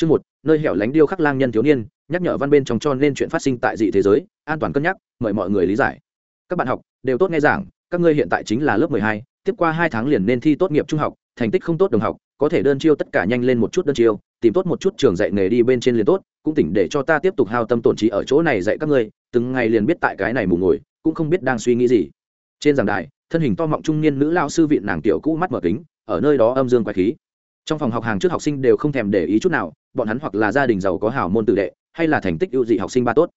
Chương một, nơi hẻo lánh điêu khắc lang nhân thiếu niên, nhắc nhở văn bên trong cho nên chuyện phát sinh tại dị thế giới, an toàn cân nhắc, mời mọi người lý giải. Các bạn học đều tốt nghe giảng, các ngươi hiện tại chính là lớp mười hai, tiếp qua hai tháng liền nên thi tốt nghiệp trung học, thành tích không tốt đồng học, có thể đơn chiêu tất cả nhanh lên một chút đơn chiêu, tìm tốt một chút trường dạy nghề đi bên trên liền tốt, cũng tỉnh để cho ta tiếp tục hao tâm tổn trí ở chỗ này dạy các ngươi, từng ngày liền biết tại cái này mù ngồi, cũng không biết đang suy nghĩ gì. Trên giảng đài, thân hình to mọng trung niên nữ lão sư viện nàng tiểu cũ mắt mở kính, ở nơi đó âm dương quái khí trong phòng học hàng trước học sinh đều không thèm để ý chút nào, bọn hắn hoặc là gia đình giàu có hảo môn tử đệ, hay là thành tích ưu dị học sinh ba tốt.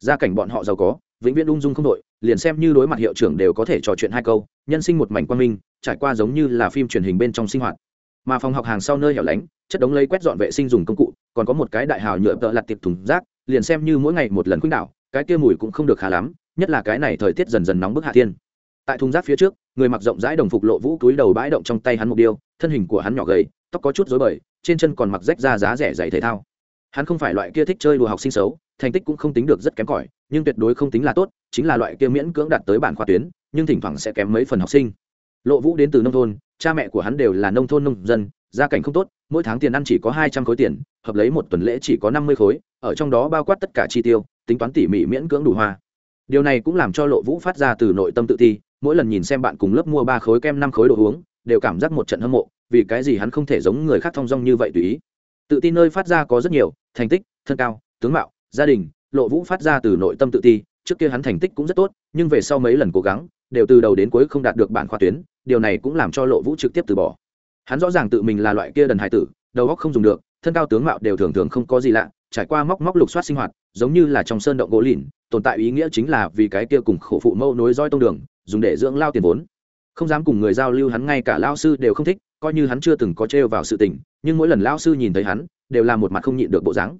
Gia cảnh bọn họ giàu có, vĩnh viễn ung dung không đội liền xem như đối mặt hiệu trưởng đều có thể trò chuyện hai câu, nhân sinh một mảnh quan minh, trải qua giống như là phim truyền hình bên trong sinh hoạt. Mà phòng học hàng sau nơi hẻo lánh, chất đống lấy quét dọn vệ sinh dùng công cụ, còn có một cái đại hào nhựa tợ lặt tiệp thùng rác, liền xem như mỗi ngày một lần khuynh đảo, cái kia mùi cũng không được khá lắm, nhất là cái này thời tiết dần dần nóng bức hạ thiên. Tại thùng rác phía trước, người mặc rộng rãi đồng phục lộ vũ túi đầu bãi động trong tay hắn một điêu, thân hình của hắn nhỏ gầy tóc có chút rối bời, trên chân còn mặc rách ra giá rẻ giày thể thao. Hắn không phải loại kia thích chơi đùa học sinh xấu, thành tích cũng không tính được rất kém cỏi, nhưng tuyệt đối không tính là tốt, chính là loại kia miễn cưỡng đạt tới bản khoa tuyến, nhưng thỉnh thoảng sẽ kém mấy phần học sinh. Lộ vũ đến từ nông thôn, cha mẹ của hắn đều là nông thôn nông dân, gia cảnh không tốt, mỗi tháng tiền ăn chỉ có hai trăm khối tiền, hợp lấy một tuần lễ chỉ có năm mươi khối, ở trong đó bao quát tất cả chi tiêu, tính toán tỉ mỉ miễn cưỡng đủ hoa. Điều này cũng làm cho lộ vũ phát ra từ nội tâm tự ti, mỗi lần nhìn xem bạn cùng lớp mua ba khối kem năm khối đồ uống, đều cảm giác một trận hâm mộ vì cái gì hắn không thể giống người khác thong dong như vậy tùy ý. Tự tin nơi phát ra có rất nhiều, thành tích, thân cao, tướng mạo, gia đình, lộ vũ phát ra từ nội tâm tự ti, trước kia hắn thành tích cũng rất tốt, nhưng về sau mấy lần cố gắng, đều từ đầu đến cuối không đạt được bản khoa tuyến, điều này cũng làm cho lộ vũ trực tiếp từ bỏ. Hắn rõ ràng tự mình là loại kia đần hải tử, đầu óc không dùng được, thân cao tướng mạo đều thường thường không có gì lạ, trải qua móc móc lục soát sinh hoạt, giống như là trong sơn động gỗ lìn, tồn tại ý nghĩa chính là vì cái kia cùng khổ phụ mâu nối roi tông đường, dùng để dưỡng lao tiền vốn. Không dám cùng người giao lưu hắn, ngay cả lao sư đều không thích coi như hắn chưa từng có trêu vào sự tình, nhưng mỗi lần lao sư nhìn thấy hắn, đều là một mặt không nhịn được bộ dáng.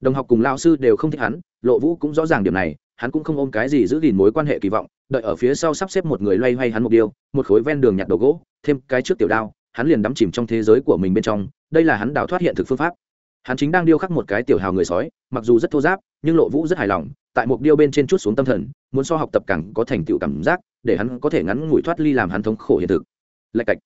Đồng học cùng lao sư đều không thích hắn, lộ vũ cũng rõ ràng điểm này, hắn cũng không ôm cái gì giữ gìn mối quan hệ kỳ vọng, đợi ở phía sau sắp xếp một người loay hoay hắn một điều một khối ven đường nhặt đầu gỗ, thêm cái trước tiểu đao, hắn liền đắm chìm trong thế giới của mình bên trong, đây là hắn đào thoát hiện thực phương pháp. Hắn chính đang điêu khắc một cái tiểu hào người sói, mặc dù rất thô giáp, nhưng lộ vũ rất hài lòng, tại một điêu bên trên chút xuống tâm thần, muốn so học tập càng có thành tựu cảm giác, để hắn có thể ngắn ngủi thoát ly làm hắn thống khổ hiện thực. Lạch cạch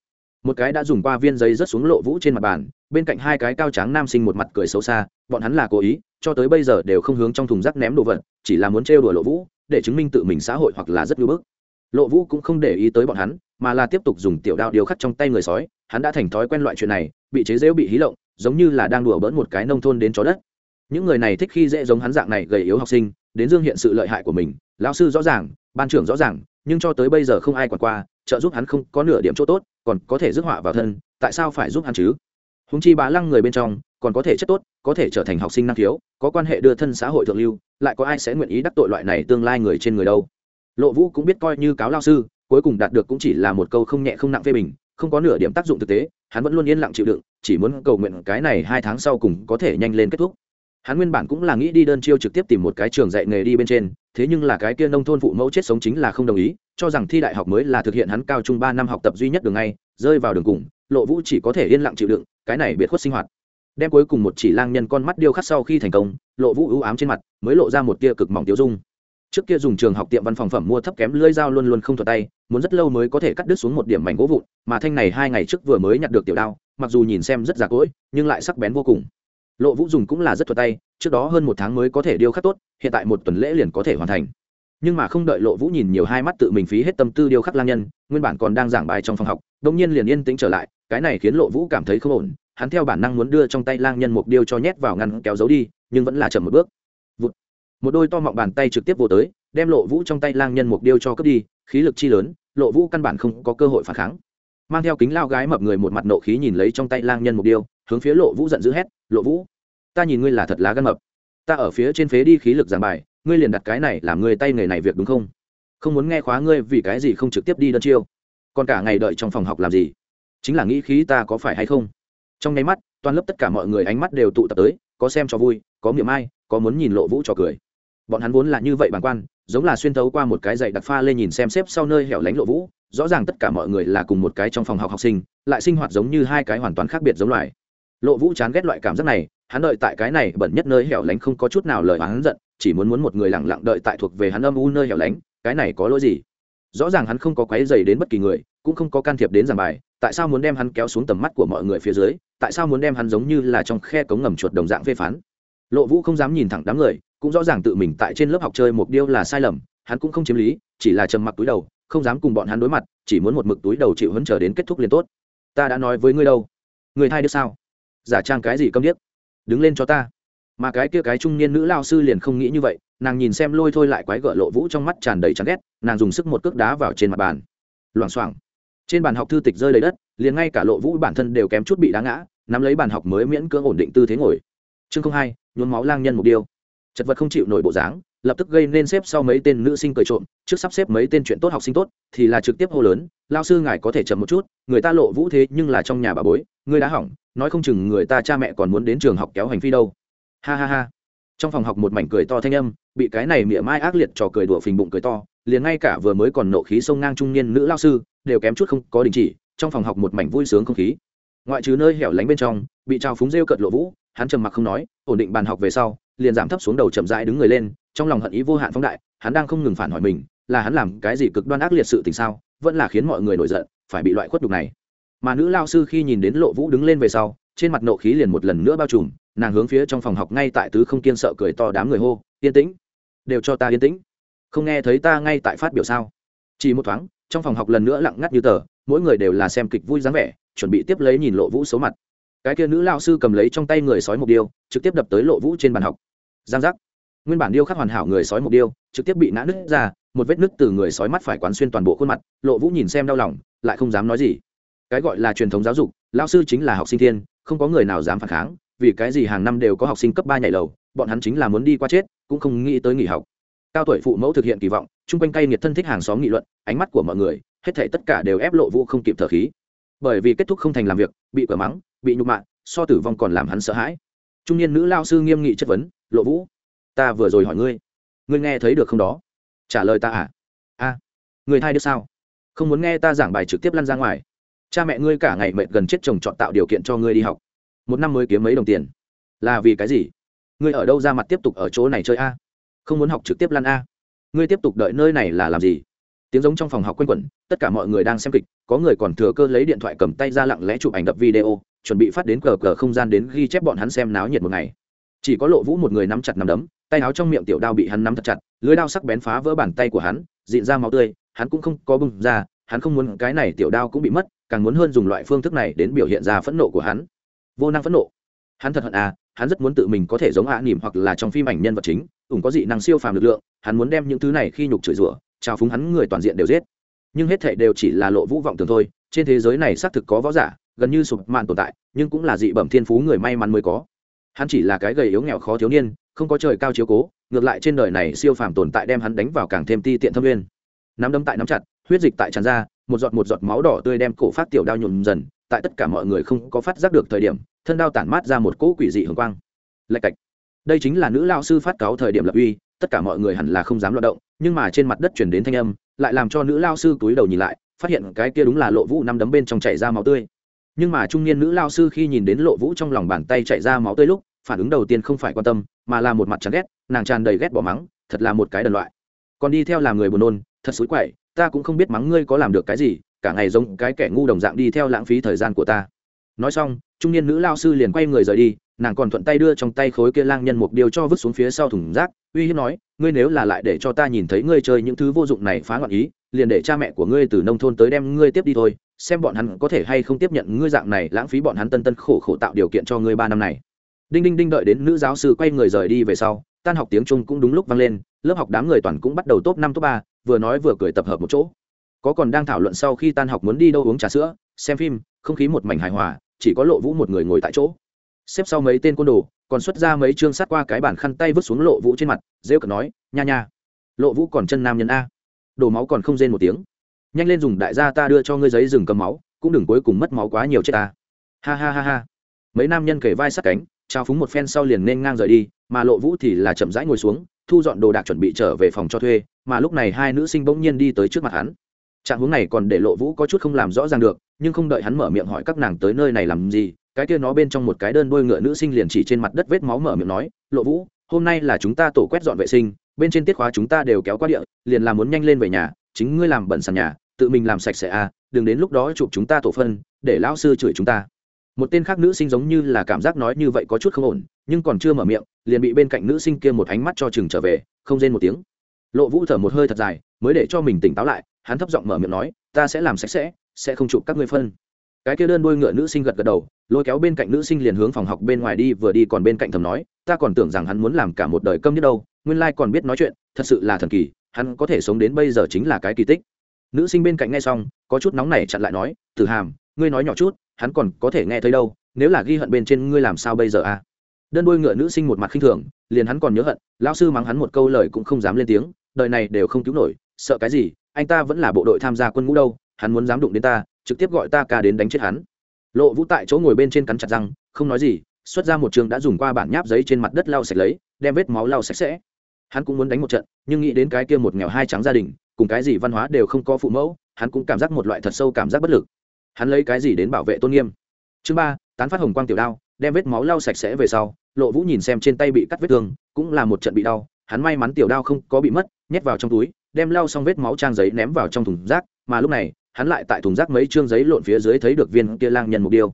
một cái đã dùng qua viên giấy rớt xuống lộ vũ trên mặt bàn, bên cạnh hai cái cao tráng nam sinh một mặt cười xấu xa, bọn hắn là cố ý, cho tới bây giờ đều không hướng trong thùng rác ném đồ vật, chỉ là muốn trêu đùa lộ vũ, để chứng minh tự mình xã hội hoặc là rất ngưỡng bức. Lộ vũ cũng không để ý tới bọn hắn, mà là tiếp tục dùng tiểu đao điều khắc trong tay người sói, hắn đã thành thói quen loại chuyện này, bị chế dễu bị hí lộng, giống như là đang đùa bỡn một cái nông thôn đến chó đất. Những người này thích khi dễ giống hắn dạng này gầy yếu học sinh, đến dương hiện sự lợi hại của mình, lão sư rõ ràng, ban trưởng rõ ràng, nhưng cho tới bây giờ không ai quản qua trợ giúp hắn không có nửa điểm chỗ tốt, còn có thể rước họa vào thân, tại sao phải giúp hắn chứ? Húng chi bá lăng người bên trong, còn có thể chất tốt, có thể trở thành học sinh năng khiếu, có quan hệ đưa thân xã hội thượng lưu, lại có ai sẽ nguyện ý đắc tội loại này tương lai người trên người đâu? Lộ vũ cũng biết coi như cáo lao sư, cuối cùng đạt được cũng chỉ là một câu không nhẹ không nặng phê bình, không có nửa điểm tác dụng thực tế, hắn vẫn luôn yên lặng chịu đựng, chỉ muốn cầu nguyện cái này hai tháng sau cùng có thể nhanh lên kết thúc hắn nguyên bản cũng là nghĩ đi đơn chiêu trực tiếp tìm một cái trường dạy nghề đi bên trên, thế nhưng là cái kia nông thôn phụ mẫu chết sống chính là không đồng ý, cho rằng thi đại học mới là thực hiện hắn cao trung ba năm học tập duy nhất đường ngay, rơi vào đường cùng, lộ vũ chỉ có thể yên lặng chịu đựng, cái này biệt khuất sinh hoạt. Đem cuối cùng một chỉ lang nhân con mắt điêu khắc sau khi thành công, lộ vũ ưu ám trên mặt, mới lộ ra một tia cực mỏng tiêu dung. Trước kia dùng trường học tiệm văn phòng phẩm mua thấp kém lưỡi dao luôn luôn không thuật tay, muốn rất lâu mới có thể cắt đứt xuống một điểm mảnh gỗ vụn, mà thanh này hai ngày trước vừa mới nhặt được tiểu đao, mặc dù nhìn xem rất già cỗi, nhưng lại sắc bén vô cùng lộ vũ dùng cũng là rất thuật tay, trước đó hơn một tháng mới có thể điêu khắc tốt, hiện tại một tuần lễ liền có thể hoàn thành. Nhưng mà không đợi lộ vũ nhìn nhiều hai mắt tự mình phí hết tâm tư điêu khắc lang nhân, nguyên bản còn đang giảng bài trong phòng học đông nhiên liền yên tĩnh trở lại, cái này khiến lộ vũ cảm thấy không ổn, hắn theo bản năng muốn đưa trong tay lang nhân một điêu cho nhét vào ngăn kéo giấu đi, nhưng vẫn là chậm một bước. Vụt. một đôi to mọng bàn tay trực tiếp vô tới, đem lộ vũ trong tay lang nhân một điêu cho cướp đi, khí lực chi lớn, lộ vũ căn bản không có cơ hội phản kháng. Mang theo kính lao gái mập người một mặt nộ khí nhìn lấy trong tay lang nhân một điêu hướng phía lộ vũ giận dữ hét, lộ vũ, ta nhìn ngươi là thật lá gan mập. Ta ở phía trên phế đi khí lực giảng bài, ngươi liền đặt cái này làm ngươi tay nghề này việc đúng không? Không muốn nghe khóa ngươi vì cái gì không trực tiếp đi đơn chiêu. Còn cả ngày đợi trong phòng học làm gì? Chính là nghĩ khí ta có phải hay không? Trong nháy mắt, toàn lớp tất cả mọi người ánh mắt đều tụ tập tới, có xem cho vui, có miệng ai, có muốn nhìn lộ vũ cho cười. Bọn hắn vốn là như vậy bàng quan, giống là xuyên thấu qua một cái dạy đặc pha lên nhìn xem xếp sau nơi hẻo lánh lộ vũ, rõ ràng tất cả mọi người là cùng một cái trong phòng học học sinh, lại sinh hoạt giống như hai cái hoàn toàn khác biệt giống loài lộ vũ chán ghét loại cảm giác này, hắn đợi tại cái này bẩn nhất nơi hẻo lánh không có chút nào lời hắn giận, chỉ muốn muốn một người lẳng lặng đợi tại thuộc về hắn âm u nơi hẻo lánh, cái này có lỗi gì? Rõ ràng hắn không có quấy dày đến bất kỳ người, cũng không có can thiệp đến giảng bài, tại sao muốn đem hắn kéo xuống tầm mắt của mọi người phía dưới, tại sao muốn đem hắn giống như là trong khe cống ngầm chuột đồng dạng phê phán? Lộ vũ không dám nhìn thẳng đám người, cũng rõ ràng tự mình tại trên lớp học chơi một điêu là sai lầm, hắn cũng không chiếm lý, chỉ là trầm mặc túi đầu, không dám cùng bọn hắn đối mặt, chỉ muốn một mực túi đầu chịu hấn chờ đến kết thúc liền tốt. Ta đã nói với ngươi đâu? Người thay được sao? Giả trang cái gì câm điếc? Đứng lên cho ta. Mà cái kia cái trung niên nữ lao sư liền không nghĩ như vậy, nàng nhìn xem lôi thôi lại quái gợ lộ vũ trong mắt tràn đầy chán ghét, nàng dùng sức một cước đá vào trên mặt bàn. Loảng xoảng. Trên bàn học thư tịch rơi lấy đất, liền ngay cả lộ vũ bản thân đều kém chút bị đá ngã, nắm lấy bàn học mới miễn cưỡng ổn định tư thế ngồi. Chương không hai, nhuốm máu lang nhân mục tiêu. Chật vật không chịu nổi bộ dáng, lập tức gây nên xếp sau mấy tên nữ sinh cười trộm, trước sắp xếp mấy tên chuyện tốt học sinh tốt, thì là trực tiếp hô lớn, lao sư ngài có thể chậm một chút, người ta lộ vũ thế nhưng là trong nhà bà bối ngươi đã hỏng nói không chừng người ta cha mẹ còn muốn đến trường học kéo hành phi đâu. Ha ha ha. Trong phòng học một mảnh cười to thanh âm, bị cái này mỉa mai ác liệt trò cười đùa phình bụng cười to, liền ngay cả vừa mới còn nộ khí sông ngang trung niên nữ lao sư, đều kém chút không có đình chỉ, trong phòng học một mảnh vui sướng không khí. Ngoại trừ nơi hẻo lánh bên trong, bị trao phúng rêu cợt lộ vũ, hắn trầm mặc không nói, ổn định bàn học về sau, liền giảm thấp xuống đầu chậm rãi đứng người lên, trong lòng hận ý vô hạn phóng đại, hắn đang không ngừng phản hỏi mình, là hắn làm cái gì cực đoan ác liệt sự tình sao, vẫn là khiến mọi người nổi giận, phải bị loại khuất đục này mà nữ lao sư khi nhìn đến lộ vũ đứng lên về sau, trên mặt nộ khí liền một lần nữa bao trùm, nàng hướng phía trong phòng học ngay tại tứ không kiên sợ cười to đám người hô, yên tĩnh, đều cho ta yên tĩnh. Không nghe thấy ta ngay tại phát biểu sao? Chỉ một thoáng, trong phòng học lần nữa lặng ngắt như tờ, mỗi người đều là xem kịch vui dáng vẻ, chuẩn bị tiếp lấy nhìn lộ vũ số mặt. Cái kia nữ lao sư cầm lấy trong tay người sói mục điêu, trực tiếp đập tới lộ vũ trên bàn học. Giang giác. Nguyên bản điêu khắc hoàn hảo người sói mục điêu, trực tiếp bị nã nứt ra, một vết nứt từ người sói mắt phải quán xuyên toàn bộ khuôn mặt, lộ vũ nhìn xem đau lòng, lại không dám nói gì cái gọi là truyền thống giáo dục lao sư chính là học sinh thiên không có người nào dám phản kháng vì cái gì hàng năm đều có học sinh cấp ba nhảy lầu bọn hắn chính là muốn đi qua chết cũng không nghĩ tới nghỉ học. Cao tuổi phụ mẫu thực hiện kỳ vọng chung quanh cay nghiệt thân thích hàng xóm nghị luận ánh mắt của mọi người hết thể tất cả đều ép lộ vũ không kịp thở khí. Bởi vì kết thúc không thành làm việc bị cửa mắng bị nhục mạ so tử vong còn làm hắn sợ hãi. Trung niên nữ lao sư nghiêm nghị chất vấn lộ vũ ta vừa rồi hỏi ngươi ngươi nghe thấy được không đó? Trả lời ta à. A à, người thai được sao? Không muốn nghe ta giảng bài trực tiếp lăn ra ngoài cha mẹ ngươi cả ngày mệt gần chết chồng chọn tạo điều kiện cho ngươi đi học. Một năm mới kiếm mấy đồng tiền. Là vì cái gì? Ngươi ở đâu ra mặt tiếp tục ở chỗ này chơi a? Không muốn học trực tiếp lăn a? Ngươi tiếp tục đợi nơi này là làm gì? Tiếng giống trong phòng học q u a n quẩn, tất cả mọi người đang xem kịch, có người còn thừa cơ lấy điện thoại cầm tay ra lặng lẽ chụp ảnh đập video, chuẩn bị phát đến cờ cờ không gian đến ghi chép bọn hắn xem náo nhiệt một ngày. Chỉ có lộ vũ một người nắm chặt nắm đấm, tay áo trong miệng tiểu đao bị hắn nắm thật chặt, lưới đao sắc bén phá vỡ bàn tay của hắn dịn ra máu tươi, hắn cũng không có bưng ra hắn không muốn cái này tiểu đao cũng bị mất, càng muốn hơn dùng loại phương thức này đến biểu hiện ra phẫn nộ của hắn. Vô năng phẫn nộ. Hắn thật hận à hắn rất muốn tự mình có thể giống hạ nỉm hoặc là trong phim ảnh nhân vật chính, ủng có dị năng siêu phàm lực lượng, hắn muốn đem những thứ này khi nhục chửi rủa trao phúng hắn người toàn diện đều giết. Nhưng hết thệ đều chỉ là lộ vũ vọng tưởng thôi, trên thế giới này xác thực có võ giả, gần như sụp mạn tồn tại, nhưng cũng là dị bẩm thiên phú người may mắn mới có. Hắn chỉ là cái gầy yếu nghèo khó thiếu niên, không có trời cao chiếu cố, ngược lại trên đời này siêu phàm tồn tại đem hắn đánh vào càng thêm ti tiện thâm nguyên. Nắm đấm tại nắm chặt huyết dịch tại tràn ra, một giọt một giọt máu đỏ tươi đem cổ phát tiểu đao nhuộm dần, tại tất cả mọi người không có phát giác được thời điểm, thân đao tản mát ra một cỗ quỷ dị hồng quang. Lạch cạch. Đây chính là nữ lao sư phát cáo thời điểm lập uy, tất cả mọi người hẳn là không dám loạt động, nhưng mà trên mặt đất chuyển đến thanh âm, lại làm cho nữ lao sư túi đầu nhìn lại, phát hiện cái kia đúng là lộ vũ năm đấm bên trong chảy ra máu tươi. Nhưng mà trung niên nữ lao sư khi nhìn đến lộ vũ trong lòng bàn tay chảy ra máu tươi lúc, phản ứng đầu tiên không phải quan tâm, mà là một mặt chán ghét, nàng tràn đầy ghét bỏ mắng, thật là một cái đần loại. Còn đi theo làm người buồn nôn, thật xối quậy ta cũng không biết mắng ngươi có làm được cái gì, cả ngày giống cái kẻ ngu đồng dạng đi theo lãng phí thời gian của ta. Nói xong, trung niên nữ lao sư liền quay người rời đi, nàng còn thuận tay đưa trong tay khối kia lang nhân một điều cho vứt xuống phía sau thùng rác, uy hiếp nói, ngươi nếu là lại để cho ta nhìn thấy ngươi chơi những thứ vô dụng này phá loạn ý, liền để cha mẹ của ngươi từ nông thôn tới đem ngươi tiếp đi thôi, xem bọn hắn có thể hay không tiếp nhận ngươi dạng này lãng phí bọn hắn tân tân khổ khổ tạo điều kiện cho ngươi ba năm này. Đinh đinh đinh đợi đến nữ giáo sư quay người rời đi về sau, tan học tiếng trung cũng đúng lúc vang lên, lớp học đám người toàn cũng bắt đầu top năm, top ba vừa nói vừa cười tập hợp một chỗ. Có còn đang thảo luận sau khi tan học muốn đi đâu uống trà sữa, xem phim, không khí một mảnh hài hòa, chỉ có lộ vũ một người ngồi tại chỗ. Xếp sau mấy tên côn đồ, còn xuất ra mấy chương sát qua cái bản khăn tay vứt xuống lộ vũ trên mặt, rêu cực nói, nha nha. Lộ vũ còn chân nam nhân a. Đổ máu còn không rên một tiếng. Nhanh lên dùng đại gia ta đưa cho ngươi giấy rừng cầm máu, cũng đừng cuối cùng mất máu quá nhiều chết ta. Ha ha ha ha. Mấy nam nhân kể vai sát cánh, trao phúng một phen sau liền nên ngang rời đi, mà lộ vũ thì là chậm rãi ngồi xuống thu dọn đồ đạc chuẩn bị trở về phòng cho thuê, mà lúc này hai nữ sinh bỗng nhiên đi tới trước mặt hắn. Trạng huống này còn để lộ vũ có chút không làm rõ ràng được, nhưng không đợi hắn mở miệng hỏi các nàng tới nơi này làm gì, cái kia nó bên trong một cái đơn đôi ngựa nữ sinh liền chỉ trên mặt đất vết máu mở miệng nói, lộ vũ, hôm nay là chúng ta tổ quét dọn vệ sinh, bên trên tiết khóa chúng ta đều kéo qua địa, liền là muốn nhanh lên về nhà, chính ngươi làm bẩn sàn nhà, tự mình làm sạch sẽ à đừng đến lúc đó chụp chúng ta tổ phân, để lão sư chửi chúng ta. Một tên khác nữ sinh giống như là cảm giác nói như vậy có chút không ổn nhưng còn chưa mở miệng, liền bị bên cạnh nữ sinh kia một ánh mắt cho chừng trở về, không rên một tiếng. Lộ vũ thở một hơi thật dài, mới để cho mình tỉnh táo lại, hắn thấp giọng mở miệng nói, ta sẽ làm sạch sẽ sẽ không chụp các ngươi phân. Cái kia đơn đuôi ngựa nữ sinh gật gật đầu, lôi kéo bên cạnh nữ sinh liền hướng phòng học bên ngoài đi, vừa đi còn bên cạnh thầm nói, ta còn tưởng rằng hắn muốn làm cả một đời câm nhất đâu, nguyên lai còn biết nói chuyện, thật sự là thần kỳ, hắn có thể sống đến bây giờ chính là cái kỳ tích. Nữ sinh bên cạnh nghe xong, có chút nóng này chặn lại nói, tử hàm, ngươi nói nhỏ chút, hắn còn có thể nghe thấy đâu, nếu là ghi hận bên trên ngươi làm sao bây giờ à? Đơn đôi ngựa nữ sinh một mặt khinh thường, liền hắn còn nhớ hận, lão sư mắng hắn một câu lời cũng không dám lên tiếng, đời này đều không cứu nổi, sợ cái gì, anh ta vẫn là bộ đội tham gia quân ngũ đâu, hắn muốn dám đụng đến ta, trực tiếp gọi ta ca đến đánh chết hắn. Lộ vũ tại chỗ ngồi bên trên cắn chặt răng, không nói gì, xuất ra một trường đã dùng qua bản nháp giấy trên mặt đất lau sạch lấy, đem vết máu lau sạch sẽ. Hắn cũng muốn đánh một trận, nhưng nghĩ đến cái kia một nghèo hai trắng gia đình, cùng cái gì văn hóa đều không có phụ mẫu, hắn cũng cảm giác một loại thật sâu cảm giác bất lực. Hắn lấy cái gì đến bảo vệ tôn nghiêm? Chương ba, tán phát hồng quang tiểu đao, đem vết máu lau sạch sẽ về sau lộ vũ nhìn xem trên tay bị cắt vết thương, cũng là một trận bị đau, hắn may mắn tiểu đao không có bị mất, nhét vào trong túi, đem lau xong vết máu trang giấy ném vào trong thùng rác, mà lúc này, hắn lại tại thùng rác mấy chương giấy lộn phía dưới thấy được viên kia lang nhân mục điêu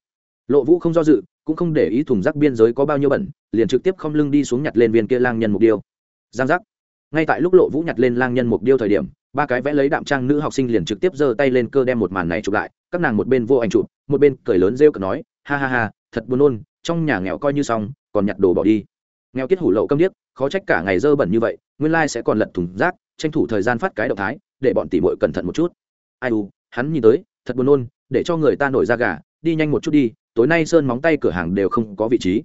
lộ vũ không do dự, cũng không để ý thùng rác biên giới có bao nhiêu bẩn, liền trực tiếp không lưng đi xuống nhặt lên viên kia lang nhân mục điêu giang rác. ngay tại lúc lộ vũ nhặt lên lang nhân mục điêu thời điểm, ba cái vẽ lấy đạm trang nữ học sinh liền trực tiếp giơ tay lên cơ đem một màn này chụp lại, các nàng một bên vô ảnh chụp, một bên cười lớn rêu cợt nói, ha ha ha, thật buồn nôn, trong nhà nghèo coi như xong còn nhặt đồ bỏ đi. Nghèo kết hủ lậu câm điếc, khó trách cả ngày dơ bẩn như vậy, nguyên lai sẽ còn lật thùng rác, tranh thủ thời gian phát cái động thái, để bọn tỉ mội cẩn thận một chút. Ai u, hắn nhìn tới, thật buồn nôn, để cho người ta nổi ra gà, đi nhanh một chút đi, tối nay sơn móng tay cửa hàng đều không có vị trí.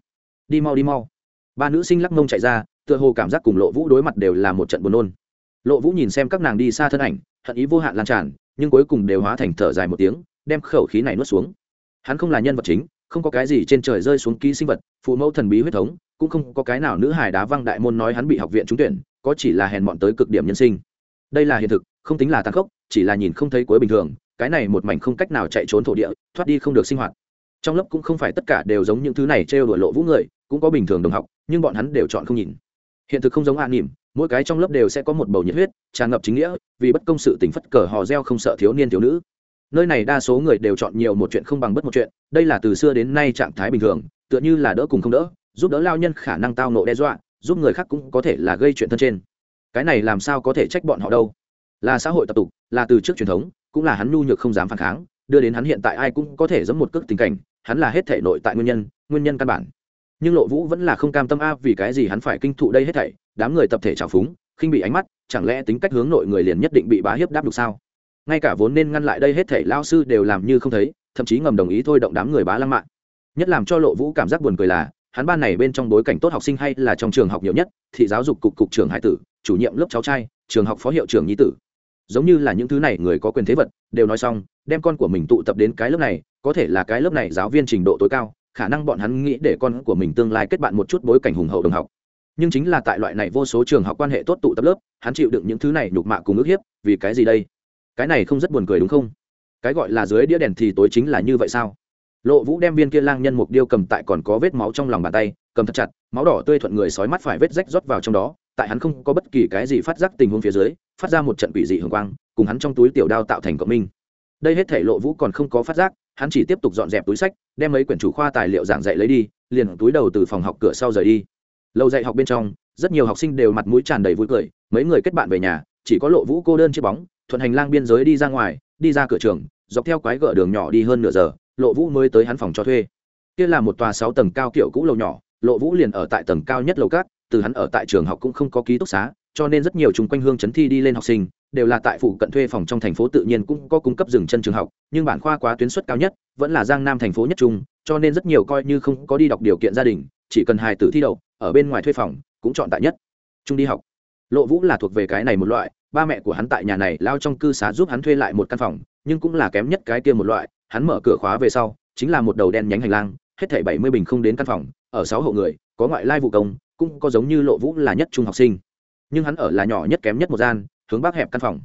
Đi mau đi mau. Ba nữ sinh lắc mông chạy ra, tựa hồ cảm giác cùng lộ vũ đối mặt đều là một trận buồn nôn. Lộ vũ nhìn xem các nàng đi xa thân ảnh, hận ý vô hạn lan tràn, nhưng cuối cùng đều hóa thành thở dài một tiếng, đem khẩu khí này nuốt xuống. Hắn không là nhân vật chính không có cái gì trên trời rơi xuống ký sinh vật, phụ mẫu thần bí huyết thống, cũng không có cái nào nữ hải đá văng đại môn nói hắn bị học viện trúng tuyển, có chỉ là hèn mọn tới cực điểm nhân sinh. Đây là hiện thực, không tính là tàn khốc, chỉ là nhìn không thấy cuối bình thường, cái này một mảnh không cách nào chạy trốn thổ địa, thoát đi không được sinh hoạt. Trong lớp cũng không phải tất cả đều giống những thứ này trêu đuổi lộ vũ người, cũng có bình thường đồng học, nhưng bọn hắn đều chọn không nhìn. Hiện thực không giống hạ à nỉm mỗi cái trong lớp đều sẽ có một bầu nhiệt huyết, tràn ngập chính nghĩa, vì bất công sự tỉnh phất cờ hò reo không sợ thiếu niên thiếu nữ nơi này đa số người đều chọn nhiều một chuyện không bằng bất một chuyện, đây là từ xưa đến nay trạng thái bình thường, tựa như là đỡ cùng không đỡ, giúp đỡ lao nhân khả năng tao nộ đe dọa, giúp người khác cũng có thể là gây chuyện thân trên. Cái này làm sao có thể trách bọn họ đâu? Là xã hội tập tục, là từ trước truyền thống, cũng là hắn nhu nhược không dám phản kháng, đưa đến hắn hiện tại ai cũng có thể giống một cước tình cảnh, hắn là hết thể nội tại nguyên nhân nguyên nhân căn bản. Nhưng lộ vũ vẫn là không cam tâm a, vì cái gì hắn phải kinh thụ đây hết thảy, đám người tập thể trào phúng, khinh bị ánh mắt, chẳng lẽ tính cách hướng nội người liền nhất định bị bá hiếp đáp được sao? Ngay cả vốn nên ngăn lại đây hết thảy lao sư đều làm như không thấy, thậm chí ngầm đồng ý thôi động đám người bá lăng mạn nhất làm cho lộ vũ cảm giác buồn cười là, hắn ban này bên trong bối cảnh tốt học sinh hay là trong trường học nhiều nhất thị giáo dục cục cục trưởng hải tử, chủ nhiệm lớp cháu trai, trường học phó hiệu trưởng nhi tử. Giống như là những thứ này người có quyền thế vật, đều nói xong, đem con của mình tụ tập đến cái lớp này, có thể là cái lớp này giáo viên trình độ tối cao, khả năng bọn hắn nghĩ để con của mình tương lai kết bạn một chút bối cảnh hùng hậu đồng học. Nhưng chính là tại loại này vô số trường học quan hệ tốt tụ tập lớp, hắn chịu đựng những thứ này nhục mạ cùng ức hiếp, vì cái gì đây? Cái này không rất buồn cười đúng không? Cái gọi là dưới đĩa đèn thì tối chính là như vậy sao? Lộ vũ đem viên kia lang nhân mục điêu cầm tại còn có vết máu trong lòng bàn tay, cầm thật chặt, máu đỏ tươi thuận người sói mắt phải vết rách rót vào trong đó, tại hắn không có bất kỳ cái gì phát giác tình huống phía dưới, phát ra một trận quỷ dị hưởng quang, cùng hắn trong túi tiểu đao tạo thành cộng minh. Đây hết thể lộ vũ còn không có phát giác, hắn chỉ tiếp tục dọn dẹp túi sách, đem mấy quyển chủ khoa tài liệu giảng dạy lấy đi, liền túi đầu từ phòng học cửa sau rời đi. Lâu dạy học bên trong, rất nhiều học sinh đều mặt mũi tràn đầy vui cười, mấy người kết bạn về nhà, chỉ có lộ vũ cô đơn chiếc bóng thuận hành lang biên giới đi ra ngoài, đi ra cửa trường, dọc theo quái gở đường nhỏ đi hơn nửa giờ, lộ vũ mới tới hắn phòng cho thuê. Kia là một tòa sáu tầng cao kiểu cũ lầu nhỏ, lộ vũ liền ở tại tầng cao nhất lầu cát từ hắn ở tại trường học cũng không có ký túc xá, cho nên rất nhiều chung quanh hương chấn thi đi lên học sinh, đều là tại phụ cận thuê phòng trong thành phố tự nhiên cũng có cung cấp dừng chân trường học, nhưng bản khoa quá tuyến suất cao nhất, vẫn là giang nam thành phố nhất trung, cho nên rất nhiều coi như không có đi đọc điều kiện gia đình, chỉ cần hài tử thi đậu, ở bên ngoài thuê phòng, cũng chọn tại nhất trung đi học. Lộ vũ là thuộc về cái này một loại ba mẹ của hắn tại nhà này lao trong cư xá giúp hắn thuê lại một căn phòng, nhưng cũng là kém nhất cái kia một loại, hắn mở cửa khóa về sau, chính là một đầu đen nhánh hành lang, hết thảy bảy mươi bình không đến căn phòng, ở sáu hộ người, có ngoại lai vụ công, cũng có giống như lộ vũ là nhất trung học sinh. Nhưng hắn ở là nhỏ nhất kém nhất một gian, hướng bắc hẹp căn phòng.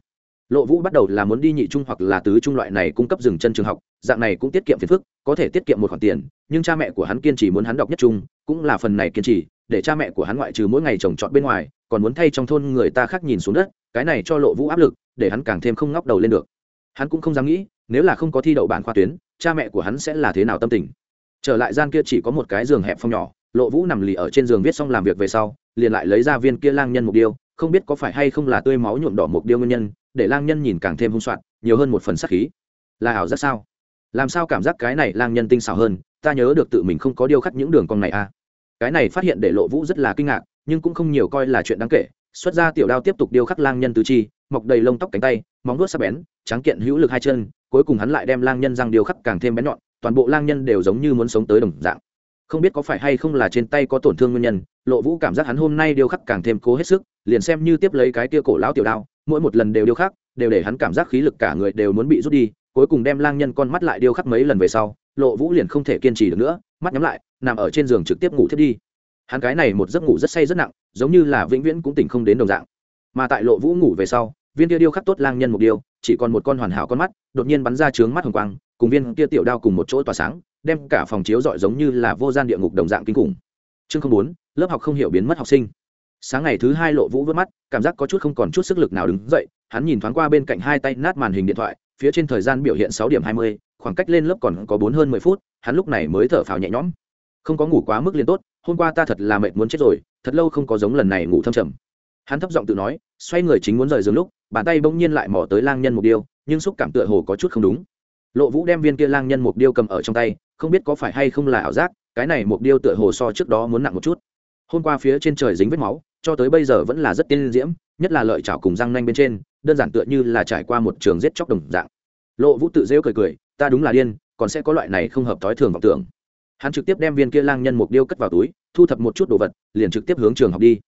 Lộ vũ bắt đầu là muốn đi nhị trung hoặc là tứ trung loại này cung cấp dừng chân trường học, dạng này cũng tiết kiệm phiền phức, có thể tiết kiệm một khoản tiền, nhưng cha mẹ của hắn kiên trì muốn hắn đọc nhất trung, cũng là phần này kiên trì, để cha mẹ của hắn ngoại trừ mỗi ngày trồng trọt bên ngoài, còn muốn thay trong thôn người ta khác nhìn xuống đất cái này cho lộ vũ áp lực, để hắn càng thêm không ngóc đầu lên được. Hắn cũng không dám nghĩ, nếu là không có thi đậu bản khoa tuyến, cha mẹ của hắn sẽ là thế nào tâm tình? Trở lại gian kia chỉ có một cái giường hẹp phong nhỏ, lộ vũ nằm lì ở trên giường viết xong làm việc về sau, liền lại lấy ra viên kia lang nhân mục điêu, không biết có phải hay không là tươi máu nhuộm đỏ mục điêu nguyên nhân, để lang nhân nhìn càng thêm hung soạn, nhiều hơn một phần sắc khí. Là ảo giác sao? Làm sao cảm giác cái này lang nhân tinh xảo hơn, ta nhớ được tự mình không có điêu khắc những đường cong này à? Cái này phát hiện để lộ vũ rất là kinh ngạc, nhưng cũng không nhiều coi là chuyện đáng kể xuất ra tiểu đao tiếp tục điêu khắc lang nhân tứ chi, mọc đầy lông tóc cánh tay, móng vuốt sắc bén, tráng kiện hữu lực hai chân, cuối cùng hắn lại đem lang nhân răng điêu khắc càng thêm bén nhọn, toàn bộ lang nhân đều giống như muốn sống tới đồng dạng. Không biết có phải hay không là trên tay có tổn thương nguyên nhân, lộ vũ cảm giác hắn hôm nay điêu khắc càng thêm cố hết sức, liền xem như tiếp lấy cái tia cổ lão tiểu đao, mỗi một lần đều điêu khắc, đều để hắn cảm giác khí lực cả người đều muốn bị rút đi, cuối cùng đem lang nhân con mắt lại điêu khắc mấy lần về sau, lộ vũ liền không thể kiên trì được nữa, mắt nhắm lại, nằm ở trên giường trực tiếp ngủ thiết đi hắn cái này một giấc ngủ rất say rất nặng giống như là vĩnh viễn cũng tỉnh không đến đồng dạng. Mà tại lộ vũ ngủ về sau viên kia điêu khắc tốt lang nhân một điêu, chỉ còn một con hoàn hảo con mắt đột nhiên bắn ra trướng mắt hồng quang cùng viên kia tiểu đao cùng một chỗ tỏa sáng đem cả phòng chiếu rọi giống như là vô gian địa ngục đồng dạng kinh khủng. Chương không bốn lớp học không hiểu biến mất học sinh. Sáng ngày thứ hai lộ vũ vớt mắt cảm giác có chút không còn chút sức lực nào đứng dậy hắn nhìn thoáng qua bên cạnh hai tay nát màn hình điện thoại phía trên thời gian biểu hiện sáu điểm hai mươi khoảng cách lên lớp còn có bốn hơn mười phút hắn lúc này mới thở phào nhẹ nhõm. Không có ngủ quá mức liền tốt hôm qua ta thật là mệt muốn chết rồi, thật lâu không có giống lần này ngủ thâm trầm. Hắn thấp giọng tự nói, xoay người chính muốn rời giường lúc, bàn tay bỗng nhiên lại mỏ tới lang nhân mục điêu, nhưng xúc cảm tựa hồ có chút không đúng. Lộ vũ đem viên kia lang nhân mục điêu cầm ở trong tay, không biết có phải hay không là ảo giác, cái này mục điêu tựa hồ so trước đó muốn nặng một chút. Hôm qua phía trên trời dính vết máu, cho tới bây giờ vẫn là rất tiên diễm, nhất là lợi chảo cùng răng nanh bên trên, đơn giản tựa như là trải qua một trường giết chóc đồng dạng. Lộ vũ tự rêu cười cười, ta đúng là điên, còn sẽ có loại này không hợp thói thường vọng tưởng hắn trực tiếp đem viên kia lang nhân mục điêu cất vào túi, thu thập một chút đồ vật, liền trực tiếp hướng trường học đi.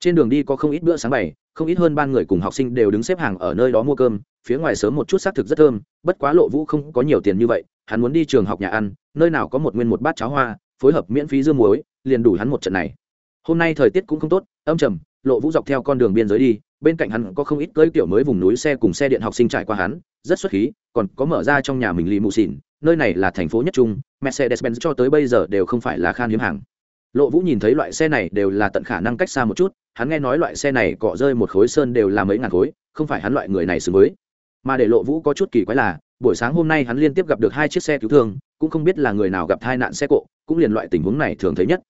Trên đường đi có không ít bữa sáng bày, không ít hơn ban người cùng học sinh đều đứng xếp hàng ở nơi đó mua cơm, phía ngoài sớm một chút xác thực rất thơm, bất quá lộ vũ không có nhiều tiền như vậy, hắn muốn đi trường học nhà ăn, nơi nào có một nguyên một bát cháo hoa, phối hợp miễn phí dưa muối, liền đủ hắn một trận này. Hôm nay thời tiết cũng không tốt, âm trầm, lộ vũ dọc theo con đường biên giới đi bên cạnh hắn có không ít cưỡi tiểu mới vùng núi xe cùng xe điện học sinh trải qua hắn, rất xuất khí, còn có mở ra trong nhà mình lì mù xỉn nơi này là thành phố nhất trung, mercedes-benz cho tới bây giờ đều không phải là khan hiếm hàng. Lộ vũ nhìn thấy loại xe này đều là tận khả năng cách xa một chút, hắn nghe nói loại xe này cọ rơi một khối sơn đều là mấy ngàn khối, không phải hắn loại người này xứng với. Mà để lộ vũ có chút kỳ quái là, buổi sáng hôm nay hắn liên tiếp gặp được hai chiếc xe cứu thương, cũng không biết là người nào gặp tai nạn xe cộ, cũng liền loại tình huống này thường thấy nhất.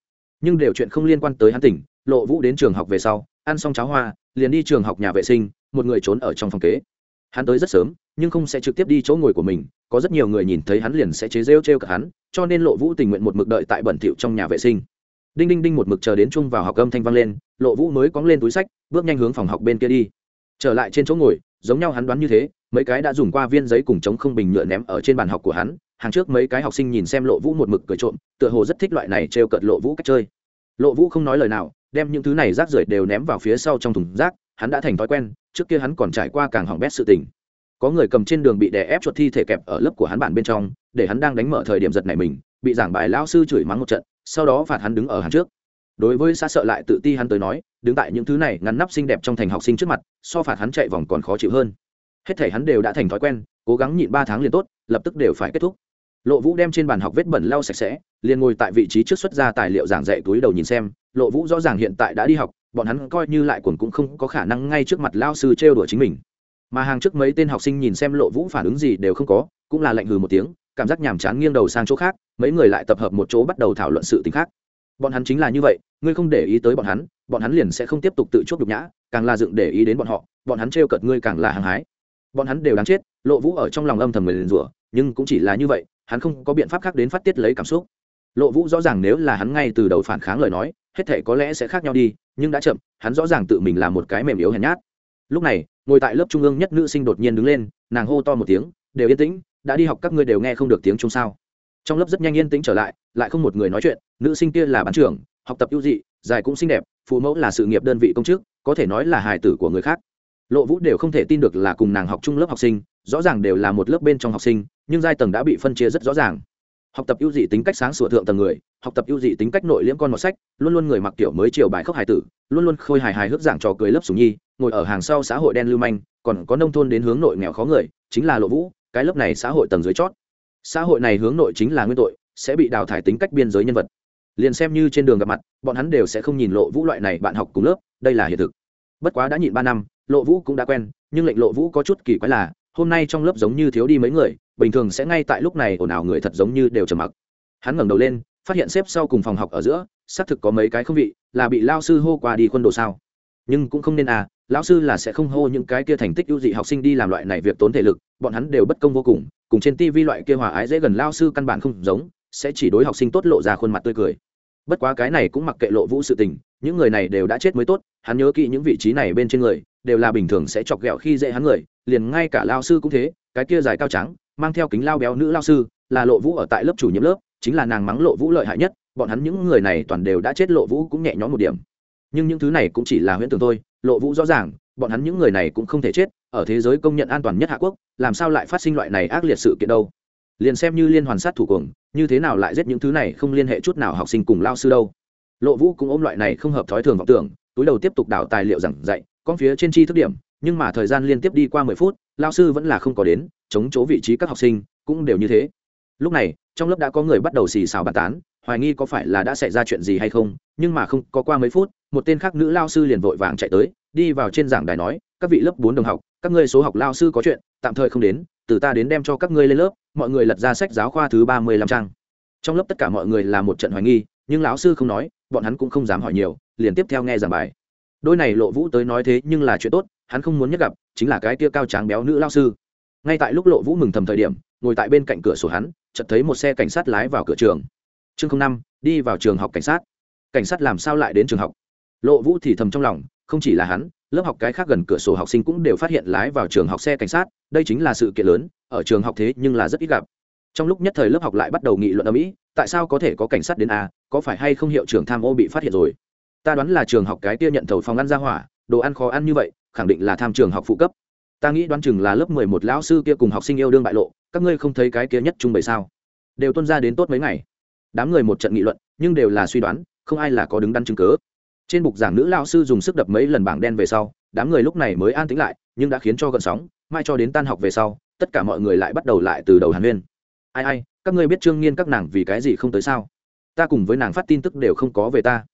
Nhưng đều chuyện không liên quan tới hắn tỉnh, lộ vũ đến trường học về sau, ăn xong cháo hoa liền đi trường học nhà vệ sinh, một người trốn ở trong phòng kế. Hắn tới rất sớm, nhưng không sẽ trực tiếp đi chỗ ngồi của mình, có rất nhiều người nhìn thấy hắn liền sẽ chế rêu trêu cả hắn, cho nên lộ vũ tình nguyện một mực đợi tại bẩn thỉu trong nhà vệ sinh. Đinh đinh đinh một mực chờ đến chung vào học âm thanh vang lên, lộ vũ mới cóng lên túi sách, bước nhanh hướng phòng học bên kia đi. Trở lại trên chỗ ngồi, giống nhau hắn đoán như thế, mấy cái đã dùng qua viên giấy cùng chống không bình nhựa ném ở trên bàn học của hắn, hàng trước mấy cái học sinh nhìn xem lộ vũ một mực cười trộm, tựa hồ rất thích loại này trêu cợt lộ vũ cách chơi. Lộ vũ không nói lời nào đem những thứ này rác rưởi đều ném vào phía sau trong thùng rác, hắn đã thành thói quen, trước kia hắn còn trải qua càng hỏng bét sự tình. Có người cầm trên đường bị đè ép chuột thi thể kẹp ở lớp của hắn bản bên trong, để hắn đang đánh mở thời điểm giật này mình, bị giảng bài lão sư chửi mắng một trận, sau đó phạt hắn đứng ở hắn trước. Đối với xa sợ lại tự ti hắn tới nói, đứng tại những thứ này ngắn nắp xinh đẹp trong thành học sinh trước mặt, so phạt hắn chạy vòng còn khó chịu hơn. Hết thể hắn đều đã thành thói quen, cố gắng nhịn ba tháng liền tốt, lập tức đều phải kết thúc lộ vũ đem trên bàn học vết bẩn lau sạch sẽ, liền ngồi tại vị trí trước xuất ra tài liệu giảng dạy túi đầu nhìn xem. Lộ vũ rõ ràng hiện tại đã đi học, bọn hắn coi như lại quần cũng không có khả năng ngay trước mặt lao sư trêu đùa chính mình. Mà hàng trước mấy tên học sinh nhìn xem lộ vũ phản ứng gì đều không có, cũng là lạnh hừ một tiếng, cảm giác nhàm chán nghiêng đầu sang chỗ khác, mấy người lại tập hợp một chỗ bắt đầu thảo luận sự t ì n h khác. Bọn hắn chính là như vậy, ngươi không để ý tới bọn hắn bọn hắn liền sẽ không tiếp tục tự chuốc nhục nhã, càng là dựng để ý đến bọn họ, bọn hắn trêu cợt ngươi càng là hăng hái. Bọn hắn đều đáng chết, lộ vũ ở trong lòng âm thầm người liền rủa nhưng cũng chỉ là như vậy hắn không có biện pháp khác đến phát tiết lấy cảm xúc. Lộ vũ rõ ràng nếu là hắn ngay từ đầu phản kháng lời nói, hết thể có lẽ sẽ khác nhau đi, nhưng đã chậm, hắn rõ ràng tự mình là một cái mềm yếu hèn nhát. Lúc này, ngồi tại lớp trung ương nhất nữ sinh đột nhiên đứng lên, nàng hô to một tiếng, đều yên tĩnh, đã đi học các ngươi đều nghe không được tiếng chung sao? Trong lớp rất nhanh yên tĩnh trở lại lại không một người nói chuyện, nữ sinh kia là bán trưởng, học tập ưu dị, dài cũng xinh đẹp, phụ mẫu là sự nghiệp đơn vị công chức, có thể nói là hài tử của người khác. Lộ vũ đều không thể tin được là cùng nàng học chung lớp học sinh, rõ ràng đều là một lớp bên trong học sinh nhưng giai tầng đã bị phân chia rất rõ ràng. Học tập ưu dị tính cách sáng sủa thượng tầng người, học tập ưu dị tính cách nội liễm con một sách, luôn luôn người mặc kiểu mới chiều bài khóc hài tử, luôn luôn khôi hài hài hước giảng trò cười lớp sùng nhi, ngồi ở hàng sau xã hội đen lưu manh, còn có nông thôn đến hướng nội nghèo khó người, chính là lộ vũ, cái lớp này xã hội tầng dưới chót. Xã hội này hướng nội chính là nguyên tội, sẽ bị đào thải tính cách biên giới nhân vật. Liền xem như trên đường gặp mặt, bọn hắn đều sẽ không nhìn lộ vũ loại này bạn học cùng lớp, đây là hiện thực. Bất quá đã nhịn ba năm, lộ vũ cũng đã quen, nhưng lệnh lộ vũ có chút kỳ quái là, hôm nay trong lớp giống như thiếu đi mấy người bình thường sẽ ngay tại lúc này ồn ào người thật giống như đều trầm mặc. Hắn ngẩng đầu lên, phát hiện xếp sau cùng phòng học ở giữa, xác thực có mấy cái không vị, là bị lao sư hô qua đi quân đồ sao. Nhưng cũng không nên à lão sư là sẽ không hô những cái kia thành tích ưu dị học sinh đi làm loại này việc tốn thể lực, bọn hắn đều bất công vô cùng cùng trên tivi loại kia hòa ái dễ gần lao sư căn bản không giống, sẽ chỉ đối học sinh tốt lộ ra khuôn mặt tươi cười. Bất quá cái này cũng mặc kệ lộ vũ sự tình, những người này đều đã chết mới tốt, hắn nhớ kỹ những vị trí này bên trên người, đều là bình thường sẽ chọc ghẹo khi dễ hắn người, liền ngay cả lao sư cũng thế, cái kia dài cao trắng mang theo kính lao béo nữ lao sư, là lộ vũ ở tại lớp chủ nhiệm lớp, chính là nàng mắng lộ vũ lợi hại nhất, bọn hắn những người này toàn đều đã chết lộ vũ cũng nhẹ nhõm một điểm. Nhưng những thứ này cũng chỉ là huyễn tưởng thôi, lộ vũ rõ ràng, bọn hắn những người này cũng không thể chết, ở thế giới công nhận an toàn nhất hạ quốc, làm sao lại phát sinh loại này ác liệt sự kiện đâu? Liền xem như liên hoàn sát thủ cuồng, như thế nào lại giết những thứ này không liên hệ chút nào học sinh cùng lao sư đâu? Lộ vũ cũng ôm loại này không hợp thói thường vọng tưởng, túi đầu tiếp tục đào tài liệu giảng dạy, con phía trên chi thức điểm nhưng mà thời gian liên tiếp đi qua mười phút lao sư vẫn là không có đến, chống chỗ vị trí các học sinh cũng đều như thế. Lúc này, trong lớp đã có người bắt đầu xì xào bàn tán, hoài nghi có phải là đã xảy ra chuyện gì hay không, nhưng mà không có qua mấy phút, một tên khác nữ lao sư liền vội vàng chạy tới, đi vào trên giảng đài nói, các vị lớp bốn đồng học, các ngươi số học lao sư có chuyện, tạm thời không đến, từ ta đến đem cho các ngươi lên lớp, mọi người lật ra sách giáo khoa thứ ba mươi lăm trang. Trong lớp tất cả mọi người là một trận hoài nghi, nhưng lão sư không nói, bọn hắn cũng không dám hỏi nhiều, liền tiếp theo nghe giảng bài. Đôi này lộ vũ tới nói thế nhưng là chuyện tốt hắn không muốn nhất gặp, chính là cái kia cao tráng béo nữ lao sư. Ngay tại lúc lộ vũ mừng thầm thời điểm, ngồi tại bên cạnh cửa sổ hắn, chợt thấy một xe cảnh sát lái vào cửa trường. Chương năm, đi vào trường học cảnh sát. Cảnh sát làm sao lại đến trường học? Lộ vũ thì thầm trong lòng, không chỉ là hắn, lớp học cái khác gần cửa sổ học sinh cũng đều phát hiện lái vào trường học xe cảnh sát, đây chính là sự kiện lớn, ở trường học thế nhưng là rất ít gặp. Trong lúc nhất thời lớp học lại bắt đầu nghị luận ở mỹ tại sao có thể có cảnh sát đến a, có phải hay không hiệu trưởng tham ô bị phát hiện rồi? Ta đoán là trường học cái kia nhận thầu phòng ăn ra hỏa đồ ăn khó ăn như vậy, khẳng định là tham trường học phụ cấp. Ta nghĩ đoán chừng là lớp mười một lão sư kia cùng học sinh yêu đương bại lộ, các ngươi không thấy cái kia nhất trung bày sao? Đều tuân ra đến tốt mấy ngày. Đám người một trận nghị luận, nhưng đều là suy đoán, không ai là có đứng đắn chứng cớ trên bục giảng nữ lao sư dùng sức đập mấy lần bảng đen về sau, đám người lúc này mới an tĩnh lại, nhưng đã khiến cho gợn sóng, mai cho đến tan học về sau, tất cả mọi người lại bắt đầu lại từ đầu hàn huyên. Ai ai, các ngươi biết trương nghiên các nàng vì cái gì không tới sao? Ta cùng với nàng phát tin tức đều không có về ta.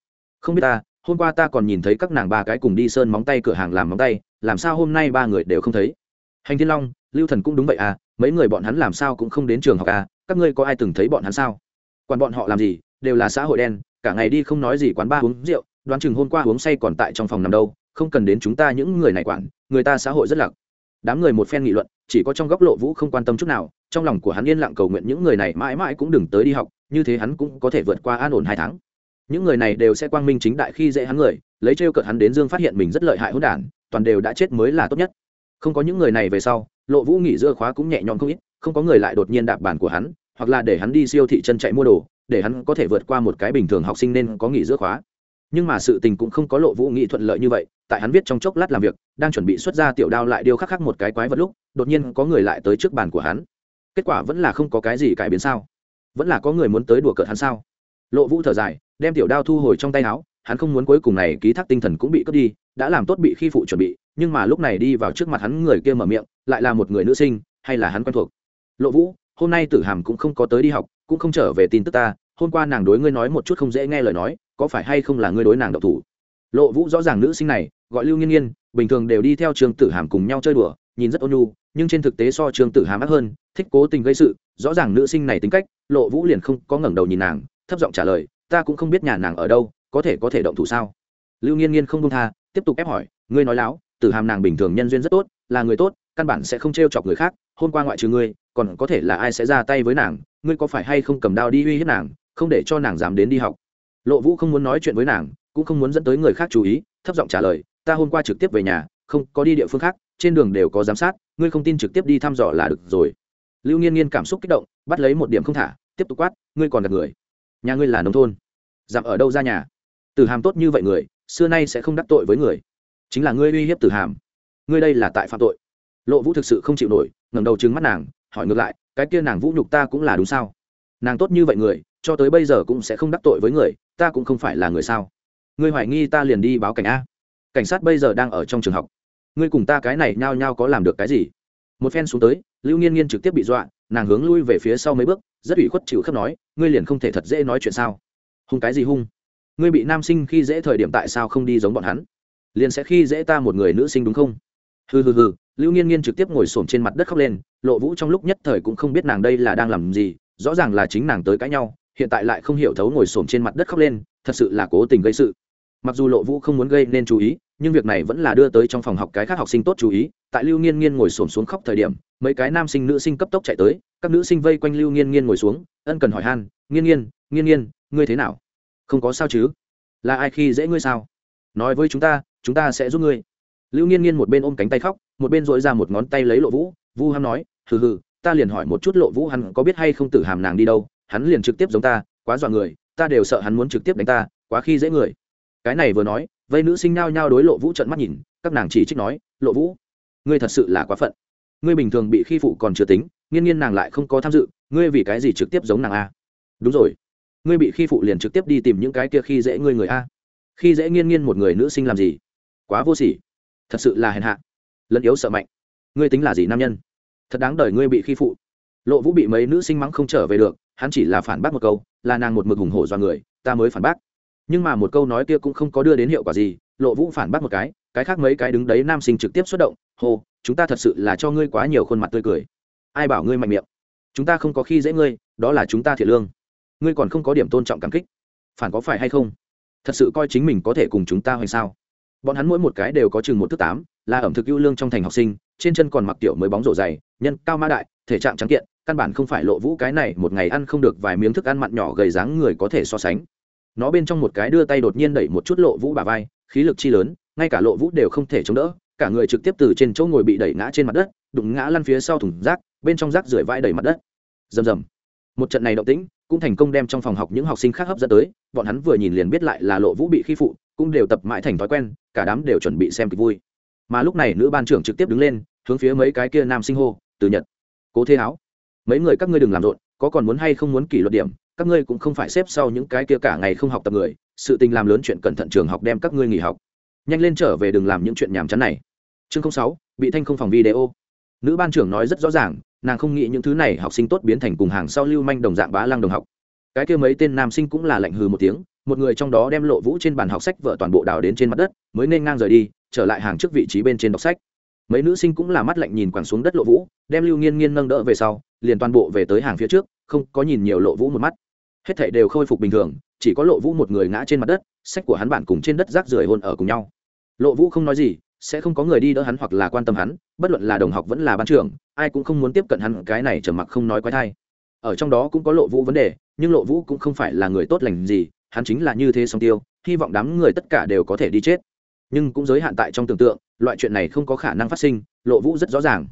Không biết ta hôm qua ta còn nhìn thấy các nàng ba cái cùng đi sơn móng tay cửa hàng làm móng tay, làm sao hôm nay ba người đều không thấy? Hành thiên long, lưu thần cũng đúng vậy à mấy người bọn hắn làm sao cũng không đến trường học à các ngươi có ai từng thấy bọn hắn sao? Còn bọn họ làm gì, đều là xã hội đen, cả ngày đi không nói gì quán ba uống rượu, đoán chừng hôm qua uống say còn tại trong phòng nằm đâu, không cần đến chúng ta những người này quản, người ta xã hội rất lặng đám người một phen nghị luận, chỉ có trong góc lộ vũ không quan tâm chút nào, trong lòng của hắn yên lặng cầu nguyện những người này mãi mãi cũng đừng tới đi học, như thế hắn cũng có thể vượt qua an ổn hai tháng những người này đều sẽ quang minh chính đại khi dễ hắn người, lấy trêu cợt hắn đến dương phát hiện mình rất lợi hại hỗn đản, toàn đều đã chết mới là tốt nhất. Không có những người này về sau, lộ vũ nghỉ giữa khóa cũng nhẹ nhõm không ít, không có người lại đột nhiên đạp bàn của hắn, hoặc là để hắn đi siêu thị chân chạy mua đồ, để hắn có thể vượt qua một cái bình thường học sinh nên có nghỉ giữa khóa. Nhưng mà sự tình cũng không có lộ vũ nghị thuận lợi như vậy, tại hắn viết trong chốc lát làm việc, đang chuẩn bị xuất ra tiểu đao lại điêu khắc khắc một cái quái vật lúc, đột nhiên có người lại tới trước bàn của hắn. Kết quả vẫn là không có cái gì cải biến sao? Vẫn là có người muốn tới đùa cợt hắn sao? Lộ vũ thở dài đem tiểu đao thu hồi trong tay áo, hắn không muốn cuối cùng này ký thác tinh thần cũng bị cướp đi, đã làm tốt bị khi phụ chuẩn bị, nhưng mà lúc này đi vào trước mặt hắn người kia mở miệng, lại là một người nữ sinh, hay là hắn quen thuộc? Lộ vũ, hôm nay tử hàm cũng không có tới đi học, cũng không trở về tin tức ta, hôm qua nàng đối ngươi nói một chút không dễ nghe lời nói, có phải hay không là ngươi đối nàng độc thủ? Lộ vũ rõ ràng nữ sinh này, gọi lưu nghiên nghiên, bình thường đều đi theo trường tử hàm cùng nhau chơi đùa, nhìn rất ôn nhu, nhưng trên thực tế so trường tử hàm ác hơn, thích cố tình gây sự, rõ ràng nữ sinh này tính cách, lộ vũ liền không có ngẩng đầu nhìn nàng, thấp giọng trả lời ta cũng không biết nhà nàng ở đâu, có thể có thể động thủ sao? Lưu nghiên nghiên không công tha, tiếp tục ép hỏi, ngươi nói láo, tử hàm nàng bình thường nhân duyên rất tốt, là người tốt, căn bản sẽ không t r e o chọc người khác, hôm qua ngoại trừ ngươi, còn có thể là ai sẽ ra tay với nàng, ngươi có phải hay không cầm đao đi uy hiếp nàng, không để cho nàng dám đến đi học? Lộ vũ không muốn nói chuyện với nàng, cũng không muốn dẫn tới người khác chú ý, thấp giọng trả lời, ta hôm qua trực tiếp về nhà, không có đi địa phương khác, trên đường đều có giám sát, ngươi không tin trực tiếp đi thăm dò là được rồi. Lưu nghiên nghiên cảm xúc kích động, bắt lấy một điểm không thả, tiếp tục quát, ngươi còn gặp người nhà ngươi là nông thôn. Dặm ở đâu ra nhà? Tử hàm tốt như vậy người, xưa nay sẽ không đắc tội với người. Chính là ngươi uy hiếp tử hàm. Ngươi đây là tại phạm tội. Lộ vũ thực sự không chịu nổi, ngẩng đầu trừng mắt nàng, hỏi ngược lại, cái kia nàng vũ nhục ta cũng là đúng sao? Nàng tốt như vậy người, cho tới bây giờ cũng sẽ không đắc tội với người, ta cũng không phải là người sao? Ngươi hoài nghi ta liền đi báo cảnh a. Cảnh sát bây giờ đang ở trong trường học. Ngươi cùng ta cái này nhao nhao có làm được cái gì? Một phen xuống tới, lưu nghiên nghiên trực tiếp bị dọa, nàng hướng lui về phía sau mấy bước, rất ủy khuất chịu khắp nói, ngươi liền không thể thật dễ nói chuyện sao? Hung cái gì hung? Ngươi bị nam sinh khi dễ thời điểm tại sao không đi giống bọn hắn? Liền sẽ khi dễ ta một người nữ sinh đúng không? Hừ hừ hừ, lưu nghiên nghiên trực tiếp ngồi xổm trên mặt đất khóc lên, lộ vũ trong lúc nhất thời cũng không biết nàng đây là đang làm gì, rõ ràng là chính nàng tới cãi nhau, hiện tại lại không hiểu thấu ngồi xổm trên mặt đất khóc lên, thật sự là cố tình gây sự. Mặc dù lộ vũ không muốn gây nên chú ý nhưng việc này vẫn là đưa tới trong phòng học cái khác học sinh tốt chú ý, tại lưu nghiên nghiên ngồi xổm xuống khóc thời điểm, mấy cái nam sinh nữ sinh cấp tốc chạy tới, các nữ sinh vây quanh lưu nghiên nghiên ngồi xuống, ân cần hỏi han, nghiên nghiên nghiên nghiên, ngươi thế nào? Không có sao chứ. Là ai khi dễ ngươi sao? Nói với chúng ta chúng ta sẽ giúp ngươi. Lưu nghiên nghiên một bên ôm cánh tay khóc, một bên dội ra một ngón tay lấy lộ vũ, vu ham nói, hừ hừ, ta liền hỏi một chút lộ vũ hắn có biết hay không tử hàm nàng đi đâu, hắn liền trực tiếp giống ta, quá dọa người, ta đều sợ hắn muốn trực tiếp đánh ta, quá khi dễ người. Cái này vừa nói vây nữ sinh nao nhao đối lộ vũ trận mắt nhìn, các nàng chỉ trích nói, lộ vũ, ngươi thật sự là quá phận. Ngươi bình thường bị khi phụ còn chưa tính, nghiên nghiên nàng lại không có tham dự, ngươi vì cái gì trực tiếp giống nàng a? Đúng rồi, ngươi bị khi phụ liền trực tiếp đi tìm những cái kia khi dễ ngươi người a. Khi dễ nghiên nghiên một người nữ sinh làm gì? Quá vô sỉ. Thật sự là hèn hạ. Lẫn yếu sợ mạnh. Ngươi tính là gì nam nhân? Thật đáng đời ngươi bị khi phụ. Lộ vũ bị mấy nữ sinh mắng không trở về được, hắn chỉ là phản bác một câu, là nàng một mực hùng hổ do người, ta mới phản bác nhưng mà một câu nói kia cũng không có đưa đến hiệu quả gì, lộ vũ phản bác một cái cái khác mấy cái đứng đấy nam sinh trực tiếp xuất động, hô, chúng ta thật sự là cho ngươi quá nhiều khuôn mặt tươi cười. Ai bảo ngươi mạnh miệng? Chúng ta không có khi dễ ngươi, đó là chúng ta thiệt lương. Ngươi còn không có điểm tôn trọng cảm kích. Phản có phải hay không? Thật sự coi chính mình có thể cùng chúng ta hoành sao? Bọn hắn mỗi một cái đều có chừng một thước tám, là ẩm thực ưu lương trong thành học sinh, trên chân còn mặc tiểu mới bóng rổ dày, nhân cao mã đại, thể trạng trắng kiện, căn bản không phải lộ vũ cái này một ngày ăn không được vài miếng thức ăn mặn nhỏ gầy dáng người có thể so sánh nó bên trong một cái đưa tay đột nhiên đẩy một chút lộ vũ bà vai, khí lực chi lớn, ngay cả lộ vũ đều không thể chống đỡ, cả người trực tiếp từ trên chỗ ngồi bị đẩy ngã trên mặt đất, đụng ngã lăn phía sau thùng rác, bên trong rác rưởi vãi đầy mặt đất. Rầm rầm. Một trận này động tĩnh cũng thành công đem trong phòng học những học sinh khác hấp dẫn tới, bọn hắn vừa nhìn liền biết lại là lộ vũ bị khi phụ, cũng đều tập mãi thành thói quen, cả đám đều chuẩn bị xem kịch vui. Mà lúc này nữ ban trưởng trực tiếp đứng lên, hướng phía mấy cái kia nam sinh hô, từ nhật, cố thế áo. Mấy người các ngươi đừng làm rộn, có còn muốn hay không muốn kỷ luật điểm các ngươi cũng không phải xếp sau những cái kia cả ngày không học tập người, sự tình làm lớn chuyện cẩn thận trường học đem các ngươi nghỉ học. Nhanh lên trở về đừng làm những chuyện nhàm chán này. Chương sáu, bị thanh không phòng video. Nữ ban trưởng nói rất rõ ràng, nàng không nghĩ những thứ này học sinh tốt biến thành cùng hàng sau lưu manh đồng dạng bá lăng đồng học. Cái kia mấy tên nam sinh cũng là lạnh hừ một tiếng, một người trong đó đem lộ vũ trên bàn học sách vợ toàn bộ đào đến trên mặt đất, mới nên ngang rời đi, trở lại hàng trước vị trí bên trên đọc sách. Mấy nữ sinh cũng là mắt lạnh nhìn quẳng xuống đất lộ vũ, đem lưu nghiên nghiên nâng đỡ về sau, liền toàn bộ về tới hàng phía trước, không có nhìn nhiều lộ vũ một mắt hết thảy đều khôi phục bình thường, chỉ có lộ vũ một người ngã trên mặt đất, sách của hắn bản cùng trên đất rác rưởi hôn ở cùng nhau. Lộ vũ không nói gì, sẽ không có người đi đỡ hắn hoặc là quan tâm hắn, bất luận là đồng học vẫn là ban trưởng, ai cũng không muốn tiếp cận hắn, cái này trở mặc không nói quái thai. Ở trong đó cũng có lộ vũ vấn đề, nhưng lộ vũ cũng không phải là người tốt lành gì, hắn chính là như thế song tiêu, hy vọng đám người tất cả đều có thể đi chết. Nhưng cũng giới hạn tại trong tưởng tượng, loại chuyện này không có khả năng phát sinh, lộ vũ rất rõ ràng.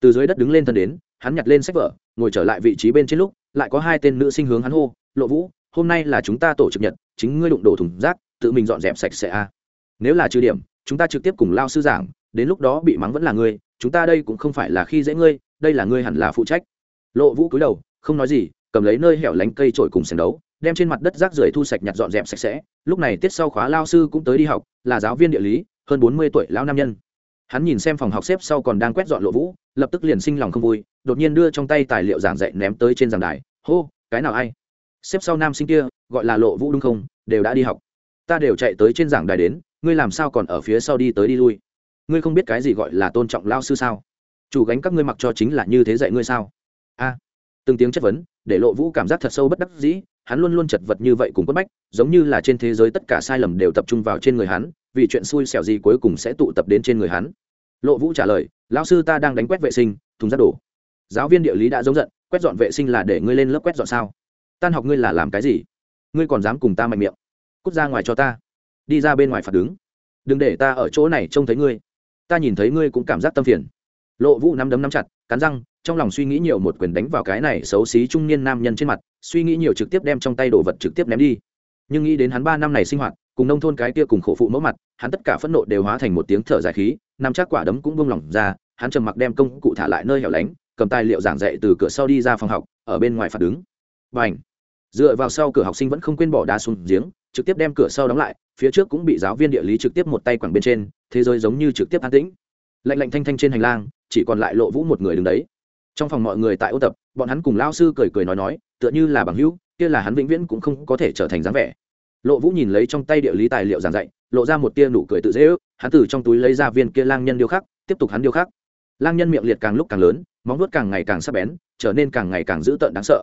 Từ dưới đất đứng lên thân đến, hắn nhặt lên sách vở, ngồi trở lại vị trí bên trên lúc, lại có hai tên nữ sinh hướng hắn hô lộ vũ, hôm nay là chúng ta tổ chức nhật, chính ngươi đụng đổ thùng rác, tự mình dọn dẹp sạch sẽ a nếu là trừ điểm, chúng ta trực tiếp cùng lao sư giảng, đến lúc đó bị mắng vẫn là ngươi, chúng ta đây cũng không phải là khi dễ ngươi, đây là ngươi hẳn là phụ trách. Lộ vũ cúi đầu, không nói gì, cầm lấy nơi hẻo lánh cây trổi cùng sèn đấu, đem trên mặt đất rác rưởi thu sạch nhặt dọn dẹp sạch sẽ. Lúc này tiết sau khóa lao sư cũng tới đi học, là giáo viên địa lý, hơn bốn mươi tuổi lão nam nhân. Hắn nhìn xem phòng học xếp sau còn đang quét dọn lộ vũ, lập tức liền sinh lòng không vui, đột nhiên đưa trong tay tài liệu giảng dạy ném tới trên giảng đài. Hô, cái nào ai? Xếp sau nam sinh kia, gọi là lộ vũ đúng không? Đều đã đi học. Ta đều chạy tới trên giảng đài đến, ngươi làm sao còn ở phía sau đi tới đi lui? Ngươi không biết cái gì gọi là tôn trọng lao sư sao? Chủ gánh các ngươi mặc cho chính là như thế dạy ngươi sao? A. Từng tiếng chất vấn, để lộ vũ cảm giác thật sâu bất đắc dĩ, hắn luôn luôn chật vật như vậy cùng quất bách, giống như là trên thế giới tất cả sai lầm đều tập trung vào trên người hắn, vì chuyện xui xẻo gì cuối cùng sẽ tụ tập đến trên người hắn. Lộ vũ trả lời lao sư ta đang đánh quét vệ sinh, thùng rác đổ. Giáo viên địa lý đã giống giận, quét dọn vệ sinh là để ngươi lên lớp quét dọn sao? Tan học ngươi là làm cái gì? Ngươi còn dám cùng ta mạnh miệng? Cút ra ngoài cho ta. Đi ra bên ngoài phạt đứng. Đừng để ta ở chỗ này trông thấy ngươi. Ta nhìn thấy ngươi cũng cảm giác tâm phiền. Lộ vũ nắm đấm nắm chặt, cắn răng, trong lòng suy nghĩ nhiều một quyền đánh vào cái này xấu xí trung niên nam nhân trên mặt, suy nghĩ nhiều trực tiếp đem trong tay đồ vật trực tiếp ném đi. Nhưng nghĩ đến hắn ba năm này sinh hoạt, cùng nông thôn cái kia cùng khổ phụ mẫu mặt, hắn tất cả phẫn nộ đều hóa thành một tiếng thở dài khí nằm chắc quả đấm cũng buông lỏng ra, hắn trầm mặc đem công cụ thả lại nơi hẻo lánh, cầm tài liệu giảng dạy từ cửa sau đi ra phòng học, ở bên ngoài phạt đứng và ảnh. Dựa vào sau cửa học sinh vẫn không quên bỏ đá xuống giếng, trực tiếp đem cửa sau đóng lại, phía trước cũng bị giáo viên địa lý trực tiếp một tay quẳng bên trên, thế giới giống như trực tiếp an tĩnh. Lạnh lạnh thanh thanh trên hành lang, chỉ còn lại lộ vũ một người đứng đấy. Trong phòng mọi người tại ô tập, bọn hắn cùng lao sư cười cười nói nói, tựa như là bằng hữu, kia là hắn vĩnh viễn cũng không có thể trở thành dáng vẻ. Lộ vũ nhìn lấy trong tay địa lý tài liệu giảng dạy, lộ ra một tia nụ cười tự dễ ước, hắn từ trong túi lấy ra viên kia lang nhân điêu khắc, tiếp tục hắn điêu khắc. Lang nhân miệng liệt càng lúc càng lớn, móng vuốt càng ngày càng sắc bén, trở nên càng ngày càng dữ tợn đáng sợ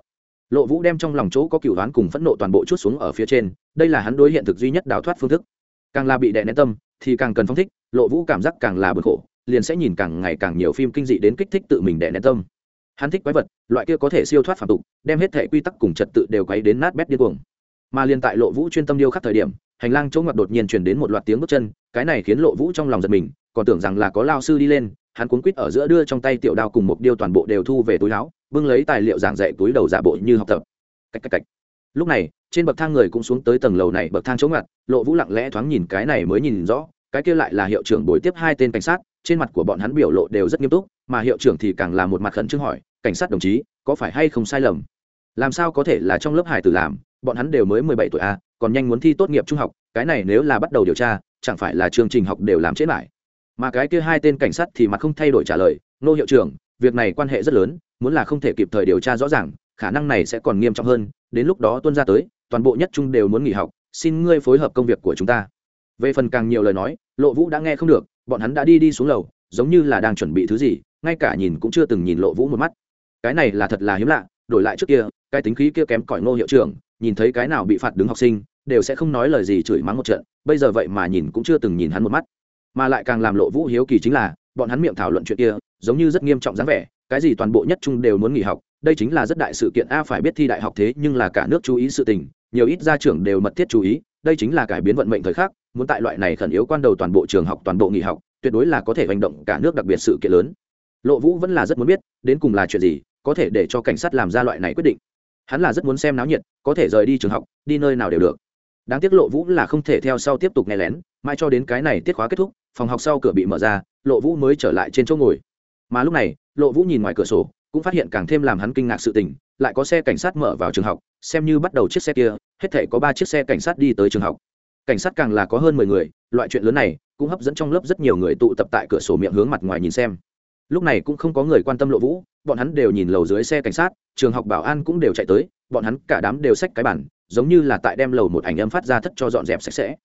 lộ vũ đem trong lòng chỗ có cựu đoán cùng phẫn nộ toàn bộ chút xuống ở phía trên, đây là hắn đối hiện thực duy nhất đào thoát phương thức. Càng là bị đè nén tâm, thì càng cần phong thích, lộ vũ cảm giác càng là bực khổ, liền sẽ nhìn càng ngày càng nhiều phim kinh dị đến kích thích tự mình đè nén tâm. Hắn thích quái vật, loại kia có thể siêu thoát phạm tục, đem hết thể quy tắc cùng trật tự đều quấy đến nát bét điên cuồng. Mà liền tại lộ vũ chuyên tâm điêu khắc thời điểm, hành lang chỗ ngoặt đột nhiên truyền đến một loạt tiếng bước chân, cái này khiến lộ vũ trong lòng giật mình, còn tưởng rằng là có lao sư đi lên, hắn cuốn quýt ở giữa đưa trong tay tiểu đao cùng một điêu toàn bộ đều thu về túi láo bưng lấy tài liệu giảng dạy túi đầu giả bộ như học tập. Cách cách cách. Lúc này, trên bậc thang người cũng xuống tới tầng lầu này, bậc thang chống ngặt, lộ vũ lặng lẽ thoáng nhìn cái này mới nhìn rõ, cái kia lại là hiệu trưởng bồi tiếp hai tên cảnh sát, trên mặt của bọn hắn biểu lộ đều rất nghiêm túc, mà hiệu trưởng thì càng là một mặt khẩn trương hỏi, cảnh sát đồng chí, có phải hay không sai lầm? Làm sao có thể là trong lớp hải tử làm, bọn hắn đều mới mười bảy tuổi a còn nhanh muốn thi tốt nghiệp trung học, cái này nếu là bắt đầu điều tra, chẳng phải là chương trình học đều làm chết lại mà cái kia hai tên cảnh sát thì mặt không thay đổi trả lời, nô hiệu trưởng việc này quan hệ rất lớn, muốn là không thể kịp thời điều tra rõ ràng, khả năng này sẽ còn nghiêm trọng hơn, đến lúc đó tuân ra tới, toàn bộ nhất trung đều muốn nghỉ học, xin ngươi phối hợp công việc của chúng ta. Về phần càng nhiều lời nói, lộ vũ đã nghe không được, bọn hắn đã đi đi xuống lầu, giống như là đang chuẩn bị thứ gì, ngay cả nhìn cũng chưa từng nhìn lộ vũ một mắt. Cái này là thật là hiếm lạ, đổi lại trước kia, cái tính khí kia kém cỏi ngô hiệu trưởng, nhìn thấy cái nào bị phạt đứng học sinh, đều sẽ không nói lời gì chửi mắng một trận, bây giờ vậy mà nhìn cũng chưa từng nhìn hắn một mắt. Mà lại càng làm lộ vũ hiếu kỳ chính là bọn hắn miệng thảo luận chuyện kia, giống như rất nghiêm trọng dáng vẻ, cái gì toàn bộ nhất trung đều muốn nghỉ học, đây chính là rất đại sự kiện, a, phải biết thi đại học thế nhưng là cả nước chú ý sự tình, nhiều ít gia trưởng đều mật thiết chú ý, đây chính là cải biến vận mệnh thời khắc, muốn tại loại này khẩn yếu quan đầu toàn bộ trường học, toàn bộ nghỉ học, tuyệt đối là có thể hành động cả nước đặc biệt sự kiện lớn. Lộ vũ vẫn là rất muốn biết, đến cùng là chuyện gì, có thể để cho cảnh sát làm ra loại này quyết định. Hắn là rất muốn xem náo nhiệt, có thể rời đi trường học, đi nơi nào đều được. Đáng tiếc lộ vũ là không thể theo sau tiếp tục nghe lén, mãi cho đến cái này tiết khóa kết thúc, phòng học sau cửa bị mở ra lộ vũ mới trở lại trên chỗ ngồi. Mà lúc này, lộ vũ nhìn ngoài cửa sổ, cũng phát hiện càng thêm làm hắn kinh ngạc sự tình, lại có xe cảnh sát mở vào trường học, xem như bắt đầu chiếc xe kia, hết thể có ba chiếc xe cảnh sát đi tới trường học. Cảnh sát càng là có hơn mười người, loại chuyện lớn này cũng hấp dẫn trong lớp rất nhiều người tụ tập tại cửa sổ miệng hướng mặt ngoài nhìn xem. Lúc này cũng không có người quan tâm lộ vũ, bọn hắn đều nhìn lầu dưới xe cảnh sát, trường học bảo an cũng đều chạy tới, bọn hắn cả đám đều xách cái bản giống như là tại đem lầu một ảnh âm phát ra thất cho dọn dẹp sạch sẽ.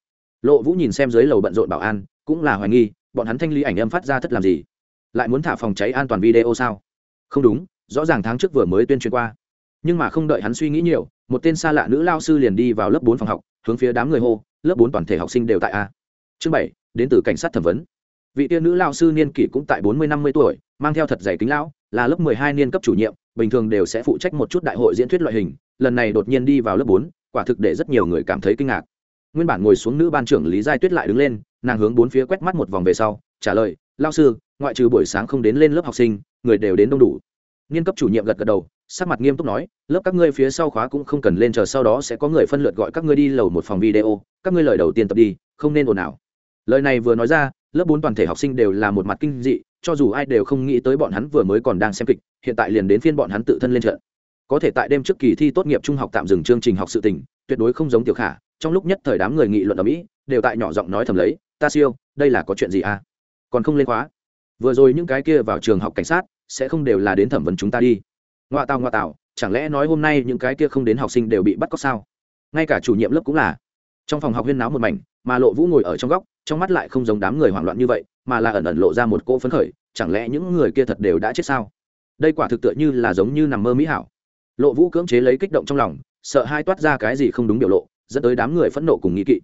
Lộ vũ nhìn xem dưới lầu bận rộn bảo an, cũng là hoài nghi bọn hắn thanh lý ảnh âm phát ra thất làm gì? Lại muốn thả phòng cháy an toàn video sao? Không đúng, rõ ràng tháng trước vừa mới tuyên truyền qua. Nhưng mà không đợi hắn suy nghĩ nhiều, một tên xa lạ nữ lao sư liền đi vào lớp bốn phòng học, hướng phía đám người hô, lớp bốn toàn thể học sinh đều tại a. Chương bảy, đến từ cảnh sát thẩm vấn. Vị tiên nữ lao sư niên kỷ cũng tại bốn mươi năm mươi tuổi, mang theo thật dày kính lão, là lớp mười hai niên cấp chủ nhiệm, bình thường đều sẽ phụ trách một chút đại hội diễn thuyết loại hình, lần này đột nhiên đi vào lớp bốn, quả thực để rất nhiều người cảm thấy kinh ngạc. Nguyên bản ngồi xuống nữ ban trưởng lý giai tuyết lại đứng lên nàng hướng bốn phía quét mắt một vòng về sau, trả lời lao sư, ngoại trừ buổi sáng không đến lên lớp học sinh, người đều đến đông đủ. Niên cấp chủ nhiệm gật gật đầu, sắc mặt nghiêm túc nói, lớp các ngươi phía sau khóa cũng không cần lên chờ sau đó sẽ có người phân lượt gọi các ngươi đi lầu một phòng video, các ngươi lời đầu tiên tập đi, không nên ồn ào. Lời này vừa nói ra, lớp bốn toàn thể học sinh đều là một mặt kinh dị, cho dù ai đều không nghĩ tới bọn hắn vừa mới còn đang xem kịch, hiện tại liền đến phiên bọn hắn tự thân lên trận. Có thể tại đêm trước kỳ thi tốt nghiệp trung học tạm dừng chương trình học sự tình, tuyệt đối không giống tiểu khả, trong lúc nhất thời đám người nghị luận ở mỹ, đều tại nhỏ giọng nói thầm lấy ta siêu, đây là có chuyện gì à? Còn không lên khóa. Vừa rồi những cái kia vào trường học cảnh sát, sẽ không đều là đến thẩm vấn chúng ta đi. Ngoa tào ngoa tào, chẳng lẽ nói hôm nay những cái kia không đến học sinh đều bị bắt cóc sao? Ngay cả chủ nhiệm lớp cũng là. Trong phòng học huyên náo một mảnh, mà lộ vũ ngồi ở trong góc, trong mắt lại không giống đám người hoảng loạn như vậy, mà là ẩn ẩn lộ ra một cỗ phấn khởi, chẳng lẽ những người kia thật đều đã chết sao? Đây quả thực tựa như là giống như nằm mơ mỹ hảo. Lộ vũ cưỡng chế lấy kích động trong lòng, sợ hai toát ra cái gì không đúng biểu lộ, dẫn tới đám người phẫn nộ cùng nghĩ kỵ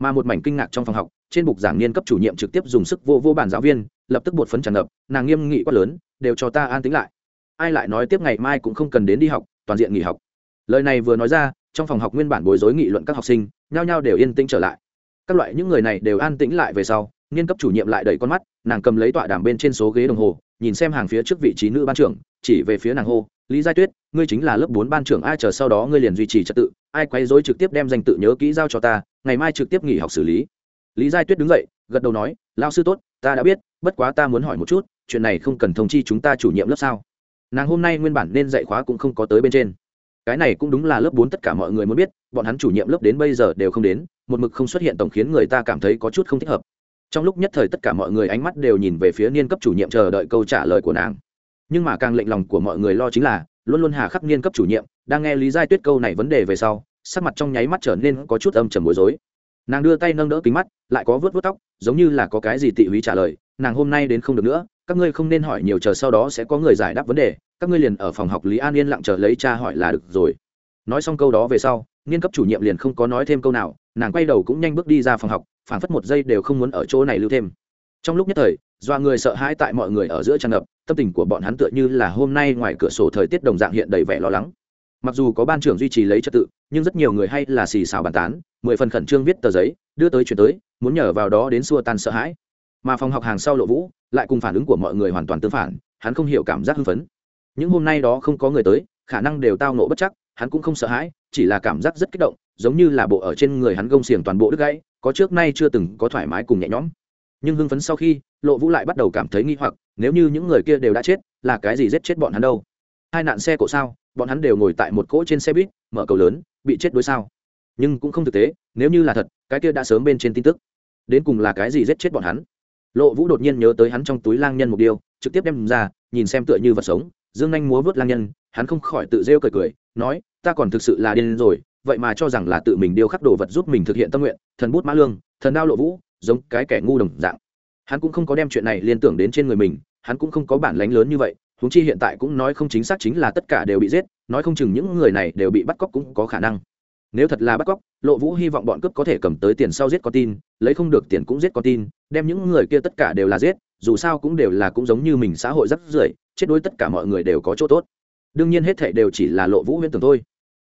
mà một mảnh kinh ngạc trong phòng học, trên bục giảng niên cấp chủ nhiệm trực tiếp dùng sức vô vô bản giáo viên, lập tức bột phấn tràn ngập, nàng nghiêm nghị quát lớn, đều cho ta an tính lại. Ai lại nói tiếp ngày mai cũng không cần đến đi học, toàn diện nghỉ học. Lời này vừa nói ra, trong phòng học nguyên bản bối rối nghị luận các học sinh, nhao nhao đều yên tĩnh trở lại. Các loại những người này đều an tĩnh lại về sau, niên cấp chủ nhiệm lại đẩy con mắt, nàng cầm lấy tọa đàm bên trên số ghế đồng hồ nhìn xem hàng phía trước vị trí nữ ban trưởng, chỉ về phía nàng hô, lý giai tuyết, ngươi chính là lớp bốn ban trưởng, ai chờ sau đó ngươi liền duy trì trật tự, ai quay dối trực tiếp đem danh tự nhớ kỹ giao cho ta, ngày mai trực tiếp nghỉ học xử lý. Lý giai tuyết đứng dậy, gật đầu nói lao sư tốt, ta đã biết, bất quá ta muốn hỏi một chút, chuyện này không cần thông chi chúng ta chủ nhiệm lớp sao? Nàng hôm nay nguyên bản nên dạy khóa cũng không có tới bên trên. Cái này cũng đúng là lớp bốn tất cả mọi người muốn biết, bọn hắn chủ nhiệm lớp đến bây giờ đều không đến, một mực không xuất hiện tổng khiến người ta cảm thấy có chút không thích hợp trong lúc nhất thời tất cả mọi người ánh mắt đều nhìn về phía niên cấp chủ nhiệm chờ đợi câu trả lời của nàng. Nhưng mà càng lệnh lòng của mọi người lo chính là, luôn luôn hà khắc niên cấp chủ nhiệm, đang nghe lý giai tuyết câu này vấn đề về sau, sắc mặt trong nháy mắt trở nên có chút âm trầm bối rối. Nàng đưa tay nâng đỡ kính mắt, lại có vớt vớt tóc, giống như là có cái gì tị húy trả lời, nàng hôm nay đến không được nữa, các ngươi không nên hỏi nhiều, chờ sau đó sẽ có người giải đáp vấn đề, các ngươi liền ở phòng học lý an yên lặng chờ lấy cha hỏi là được rồi. Nói xong câu đó về sau nghiên cấp chủ nhiệm liền không có nói thêm câu nào, nàng quay đầu cũng nhanh bước đi ra phòng học phảng phất một giây đều không muốn ở chỗ này lưu thêm. Trong lúc nhất thời, do người sợ hãi tại mọi người ở giữa tràn ngập, tâm tình của bọn hắn tựa như là hôm nay ngoài cửa sổ thời tiết đồng dạng hiện đầy vẻ lo lắng. Mặc dù có ban trưởng duy trì lấy trật tự, nhưng rất nhiều người hay là xì xào bàn tán, mười phần khẩn trương viết tờ giấy, đưa tới chuyển tới, muốn nhờ vào đó đến xua tan sợ hãi. Mà phòng học hàng sau lộ vũ, lại cùng phản ứng của mọi người hoàn toàn tương phản, hắn không hiểu cảm giác hưng phấn. Những hôm nay đó không có người tới, khả năng đều tao nộ bất chắc, hắn cũng không sợ hãi, chỉ là cảm giác rất kích động, giống như là bộ ở trên người hắn gông xiềng toàn bộ đứt gãy có trước nay chưa từng có thoải mái cùng nhẹ nhõm. Nhưng hưng phấn sau khi, lộ vũ lại bắt đầu cảm thấy nghi hoặc, nếu như những người kia đều đã chết, là cái gì giết chết bọn hắn đâu? Hai nạn xe cộ sao? Bọn hắn đều ngồi tại một cỗ trên xe buýt, mở cầu lớn, bị chết đuối sao? Nhưng cũng không thực tế, nếu như là thật, cái kia đã sớm bên trên tin tức. Đến cùng là cái gì giết chết bọn hắn? Lộ vũ đột nhiên nhớ tới hắn trong túi lang nhân một điều, trực tiếp đem ra, nhìn xem tựa như vật sống, dương anh múa vớt lang nhân, hắn không khỏi tự rêu cười cười, nói, ta còn thực sự là điên rồi vậy mà cho rằng là tự mình điêu khắc đồ vật giúp mình thực hiện tâm nguyện, thần bút mã lương, thần đao lộ vũ, giống cái kẻ ngu đồng dạng. Hắn cũng không có đem chuyện này liên tưởng đến trên người mình, hắn cũng không có bản lánh lớn như vậy, huống chi hiện tại cũng nói không chính xác chính là tất cả đều bị giết, nói không chừng những người này đều bị bắt cóc cũng có khả năng. Nếu thật là bắt cóc, lộ vũ hy vọng bọn cướp có thể cầm tới tiền sau giết con tin, lấy không được tiền cũng giết con tin, đem những người kia tất cả đều là giết, dù sao cũng đều là cũng giống như mình xã hội rắc rưởi, chết đuối tất cả mọi người đều có chỗ tốt. Đương nhiên hết thệ đều chỉ là lộ vũ huyễn tưởng thôi.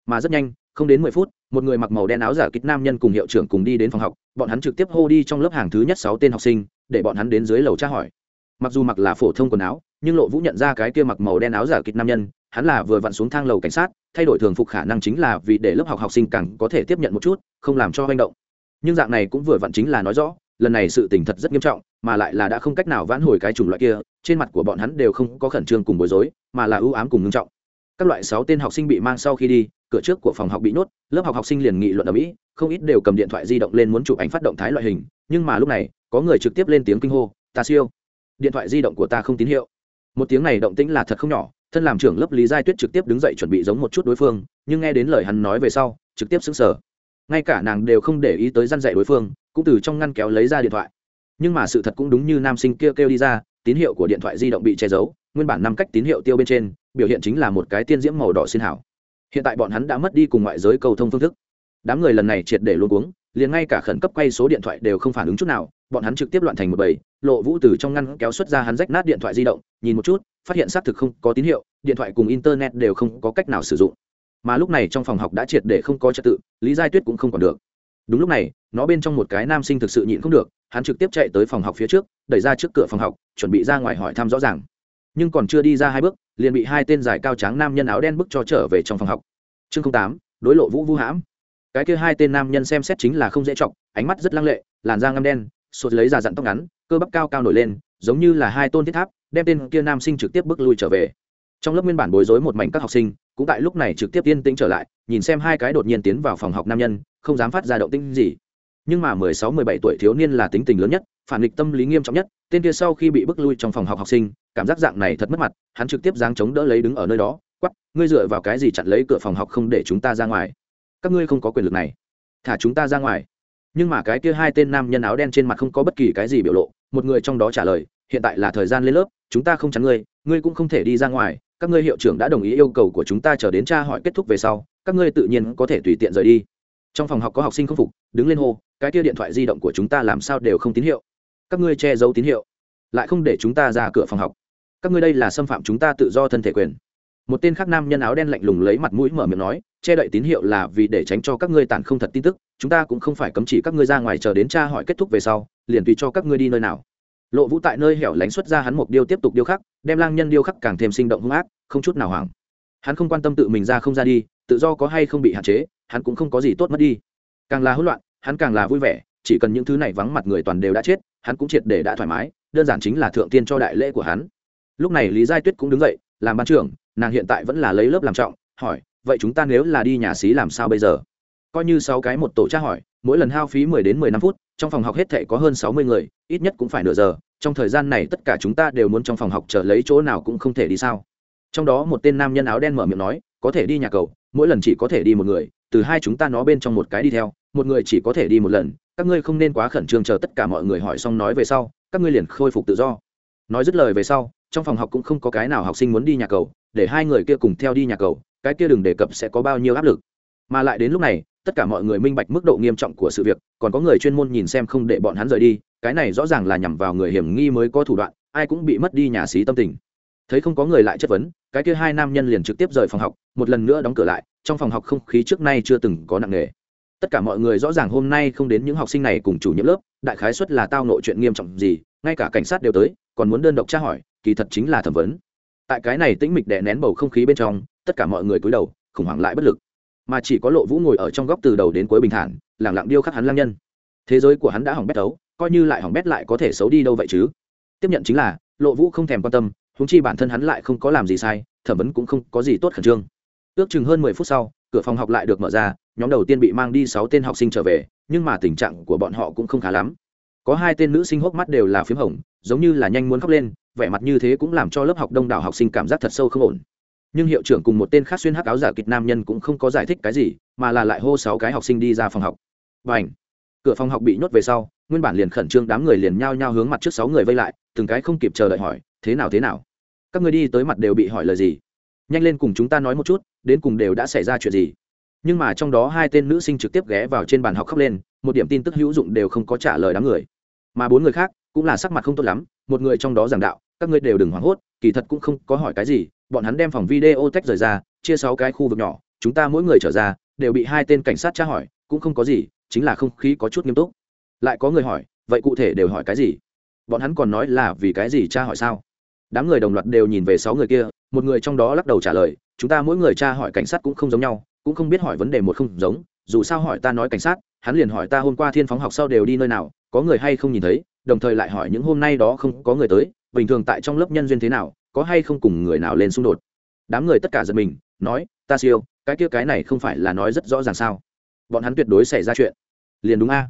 Mà rất nhanh không đến mười phút, một người mặc màu đen áo giả kích nam nhân cùng hiệu trưởng cùng đi đến phòng học, bọn hắn trực tiếp hô đi trong lớp hàng thứ nhất sáu tên học sinh, để bọn hắn đến dưới lầu tra hỏi. Mặc dù mặc là phổ thông quần áo, nhưng lộ vũ nhận ra cái kia mặc màu đen áo giả kịch nam nhân, hắn là vừa vặn xuống thang lầu cảnh sát, thay đổi thường phục khả năng chính là vì để lớp học học sinh càng có thể tiếp nhận một chút, không làm cho manh động. Nhưng dạng này cũng vừa vặn chính là nói rõ, lần này sự tình thật rất nghiêm trọng, mà lại là đã không cách nào vãn hồi cái chủng loại kia, trên mặt của bọn hắn đều không có khẩn trương cùng bối rối, mà là ưu ám cùng nghiêm trọng. Các loại sáu tên học sinh bị mang sau khi đi cửa trước của phòng học bị nhốt lớp học học sinh liền nghị luận ở mỹ không ít đều cầm điện thoại di động lên muốn chụp ảnh phát động thái loại hình nhưng mà lúc này có người trực tiếp lên tiếng kinh hô ta siêu. Điện thoại di động của ta không tín hiệu. Một tiếng này động tĩnh là thật không nhỏ thân làm trưởng lớp lý giai tuyết trực tiếp đứng dậy chuẩn bị giống một chút đối phương nhưng nghe đến lời hắn nói về sau trực tiếp xứng sở ngay cả nàng đều không để ý tới răn dạy đối phương cũng từ trong ngăn kéo lấy ra điện thoại. Nhưng mà sự thật cũng đúng như nam sinh kia kêu, kêu đi ra tín hiệu của điện thoại di động bị che giấu nguyên bản năm cách tín hiệu tiêu bên trên biểu hiện chính là một cái tiên diễm màu đỏ xin hảo hiện tại bọn hắn đã mất đi cùng ngoại giới cầu thông phương thức. Đám người lần này triệt để luôn uống liền ngay cả khẩn cấp quay số điện thoại đều không phản ứng chút nào, bọn hắn trực tiếp loạn thành một bầy, lộ vũ từ trong ngăn kéo xuất ra hắn rách nát điện thoại di động, nhìn một chút, phát hiện xác thực không có tín hiệu, điện thoại cùng internet đều không có cách nào sử dụng. Mà lúc này trong phòng học đã triệt để không có trật tự, lý giai tuyết cũng không còn được. Đúng lúc này, nó bên trong một cái nam sinh thực sự nhịn không được, hắn trực tiếp chạy tới phòng học phía trước, đẩy ra trước cửa phòng học, chuẩn bị ra ngoài hỏi thăm rõ ràng. Nhưng còn chưa đi ra hai bước liền bị hai tên dài cao tráng nam nhân áo đen bức cho trở về trong phòng học. Chương tám, đối lộ vũ vũ hãm. Cái kia hai tên nam nhân xem xét chính là không dễ trọng ánh mắt rất lăng lệ, làn da ngâm đen, sụt lấy ra dặn tóc ngắn, cơ bắp cao cao nổi lên, giống như là hai tôn thiết tháp, đem tên kia nam sinh trực tiếp bước lui trở về. Trong lớp nguyên bản bối rối một mảnh các học sinh, cũng tại lúc này trực tiếp yên tĩnh trở lại, nhìn xem hai cái đột nhiên tiến vào phòng học nam nhân, không dám phát ra động tĩnh gì. Nhưng mà mười sáu, mười bảy tuổi thiếu niên là tính tình lớn nhất, phản nghịch tâm lý nghiêm trọng nhất, tên kia sau khi bị bước lui trong phòng học học sinh cảm giác dạng này thật mất mặt, hắn trực tiếp giáng chống đỡ lấy đứng ở nơi đó quắp ngươi dựa vào cái gì chặn lấy cửa phòng học không để chúng ta ra ngoài? Các ngươi không có quyền lực này. Thả chúng ta ra ngoài. Nhưng mà cái kia hai tên nam nhân áo đen trên mặt không có bất kỳ cái gì biểu lộ, một người trong đó trả lời, hiện tại là thời gian lên lớp, chúng ta không chắn ngươi ngươi cũng không thể đi ra ngoài, các ngươi hiệu trưởng đã đồng ý yêu cầu của chúng ta chờ đến tra hỏi kết thúc về sau, các ngươi tự nhiên có thể tùy tiện rời đi. Trong phòng học có học sinh không phục, đứng lên hô, cái kia điện thoại di động của chúng ta làm sao đều không tín hiệu? Các ngươi che giấu tín hiệu, lại không để chúng ta ra cửa phòng học các ngươi đây là xâm phạm chúng ta tự do thân thể quyền. Một tên khác nam nhân áo đen lạnh lùng lấy mặt mũi mở miệng nói, che đậy tín hiệu là vì để tránh cho các ngươi tản không thật tin tức, chúng ta cũng không phải cấm chỉ các ngươi ra ngoài chờ đến tra hỏi kết thúc về sau, liền tùy cho các ngươi đi nơi nào. Lộ vũ tại nơi hẻo lánh xuất ra hắn một điêu tiếp tục điêu khắc, đem lang nhân điêu khắc càng thêm sinh động hung ác, không chút nào hoảng. Hắn không quan tâm tự mình ra không ra đi, tự do có hay không bị hạn chế, hắn cũng không có gì tốt mất đi. Càng là hỗn loạn, hắn càng là vui vẻ, chỉ cần những thứ này vắng mặt người toàn đều đã chết, hắn cũng triệt để đã thoải mái, đơn giản chính là thượng tiên cho đại lễ của hắn lúc này lý giai tuyết cũng đứng dậy, làm ban trưởng, nàng hiện tại vẫn là lấy lớp làm trọng, hỏi, vậy chúng ta nếu là đi nhà xí làm sao bây giờ? Coi như sáu cái một tổ tra hỏi, mỗi lần hao phí mười đến mười năm phút, trong phòng học hết thể có hơn sáu mươi người, ít nhất cũng phải nửa giờ, trong thời gian này tất cả chúng ta đều muốn trong phòng học chờ lấy chỗ nào cũng không thể đi sao? Trong đó một tên nam nhân áo đen mở miệng nói, có thể đi nhà cầu, mỗi lần chỉ có thể đi một người, từ hai chúng ta nó bên trong một cái đi theo, một người chỉ có thể đi một lần, các ngươi không nên quá khẩn trương chờ tất cả mọi người hỏi xong nói về sau, các ngươi liền khôi phục tự do. Nói dứt lời về sau trong phòng học cũng không có cái nào học sinh muốn đi nhà cầu, để hai người kia cùng theo đi nhà cầu, cái kia đừng đề cập sẽ có bao nhiêu áp lực. Mà lại đến lúc này, tất cả mọi người minh bạch mức độ nghiêm trọng của sự việc, còn có người chuyên môn nhìn xem không để bọn hắn rời đi, cái này rõ ràng là nhằm vào người hiểm nghi mới có thủ đoạn, ai cũng bị mất đi nhà xí tâm tình. Thấy không có người lại chất vấn, cái kia hai nam nhân liền trực tiếp rời phòng học, một lần nữa đóng cửa lại, trong phòng học không khí trước nay chưa từng có nặng nề. Tất cả mọi người rõ ràng hôm nay không đến những học sinh này cùng chủ nhiệm lớp, đại khái xuất là tao nội chuyện nghiêm trọng gì, ngay cả cảnh sát đều tới, còn muốn đơn độc tra hỏi kỳ thật chính là thẩm vấn. Tại cái này tĩnh mịch đè nén bầu không khí bên trong, tất cả mọi người cúi đầu, khủng hoảng lại bất lực. Mà chỉ có lộ vũ ngồi ở trong góc từ đầu đến cuối bình thản lẳng lặng điêu khắc hắn lang nhân. Thế giới của hắn đã hỏng bét tấu coi như lại hỏng bét lại có thể xấu đi đâu vậy chứ? Tiếp nhận chính là, lộ vũ không thèm quan tâm húng chi bản thân hắn lại không có làm gì sai, thẩm vấn cũng không có gì tốt khẩn trương. Ước chừng hơn mười phút sau, cửa phòng học lại được mở ra, nhóm đầu tiên bị mang đi sáu tên học sinh trở về, nhưng mà tình trạng của bọn họ cũng không khá lắm có hai tên nữ sinh hốc mắt đều là p h í m hồng, giống như là nhanh muốn khóc lên, vẻ mặt như thế cũng làm cho lớp học đông đảo học sinh cảm giác thật sâu không ổn. Nhưng hiệu trưởng cùng một tên khác xuyên hắc áo giả kịch nam nhân cũng không có giải thích cái gì, mà là lại hô sáu cái học sinh đi ra phòng học. Và ảnh cửa phòng học bị nhốt về sau, nguyên bản liền khẩn trương đám người liền nhao nhao hướng mặt trước sáu người vây lại, từng cái không kịp chờ đợi hỏi, thế nào thế nào? Các người đi tới mặt đều bị hỏi lời gì? Nhanh lên cùng chúng ta nói một chút, đến cùng đều đã xảy ra chuyện gì? Nhưng mà trong đó hai tên nữ sinh trực tiếp ghé vào trên bàn học khóc lên một điểm tin tức hữu dụng đều không có trả lời đám người. Mà bốn người khác cũng là sắc mặt không tốt lắm, một người trong đó giảng đạo, các ngươi đều đừng hoảng hốt, kỳ thật cũng không có hỏi cái gì, bọn hắn đem phòng video tách rời ra, chia sáu cái khu vực nhỏ, chúng ta mỗi người trở ra, đều bị hai tên cảnh sát tra hỏi, cũng không có gì, chính là không khí có chút nghiêm túc. Lại có người hỏi, vậy cụ thể đều hỏi cái gì? Bọn hắn còn nói là vì cái gì tra hỏi sao? Đám người đồng loạt đều nhìn về sáu người kia, một người trong đó lắc đầu trả lời, chúng ta mỗi người tra hỏi cảnh sát cũng không giống nhau, cũng không biết hỏi vấn đề một không giống, dù sao hỏi ta nói cảnh sát hắn liền hỏi ta hôm qua thiên phóng học sau đều đi nơi nào, có người hay không nhìn thấy, đồng thời lại hỏi những hôm nay đó không có người tới, bình thường tại trong lớp nhân duyên thế nào, có hay không cùng người nào lên xung đột. Đám người tất cả giật mình, nói, ta siêu, cái kia cái này không phải là nói rất rõ ràng sao? Bọn hắn tuyệt đối xảy ra chuyện. Liền đúng a.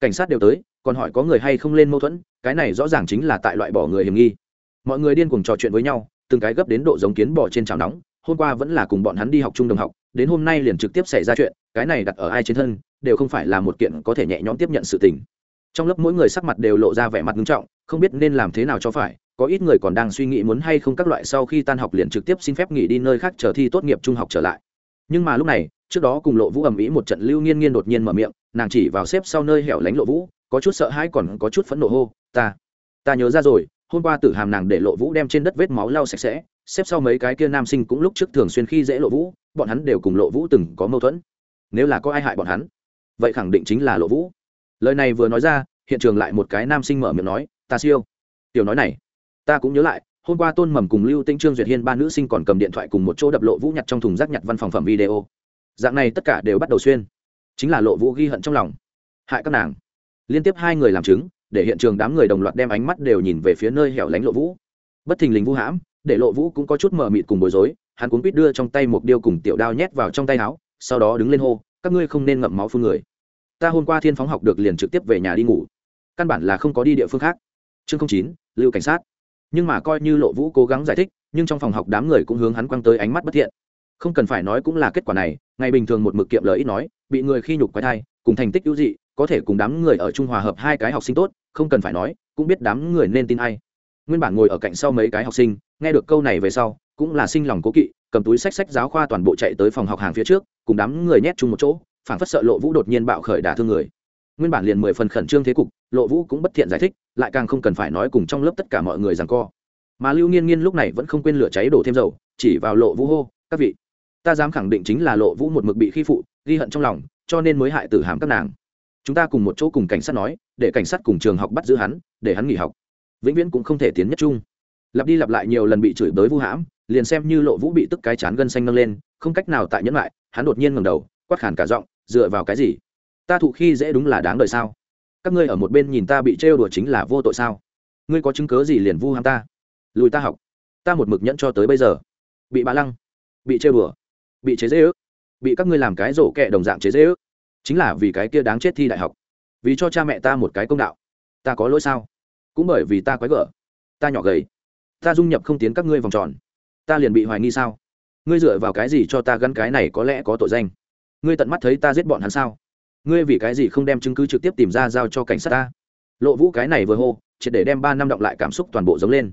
Cảnh sát đều tới, còn hỏi có người hay không lên mâu thuẫn, cái này rõ ràng chính là tại loại bỏ người hiểm nghi. Mọi người điên cùng trò chuyện với nhau, từng cái gấp đến độ giống kiến bỏ trên chảo nóng, hôm qua vẫn là cùng bọn hắn đi học chung đồng học, đến hôm nay liền trực tiếp xảy ra chuyện, cái này đặt ở ai trên thân đều không phải là một kiện có thể nhẹ nhõm tiếp nhận sự tình. Trong lớp mỗi người sắc mặt đều lộ ra vẻ mặt nghiêm trọng, không biết nên làm thế nào cho phải, có ít người còn đang suy nghĩ muốn hay không các loại sau khi tan học liền trực tiếp xin phép nghỉ đi nơi khác chờ thi tốt nghiệp trung học trở lại. Nhưng mà lúc này, trước đó cùng lộ vũ ầm ĩ một trận lưu nghiên nghiên đột nhiên mở miệng, nàng chỉ vào xếp sau nơi hẻo lánh lộ vũ, có chút sợ hãi còn có chút phẫn nộ hô, ta ta nhớ ra rồi, hôm qua tử hàm nàng để lộ vũ đem trên đất vết máu lau sạch sẽ, xếp sau mấy cái kia nam sinh cũng lúc trước thường xuyên khi dễ lộ vũ, bọn hắn đều cùng lộ vũ từng có mâu thuẫn. Nếu là có ai hại bọn hắn vậy khẳng định chính là lộ vũ. Lời này vừa nói ra, hiện trường lại một cái nam sinh mở miệng nói, ta siêu. Tiểu nói này, ta cũng nhớ lại, hôm qua tôn mầm cùng lưu tĩnh trương duyệt hiên ba nữ sinh còn cầm điện thoại cùng một chỗ đập lộ vũ nhặt trong thùng rác nhặt văn phòng phẩm video. Dạng này tất cả đều bắt đầu xuyên. Chính là lộ vũ ghi hận trong lòng. Hại các nàng. Liên tiếp hai người làm chứng, để hiện trường đám người đồng loạt đem ánh mắt đều nhìn về phía nơi hẻo lánh lộ vũ. Bất thình lình vũ hãm, để lộ vũ cũng có chút mờ mịt cùng bối rối, hắn cuốn quýt đưa trong tay một điêu cùng tiểu đao nhét vào trong tay áo, sau đó đứng lên hô, các ngươi không nên ngậm máu phun người ta hôm qua thiên phóng học được liền trực tiếp về nhà đi ngủ. Căn bản là không có đi địa phương khác. Chương chín, lưu cảnh sát. Nhưng mà coi như lộ vũ cố gắng giải thích, nhưng trong phòng học đám người cũng hướng hắn quăng tới ánh mắt bất thiện. Không cần phải nói cũng là kết quả này, ngày bình thường một mực kiệm lời ít nói, bị người khi nhục quái thai, cùng thành tích ưu dị, có thể cùng đám người ở trung hòa hợp hai cái học sinh tốt, không cần phải nói, cũng biết đám người nên tin ai. Nguyên bản ngồi ở cạnh sau mấy cái học sinh, nghe được câu này về sau, cũng là sinh lòng cố kỵ, cầm túi sách sách giáo khoa toàn bộ chạy tới phòng học hàng phía trước, cùng đám người nhét chung một chỗ phản phất sợ lộ vũ đột nhiên bạo khởi đả thương người. Nguyên bản liền mười phần khẩn trương thế cục, lộ vũ cũng bất thiện giải thích, lại càng không cần phải nói cùng trong lớp tất cả mọi người rằng co. Mà lưu nghiên nghiên lúc này vẫn không quên lửa cháy đổ thêm dầu, chỉ vào lộ vũ hô, các vị, ta dám khẳng định chính là lộ vũ một mực bị khi phụ, ghi hận trong lòng, cho nên mới hại tử hàm các nàng. Chúng ta cùng một chỗ cùng cảnh sát nói, để cảnh sát cùng trường học bắt giữ hắn, để hắn nghỉ học. Vĩnh viễn cũng không thể tiến nhất chung lặp đi lặp lại nhiều lần bị chửi bới vu hãm, liền xem như lộ vũ bị tức cái chán gân xanh nâng lên, không cách nào tại nhẫn lại, hắn đột nhiên ngầm đầu, quát khản cả giọng dựa vào cái gì? Ta thụ khi dễ đúng là đáng đời sao? Các ngươi ở một bên nhìn ta bị trêu đùa chính là vô tội sao? Ngươi có chứng cớ gì liền vu ham ta? Lùi ta học. Ta một mực nhẫn cho tới bây giờ. Bị bá lăng. Bị trêu đùa. Bị chế dễ ước. Bị các ngươi làm cái rổ kẹ đồng dạng chế dễ ước. Chính là vì cái kia đáng chết thi đại học. Vì cho cha mẹ ta một cái công đạo. Ta có lỗi sao? Cũng bởi vì ta quái gở. Ta nhỏ gầy. Ta dung nhập không tiến các ngươi vòng tròn. Ta liền bị hoài nghi sao? Ngươi dựa vào cái gì cho ta gắn cái này có lẽ có tội danh? Ngươi tận mắt thấy ta giết bọn hắn sao? Ngươi vì cái gì không đem chứng cứ trực tiếp tìm ra giao cho cảnh sát ta? Lộ vũ cái này vừa hô, triệt để đem ba năm động lại cảm xúc toàn bộ giống lên.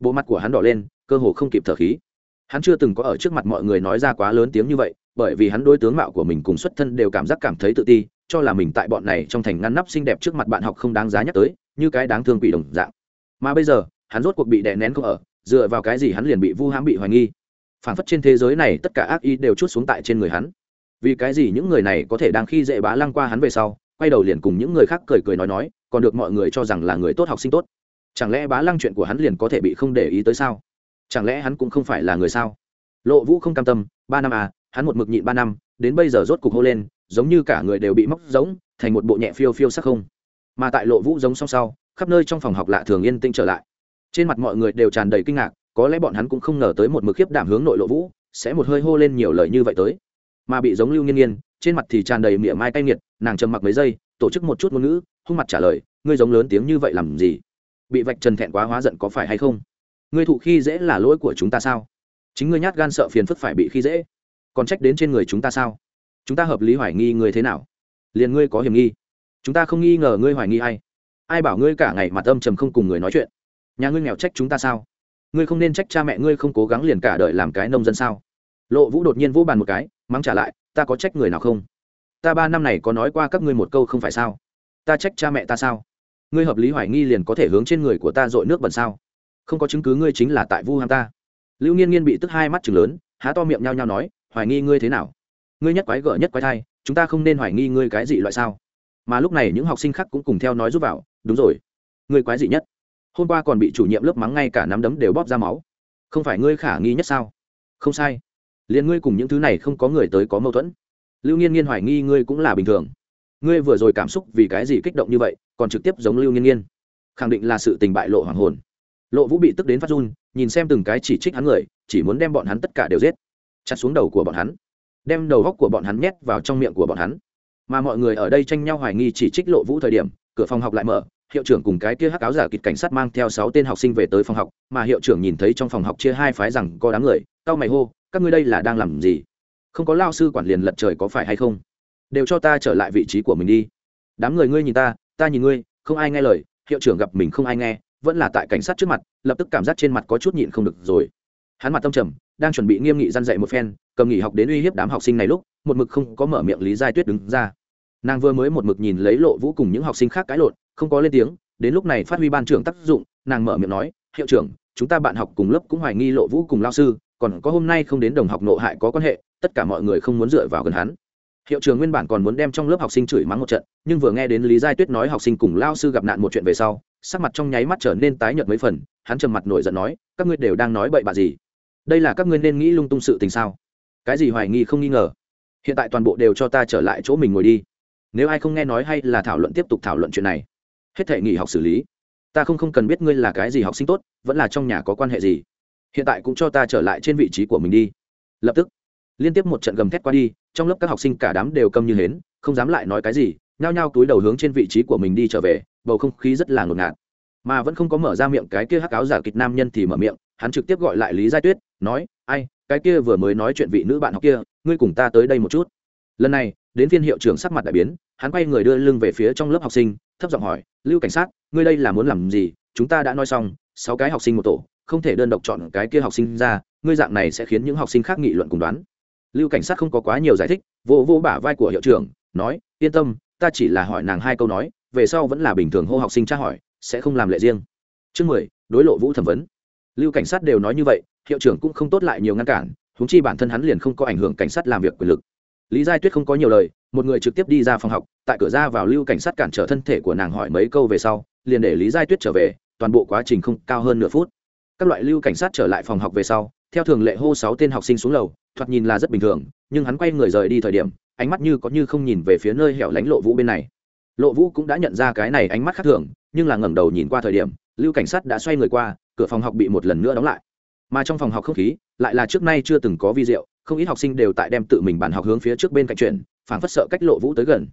Bộ mặt của hắn đỏ lên, cơ hồ không kịp thở khí. Hắn chưa từng có ở trước mặt mọi người nói ra quá lớn tiếng như vậy, bởi vì hắn đối tướng mạo của mình cùng xuất thân đều cảm giác cảm thấy tự ti, cho là mình tại bọn này trong thành ngăn nắp xinh đẹp trước mặt bạn học không đáng giá nhắc tới, như cái đáng thương quỷ đồng dạng. Mà bây giờ, hắn rốt cuộc bị đè nén không ở, dựa vào cái gì hắn liền bị vu hãm bị hoài nghi. Phản phất trên thế giới này tất cả ác ý đều chút xuống tại trên người hắn vì cái gì những người này có thể đang khi dễ bá lăng qua hắn về sau, quay đầu liền cùng những người khác cười cười nói nói, còn được mọi người cho rằng là người tốt học sinh tốt. Chẳng lẽ bá lăng chuyện của hắn liền có thể bị không để ý tới sao? Chẳng lẽ hắn cũng không phải là người sao? Lộ vũ không cam tâm, ba năm à hắn một mực nhịn ba năm, đến bây giờ rốt cục hô lên, giống như cả người đều bị móc giống thành một bộ nhẹ phiêu phiêu sắc không. Mà tại lộ vũ giống song sau, khắp nơi trong phòng học lạ thường yên tĩnh trở lại. Trên mặt mọi người đều tràn đầy kinh ngạc, có lẽ bọn hắn cũng không ngờ tới một mực khiếp đảm hướng nội lộ vũ, sẽ một hơi hô lên nhiều lời như vậy tới mà bị giống lưu nhiên nhiên trên mặt thì tràn đầy mỉa mai cay nghiệt, nàng trầm mặc mấy giây, tổ chức một chút ngôn ngữ, hung mặt trả lời, ngươi giống lớn tiếng như vậy làm gì? Bị vạch trần thẹn quá hóa giận có phải hay không? Ngươi thụ khi dễ là lỗi của chúng ta sao? Chính ngươi nhát gan sợ phiền phức phải bị khi dễ, còn trách đến trên người chúng ta sao? Chúng ta hợp lý hoài nghi ngươi thế nào? Liền ngươi có hiểm nghi. Chúng ta không nghi ngờ ngươi hoài nghi ai. Ai bảo ngươi cả ngày mặt âm trầm không cùng người nói chuyện? Nhà ngươi nghèo trách chúng ta sao? Ngươi không nên trách cha mẹ ngươi không cố gắng liền cả đời làm cái nông dân sao? Lộ vũ đột nhiên vỗ bàn một cái, mắng trả lại, ta có trách người nào không? Ta ba năm này có nói qua các ngươi một câu không phải sao? Ta trách cha mẹ ta sao? Ngươi hợp lý hoài nghi liền có thể hướng trên người của ta dội nước bẩn sao? Không có chứng cứ ngươi chính là tại vu ham ta. Lưu nghiên nghiên bị tức hai mắt chừng lớn, há to miệng nhau nhau nói, hoài nghi ngươi thế nào? Ngươi nhất quái gở nhất quái thai, chúng ta không nên hoài nghi ngươi cái gì loại sao? Mà lúc này những học sinh khác cũng cùng theo nói giúp vào, đúng rồi, ngươi quái dị nhất. Hôm qua còn bị chủ nhiệm lớp mắng ngay cả nắm đấm đều bóp ra máu. Không phải ngươi khả nghi nhất sao? Không sai liền ngươi cùng những thứ này không có người tới có mâu thuẫn. Lưu nghiên nghiên hoài nghi ngươi cũng là bình thường. Ngươi vừa rồi cảm xúc vì cái gì kích động như vậy, còn trực tiếp giống lưu nghiên nghiên? Khẳng định là sự tình bại lộ hoàng hồn. Lộ vũ bị tức đến phát run, nhìn xem từng cái chỉ trích hắn người, chỉ muốn đem bọn hắn tất cả đều giết. Chặt xuống đầu của bọn hắn. Đem đầu góc của bọn hắn nhét vào trong miệng của bọn hắn. Mà mọi người ở đây tranh nhau hoài nghi chỉ trích lộ vũ thời điểm, cửa phòng học lại mở, hiệu trưởng cùng cái kia hắc áo giả kịch cảnh sát mang theo sáu tên học sinh về tới phòng học, mà hiệu trưởng nhìn thấy trong phòng học chia hai phái rằng có đám người tao mày hô các ngươi đây là đang làm gì? Không có lao sư quản liền lật trời có phải hay không? Đều cho ta trở lại vị trí của mình đi. Đám người ngươi nhìn ta ta nhìn ngươi, không ai nghe lời, hiệu trưởng gặp mình không ai nghe, vẫn là tại cảnh sát trước mặt, lập tức cảm giác trên mặt có chút nhịn không được rồi. Hắn mặt tâm trầm, đang chuẩn bị nghiêm nghị dăn dạy một phen, cầm nghỉ học đến uy hiếp đám học sinh này lúc, một mực không có mở miệng lý giai tuyết đứng ra. Nàng vừa mới một mực nhìn lấy lộ vũ cùng những học sinh khác cãi lộn, không có lên tiếng, đến lúc này phát huy ban trưởng tác dụng, nàng mở miệng nói, hiệu trưởng, chúng ta bạn học cùng lớp cũng hoài nghi lộ vũ cùng lao sư còn có hôm nay không đến đồng học nộ hại có quan hệ, tất cả mọi người không muốn dựa vào gần hắn. Hiệu trường nguyên bản còn muốn đem trong lớp học sinh chửi mắng một trận, nhưng vừa nghe đến lý giai tuyết nói học sinh cùng lao sư gặp nạn một chuyện về sau, sắc mặt trong nháy mắt trở nên tái nhợt mấy phần, hắn trầm mặt nổi giận nói, các ngươi đều đang nói bậy bạ gì? Đây là các ngươi nên nghĩ lung tung sự tình sao? Cái gì hoài nghi không nghi ngờ? Hiện tại toàn bộ đều cho ta trở lại chỗ mình ngồi đi. Nếu ai không nghe nói hay là thảo luận tiếp tục thảo luận chuyện này, hết thể nghỉ học xử lý. Ta không không cần biết ngươi là cái gì học sinh tốt, vẫn là trong nhà có quan hệ gì hiện tại cũng cho ta trở lại trên vị trí của mình đi. Lập tức, liên tiếp một trận gầm thét qua đi, trong lớp các học sinh cả đám đều câm như hến, không dám lại nói cái gì, nhao nhao túi đầu hướng trên vị trí của mình đi trở về, bầu không khí rất là ngột ngạt. Mà vẫn không có mở ra miệng cái kia hắc áo giả kịch nam nhân thì mở miệng, hắn trực tiếp gọi lại lý giai tuyết, nói, ai, cái kia vừa mới nói chuyện vị nữ bạn học kia, ngươi cùng ta tới đây một chút. Lần này, đến phiên hiệu trưởng sắc mặt đại biến, hắn quay người đưa lưng về phía trong lớp học sinh, thấp giọng hỏi, lưu cảnh sát, ngươi đây là muốn làm gì? Chúng ta đã nói xong, sáu cái học sinh một tổ không thể đơn độc chọn cái kia học sinh ra, ngươi dạng này sẽ khiến những học sinh khác nghị luận cùng đoán. Lưu cảnh sát không có quá nhiều giải thích vô vô bả vai của hiệu trưởng, nói, yên tâm, ta chỉ là hỏi nàng hai câu nói, về sau vẫn là bình thường hô học sinh tra hỏi, sẽ không làm lệ riêng. Chương mười, đối lộ vũ thẩm vấn. Lưu cảnh sát đều nói như vậy, hiệu trưởng cũng không tốt lại nhiều ngăn cản húng chi bản thân hắn liền không có ảnh hưởng cảnh sát làm việc quyền lực. Lý giai tuyết không có nhiều lời, một người trực tiếp đi ra phòng học, tại cửa ra vào lưu cảnh sát cản trở thân thể của nàng hỏi mấy câu về sau, liền để lý giai tuyết trở về, toàn bộ quá trình không cao hơn nửa phút các loại lưu cảnh sát trở lại phòng học về sau, theo thường lệ hô sáu tên học sinh xuống lầu, thoạt nhìn là rất bình thường, nhưng hắn quay người rời đi thời điểm, ánh mắt như có như không nhìn về phía nơi hẻo lánh lộ vũ bên này. Lộ vũ cũng đã nhận ra cái này ánh mắt khác thường, nhưng là ngẩng đầu nhìn qua thời điểm, lưu cảnh sát đã xoay người qua, cửa phòng học bị một lần nữa đóng lại. Mà trong phòng học không khí, lại là trước nay chưa từng có vi diệu, không ít học sinh đều tại đem tự mình bàn học hướng phía trước bên cạnh chuyện phảng phất sợ cách lộ vũ tới gần.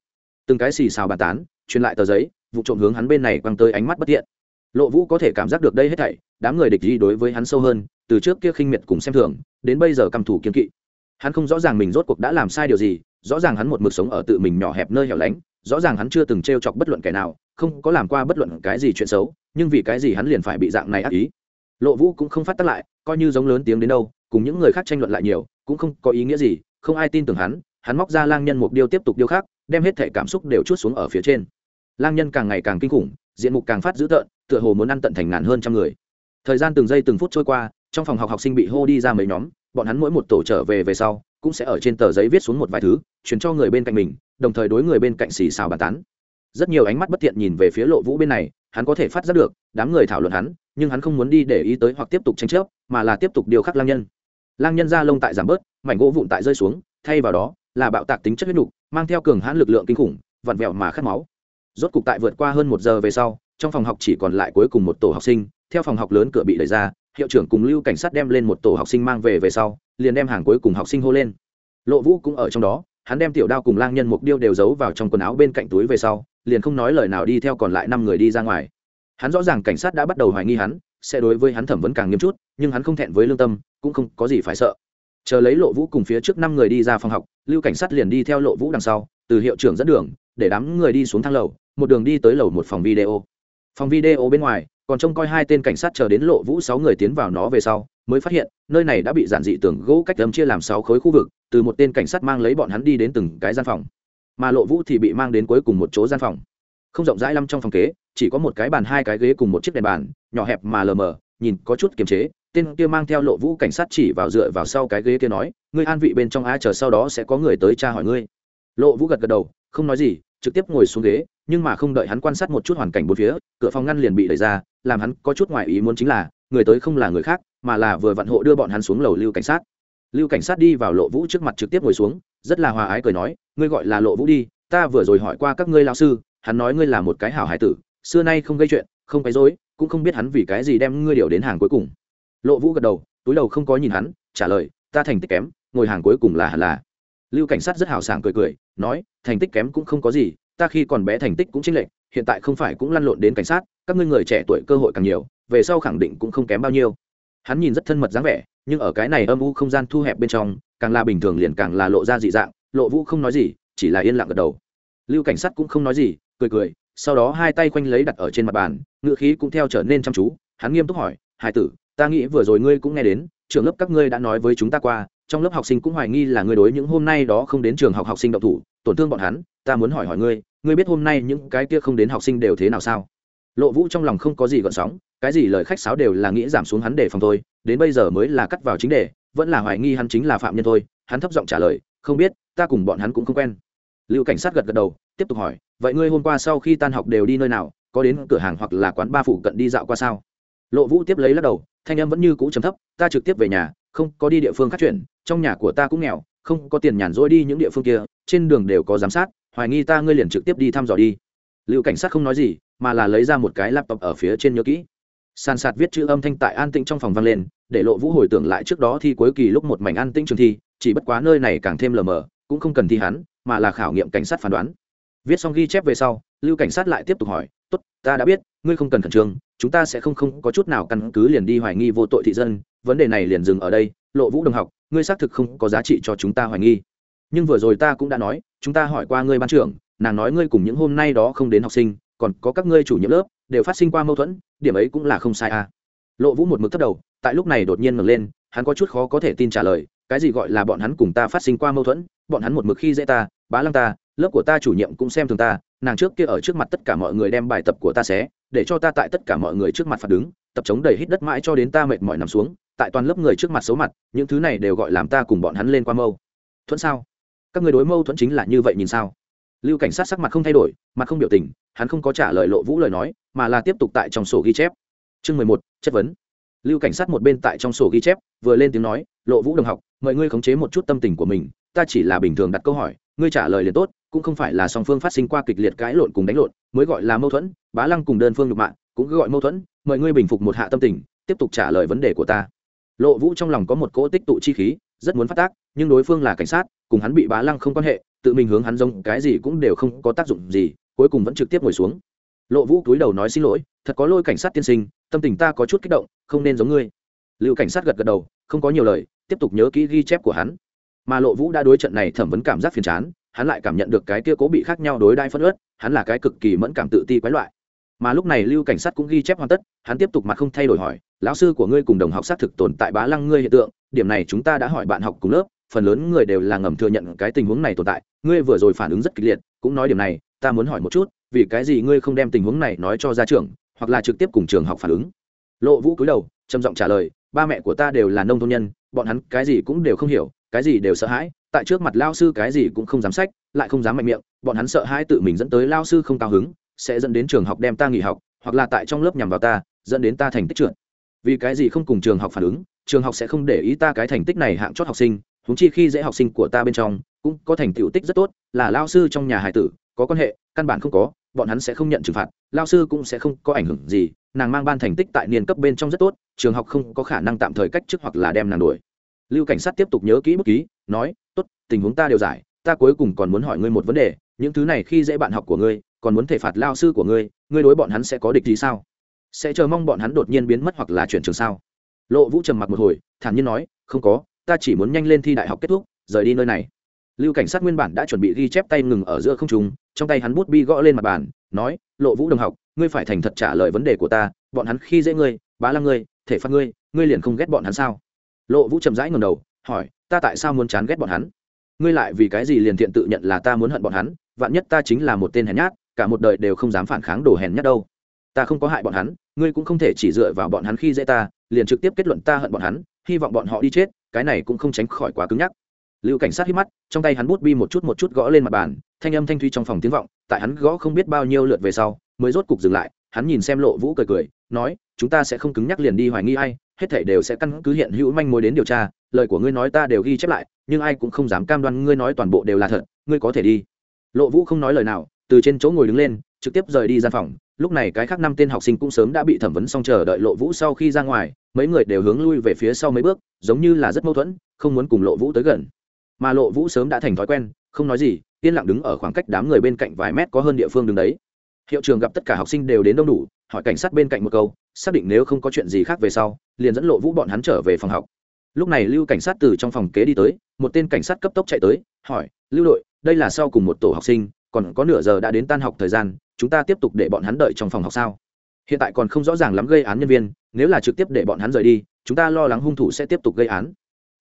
Từng cái xì xào bàn tán, truyền lại tờ giấy, vụ trộm hướng hắn bên này quăng tới ánh mắt bất thiện. Lộ vũ có thể cảm giác được đây hết thảy đám người địch gì đối với hắn sâu hơn, từ trước kia khinh miệt cùng xem thường, đến bây giờ căm thủ kiên kỵ. Hắn không rõ ràng mình rốt cuộc đã làm sai điều gì, rõ ràng hắn một mực sống ở tự mình nhỏ hẹp nơi hẻo lánh, rõ ràng hắn chưa từng t r e o chọc bất luận kẻ nào, không có làm qua bất luận cái gì chuyện xấu, nhưng vì cái gì hắn liền phải bị dạng này ác ý? Lộ vũ cũng không phát tác lại, coi như giống lớn tiếng đến đâu, cùng những người khác tranh luận lại nhiều, cũng không có ý nghĩa gì, không ai tin tưởng hắn hắn móc ra lang nhân mục điêu tiếp tục điêu khác, đem hết thể cảm xúc đều chút xuống ở phía trên. Lang nhân càng ngày càng kinh khủng, diện mục càng phát dữ tợn, tựa hồ muốn ăn tận thành ngàn hơn trăm người thời gian từng giây từng phút trôi qua, trong phòng học học sinh bị hô đi ra mấy nhóm, bọn hắn mỗi một tổ trở về về sau, cũng sẽ ở trên tờ giấy viết xuống một vài thứ chuyển cho người bên cạnh mình, đồng thời đối người bên cạnh xì xào bàn tán. Rất nhiều ánh mắt bất thiện nhìn về phía lộ vũ bên này, hắn có thể phát giác được, đám người thảo luận hắn, nhưng hắn không muốn đi để ý tới hoặc tiếp tục tranh chấp, mà là tiếp tục điều khắc lang nhân. Lang nhân da lông tại giảm bớt, mảnh gỗ vụn tại rơi xuống, thay vào đó là bạo tạc tính chất huyết nục, mang theo cường hãn lực lượng kinh khủng, vặn vẹo mà khát máu. Rốt cục tại vượt qua hơn một giờ về sau, trong phòng học chỉ còn lại cuối cùng một tổ học sinh theo phòng học lớn cửa bị đẩy ra, hiệu trưởng cùng lưu cảnh sát đem lên một tổ học sinh mang về về sau, liền đem hàng cuối cùng học sinh hô lên. Lộ vũ cũng ở trong đó, hắn đem tiểu đao cùng lang nhân mục điêu đều giấu vào trong quần áo bên cạnh túi về sau, liền không nói lời nào đi theo còn lại năm người đi ra ngoài. Hắn rõ ràng cảnh sát đã bắt đầu hoài nghi hắn, sẽ đối với hắn thẩm vấn càng nghiêm chút, nhưng hắn không thẹn với lương tâm, cũng không có gì phải sợ. Chờ lấy lộ vũ cùng phía trước năm người đi ra phòng học, lưu cảnh sát liền đi theo lộ vũ đằng sau, từ hiệu trưởng dẫn đường, để đám người đi xuống thang lầu, một đường đi tới lầu một phòng video. Phòng video bên ngoài còn trông coi hai tên cảnh sát chờ đến lộ vũ sáu người tiến vào nó về sau, mới phát hiện, nơi này đã bị giản dị tường gỗ cách âm chia làm sáu khối khu vực, từ một tên cảnh sát mang lấy bọn hắn đi đến từng cái gian phòng. Mà lộ vũ thì bị mang đến cuối cùng một chỗ gian phòng. Không rộng rãi lắm trong phòng kế, chỉ có một cái bàn, hai cái ghế cùng một chiếc đèn bàn, nhỏ hẹp mà lờ mờ, nhìn có chút kiềm chế. Tên kia mang theo lộ vũ cảnh sát chỉ vào dựa vào sau cái ghế kia nói, ngươi an vị bên trong a chờ sau đó sẽ có người tới tra hỏi ngươi. Lộ vũ gật gật đầu, không nói gì, trực tiếp ngồi xuống ghế, nhưng mà không đợi hắn quan sát một chút hoàn cảnh bốn phía, cửa phòng ngăn liền bị đẩy ra làm hắn có chút ngoại ý muốn chính là người tới không là người khác mà là vừa vặn hộ đưa bọn hắn xuống lầu lưu cảnh sát. Lưu cảnh sát đi vào lộ vũ trước mặt trực tiếp ngồi xuống rất là hòa ái cười nói ngươi gọi là lộ vũ đi ta vừa rồi hỏi qua các ngươi lao sư hắn nói ngươi là một cái hảo hải tử xưa nay không gây chuyện không quấy dối, cũng không biết hắn vì cái gì đem ngươi điều đến hàng cuối cùng. Lộ vũ gật đầu túi đầu không có nhìn hắn trả lời ta thành tích kém ngồi hàng cuối cùng là hẳn là. Lưu cảnh sát rất hào sảng cười cười nói thành tích kém cũng không có gì ta khi còn bé thành tích cũng chênh lệch hiện tại không phải cũng lăn lộn đến cảnh sát các ngươi người trẻ tuổi cơ hội càng nhiều, về sau khẳng định cũng không kém bao nhiêu. Hắn nhìn rất thân mật dáng vẻ, nhưng ở cái này âm u không gian thu hẹp bên trong, càng là bình thường liền càng là lộ ra dị dạng, lộ vũ không nói gì, chỉ là yên lặng gật đầu. Lưu cảnh sát cũng không nói gì, cười cười, sau đó hai tay quanh lấy đặt ở trên mặt bàn ngựa khí cũng theo trở nên chăm chú. Hắn nghiêm túc hỏi hai tử, ta nghĩ vừa rồi ngươi cũng nghe đến trường lớp các ngươi đã nói với chúng ta qua, trong lớp học sinh cũng hoài nghi là ngươi đối những hôm nay đó không đến trường học học sinh động thủ, tổn thương bọn hắn, ta muốn hỏi hỏi ngươi ngươi biết hôm nay những cái kia không đến học sinh đều thế nào sao? Lộ vũ trong lòng không có gì gợn sóng, cái gì lời khách sáo đều là nghĩ giảm xuống hắn để phòng thôi, đến bây giờ mới là cắt vào chính đề, vẫn là hoài nghi hắn chính là phạm nhân thôi, hắn thấp giọng trả lời, không biết, ta cùng bọn hắn cũng không quen. Lưu cảnh sát gật gật đầu, tiếp tục hỏi, vậy ngươi hôm qua sau khi tan học đều đi nơi nào, có đến cửa hàng hoặc là quán ba phụ cận đi dạo qua sao? Lộ vũ tiếp lấy lắc đầu, thanh em vẫn như cũ chấm thấp, ta trực tiếp về nhà, không có đi địa phương khác chuyển, trong nhà của ta cũng nghèo, không có tiền nhàn rỗi đi những địa phương kia, trên đường đều có giám sát, hoài nghi ta ngươi liền trực tiếp đi thăm dò đi. Lưu cảnh sát không nói gì mà là lấy ra một cái laptop ở phía trên nhớ kỹ. Sàn sạt viết chữ âm thanh tại an tĩnh trong phòng vang lên, để lộ vũ hồi tưởng lại trước đó thi cuối kỳ lúc một mảnh an tĩnh trường thi, chỉ bất quá nơi này càng thêm lờ mờ, cũng không cần thi hắn, mà là khảo nghiệm cảnh sát phán đoán. Viết xong ghi chép về sau, lưu cảnh sát lại tiếp tục hỏi, tốt, ta đã biết, ngươi không cần khẩn trương, chúng ta sẽ không không có chút nào căn cứ liền đi hoài nghi vô tội thị dân, vấn đề này liền dừng ở đây, lộ vũ đồng học, ngươi xác thực không có giá trị cho chúng ta hoài nghi. Nhưng vừa rồi ta cũng đã nói, chúng ta hỏi qua ngươi ban trưởng, nàng nói ngươi cùng những hôm nay đó không đến học sinh còn có các ngươi chủ nhiệm lớp, đều phát sinh qua mâu thuẫn, điểm ấy cũng là không sai à. Lộ vũ một mực thấp đầu, tại lúc này đột nhiên ngẩng lên, hắn có chút khó có thể tin trả lời, cái gì gọi là bọn hắn cùng ta phát sinh qua mâu thuẫn, bọn hắn một mực khi dễ ta, bá lăng ta, lớp của ta chủ nhiệm cũng xem thường ta, nàng trước kia ở trước mặt tất cả mọi người đem bài tập của ta xé, để cho ta tại tất cả mọi người trước mặt phạt đứng, tập chống đầy hít đất mãi cho đến ta mệt mỏi nằm xuống, tại toàn lớp người trước mặt xấu mặt, những thứ này đều gọi làm ta cùng bọn hắn lên qua mâu. Thuẫn sao? Các người đối mâu thuẫn chính là như vậy nhìn sao? Lưu cảnh sát sắc mặt không thay đổi, mặt không biểu tình, hắn không có trả lời lộ vũ lời nói, mà là tiếp tục tại trong sổ ghi chép. Chương mười một, chất vấn. Lưu cảnh sát một bên tại trong sổ ghi chép, vừa lên tiếng nói, lộ vũ đồng học, mời ngươi khống chế một chút tâm tình của mình, ta chỉ là bình thường đặt câu hỏi, ngươi trả lời liền tốt, cũng không phải là song phương phát sinh qua kịch liệt cãi lộn cùng đánh lộn, mới gọi là mâu thuẫn, bá lăng cùng đơn phương nhục mạng cũng cứ gọi mâu thuẫn, mời ngươi bình phục một hạ tâm tình, tiếp tục trả lời vấn đề của ta. Lộ vũ trong lòng có một cỗ tích tụ chi khí, rất muốn phát tác, nhưng đối phương là cảnh sát, cùng hắn bị bá lăng không quan hệ tự mình hướng hắn giống cái gì cũng đều không có tác dụng gì, cuối cùng vẫn trực tiếp ngồi xuống. Lộ vũ cúi đầu nói xin lỗi, thật có lôi cảnh sát tiên sinh, tâm tình ta có chút kích động, không nên giống ngươi. Lưu cảnh sát gật gật đầu, không có nhiều lời, tiếp tục nhớ kỹ ghi chép của hắn. Mà lộ vũ đã đối trận này thẩm vấn cảm giác phiền chán, hắn lại cảm nhận được cái kia cố bị khác nhau đối đai phân ớt hắn là cái cực kỳ mẫn cảm tự ti quái loại. Mà lúc này lưu cảnh sát cũng ghi chép hoàn tất, hắn tiếp tục mặt không thay đổi hỏi, lão sư của ngươi cùng đồng học xác thực tồn tại bá lăng ngươi hiện tượng, điểm này chúng ta đã hỏi bạn học cùng lớp phần lớn người đều là ngầm thừa nhận cái tình huống này tồn tại, ngươi vừa rồi phản ứng rất kịch liệt, cũng nói điểm này, ta muốn hỏi một chút, vì cái gì ngươi không đem tình huống này nói cho gia trưởng, hoặc là trực tiếp cùng trường học phản ứng? Lộ vũ cúi đầu, trầm giọng trả lời, ba mẹ của ta đều là nông thôn nhân, bọn hắn cái gì cũng đều không hiểu, cái gì đều sợ hãi, tại trước mặt lao sư cái gì cũng không dám sách, lại không dám mạnh miệng, bọn hắn sợ hãi tự mình dẫn tới lao sư không cao hứng, sẽ dẫn đến trường học đem ta nghỉ học, hoặc là tại trong lớp nhằm vào ta, dẫn đến ta thành tích trượt. Vì cái gì không cùng trường học phản ứng, trường học sẽ không để ý ta cái thành tích này hạng chót học sinh huống chi khi dễ học sinh của ta bên trong, cũng có thành tựu tích rất tốt, là lao sư trong nhà hải tử, có quan hệ, căn bản không có, bọn hắn sẽ không nhận trừng phạt, lao sư cũng sẽ không có ảnh hưởng gì, nàng mang ban thành tích tại niên cấp bên trong rất tốt, trường học không có khả năng tạm thời cách chức hoặc là đem nàng đuổi. Lưu cảnh sát tiếp tục nhớ kỹ bút ký, nói, tốt, tình huống ta đều giải, ta cuối cùng còn muốn hỏi ngươi một vấn đề, những thứ này khi dễ bạn học của ngươi, còn muốn thể phạt lao sư của ngươi ngươi đối bọn hắn sẽ có địch gì sao? Sẽ chờ mong bọn hắn đột nhiên biến mất hoặc là chuyển trường sao? Lộ vũ trầm mặc một hồi, thản nhiên nói, không có ta chỉ muốn nhanh lên thi đại học kết thúc, rời đi nơi này. Lưu cảnh sát nguyên bản đã chuẩn bị ghi chép tay ngừng ở giữa không trùng trong tay hắn bút bi gõ lên mặt bàn, nói, lộ vũ đồng học, ngươi phải thành thật trả lời vấn đề của ta, bọn hắn khi dễ ngươi, bá lăng ngươi, thể phạt ngươi ngươi liền không ghét bọn hắn sao? Lộ vũ chậm rãi ngầm đầu, hỏi, ta tại sao muốn chán ghét bọn hắn? Ngươi lại vì cái gì liền thiện tự nhận là ta muốn hận bọn hắn, vạn nhất ta chính là một tên hèn nhát, cả một đời đều không dám phản kháng đồ hèn nhát đâu. Ta không có hại bọn hắn, ngươi cũng không thể chỉ dựa vào bọn hắn khi dễ ta, liền trực tiếp kết luận ta hận bọn hắn, hy vọng bọn họ đi chết cái này cũng không tránh khỏi quá cứng nhắc. Lưu cảnh sát hít mắt, trong tay hắn bút bi một chút một chút gõ lên mặt bàn, thanh âm thanh thuy trong phòng tiếng vọng, tại hắn gõ không biết bao nhiêu lượt về sau, mới rốt cục dừng lại, hắn nhìn xem lộ vũ cười cười, nói, chúng ta sẽ không cứng nhắc liền đi hoài nghi ai, hết thảy đều sẽ căn cứ hiện hữu manh mối đến điều tra, lời của ngươi nói ta đều ghi chép lại, nhưng ai cũng không dám cam đoan ngươi nói toàn bộ đều là thật, ngươi có thể đi. Lộ vũ không nói lời nào, từ trên chỗ ngồi đứng lên, trực tiếp rời đi gian phòng, lúc này cái khác năm tên học sinh cũng sớm đã bị thẩm vấn xong chờ đợi lộ vũ sau khi ra ngoài mấy người đều hướng lui về phía sau mấy bước, giống như là rất mâu thuẫn, không muốn cùng lộ vũ tới gần. Mà lộ vũ sớm đã thành thói quen, không nói gì, yên lặng đứng ở khoảng cách đám người bên cạnh vài mét có hơn địa phương đứng đấy. Hiệu trường gặp tất cả học sinh đều đến đông đủ, hỏi cảnh sát bên cạnh một câu, xác định nếu không có chuyện gì khác về sau, liền dẫn lộ vũ bọn hắn trở về phòng học. Lúc này lưu cảnh sát từ trong phòng kế đi tới, một tên cảnh sát cấp tốc chạy tới, hỏi, lưu đội, đây là sau cùng một tổ học sinh, còn có nửa giờ đã đến tan học thời gian, chúng ta tiếp tục để bọn hắn đợi trong phòng học sao? Hiện tại còn không rõ ràng lắm gây án nhân viên, nếu là trực tiếp để bọn hắn rời đi, chúng ta lo lắng hung thủ sẽ tiếp tục gây án.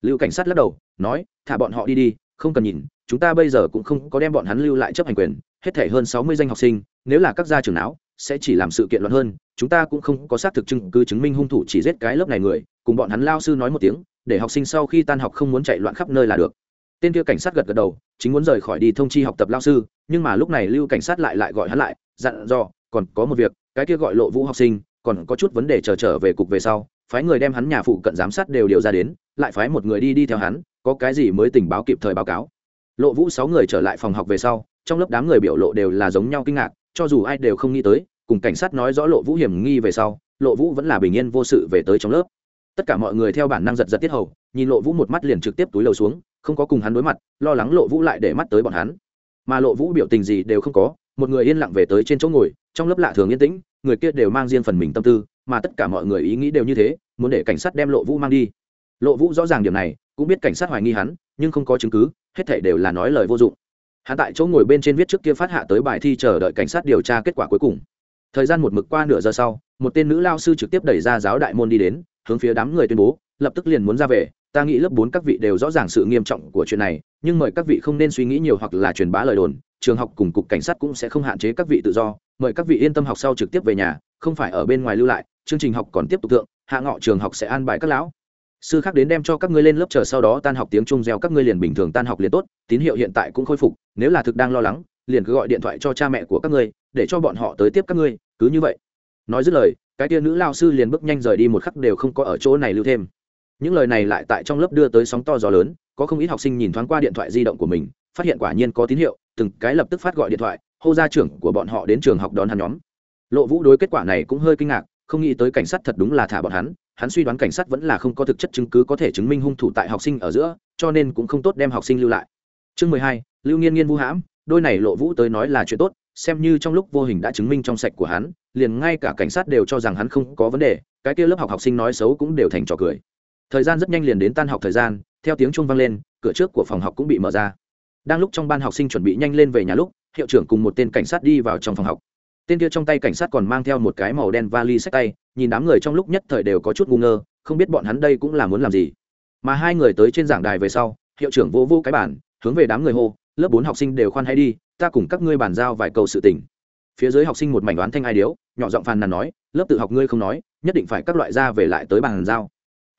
Lưu cảnh sát lắc đầu, nói, thả bọn họ đi đi, không cần nhìn, chúng ta bây giờ cũng không có đem bọn hắn lưu lại chấp hành quyền, hết thể hơn sáu mươi danh học sinh, nếu là các gia trưởng não, sẽ chỉ làm sự kiện loạn hơn, chúng ta cũng không có xác thực chứng cứ chứng minh hung thủ chỉ giết cái lớp này người. Cùng bọn hắn lao sư nói một tiếng, để học sinh sau khi tan học không muốn chạy loạn khắp nơi là được. Tên kia cảnh sát gật gật đầu, chính muốn rời khỏi đi thông chi học tập lao sư, nhưng mà lúc này lưu cảnh sát lại lại gọi hắn lại, dặn dò, còn có một việc cái kia gọi lộ vũ học sinh còn có chút vấn đề chờ trở, trở về cục về sau phái người đem hắn nhà phụ cận giám sát đều điều ra đến lại phái một người đi đi theo hắn có cái gì mới tình báo kịp thời báo cáo. Lộ vũ sáu người trở lại phòng học về sau trong lớp đám người biểu lộ đều là giống nhau kinh ngạc cho dù ai đều không nghĩ tới cùng cảnh sát nói rõ lộ vũ hiểm nghi về sau lộ vũ vẫn là bình yên vô sự về tới trong lớp. Tất cả mọi người theo bản năng giật giật tiết hầu nhìn lộ vũ một mắt liền trực tiếp túi lầu xuống không có cùng hắn đối mặt lo lắng lộ vũ lại để mắt tới bọn hắn. Mà lộ vũ biểu tình gì đều không có một người yên lặng về tới trên chỗ ngồi trong lớp lạ thường yên tĩnh, người kia đều mang riêng phần mình tâm tư, mà tất cả mọi người ý nghĩ đều như thế, muốn để cảnh sát đem lộ vũ mang đi. Lộ vũ rõ ràng điểm này, cũng biết cảnh sát hoài nghi hắn, nhưng không có chứng cứ, hết thể đều là nói lời vô dụng. Hắn tại chỗ ngồi bên trên viết trước kia phát hạ tới bài thi chờ đợi cảnh sát điều tra kết quả cuối cùng. Thời gian một mực qua nửa giờ sau, một tên nữ lao sư trực tiếp đẩy ra giáo đại môn đi đến, hướng phía đám người tuyên bố, lập tức liền muốn ra về, ta nghĩ lớp bốn các vị đều rõ ràng sự nghiêm trọng của chuyện này, nhưng mời các vị không nên suy nghĩ nhiều hoặc là truyền bá lời đồn, trường học cùng cục cảnh sát cũng sẽ không hạn chế các vị tự do mời các vị yên tâm học sau trực tiếp về nhà, không phải ở bên ngoài lưu lại, chương trình học còn tiếp tục thượng, hạ ngọ trường học sẽ an bài các lão. Sư khác đến đem cho các ngươi lên lớp chờ sau đó tan học tiếng trung gieo các ngươi liền bình thường tan học liền tốt, tín hiệu hiện tại cũng khôi phục, nếu là thực đang lo lắng, liền cứ gọi điện thoại cho cha mẹ của các ngươi, để cho bọn họ tới tiếp các ngươi, cứ như vậy. Nói dứt lời, cái tia nữ lao sư liền bước nhanh rời đi một khắc đều không có ở chỗ này lưu thêm. Những lời này lại tại trong lớp đưa tới sóng to gió lớn, có không ít học sinh nhìn thoáng qua điện thoại di động của mình, phát hiện quả nhiên có tín hiệu, từng cái lập tức phát gọi điện thoại hô gia trưởng của bọn họ đến trường học đón hắn nhóm. Lộ vũ đối kết quả này cũng hơi kinh ngạc, không nghĩ tới cảnh sát thật đúng là thả bọn hắn hắn suy đoán cảnh sát vẫn là không có thực chất chứng cứ có thể chứng minh hung thủ tại học sinh ở giữa, cho nên cũng không tốt đem học sinh lưu lại. Chương mười hai, lưu nghiên nghiên vũ hãm, đôi này lộ vũ tới nói là chuyện tốt, xem như trong lúc vô hình đã chứng minh trong sạch của hắn, liền ngay cả cảnh sát đều cho rằng hắn không có vấn đề, cái kia lớp học học sinh nói xấu cũng đều thành trò cười. Thời gian rất nhanh liền đến tan học thời gian, theo tiếng chuông vang lên, cửa trước của phòng học cũng bị mở ra. Đang lúc trong ban học sinh chuẩn bị nhanh lên về nhà lúc hiệu trưởng cùng một tên cảnh sát đi vào trong phòng học. Tên kia trong tay cảnh sát còn mang theo một cái màu đen vali sách tay, nhìn đám người trong lúc nhất thời đều có chút ngu ngơ, không biết bọn hắn đây cũng là muốn làm gì. Mà hai người tới trên giảng đài về sau, hiệu trưởng vô vô cái bản hướng về đám người hô, lớp bốn học sinh đều khoan hay đi, ta cùng các ngươi bàn giao vài câu sự tình. Phía dưới học sinh một mảnh đoán thanh ai điếu, nhỏ giọng phàn nàn nói, lớp tự học ngươi không nói, nhất định phải các loại ra về lại tới bàn giao.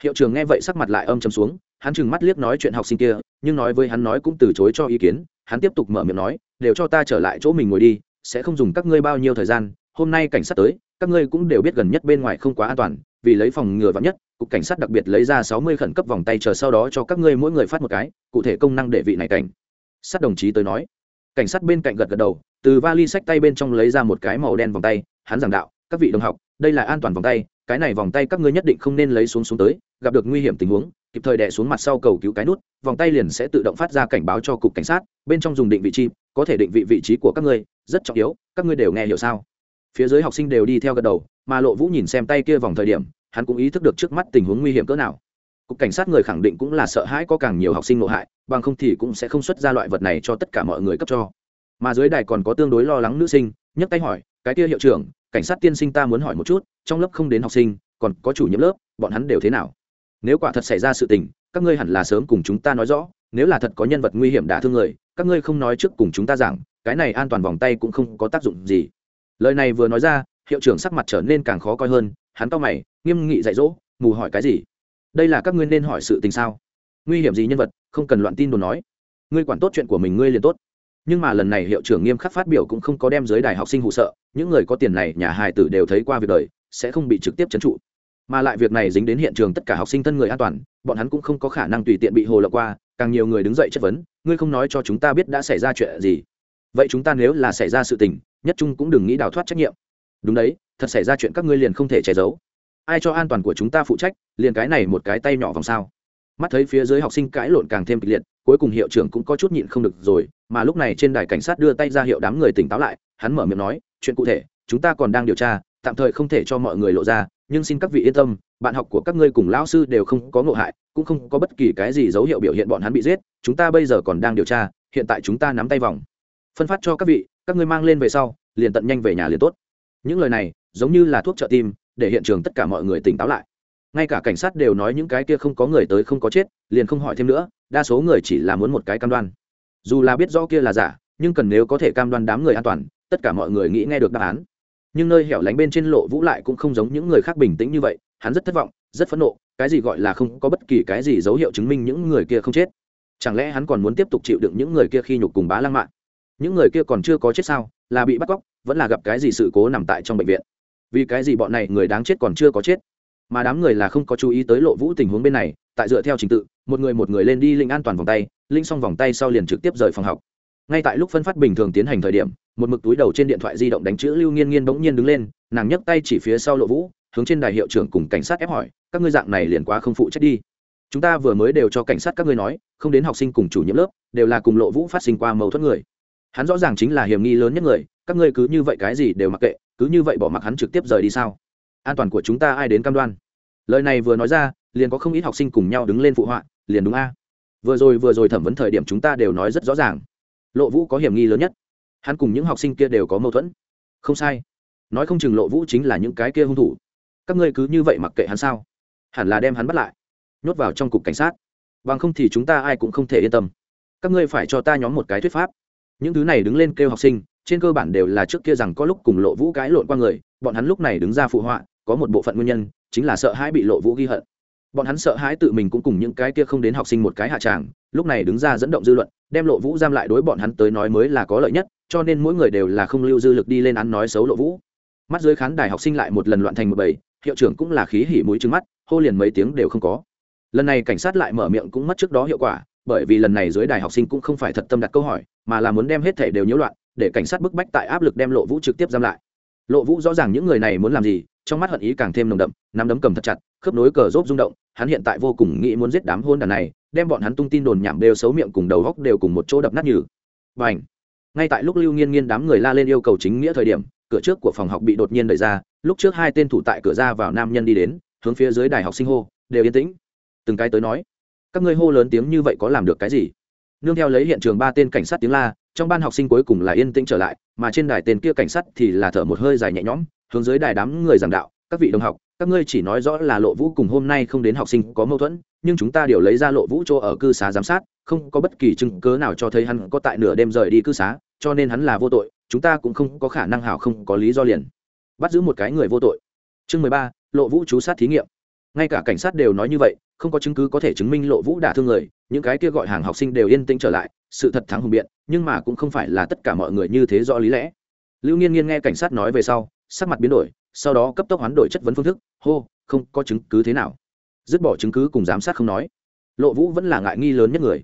Hiệu trưởng nghe vậy sắc mặt lại âm trầm xuống, hắn chừng mắt liếc nói chuyện học sinh kia, nhưng nói với hắn nói cũng từ chối cho ý kiến, hắn tiếp tục mở miệng nói đều cho ta trở lại chỗ mình ngồi đi, sẽ không dùng các ngươi bao nhiêu thời gian, hôm nay cảnh sát tới, các ngươi cũng đều biết gần nhất bên ngoài không quá an toàn, vì lấy phòng ngừa vắng nhất, cục cảnh sát đặc biệt lấy ra sáu mươi khẩn cấp vòng tay chờ sau đó cho các ngươi mỗi người phát một cái, cụ thể công năng để vị này cảnh sát đồng chí tới nói. Cảnh sát bên cạnh gật gật đầu, từ vali sách tay bên trong lấy ra một cái màu đen vòng tay, hắn giảng đạo, các vị đồng học, đây là an toàn vòng tay, cái này vòng tay các ngươi nhất định không nên lấy xuống xuống tới, gặp được nguy hiểm tình huống, kịp thời đè xuống mặt sau cầu cứu cái nút, vòng tay liền sẽ tự động phát ra cảnh báo cho cục cảnh sát, bên trong dùng định vị chi có thể định vị vị trí của các ngươi, rất trọng yếu, các ngươi đều nghe hiểu sao? Phía dưới học sinh đều đi theo gật đầu, mà lộ vũ nhìn xem tay kia vòng thời điểm, hắn cũng ý thức được trước mắt tình huống nguy hiểm cỡ nào. Cục cảnh sát người khẳng định cũng là sợ hãi có càng nhiều học sinh nộ hại, bằng không thì cũng sẽ không xuất ra loại vật này cho tất cả mọi người cấp cho. Mà dưới đài còn có tương đối lo lắng nữ sinh, nhấc tay hỏi, cái kia hiệu trưởng, cảnh sát tiên sinh ta muốn hỏi một chút, trong lớp không đến học sinh, còn có chủ nhiệm lớp, bọn hắn đều thế nào? Nếu quả thật xảy ra sự tình, các ngươi hẳn là sớm cùng chúng ta nói rõ nếu là thật có nhân vật nguy hiểm đả thương người, các ngươi không nói trước cùng chúng ta rằng cái này an toàn vòng tay cũng không có tác dụng gì. Lời này vừa nói ra, hiệu trưởng sắc mặt trở nên càng khó coi hơn, hắn to mày, nghiêm nghị dạy dỗ, mù hỏi cái gì? Đây là các ngươi nên hỏi sự tình sao? Nguy hiểm gì nhân vật, không cần loạn tin đồn nói. Ngươi quản tốt chuyện của mình ngươi liền tốt. Nhưng mà lần này hiệu trưởng nghiêm khắc phát biểu cũng không có đem giới đài học sinh hụ sợ, những người có tiền này, nhà hài tử đều thấy qua việc đời, sẽ không bị trực tiếp trấn trụ. Mà lại việc này dính đến hiện trường tất cả học sinh thân người an toàn, bọn hắn cũng không có khả năng tùy tiện bị hồ lộ qua càng nhiều người đứng dậy chất vấn, ngươi không nói cho chúng ta biết đã xảy ra chuyện gì? Vậy chúng ta nếu là xảy ra sự tình, nhất trung cũng đừng nghĩ đào thoát trách nhiệm. Đúng đấy, thật xảy ra chuyện các ngươi liền không thể che giấu. Ai cho an toàn của chúng ta phụ trách, liền cái này một cái tay nhỏ vòng sao? Mắt thấy phía dưới học sinh cãi lộn càng thêm kịch liệt, cuối cùng hiệu trưởng cũng có chút nhịn không được rồi, mà lúc này trên đài cảnh sát đưa tay ra hiệu đám người tỉnh táo lại, hắn mở miệng nói, chuyện cụ thể, chúng ta còn đang điều tra, tạm thời không thể cho mọi người lộ ra nhưng xin các vị yên tâm, bạn học của các ngươi cùng lão sư đều không có ngộ hại, cũng không có bất kỳ cái gì dấu hiệu biểu hiện bọn hắn bị giết, chúng ta bây giờ còn đang điều tra, hiện tại chúng ta nắm tay vòng. Phân phát cho các vị, các ngươi mang lên về sau, liền tận nhanh về nhà liền tốt. Những lời này, giống như là thuốc trợ tim, để hiện trường tất cả mọi người tỉnh táo lại. Ngay cả cảnh sát đều nói những cái kia không có người tới không có chết, liền không hỏi thêm nữa, đa số người chỉ là muốn một cái cam đoan. Dù là biết rõ kia là giả, nhưng cần nếu có thể cam đoan đám người an toàn, tất cả mọi người nghĩ nghe được đáp án nhưng nơi hẻo lánh bên trên lộ vũ lại cũng không giống những người khác bình tĩnh như vậy, hắn rất thất vọng, rất phẫn nộ, cái gì gọi là không có bất kỳ cái gì dấu hiệu chứng minh những người kia không chết. Chẳng lẽ hắn còn muốn tiếp tục chịu đựng những người kia khi nhục cùng bá lăng mạng những người kia còn chưa có chết sao, là bị bắt cóc, vẫn là gặp cái gì sự cố nằm tại trong bệnh viện? Vì cái gì bọn này người đáng chết còn chưa có chết? Mà đám người là không có chú ý tới lộ vũ tình huống bên này, tại dựa theo trình tự, một người một người lên đi linh an toàn vòng tay, linh xong vòng tay sau liền trực tiếp rời phòng học. Ngay tại lúc phân phát bình thường tiến hành thời điểm một mực túi đầu trên điện thoại di động đánh chữ lưu nghiên nghiên bỗng nhiên đứng lên, nàng nhấc tay chỉ phía sau lộ vũ, hướng trên đài hiệu trưởng cùng cảnh sát ép hỏi, các ngươi dạng này liền quá không phụ trách đi. Chúng ta vừa mới đều cho cảnh sát các ngươi nói, không đến học sinh cùng chủ nhiệm lớp, đều là cùng lộ vũ phát sinh qua mâu thuẫn người. Hắn rõ ràng chính là hiểm nghi lớn nhất người, các ngươi cứ như vậy cái gì đều mặc kệ, cứ như vậy bỏ mặc hắn trực tiếp rời đi sao? An toàn của chúng ta ai đến cam đoan? Lời này vừa nói ra, liền có không ít học sinh cùng nhau đứng lên phụ họa, liền đúng a. Vừa rồi vừa rồi thẩm vấn thời điểm chúng ta đều nói rất rõ ràng. Lộ vũ có hiểm nghi lớn nhất hắn cùng những học sinh kia đều có mâu thuẫn. Không sai. Nói không chừng lộ vũ chính là những cái kia hung thủ. Các ngươi cứ như vậy mặc kệ hắn sao? Hẳn là đem hắn bắt lại. Nhốt vào trong cục cảnh sát. Bằng không thì chúng ta ai cũng không thể yên tâm. Các ngươi phải cho ta nhóm một cái thuyết pháp. Những thứ này đứng lên kêu học sinh, trên cơ bản đều là trước kia rằng có lúc cùng lộ vũ cái lộn qua người, bọn hắn lúc này đứng ra phụ họa, có một bộ phận nguyên nhân, chính là sợ hãi bị lộ vũ ghi hận. Bọn hắn sợ hãi tự mình cũng cùng những cái kia không đến học sinh một cái hạ tràng, lúc này đứng ra dẫn động dư luận, đem lộ vũ giam lại đối bọn hắn tới nói mới là có lợi nhất cho nên mỗi người đều là không lưu dư lực đi lên án nói xấu lộ vũ. Mắt dưới khán đài học sinh lại một lần loạn thành một bầy, hiệu trưởng cũng là khí hỉ mũi trứng mắt, hô liền mấy tiếng đều không có. Lần này cảnh sát lại mở miệng cũng mất trước đó hiệu quả, bởi vì lần này dưới đài học sinh cũng không phải thật tâm đặt câu hỏi, mà là muốn đem hết thể đều nhiễu loạn, để cảnh sát bức bách tại áp lực đem lộ vũ trực tiếp giam lại. Lộ vũ rõ ràng những người này muốn làm gì, trong mắt hận ý càng thêm nồng đậm, nắm đấm cầm thật chặt, khớp nối cờ rốt rung động, hắn hiện tại vô cùng nghĩ muốn giết đám hôn đàn này, đem bọn hắn tung tin đồn nhảm đều xấu miệng cùng đầu góc đều cùng một chỗ đập nát nhừ. Và ngay tại lúc lưu nghiên nghiên đám người la lên yêu cầu chính nghĩa thời điểm, cửa trước của phòng học bị đột nhiên đẩy ra, lúc trước hai tên thủ tại cửa ra vào nam nhân đi đến, hướng phía dưới đài học sinh hô, đều yên tĩnh. Từng cái tới nói, các ngươi hô lớn tiếng như vậy có làm được cái gì? Nương theo lấy hiện trường ba tên cảnh sát tiếng la, trong ban học sinh cuối cùng là yên tĩnh trở lại, mà trên đài tên kia cảnh sát thì là thở một hơi dài nhẹ nhõm, hướng dưới đài đám người giảng đạo, các vị đồng học, các ngươi chỉ nói rõ là lộ vũ cùng hôm nay không đến học sinh có mâu thuẫn, nhưng chúng ta đều lấy ra lộ vũ chỗ ở cư xá giám sát, không có bất kỳ chứng cớ nào cho thấy hắn có tại nửa đêm rời đi cư xá cho nên hắn là vô tội, chúng ta cũng không có khả năng hảo không có lý do liền. Bắt giữ một cái người vô tội. Chương mười ba, lộ vũ chú sát thí nghiệm. Ngay cả cảnh sát đều nói như vậy, không có chứng cứ có thể chứng minh lộ vũ đả thương người, những cái kia gọi hàng học sinh đều yên tĩnh trở lại, sự thật thắng hùng biện, nhưng mà cũng không phải là tất cả mọi người như thế rõ lý lẽ. Lưu nghiên nghiên nghe cảnh sát nói về sau, sắc mặt biến đổi, sau đó cấp tốc hoán đổi chất vấn phương thức, hô, không có chứng cứ thế nào? Dứt bỏ chứng cứ cùng giám sát không nói. Lộ vũ vẫn là ngại nghi lớn nhất người.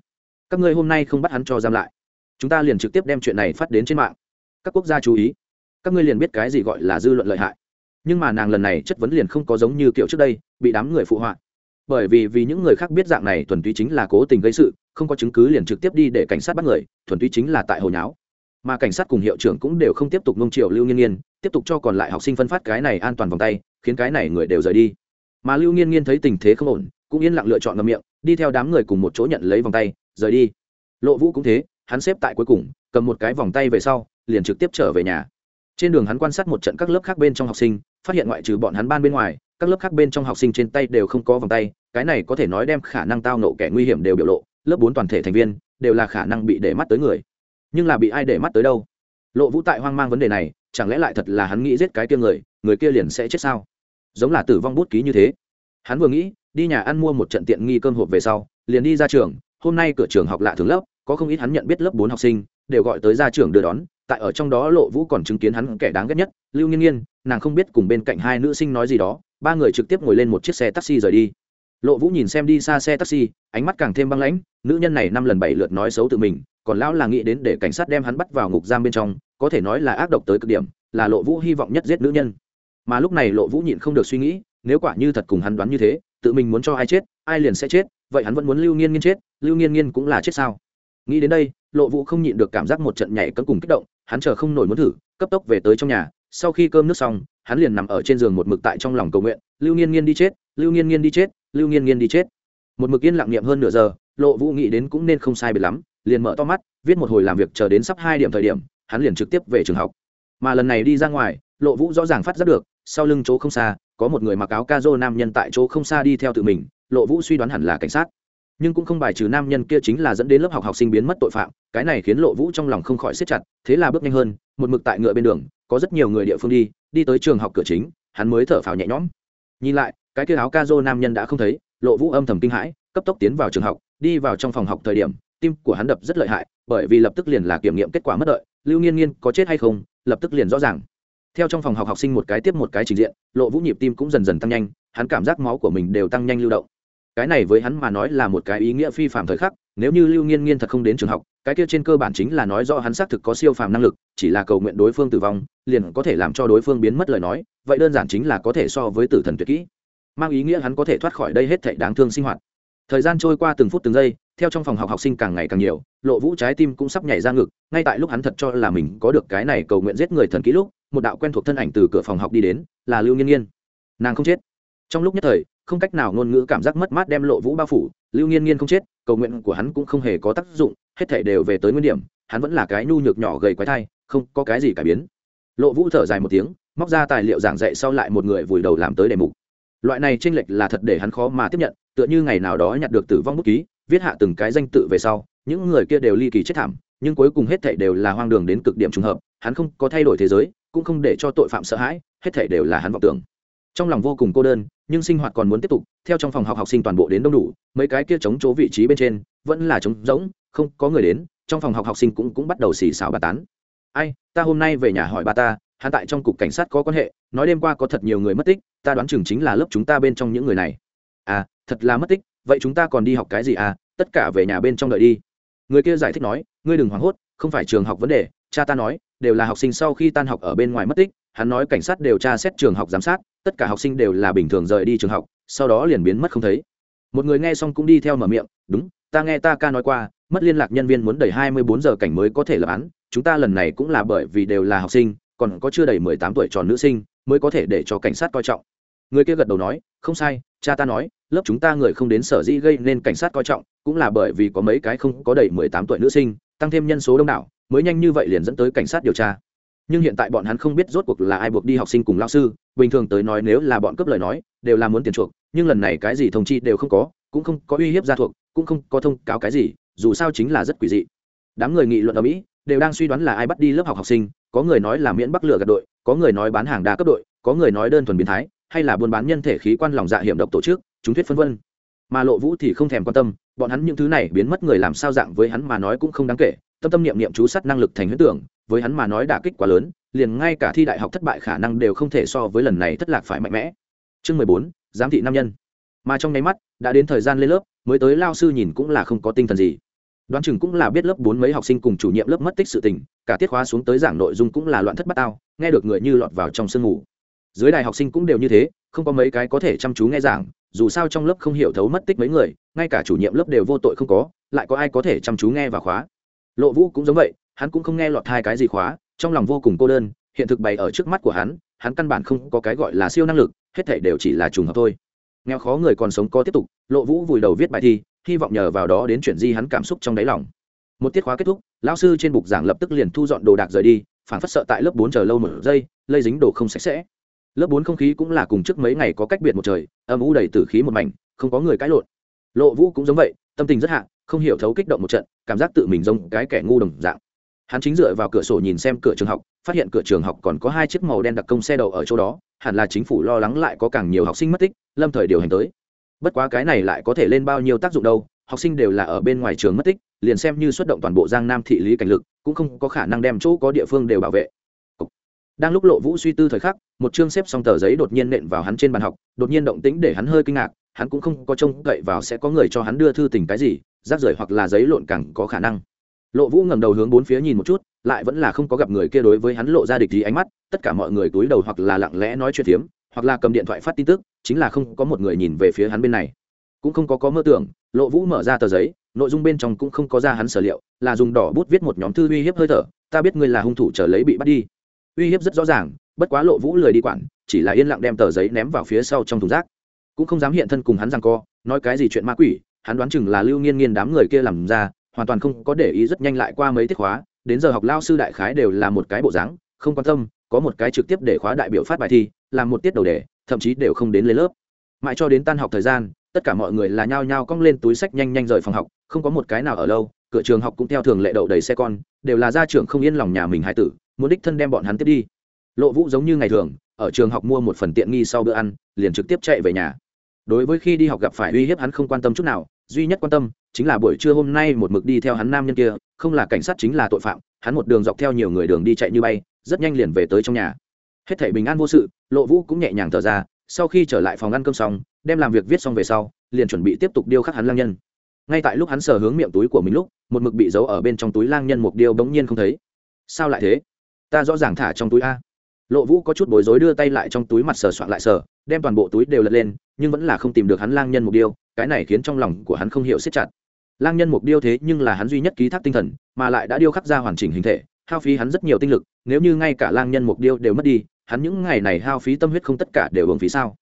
Các ngươi hôm nay không bắt hắn cho giam lại chúng ta liền trực tiếp đem chuyện này phát đến trên mạng. Các quốc gia chú ý. Các ngươi liền biết cái gì gọi là dư luận lợi hại. Nhưng mà nàng lần này chất vấn liền không có giống như kiểu trước đây, bị đám người phụ họa. Bởi vì vì những người khác biết dạng này thuần túy chính là cố tình gây sự, không có chứng cứ liền trực tiếp đi để cảnh sát bắt người, thuần túy chính là tại hồi nháo. Mà cảnh sát cùng hiệu trưởng cũng đều không tiếp tục nông triều lưu nghiên nghiên, tiếp tục cho còn lại học sinh phân phát cái này an toàn vòng tay, khiến cái này người đều rời đi. Mà lưu nghiên nghiên thấy tình thế không ổn, cũng yên lặng lựa chọn ngầm miệng, đi theo đám người cùng một chỗ nhận lấy vòng tay, rời đi. Lộ vũ cũng thế hắn xếp tại cuối cùng, cầm một cái vòng tay về sau, liền trực tiếp trở về nhà. Trên đường hắn quan sát một trận các lớp khác bên trong học sinh, phát hiện ngoại trừ bọn hắn ban bên ngoài, các lớp khác bên trong học sinh trên tay đều không có vòng tay, cái này có thể nói đem khả năng tao nộ kẻ nguy hiểm đều biểu lộ, lớp bốn toàn thể thành viên, đều là khả năng bị để mắt tới người. Nhưng là bị ai để mắt tới đâu? Lộ vũ tại hoang mang vấn đề này, chẳng lẽ lại thật là hắn nghĩ giết cái kia người người kia liền sẽ chết sao? Giống là tử vong bút ký như thế. Hắn vừa nghĩ, đi nhà ăn mua một trận tiện nghi cơm hộp về sau, liền đi ra trường, hôm nay cửa trường học lạ thường lớp có không ít hắn nhận biết lớp bốn học sinh, đều gọi tới gia trưởng đưa đón, tại ở trong đó lộ vũ còn chứng kiến hắn kẻ đáng ghét nhất, lưu nghiên nghiên, nàng không biết cùng bên cạnh hai nữ sinh nói gì đó, ba người trực tiếp ngồi lên một chiếc xe taxi rời đi. Lộ vũ nhìn xem đi xa xe taxi, ánh mắt càng thêm băng lãnh, nữ nhân này năm lần bảy lượt nói xấu tự mình, còn lão là nghĩ đến để cảnh sát đem hắn bắt vào ngục giam bên trong, có thể nói là ác độc tới cực điểm, là lộ vũ hy vọng nhất giết nữ nhân. Mà lúc này lộ vũ nhịn không được suy nghĩ, nếu quả như thật cùng hắn đoán như thế, tự mình muốn cho ai chết, ai liền sẽ chết, vậy hắn vẫn muốn lưu nghiên nghiên chết, lưu nghiên nghiên cũng là chết sao? Nghĩ đến đây, lộ vũ không nhịn được cảm giác một trận nhảy cấm cùng kích động, hắn chờ không nổi muốn thử, cấp tốc về tới trong nhà. Sau khi cơm nước xong, hắn liền nằm ở trên giường một mực tại trong lòng cầu nguyện, lưu nghiên nghiên đi chết, lưu nghiên nghiên đi chết, lưu nghiên nghiên đi chết. Một mực yên lặng niệm hơn nửa giờ, lộ vũ nghĩ đến cũng nên không sai biệt lắm, liền mở to mắt, viết một hồi làm việc chờ đến sắp hai điểm thời điểm, hắn liền trực tiếp về trường học. Mà lần này đi ra ngoài, lộ vũ rõ ràng phát giác được, sau lưng chỗ không xa, có một người mặc áo ca dô nam nhân tại chỗ không xa đi theo tự mình, lộ vũ suy đoán hẳn là cảnh sát nhưng cũng không bài trừ nam nhân kia chính là dẫn đến lớp học học sinh biến mất tội phạm, cái này khiến lộ vũ trong lòng không khỏi siết chặt, thế là bước nhanh hơn, một mực tại ngựa bên đường, có rất nhiều người địa phương đi đi tới trường học cửa chính, hắn mới thở phào nhẹ nhõm. Nhìn lại, cái kia áo ca dô nam nhân đã không thấy, lộ vũ âm thầm kinh hãi, cấp tốc tiến vào trường học, đi vào trong phòng học thời điểm, tim của hắn đập rất lợi hại, bởi vì lập tức liền là kiểm nghiệm kết quả mất đợi, lưu nghiên nghiên có chết hay không, lập tức liền rõ ràng. Theo trong phòng học học sinh một cái tiếp một cái trình diện, lộ vũ nhịp tim cũng dần dần tăng nhanh, hắn cảm giác máu của mình đều tăng nhanh lưu động cái này với hắn mà nói là một cái ý nghĩa phi phạm thời khắc, nếu như lưu nghiên nghiên thật không đến trường học, cái kia trên cơ bản chính là nói do hắn xác thực có siêu phàm năng lực, chỉ là cầu nguyện đối phương tử vong, liền có thể làm cho đối phương biến mất lời nói, vậy đơn giản chính là có thể so với tử thần tuyệt kỹ. Mang ý nghĩa hắn có thể thoát khỏi đây hết thảy đáng thương sinh hoạt. Thời gian trôi qua từng phút từng giây, theo trong phòng học học sinh càng ngày càng nhiều, lộ vũ trái tim cũng sắp nhảy ra ngực, ngay tại lúc hắn thật cho là mình có được cái này cầu nguyện giết người thần kỹ lúc, một đạo quen thuộc thân ảnh từ cửa phòng học đi đến, là lưu nghiên nghiên. Nàng không chết. Trong lúc nhất thời không cách nào ngôn ngữ cảm giác mất mát đem lộ vũ bao phủ, lưu nghiên nghiên không chết, cầu nguyện của hắn cũng không hề có tác dụng, hết thể đều về tới nguyên điểm, hắn vẫn là cái nhu nhược nhỏ gầy quái thai, không có cái gì cải biến. Lộ vũ thở dài một tiếng, móc ra tài liệu giảng dạy sau lại một người vùi đầu làm tới đề mục. Loại này tranh lệch là thật để hắn khó mà tiếp nhận, tựa như ngày nào đó nhặt được tử vong bút ký, viết hạ từng cái danh tự về sau, những người kia đều ly kỳ chết thảm, nhưng cuối cùng hết thảy đều là hoang đường đến cực điểm trùng hợp, hắn không có thay đổi thế giới, cũng không để cho tội phạm sợ hãi, hết thảy đều là hắn vọng tưởng. Trong lòng vô cùng cô đơn nhưng sinh hoạt còn muốn tiếp tục, theo trong phòng học học sinh toàn bộ đến đông đủ, mấy cái kia chống chỗ vị trí bên trên, vẫn là trống rỗng, không có người đến, trong phòng học học sinh cũng cũng bắt đầu xì xào bà tán. Ai, ta hôm nay về nhà hỏi ba ta, hắn tại trong cục cảnh sát có quan hệ, nói đêm qua có thật nhiều người mất tích, ta đoán chừng chính là lớp chúng ta bên trong những người này. À thật là mất tích, vậy chúng ta còn đi học cái gì à tất cả về nhà bên trong đợi đi. Người kia giải thích nói, ngươi đừng hoảng hốt, không phải trường học vấn đề, cha ta nói, đều là học sinh sau khi tan học ở bên ngoài mất tích hắn nói cảnh sát điều tra xét trường học giám sát, tất cả học sinh đều là bình thường rời đi trường học, sau đó liền biến mất không thấy. Một người nghe xong cũng đi theo mở miệng, đúng, ta nghe ta ca nói qua, mất liên lạc nhân viên muốn đầy hai mươi bốn giờ cảnh mới có thể lập án, chúng ta lần này cũng là bởi vì đều là học sinh, còn có chưa đầy mười tám tuổi tròn nữ sinh, mới có thể để cho cảnh sát coi trọng. Người kia gật đầu nói, không sai, cha ta nói, lớp chúng ta người không đến sở dĩ gây nên cảnh sát coi trọng, cũng là bởi vì có mấy cái không có đầy mười tám tuổi nữ sinh, tăng thêm nhân số đông đảo, mới nhanh như vậy liền dẫn tới cảnh sát điều tra nhưng hiện tại bọn hắn không biết rốt cuộc là ai buộc đi học sinh cùng lao sư. Bình thường tới nói nếu là bọn cướp lời nói, đều là muốn tiền chuộc, nhưng lần này cái gì thông chi đều không có, cũng không có uy hiếp gia thuộc, cũng không có thông cáo cái gì, dù sao chính là rất quỷ dị. Đám người nghị luận ở mỹ đều đang suy đoán là ai bắt đi lớp học học sinh, có người nói là miễn bắc lửa gạt đội, có người nói bán hàng đa cấp đội, có người nói đơn thuần biến thái, hay là buôn bán nhân thể khí quan lòng dạ hiểm độc tổ chức, chúng thuyết phân vân. Mà lộ vũ thì không thèm quan tâm, bọn hắn những thứ này biến mất người làm sao dạng với hắn mà nói cũng không đáng kể tâm tâm niệm niệm chú sát năng lực thành huyết tưởng, với hắn mà nói đả kích quá lớn, liền ngay cả thi đại học thất bại khả năng đều không thể so với lần này thất lạc phải mạnh mẽ. Chương mười bốn, giám thị nam nhân. Mà trong nháy mắt, đã đến thời gian lên lớp, mới tới lao sư nhìn cũng là không có tinh thần gì. Đoán chừng cũng là biết lớp bốn mấy học sinh cùng chủ nhiệm lớp mất tích sự tình, cả tiết khóa xuống tới giảng nội dung cũng là loạn thất bát ao nghe được người như lọt vào trong sương ngủ dưới đài học sinh cũng đều như thế, không có mấy cái có thể chăm chú nghe giảng, dù sao trong lớp không hiểu thấu mất tích mấy người, ngay cả chủ nhiệm lớp đều vô tội không có, lại có ai có thể chăm chú nghe và khóa lộ vũ cũng giống vậy, hắn cũng không nghe lọt hai cái gì khóa, trong lòng vô cùng cô đơn, hiện thực bày ở trước mắt của hắn hắn căn bản không có cái gọi là siêu năng lực, hết thể đều chỉ là trùng hợp thôi. Nghèo khó người còn sống có tiếp tục, lộ vũ vùi đầu viết bài thi, hy vọng nhờ vào đó đến chuyện di hắn cảm xúc trong đáy lòng. Một tiết khóa kết thúc, lão sư trên bục giảng lập tức liền thu dọn đồ đạc rời đi, phản phất sợ tại lớp bốn chờ lâu một giây, lây dính đồ không sạch sẽ. Lớp bốn không khí cũng là cùng trước mấy ngày có cách biệt một trời, âm u đầy tử khí một mảnh, không có người cãi lộn. Lộ vũ cũng giống vậy, tâm tình rất hạ không hiểu thấu kích động một trận, cảm giác tự mình giống cái kẻ ngu đồng dạng. Hắn chính dựa vào cửa sổ nhìn xem cửa trường học, phát hiện cửa trường học còn có hai chiếc màu đen đặc công xe đậu ở chỗ đó, hẳn là chính phủ lo lắng lại có càng nhiều học sinh mất tích, lâm thời điều hành tới. Bất quá cái này lại có thể lên bao nhiêu tác dụng đâu, học sinh đều là ở bên ngoài trường mất tích, liền xem như xuất động toàn bộ giang nam thị lý cảnh lực, cũng không có khả năng đem chỗ có địa phương đều bảo vệ. Đang lúc lộ vũ suy tư thời khắc, một chương xếp xong tờ giấy đột nhiên nện vào hắn trên bàn học, đột nhiên động tĩnh để hắn hơi kinh ngạc, hắn cũng không có trông cậy vào sẽ có người cho hắn đưa thư tình cái gì rác rưởi hoặc là giấy lộn càng có khả năng. Lộ vũ ngẩng đầu hướng bốn phía nhìn một chút, lại vẫn là không có gặp người kia đối với hắn lộ ra địch ý ánh mắt, tất cả mọi người túi đầu hoặc là lặng lẽ nói chuyện phiếm, hoặc là cầm điện thoại phát tin tức, chính là không có một người nhìn về phía hắn bên này. Cũng không có có mơ tưởng, lộ vũ mở ra tờ giấy, nội dung bên trong cũng không có ra hắn sở liệu, là dùng đỏ bút viết một nhóm thư uy hiếp hơi thở, ta biết ngươi là hung thủ trở lấy bị bắt đi. Uy hiếp rất rõ ràng, bất quá lộ vũ lười đi quản, chỉ là yên lặng đem tờ giấy ném vào phía sau trong thùng rác. Cũng không dám hiện thân cùng hắn rằng co, nói cái gì chuyện ma quỷ hắn đoán chừng là lưu nghiên nghiên đám người kia làm ra, hoàn toàn không có để ý rất nhanh lại qua mấy tiết khóa, đến giờ học lao sư đại khái đều là một cái bộ dáng, không quan tâm, có một cái trực tiếp để khóa đại biểu phát bài thi, làm một tiết đầu đề, thậm chí đều không đến lên lớp. Mãi cho đến tan học thời gian, tất cả mọi người là nhao nhao cong lên túi sách nhanh nhanh rời phòng học, không có một cái nào ở lâu, cửa trường học cũng theo thường lệ đậu đầy xe con, đều là gia trưởng không yên lòng nhà mình hải tử, muốn đích thân đem bọn hắn tiếp đi. Lộ vũ giống như ngày thường, ở trường học mua một phần tiện nghi sau bữa ăn, liền trực tiếp chạy về nhà đối với khi đi học gặp phải uy hiếp hắn không quan tâm chút nào, duy nhất quan tâm chính là buổi trưa hôm nay một mực đi theo hắn nam nhân kia, không là cảnh sát chính là tội phạm, hắn một đường dọc theo nhiều người đường đi chạy như bay, rất nhanh liền về tới trong nhà. Hết thảy bình an vô sự, lộ vũ cũng nhẹ nhàng thở ra, sau khi trở lại phòng ăn cơm xong, đem làm việc viết xong về sau, liền chuẩn bị tiếp tục điêu khắc hắn lang nhân. Ngay tại lúc hắn sờ hướng miệng túi của mình lúc, một mực bị giấu ở bên trong túi lang nhân mục điêu bỗng nhiên không thấy. Sao lại thế? Ta rõ ràng thả trong túi a lộ vũ có chút bối rối đưa tay lại trong túi mặt sờ soạn lại sờ, đem toàn bộ túi đều lật lên, nhưng vẫn là không tìm được hắn lang nhân mục điêu, cái này khiến trong lòng của hắn không hiểu siết chặt. Lang nhân mục điêu thế nhưng là hắn duy nhất ký thác tinh thần, mà lại đã điêu khắc ra hoàn chỉnh hình thể, hao phí hắn rất nhiều tinh lực, nếu như ngay cả lang nhân mục điêu đều mất đi, hắn những ngày này hao phí tâm huyết không tất cả đều hưởng phí sao?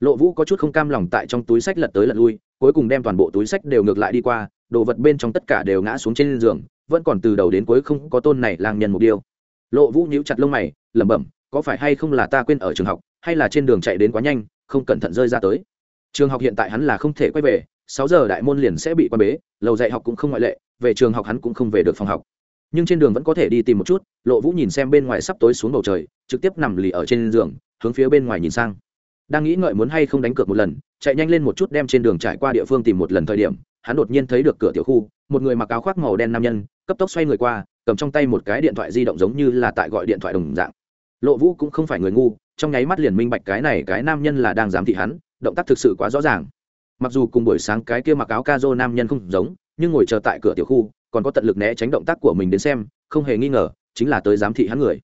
Lộ vũ có chút không cam lòng tại trong túi sách lật tới lật lui, cuối cùng đem toàn bộ túi sách đều ngược lại đi qua, đồ vật bên trong tất cả đều ngã xuống trên giường, vẫn còn từ đầu đến cuối không có tôn này lang nhân mục điêu. Lộ vũ nhíu chặt lông mày, lẩm bẩm có phải hay không là ta quên ở trường học, hay là trên đường chạy đến quá nhanh, không cẩn thận rơi ra tới. Trường học hiện tại hắn là không thể quay về, sáu giờ đại môn liền sẽ bị quan bế, lầu dạy học cũng không ngoại lệ, về trường học hắn cũng không về được phòng học. Nhưng trên đường vẫn có thể đi tìm một chút, lộ vũ nhìn xem bên ngoài sắp tối xuống bầu trời, trực tiếp nằm lì ở trên giường, hướng phía bên ngoài nhìn sang. Đang nghĩ ngợi muốn hay không đánh cược một lần, chạy nhanh lên một chút đem trên đường trải qua địa phương tìm một lần thời điểm, hắn đột nhiên thấy được cửa tiểu khu, một người mặc áo khoác màu đen nam nhân, cấp tốc xoay người qua, cầm trong tay một cái điện thoại di động giống như là tại gọi điện thoại đồng dạng lộ vũ cũng không phải người ngu, trong nháy mắt liền minh bạch cái này cái nam nhân là đang giám thị hắn, động tác thực sự quá rõ ràng. Mặc dù cùng buổi sáng cái kia mặc áo ca dô nam nhân không giống, nhưng ngồi chờ tại cửa tiểu khu, còn có tận lực né tránh động tác của mình đến xem, không hề nghi ngờ, chính là tới giám thị hắn người.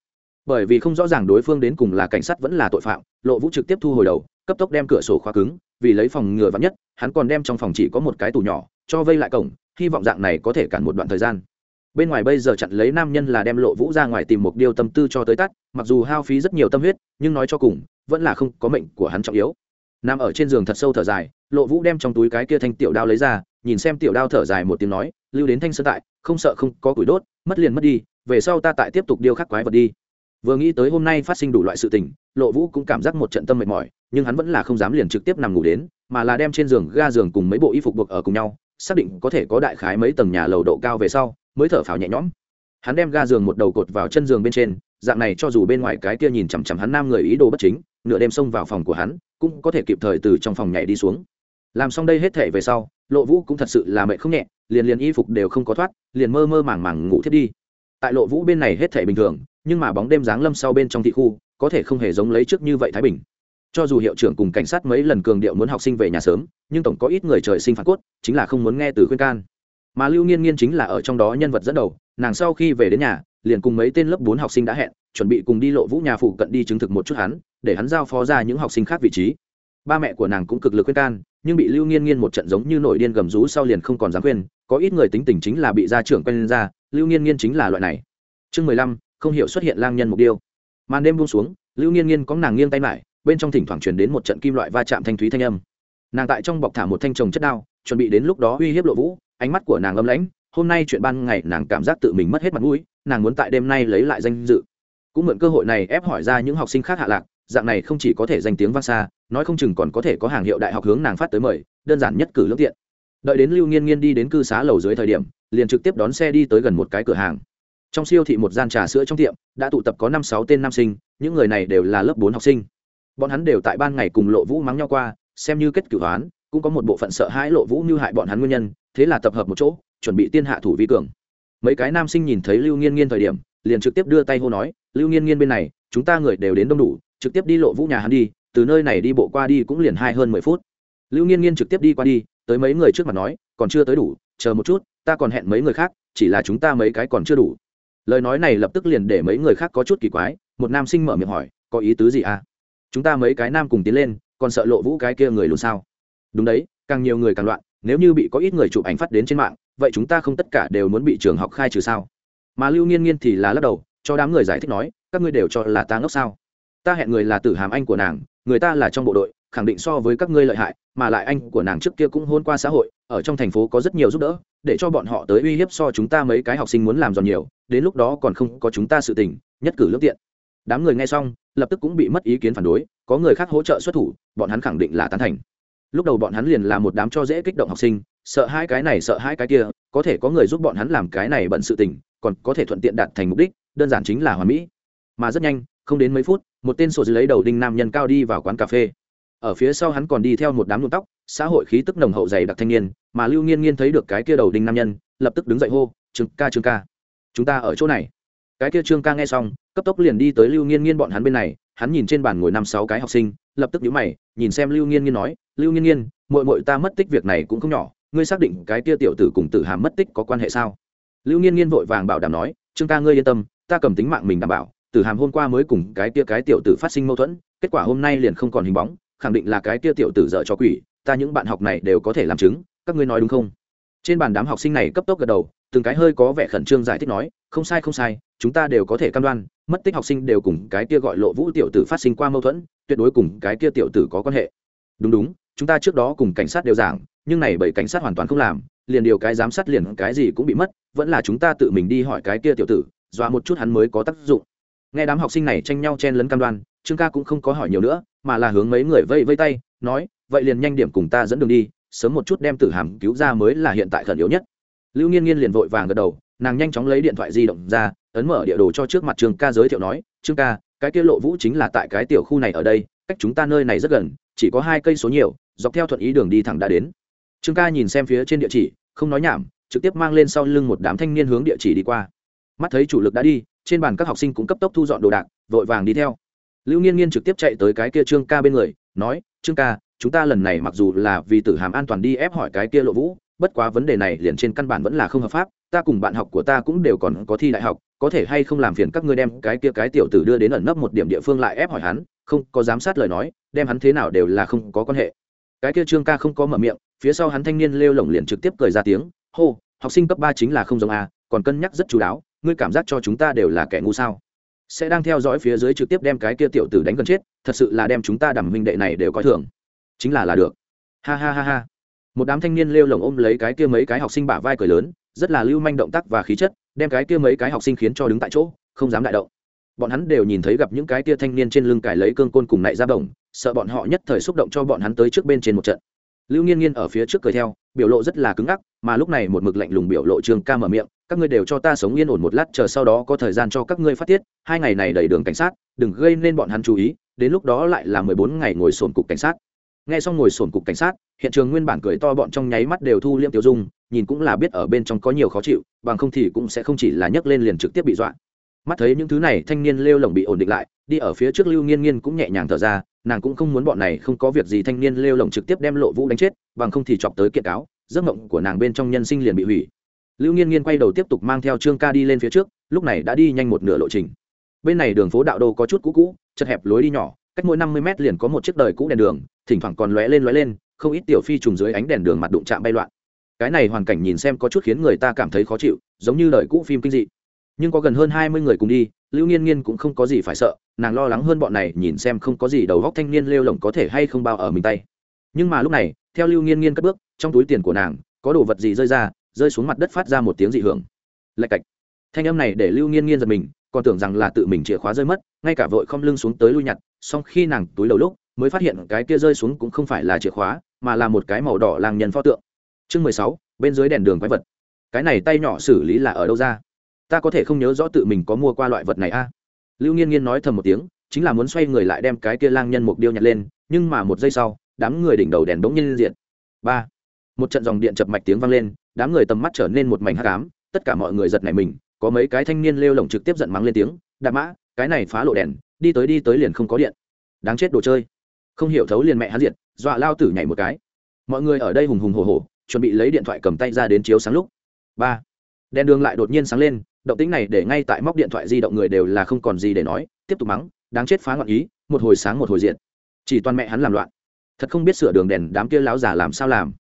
Bởi vì không rõ ràng đối phương đến cùng là cảnh sát vẫn là tội phạm, lộ vũ trực tiếp thu hồi đầu, cấp tốc đem cửa sổ khóa cứng, vì lấy phòng ngừa vắn nhất, hắn còn đem trong phòng chỉ có một cái tủ nhỏ, cho vây lại cổng, hy vọng dạng này có thể cản một đoạn thời gian bên ngoài bây giờ chặn lấy nam nhân là đem lộ vũ ra ngoài tìm một điều tâm tư cho tới tắt, mặc dù hao phí rất nhiều tâm huyết, nhưng nói cho cùng, vẫn là không có mệnh của hắn trọng yếu. Nằm ở trên giường thật sâu thở dài, lộ vũ đem trong túi cái kia thanh tiểu đao lấy ra, nhìn xem tiểu đao thở dài một tiếng nói, lưu đến thanh sơn tại, không sợ không có củi đốt, mất liền mất đi, về sau ta tại tiếp tục điêu khắc quái vật đi. Vừa nghĩ tới hôm nay phát sinh đủ loại sự tình, lộ vũ cũng cảm giác một trận tâm mệt mỏi, nhưng hắn vẫn là không dám liền trực tiếp nằm ngủ đến, mà là đem trên giường ga giường cùng mấy bộ y phục buộc ở cùng nhau, xác định có thể có đại khái mấy tầng nhà lầu độ cao về sau mới thở phào nhẹ nhõm. Hắn đem ga giường một đầu cột vào chân giường bên trên, dạng này cho dù bên ngoài cái kia nhìn chằm chằm hắn nam người ý đồ bất chính, nửa đêm xông vào phòng của hắn, cũng có thể kịp thời từ trong phòng nhảy đi xuống. Làm xong đây hết thể về sau, lộ vũ cũng thật sự là mệt không nhẹ, liền liền y phục đều không có thoát, liền mơ mơ màng màng ngủ thiết đi. Tại lộ vũ bên này hết thể bình thường, nhưng mà bóng đêm giáng lâm sau bên trong thị khu, có thể không hề giống lấy trước như vậy thái bình. Cho dù hiệu trưởng cùng cảnh sát mấy lần cường điệu muốn học sinh về nhà sớm, nhưng tổng có ít người trời sinh phản cốt, chính là không muốn nghe từ khuyên can mà lưu nghiên nghiên chính là ở trong đó nhân vật dẫn đầu, nàng sau khi về đến nhà, liền cùng mấy tên lớp bốn học sinh đã hẹn, chuẩn bị cùng đi lộ vũ nhà phụ cận đi chứng thực một chút hắn, để hắn giao phó ra những học sinh khác vị trí. Ba mẹ của nàng cũng cực lực khuyên can, nhưng bị lưu nghiên nghiên một trận giống như nổi điên gầm rú sau liền không còn dám khuyên, có ít người tính tình chính là bị gia trưởng quen ra, lưu nghiên nghiên chính là loại này. Chương mười lăm, không hiểu xuất hiện lang nhân mục tiêu. Màn đêm buông xuống, lưu nghiên nghiên có nàng nghiêng tay lại, bên trong thỉnh thoảng truyền đến một trận kim loại va chạm thanh thúy thanh âm. Nàng tại trong bọc thả một thanh trồng chất đao, chuẩn bị đến lúc đó uy hiếp lộ vũ ánh mắt của nàng âm lãnh, hôm nay chuyện ban ngày nàng cảm giác tự mình mất hết mặt mũi, nàng muốn tại đêm nay lấy lại danh dự. Cũng mượn cơ hội này ép hỏi ra những học sinh khác hạ lạc, dạng này không chỉ có thể danh tiếng vang xa, nói không chừng còn có thể có hàng hiệu đại học hướng nàng phát tới mời, đơn giản nhất cử lương tiện. Đợi đến lưu nghiên nghiên đi đến cư xá lầu dưới thời điểm, liền trực tiếp đón xe đi tới gần một cái cửa hàng. Trong siêu thị một gian trà sữa trong tiệm, đã tụ tập có năm sáu tên nam sinh, những người này đều là lớp bốn học sinh. Bọn hắn đều tại ban ngày cùng lộ vũ mắng nhau qua, xem như kết cử hoán, cũng có một bộ phận sợ hãi lộ vũ như hại bọn hắn nguyên nhân thế là tập hợp một chỗ, chuẩn bị tiên hạ thủ vi cường. Mấy cái nam sinh nhìn thấy lưu nghiên nghiên thời điểm, liền trực tiếp đưa tay hô nói, lưu nghiên nghiên bên này, chúng ta người đều đến đông đủ, trực tiếp đi lộ vũ nhà hắn đi, từ nơi này đi bộ qua đi cũng liền hai hơn mười phút. Lưu nghiên nghiên trực tiếp đi qua đi, tới mấy người trước mặt nói, còn chưa tới đủ, chờ một chút, ta còn hẹn mấy người khác, chỉ là chúng ta mấy cái còn chưa đủ. Lời nói này lập tức liền để mấy người khác có chút kỳ quái, một nam sinh mở miệng hỏi, có ý tứ gì à? Chúng ta mấy cái nam cùng tiến lên, còn sợ lộ vũ cái kia người luôn sao? Đúng đấy, càng nhiều người càng loạn nếu như bị có ít người chụp ảnh phát đến trên mạng, vậy chúng ta không tất cả đều muốn bị trường học khai trừ sao? Mà lưu nghiên nghiên thì là lắc đầu, cho đám người giải thích nói, các ngươi đều cho là ta ngốc sao? Ta hẹn người là tử hàm anh của nàng, người ta là trong bộ đội, khẳng định so với các ngươi lợi hại, mà lại anh của nàng trước kia cũng hôn qua xã hội, ở trong thành phố có rất nhiều giúp đỡ, để cho bọn họ tới uy hiếp so chúng ta mấy cái học sinh muốn làm giòn nhiều, đến lúc đó còn không có chúng ta sự tình, nhất cử lước tiện. Đám người nghe xong, lập tức cũng bị mất ý kiến phản đối, có người khác hỗ trợ xuất thủ, bọn hắn khẳng định là tán thành lúc đầu bọn hắn liền là một đám cho dễ kích động học sinh, sợ hai cái này sợ hai cái kia, có thể có người giúp bọn hắn làm cái này bận sự tình, còn có thể thuận tiện đạt thành mục đích, đơn giản chính là hoàn mỹ. Mà rất nhanh, không đến mấy phút, một tên sổ dưới lấy đầu đinh nam nhân cao đi vào quán cà phê. Ở phía sau hắn còn đi theo một đám nhuộm tóc, xã hội khí tức nồng hậu dày đặc thanh niên, mà lưu nghiên nghiên thấy được cái kia đầu đinh nam nhân, lập tức đứng dậy hô, trương ca trương ca, chúng ta ở chỗ này. Cái kia trương ca nghe xong, cấp tốc liền đi tới lưu nghiên nghiên bọn hắn bên này, hắn nhìn trên bàn ngồi năm sáu cái học sinh lập tức nhíu mày, nhìn xem lưu nghiên nghiên nói, lưu nghiên nghiên, muội muội ta mất tích việc này cũng không nhỏ, ngươi xác định cái kia tiểu tử cùng tử hàm mất tích có quan hệ sao? Lưu nghiên nghiên vội vàng bảo đảm nói, trương ca ngươi yên tâm, ta cầm tính mạng mình đảm bảo, tử hàm hôm qua mới cùng cái kia cái tiểu tử phát sinh mâu thuẫn, kết quả hôm nay liền không còn hình bóng, khẳng định là cái kia tiểu tử dở cho quỷ, ta những bạn học này đều có thể làm chứng, các ngươi nói đúng không? Trên bàn đám học sinh này cấp tốc gật đầu từng cái hơi có vẻ khẩn trương giải thích nói, không sai không sai, chúng ta đều có thể cam đoan, mất tích học sinh đều cùng cái kia gọi lộ vũ tiểu tử phát sinh qua mâu thuẫn, tuyệt đối cùng cái kia tiểu tử có quan hệ. Đúng đúng, chúng ta trước đó cùng cảnh sát đều giảng, nhưng này bởi cảnh sát hoàn toàn không làm, liền điều cái giám sát liền cái gì cũng bị mất, vẫn là chúng ta tự mình đi hỏi cái kia tiểu tử, dọa một chút hắn mới có tác dụng. Nghe đám học sinh này tranh nhau chen lấn cam đoan, trương ca cũng không có hỏi nhiều nữa, mà là hướng mấy người vây vây tay, nói, vậy liền nhanh điểm cùng ta dẫn đường đi, sớm một chút đem tử hàm cứu ra mới là hiện tại khẩn yếu nhất lưu nghiên nghiên liền vội vàng gật đầu, nàng nhanh chóng lấy điện thoại di động ra, ấn mở địa đồ cho trước mặt trương ca giới thiệu nói, trương ca, cái kia lộ vũ chính là tại cái tiểu khu này ở đây, cách chúng ta nơi này rất gần, chỉ có hai cây số nhiều, dọc theo thuận ý đường đi thẳng đã đến. Trương ca nhìn xem phía trên địa chỉ, không nói nhảm, trực tiếp mang lên sau lưng một đám thanh niên hướng địa chỉ đi qua. Mắt thấy chủ lực đã đi, trên bàn các học sinh cũng cấp tốc thu dọn đồ đạc, vội vàng đi theo. Lưu nghiên nghiên trực tiếp chạy tới cái kia trương ca bên người, nói, trương ca, chúng ta lần này mặc dù là vì tử hàm an toàn đi ép hỏi cái kia lộ vũ bất quá vấn đề này liền trên căn bản vẫn là không hợp pháp, ta cùng bạn học của ta cũng đều còn có thi đại học, có thể hay không làm phiền các ngươi đem cái kia cái tiểu tử đưa đến ẩn nấp một điểm địa phương lại ép hỏi hắn, không có giám sát lời nói, đem hắn thế nào đều là không có quan hệ. Cái kia trương ca không có mở miệng, phía sau hắn thanh niên lêu lổng liền trực tiếp cười ra tiếng, hô, học sinh cấp ba chính là không giống a, còn cân nhắc rất chú đáo, ngươi cảm giác cho chúng ta đều là kẻ ngu sao? Sẽ đang theo dõi phía dưới trực tiếp đem cái kia tiểu tử đánh gần chết, thật sự là đem chúng ta đầm minh đệ này đều coi thường. Chính là là được. Ha ha ha ha một đám thanh niên lêu lồng ôm lấy cái kia mấy cái học sinh bả vai cười lớn, rất là lưu manh động tác và khí chất, đem cái kia mấy cái học sinh khiến cho đứng tại chỗ, không dám đại động. Bọn hắn đều nhìn thấy gặp những cái kia thanh niên trên lưng cải lấy cương côn cùng nại ra bổng sợ bọn họ nhất thời xúc động cho bọn hắn tới trước bên trên một trận. Lưu nghiên nghiên ở phía trước cười theo, biểu lộ rất là cứng ngắc, mà lúc này một mực lạnh lùng biểu lộ trường ca mở miệng, các ngươi đều cho ta sống yên ổn một lát, chờ sau đó có thời gian cho các ngươi phát tiết, hai ngày này đầy đường cảnh sát, đừng gây nên bọn hắn chú ý, đến lúc đó lại là mười bốn ngày ngồi sồn cục cảnh sát nghe xong ngồi sồn cục cảnh sát, hiện trường nguyên bản cười to bọn trong nháy mắt đều thu liêm tiêu dung, nhìn cũng là biết ở bên trong có nhiều khó chịu, bằng không thì cũng sẽ không chỉ là nhấc lên liền trực tiếp bị dọa. Mắt thấy những thứ này, thanh niên lêu lồng bị ổn định lại, đi ở phía trước lưu nghiên nghiên cũng nhẹ nhàng thở ra, nàng cũng không muốn bọn này không có việc gì thanh niên lêu lồng trực tiếp đem lộ vũ đánh chết, bằng không thì chọc tới kiện cáo, giấc mộng của nàng bên trong nhân sinh liền bị hủy. Lưu nghiên nghiên quay đầu tiếp tục mang theo trương ca đi lên phía trước, lúc này đã đi nhanh một nửa lộ trình. Bên này đường phố đạo đô có chút cũ cũ, chật hẹp lối đi nhỏ cách mỗi năm mươi mét liền có một chiếc đời cũ đèn đường, thỉnh thoảng còn lóe lên lóe lên, không ít tiểu phi trùng dưới ánh đèn đường mặt đụng chạm bay loạn. Cái này hoàn cảnh nhìn xem có chút khiến người ta cảm thấy khó chịu, giống như đời cũ phim kinh dị. Nhưng có gần hơn hai mươi người cùng đi, lưu nghiên nghiên cũng không có gì phải sợ, nàng lo lắng hơn bọn này, nhìn xem không có gì đầu góc thanh niên lêu lổng có thể hay không bao ở mình tay. Nhưng mà lúc này, theo lưu nghiên nghiên cất bước, trong túi tiền của nàng, có đồ vật gì rơi ra, rơi xuống mặt đất phát ra một tiếng dị hưởng. Lạch cạch. Thanh âm này để lưu nghiên nghiên giật mình, còn tưởng rằng là tự mình chìa khóa rơi mất, ngay cả vội không lưng xuống tới lui nhặt song khi nàng túi đầu lúc, mới phát hiện cái kia rơi xuống cũng không phải là chìa khóa, mà là một cái màu đỏ làng nhân pho tượng. Chương mười sáu, bên dưới đèn đường quái vật. Cái này tay nhỏ xử lý là ở đâu ra? Ta có thể không nhớ rõ tự mình có mua qua loại vật này a. Lưu nghiên nghiên nói thầm một tiếng, chính là muốn xoay người lại đem cái kia lang nhân mục điêu nhặt lên, nhưng mà một giây sau, đám người đỉnh đầu đèn đống nhiên diện ba. Một trận dòng điện chập mạch tiếng vang lên, đám người tầm mắt trở nên một mảnh hắc ám, tất cả mọi người giật nảy mình, có mấy cái thanh niên lêu lồng trực tiếp giận mắng lên tiếng, đạp mã, cái này phá lộ đèn đi tới đi tới liền không có điện. Đáng chết đồ chơi. Không hiểu thấu liền mẹ hắn diện dọa lao tử nhảy một cái. Mọi người ở đây hùng hùng hồ hồ chuẩn bị lấy điện thoại cầm tay ra đến chiếu sáng lúc. Ba. Đèn đường lại đột nhiên sáng lên, động tính này để ngay tại móc điện thoại di động người đều là không còn gì để nói, tiếp tục mắng, đáng chết phá ngọn ý, một hồi sáng một hồi diện chỉ toàn mẹ hắn làm loạn. Thật không biết sửa đường đèn đám kia láo giả làm sao làm.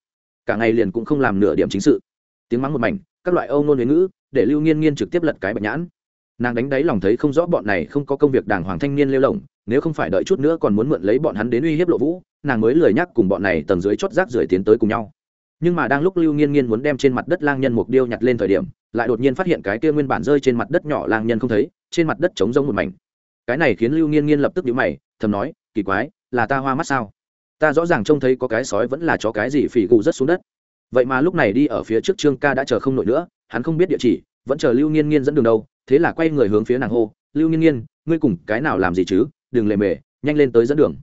Cả ngày liền cũng không làm nửa điểm chính sự. Tiếng mắng một mảnh, các loại âu nôn huế ngữ, để lưu nghiên nghiên trực tiếp lật cái bạch nhãn nàng đánh đáy lòng thấy không rõ bọn này không có công việc đàng hoàng thanh niên lêu lỏng nếu không phải đợi chút nữa còn muốn mượn lấy bọn hắn đến uy hiếp lộ vũ, nàng mới lười nhắc cùng bọn này tầng dưới chót rác rưởi tiến tới cùng nhau. Nhưng mà đang lúc lưu nghiên nghiên muốn đem trên mặt đất lang nhân mục điêu nhặt lên thời điểm, lại đột nhiên phát hiện cái kia nguyên bản rơi trên mặt đất nhỏ lang nhân không thấy, trên mặt đất trống rỗng một mảnh. Cái này khiến lưu nghiên nghiên lập tức nhíu mày, thầm nói, kỳ quái, là ta hoa mắt sao? Ta rõ ràng trông thấy có cái sói vẫn là chó cái gì phỉ gù rất xuống đất. Vậy mà lúc này đi ở phía trước trương ca đã chờ không nổi nữa, hắn không biết địa chỉ, vẫn chờ lưu nghiên nghiên dẫn đường đâu thế là quay người hướng phía nàng hô, lưu nghiên nghiên, ngươi cùng cái nào làm gì chứ? Đừng lề mề, nhanh lên tới dẫn đường.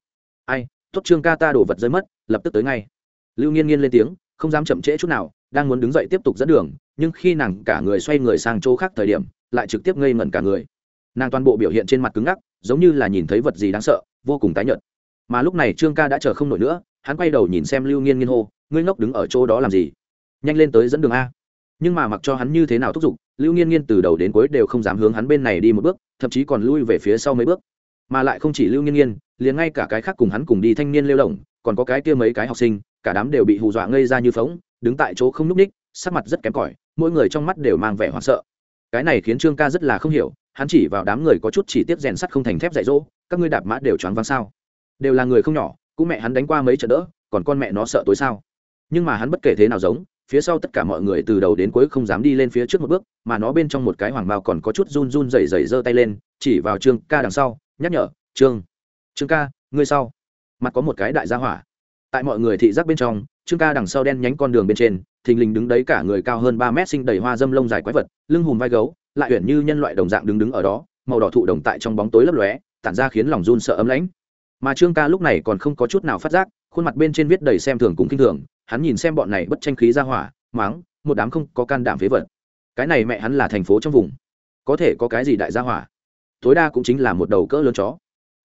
Ai, tốt trương ca ta đổ vật rơi mất, lập tức tới ngay. Lưu nghiên nghiên lên tiếng, không dám chậm trễ chút nào, đang muốn đứng dậy tiếp tục dẫn đường, nhưng khi nàng cả người xoay người sang chỗ khác thời điểm, lại trực tiếp ngây ngẩn cả người. Nàng toàn bộ biểu hiện trên mặt cứng ngắc, giống như là nhìn thấy vật gì đáng sợ, vô cùng tái nhợt. Mà lúc này trương ca đã chờ không nổi nữa, hắn quay đầu nhìn xem lưu nghiên nghiên hô, ngươi ngốc đứng ở chỗ đó làm gì? Nhanh lên tới dẫn đường a nhưng mà mặc cho hắn như thế nào thúc giục, lưu nghiên nghiên từ đầu đến cuối đều không dám hướng hắn bên này đi một bước, thậm chí còn lui về phía sau mấy bước. Mà lại không chỉ lưu nghiên nghiên, liền ngay cả cái khác cùng hắn cùng đi thanh niên lêu lỏng, còn có cái kia mấy cái học sinh, cả đám đều bị hù dọa ngây ra như phóng đứng tại chỗ không n ú c ních sắc mặt rất kém cỏi, mỗi người trong mắt đều mang vẻ hoảng sợ. Cái này khiến trương ca rất là không hiểu, hắn chỉ vào đám người có chút chỉ tiếp rèn sắt không thành thép dạy dỗ, các ngươi đạp mã đều choáng váng sao? Đều là người không nhỏ, cũng mẹ hắn đánh qua mấy trận đỡ, còn con mẹ nó sợ tối sao? Nhưng mà hắn bất kể thế nào giống phía sau tất cả mọi người từ đầu đến cuối không dám đi lên phía trước một bước, mà nó bên trong một cái hoàng bao còn có chút run run rẩy rẩy giơ tay lên, chỉ vào trương ca đằng sau, nhắc nhở, trương trương ca, ngươi sau. Mặt có một cái đại gia hỏa. Tại mọi người thị giác bên trong, trương ca đằng sau đen nhánh con đường bên trên, thình lình đứng đấy cả người cao hơn ba mét sinh đầy hoa dâm lông dài quái vật, lưng hùm vai gấu, lại uyển như nhân loại đồng dạng đứng đứng ở đó, màu đỏ thụ đồng tại trong bóng tối lấp lóe, tản ra khiến lòng run sợ ấm lãnh. Mà trương ca lúc này còn không có chút nào phát giác, khuôn mặt bên trên viết đầy xem thường cùng kinh thường hắn nhìn xem bọn này bất tranh khí ra hỏa máng một đám không có can đảm phế vật. Cái này mẹ hắn là thành phố trong vùng. Có thể có cái gì đại gia hỏa? Tối đa cũng chính là một đầu cỡ lớn chó.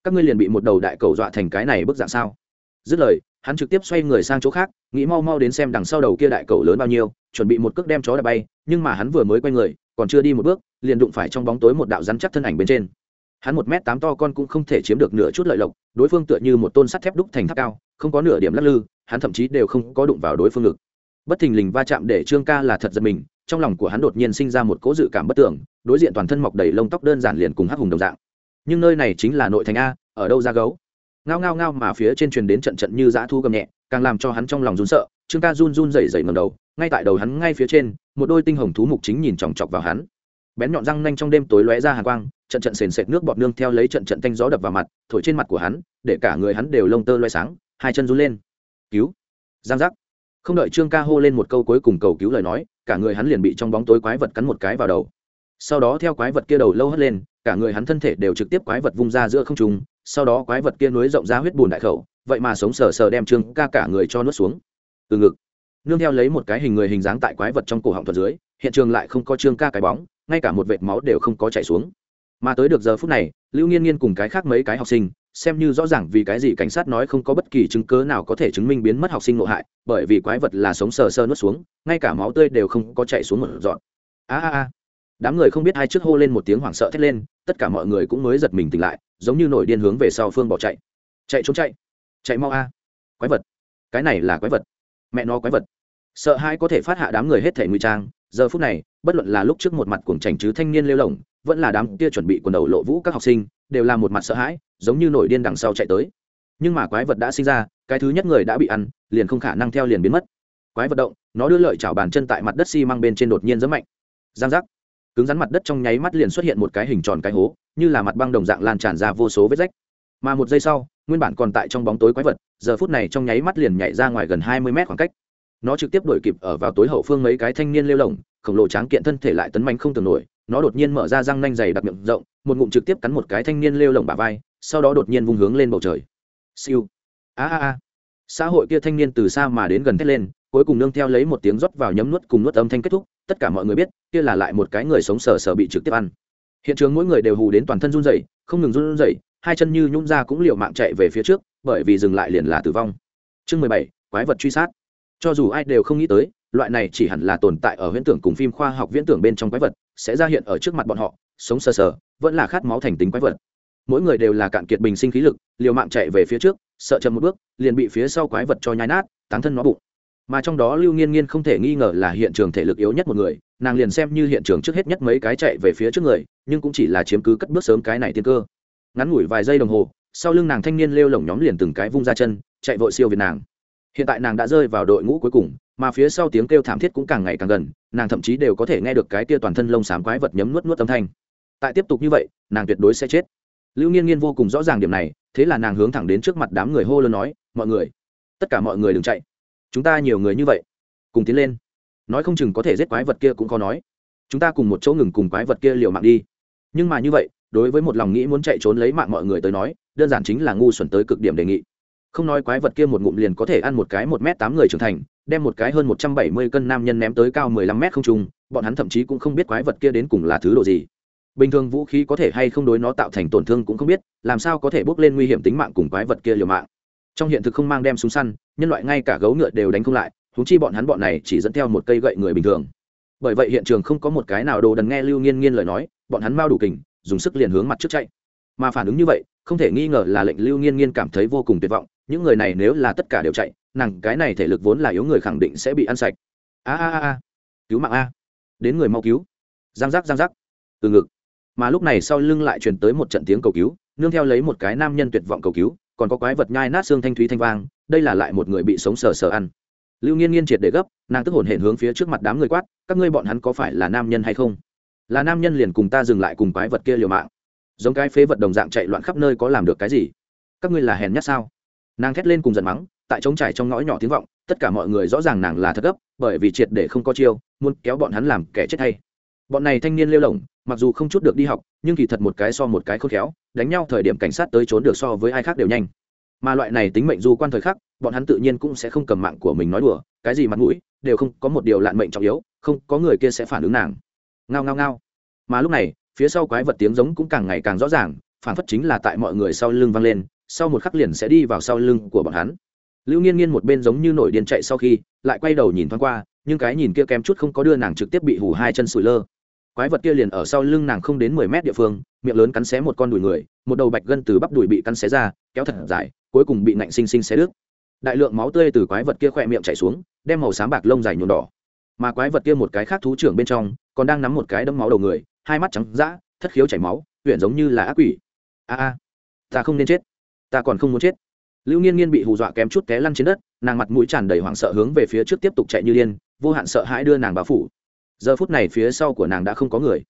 Các ngươi liền bị một đầu đại cầu dọa thành cái này bức dạng sao? Dứt lời, hắn trực tiếp xoay người sang chỗ khác, nghĩ mau mau đến xem đằng sau đầu kia đại cầu lớn bao nhiêu, chuẩn bị một cước đem chó đã bay, nhưng mà hắn vừa mới quay người, còn chưa đi một bước, liền đụng phải trong bóng tối một đạo rắn chắc thân ảnh bên trên hắn một m tám to con cũng không thể chiếm được nửa chút lợi lộc, đối phương tựa như một tôn sắt thép đúc thành tháp cao, không có nửa điểm lắc lư, hắn thậm chí đều không có đụng vào đối phương ngực. Bất thình lình va chạm để trương ca là thật giật mình, trong lòng của hắn đột nhiên sinh ra một cố dự cảm bất tưởng, đối diện toàn thân mọc đầy lông tóc đơn giản liền cùng hắc hùng đồng dạng. Nhưng nơi này chính là nội thành a, ở đâu ra gấu? Ngao ngao ngao mà phía trên truyền đến trận trận như dã thu gầm nhẹ, càng làm cho hắn trong lòng run sợ, trương ca run run rẩy rẩy ngầm đầu, ngay tại đầu hắn ngay phía trên, một đôi tinh hồng thú mục chính nhìn chòng chọc vào hắn bén nhọn răng nanh trong đêm tối lóe ra hàng quang, trận trận sền sệt nước bọt nương theo lấy trận trận thanh gió đập vào mặt, thổi trên mặt của hắn, để cả người hắn đều lông tơ loe sáng, hai chân run lên. Cứu. Giang giác. Không đợi trương ca hô lên một câu cuối cùng cầu cứu lời nói, cả người hắn liền bị trong bóng tối quái vật cắn một cái vào đầu. Sau đó theo quái vật kia đầu lâu hất lên, cả người hắn thân thể đều trực tiếp quái vật vung ra giữa không trung, sau đó quái vật kia nối rộng ra huyết bùn đại khẩu, vậy mà sống sờ sờ đem trương ca cả người cho nuốt xuống. Từ ngực nương theo lấy một cái hình người hình dáng tại quái vật trong cổ họng thuật dưới, hiện trường lại không có trương ca cái bóng, ngay cả một vệt máu đều không có chảy xuống. Mà tới được giờ phút này, lưu nghiên nghiên cùng cái khác mấy cái học sinh, xem như rõ ràng vì cái gì cảnh sát nói không có bất kỳ chứng cớ nào có thể chứng minh biến mất học sinh ngộ hại, bởi vì quái vật là sống sờ sờ nuốt xuống, ngay cả máu tươi đều không có chảy xuống một dọn a a a. Đám người không biết ai trước hô lên một tiếng hoảng sợ thét lên, tất cả mọi người cũng mới giật mình tỉnh lại, giống như nổi điên hướng về sau phương bỏ chạy. Chạy trốn chạy. Chạy mau a. Quái vật. Cái này là quái vật. Mẹ nó quái vật sợ hai có thể phát hạ đám người hết thể ngụy trang. Giờ phút này, bất luận là lúc trước một mặt cuồng chảnh chứ thanh niên lêu lỏng vẫn là đám kia chuẩn bị quần đầu lộ vũ các học sinh, đều là một mặt sợ hãi, giống như nổi điên đằng sau chạy tới. Nhưng mà quái vật đã sinh ra, cái thứ nhất người đã bị ăn, liền không khả năng theo liền biến mất. Quái vật động, nó đưa lợi chảo bàn chân tại mặt đất xi măng bên trên đột nhiên rất mạnh. Giang giác. Cứng rắn mặt đất trong nháy mắt liền xuất hiện một cái hình tròn cái hố, như là mặt băng đồng dạng lan tràn ra vô số vết rách. Mà một giây sau, nguyên bản còn tại trong bóng tối quái vật, giờ phút này trong nháy mắt liền nhảy ra ngoài gần hai mươi mét khoảng cách nó trực tiếp đuổi kịp ở vào tối hậu phương mấy cái thanh niên lêu lồng, khổng lồ tráng kiện thân thể lại tấn mạnh không tưởng nổi, nó đột nhiên mở ra răng nanh dày đặc miệng rộng, một ngụm trực tiếp cắn một cái thanh niên lêu lồng bả vai, sau đó đột nhiên vung hướng lên bầu trời. Siêu. A a a. Xã hội kia thanh niên từ xa mà đến gần thét lên, cuối cùng nương theo lấy một tiếng rót vào nhấm nuốt cùng nuốt âm thanh kết thúc, tất cả mọi người biết, kia là lại một cái người sống sờ sờ bị trực tiếp ăn. Hiện trường mỗi người đều hù đến toàn thân run rẩy, không ngừng run rẩy, hai chân như nhún ra cũng liều mạng chạy về phía trước, bởi vì dừng lại liền là tử vong. Chương mười bảy, quái vật truy sát cho dù ai đều không nghĩ tới, loại này chỉ hẳn là tồn tại ở huyễn tưởng cùng phim khoa học viễn tưởng bên trong quái vật, sẽ ra hiện ở trước mặt bọn họ, sống sờ sờ, vẫn là khát máu thành tính quái vật. Mỗi người đều là cạn kiệt bình sinh khí lực, liều mạng chạy về phía trước, sợ chậm một bước, liền bị phía sau quái vật cho nhai nát tán thân nó bụng. Mà trong đó lưu nghiên nghiên không thể nghi ngờ là hiện trường thể lực yếu nhất một người, nàng liền xem như hiện trường trước hết nhất mấy cái chạy về phía trước người, nhưng cũng chỉ là chiếm cứ cất bước sớm cái này tiên cơ. Ngắn ngủi vài giây đồng hồ, sau lưng nàng thanh niên lêu lỏng nhóm liền từng cái vung ra chân, chạy vội siêu việt nàng hiện tại nàng đã rơi vào đội ngũ cuối cùng, mà phía sau tiếng kêu thảm thiết cũng càng ngày càng gần, nàng thậm chí đều có thể nghe được cái kia toàn thân lông xám quái vật nhấm nuốt nuốt âm thanh. Tại tiếp tục như vậy, nàng tuyệt đối sẽ chết. Lưu nghiên nghiên vô cùng rõ ràng điểm này, thế là nàng hướng thẳng đến trước mặt đám người hô lớn nói, mọi người, tất cả mọi người đừng chạy. Chúng ta nhiều người như vậy, cùng tiến lên. Nói không chừng có thể giết quái vật kia cũng khó nói. Chúng ta cùng một chỗ ngừng cùng quái vật kia liều mạng đi. Nhưng mà như vậy, đối với một lòng nghĩ muốn chạy trốn lấy mạng mọi người tới nói, đơn giản chính là ngu xuẩn tới cực điểm đề nghị không nói quái vật kia một ngụm liền có thể ăn một cái một m tám người trưởng thành, đem một cái hơn một trăm bảy mươi cân nam nhân ném tới cao mười lăm m không trung, bọn hắn thậm chí cũng không biết quái vật kia đến cùng là thứ độ gì. Bình thường vũ khí có thể hay không đối nó tạo thành tổn thương cũng không biết, làm sao có thể bốc lên nguy hiểm tính mạng cùng quái vật kia liều mạng. Trong hiện thực không mang đem súng săn, nhân loại ngay cả gấu ngựa đều đánh không lại húng chi bọn hắn bọn này chỉ dẫn theo một cây gậy người bình thường. Bởi vậy hiện trường không có một cái nào đồ đần nghe lưu nghiên nghiên lời nói, bọn hắn mau đủ kình, dùng sức liền hướng mặt trước chạy. Mà phản ứng như vậy, không thể nghi ngờ là lệnh lưu nghiên nghiên cảm thấy vô cùng tuyệt vọng những người này nếu là tất cả đều chạy, nàng cái này thể lực vốn là yếu người khẳng định sẽ bị ăn sạch. A a a cứu mạng a. Đến người mau cứu. Giang giác giang giác. Từ ngực. Mà lúc này sau lưng lại truyền tới một trận tiếng cầu cứu, nương theo lấy một cái nam nhân tuyệt vọng cầu cứu, còn có quái vật nhai nát xương thanh thúy thanh vang, đây là lại một người bị sống sờ sờ ăn. Lưu nghiên nghiên triệt để gấp, nàng tức hồn hển hướng phía trước mặt đám người quát, các ngươi bọn hắn có phải là nam nhân hay không? Là nam nhân liền cùng ta dừng lại cùng quái vật kia liều mạng. Giống cái phế vật đồng dạng chạy loạn khắp nơi có làm được cái gì? Các ngươi là hèn nhát sao? Nàng thét lên cùng giận mắng, tại trống trải trong ngõ nhỏ tiếng vọng, tất cả mọi người rõ ràng nàng là thật gấp, bởi vì triệt để không có chiêu, muốn kéo bọn hắn làm kẻ chết hay. Bọn này thanh niên lêu lỏng mặc dù không chút được đi học, nhưng kỳ thật một cái so một cái khôn khéo, đánh nhau thời điểm cảnh sát tới trốn được so với ai khác đều nhanh. Mà loại này tính mệnh du quan thời khắc, bọn hắn tự nhiên cũng sẽ không cầm mạng của mình nói đùa, cái gì mặt mũi, đều không có một điều lạn mệnh trọng yếu, không có người kia sẽ phản ứng nàng. Ngao ngao ngao. Mà lúc này, phía sau quái vật tiếng giống cũng càng ngày càng rõ ràng phản phất chính là tại mọi người sau lưng vang lên sau một khắc liền sẽ đi vào sau lưng của bọn hắn. Lưu nghiên nghiên một bên giống như nổi điên chạy sau khi, lại quay đầu nhìn thoáng qua, nhưng cái nhìn kia kém chút không có đưa nàng trực tiếp bị hủ hai chân sủi lơ. Quái vật kia liền ở sau lưng nàng không đến mười mét địa phương, miệng lớn cắn xé một con đùi người, một đầu bạch gân từ bắp đùi bị cắn xé ra, kéo thật dài, cuối cùng bị nạnh sinh sinh xé đứt. Đại lượng máu tươi từ quái vật kia khỏe miệng chảy xuống, đem màu xám bạc lông dài nhuộm đỏ. Mà quái vật kia một cái khác thú trưởng bên trong, còn đang nắm một cái đấm máu đầu người, hai mắt trắng dã, thất khiếu chảy máu huyện giống như là ác quỷ. A a, ta không nên chết ta còn không muốn chết. Lưu nghiên nghiên bị hù dọa kém chút té lăn trên đất, nàng mặt mũi tràn đầy hoảng sợ hướng về phía trước tiếp tục chạy như điên, vô hạn sợ hãi đưa nàng bao phủ. Giờ phút này phía sau của nàng đã không có người.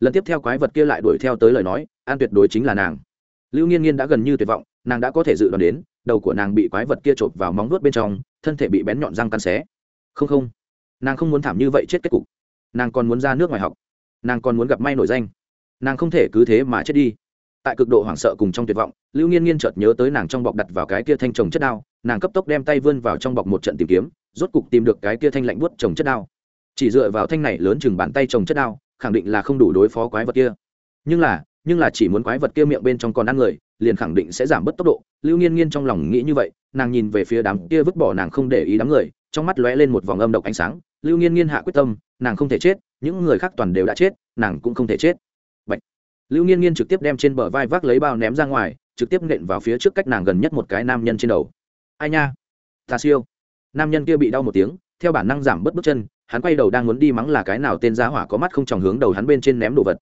Lần tiếp theo quái vật kia lại đuổi theo tới lời nói, an tuyệt đối chính là nàng. Lưu nghiên nghiên đã gần như tuyệt vọng, nàng đã có thể dự đoán đến, đầu của nàng bị quái vật kia chộp vào móng vuốt bên trong, thân thể bị bén nhọn răng cắn xé. Không không, nàng không muốn thảm như vậy chết kết cục. Nàng còn muốn ra nước ngoài học. Nàng còn muốn gặp may nổi danh. Nàng không thể cứ thế mà chết đi tại cực độ hoảng sợ cùng trong tuyệt vọng, lưu nghiên nghiên chợt nhớ tới nàng trong bọc đặt vào cái kia thanh trồng chất đao, nàng cấp tốc đem tay vươn vào trong bọc một trận tìm kiếm, rốt cục tìm được cái kia thanh lạnh buốt trồng chất đao. Chỉ dựa vào thanh này lớn chừng bàn tay trồng chất đao, khẳng định là không đủ đối phó quái vật kia. Nhưng là nhưng là chỉ muốn quái vật kia miệng bên trong còn ăn người, liền khẳng định sẽ giảm bớt tốc độ. Lưu nghiên nghiên trong lòng nghĩ như vậy, nàng nhìn về phía đám kia vứt bỏ nàng không để ý đám người, trong mắt lóe lên một vòng âm độc ánh sáng. Lưu nghiên nghiên hạ quyết tâm, nàng không thể chết, những người khác toàn đều đã chết, nàng cũng không thể chết lưu nghiên nghiên trực tiếp đem trên bờ vai vác lấy bao ném ra ngoài trực tiếp nện vào phía trước cách nàng gần nhất một cái nam nhân trên đầu. Ai nha? Ta siêu. Nam nhân kia bị đau một tiếng theo bản năng giảm bớt bước chân hắn quay đầu đang muốn đi mắng là cái nào tên giá hỏa có mắt không tròng hướng đầu hắn bên trên ném đồ vật.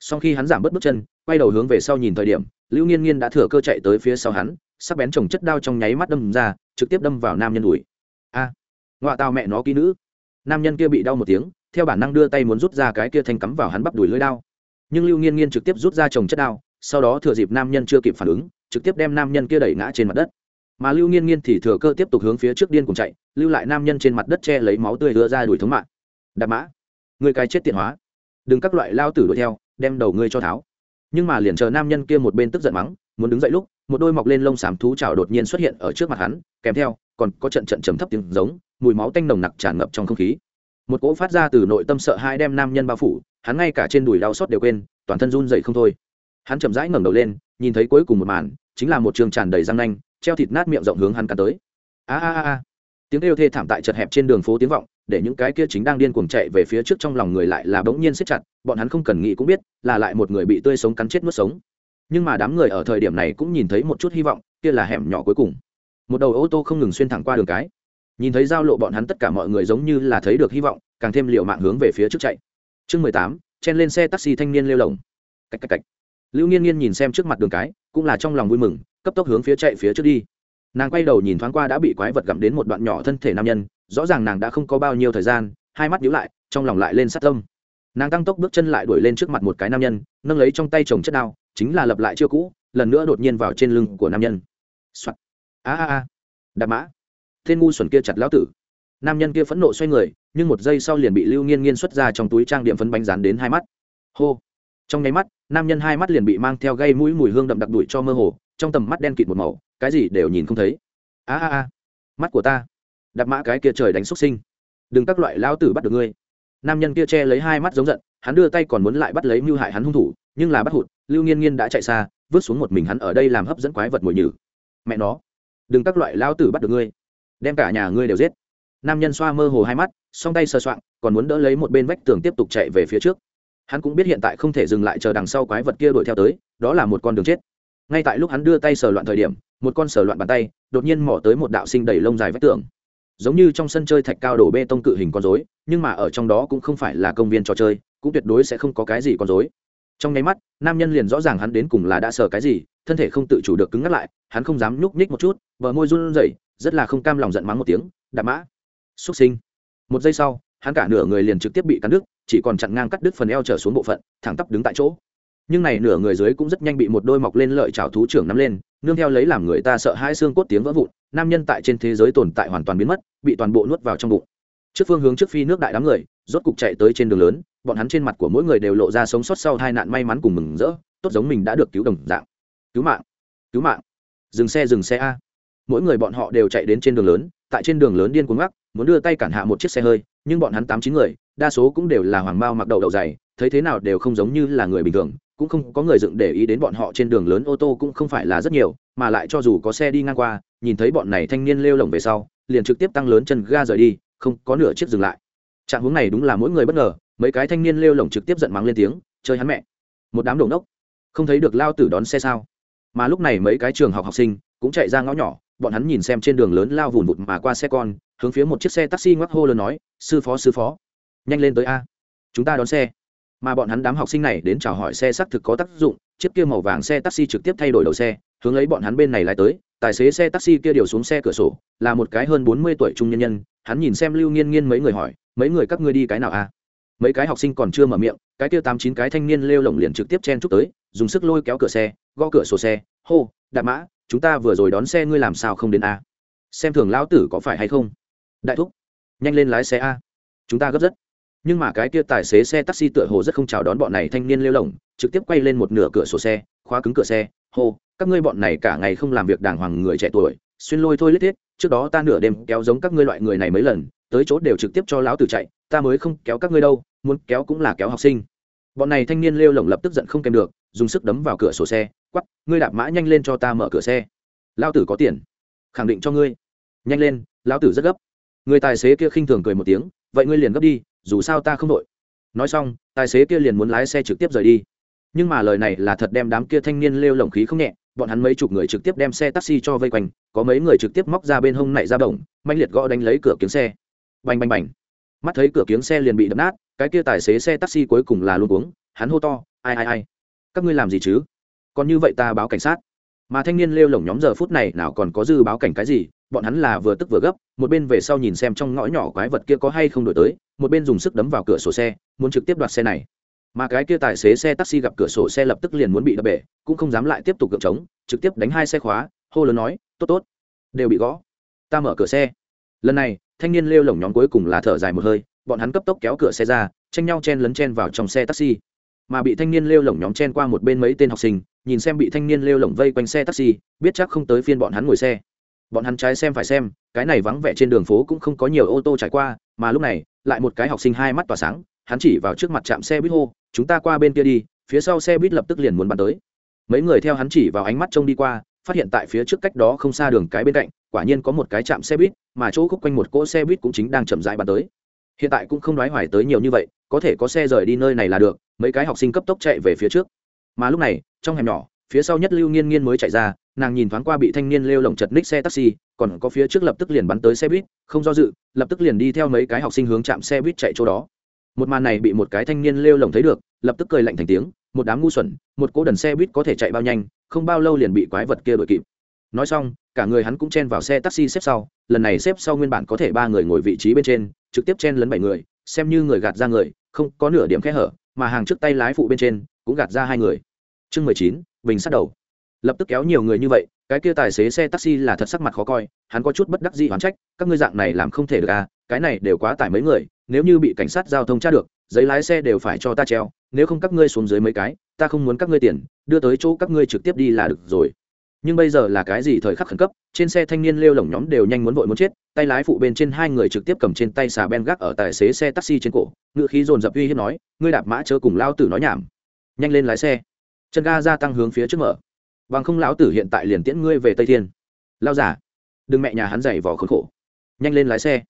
Sau khi hắn giảm bớt bước chân quay đầu hướng về sau nhìn thời điểm lưu nghiên nghiên đã thừa cơ chạy tới phía sau hắn sắc bén trồng chất đao trong nháy mắt đâm ra trực tiếp đâm vào nam nhân đùi. A! À, ngoạ tao mẹ nó ký nữ. Nam nhân kia bị đau một tiếng theo bản năng đưa tay muốn rút ra cái kia thanh cắm vào hắn bắp đùi lưỡi đao nhưng lưu nghiên nghiên trực tiếp rút ra chồng chất đao, sau đó thừa dịp nam nhân chưa kịp phản ứng, trực tiếp đem nam nhân kia đẩy ngã trên mặt đất. Mà lưu nghiên nghiên thì thừa cơ tiếp tục hướng phía trước điên cùng chạy, lưu lại nam nhân trên mặt đất che lấy máu tươi đưa ra đuổi thống mạng. Đạp mã, người cái chết tiện hóa. Đừng các loại lao tử đuổi theo, đem đầu ngươi cho tháo. Nhưng mà liền chờ nam nhân kia một bên tức giận mắng, muốn đứng dậy lúc, một đôi mọc lên lông xám thú chảo đột nhiên xuất hiện ở trước mặt hắn, kèm theo, còn có trận trận trầm thấp tiếng giống, mùi máu tanh nồng nặc tràn ngập trong không khí. Một cỗ phát ra từ nội tâm sợ hai đem nam nhân bao phủ hắn ngay cả trên đùi đau xót đều quên, toàn thân run dậy không thôi. Hắn chậm rãi ngẩng đầu lên, nhìn thấy cuối cùng một màn, chính là một trường tràn đầy răng nanh, treo thịt nát miệng rộng hướng hắn cắn tới. A a a tiếng kêu thê thảm tại chật hẹp trên đường phố tiếng vọng, để những cái kia chính đang điên cuồng chạy về phía trước trong lòng người lại là bỗng nhiên siết chặt, bọn hắn không cần nghĩ cũng biết, là lại một người bị tươi sống cắn chết nuốt sống. Nhưng mà đám người ở thời điểm này cũng nhìn thấy một chút hy vọng, kia là hẻm nhỏ cuối cùng. Một đầu ô tô không ngừng xuyên thẳng qua đường cái. Nhìn thấy giao lộ bọn hắn tất cả mọi người giống như là thấy được hy vọng, càng thêm liệu mạng hướng về phía trước chạy chương mười tám, chen lên xe taxi thanh niên lêu lồng. Cạch cạch cạch. Lưu nghiên nghiên nhìn xem trước mặt đường cái, cũng là trong lòng vui mừng, cấp tốc hướng phía chạy phía trước đi. Nàng quay đầu nhìn thoáng qua đã bị quái vật gặm đến một đoạn nhỏ thân thể nam nhân, rõ ràng nàng đã không có bao nhiêu thời gian, hai mắt nhíu lại, trong lòng lại lên sát tâm. Nàng tăng tốc bước chân lại đuổi lên trước mặt một cái nam nhân, nâng lấy trong tay chồng chất đao, chính là lập lại chưa cũ, lần nữa đột nhiên vào trên lưng của nam nhân. Nhân、Soạn. a a a. Đạp mã. Tên ngu xuẩn kia chặt lão tử nam nhân kia phẫn nộ xoay người, nhưng một giây sau liền bị lưu nghiên nghiên xuất ra trong túi trang điểm phấn bánh rán đến hai mắt. Hô! Trong nháy mắt, nam nhân hai mắt liền bị mang theo gây mũi mùi hương đậm đặc đuổi cho mơ hồ, trong tầm mắt đen kịt một màu, cái gì đều nhìn không thấy. A a a! Mắt của ta! Đạp mã cái kia trời đánh xuất sinh. Đừng các loại lao tử bắt được ngươi. Nam nhân kia che lấy hai mắt giống giận, hắn đưa tay còn muốn lại bắt lấy mưu hại hắn hung thủ, nhưng là bắt hụt, lưu nghiên nghiên đã chạy xa, vứt xuống một mình hắn ở đây làm hấp dẫn quái vật mồi nhử. Mẹ nó! Đừng các loại lao tử bắt được ngươi. Đem cả nhà ngươi đều giết nam nhân xoa mơ hồ hai mắt, song tay sờ soạng, còn muốn đỡ lấy một bên vách tường tiếp tục chạy về phía trước. Hắn cũng biết hiện tại không thể dừng lại chờ đằng sau quái vật kia đuổi theo tới, đó là một con đường chết. Ngay tại lúc hắn đưa tay sờ loạn thời điểm, một con sờ loạn bàn tay, đột nhiên mỏ tới một đạo sinh đầy lông dài vách tường. Giống như trong sân chơi thạch cao đổ bê tông cự hình con dối nhưng mà ở trong đó cũng không phải là công viên trò chơi, cũng tuyệt đối sẽ không có cái gì con dối trong nháy mắt, nam nhân liền rõ ràng hắn đến cùng là đã sờ cái gì, thân thể không tự chủ được cứng ngắt lại, hắn không dám nhúc nhích một chút vợ môi run rẩy, rất là không cam lòng giận mắng một tiếng, đạp mã xuất sinh. Một giây sau, hắn cả nửa người liền trực tiếp bị cắn đứt, chỉ còn chặn ngang cắt đứt phần eo trở xuống bộ phận, thẳng tắp đứng tại chỗ. Nhưng này nửa người dưới cũng rất nhanh bị một đôi mọc lên lợi chảo thú trưởng nắm lên, nương theo lấy làm người ta sợ hai xương cốt tiếng vỡ vụn, nam nhân tại trên thế giới tồn tại hoàn toàn biến mất, bị toàn bộ nuốt vào trong bụng. Trước phương hướng trước phi nước đại đám người, rốt cục chạy tới trên đường lớn, bọn hắn trên mặt của mỗi người đều lộ ra sống sót sau hai nạn may mắn cùng mừng rỡ, tốt giống mình đã được cứu đồng dạng. Cứu mạng cứu mạng. Dừng xe dừng xe a. Mỗi người bọn họ đều chạy đến trên đường lớn, tại trên đường lớn điên cuồng ngắc muốn đưa tay cản hạ một chiếc xe hơi, nhưng bọn hắn tám chín người, đa số cũng đều là hoàng mao mặc đầu đậu dày, thấy thế nào đều không giống như là người bình thường, cũng không có người dựng để ý đến bọn họ trên đường lớn ô tô cũng không phải là rất nhiều, mà lại cho dù có xe đi ngang qua, nhìn thấy bọn này thanh niên lêu lồng về sau, liền trực tiếp tăng lớn chân ga rời đi, không có nửa chiếc dừng lại. Trạng hướng này đúng là mỗi người bất ngờ, mấy cái thanh niên lêu lồng trực tiếp giận mắng lên tiếng, chơi hắn mẹ! Một đám đổ nốc! Không thấy được lao tử đón xe sao? Mà lúc này mấy cái trường học học sinh cũng chạy ra ngõ nhỏ bọn hắn nhìn xem trên đường lớn lao vùn vụt mà qua xe con, hướng phía một chiếc xe taxi ngoắc hô lớn nói, sư phó sư phó, nhanh lên tới a. Chúng ta đón xe. Mà bọn hắn đám học sinh này đến chào hỏi xe xác thực có tác dụng, chiếc kia màu vàng xe taxi trực tiếp thay đổi đầu xe, hướng lấy bọn hắn bên này lại tới, tài xế xe taxi kia điều xuống xe cửa sổ, là một cái hơn bốn mươi tuổi trung nhân nhân, hắn nhìn xem lưu nghiên nghiên mấy người hỏi, mấy người các ngươi đi cái nào a? Mấy cái học sinh còn chưa mở miệng, cái kia tám chín cái thanh niên lêu lồng liền trực tiếp chen chúc tới, dùng sức lôi kéo cửa xe, gõ cửa sổ xe, hô, đạp mã chúng ta vừa rồi đón xe ngươi làm sao không đến a? Xem thường lão tử có phải hay không? Đại thúc, nhanh lên lái xe a. Chúng ta gấp rất. Nhưng mà cái kia tài xế xe taxi tựa hồ rất không chào đón bọn này thanh niên lêu lỏng, trực tiếp quay lên một nửa cửa sổ xe, khóa cứng cửa xe. Hô, các ngươi bọn này cả ngày không làm việc đàng hoàng người trẻ tuổi, xuyên lôi thôi lết thiết, trước đó ta nửa đêm kéo giống các ngươi loại người này mấy lần, tới chỗ đều trực tiếp cho lão tử chạy, ta mới không kéo các ngươi đâu, muốn kéo cũng là kéo học sinh. Bọn này thanh niên lêu lỏng lập tức giận không kèm được, dùng sức đấm vào cửa sổ xe quắp ngươi đạp mã nhanh lên cho ta mở cửa xe. Lão tử có tiền. Khẳng định cho ngươi. Nhanh lên, lão tử rất gấp. Người tài xế kia khinh thường cười một tiếng, vậy ngươi liền gấp đi, dù sao ta không đội. Nói xong, tài xế kia liền muốn lái xe trực tiếp rời đi. Nhưng mà lời này là thật đem đám kia thanh niên lêu lồng khí không nhẹ, bọn hắn mấy chục người trực tiếp đem xe taxi cho vây quanh, có mấy người trực tiếp móc ra bên hông nảy ra bổng manh liệt gõ đánh lấy cửa kiếng xe. Bành bành bành. Mắt thấy cửa kiếng xe liền bị đập nát, cái kia tài xế xe taxi cuối cùng là luôn uống hắn hô to, ai ai ai, các ngươi làm gì chứ? Còn như vậy ta báo cảnh sát. Mà thanh niên lêu lổng nhóm giờ phút này nào còn có dư báo cảnh cái gì, bọn hắn là vừa tức vừa gấp, một bên về sau nhìn xem trong ngõ nhỏ quái vật kia có hay không đổi tới, một bên dùng sức đấm vào cửa sổ xe, muốn trực tiếp đoạt xe này. Mà cái kia tài xế xe taxi gặp cửa sổ xe lập tức liền muốn bị đập bể, cũng không dám lại tiếp tục gượng trống, trực tiếp đánh hai xe khóa, hô lớn nói, tốt tốt, đều bị gõ. Ta mở cửa xe. Lần này, thanh niên lêu lổng nhóm cuối cùng là thở dài một hơi, bọn hắn cấp tốc kéo cửa xe ra, tranh nhau chen lấn chen vào trong xe taxi. Mà bị thanh niên lêu lổng nhóm chen qua một bên mấy tên học sinh nhìn xem bị thanh niên lêu lổng vây quanh xe taxi, biết chắc không tới phiên bọn hắn ngồi xe. Bọn hắn trái xem phải xem, cái này vắng vẻ trên đường phố cũng không có nhiều ô tô trải qua, mà lúc này, lại một cái học sinh hai mắt tỏa sáng, hắn chỉ vào trước mặt trạm xe buýt hô, chúng ta qua bên kia đi, phía sau xe buýt lập tức liền muốn bắn tới. Mấy người theo hắn chỉ vào ánh mắt trông đi qua, phát hiện tại phía trước cách đó không xa đường cái bên cạnh, quả nhiên có một cái trạm xe buýt, mà chỗ khúc quanh một cỗ xe buýt cũng chính đang chậm rãi bắn tới. Hiện tại cũng không nói hoài tới nhiều như vậy, có thể có xe rời đi nơi này là được, mấy cái học sinh cấp tốc chạy về phía trước mà lúc này, trong hẻm nhỏ, phía sau nhất lưu nghiên nghiên mới chạy ra, nàng nhìn thoáng qua bị thanh niên lêu lồng chật ních xe taxi, còn có phía trước lập tức liền bắn tới xe buýt, không do dự, lập tức liền đi theo mấy cái học sinh hướng chạm xe buýt chạy chỗ đó. Một màn này bị một cái thanh niên lêu lồng thấy được, lập tức cười lạnh thành tiếng, một đám ngu xuẩn, một cỗ đần xe buýt có thể chạy bao nhanh, không bao lâu liền bị quái vật kia đuổi kịp. Nói xong, cả người hắn cũng chen vào xe taxi xếp sau, lần này xếp sau nguyên bản có thể ba người ngồi vị trí bên trên, trực tiếp chen lấn bảy người, xem như người gạt ra người, không có nửa điểm kẽ hở, mà hàng trước tay lái phụ bên trên cũng gạt ra hai người. Chương mười chín, bình sát đầu. Lập tức kéo nhiều người như vậy, cái kia tài xế xe taxi là thật sắc mặt khó coi, hắn có chút bất đắc dĩ hoán trách, các ngươi dạng này làm không thể được à cái này đều quá tải mấy người, nếu như bị cảnh sát giao thông tra được, giấy lái xe đều phải cho ta treo, nếu không các ngươi xuống dưới mấy cái, ta không muốn các ngươi tiền, đưa tới chỗ các ngươi trực tiếp đi là được rồi. Nhưng bây giờ là cái gì thời khắc khẩn cấp, trên xe thanh niên lêu lỏng nhóm đều nhanh muốn vội muốn chết, tay lái phụ bên trên hai người trực tiếp cầm trên tay xà ben gác ở tài xế xe taxi trên cổ ngựa khí dồn dập uy hiếp nói, ngươi đạp mã chớ cùng lao tử nói nhảm nhanh lên lái xe. Chân ga gia tăng hướng phía trước mở. Bằng không lão tử hiện tại liền tiễn ngươi về tây thiên. Lao giả đừng mẹ nhà hắn dày vỏ khốn khổ. Nhanh lên lái xe.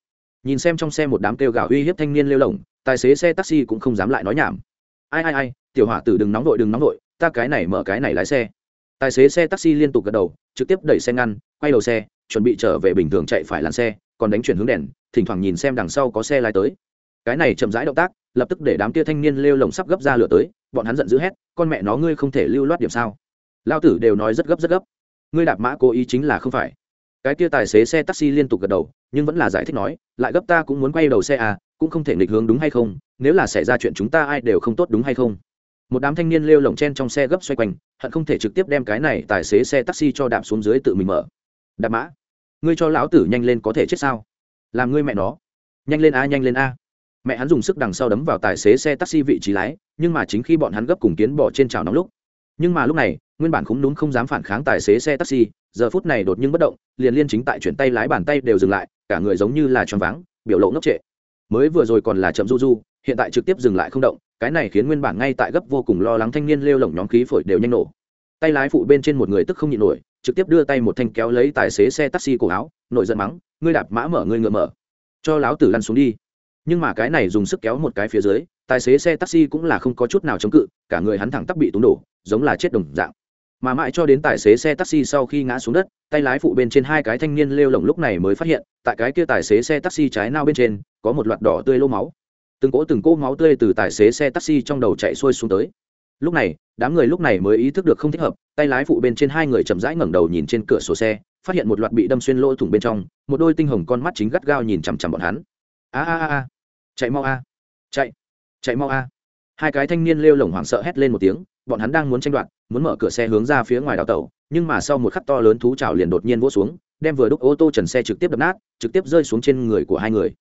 Nhìn xem trong xe một đám kêu gào uy hiếp thanh niên lêu lỏng tài xế xe taxi cũng không dám lại nói nhảm. Ai ai ai, tiểu hỏa tử đừng nóng vội, đừng nóng vội, ta cái này mở cái này lái xe. Tài xế xe taxi liên tục gật đầu, trực tiếp đẩy xe ngăn, quay đầu xe, chuẩn bị trở về bình thường chạy phải làn xe, còn đánh chuyển hướng đèn, thỉnh thoảng nhìn xem đằng sau có xe lái tới. Cái này chậm rãi động tác lập tức để đám kia thanh niên lêu lồng sắp gấp ra lửa tới, bọn hắn giận dữ hét, con mẹ nó, ngươi không thể lưu loát điểm sao? Lao tử đều nói rất gấp rất gấp. Ngươi đạp mã cố ý chính là không phải. Cái kia tài xế xe taxi liên tục gật đầu, nhưng vẫn là giải thích nói, lại gấp ta cũng muốn quay đầu xe à cũng không thể nghịch hướng đúng hay không, nếu là xảy ra chuyện chúng ta ai đều không tốt đúng hay không? Một đám thanh niên lêu lồng chen trong xe gấp xoay quanh, hận không thể trực tiếp đem cái này tài xế xe taxi cho đạp xuống dưới tự mình mở. Đạp mã, ngươi cho lão tử nhanh lên có thể chết sao? Làm ngươi mẹ nó. Nhanh lên a, nhanh lên a mẹ hắn dùng sức đằng sau đấm vào tài xế xe taxi vị trí lái, nhưng mà chính khi bọn hắn gấp cùng kiến bỏ trên trào nóng lúc. Nhưng mà lúc này, nguyên bản cũng núm không dám phản kháng tài xế xe taxi, giờ phút này đột nhiên bất động, liền liên chính tại chuyển tay lái bàn tay đều dừng lại, cả người giống như là tròn váng, biểu lộ ngốc trệ. Mới vừa rồi còn là chậm du du, hiện tại trực tiếp dừng lại không động, cái này khiến nguyên bản ngay tại gấp vô cùng lo lắng thanh niên lêu lỏng nhóm khí phổi đều nhanh nổ. Tay lái phụ bên trên một người tức không nhịn nổi, trực tiếp đưa tay một thanh kéo lấy tài xế xe taxi cổ áo nội giận mắng, ngươi đạp mã mở, ngươi ngựa mở. Cho láo tử lăn xuống đi nhưng mà cái này dùng sức kéo một cái phía dưới, tài xế xe taxi cũng là không có chút nào chống cự, cả người hắn thẳng tắp bị túng đổ, giống là chết đồng dạng. Mà mãi cho đến tài xế xe taxi sau khi ngã xuống đất, tay lái phụ bên trên hai cái thanh niên lêu lồng lúc này mới phát hiện, tại cái kia tài xế xe taxi trái nao bên trên, có một loạt đỏ tươi lô máu. Từng cỗ từng cỗ máu tươi từ tài xế xe taxi trong đầu chạy xuôi xuống tới. Lúc này, đám người lúc này mới ý thức được không thích hợp, tay lái phụ bên trên hai người chậm rãi ngẩng đầu nhìn trên cửa sổ xe, phát hiện một loạt bị đâm xuyên lỗ thủng bên trong, một đôi tinh hồng con mắt chính gắt gao nhìn chằm chằm bọn hắn. A a a chạy mau a. Chạy. Chạy mau a. Hai cái thanh niên lêu lồng hoảng sợ hét lên một tiếng, bọn hắn đang muốn tranh đoạt, muốn mở cửa xe hướng ra phía ngoài đào tẩu, nhưng mà sau một khắc to lớn thú trào liền đột nhiên vỗ xuống, đem vừa đúc ô tô trần xe trực tiếp đập nát, trực tiếp rơi xuống trên người của hai người.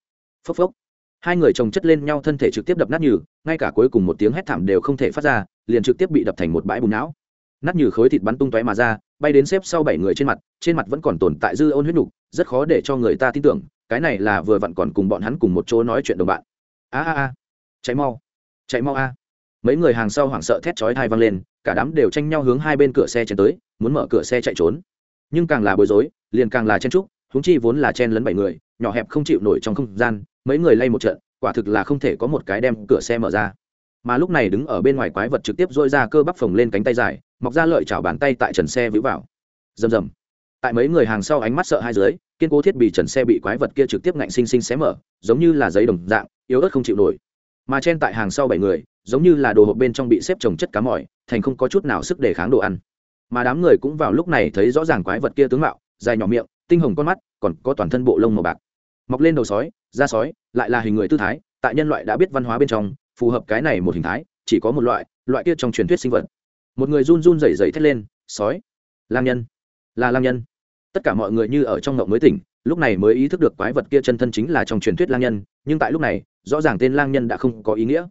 Phốc phốc. Hai người chồng chất lên nhau thân thể trực tiếp đập nát nhừ, ngay cả cuối cùng một tiếng hét thảm đều không thể phát ra, liền trực tiếp bị đập thành một bãi bùn não. Nát nhừ khối thịt bắn tung tóe mà ra, bay đến xếp sau bảy người trên mặt trên mặt vẫn còn tồn tại dư ôn huyết nhục, rất khó để cho người ta tin tưởng cái này là vừa vặn còn cùng bọn hắn cùng một chỗ nói chuyện đồng bạn. A a a cháy mau cháy mau a. Mấy người hàng sau hoảng sợ thét chói thai văng lên, cả đám đều tranh nhau hướng hai bên cửa xe chen tới, muốn mở cửa xe chạy trốn. Nhưng càng là bối rối, liền càng là chen trúc húng chi vốn là chen lấn bảy người, nhỏ hẹp không chịu nổi trong không gian, mấy người lay một trận, quả thực là không thể có một cái đem cửa xe mở ra. Mà lúc này đứng ở bên ngoài quái vật trực tiếp dôi ra cơ bắp phồng lên cánh tay dài, mọc ra lợi chảo bàn tay tại trần xe vĩ vào. Rầm rầm. Tại mấy người hàng sau ánh mắt sợ hai dưới kiên cố thiết bị trần xe bị quái vật kia trực tiếp ngạnh sinh sinh xé mở, giống như là giấy đồng dạng, yếu ớt không chịu nổi. Mà chen tại hàng sau bảy người, giống như là đồ hộp bên trong bị xếp trồng chất cá mỏi thành không có chút nào sức để kháng đồ ăn. Mà đám người cũng vào lúc này thấy rõ ràng quái vật kia tướng mạo, dài nhỏ miệng, tinh hồng con mắt, còn có toàn thân bộ lông màu bạc. Mọc lên đầu sói, da sói, lại là hình người tư thái, tại nhân loại đã biết văn hóa bên trong, phù hợp cái này một hình thái, chỉ có một loại loại kia trong truyền thuyết sinh vật. Một người run run rẩy rẩy thét lên, sói, lang nhân, là lang nhân tất cả mọi người như ở trong ngộng mới tỉnh, lúc này mới ý thức được quái vật kia chân thân chính là trong truyền thuyết lang nhân, nhưng tại lúc này, rõ ràng tên lang nhân đã không có ý nghĩa.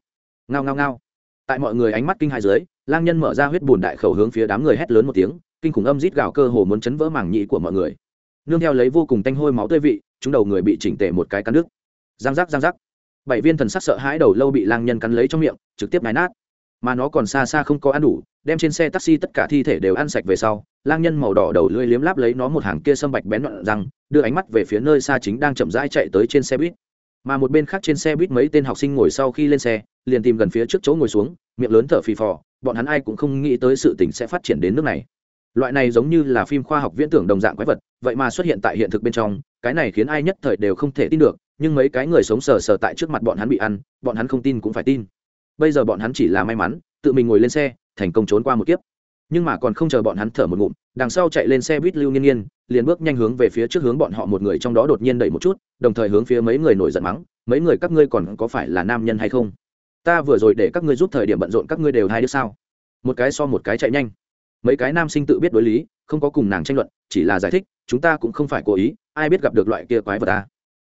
Ngao ngao ngao. Tại mọi người ánh mắt kinh hai dưới, lang nhân mở ra huyết bùn đại khẩu hướng phía đám người hét lớn một tiếng, kinh khủng âm rít gào cơ hồ muốn chấn vỡ mảng nhị của mọi người. Nương theo lấy vô cùng tanh hôi máu tươi vị, chúng đầu người bị chỉnh tệ một cái cắn nước giang giác giang giác. Bảy viên thần sắc sợ hãi đầu lâu bị lang nhân cắn lấy trong miệng, trực tiếp nái nát mà nó còn xa xa không có ăn đủ, đem trên xe taxi tất cả thi thể đều ăn sạch về sau, lang nhân màu đỏ đầu lưỡi liếm láp lấy nó một hàng kia sâm bạch bén đoạn răng, đưa ánh mắt về phía nơi xa chính đang chậm rãi chạy tới trên xe buýt. Mà một bên khác trên xe buýt mấy tên học sinh ngồi sau khi lên xe, liền tìm gần phía trước chỗ ngồi xuống, miệng lớn thở phì phò, bọn hắn ai cũng không nghĩ tới sự tình sẽ phát triển đến nước này. Loại này giống như là phim khoa học viễn tưởng đồng dạng quái vật, vậy mà xuất hiện tại hiện thực bên trong, cái này khiến ai nhất thời đều không thể tin được, nhưng mấy cái người sống sờ sờ tại trước mặt bọn hắn bị ăn, bọn hắn không tin cũng phải tin bây giờ bọn hắn chỉ là may mắn, tự mình ngồi lên xe, thành công trốn qua một kiếp. Nhưng mà còn không chờ bọn hắn thở một ngụm, đằng sau chạy lên xe buýt lưu nghiên nhiên liền bước nhanh hướng về phía trước hướng bọn họ một người trong đó đột nhiên đẩy một chút, đồng thời hướng phía mấy người nổi giận mắng, mấy người các ngươi còn có phải là nam nhân hay không? Ta vừa rồi để các ngươi giúp thời điểm bận rộn các ngươi đều hai đứa sao? Một cái so một cái chạy nhanh. Mấy cái nam sinh tự biết đối lý, không có cùng nàng tranh luận, chỉ là giải thích, chúng ta cũng không phải cố ý, ai biết gặp được loại kia quái vật ta à?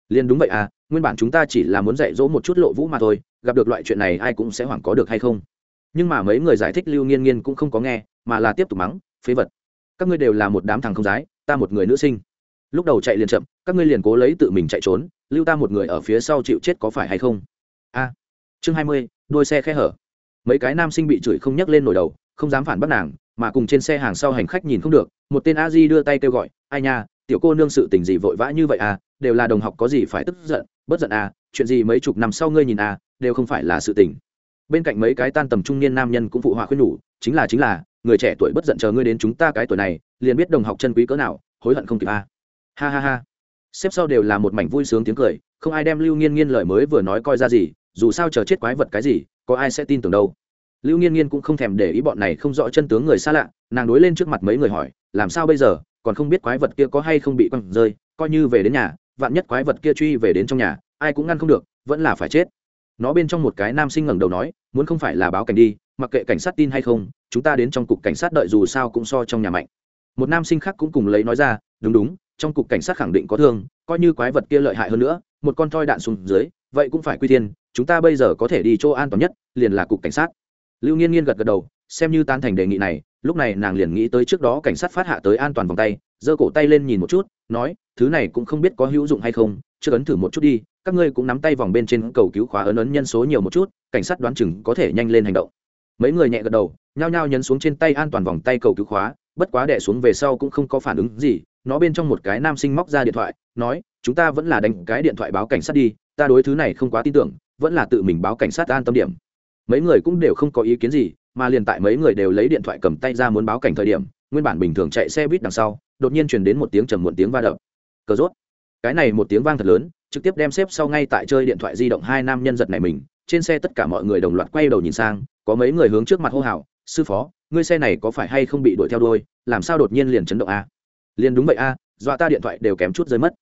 liền đúng vậy à nguyên bản chúng ta chỉ là muốn dạy dỗ một chút lộ vũ mà thôi gặp được loại chuyện này ai cũng sẽ hoảng có được hay không. Nhưng mà mấy người giải thích lưu nghiên nghiên cũng không có nghe mà là tiếp tục mắng phế vật các ngươi đều là một đám thằng không dái, ta một người nữ sinh. Lúc đầu chạy liền chậm các ngươi liền cố lấy tự mình chạy trốn lưu ta một người ở phía sau chịu chết có phải hay không? A. Chương hai mươi đôi xe khe hở. Mấy cái nam sinh bị chửi không nhắc lên nổi đầu không dám phản bắt nàng mà cùng trên xe hàng sau hành khách nhìn không được một tên a di đưa tay kêu gọi ai nha tiểu cô nương sự tình gì vội vã như vậy à đều là đồng học có gì phải tức giận bất giận à chuyện gì mấy chục năm sau ngươi nhìn à đều không phải là sự tình. Bên cạnh mấy cái tan tầm trung niên nam nhân cũng phụ họa khuyên nhủ, chính là chính là, người trẻ tuổi bất giận chờ ngươi đến chúng ta cái tuổi này, liền biết đồng học chân quý cỡ nào, hối hận không kịp à. ha ha ha. Xếp sau đều là một mảnh vui sướng tiếng cười, không ai đem lưu nghiên nghiên lời mới vừa nói coi ra gì, dù sao chờ chết quái vật cái gì, có ai sẽ tin tưởng đâu. Lưu nghiên nghiên cũng không thèm để ý bọn này không rõ chân tướng người xa lạ, nàng đối lên trước mặt mấy người hỏi, làm sao bây giờ? Còn không biết quái vật kia có hay không bị quăng rơi, coi như về đến nhà, vạn nhất quái vật kia truy về đến trong nhà, ai cũng ngăn không được, vẫn là phải chết nó bên trong một cái nam sinh ngẩng đầu nói, muốn không phải là báo cảnh đi, mặc kệ cảnh sát tin hay không, chúng ta đến trong cục cảnh sát đợi dù sao cũng so trong nhà mạnh. Một nam sinh khác cũng cùng lấy nói ra, đúng đúng, trong cục cảnh sát khẳng định có thương, coi như quái vật kia lợi hại hơn nữa, một con thoi đạn xuống dưới, vậy cũng phải quy thiên, chúng ta bây giờ có thể đi chỗ an toàn nhất, liền là cục cảnh sát. Lưu nghiên nghiên gật gật đầu xem như tán thành đề nghị này, lúc này nàng liền nghĩ tới trước đó cảnh sát phát hạ tới an toàn vòng tay, giơ cổ tay lên nhìn một chút, nói, thứ này cũng không biết có hữu dụng hay không chưa ấn thử một chút đi, các ngươi cũng nắm tay vòng bên trên cầu cứu khóa ấn ấn nhân số nhiều một chút, cảnh sát đoán chừng có thể nhanh lên hành động. Mấy người nhẹ gật đầu, nhao nhao nhấn xuống trên tay an toàn vòng tay cầu cứu khóa, bất quá đẻ xuống về sau cũng không có phản ứng gì, nó bên trong một cái nam sinh móc ra điện thoại, nói, chúng ta vẫn là đánh cái điện thoại báo cảnh sát đi, ta đối thứ này không quá tin tưởng, vẫn là tự mình báo cảnh sát an tâm điểm. Mấy người cũng đều không có ý kiến gì mà liền tại mấy người đều lấy điện thoại cầm tay ra muốn báo cảnh thời điểm, nguyên bản bình thường chạy xe buýt đằng sau, đột nhiên truyền đến một tiếng trầm muộn tiếng va đập. Cờ rốt. Cái này một tiếng vang thật lớn, trực tiếp đem xếp sau ngay tại chơi điện thoại di động hai nam nhân giật này mình, trên xe tất cả mọi người đồng loạt quay đầu nhìn sang, có mấy người hướng trước mặt hô hào, sư phó, ngươi xe này có phải hay không bị đuổi theo đôi làm sao đột nhiên liền chấn động a? Liền đúng vậy a, dọa ta điện thoại đều kém chút rơi mất.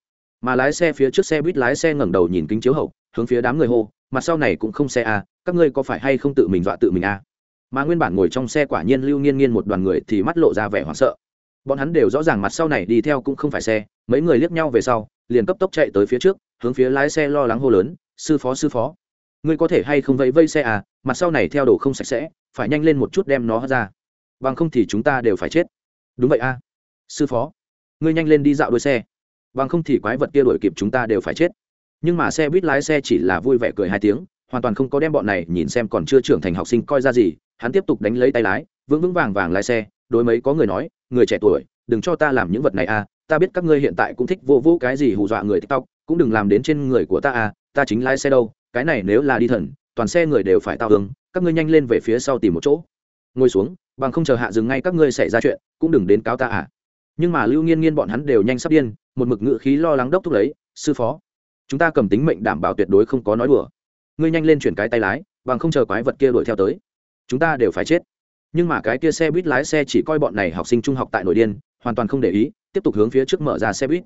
Mà lái xe phía trước xe buýt lái xe ngẩng đầu nhìn kính chiếu hậu, hướng phía đám người hô, mặt sau này cũng không xe a, các ngươi có phải hay không tự mình dọa tự mình a? Mà nguyên bản ngồi trong xe quả nhiên lưu nghiên nghiên một đoàn người thì mắt lộ ra vẻ hoảng sợ. Bọn hắn đều rõ ràng mặt sau này đi theo cũng không phải xe, mấy người liếc nhau về sau, liền cấp tốc chạy tới phía trước, hướng phía lái xe lo lắng hô lớn, sư phó sư phó, ngươi có thể hay không vẫy vây xe à? Mặt sau này theo đồ không sạch sẽ, phải nhanh lên một chút đem nó ra. Bằng không thì chúng ta đều phải chết. Đúng vậy a sư phó, ngươi nhanh lên đi dạo đuôi xe. Bằng không thì quái vật kia đuổi kịp chúng ta đều phải chết. Nhưng mà xe buýt lái xe chỉ là vui vẻ cười hai tiếng, hoàn toàn không có đem bọn này nhìn xem còn chưa trưởng thành học sinh coi ra gì hắn tiếp tục đánh lấy tay lái, vững vững vàng vàng lái xe, đối mấy có người nói, người trẻ tuổi, đừng cho ta làm những vật này à ta biết các ngươi hiện tại cũng thích vô vô cái gì hù dọa người tiktok, cũng đừng làm đến trên người của ta à ta chính lái xe đâu, cái này nếu là đi thần, toàn xe người đều phải tao hướng các ngươi nhanh lên về phía sau tìm một chỗ. Ngồi xuống, bằng không chờ hạ dừng ngay các ngươi xảy ra chuyện, cũng đừng đến cáo ta à. Nhưng mà lưu nghiên nghiên bọn hắn đều nhanh sắp điên, một mực ngự khí lo lắng đốc thúc lấy, sư phó, chúng ta cầm tính mệnh đảm bảo tuyệt đối không có nói đùa. Ngươi nhanh lên chuyển cái tay lái, bằng không chờ quái vật kia đuổi theo tới chúng ta đều phải chết. Nhưng mà cái kia xe buýt lái xe chỉ coi bọn này học sinh trung học tại nội điên, hoàn toàn không để ý, tiếp tục hướng phía trước mở ra xe buýt.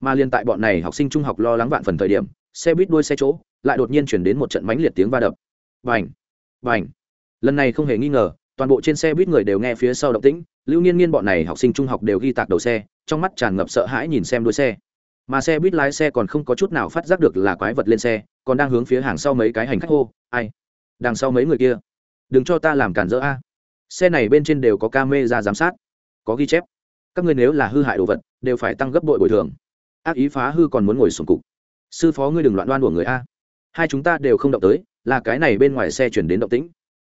Mà liên tại bọn này học sinh trung học lo lắng vạn phần thời điểm, xe buýt đuôi xe chỗ lại đột nhiên chuyển đến một trận mánh liệt tiếng va đập. Vành vành lần này không hề nghi ngờ, toàn bộ trên xe buýt người đều nghe phía sau động tĩnh, lưu niên niên bọn này học sinh trung học đều ghi tạc đầu xe, trong mắt tràn ngập sợ hãi nhìn xem đuôi xe. Mà xe buýt lái xe còn không có chút nào phát giác được là quái vật lên xe, còn đang hướng phía hàng sau mấy cái hành khách hô, ai? Đằng sau mấy người kia? Đừng cho ta làm cản rỡ a. Xe này bên trên đều có ca mê ra giám sát, có ghi chép. Các ngươi nếu là hư hại đồ vật, đều phải tăng gấp bội bồi thường. Ác ý phá hư còn muốn ngồi xuống cục. Sư phó ngươi đừng loạn đoan của người a. Hai chúng ta đều không động tới, là cái này bên ngoài xe chuyển đến động tĩnh.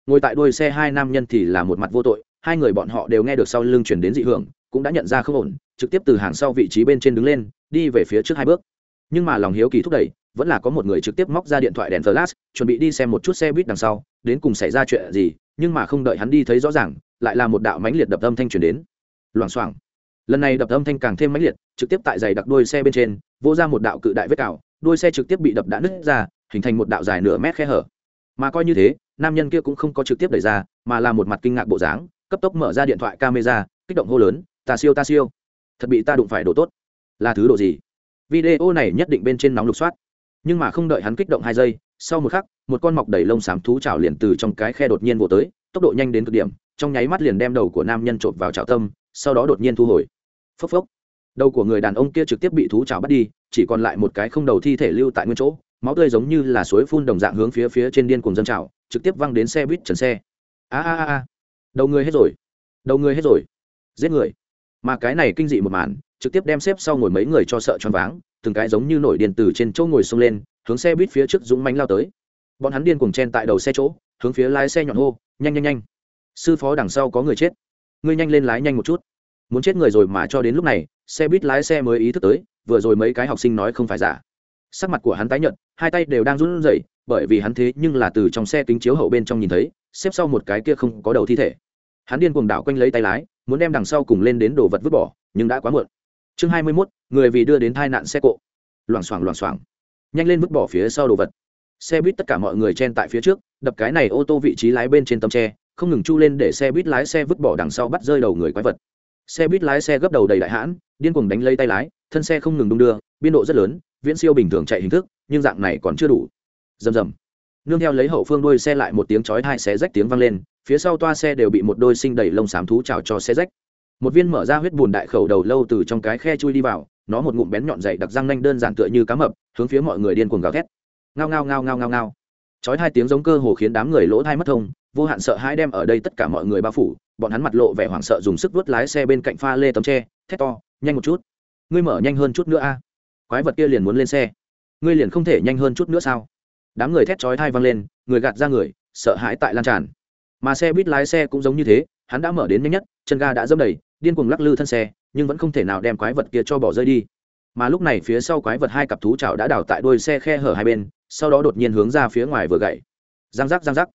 Ngồi tại đuôi xe hai nam nhân thì là một mặt vô tội, hai người bọn họ đều nghe được sau lưng chuyển đến dị hưởng, cũng đã nhận ra không ổn, trực tiếp từ hàng sau vị trí bên trên đứng lên, đi về phía trước hai bước. Nhưng mà lòng hiếu kỳ thúc đẩy vẫn là có một người trực tiếp móc ra điện thoại đèn flash, chuẩn bị đi xem một chút xe buýt đằng sau, đến cùng xảy ra chuyện gì, nhưng mà không đợi hắn đi thấy rõ ràng, lại là một đạo mãnh liệt đập âm thanh truyền đến. Loảng xoảng. Lần này đập âm thanh càng thêm mãnh liệt, trực tiếp tại giày đặc đuôi xe bên trên vô ra một đạo cự đại vết cào, đuôi xe trực tiếp bị đập đã nứt ra, hình thành một đạo dài nửa mét khe hở. Mà coi như thế, nam nhân kia cũng không có trực tiếp đẩy ra, mà là một mặt kinh ngạc bộ dáng, cấp tốc mở ra điện thoại camera, kích động hô lớn, ta siêu ta siêu. Thật bị ta đụng phải đồ tốt. Là thứ đồ gì? Video này nhất định bên trên nóng lục soát nhưng mà không đợi hắn kích động hai giây, sau một khắc, một con mọc đầy lông xám thú chảo liền từ trong cái khe đột nhiên vô tới, tốc độ nhanh đến cực điểm, trong nháy mắt liền đem đầu của nam nhân trộm vào chảo tâm, sau đó đột nhiên thu hồi. Phốc phốc. Đầu của người đàn ông kia trực tiếp bị thú chảo bắt đi, chỉ còn lại một cái không đầu thi thể lưu tại nguyên chỗ, máu tươi giống như là suối phun đồng dạng hướng phía phía trên điên cùng dân trào, trực tiếp văng đến xe buýt trần xe. A a a. Đầu người hết rồi. Đầu người hết rồi. Giết người. Mà cái này kinh dị một màn, trực tiếp đem xếp sau ngồi mấy người cho sợ choáng váng từng cái giống như nổi điện từ trên chỗ ngồi xông lên, hướng xe buýt phía trước dũng mánh lao tới. Bọn hắn điên cùng chen tại đầu xe chỗ, hướng phía lái xe nhọn hô, nhanh nhanh nhanh! Sư phó đằng sau có người chết. Ngươi nhanh lên lái nhanh một chút. Muốn chết người rồi mà cho đến lúc này, xe buýt lái xe mới ý thức tới, vừa rồi mấy cái học sinh nói không phải giả. Sắc mặt của hắn tái nhợt, hai tay đều đang run rẩy, bởi vì hắn thế nhưng là từ trong xe kính chiếu hậu bên trong nhìn thấy, xếp sau một cái kia không có đầu thi thể. Hắn điên cuồng đảo quanh lấy tay lái, muốn đem đằng sau cùng lên đến đồ vật vứt bỏ, nhưng đã quá muộn chương hai mươi 21, người vì đưa đến tai nạn xe cộ. Loảng xoảng loảng xoảng. Nhanh lên vứt bỏ phía sau đồ vật. Xe buýt tất cả mọi người chen tại phía trước đập cái này ô tô vị trí lái bên trên tấm tre không ngừng chu lên để xe buýt lái xe vứt bỏ đằng sau bắt rơi đầu người quái vật. Xe buýt lái xe gấp đầu đầy đại hãn điên cuồng đánh lấy tay lái thân xe không ngừng đung đưa biên độ rất lớn viễn siêu bình thường chạy hình thức nhưng dạng này còn chưa đủ. Rầm rầm. Nương theo lấy hậu phương đuôi xe lại một tiếng chói hai xé rách tiếng vang lên phía sau toa xe đều bị một đôi sinh đầy lông xám thú chào cho xe rách một viên mở ra huyết bùn đại khẩu đầu lâu từ trong cái khe chui đi vào, nó một ngụm bén nhọn dày đặc răng nanh đơn giản tựa như cá mập, hướng phía mọi người điên cuồng gào thét. Ngao ngao ngao ngao ngao ngao. Chói hai tiếng giống cơ hồ khiến đám người lỗ thai mất thông, vô hạn sợ hãi đem ở đây tất cả mọi người bao phủ, bọn hắn mặt lộ vẻ hoảng sợ dùng sức vuốt lái xe bên cạnh pha lê tấm tre, thét to, nhanh một chút. Ngươi mở nhanh hơn chút nữa a. Quái vật kia liền muốn lên xe. Ngươi liền không thể nhanh hơn chút nữa sao? Đám người thét chói thai văng lên, người gạt ra người, sợ hãi tại lan tràn. Mà xe buýt lái xe cũng giống như thế, hắn đã mở đến nhanh nhất, chân ga đã dâm đầy điên cuồng lắc lư thân xe, nhưng vẫn không thể nào đem quái vật kia cho bỏ rơi đi. Mà lúc này phía sau quái vật hai cặp thú chảo đã đào tại đuôi xe khe hở hai bên, sau đó đột nhiên hướng ra phía ngoài vừa gậy. Giang rắc giang rắc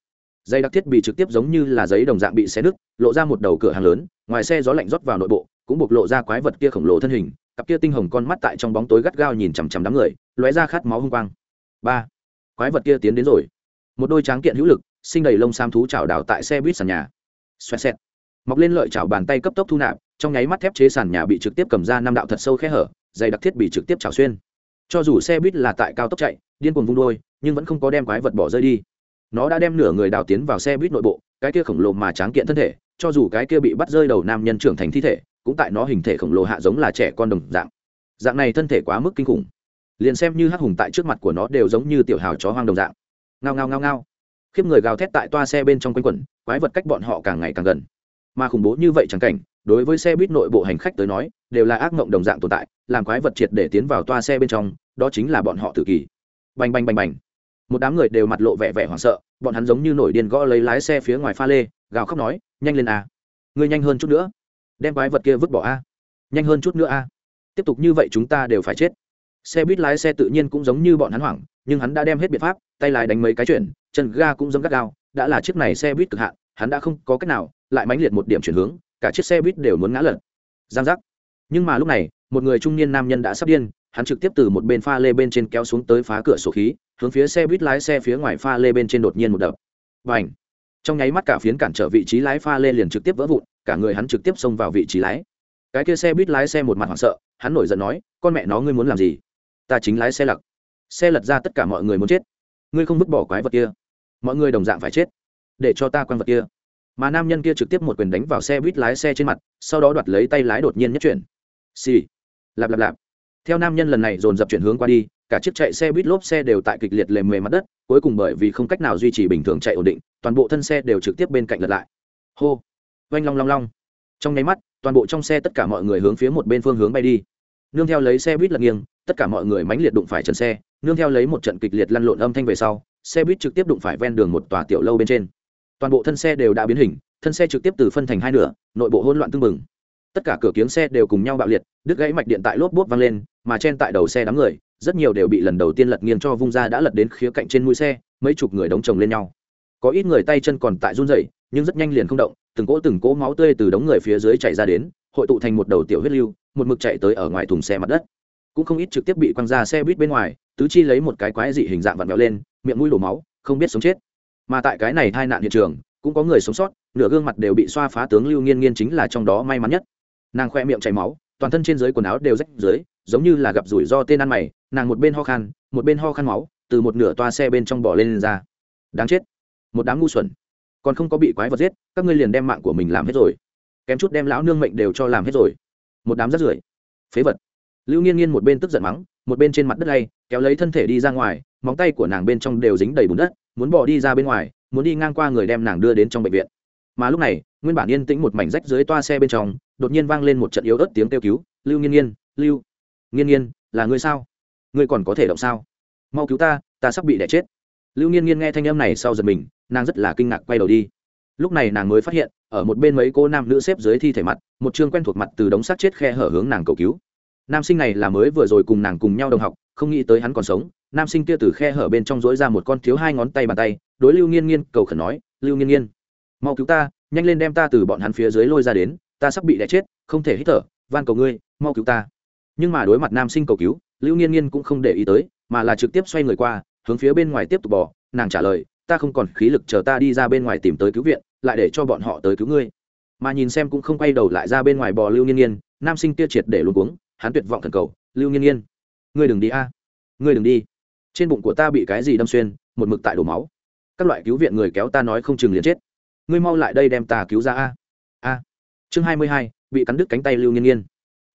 dây đặc thiết bị trực tiếp giống như là giấy đồng dạng bị xé nứt, lộ ra một đầu cửa hàng lớn, ngoài xe gió lạnh rót vào nội bộ, cũng bộc lộ ra quái vật kia khổng lồ thân hình, cặp kia tinh hồng con mắt tại trong bóng tối gắt gao nhìn chằm chằm đám người, lóe ra khát máu hung quang. Ba. Quái vật kia tiến đến rồi. Một đôi tráng kiện hữu lực sinh đầy lông sam thú chảo đảo tại xe buýt sàn nhà. Xoẹt xẹt mọc lên lợi chảo bàn tay cấp tốc thu nạp, trong nháy mắt thép chế sàn nhà bị trực tiếp cầm ra năm đạo thật sâu khe hở, dày đặc thiết bị trực tiếp chảo xuyên. Cho dù xe buýt là tại cao tốc chạy, điên cuồng vung đôi nhưng vẫn không có đem quái vật bỏ rơi đi. Nó đã đem nửa người đào tiến vào xe buýt nội bộ, cái kia khổng lồ mà tráng kiện thân thể, cho dù cái kia bị bắt rơi đầu nam nhân trưởng thành thi thể, cũng tại nó hình thể khổng lồ hạ giống là trẻ con đồng dạng. Dạng này thân thể quá mức kinh khủng. Liền xem như hắc hùng tại trước mặt của nó đều giống như tiểu hào chó hoang đồng dạng. Ngao ngao ngao ngao. Khiếp người gào thét tại toa xe bên trong quanh quẩn, quái vật cách bọn họ càng ngày càng gần mà khủng bố như vậy chẳng cảnh, đối với xe buýt nội bộ hành khách tới nói, đều là ác mộng đồng dạng tồn tại, làm quái vật triệt để tiến vào toa xe bên trong, đó chính là bọn họ tự kỷ bành bành bành bành. Một đám người đều mặt lộ vẻ vẻ hoảng sợ, bọn hắn giống như nổi điên gõ lấy lái xe phía ngoài pha lê, gào khóc nói, nhanh lên a. Ngươi nhanh hơn chút nữa. Đem quái vật kia vứt bỏ a. Nhanh hơn chút nữa a. Tiếp tục như vậy chúng ta đều phải chết. Xe buýt lái xe tự nhiên cũng giống như bọn hắn hoảng, nhưng hắn đã đem hết biện pháp, tay lái đánh mấy cái chuyển, chân ga cũng giống gắt gao, đã là chiếc này xe buýt cực hạn hắn đã không có cách nào lại mãnh liệt một điểm chuyển hướng, cả chiếc xe buýt đều muốn ngã lật. Giang giác. Nhưng mà lúc này, một người trung niên nam nhân đã sắp điên, hắn trực tiếp từ một bên pha lê bên trên kéo xuống tới phá cửa sổ khí, hướng phía xe buýt lái xe phía ngoài pha lê bên trên đột nhiên một đập. Và ảnh trong nháy mắt cả phiến cản trở vị trí lái pha lê liền trực tiếp vỡ vụn, cả người hắn trực tiếp xông vào vị trí lái. Cái kia xe buýt lái xe một mặt hoảng sợ, hắn nổi giận nói, con mẹ nó, ngươi muốn làm gì? Ta chính lái xe lặc. Xe lật ra tất cả mọi người muốn chết. Ngươi không vứt bỏ quái vật kia. Mọi người đồng dạng phải chết để cho ta quan vật kia. Mà nam nhân kia trực tiếp một quyền đánh vào xe buýt lái xe trên mặt, sau đó đoạt lấy tay lái đột nhiên nhất chuyển. Xì、sì. lạp lạp lạp. Theo nam nhân lần này dồn dập chuyển hướng qua đi, cả chiếc chạy xe buýt lốp xe đều tại kịch liệt lề mề mặt đất, cuối cùng bởi vì không cách nào duy trì bình thường chạy ổn định, toàn bộ thân xe đều trực tiếp bên cạnh lật lại. Hô. Oanh long long long. Trong nháy mắt, toàn bộ trong xe tất cả mọi người hướng phía một bên phương hướng bay đi. Nương theo lấy xe buýt lật nghiêng, tất cả mọi người mãnh liệt đụng phải trần xe, nương theo lấy một trận kịch liệt lăn lộn âm thanh về sau, xe buýt trực tiếp đụng phải ven đường một tòa tiểu lâu bên trên toàn bộ thân xe đều đã biến hình, thân xe trực tiếp từ phân thành hai nửa, nội bộ hỗn loạn tưng bừng. Tất cả cửa kiếng xe đều cùng nhau bạo liệt, đứt gãy mạch điện tại lốp bút văng lên, mà trên tại đầu xe đám người, rất nhiều đều bị lần đầu tiên lật nghiêng cho vung ra đã lật đến khía cạnh trên mũi xe, mấy chục người đóng chồng lên nhau. Có ít người tay chân còn tại run rẩy, nhưng rất nhanh liền không động, từng cỗ từng cỗ máu tươi từ đống người phía dưới chảy ra đến, hội tụ thành một đầu tiểu huyết lưu, một mực chạy tới ở ngoài thùng xe mặt đất. Cũng không ít trực tiếp bị quăng ra xe buýt bên ngoài, tứ chi lấy một cái quái dị hình dạng vặn vẹo lên, miệng mũi đổ máu, không biết sống chết mà tại cái này tai nạn hiện trường cũng có người sống sót nửa gương mặt đều bị xoa phá tướng lưu nghiên nghiên chính là trong đó may mắn nhất. Nàng khoe miệng chảy máu toàn thân trên dưới quần áo đều rách dưới giống như là gặp rủi ro tên ăn mày nàng một bên ho khan một bên ho khan máu từ một nửa toa xe bên trong bỏ lên, lên ra. Đáng chết một đám ngu xuẩn. Còn không có bị quái vật giết các ngươi liền đem mạng của mình làm hết rồi. Kém chút đem lão nương mệnh đều cho làm hết rồi. Một đám rắt rưởi. Phế vật. Lưu nghiên nghiên một bên tức giận mắng một bên trên mặt đất lay kéo lấy thân thể đi ra ngoài móng tay của nàng bên trong đều dính đầy bùn đất muốn bỏ đi ra bên ngoài, muốn đi ngang qua người đem nàng đưa đến trong bệnh viện. Mà lúc này, nguyên bản yên tĩnh một mảnh rách dưới toa xe bên trong, đột nhiên vang lên một trận yếu ớt tiếng kêu cứu, lưu nghiên nghiên, lưu nghiên nghiên, là ngươi sao? Ngươi còn có thể động sao? Mau cứu ta ta sắp bị đẻ chết. Lưu nghiên nghiên nghe thanh âm này sau giật mình, nàng rất là kinh ngạc quay đầu đi. Lúc này nàng mới phát hiện, ở một bên mấy cô nam nữ xếp dưới thi thể mặt, một chương quen thuộc mặt từ đống xác chết khe hở hướng nàng cầu cứu. Nam sinh này là mới vừa rồi cùng nàng cùng nhau đồng học, không nghĩ tới hắn còn sống nam sinh kia từ khe hở bên trong dối ra một con thiếu hai ngón tay bàn tay, đối lưu nghiên nghiên cầu khẩn nói, lưu nghiên nghiên, mau cứu ta, nhanh lên đem ta từ bọn hắn phía dưới lôi ra đến, ta sắp bị đẻ chết, không thể hít thở, van cầu ngươi, mau cứu ta. Nhưng mà đối mặt nam sinh cầu cứu, lưu nghiên nghiên cũng không để ý tới, mà là trực tiếp xoay người qua, hướng phía bên ngoài tiếp tục bỏ nàng trả lời, ta không còn khí lực chờ ta đi ra bên ngoài tìm tới cứu viện, lại để cho bọn họ tới cứu ngươi. Mà nhìn xem cũng không quay đầu lại ra bên ngoài bò lưu nghiên nghiên, nam sinh kia triệt để luôn cuống, hắn tuyệt vọng thần cầu, lưu nghiên nghiên, ngươi đừng đi a, ngươi đừng đi trên bụng của ta bị cái gì đâm xuyên, một mực tại đổ máu. Các loại cứu viện người kéo ta nói không chừng liền chết. Ngươi mau lại đây đem ta cứu ra a. A. Chương hai mươi hai, bị cắn đứt cánh tay lưu nghiên nghiên.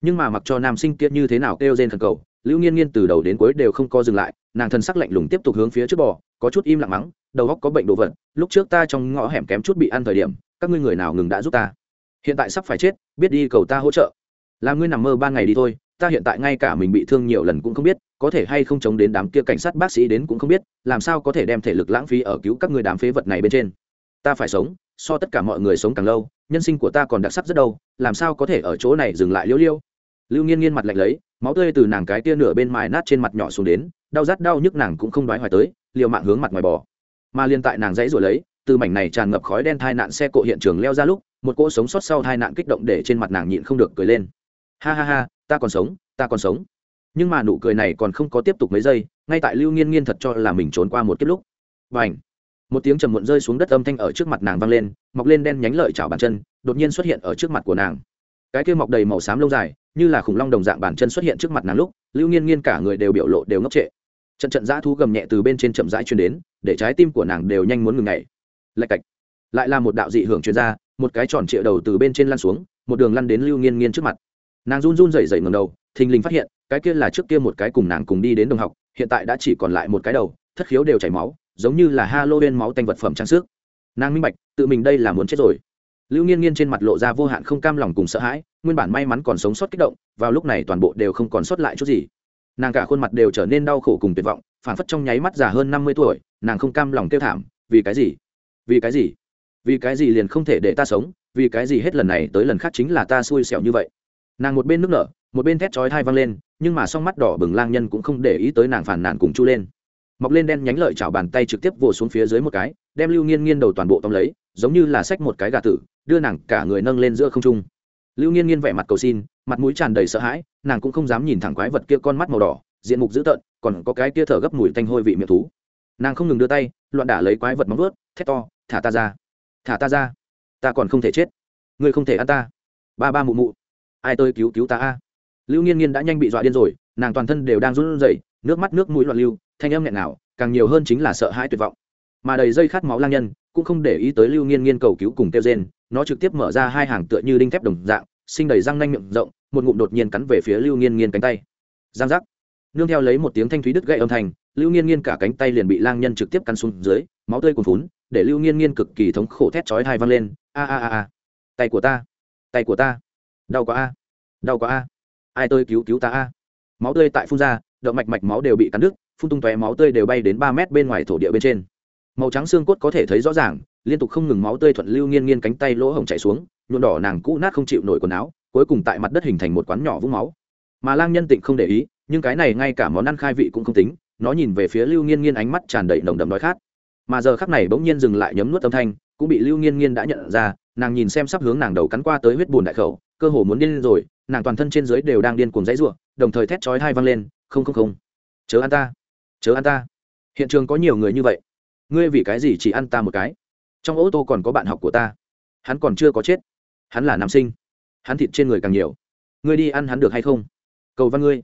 Nhưng mà mặc cho nam sinh kia như thế nào kêu rên thần cầu, lưu nghiên nghiên từ đầu đến cuối đều không co dừng lại, nàng thân sắc lạnh lùng tiếp tục hướng phía trước bò, có chút im lặng mắng, đầu góc có bệnh đồ vật, lúc trước ta trong ngõ hẻm kém chút bị ăn thời điểm, các ngươi người nào ngừng đã giúp ta. Hiện tại sắp phải chết, biết đi cầu ta hỗ trợ. Làm ngươi nằm mơ ba ngày đi thôi, ta hiện tại ngay cả mình bị thương nhiều lần cũng không biết có thể hay không chống đến đám kia cảnh sát bác sĩ đến cũng không biết, làm sao có thể đem thể lực lãng phí ở cứu các người đám phế vật này bên trên. Ta phải sống, so tất cả mọi người sống càng lâu, nhân sinh của ta còn đặc sắc rất đâu, làm sao có thể ở chỗ này dừng lại liêu liêu? Lưu nghiên nghiên mặt lạnh lấy, máu tươi từ nàng cái tia nửa bên mài nát trên mặt nhỏ xuống đến, đau rát đau nhức nàng cũng không đoái hoài tới, liều mạng hướng mặt ngoài bò. Mà liên tại nàng dãy rồi lấy, từ mảnh này tràn ngập khói đen thai nạn xe cộ hiện trường leo ra lúc, một cỗ sống sót sau thai nạn kích động để trên mặt nàng nhịn không được cười lên. Ha ha ha, ta còn sống, ta còn sống nhưng mà nụ cười này còn không có tiếp tục mấy giây, ngay tại lưu nghiên nghiên thật cho là mình trốn qua một kiếp lúc. Và ảnh một tiếng trầm muộn rơi xuống đất âm thanh ở trước mặt nàng vang lên, mọc lên đen nhánh lợi chảo bàn chân, đột nhiên xuất hiện ở trước mặt của nàng. Cái kia mọc đầy màu xám lâu dài, như là khủng long đồng dạng bàn chân xuất hiện trước mặt nàng lúc, lưu nghiên nghiên cả người đều biểu lộ đều ngốc trệ. Trận trận dã thu gầm nhẹ từ bên trên chậm rãi truyền đến, để trái tim của nàng đều nhanh muốn ngừng ngày lạch cạch! Lại là một đạo dị hưởng chuyên ra, một cái tròn trịa đầu từ bên trên lăn xuống, một đường lăn đến lưu nghiên nghiên trước mặt. Nàng run run rẩy rẩy ngầm đầu, thình lình phát hiện cái kia là trước kia một cái cùng nàng cùng đi đến đồng học, hiện tại đã chỉ còn lại một cái đầu, thất khiếu đều chảy máu, giống như là halloween máu tanh vật phẩm trang sức. Nàng minh bạch, tự mình đây là muốn chết rồi. Lưu nghiên nghiên trên mặt lộ ra vô hạn không cam lòng cùng sợ hãi, nguyên bản may mắn còn sống sót kích động, vào lúc này toàn bộ đều không còn sót lại chút gì. Nàng cả khuôn mặt đều trở nên đau khổ cùng tuyệt vọng phản phất trong nháy mắt già hơn năm mươi tuổi, nàng không cam lòng kêu thảm, vì cái gì? Vì cái gì? Vì cái gì liền không thể để ta sống? Vì cái gì hết lần này tới lần khác chính là ta xui xẻo như vậy? Nàng một bên nước nở, một bên thét chói thai văng lên nhưng mà song mắt đỏ bừng lang nhân cũng không để ý tới nàng phản nàn cùng chu lên. Mọc lên đen nhánh lợi chảo bàn tay trực tiếp vồ xuống phía dưới một cái, đem lưu nghiên nghiên đầu toàn bộ tóm lấy, giống như là xách một cái gà tử, đưa nàng cả người nâng lên giữa không trung. Lưu nghiên nghiên vẻ mặt cầu xin, mặt mũi tràn đầy sợ hãi, nàng cũng không dám nhìn thẳng quái vật kia con mắt màu đỏ, diện mục dữ tợn, còn có cái kia thở gấp mùi tanh hôi vị miệng thú. Nàng không ngừng đưa tay, loạn đả lấy quái vật móng vớt thét to, thả ta ra! Thả ta ra! Ta còn không thể chết! Ngươi không thể ăn ta! Ba ba mụ mụ! Ai tôi cứu cứu ta a? Lưu nghiên nghiên đã nhanh bị dọa điên rồi, nàng toàn thân đều đang run rẩy, nước mắt nước mũi loạn lưu, thanh âm nghẹn nào càng nhiều hơn chính là sợ hãi tuyệt vọng. Mà đầy dây khát máu lang nhân, cũng không để ý tới lưu nghiên nghiên cầu cứu cùng kêu rên, nó trực tiếp mở ra hai hàng tựa như đinh thép đồng dạng, sinh đầy răng nanh miệng rộng, một ngụm đột nhiên cắn về phía lưu nghiên nghiên cánh tay. Giang giác. Nương theo lấy một tiếng thanh thúy đứt gãy âm thanh, lưu nghiên nghiên cả cánh tay liền bị lang nhân trực tiếp cắn xuống dưới, máu tươi cuồn phún để lưu nghiên nghiên cực kỳ thống khổ thét chói hai văng lên. A a a a. Tay của ta. Tay của ta. Đau quá a. Đau quá a ai tôi cứu cứu ta a? Máu tươi tại phun ra, động mạch mạch máu đều bị cắn đứt, phun tung tóe máu tươi đều bay đến ba mét bên ngoài thổ địa bên trên. Màu trắng xương cốt có thể thấy rõ ràng, liên tục không ngừng máu tươi thuận lưu nghiên nghiên cánh tay lỗ hổng chạy xuống, nhuộm đỏ nàng cũ nát không chịu nổi quần áo, cuối cùng tại mặt đất hình thành một quán nhỏ vũng máu. Mà lang nhân tịnh không để ý, nhưng cái này ngay cả món ăn khai vị cũng không tính, nó nhìn về phía lưu nghiên nghiên ánh mắt tràn đầy nồng đậm đói khát. Mà giờ khắc này bỗng nhiên dừng lại nhấm nuốt âm thanh, cũng bị lưu nghiên nghiên đã nhận ra, nàng nhìn xem sắp hướng nàng đầu cắn qua tới huyết bùn đại khẩu, cơ hồ muốn điên rồi nàng toàn thân trên dưới đều đang điên cuồng dãy ruộng đồng thời thét chói hai văng lên, không không không. Chớ ăn ta. Chớ ăn ta. Hiện trường có nhiều người như vậy. Ngươi vì cái gì chỉ ăn ta một cái? Trong ô tô còn có bạn học của ta. Hắn còn chưa có chết. Hắn là nam sinh. Hắn thịt trên người càng nhiều. Ngươi đi ăn hắn được hay không? Cầu văn ngươi.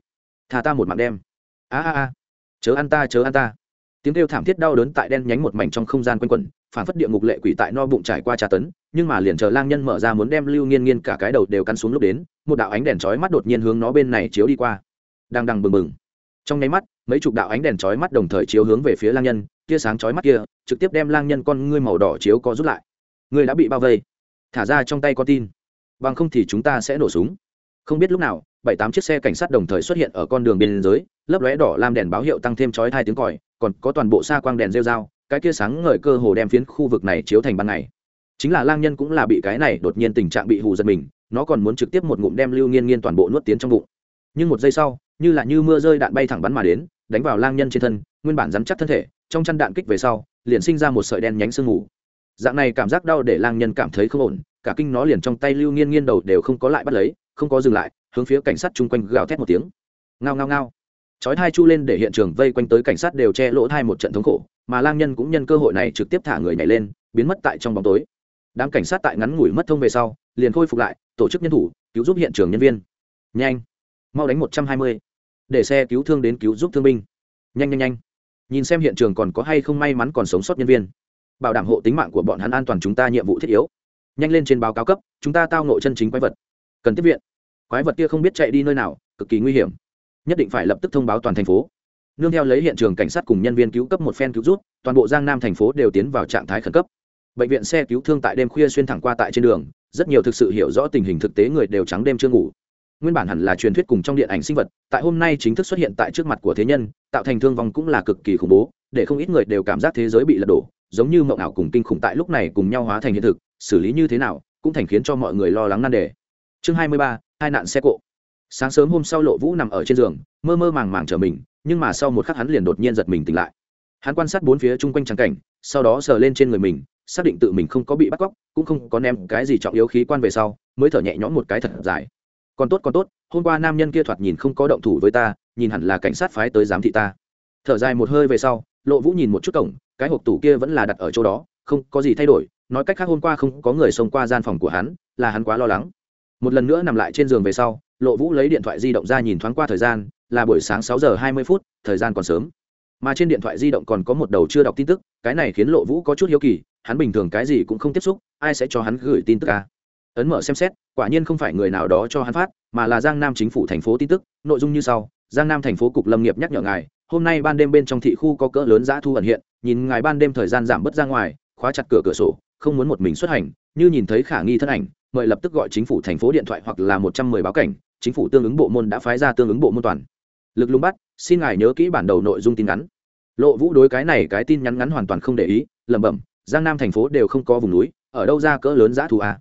Thả ta một mạng đem. A a a. Chớ ăn ta, chớ ăn ta. Tiếng kêu thảm thiết đau đớn tại đen nhánh một mảnh trong không gian quanh quẩn phản phất địa ngục lệ quỷ tại no bụng trải qua trà tấn, nhưng mà liền chờ lang nhân mở ra muốn đem lưu nghiên nghiên cả cái đầu đều cắn xuống lúc đến, một đạo ánh đèn chói mắt đột nhiên hướng nó bên này chiếu đi qua. Đang đằng bừng bừng. Trong nháy mắt, mấy chục đạo ánh đèn chói mắt đồng thời chiếu hướng về phía lang nhân, tia sáng chói mắt kia trực tiếp đem lang nhân con ngươi màu đỏ chiếu có rút lại. Ngươi đã bị bao vây. Thả ra trong tay con tin. Bằng không thì chúng ta sẽ nổ súng. Không biết lúc nào, bảy tám chiếc xe cảnh sát đồng thời xuất hiện ở con đường biên giới, lấp lóe đỏ lam đèn báo hiệu tăng thêm chói hai tiếng còi, còn có toàn bộ xa quang đèn rêu dao cái kia sáng ngời cơ hồ đem phiến khu vực này chiếu thành ban ngày. Chính là lang nhân cũng là bị cái này đột nhiên tình trạng bị hù giật mình, nó còn muốn trực tiếp một ngụm đem lưu nghiên nghiên toàn bộ nuốt tiến trong bụng. Nhưng một giây sau, như là như mưa rơi đạn bay thẳng bắn mà đến, đánh vào lang nhân trên thân, nguyên bản rắn chắc thân thể, trong chăn đạn kích về sau, liền sinh ra một sợi đen nhánh sương mù. Dạng này cảm giác đau để lang nhân cảm thấy không ổn, cả kinh nó liền trong tay lưu nghiên nghiên đầu đều không có lại bắt lấy, không có dừng lại, hướng phía cảnh sát chung quanh gào thét một tiếng. Ngao ngao ngao chói thai chu lên để hiện trường vây quanh tới cảnh sát đều che lỗ thai một trận thống khổ, mà lang nhân cũng nhân cơ hội này trực tiếp thả người nhảy lên, biến mất tại trong bóng tối. Đám cảnh sát tại ngắn ngủi mất thông về sau, liền khôi phục lại, tổ chức nhân thủ, cứu giúp hiện trường nhân viên. Nhanh! Mau đánh một trăm hai mươi. Để xe cứu thương đến cứu giúp thương binh. Nhanh nhanh nhanh! Nhìn xem hiện trường còn có hay không may mắn còn sống sót nhân viên. Bảo đảm hộ tính mạng của bọn hắn an toàn chúng ta nhiệm vụ thiết yếu. Nhanh lên trên báo cáo cấp, chúng ta tao nộ chân chính quái vật. Cần tiếp viện. Quái vật kia không biết chạy đi nơi nào, cực kỳ nguy hiểm nhất định phải lập tức thông báo toàn thành phố. Nương theo lấy hiện trường cảnh sát cùng nhân viên cứu cấp một phen cứu rút toàn bộ giang nam thành phố đều tiến vào trạng thái khẩn cấp. Bệnh viện xe cứu thương tại đêm khuya xuyên thẳng qua tại trên đường, rất nhiều thực sự hiểu rõ tình hình thực tế người đều trắng đêm chưa ngủ. Nguyên bản hẳn là truyền thuyết cùng trong điện ảnh sinh vật, tại hôm nay chính thức xuất hiện tại trước mặt của thế nhân, tạo thành thương vong cũng là cực kỳ khủng bố, để không ít người đều cảm giác thế giới bị lật đổ, giống như mộng ảo cùng kinh khủng tại lúc này cùng nhau hóa thành hiện thực, xử lý như thế nào, cũng thành khiến cho mọi người lo lắng nan đề. Chương hai mươi ba, hai nạn xe cộ sáng sớm hôm sau lộ vũ nằm ở trên giường, mơ mơ màng màng trở mình, nhưng mà sau một khắc hắn liền đột nhiên giật mình tỉnh lại. Hắn quan sát bốn phía chung quanh trắng cảnh, sau đó sờ lên trên người mình, xác định tự mình không có bị bắt cóc, cũng không có ném cái gì trọng yếu khí quan về sau, mới thở nhẹ nhõm một cái thật dài. Còn tốt còn tốt, hôm qua nam nhân kia thoạt nhìn không có động thủ với ta, nhìn hẳn là cảnh sát phái tới giám thị ta. Thở dài một hơi về sau, lộ vũ nhìn một chút cổng, cái hộp tủ kia vẫn là đặt ở chỗ đó, không có gì thay đổi, nói cách khác hôm qua không có người xông qua gian phòng của hắn, là hắn quá lo lắng. Một lần nữa nằm lại trên giường về sau lộ vũ lấy điện thoại di động ra nhìn thoáng qua thời gian, là buổi sáng sáu giờ hai mươi phút, thời gian còn sớm mà trên điện thoại di động còn có một đầu chưa đọc tin tức, cái này khiến lộ vũ có chút hiếu kỳ, hắn bình thường cái gì cũng không tiếp xúc, ai sẽ cho hắn gửi tin tức à? ấn mở xem xét, quả nhiên không phải người nào đó cho hắn phát, mà là giang nam chính phủ thành phố tin tức, nội dung như sau, giang nam thành phố cục lâm nghiệp nhắc nhở ngài, hôm nay ban đêm bên trong thị khu có cỡ lớn giã thu ẩn hiện, nhìn ngài ban đêm thời gian giảm bớt ra ngoài, khóa chặt cửa cửa sổ, không muốn một mình xuất hành, như nhìn thấy khả nghi thân ảnh, mời lập tức gọi chính phủ thành phố điện thoại hoặc là một trăm mười báo cảnh chính phủ tương ứng bộ môn đã phái ra tương ứng bộ môn toàn. Lực lùng bắt, xin ngài nhớ kỹ bản đầu nội dung tin ngắn. Lộ vũ đối cái này cái tin nhắn ngắn hoàn toàn không để ý, lẩm bẩm, giang nam thành phố đều không có vùng núi, ở đâu ra cỡ lớn giã thù à?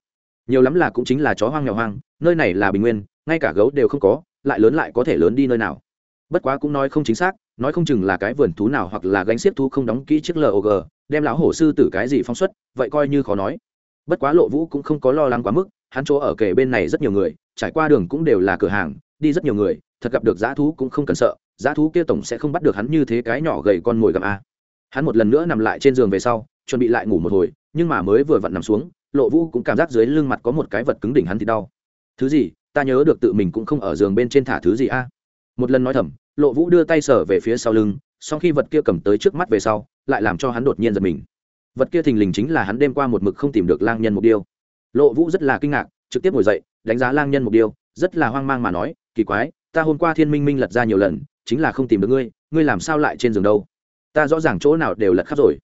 nhiều lắm là cũng chính là chó hoang nghèo hoang, nơi này là bình nguyên, ngay cả gấu đều không có, lại lớn lại có thể lớn đi nơi nào. Bất quá cũng nói không chính xác, nói không chừng là cái vườn thú nào hoặc là gánh xiếc thú không đóng kỹ chiếc log đem lão hổ sư tử cái gì phóng xuất, vậy coi như khó nói. Bất quá lộ vũ cũng không có lo lắng quá mức, hắn chỗ ở kề bên này rất nhiều người trải qua đường cũng đều là cửa hàng, đi rất nhiều người, thật gặp được giá thú cũng không cần sợ, giá thú kia tổng sẽ không bắt được hắn như thế cái nhỏ gầy con mồi gặp a. Hắn một lần nữa nằm lại trên giường về sau, chuẩn bị lại ngủ một hồi, nhưng mà mới vừa vặn nằm xuống, lộ vũ cũng cảm giác dưới lưng mặt có một cái vật cứng đỉnh hắn thì đau. Thứ gì? Ta nhớ được tự mình cũng không ở giường bên trên thả thứ gì a. Một lần nói thầm, lộ vũ đưa tay sở về phía sau lưng, sau khi vật kia cầm tới trước mắt về sau, lại làm cho hắn đột nhiên giật mình. Vật kia thình lình chính là hắn đêm qua một mực không tìm được lang nhân mục điêu lộ vũ rất là kinh ngạc, trực tiếp ngồi dậy đánh giá lang nhân mục điêu rất là hoang mang mà nói, kỳ quái, ta hôm qua thiên minh minh lật ra nhiều lần, chính là không tìm được ngươi ngươi làm sao lại trên giường đâu? Ta rõ ràng chỗ nào đều lật khắp rồi.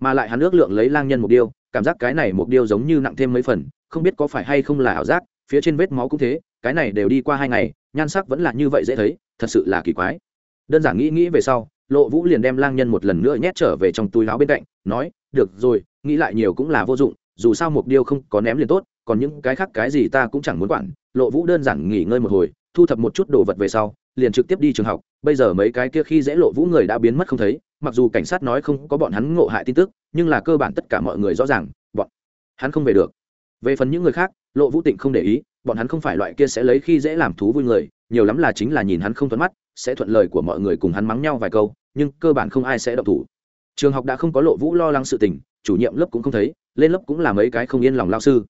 Mà lại hắn ước lượng lấy lang nhân mục điêu cảm giác cái này mục điêu giống như nặng thêm mấy phần, không biết có phải hay không là ảo giác, phía trên vết máu cũng thế, cái này đều đi qua hai ngày, nhan sắc vẫn là như vậy dễ thấy, thật sự là kỳ quái. Đơn giản nghĩ nghĩ về sau, lộ vũ liền đem lang nhân một lần nữa nhét trở về trong túi áo bên cạnh, nói, được rồi, nghĩ lại nhiều cũng là vô dụng, dù sao mục điêu không có ném liền tốt còn những cái khác cái gì ta cũng chẳng muốn quản. Lộ vũ đơn giản nghỉ ngơi một hồi, thu thập một chút đồ vật về sau, liền trực tiếp đi trường học. Bây giờ mấy cái kia khi dễ lộ vũ người đã biến mất không thấy, mặc dù cảnh sát nói không có bọn hắn ngộ hại tin tức, nhưng là cơ bản tất cả mọi người rõ ràng, bọn hắn không về được. Về phần những người khác, lộ vũ tịnh không để ý, bọn hắn không phải loại kia sẽ lấy khi dễ làm thú vui người, nhiều lắm là chính là nhìn hắn không thuận mắt, sẽ thuận lời của mọi người cùng hắn mắng nhau vài câu, nhưng cơ bản không ai sẽ động thủ. Trường học đã không có lộ vũ lo lắng sự tình, chủ nhiệm lớp cũng không thấy, lên lớp cũng là mấy cái không yên lòng lao sư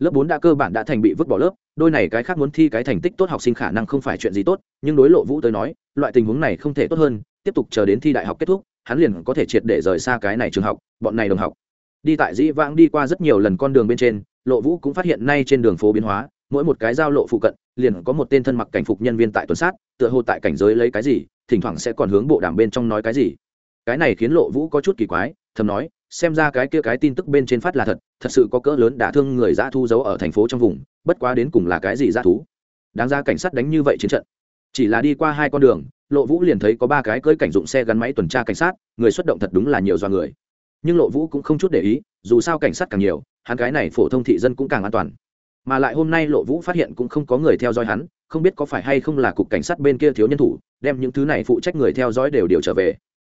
lớp bốn đã cơ bản đã thành bị vứt bỏ lớp, đôi này cái khác muốn thi cái thành tích tốt học sinh khả năng không phải chuyện gì tốt, nhưng đối lộ vũ tới nói, loại tình huống này không thể tốt hơn, tiếp tục chờ đến thi đại học kết thúc, hắn liền có thể triệt để rời xa cái này trường học, bọn này đồng học. Đi tại dĩ vãng đi qua rất nhiều lần con đường bên trên, lộ vũ cũng phát hiện nay trên đường phố biến hóa, mỗi một cái giao lộ phụ cận, liền có một tên thân mặc cảnh phục nhân viên tại tuần sát, tựa hồ tại cảnh giới lấy cái gì, thỉnh thoảng sẽ còn hướng bộ đàm bên trong nói cái gì. Cái này khiến lộ vũ có chút kỳ quái, thầm nói xem ra cái kia cái tin tức bên trên phát là thật thật sự có cỡ lớn đả thương người dã thu giấu ở thành phố trong vùng, bất quá đến cùng là cái gì dã thú? Đáng ra cảnh sát đánh như vậy chiến trận. Chỉ là đi qua hai con đường, lộ vũ liền thấy có ba cái cưỡi cảnh dụng xe gắn máy tuần tra cảnh sát, người xuất động thật đúng là nhiều do người. Nhưng lộ vũ cũng không chút để ý, dù sao cảnh sát càng nhiều, hắn cái này phổ thông thị dân cũng càng an toàn. Mà lại hôm nay lộ vũ phát hiện cũng không có người theo dõi hắn, không biết có phải hay không là cục cảnh sát bên kia thiếu nhân thủ, đem những thứ này phụ trách người theo dõi đều điều trở về.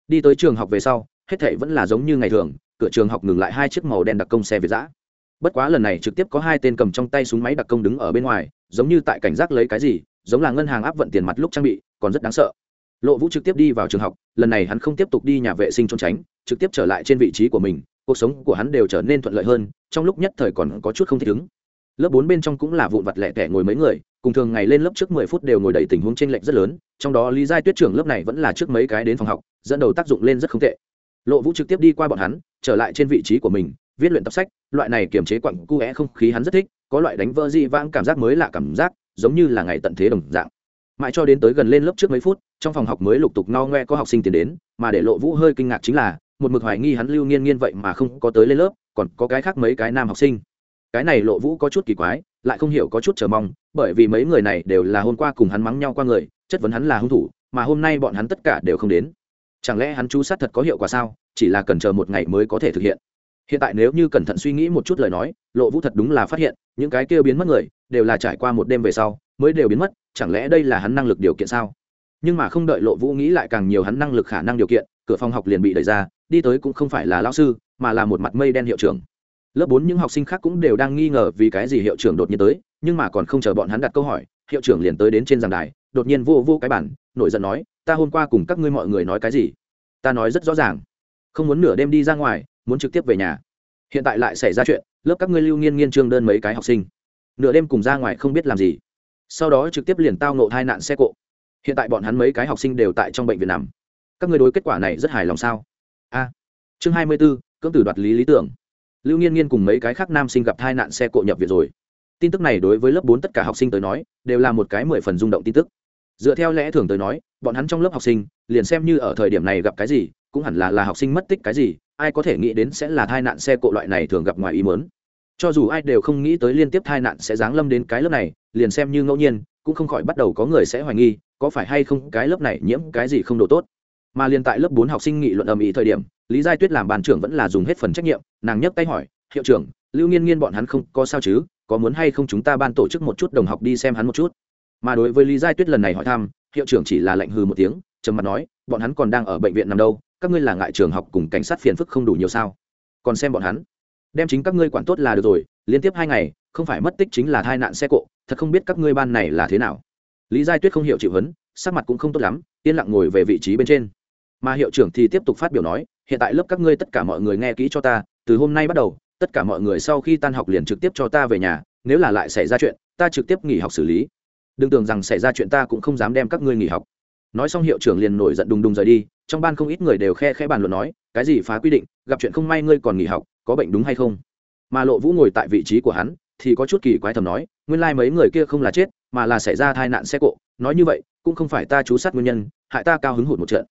Đi tới trường học về sau, hết thệ vẫn là giống như ngày thường cửa trường học ngừng lại hai chiếc màu đen đặc công xe việt giã. Bất quá lần này trực tiếp có hai tên cầm trong tay súng máy đặc công đứng ở bên ngoài, giống như tại cảnh giác lấy cái gì, giống là ngân hàng áp vận tiền mặt lúc trang bị, còn rất đáng sợ. Lộ vũ trực tiếp đi vào trường học, lần này hắn không tiếp tục đi nhà vệ sinh trốn tránh, trực tiếp trở lại trên vị trí của mình, cuộc sống của hắn đều trở nên thuận lợi hơn, trong lúc nhất thời còn có chút không thích ứng. Lớp bốn bên trong cũng là vụn vặt lẻ tẻ ngồi mấy người, cùng thường ngày lên lớp trước mười phút đều ngồi đầy tình huống t r ê n lệch rất lớn, trong đó lý giai tuyết trưởng lớp này vẫn là trước mấy cái đến phòng học, dẫn đầu tác dụng lên rất không tệ. Lộ vũ trực tiếp đi qua bọn hắn trở lại trên vị trí của mình, viết luyện tập sách, loại này kiềm chế quặng cu é không khí hắn rất thích, có loại đánh vỡ dị vãng cảm giác mới lạ cảm giác, giống như là ngày tận thế đồng dạng. Mãi cho đến tới gần lên lớp trước mấy phút, trong phòng học mới lục tục no ngoe có học sinh tiến đến, mà để lộ vũ hơi kinh ngạc chính là, một mực hoài nghi hắn lưu nghiên nghiên vậy mà không có tới lên lớp, còn có cái khác mấy cái nam học sinh. Cái này lộ vũ có chút kỳ quái, lại không hiểu có chút chờ mong, bởi vì mấy người này đều là hôm qua cùng hắn mắng nhau qua người, chất vấn hắn là hung thủ, mà hôm nay bọn hắn tất cả đều không đến. Chẳng lẽ hắn chú sát thật có hiệu quả sao? Chỉ là cần chờ một ngày mới có thể thực hiện. Hiện tại nếu như cẩn thận suy nghĩ một chút lời nói, lộ vũ thật đúng là phát hiện, những cái kia biến mất người, đều là trải qua một đêm về sau, mới đều biến mất, chẳng lẽ đây là hắn năng lực điều kiện sao? Nhưng mà không đợi lộ vũ nghĩ lại càng nhiều hắn năng lực khả năng điều kiện, cửa phòng học liền bị đẩy ra, đi tới cũng không phải là lao sư, mà là một mặt mây đen hiệu trưởng. Lớp bốn những học sinh khác cũng đều đang nghi ngờ vì cái gì hiệu trưởng đột nhiên tới, nhưng mà còn không chờ bọn hắn đặt câu hỏi, hiệu trưởng liền tới đến trên giảng đài, đột nhiên vô vô cái bản nổi giận nói, ta hôm qua cùng các ngươi mọi người nói cái gì? Ta nói rất rõ ràng không muốn nửa đêm đi ra ngoài muốn trực tiếp về nhà. Hiện tại lại xảy ra chuyện lớp các ngươi lưu nghiên nghiên trương đơn mấy cái học sinh. Nửa đêm cùng ra ngoài không biết làm gì. Sau đó trực tiếp liền tao nộ hai nạn xe cộ. Hiện tại bọn hắn mấy cái học sinh đều tại trong bệnh viện nằm. Các ngươi đối kết quả này rất hài lòng sao? A. Chương hai mươi 24, cưỡng tử đoạt lý lý tưởng. Lưu nghiên nghiên cùng mấy cái khác nam sinh gặp tai nạn xe cộ nhập viện rồi. Tin tức này đối với lớp bốn tất cả học sinh tới nói đều là một cái mười phần rung động tin tức. Dựa theo lẽ thường tới nói bọn hắn trong lớp học sinh liền xem như ở thời điểm này gặp cái gì cũng hẳn là là học sinh mất tích cái gì, ai có thể nghĩ đến sẽ là tai nạn xe cộ loại này thường gặp ngoài ý muốn. Cho dù ai đều không nghĩ tới liên tiếp tai nạn sẽ giáng lâm đến cái lớp này, liền xem như ngẫu nhiên, cũng không khỏi bắt đầu có người sẽ hoài nghi, có phải hay không cái lớp này nhiễm cái gì không đồ tốt. Mà liền tại lớp bốn học sinh nghị luận ầm ĩ thời điểm, lý giai tuyết làm bàn trưởng vẫn là dùng hết phần trách nhiệm, nàng nhấc tay hỏi, hiệu trưởng, lưu nghiên nghiên bọn hắn không có sao chứ, có muốn hay không chúng ta ban tổ chức một chút đồng học đi xem hắn một chút? Mà đối với lý giai tuyết lần này hỏi thăm, hiệu trưởng chỉ là lạnh hừ một tiếng, trầm mặt nói, bọn hắn còn đang ở bệnh viện nằm đâu các ngươi là ngại trường học cùng cảnh sát phiền phức không đủ nhiều sao? Còn xem bọn hắn. Đem chính các ngươi quản tốt là được rồi, liên tiếp hai ngày, không phải mất tích chính là tai nạn xe cộ, thật không biết các ngươi ban này là thế nào. Lý giai tuyết không hiểu chịu vấn sắc mặt cũng không tốt lắm, yên lặng ngồi về vị trí bên trên. Mà hiệu trưởng thì tiếp tục phát biểu nói, hiện tại lớp các ngươi tất cả mọi người nghe kỹ cho ta, từ hôm nay bắt đầu, tất cả mọi người sau khi tan học liền trực tiếp cho ta về nhà, nếu là lại xảy ra chuyện, ta trực tiếp nghỉ học xử lý. Đừng tưởng rằng xảy ra chuyện ta cũng không dám đem các ngươi nghỉ học. Nói xong hiệu trưởng liền nổi giận đùng đùng rời đi trong ban không ít người đều khe khẽ bàn luận nói, cái gì phá quy định, gặp chuyện không may ngươi còn nghỉ học, có bệnh đúng hay không? Mà lộ vũ ngồi tại vị trí của hắn, thì có chút kỳ quái thầm nói, nguyên lai、like、mấy người kia không là chết, mà là xảy ra tai nạn xe cộ. Nói như vậy, cũng không phải ta chú sát nguyên nhân, hại ta cao hứng hụt một trận.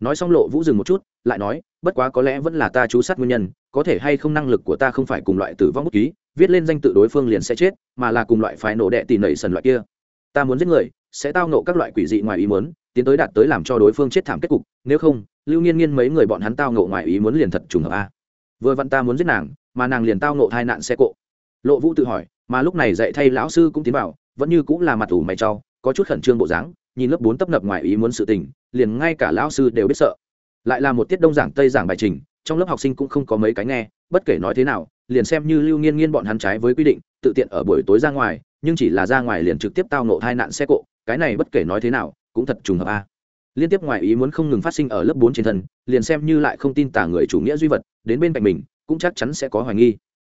Nói xong lộ vũ dừng một chút, lại nói, bất quá có lẽ vẫn là ta chú sát nguyên nhân, có thể hay không năng lực của ta không phải cùng loại tử vong bút ký, viết lên danh tự đối phương liền sẽ chết, mà là cùng loại phái nổ đệ tỉ nẩy sần loại kia. Ta muốn giết người, sẽ tao nộ các loại quỷ dị ngoài ý muốn tiến tới đạt tới làm cho đối phương chết thảm kết cục, nếu không, lưu nghiên nghiên mấy người bọn hắn tao nộ ngoài ý muốn liền thật trùng hợp a. Vừa vặn ta muốn giết nàng, mà nàng liền tao nộ tai nạn xe cộ. Lộ vũ tự hỏi, mà lúc này dạy thay lão sư cũng tiến vào, vẫn như cũng là mặt ủ mày trau có chút khẩn trương bộ dáng, nhìn lớp bốn tấp nập ngoài ý muốn sự tình, liền ngay cả lão sư đều biết sợ. Lại là một tiết đông giảng tây giảng bài trình, trong lớp học sinh cũng không có mấy cái nghe, bất kể nói thế nào, liền xem như lưu nghiên nghiên bọn hắn trái với quy định, tự tiện ở buổi tối ra ngoài, nhưng chỉ là ra ngoài liền trực tiếp tao nộ tai nạn xe cộ, cái này bất kể nói thế nào cũng thật trùng hợp a. Liên tiếp ngoài ý muốn không ngừng phát sinh ở lớp bốn trên thân, liền xem như lại không tin tả người chủ nghĩa duy vật, đến bên cạnh mình, cũng chắc chắn sẽ có hoài nghi.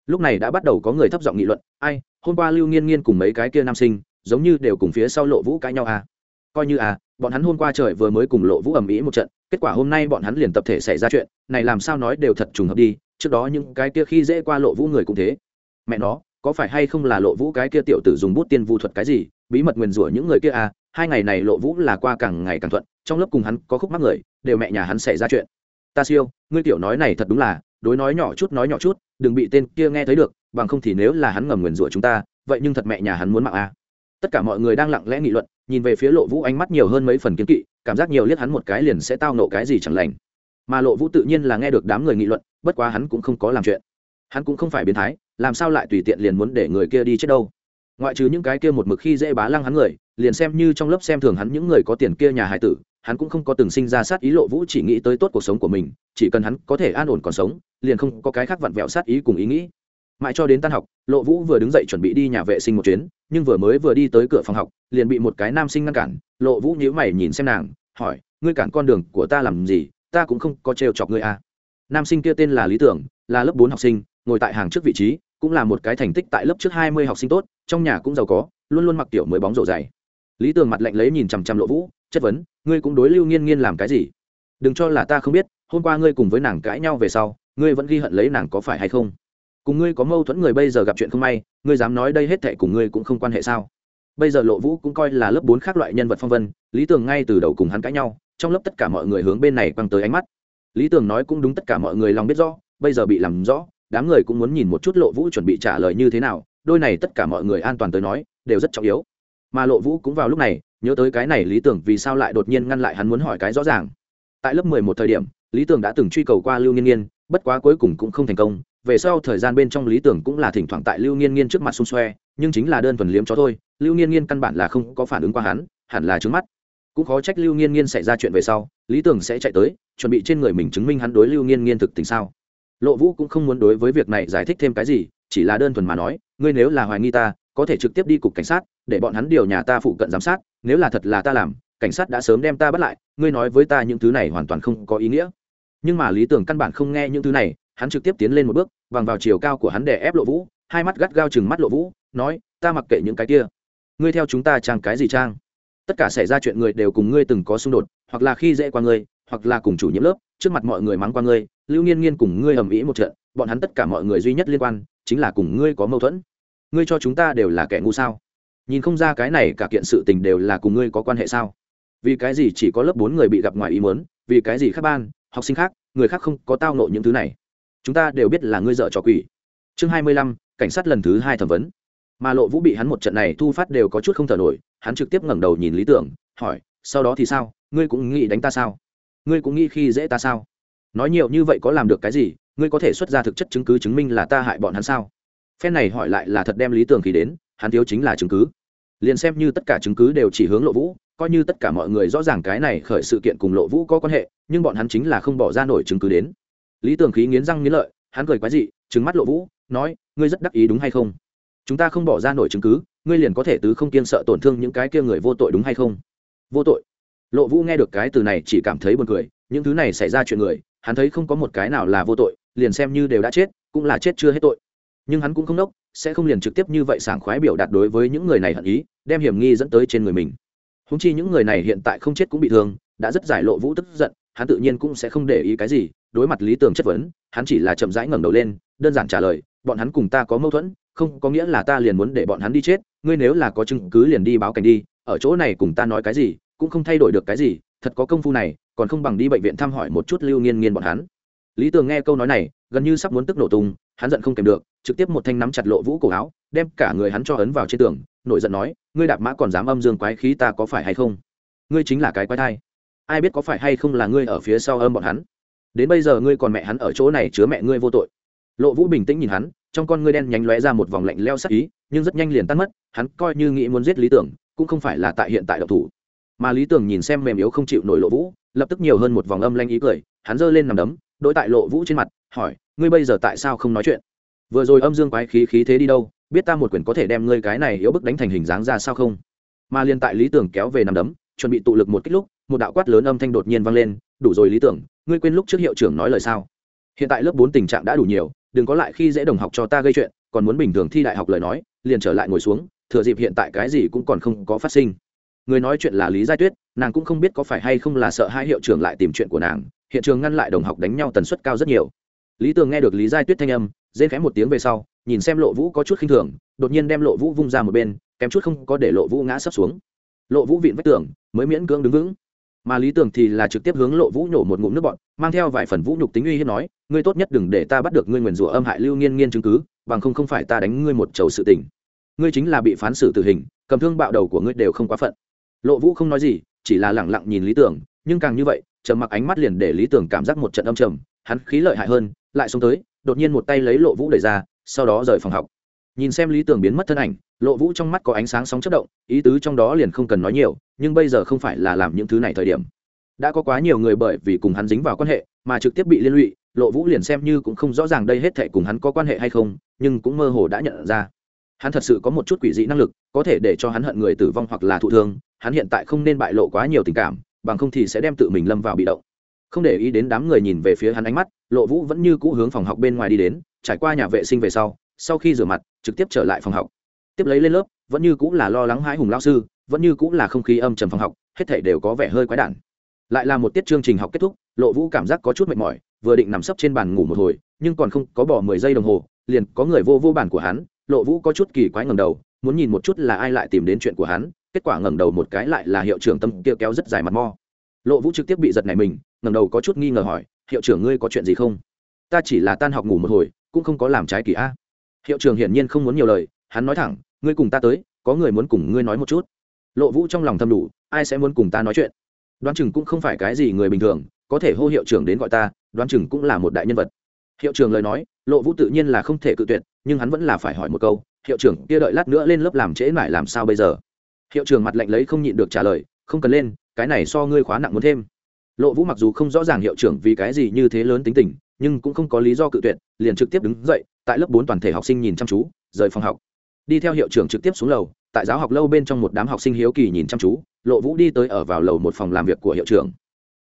Lúc này đã bắt đầu có người thấp giọng nghị luận, ai, hôm qua lưu nghiên nghiên cùng mấy cái kia nam sinh, giống như đều cùng phía sau lộ vũ cãi nhau à. coi như à bọn hắn hôm qua trời vừa mới cùng lộ vũ ầm ĩ một trận, kết quả hôm nay bọn hắn liền tập thể xảy ra chuyện, này làm sao nói đều thật trùng hợp đi, trước đó những cái kia khi dễ qua lộ vũ người cũng thế. Mẹ nó, có phải hay không là lộ vũ cái kia tiểu tử dùng bút tiên vu thuật cái gì, bí mật nguyền rủa những người kia à? Hai ngày này lộ vũ là qua càng ngày càng thuận, trong lớp cùng hắn có khúc mắc người, đều mẹ nhà hắn xảy ra chuyện. Ta siêu, ngươi tiểu nói này thật đúng là, đối nói nhỏ chút nói nhỏ chút, đừng bị tên kia nghe thấy được, bằng không thì nếu là hắn ngầm nguyền rủa chúng ta, vậy nhưng thật mẹ nhà hắn muốn mạng à. tất cả mọi người đang lặng lẽ nghị luận, nhìn về phía lộ vũ ánh mắt nhiều hơn mấy phần kiến kỵ, cảm giác nhiều liếc hắn một cái liền sẽ tao nộ cái gì chẳng lành. Mà lộ vũ tự nhiên là nghe được đám người nghị luận, bất quá hắn cũng không có làm chuyện. Hắn cũng không phải biến thái, làm sao lại tùy tiện liền muốn để người kia đi chết đâu ngoại trừ những cái kia một mực khi dễ bá lăng hắn người, liền xem như trong lớp xem thường hắn những người có tiền kia nhà hải tử, hắn cũng không có từng sinh ra sát ý lộ vũ chỉ nghĩ tới tốt cuộc sống của mình, chỉ cần hắn có thể an ổn còn sống, liền không có cái khác vặn vẹo sát ý cùng ý nghĩ. Mãi cho đến tan học, lộ vũ vừa đứng dậy chuẩn bị đi nhà vệ sinh một chuyến, nhưng vừa mới vừa đi tới cửa phòng học, liền bị một cái nam sinh ngăn cản. Lộ vũ nhíu mày nhìn xem nàng, hỏi, ngươi cản con đường của ta làm gì? Ta cũng không có trêu chọc ngươi à. nam sinh kia tên là lý tưởng, là lớp bốn học sinh, ngồi tại hàng trước vị trí cũng là một cái thành tích tại lớp trước hai mươi học sinh tốt, trong nhà cũng giàu có, luôn luôn mặc tiểu mới bóng rổ dày. Lý tường mặt lạnh lấy nhìn chằm chằm lộ vũ, chất vấn, ngươi cũng đối lưu nghiên nghiên làm cái gì? Đừng cho là ta không biết, hôm qua ngươi cùng với nàng cãi nhau về sau, ngươi vẫn ghi hận lấy nàng có phải hay không? Cùng ngươi có mâu thuẫn người bây giờ gặp chuyện không may, ngươi dám nói đây hết thệ cùng ngươi cũng không quan hệ sao? Bây giờ lộ vũ cũng coi là lớp bốn khác loại nhân vật phong vân, lý tường ngay từ đầu cùng hắn cãi nhau, trong lớp tất cả mọi người hướng bên này quăng tới ánh mắt. Lý tường nói cũng đúng tất cả mọi người lòng biết rõ, bây giờ bị làm rõ đám người cũng muốn nhìn một chút lộ vũ chuẩn bị trả lời như thế nào, đôi này tất cả mọi người an toàn tới nói, đều rất trọng yếu. Mà lộ vũ cũng vào lúc này, nhớ tới cái này lý tưởng vì sao lại đột nhiên ngăn lại hắn muốn hỏi cái rõ ràng. Tại lớp mười một thời điểm, lý tưởng đã từng truy cầu qua lưu nghiên nghiên, bất quá cuối cùng cũng không thành công. Về sau thời gian bên trong lý tưởng cũng là thỉnh thoảng tại lưu nghiên nghiên trước mặt xung xoe, nhưng chính là đơn thuần liếm chó thôi. Lưu nghiên nghiên căn bản là không có phản ứng qua hắn, hẳn là trứng mắt. Cũng khó trách lưu nghiên nghiên xảy ra chuyện về sau, lý tưởng sẽ chạy tới, chuẩn bị trên người mình chứng minh hắn đối lưu nghiên nghiên thực tình sao lộ vũ cũng không muốn đối với việc này giải thích thêm cái gì, chỉ là đơn thuần mà nói, ngươi nếu là hoài nghi ta, có thể trực tiếp đi cục cảnh sát, để bọn hắn điều nhà ta phụ cận giám sát, nếu là thật là ta làm, cảnh sát đã sớm đem ta bắt lại, ngươi nói với ta những thứ này hoàn toàn không có ý nghĩa. Nhưng mà lý tưởng căn bản không nghe những thứ này, hắn trực tiếp tiến lên một bước, bằng vào chiều cao của hắn để ép lộ vũ, hai mắt gắt gao chừng mắt lộ vũ, nói, ta mặc kệ những cái kia. Ngươi theo chúng ta trang cái gì trang? Tất cả xảy ra chuyện người đều cùng ngươi từng có xung đột, hoặc là khi dễ qua ngươi, hoặc là cùng chủ nhiệm lớp, trước mặt mọi người mắng qua ngươi lưu nghiên nghiên cùng ngươi ầm ĩ một trận, bọn hắn tất cả mọi người duy nhất liên quan, chính là cùng ngươi có mâu thuẫn. Ngươi cho chúng ta đều là kẻ ngu sao? Nhìn không ra cái này cả kiện sự tình đều là cùng ngươi có quan hệ sao? Vì cái gì chỉ có lớp bốn người bị gặp ngoài ý muốn, vì cái gì khác ban, học sinh khác, người khác không có tao nộ những thứ này? Chúng ta đều biết là ngươi dợ trò quỷ. Chương hai mươi lăm, cảnh sát lần thứ hai thẩm vấn. Mà lộ vũ bị hắn một trận này thu phát đều có chút không thở nổi, hắn trực tiếp ngẩng đầu nhìn lý tưởng, hỏi, sau đó thì sao? Ngươi cũng nghĩ đánh ta sao? Ngươi cũng nghĩ khi dễ ta sao? Nói nhiều như vậy có làm được cái gì? Ngươi có thể xuất ra thực chất chứng cứ chứng minh là ta hại bọn hắn sao? Phen này hỏi lại là thật đem lý tưởng khí đến, hắn thiếu chính là chứng cứ. Liền xem như tất cả chứng cứ đều chỉ hướng lộ vũ, coi như tất cả mọi người rõ ràng cái này khởi sự kiện cùng lộ vũ có quan hệ, nhưng bọn hắn chính là không bỏ ra nổi chứng cứ đến. Lý tưởng khí nghiến răng nghiến lợi, hắn cười quái dị trứng mắt lộ vũ, nói, ngươi rất đắc ý đúng hay không? Chúng ta không bỏ ra nổi chứng cứ, ngươi liền có thể tứ không kiên sợ tổn thương những cái kia người vô tội đúng hay không? Vô tội. Lộ vũ nghe được cái từ này chỉ cảm thấy buồn cười, những thứ này xảy ra chuyện người hắn thấy không có một cái nào là vô tội, liền xem như đều đã chết, cũng là chết chưa hết tội. Nhưng hắn cũng không đốc sẽ không liền trực tiếp như vậy sảng khoái biểu đạt đối với những người này hận ý, đem hiểm nghi dẫn tới trên người mình. Húng chi những người này hiện tại không chết cũng bị thương, đã rất giải lộ vũ tức giận, hắn tự nhiên cũng sẽ không để ý cái gì, đối mặt lý tưởng chất vấn, hắn chỉ là chậm rãi ngẩng đầu lên, đơn giản trả lời, bọn hắn cùng ta có mâu thuẫn, không có nghĩa là ta liền muốn để bọn hắn đi chết, ngươi nếu là có chứng cứ liền đi báo cảnh đi, ở chỗ này cùng ta nói cái gì, cũng không thay đổi được cái gì, thật có công phu này còn không bằng đi bệnh viện thăm hỏi một chút lưu nghiên nghiên bọn hắn. Lý tường nghe câu nói này, gần như sắp muốn tức nổ tung, hắn giận không kèm được, trực tiếp một thanh nắm chặt lộ vũ cổ áo, đem cả người hắn cho ấn vào trên tường, nổi giận nói, ngươi đạp mã còn dám âm dương quái khí ta có phải hay không? Ngươi chính là cái quái thai. Ai biết có phải hay không là ngươi ở phía sau âm bọn hắn? Đến bây giờ ngươi còn mẹ hắn ở chỗ này chứa mẹ ngươi vô tội. Lộ vũ bình tĩnh nhìn hắn, trong con ngươi đen nhánh lóe ra một vòng lạnh leo sắc ý, nhưng rất nhanh liền tan mất, hắn coi như nghĩ muốn giết lý tưởng cũng không phải là tại hiện tại độc thủ. Mà lý tưởng nhìn xem mềm yếu không chịu nổi lộ vũ lập tức nhiều hơn một vòng âm lanh ý cười, hắn giơ lên nằm đấm đỗi tại lộ vũ trên mặt, hỏi, ngươi bây giờ tại sao không nói chuyện? Vừa rồi âm dương quái khí khí thế đi đâu, biết ta một quyền có thể đem ngươi cái này yếu bức đánh thành hình dáng ra sao không? Mà liên tại lý tưởng kéo về nằm đấm, chuẩn bị tụ lực một kích lúc, một đạo quát lớn âm thanh đột nhiên vang lên, đủ rồi lý tưởng, ngươi quên lúc trước hiệu trưởng nói lời sao? Hiện tại lớp bốn tình trạng đã đủ nhiều, đừng có lại khi dễ đồng học cho ta gây chuyện, còn muốn bình thường thi đại học lời nói, liền trở lại ngồi xuống, thừa dịp hiện tại cái gì cũng còn không có phát sinh. Người nói chuyện là lý giai tuyết nàng cũng không biết có phải hay không là sợ hai hiệu trưởng lại tìm chuyện của nàng, hiện trường ngăn lại đồng học đánh nhau tần suất cao rất nhiều. Lý tường nghe được lý giai tuyết thanh âm rên khẽ một tiếng về sau, nhìn xem lộ vũ có chút khinh thường, đột nhiên đem lộ vũ vung ra một bên, kém chút không có để lộ vũ ngã sấp xuống. Lộ vũ vịn vách tường, mới miễn cưỡng đứng vững. Mà lý Tường thì là trực tiếp hướng lộ vũ nhổ một ngụm nước bọn mang theo vài phần vũ nhục tính uy hiếp nói, ngươi tốt nhất đừng để ta bắt được ngươi nguyền rủa âm hại lưu nghiên nghiên chứng cứ, bằng không không phải ta đánh ngươi một chầu sự tình. Ngươi chính là bị phán xử tử hình, cầm thương bạo đầu của ngươi đều không quá phận. Lộ vũ không nói gì chỉ là lẳng lặng nhìn lý tưởng, nhưng càng như vậy, trầm mặc ánh mắt liền để lý tưởng cảm giác một trận âm trầm, hắn khí lợi hại hơn, lại xuống tới, đột nhiên một tay lấy lộ vũ đẩy ra, sau đó rời phòng học. Nhìn xem lý tưởng biến mất thân ảnh, lộ vũ trong mắt có ánh sáng sóng chất động, ý tứ trong đó liền không cần nói nhiều, nhưng bây giờ không phải là làm những thứ này thời điểm. Đã có quá nhiều người bởi vì cùng hắn dính vào quan hệ, mà trực tiếp bị liên lụy, lộ vũ liền xem như cũng không rõ ràng đây hết thệ cùng hắn có quan hệ hay không, nhưng cũng mơ hồ đã nhận ra. Hắn thật sự có một chút quỷ dị năng lực, có thể để cho hắn hận người tử vong hoặc là thụ thương hắn hiện tại không nên bại lộ quá nhiều tình cảm, bằng không thì sẽ đem tự mình lâm vào bị động. Không để ý đến đám người nhìn về phía hắn ánh mắt, lộ vũ vẫn như cũ hướng phòng học bên ngoài đi đến, trải qua nhà vệ sinh về sau sau khi rửa mặt, trực tiếp trở lại phòng học. Tiếp lấy lên lớp, vẫn như cũng là lo lắng hãi hùng lao sư, vẫn như cũng là không khí âm trầm phòng học, hết thể đều có vẻ hơi quái đản. Lại là một tiết chương trình học kết thúc, lộ vũ cảm giác có chút mệt mỏi, vừa định nằm sấp trên bàn ngủ một hồi, nhưng còn không có bỏ mười giây đồng hồ, liền có người vô vô bản của hắn, lộ vũ có chút kỳ quái ngầm đầu, muốn nhìn một chút là ai lại tìm đến chuyện của hắn kết quả ngẩng đầu một cái lại là hiệu trưởng tâm kia kéo rất dài mặt mo. Lộ vũ trực tiếp bị giật này mình, ngẩng đầu có chút nghi ngờ hỏi, hiệu trưởng ngươi có chuyện gì không? Ta chỉ là tan học ngủ một hồi, cũng không có làm trái kỳ a. Hiệu trưởng hiển nhiên không muốn nhiều lời, hắn nói thẳng, ngươi cùng ta tới, có người muốn cùng ngươi nói một chút. Lộ vũ trong lòng thầm đủ, ai sẽ muốn cùng ta nói chuyện? Đoán chừng cũng không phải cái gì người bình thường, có thể hô hiệu trưởng đến gọi ta, đoán chừng cũng là một đại nhân vật. Hiệu trưởng lời nói, lộ vũ tự nhiên là không thể cự tuyệt, nhưng hắn vẫn là phải hỏi một câu, hiệu trưởng, kia đợi lát nữa lên lớp làm trễ mãi làm sao bây giờ? Hiệu trưởng mặt lạnh lấy không nhịn được trả lời, không cần lên, cái này so ngươi khóa nặng muốn thêm. Lộ vũ mặc dù không rõ ràng hiệu trưởng vì cái gì như thế lớn tính tình, nhưng cũng không có lý do cự tuyệt, liền trực tiếp đứng dậy, tại lớp bốn toàn thể học sinh nhìn chăm chú, rời phòng học. Đi theo hiệu trưởng trực tiếp xuống lầu, tại giáo học lâu bên trong một đám học sinh hiếu kỳ nhìn chăm chú, lộ vũ đi tới ở vào lầu một phòng làm việc của hiệu trưởng.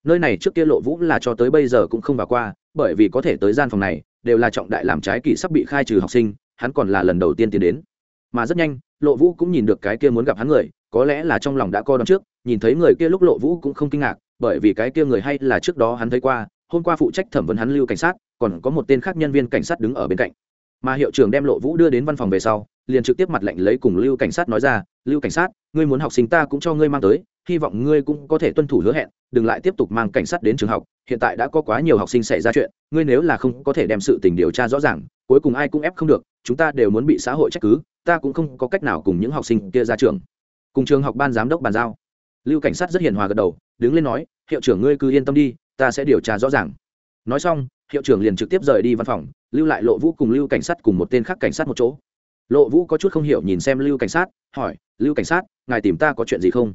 Nơi này trước kia lộ vũ là cho tới bây giờ cũng không vào qua, bởi vì có thể tới gian phòng này, đều là trọng đại làm trái kỳ sắp bị khai trừ học sinh, hắn còn là lần đầu tiên tiến đến mà rất nhanh, lộ vũ cũng nhìn được cái kia muốn gặp hắn người, có lẽ là trong lòng đã co đón trước, nhìn thấy người kia lúc lộ vũ cũng không kinh ngạc, bởi vì cái kia người hay là trước đó hắn thấy qua, hôm qua phụ trách thẩm vấn hắn lưu cảnh sát, còn có một tên khác nhân viên cảnh sát đứng ở bên cạnh. Mà hiệu trưởng đem lộ vũ đưa đến văn phòng về sau, liền trực tiếp mặt lệnh lấy cùng lưu cảnh sát nói ra, lưu cảnh sát, ngươi muốn học sinh ta cũng cho ngươi mang tới, hy vọng ngươi cũng có thể tuân thủ hứa hẹn, đừng lại tiếp tục mang cảnh sát đến trường học, hiện tại đã có quá nhiều học sinh xảy ra chuyện, ngươi nếu là không có thể đem sự tình điều tra rõ ràng, cuối cùng ai cũng ép không được chúng ta đều muốn bị xã hội trách cứ, ta cũng không có cách nào cùng những học sinh kia ra trường. Cùng trường học ban giám đốc bàn giao. Lưu cảnh sát rất hiền hòa gật đầu, đứng lên nói, hiệu trưởng ngươi cứ yên tâm đi, ta sẽ điều tra rõ ràng. Nói xong, hiệu trưởng liền trực tiếp rời đi văn phòng, lưu lại lộ vũ cùng lưu cảnh sát cùng một tên khác cảnh sát một chỗ. Lộ vũ có chút không hiểu nhìn xem lưu cảnh sát, hỏi, lưu cảnh sát, ngài tìm ta có chuyện gì không?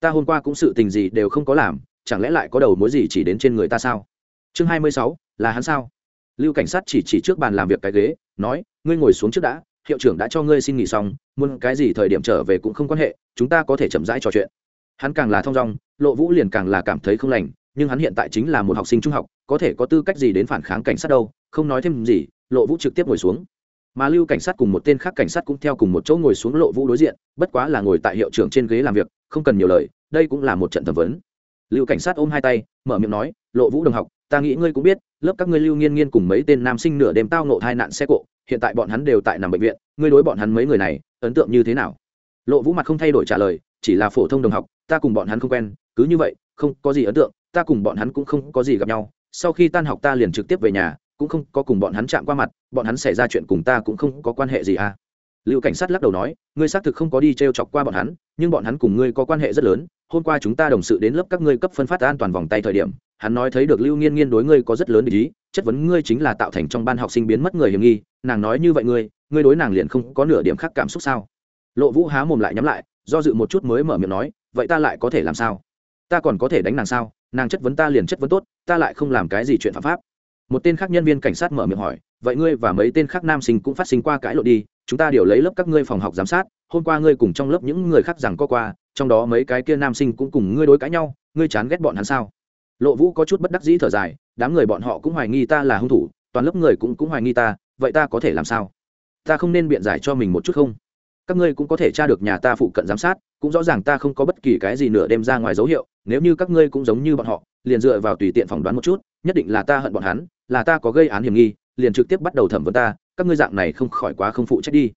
Ta hôm qua cũng sự tình gì đều không có làm, chẳng lẽ lại có đầu mối gì chỉ đến trên người ta sao? Chương hai mươi sáu, là hắn sao? Lưu cảnh sát chỉ chỉ trước bàn làm việc cái ghế nói, ngươi ngồi xuống trước đã, hiệu trưởng đã cho ngươi xin nghỉ xong, muốn cái gì thời điểm trở về cũng không quan hệ, chúng ta có thể chậm rãi trò chuyện. Hắn càng là thong dong, lộ vũ liền càng là cảm thấy không lành, nhưng hắn hiện tại chính là một học sinh trung học, có thể có tư cách gì đến phản kháng cảnh sát đâu, không nói thêm gì, lộ vũ trực tiếp ngồi xuống. Mà lưu cảnh sát cùng một tên khác cảnh sát cũng theo cùng một chỗ ngồi xuống lộ vũ đối diện, bất quá là ngồi tại hiệu trưởng trên ghế làm việc, không cần nhiều lời, đây cũng là một trận thẩm vấn. Lưu cảnh sát ôm hai tay, mở miệng nói, lộ vũ đồng học ta nghĩ ngươi cũng biết, lớp các ngươi lưu nghiên nghiên cùng mấy tên nam sinh nửa đêm tao nộ hai nạn xe cộ, hiện tại bọn hắn đều tại nằm bệnh viện, ngươi đối bọn hắn mấy người này, ấn tượng như thế nào? Lộ vũ mặt không thay đổi trả lời, chỉ là phổ thông đồng học, ta cùng bọn hắn không quen, cứ như vậy, không có gì ấn tượng, ta cùng bọn hắn cũng không có gì gặp nhau, sau khi tan học ta liền trực tiếp về nhà, cũng không có cùng bọn hắn chạm qua mặt, bọn hắn xảy ra chuyện cùng ta cũng không có quan hệ gì à? Lưu cảnh sát lắc đầu nói, ngươi xác thực không có đi t r e o chọc qua bọn hắn, nhưng bọn hắn cùng ngươi có quan hệ rất lớn, hôm qua chúng ta đồng sự đến lớp các ngươi cấp phân phát an toàn vòng tay thời điểm hắn nói thấy được lưu nghiên nghiên đối ngươi có rất lớn ý, chất vấn ngươi chính là tạo thành trong ban học sinh biến mất người hiểm nghi, nàng nói như vậy ngươi ngươi đối nàng liền không có nửa điểm khác cảm xúc sao? Lộ vũ há mồm lại nhắm lại, do dự một chút mới mở miệng nói, vậy ta lại có thể làm sao? Ta còn có thể đánh nàng sao? Nàng chất vấn ta liền chất vấn tốt, ta lại không làm cái gì chuyện phạm pháp. Một tên khác nhân viên cảnh sát mở miệng hỏi, vậy ngươi và mấy tên khác nam sinh cũng phát sinh qua cãi lộ đi, chúng ta đều lấy lớp các ngươi phòng học giám sát, hôm qua ngươi cùng trong lớp những người khác rằng có qua, trong đó mấy cái kia nam sinh cũng cùng ngươi đối cãi nhau, ngươi chán ghét bọn hắn sao? Lộ vũ có chút bất đắc dĩ thở dài, đám người bọn họ cũng hoài nghi ta là hung thủ, toàn lớp người cũng cũng hoài nghi ta, vậy ta có thể làm sao? Ta không nên biện giải cho mình một chút không? Các ngươi cũng có thể tra được nhà ta phụ cận giám sát, cũng rõ ràng ta không có bất kỳ cái gì nửa đêm ra ngoài dấu hiệu, nếu như các ngươi cũng giống như bọn họ, liền dựa vào tùy tiện phỏng đoán một chút, nhất định là ta hận bọn hắn, là ta có gây án hiểm nghi, liền trực tiếp bắt đầu thẩm vấn ta, các ngươi dạng này không khỏi quá không phụ trách đi.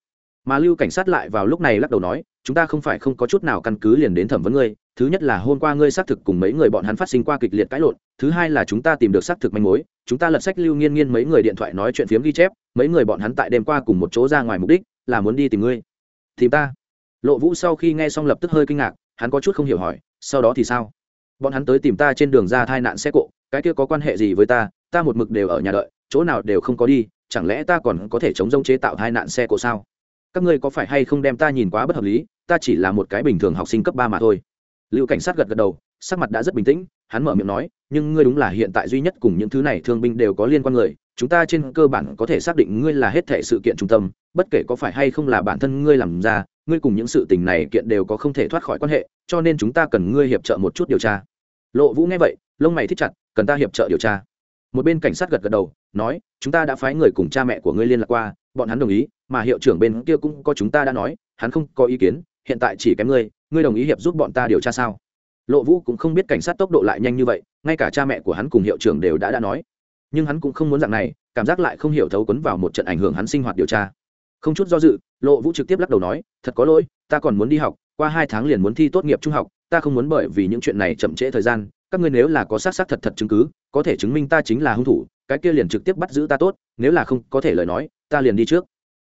Mà lưu cảnh sát lại vào lúc này lắc đầu nói, chúng ta không phải không có chút nào căn cứ liền đến thẩm vấn ngươi thứ nhất là hôm qua ngươi xác thực cùng mấy người bọn hắn phát sinh qua kịch liệt cãi lộn, thứ hai là chúng ta tìm được xác thực manh mối, chúng ta lật sách lưu nghiên nghiên mấy người điện thoại nói chuyện phiếm ghi chép, mấy người bọn hắn tại đêm qua cùng một chỗ ra ngoài mục đích, là muốn đi tìm ngươi. Tìm ta? Lộ vũ sau khi nghe xong lập tức hơi kinh ngạc, hắn có chút không hiểu hỏi, sau đó thì sao? Bọn hắn tới tìm ta trên đường ra thai nạn xe cộ, cái kia có quan hệ gì với ta? Ta một mực đều ở nhà đợi, chỗ nào đều không có đi, chẳng lẽ ta còn có thể chống rông chế tạo thai nạn xe cộ sao? Các ngươi có phải hay không đem ta nhìn quá bất hợp lý, ta chỉ là một cái bình thường học sinh cấp ba mà thôi lưu cảnh sát gật gật đầu, sắc mặt đã rất bình tĩnh, hắn mở miệng nói, nhưng ngươi đúng là hiện tại duy nhất cùng những thứ này thương binh đều có liên quan người, chúng ta trên cơ bản có thể xác định ngươi là hết thể sự kiện trung tâm, bất kể có phải hay không là bản thân ngươi làm ra, ngươi cùng những sự tình này kiện đều có không thể thoát khỏi quan hệ, cho nên chúng ta cần ngươi hiệp trợ một chút điều tra. Lộ vũ nghe vậy, lông mày thích chặt, cần ta hiệp trợ điều tra? Một bên cảnh sát gật gật đầu, nói, chúng ta đã phái người cùng cha mẹ của ngươi liên lạc qua, bọn hắn đồng ý, mà hiệu trưởng bên kia cũng có chúng ta đã nói, hắn không có ý kiến, hiện tại chỉ kém ngươi ngươi đồng ý hiệp giúp bọn ta điều tra sao? Lộ vũ cũng không biết cảnh sát tốc độ lại nhanh như vậy, ngay cả cha mẹ của hắn cùng hiệu trưởng đều đã đã nói. Nhưng hắn cũng không muốn dạng này, cảm giác lại không hiểu thấu quấn vào một trận ảnh hưởng hắn sinh hoạt điều tra. Không chút do dự, lộ vũ trực tiếp lắc đầu nói, thật có lỗi, ta còn muốn đi học, qua hai tháng liền muốn thi tốt nghiệp trung học, ta không muốn bởi vì những chuyện này chậm trễ thời gian, các ngươi nếu là có xác xác thật thật chứng cứ, có thể chứng minh ta chính là hung thủ, cái kia liền trực tiếp bắt giữ ta tốt, nếu là không có thể lời nói, ta liền đi trước.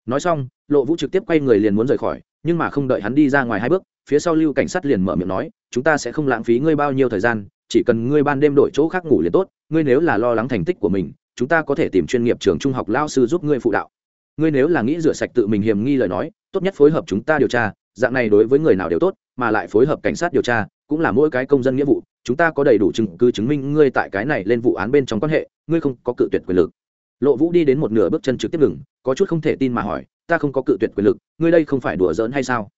Nói xong, lộ vũ trực tiếp quay người liền muốn rời khỏi nhưng mà không đợi hắn đi ra ngoài hai bước, phía sau lưu cảnh sát liền mở miệng nói, chúng ta sẽ không lãng phí ngươi bao nhiêu thời gian, chỉ cần ngươi ban đêm đổi chỗ khác ngủ liền tốt, ngươi nếu là lo lắng thành tích của mình, chúng ta có thể tìm chuyên nghiệp trường trung học lao sư giúp ngươi phụ đạo. Ngươi nếu là nghĩ rửa sạch tự mình hiểm nghi lời nói, tốt nhất phối hợp chúng ta điều tra, dạng này đối với người nào đều tốt, mà lại phối hợp cảnh sát điều tra, cũng là mỗi cái công dân nghĩa vụ, chúng ta có đầy đủ chứng cứ chứng minh ngươi tại cái này lên vụ án bên trong quan hệ, ngươi không có cự tuyệt quyền lực lộ vũ đi đến một nửa bước chân trực tiếp ngừng, có chút không thể tin mà hỏi, ta không có cự tuyệt quyền lực, ngươi đây không phải đùa giỡn hay sao?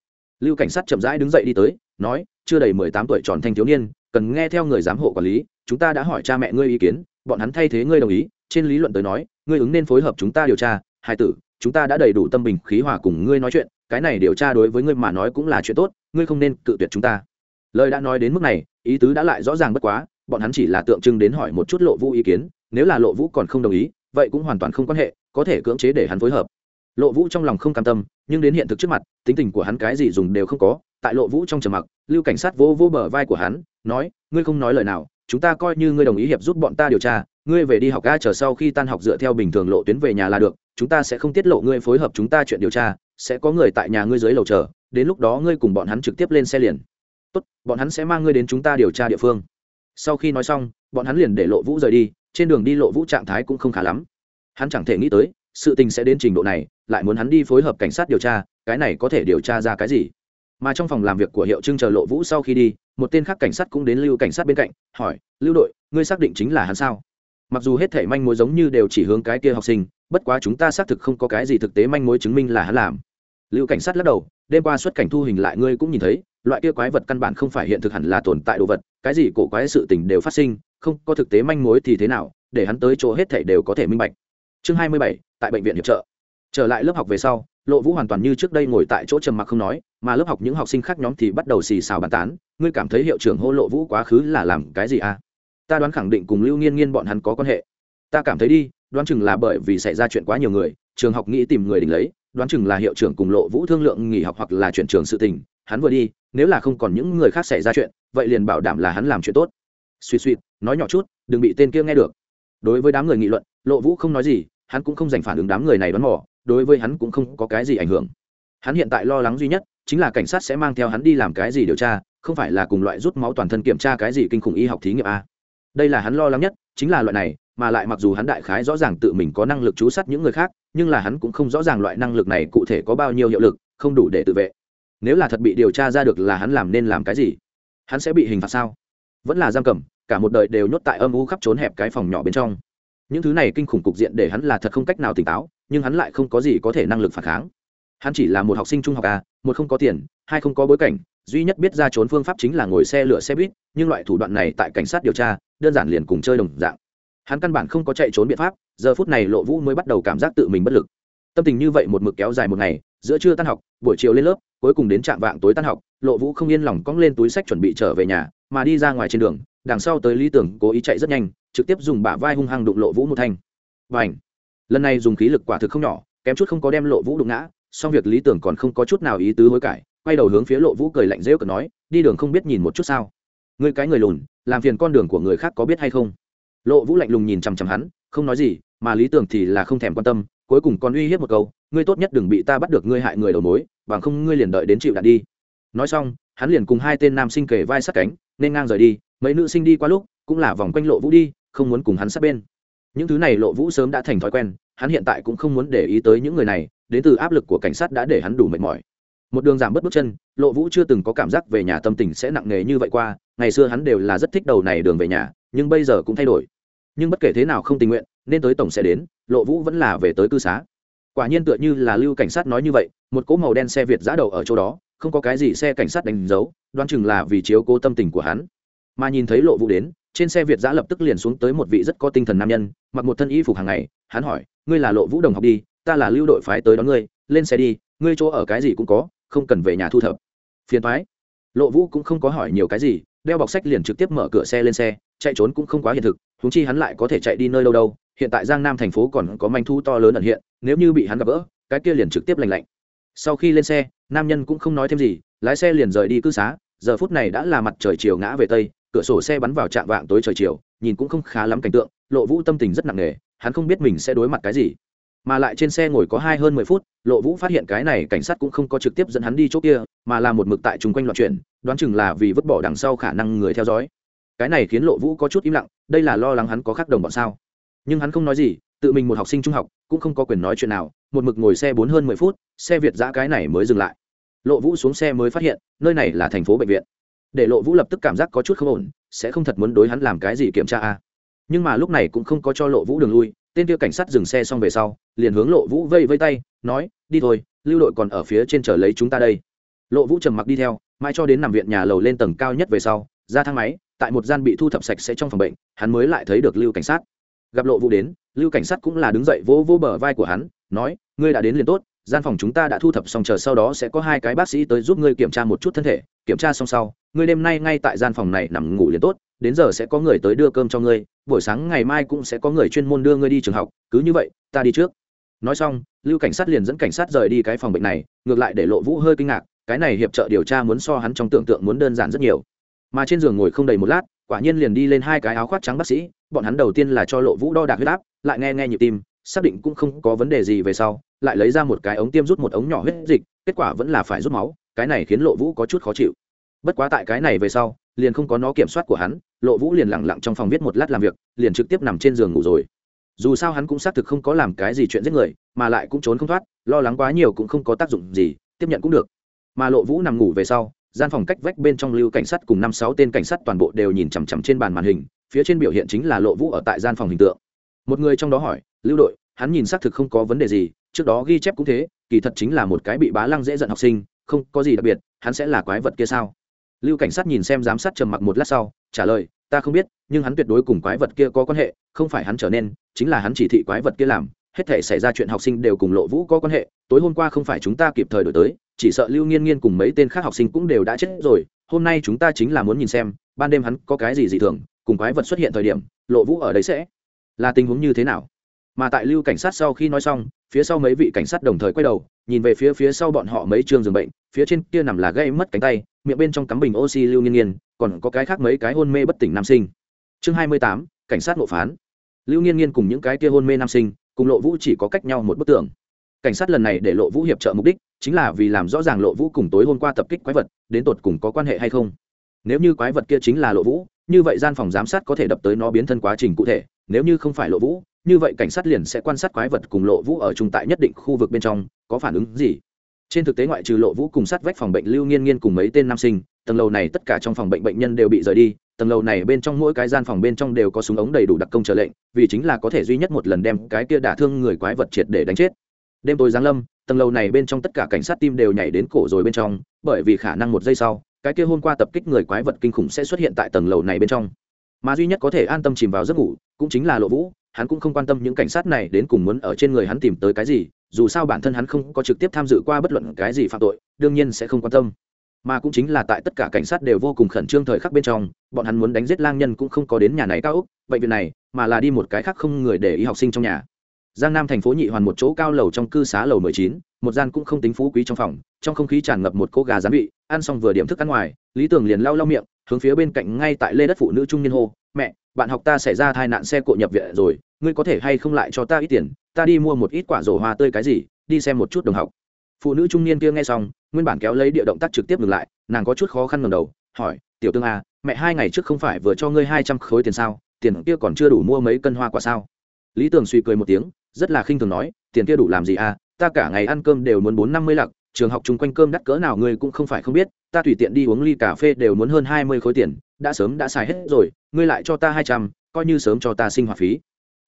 Lưu cảnh sát chậm rãi đứng dậy đi tới, nói, chưa đầy mười tám tuổi tròn thanh thiếu niên, cần nghe theo người giám hộ quản lý, chúng ta đã hỏi cha mẹ ngươi ý kiến, bọn hắn thay thế ngươi đồng ý, trên lý luận tới nói, ngươi ứng nên phối hợp chúng ta điều tra, hai tử, chúng ta đã đầy đủ tâm bình khí hòa cùng ngươi nói chuyện, cái này điều tra đối với ngươi mà nói cũng là chuyện tốt, ngươi không nên cự tuyệt chúng ta. Lời đã nói đến mức này, ý tứ đã lại rõ ràng bất quá, bọn hắn chỉ là tượng trưng đến hỏi một chút lộ vũ ý kiến, nếu là lộ vũ còn không đồng ý vậy cũng hoàn toàn không quan hệ, có thể cưỡng chế để hắn phối hợp. Lộ vũ trong lòng không cam tâm, nhưng đến hiện thực trước mặt, tính tình của hắn cái gì dùng đều không có. Tại lộ vũ trong trầm mặc, lưu cảnh sát vô vô bờ vai của hắn, nói, ngươi không nói lời nào, chúng ta coi như ngươi đồng ý hiệp giúp bọn ta điều tra, ngươi về đi học ca chờ sau khi tan học dựa theo bình thường lộ tuyến về nhà là được, chúng ta sẽ không tiết lộ ngươi phối hợp chúng ta chuyện điều tra, sẽ có người tại nhà ngươi dưới lầu chờ, đến lúc đó ngươi cùng bọn hắn trực tiếp lên xe liền. Tốt, bọn hắn sẽ mang ngươi đến chúng ta điều tra địa phương. Sau khi nói xong, bọn hắn liền để lộ vũ rời đi trên đường đi lộ vũ trạng thái cũng không khá lắm. Hắn chẳng thể nghĩ tới, sự tình sẽ đến trình độ này, lại muốn hắn đi phối hợp cảnh sát điều tra, cái này có thể điều tra ra cái gì? Mà trong phòng làm việc của hiệu trưng chờ lộ vũ sau khi đi, một tên khác cảnh sát cũng đến lưu cảnh sát bên cạnh, hỏi, lưu đội, ngươi xác định chính là hắn sao? Mặc dù hết thể manh mối giống như đều chỉ hướng cái kia học sinh, bất quá chúng ta xác thực không có cái gì thực tế manh mối chứng minh là hắn làm. Lưu cảnh sát lắc đầu, đêm qua xuất cảnh thu hình lại ngươi cũng nhìn thấy, loại kia quái vật căn bản không phải hiện thực hẳn là tồn tại đồ vật, cái gì cổ quái sự tình đều phát sinh không có thực tế manh mối thì thế nào, để hắn tới chỗ hết thể đều có thể minh bạch. Chương hai mươi bảy, tại bệnh viện hiệp trợ. Trở lại lớp học về sau, lộ vũ hoàn toàn như trước đây ngồi tại chỗ trầm mặc không nói, mà lớp học những học sinh khác nhóm thì bắt đầu xì xào bàn tán, ngươi cảm thấy hiệu trưởng hô lộ vũ quá khứ là làm cái gì à? Ta đoán khẳng định cùng lưu nghiên nghiên bọn hắn có quan hệ. Ta cảm thấy đi, đoán chừng là bởi vì xảy ra chuyện quá nhiều người, trường học nghĩ tìm người đình lấy, đoán chừng là hiệu trưởng cùng lộ vũ thương lượng nghỉ học hoặc là chuyển trường sự tình, hắn vừa đi, nếu là không còn những người khác xảy ra chuyện, vậy liền bảo đảm là hắn làm chuyện tốt suy suy, nói nhỏ chút, đừng bị tên kia nghe được. Đối với đám người nghị luận, lộ vũ không nói gì, hắn cũng không dành phản ứng đám người này đoán mò, đối với hắn cũng không có cái gì ảnh hưởng. Hắn hiện tại lo lắng duy nhất, chính là cảnh sát sẽ mang theo hắn đi làm cái gì điều tra, không phải là cùng loại rút máu toàn thân kiểm tra cái gì kinh khủng y học thí nghiệm a. Đây là hắn lo lắng nhất, chính là loại này, mà lại mặc dù hắn đại khái rõ ràng tự mình có năng lực chú sát những người khác, nhưng là hắn cũng không rõ ràng loại năng lực này cụ thể có bao nhiêu hiệu lực, không đủ để tự vệ. Nếu là thật bị điều tra ra được là hắn làm nên làm cái gì? Hắn sẽ bị hình phạt sao? Vẫn là giam cầm, cả một đời đều nhốt tại âm u khắp trốn hẹp cái phòng nhỏ bên trong. Những thứ này kinh khủng cục diện để hắn là thật không cách nào tỉnh táo, nhưng hắn lại không có gì có thể năng lực phản kháng. Hắn chỉ là một học sinh trung học à một không có tiền, hai không có bối cảnh, duy nhất biết ra trốn phương pháp chính là ngồi xe lửa xe buýt, nhưng loại thủ đoạn này tại cảnh sát điều tra, đơn giản liền cùng chơi đồng dạng. Hắn căn bản không có chạy trốn biện pháp, giờ phút này lộ vũ mới bắt đầu cảm giác tự mình bất lực. Tâm tình như vậy một mực kéo dài một ngày, giữa trưa tan học, buổi chiều lên lớp, cuối cùng đến trạm vạng tối tan học, lộ vũ không yên lòng cong lên túi sách chuẩn bị trở về nhà mà đi ra ngoài trên đường, đằng sau tới lý tưởng cố ý chạy rất nhanh, trực tiếp dùng bả vai hung hăng đụng lộ vũ một thanh. Và ảnh lần này dùng khí lực quả thực không nhỏ, kém chút không có đem lộ vũ đụng ngã song việc lý tưởng còn không có chút nào ý tứ hối cải, quay đầu hướng phía lộ vũ cười lạnh rêu cực nói, đi đường không biết nhìn một chút sao? Người cái người lùn, làm phiền con đường của người khác có biết hay không? Lộ vũ lạnh lùng nhìn chằm chằm hắn, không nói gì, mà lý tưởng thì là không thèm quan tâm, cuối cùng còn uy hiếp một câu, ngươi tốt nhất đừng bị ta bắt được, ngươi hại người đầu mối, bằng không ngươi liền đợi đến chịu đạn đi. Nói xong, hắn liền cùng hai tên nam sinh kề vai sát cánh nên ngang rời đi, mấy nữ sinh đi qua lúc, cũng là vòng quanh lộ vũ đi, không muốn cùng hắn sát bên. Những thứ này lộ vũ sớm đã thành thói quen, hắn hiện tại cũng không muốn để ý tới những người này, đến từ áp lực của cảnh sát đã để hắn đủ mệt mỏi. Một đường giảm bớt bước chân, lộ vũ chưa từng có cảm giác về nhà tâm tình sẽ nặng nề như vậy qua, ngày xưa hắn đều là rất thích đầu này đường về nhà, nhưng bây giờ cũng thay đổi. Nhưng bất kể thế nào không tình nguyện, nên tới tổng sẽ đến, lộ vũ vẫn là về tới cư xá. Quả nhiên tựa như là lưu cảnh sát nói như vậy, một cỗ màu đen xe việt giã đầu ở chỗ đó không có cái gì xe cảnh sát đánh dấu, đoán chừng là vì chiếu cố tâm tình của hắn. Mà nhìn thấy lộ vũ đến, trên xe việt giã lập tức liền xuống tới một vị rất có tinh thần nam nhân, mặc một thân y phục hàng ngày, hắn hỏi, ngươi là lộ vũ đồng học đi, ta là lưu đội phái tới đón ngươi, lên xe đi, ngươi chỗ ở cái gì cũng có, không cần về nhà thu thập. Phiền thoái lộ vũ cũng không có hỏi nhiều cái gì, đeo bọc sách liền trực tiếp mở cửa xe lên xe, chạy trốn cũng không quá hiện thực húng chi hắn lại có thể chạy đi nơi đâu đâu, hiện tại giang nam thành phố còn có manh thu to lớn ẩn hiện, nếu như bị hắn gặp gỡ, cái kia liền trực tiếp lành lạnh. Sau khi lên xe nam nhân cũng không nói thêm gì, lái xe liền rời đi cư xá. Giờ phút này đã là mặt trời chiều ngã về tây, cửa sổ xe bắn vào trạm vạng tối trời chiều, nhìn cũng không khá lắm cảnh tượng, lộ vũ tâm tình rất nặng nề, hắn không biết mình sẽ đối mặt cái gì. Mà lại trên xe ngồi có hai hơn mười phút, lộ vũ phát hiện cái này cảnh sát cũng không có trực tiếp dẫn hắn đi chỗ kia, mà là một mực tại chung quanh loạt chuyển, đoán chừng là vì vứt bỏ đằng sau khả năng người theo dõi. Cái này khiến lộ vũ có chút im lặng, đây là lo lắng hắn có khác đồng bọn sao. Nhưng hắn không nói gì tự mình một học sinh trung học, cũng không có quyền nói chuyện nào, một mực ngồi xe bốn hơn mười phút, xe việt giã cái này mới dừng lại. Lộ vũ xuống xe mới phát hiện, nơi này là thành phố bệnh viện. Để lộ vũ lập tức cảm giác có chút không ổn, sẽ không thật muốn đối hắn làm cái gì kiểm tra a. Nhưng mà lúc này cũng không có cho lộ vũ đường lui, tên kia cảnh sát dừng xe xong về sau, liền hướng lộ vũ vây vây tay, nói, đi thôi, lưu đội còn ở phía trên chờ lấy chúng ta đây. Lộ vũ trầm mặc đi theo, mãi cho đến nằm viện nhà lầu lên tầng cao nhất về sau, ra thang máy, tại một gian bị thu thập sạch sẽ trong phòng bệnh, hắn mới lại thấy được lưu cảnh sát gặp lộ vũ đến, lưu cảnh sát cũng là đứng dậy vỗ vỗ bờ vai của hắn, nói, ngươi đã đến liền tốt, gian phòng chúng ta đã thu thập xong chờ sau đó sẽ có hai cái bác sĩ tới giúp ngươi kiểm tra một chút thân thể, kiểm tra xong sau, ngươi đêm nay ngay tại gian phòng này nằm ngủ liền tốt, đến giờ sẽ có người tới đưa cơm cho ngươi, buổi sáng ngày mai cũng sẽ có người chuyên môn đưa ngươi đi trường học, cứ như vậy, ta đi trước. Nói xong, lưu cảnh sát liền dẫn cảnh sát rời đi cái phòng bệnh này, ngược lại để lộ vũ hơi kinh ngạc, cái này hiệp trợ điều tra muốn so hắn trong tưởng tượng muốn đơn giản rất nhiều. Mà trên giường ngồi không đầy một lát quả nhiên liền đi lên hai cái áo khoác trắng bác sĩ, bọn hắn đầu tiên là cho lộ vũ đo đạc huyết áp, lại nghe nghe nhịp tim, xác định cũng không có vấn đề gì về sau, lại lấy ra một cái ống tiêm rút một ống nhỏ huyết dịch, kết quả vẫn là phải rút máu, cái này khiến lộ vũ có chút khó chịu. Bất quá tại cái này về sau, liền không có nó kiểm soát của hắn, lộ vũ liền lẳng lặng trong phòng viết một lát làm việc, liền trực tiếp nằm trên giường ngủ rồi. Dù sao hắn cũng xác thực không có làm cái gì chuyện giết người, mà lại cũng trốn không thoát, lo lắng quá nhiều cũng không có tác dụng gì, tiếp nhận cũng được. Mà lộ vũ nằm ngủ về sau gian phòng cách vách bên trong lưu cảnh sát cùng năm sáu tên cảnh sát toàn bộ đều nhìn chằm chằm trên bàn màn hình, phía trên biểu hiện chính là lộ vũ ở tại gian phòng hình tượng. Một người trong đó hỏi, lưu đội, hắn nhìn xác thực không có vấn đề gì, trước đó ghi chép cũng thế, kỳ thật chính là một cái bị bá lăng dễ giận học sinh, không có gì đặc biệt, hắn sẽ là quái vật kia sao? Lưu cảnh sát nhìn xem giám sát trầm mặc một lát sau, trả lời, ta không biết, nhưng hắn tuyệt đối cùng quái vật kia có quan hệ, không phải hắn trở nên, chính là hắn chỉ thị quái vật kia làm, hết thể xảy ra chuyện học sinh đều cùng lộ vũ có quan hệ, tối hôm qua không phải chúng ta kịp thời đổi tới chỉ sợ lưu nghiên nghiên cùng mấy tên khác học sinh cũng đều đã chết rồi, hôm nay chúng ta chính là muốn nhìn xem, ban đêm hắn có cái gì dị thường, cùng quái vật xuất hiện thời điểm, lộ vũ ở đấy sẽ là tình huống như thế nào. Mà tại lưu cảnh sát sau khi nói xong, phía sau mấy vị cảnh sát đồng thời quay đầu, nhìn về phía phía sau bọn họ mấy trường giường bệnh, phía trên kia nằm là gây mất cánh tay, miệng bên trong cắm bình oxy lưu nghiên nghiên, còn có cái khác mấy cái hôn mê bất tỉnh nam sinh. Chương hai mươi tám, cảnh sát ngộ phán. Lưu nghiên nghiên cùng những cái kia hôn mê nam sinh, cùng lộ vũ chỉ có cách nhau một bức tường cảnh sát lần này để lộ vũ hiệp trợ mục đích chính là vì làm rõ ràng lộ vũ cùng tối hôm qua tập kích quái vật đến tột cùng có quan hệ hay không. Nếu như quái vật kia chính là lộ vũ, như vậy gian phòng giám sát có thể đập tới nó biến thân quá trình cụ thể. Nếu như không phải lộ vũ, như vậy cảnh sát liền sẽ quan sát quái vật cùng lộ vũ ở trung tại nhất định khu vực bên trong, có phản ứng gì? Trên thực tế ngoại trừ lộ vũ cùng sát vách phòng bệnh lưu nghiên nghiên cùng mấy tên nam sinh, tầng lầu này tất cả trong phòng bệnh bệnh nhân đều bị rời đi, tầng lầu này bên trong mỗi cái gian phòng bên trong đều có súng ống đầy đủ đặc công trở lệnh, vì chính là có thể duy nhất một lần đem cái kia đả thương người quái vật triệt để đánh chết đêm tối giáng lâm, tầng lầu này bên trong tất cả cảnh sát tim đều nhảy đến cổ rồi bên trong, bởi vì khả năng một giây sau, cái kia hôm qua tập kích người quái vật kinh khủng sẽ xuất hiện tại tầng lầu này bên trong. Mà duy nhất có thể an tâm chìm vào giấc ngủ, cũng chính là lộ vũ, hắn cũng không quan tâm những cảnh sát này đến cùng muốn ở trên người hắn tìm tới cái gì, dù sao bản thân hắn không có trực tiếp tham dự qua bất luận cái gì phạm tội, đương nhiên sẽ không quan tâm. Mà cũng chính là tại tất cả cảnh sát đều vô cùng khẩn trương thời khắc bên trong, bọn hắn muốn đánh giết lang nhân cũng không có đến nhà này cao úc bệnh viện này, mà là đi một cái khác không người để ý học sinh trong nhà giang nam thành phố nhị hoàn một chỗ cao lầu trong cư xá lầu mười chín một gian cũng không tính phú quý trong phòng trong không khí tràn ngập một cô gà rán vị ăn xong vừa điểm thức ăn ngoài lý tưởng liền lau lau miệng hướng phía bên cạnh ngay tại lê đất phụ nữ trung niên hô mẹ bạn học ta xảy ra tai nạn xe cộ nhập viện rồi ngươi có thể hay không lại cho ta ít tiền ta đi mua một ít quả rổ hoa tươi cái gì đi xem một chút đồng học. Phụ nữ trung niên kia nghe xong nguyên bản kéo lấy địa động tác trực tiếp ngừng lại nàng có chút khó khăn ngầm đầu hỏi tiểu tương a à, mẹ hai ngày trước không phải vừa cho ngươi hai trăm khối tiền sao? Tiền kia còn chưa đủ mua mấy cân hoa quả sao? Lý tường suy cười một tiếng rất là khinh thường nói, tiền kia đủ làm gì à? Ta cả ngày ăn cơm đều muốn bốn năm mươi lặc, trường học chung quanh cơm đắt cỡ nào ngươi cũng không phải không biết, ta tùy tiện đi uống ly cà phê đều muốn hơn hai mươi khối tiền, đã sớm đã xài hết rồi, ngươi lại cho ta hai trăm, coi như sớm cho ta sinh hoạt phí.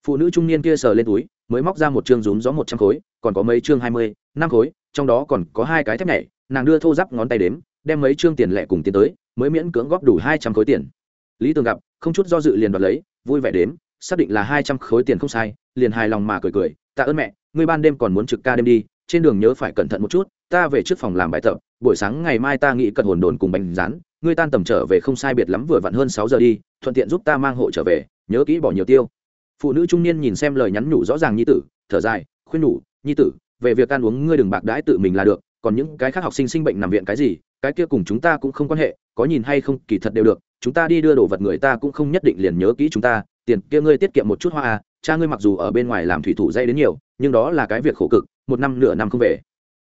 Phụ nữ trung niên kia sờ lên túi, mới móc ra một chương rúm gió một trăm khối, còn có mấy chương hai mươi, năm khối, trong đó còn có hai cái thép nhảy, nàng đưa thô giáp ngón tay đếm, đem mấy chương tiền lẻ cùng tiền tới, mới miễn cưỡng góp đủ hai trăm khối tiền. Lý tường gặp, không chút do dự liền đoạt lấy, vui vẻ đếm, xác định là hai trăm khối tiền không sai liền hài lòng mà cười cười, tạ ơn mẹ, ngươi ban đêm còn muốn trực ca đêm đi, trên đường nhớ phải cẩn thận một chút, ta về trước phòng làm bài tập, buổi sáng ngày mai ta nghĩ cần hồn đồn cùng bánh rán, ngươi tan tầm trở về không sai biệt lắm vừa vặn hơn sáu giờ đi, thuận tiện giúp ta mang hộ trở về, nhớ kỹ bỏ nhiều tiêu. Phụ nữ trung niên nhìn xem lời nhắn nhủ rõ ràng nhi tử, thở dài, khuyên nhủ, nhi tử, về việc ăn uống ngươi đừng bạc đãi tự mình là được, còn những cái khác học sinh sinh bệnh nằm viện cái gì, cái kia cùng chúng ta cũng không quan hệ, có nhìn hay không kỳ thật đều được, chúng ta đi đưa đồ vật người ta cũng không nhất định liền nhớ kỹ chúng ta, tiền kia ngươi tiết kiệm một chút hoa à cha ngươi mặc dù ở bên ngoài làm thủy thủ dây đến nhiều, nhưng đó là cái việc khổ cực, một năm nửa năm không về.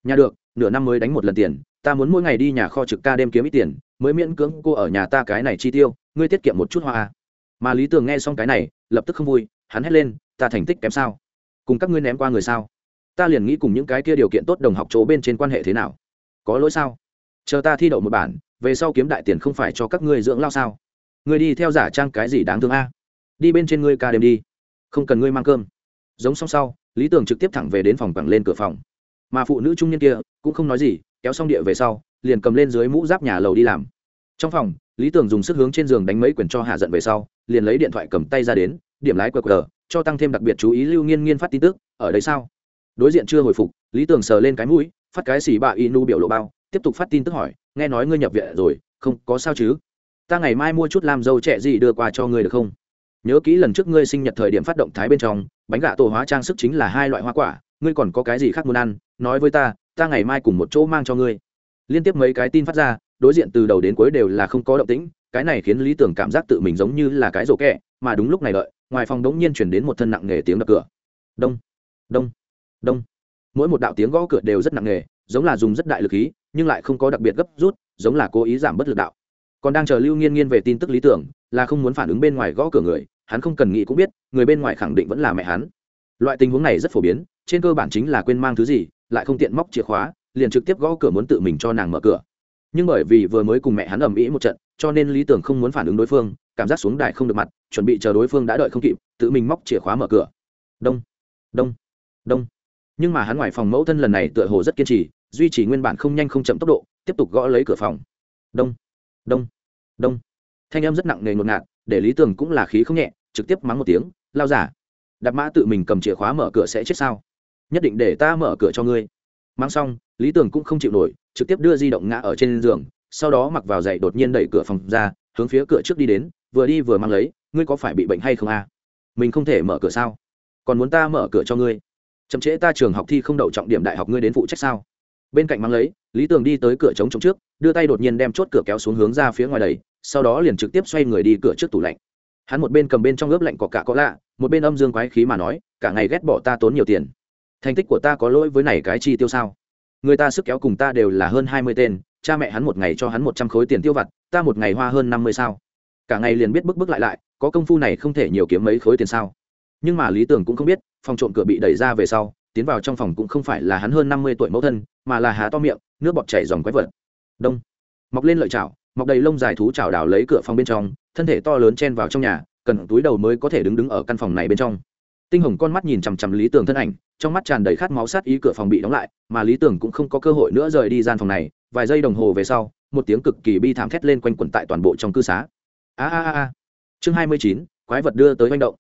Nhà được, nửa năm mới đánh một lần tiền, ta muốn mỗi ngày đi nhà kho trực ca đêm kiếm ít tiền, mới miễn cưỡng cô ở nhà ta cái này chi tiêu, ngươi tiết kiệm một chút hoa à. mà lý tường nghe xong cái này, lập tức không vui, hắn hét lên, ta thành tích kém sao? Cùng các ngươi ném qua người sao? Ta liền nghĩ cùng những cái kia điều kiện tốt đồng học chỗ bên trên quan hệ thế nào? Có lỗi sao? Chờ ta thi đậu một bản, về sau kiếm đại tiền không phải cho các ngươi dưỡng lao sao? Ngươi đi theo giả trang cái gì đáng thương a? Đi bên trên ngươi ca đêm đi không cần ngươi mang cơm. Giống xong sau, lý tưởng trực tiếp thẳng về đến phòng bằng lên cửa phòng. Mà phụ nữ trung niên kia cũng không nói gì, kéo xong địa về sau, liền cầm lên dưới mũ giáp nhà lầu đi làm. Trong phòng, lý tưởng dùng sức hướng trên giường đánh mấy quyển cho hạ giận về sau, liền lấy điện thoại cầm tay ra đến, điểm lái qr, cho tăng thêm đặc biệt chú ý lưu nghiên nghiên phát tin tức, ở đây sao? Đối diện chưa hồi phục, lý tưởng sờ lên cái mũi, phát cái xỉ bạ inu biểu lộ bao, tiếp tục phát tin tức hỏi, nghe nói ngươi nhập viện rồi, không có sao chứ? Ta ngày mai mua chút làm dâu trẻ gì đưa qua cho ngươi được không? Nhớ kỹ lần trước ngươi sinh nhật thời điểm phát động thái bên trong, bánh gà tổ hóa trang sức chính là hai loại hoa quả, ngươi còn có cái gì khác muốn ăn, nói với ta ta ngày mai cùng một chỗ mang cho ngươi. Liên tiếp mấy cái tin phát ra, đối diện từ đầu đến cuối đều là không có động tĩnh, cái này khiến lý tưởng cảm giác tự mình giống như là cái rổ kẹ, mà đúng lúc này đợi, ngoài phòng đống nhiên chuyển đến một thân nặng nề tiếng đập cửa. Đông đông đông. Mỗi một đạo tiếng gõ cửa đều rất nặng nề, giống là dùng rất đại lực khí, nhưng lại không có đặc biệt gấp rút, giống là cố ý giảm bất lực đạo còn đang chờ lưu nghiên nghiên về tin tức lý tưởng, là không muốn phản ứng bên ngoài gõ cửa người, hắn không cần nghĩ cũng biết, người bên ngoài khẳng định vẫn là mẹ hắn. Loại tình huống này rất phổ biến, trên cơ bản chính là quên mang thứ gì, lại không tiện móc chìa khóa, liền trực tiếp gõ cửa muốn tự mình cho nàng mở cửa. Nhưng bởi vì vừa mới cùng mẹ hắn ầm ĩ một trận, cho nên lý tưởng không muốn phản ứng đối phương, cảm giác xuống đài không được mặt, chuẩn bị chờ đối phương đã đợi không kịp, tự mình móc chìa khóa mở cửa. Đông đông đông. Nhưng mà hắn ngoài phòng mẫu thân lần này tựa hồ rất kiên trì, duy trì nguyên bản không nhanh không chậm tốc độ, tiếp tục gõ lấy cửa phòng. Đông đông. Đông. Thanh âm rất nặng nề ngột ngạt, để lý tưởng cũng là khí không nhẹ, trực tiếp mắng một tiếng, lao giả, đạp mã tự mình cầm chìa khóa mở cửa sẽ chết sao? Nhất định để ta mở cửa cho ngươi. Mang xong, lý tưởng cũng không chịu nổi, trực tiếp đưa di động ngã ở trên giường, sau đó mặc vào giày đột nhiên đẩy cửa phòng ra, hướng phía cửa trước đi đến, vừa đi vừa mang lấy, ngươi có phải bị bệnh hay không à? mình không thể mở cửa sao? Còn muốn ta mở cửa cho ngươi? Chậm trễ ta trường học thi không đậu trọng điểm đại học ngươi đến phụ trách sao? Bên cạnh mang lấy, lý tường đi tới cửa trống trống trước, đưa tay đột nhiên đem chốt cửa kéo xuống hướng ra phía ngoài đầy, sau đó liền trực tiếp xoay người đi cửa trước tủ lạnh. Hắn một bên cầm bên trong ướp lạnh có cả có lạ, một bên âm dương quái khí mà nói, cả ngày ghét bỏ ta tốn nhiều tiền. Thành tích của ta có lỗi với này cái chi tiêu sao? Người ta sức kéo cùng ta đều là hơn hai mươi tên, cha mẹ hắn một ngày cho hắn một trăm khối tiền tiêu vặt, ta một ngày hoa hơn năm mươi sao? Cả ngày liền biết bức bức lại lại, có công phu này không thể nhiều kiếm mấy khối tiền sao? Nhưng mà lý tưởng cũng không biết, phòng trộm cửa bị đẩy ra về sau tiến vào trong phòng cũng không phải là hắn hơn năm mươi tuổi mẫu thân, mà là há to miệng, nước bọt chảy dòng quái vật. Đông. Mọc lên lợi chảo, mọc đầy lông dài thú chảo đào lấy cửa phòng bên trong, thân thể to lớn chen vào trong nhà, cần túi đầu mới có thể đứng đứng ở căn phòng này bên trong. Tinh hồng con mắt nhìn chằm chằm lý tưởng thân ảnh, trong mắt tràn đầy khát máu sát ý cửa phòng bị đóng lại, mà lý tưởng cũng không có cơ hội nữa rời đi gian phòng này. Vài giây đồng hồ về sau, một tiếng cực kỳ bi thảm thét lên quanh quẩn tại toàn bộ trong cư xá. A a a chương hai mươi chín, quái vật đưa tới manh động.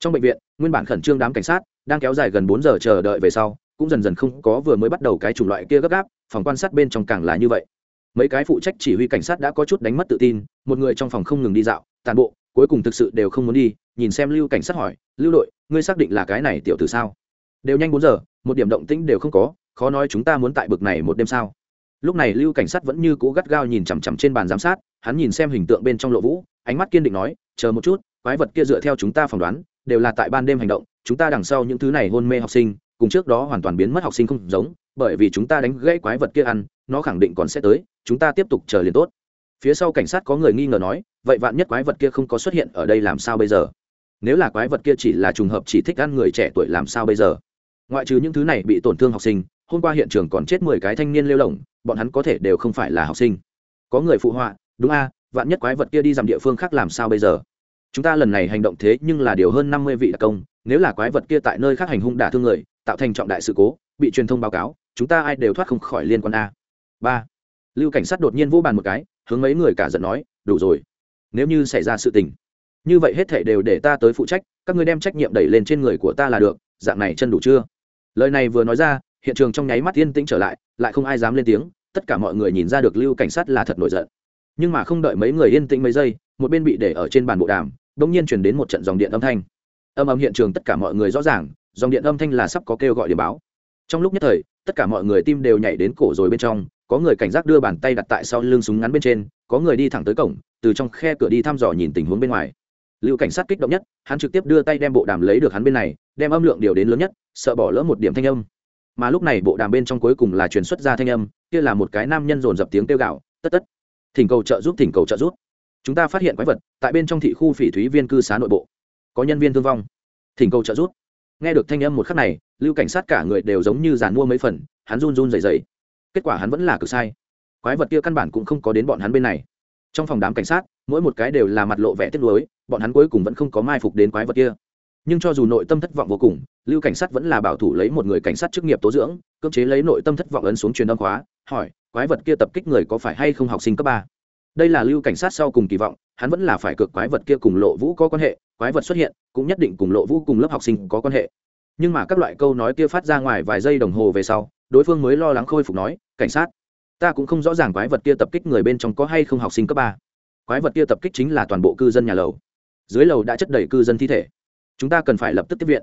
Trong bệnh viện, nguyên bản khẩn trương đám cảnh sát đang kéo dài gần bốn giờ chờ đợi về sau, cũng dần dần không có vừa mới bắt đầu cái chủng loại kia gấp gáp, phòng quan sát bên trong càng là như vậy. Mấy cái phụ trách chỉ huy cảnh sát đã có chút đánh mất tự tin, một người trong phòng không ngừng đi dạo, tàn bộ, cuối cùng thực sự đều không muốn đi, nhìn xem lưu cảnh sát hỏi, lưu đội, ngươi xác định là cái này tiểu tử sao? Đều nhanh bốn giờ, một điểm động tĩnh đều không có, khó nói chúng ta muốn tại bực này một đêm sao. Lúc này lưu cảnh sát vẫn như cũ gắt gao nhìn chằm chằm trên bàn giám sát, hắn nhìn xem hình tượng bên trong lộ vũ, ánh mắt kiên định nói, chờ một chút, quái vật kia dựa theo chúng ta phỏng đoán đều là tại ban đêm hành động, chúng ta đằng sau những thứ này hôn mê học sinh, cùng trước đó hoàn toàn biến mất học sinh không giống, bởi vì chúng ta đánh gãy quái vật kia ăn, nó khẳng định còn sẽ tới, chúng ta tiếp tục chờ liền tốt. Phía sau cảnh sát có người nghi ngờ nói, vậy vạn nhất quái vật kia không có xuất hiện ở đây làm sao bây giờ? Nếu là quái vật kia chỉ là trùng hợp chỉ thích ăn người trẻ tuổi làm sao bây giờ? Ngoại trừ những thứ này bị tổn thương học sinh, hôm qua hiện trường còn chết mười cái thanh niên lêu lỏng, bọn hắn có thể đều không phải là học sinh. Có người phụ họa, đúng a, vạn nhất quái vật kia đi dằm địa phương khác làm sao bây giờ? Chúng ta lần này hành động thế nhưng là điều hơn năm mươi vị đặc công, nếu là quái vật kia tại nơi khác hành hung đả thương người, tạo thành trọng đại sự cố, bị truyền thông báo cáo, chúng ta ai đều thoát không khỏi liên quan a. Ba. Lưu cảnh sát đột nhiên vô bàn một cái, hướng mấy người cả giận nói, đủ rồi. Nếu như xảy ra sự tình, như vậy hết thể đều để ta tới phụ trách, các ngươi đem trách nhiệm đẩy lên trên người của ta là được, dạng này chân đủ chưa? Lời này vừa nói ra, hiện trường trong nháy mắt yên tĩnh trở lại lại không ai dám lên tiếng, tất cả mọi người nhìn ra được lưu cảnh sát là thật nổi giận. Nhưng mà không đợi mấy người yên tĩnh mấy giây, một bên bị để ở trên bàn bộ đàm đ nhiên chuyển đến một trận dòng điện âm thanh. Âm âm hiện trường tất cả mọi người rõ ràng, dòng điện âm thanh là sắp có kêu gọi điểm báo. Trong lúc nhất thời, tất cả mọi người tim đều nhảy đến cổ rồi bên trong, có người cảnh giác đưa bàn tay đặt tại sau lưng súng ngắn bên trên, có người đi thẳng tới cổng, từ trong khe cửa đi thăm dò nhìn tình huống bên ngoài. Lưu cảnh sát kích động nhất, hắn trực tiếp đưa tay đem bộ đàm lấy được hắn bên này, đem âm lượng điều đến lớn nhất, sợ bỏ lỡ một điểm thanh âm. Mà lúc này bộ đàm bên trong cuối cùng là truyền xuất ra thanh âm, kia là một cái nam nhân dồn dập tiếng kêu gạo tất tất, thỉnh cầu trợ giúp, thỉnh cầu trợ giúp chúng ta phát hiện quái vật tại bên trong thị khu phỉ thúy viên cư xá nội bộ. Có nhân viên thương vong. Thỉnh cầu trợ giúp. Nghe được thanh âm một khắc này, lưu cảnh sát cả người đều giống như giàn mua mấy phần, hắn run run dày dày kết quả hắn vẫn là cực sai. Quái vật kia căn bản cũng không có đến bọn hắn bên này. Trong phòng đám cảnh sát, mỗi một cái đều là mặt lộ vẻ tiếc nuối, bọn hắn cuối cùng vẫn không có mai phục đến quái vật kia. Nhưng cho dù nội tâm thất vọng vô cùng, lưu cảnh sát vẫn là bảo thủ lấy một người cảnh sát chức nghiệp tố dưỡng, cưỡng chế lấy nội tâm thất vọng ấn xuống truyền âm khóa, hỏi, quái vật kia tập kích người có phải hay không học sinh cấp ba? Đây là lưu cảnh sát sau cùng kỳ vọng, hắn vẫn là phải cược quái vật kia cùng lộ vũ có quan hệ, quái vật xuất hiện, cũng nhất định cùng lộ vũ cùng lớp học sinh có quan hệ. Nhưng mà các loại câu nói kia phát ra ngoài vài giây đồng hồ về sau, đối phương mới lo lắng khôi phục nói, cảnh sát, ta cũng không rõ ràng quái vật kia tập kích người bên trong có hay không học sinh cấp ba. Quái vật kia tập kích chính là toàn bộ cư dân nhà lầu. Dưới lầu đã chất đầy cư dân thi thể. Chúng ta cần phải lập tức tiếp viện.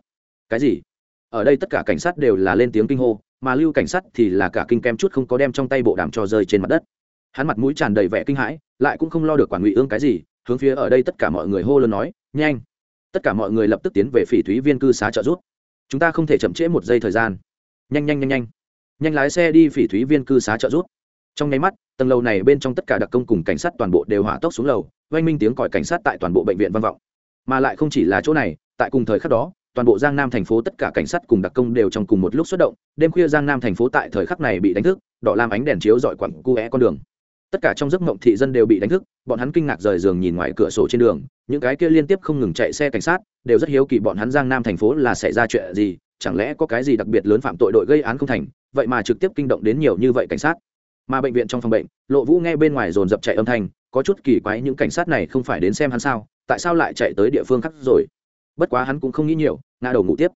Cái gì? Ở đây tất cả cảnh sát đều là lên tiếng kinh hô, mà lưu cảnh sát thì là cả kinh kem chút không có đem trong tay bộ đàm cho rơi trên mặt đất hắn mặt mũi tràn đầy vẻ kinh hãi, lại cũng không lo được quản ngụy ương cái gì, hướng phía ở đây tất cả mọi người hô lớn nói, nhanh! Tất cả mọi người lập tức tiến về phỉ thúy viên cư xá trợ giúp. Chúng ta không thể chậm trễ một giây thời gian. Nhanh nhanh nhanh nhanh. Nhanh lái xe đi phỉ thúy viên cư xá trợ giúp. Trong nháy mắt, tầng lầu này bên trong tất cả đặc công cùng cảnh sát toàn bộ đều hỏa tốc xuống lầu, oanh minh tiếng còi cảnh sát tại toàn bộ bệnh viện văn vọng. Mà lại không chỉ là chỗ này, tại cùng thời khắc đó, toàn bộ giang nam thành phố tất cả cảnh sát cùng đặc công đều trong cùng một lúc xuất động, đêm khuya giang nam thành phố tại thời khắc này bị đánh thức, đỏ lam ánh đèn chiếu dọi quặng cu é con đường tất cả trong giấc mộng thị dân đều bị đánh thức, bọn hắn kinh ngạc rời giường nhìn ngoài cửa sổ trên đường, những cái kia liên tiếp không ngừng chạy xe cảnh sát, đều rất hiếu kỳ bọn hắn giang nam thành phố là xảy ra chuyện gì, chẳng lẽ có cái gì đặc biệt lớn phạm tội đội gây án không thành, vậy mà trực tiếp kinh động đến nhiều như vậy cảnh sát. Mà bệnh viện trong phòng bệnh, lộ vũ nghe bên ngoài dồn dập chạy âm thanh, có chút kỳ quái những cảnh sát này không phải đến xem hắn sao, tại sao lại chạy tới địa phương khác rồi? Bất quá hắn cũng không nghĩ nhiều, ngã đầu ngủ tiếp.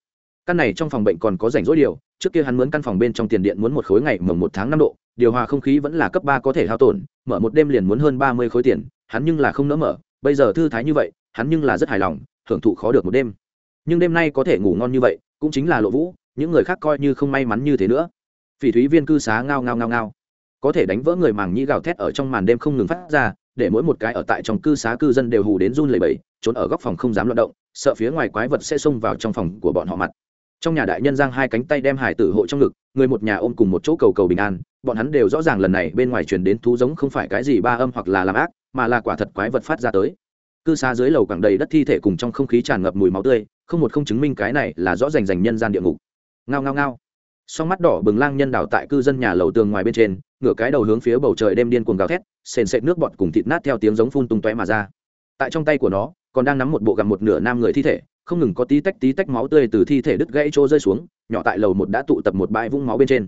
Căn này trong phòng bệnh còn có rảnh rỗi điều, trước kia hắn muốn căn phòng bên trong tiền điện muốn một khối ngày mồng một tháng năm độ điều hòa không khí vẫn là cấp ba có thể hao tổn, mở một đêm liền muốn hơn ba mươi khối tiền, hắn nhưng là không nỡ mở, bây giờ thư thái như vậy, hắn nhưng là rất hài lòng, hưởng thụ khó được một đêm. Nhưng đêm nay có thể ngủ ngon như vậy, cũng chính là lộ vũ, những người khác coi như không may mắn như thế nữa. Phỉ thúy viên cư xá ngao ngao ngao ngao. Có thể đánh vỡ người màng nhĩ gào thét ở trong màn đêm không ngừng phát ra, để mỗi một cái ở tại trong cư xá cư dân đều hù đến run lẩy bẩy, trốn ở góc phòng không dám loạt động, sợ phía ngoài quái vật sẽ xông vào trong phòng của bọn họ mặt trong nhà đại nhân giang hai cánh tay đem hải tử hộ trong ngực, người một nhà ôm cùng một chỗ cầu cầu bình an, bọn hắn đều rõ ràng lần này bên ngoài truyền đến thú giống không phải cái gì ba âm hoặc là làm ác, mà là quả thật quái vật phát ra tới. Cư xá dưới lầu quảng đầy đất thi thể cùng trong không khí tràn ngập mùi máu tươi, không một không chứng minh cái này là rõ rành rành nhân gian địa ngục. Ngao ngao ngao. Song mắt đỏ bừng lang nhân đảo tại cư dân nhà lầu tường ngoài bên trên, ngửa cái đầu hướng phía bầu trời đêm điên cuồng gào thét, sền sệt nước bọt cùng thịt nát theo tiếng giống phun tung tóe mà ra. Tại trong tay của nó, còn đang nắm một bộ gặm một nửa nam người thi thể không ngừng có tí tách tí tách máu tươi từ thi thể đứt gãy trô rơi xuống, nhỏ tại lầu một đã tụ tập một bãi vũng máu bên trên.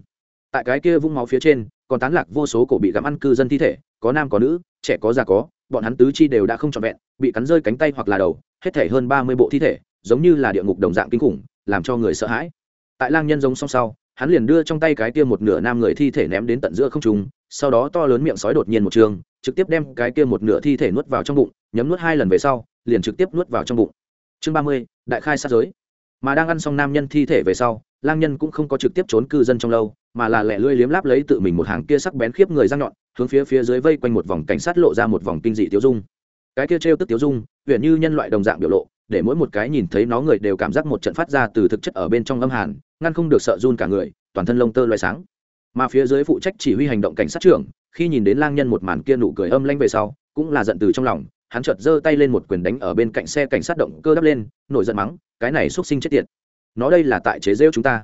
Tại cái kia vũng máu phía trên, còn tán lạc vô số cổ bị gặm ăn cư dân thi thể, có nam có nữ, trẻ có già có, bọn hắn tứ chi đều đã không trọn vẹn, bị cắn rơi cánh tay hoặc là đầu, hết thể hơn ba mươi bộ thi thể, giống như là địa ngục đồng dạng kinh khủng, làm cho người sợ hãi. Tại lang nhân giống song sau, hắn liền đưa trong tay cái kia một nửa nam người thi thể ném đến tận giữa không trung, sau đó to lớn miệng sói đột nhiên một trường, trực tiếp đem cái kia một nửa thi thể nuốt vào trong bụng, nhấm nuốt hai lần về sau, liền trực tiếp nuốt vào trong bụng chương ba mươi, đại khai sát giới. Mà đang ăn xong nam nhân thi thể về sau, lang nhân cũng không có trực tiếp trốn cư dân trong lâu, mà là lẻ lươi liếm láp lấy tự mình một hàng kia sắc bén khiếp người răng nhọn, hướng phía phía dưới vây quanh một vòng cảnh sát lộ ra một vòng kinh dị tiêu dung. Cái kia trêu tức tiêu dung huyện như nhân loại đồng dạng biểu lộ, để mỗi một cái nhìn thấy nó người đều cảm giác một trận phát ra từ thực chất ở bên trong âm hàn, ngăn không được sợ run cả người, toàn thân lông tơ loay sáng. Mà phía dưới phụ trách chỉ huy hành động cảnh sát trưởng, khi nhìn đến lang nhân một màn kia nụ cười âm lanh về sau, cũng là giận từ trong lòng hắn chợt giơ tay lên một quyền đánh ở bên cạnh xe cảnh sát động cơ đắp lên, nổi giận mắng, cái này xuất sinh chết tiệt. Nó đây là tại chế rêu chúng ta.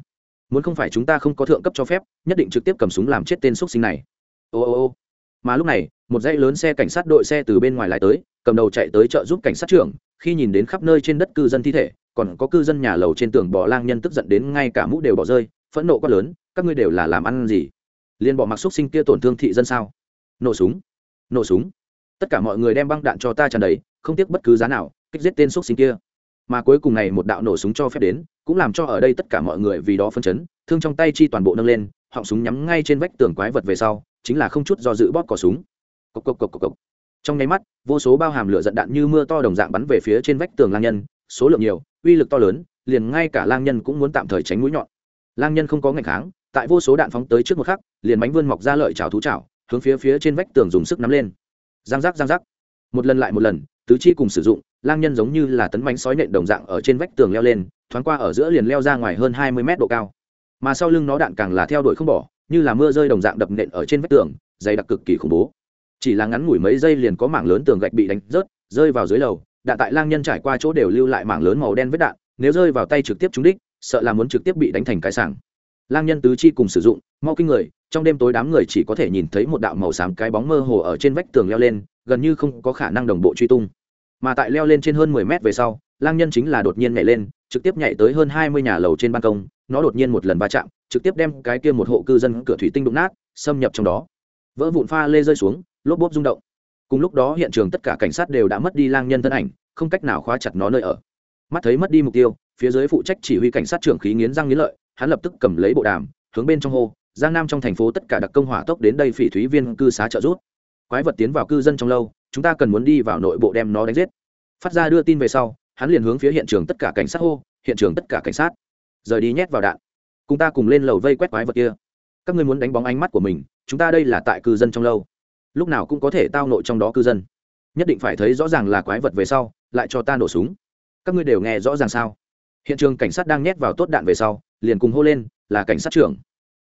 Muốn không phải chúng ta không có thượng cấp cho phép, nhất định trực tiếp cầm súng làm chết tên xuất sinh này. Ô ô ô. Mà lúc này, một dãy lớn xe cảnh sát đội xe từ bên ngoài lại tới, cầm đầu chạy tới trợ giúp cảnh sát trưởng, khi nhìn đến khắp nơi trên đất cư dân thi thể, còn có cư dân nhà lầu trên tường bỏ lang nhân tức giận đến ngay cả mũ đều bỏ rơi, phẫn nộ quá lớn, các ngươi đều là làm ăn gì? Liền bỏ mặc xúc sinh kia tổn thương thị dân sao? Nổ súng. Nổ súng tất cả mọi người đem băng đạn cho ta tràn đầy, không tiếc bất cứ giá nào, kích giết tên xúc sinh kia. Mà cuối cùng này một đạo nổ súng cho phép đến, cũng làm cho ở đây tất cả mọi người vì đó phân chấn, thương trong tay chi toàn bộ nâng lên, họng súng nhắm ngay trên vách tường quái vật về sau, chính là không chút do dự bóp cỏ súng. Cộc cộc cộc cộc cộc. Trong nháy mắt, vô số bao hàm lửa giận đạn như mưa to đồng dạng bắn về phía trên vách tường lang nhân, số lượng nhiều, uy lực to lớn, liền ngay cả lang nhân cũng muốn tạm thời tránh mũi nhọn. Lang nhân không có ngày kháng, tại vô số đạn phóng tới trước một khắc, liền bánh vươn mọc ra lợi chảo thú chảo, hướng phía phía trên vách tường dùng sức nắm lên giang giác giang giác. Một lần lại một lần, tứ chi cùng sử dụng, lang nhân giống như là tấn bánh sói nện đồng dạng ở trên vách tường leo lên, thoáng qua ở giữa liền leo ra ngoài hơn hai mươi mét độ cao. Mà sau lưng nó đạn càng là theo đuổi không bỏ, như là mưa rơi đồng dạng đập nện ở trên vách tường, dày đặc cực kỳ khủng bố. Chỉ là ngắn ngủi mấy giây liền có mảng lớn tường gạch bị đánh rớt, rơi vào dưới lầu, đạn tại lang nhân trải qua chỗ đều lưu lại mảng lớn màu đen vết đạn, nếu rơi vào tay trực tiếp trúng đích, sợ là muốn trực tiếp bị đánh thành cái sảng lang nhân tứ chi cùng sử dụng, mau kinh người, trong đêm tối đám người chỉ có thể nhìn thấy một đạo màu xám cái bóng mơ hồ ở trên vách tường leo lên, gần như không có khả năng đồng bộ truy tung. Mà tại leo lên trên hơn mười mét về sau, lang nhân chính là đột nhiên nhảy lên, trực tiếp nhảy tới hơn hai mươi nhà lầu trên ban công, nó đột nhiên một lần va chạm, trực tiếp đem cái kia một hộ cư dân cửa thủy tinh đụng nát, xâm nhập trong đó. Vỡ vụn pha lê rơi xuống, lốp bốp rung động. Cùng lúc đó hiện trường tất cả cảnh sát đều đã mất đi lang nhân thân ảnh, không cách nào khóa chặt nó nơi ở. Mắt thấy mất đi mục tiêu, phía dưới phụ trách chỉ huy cảnh sát trưởng khí nghiến răng nghiến lợi hắn lập tức cầm lấy bộ đàm, hướng bên trong hô, giang nam trong thành phố tất cả đặc công hỏa tốc đến đây phỉ thúy viên cư xá trợ rút quái vật tiến vào cư dân trong lâu, chúng ta cần muốn đi vào nội bộ đem nó đánh giết. Phát ra đưa tin về sau, hắn liền hướng phía hiện trường tất cả cảnh sát hô, hiện trường tất cả cảnh sát. Rời đi nhét vào đạn. Cùng ta cùng lên lầu vây quét quái vật kia. Các ngươi muốn đánh bóng ánh mắt của mình, chúng ta đây là tại cư dân trong lâu. Lúc nào cũng có thể tao nội trong đó cư dân. Nhất định phải thấy rõ ràng là quái vật về sau, lại cho ta nổ súng. Các ngươi đều nghe rõ ràng sao? Hiện trường cảnh sát đang nhét vào tốt đạn về sau, liền cùng hô lên, là cảnh sát trưởng.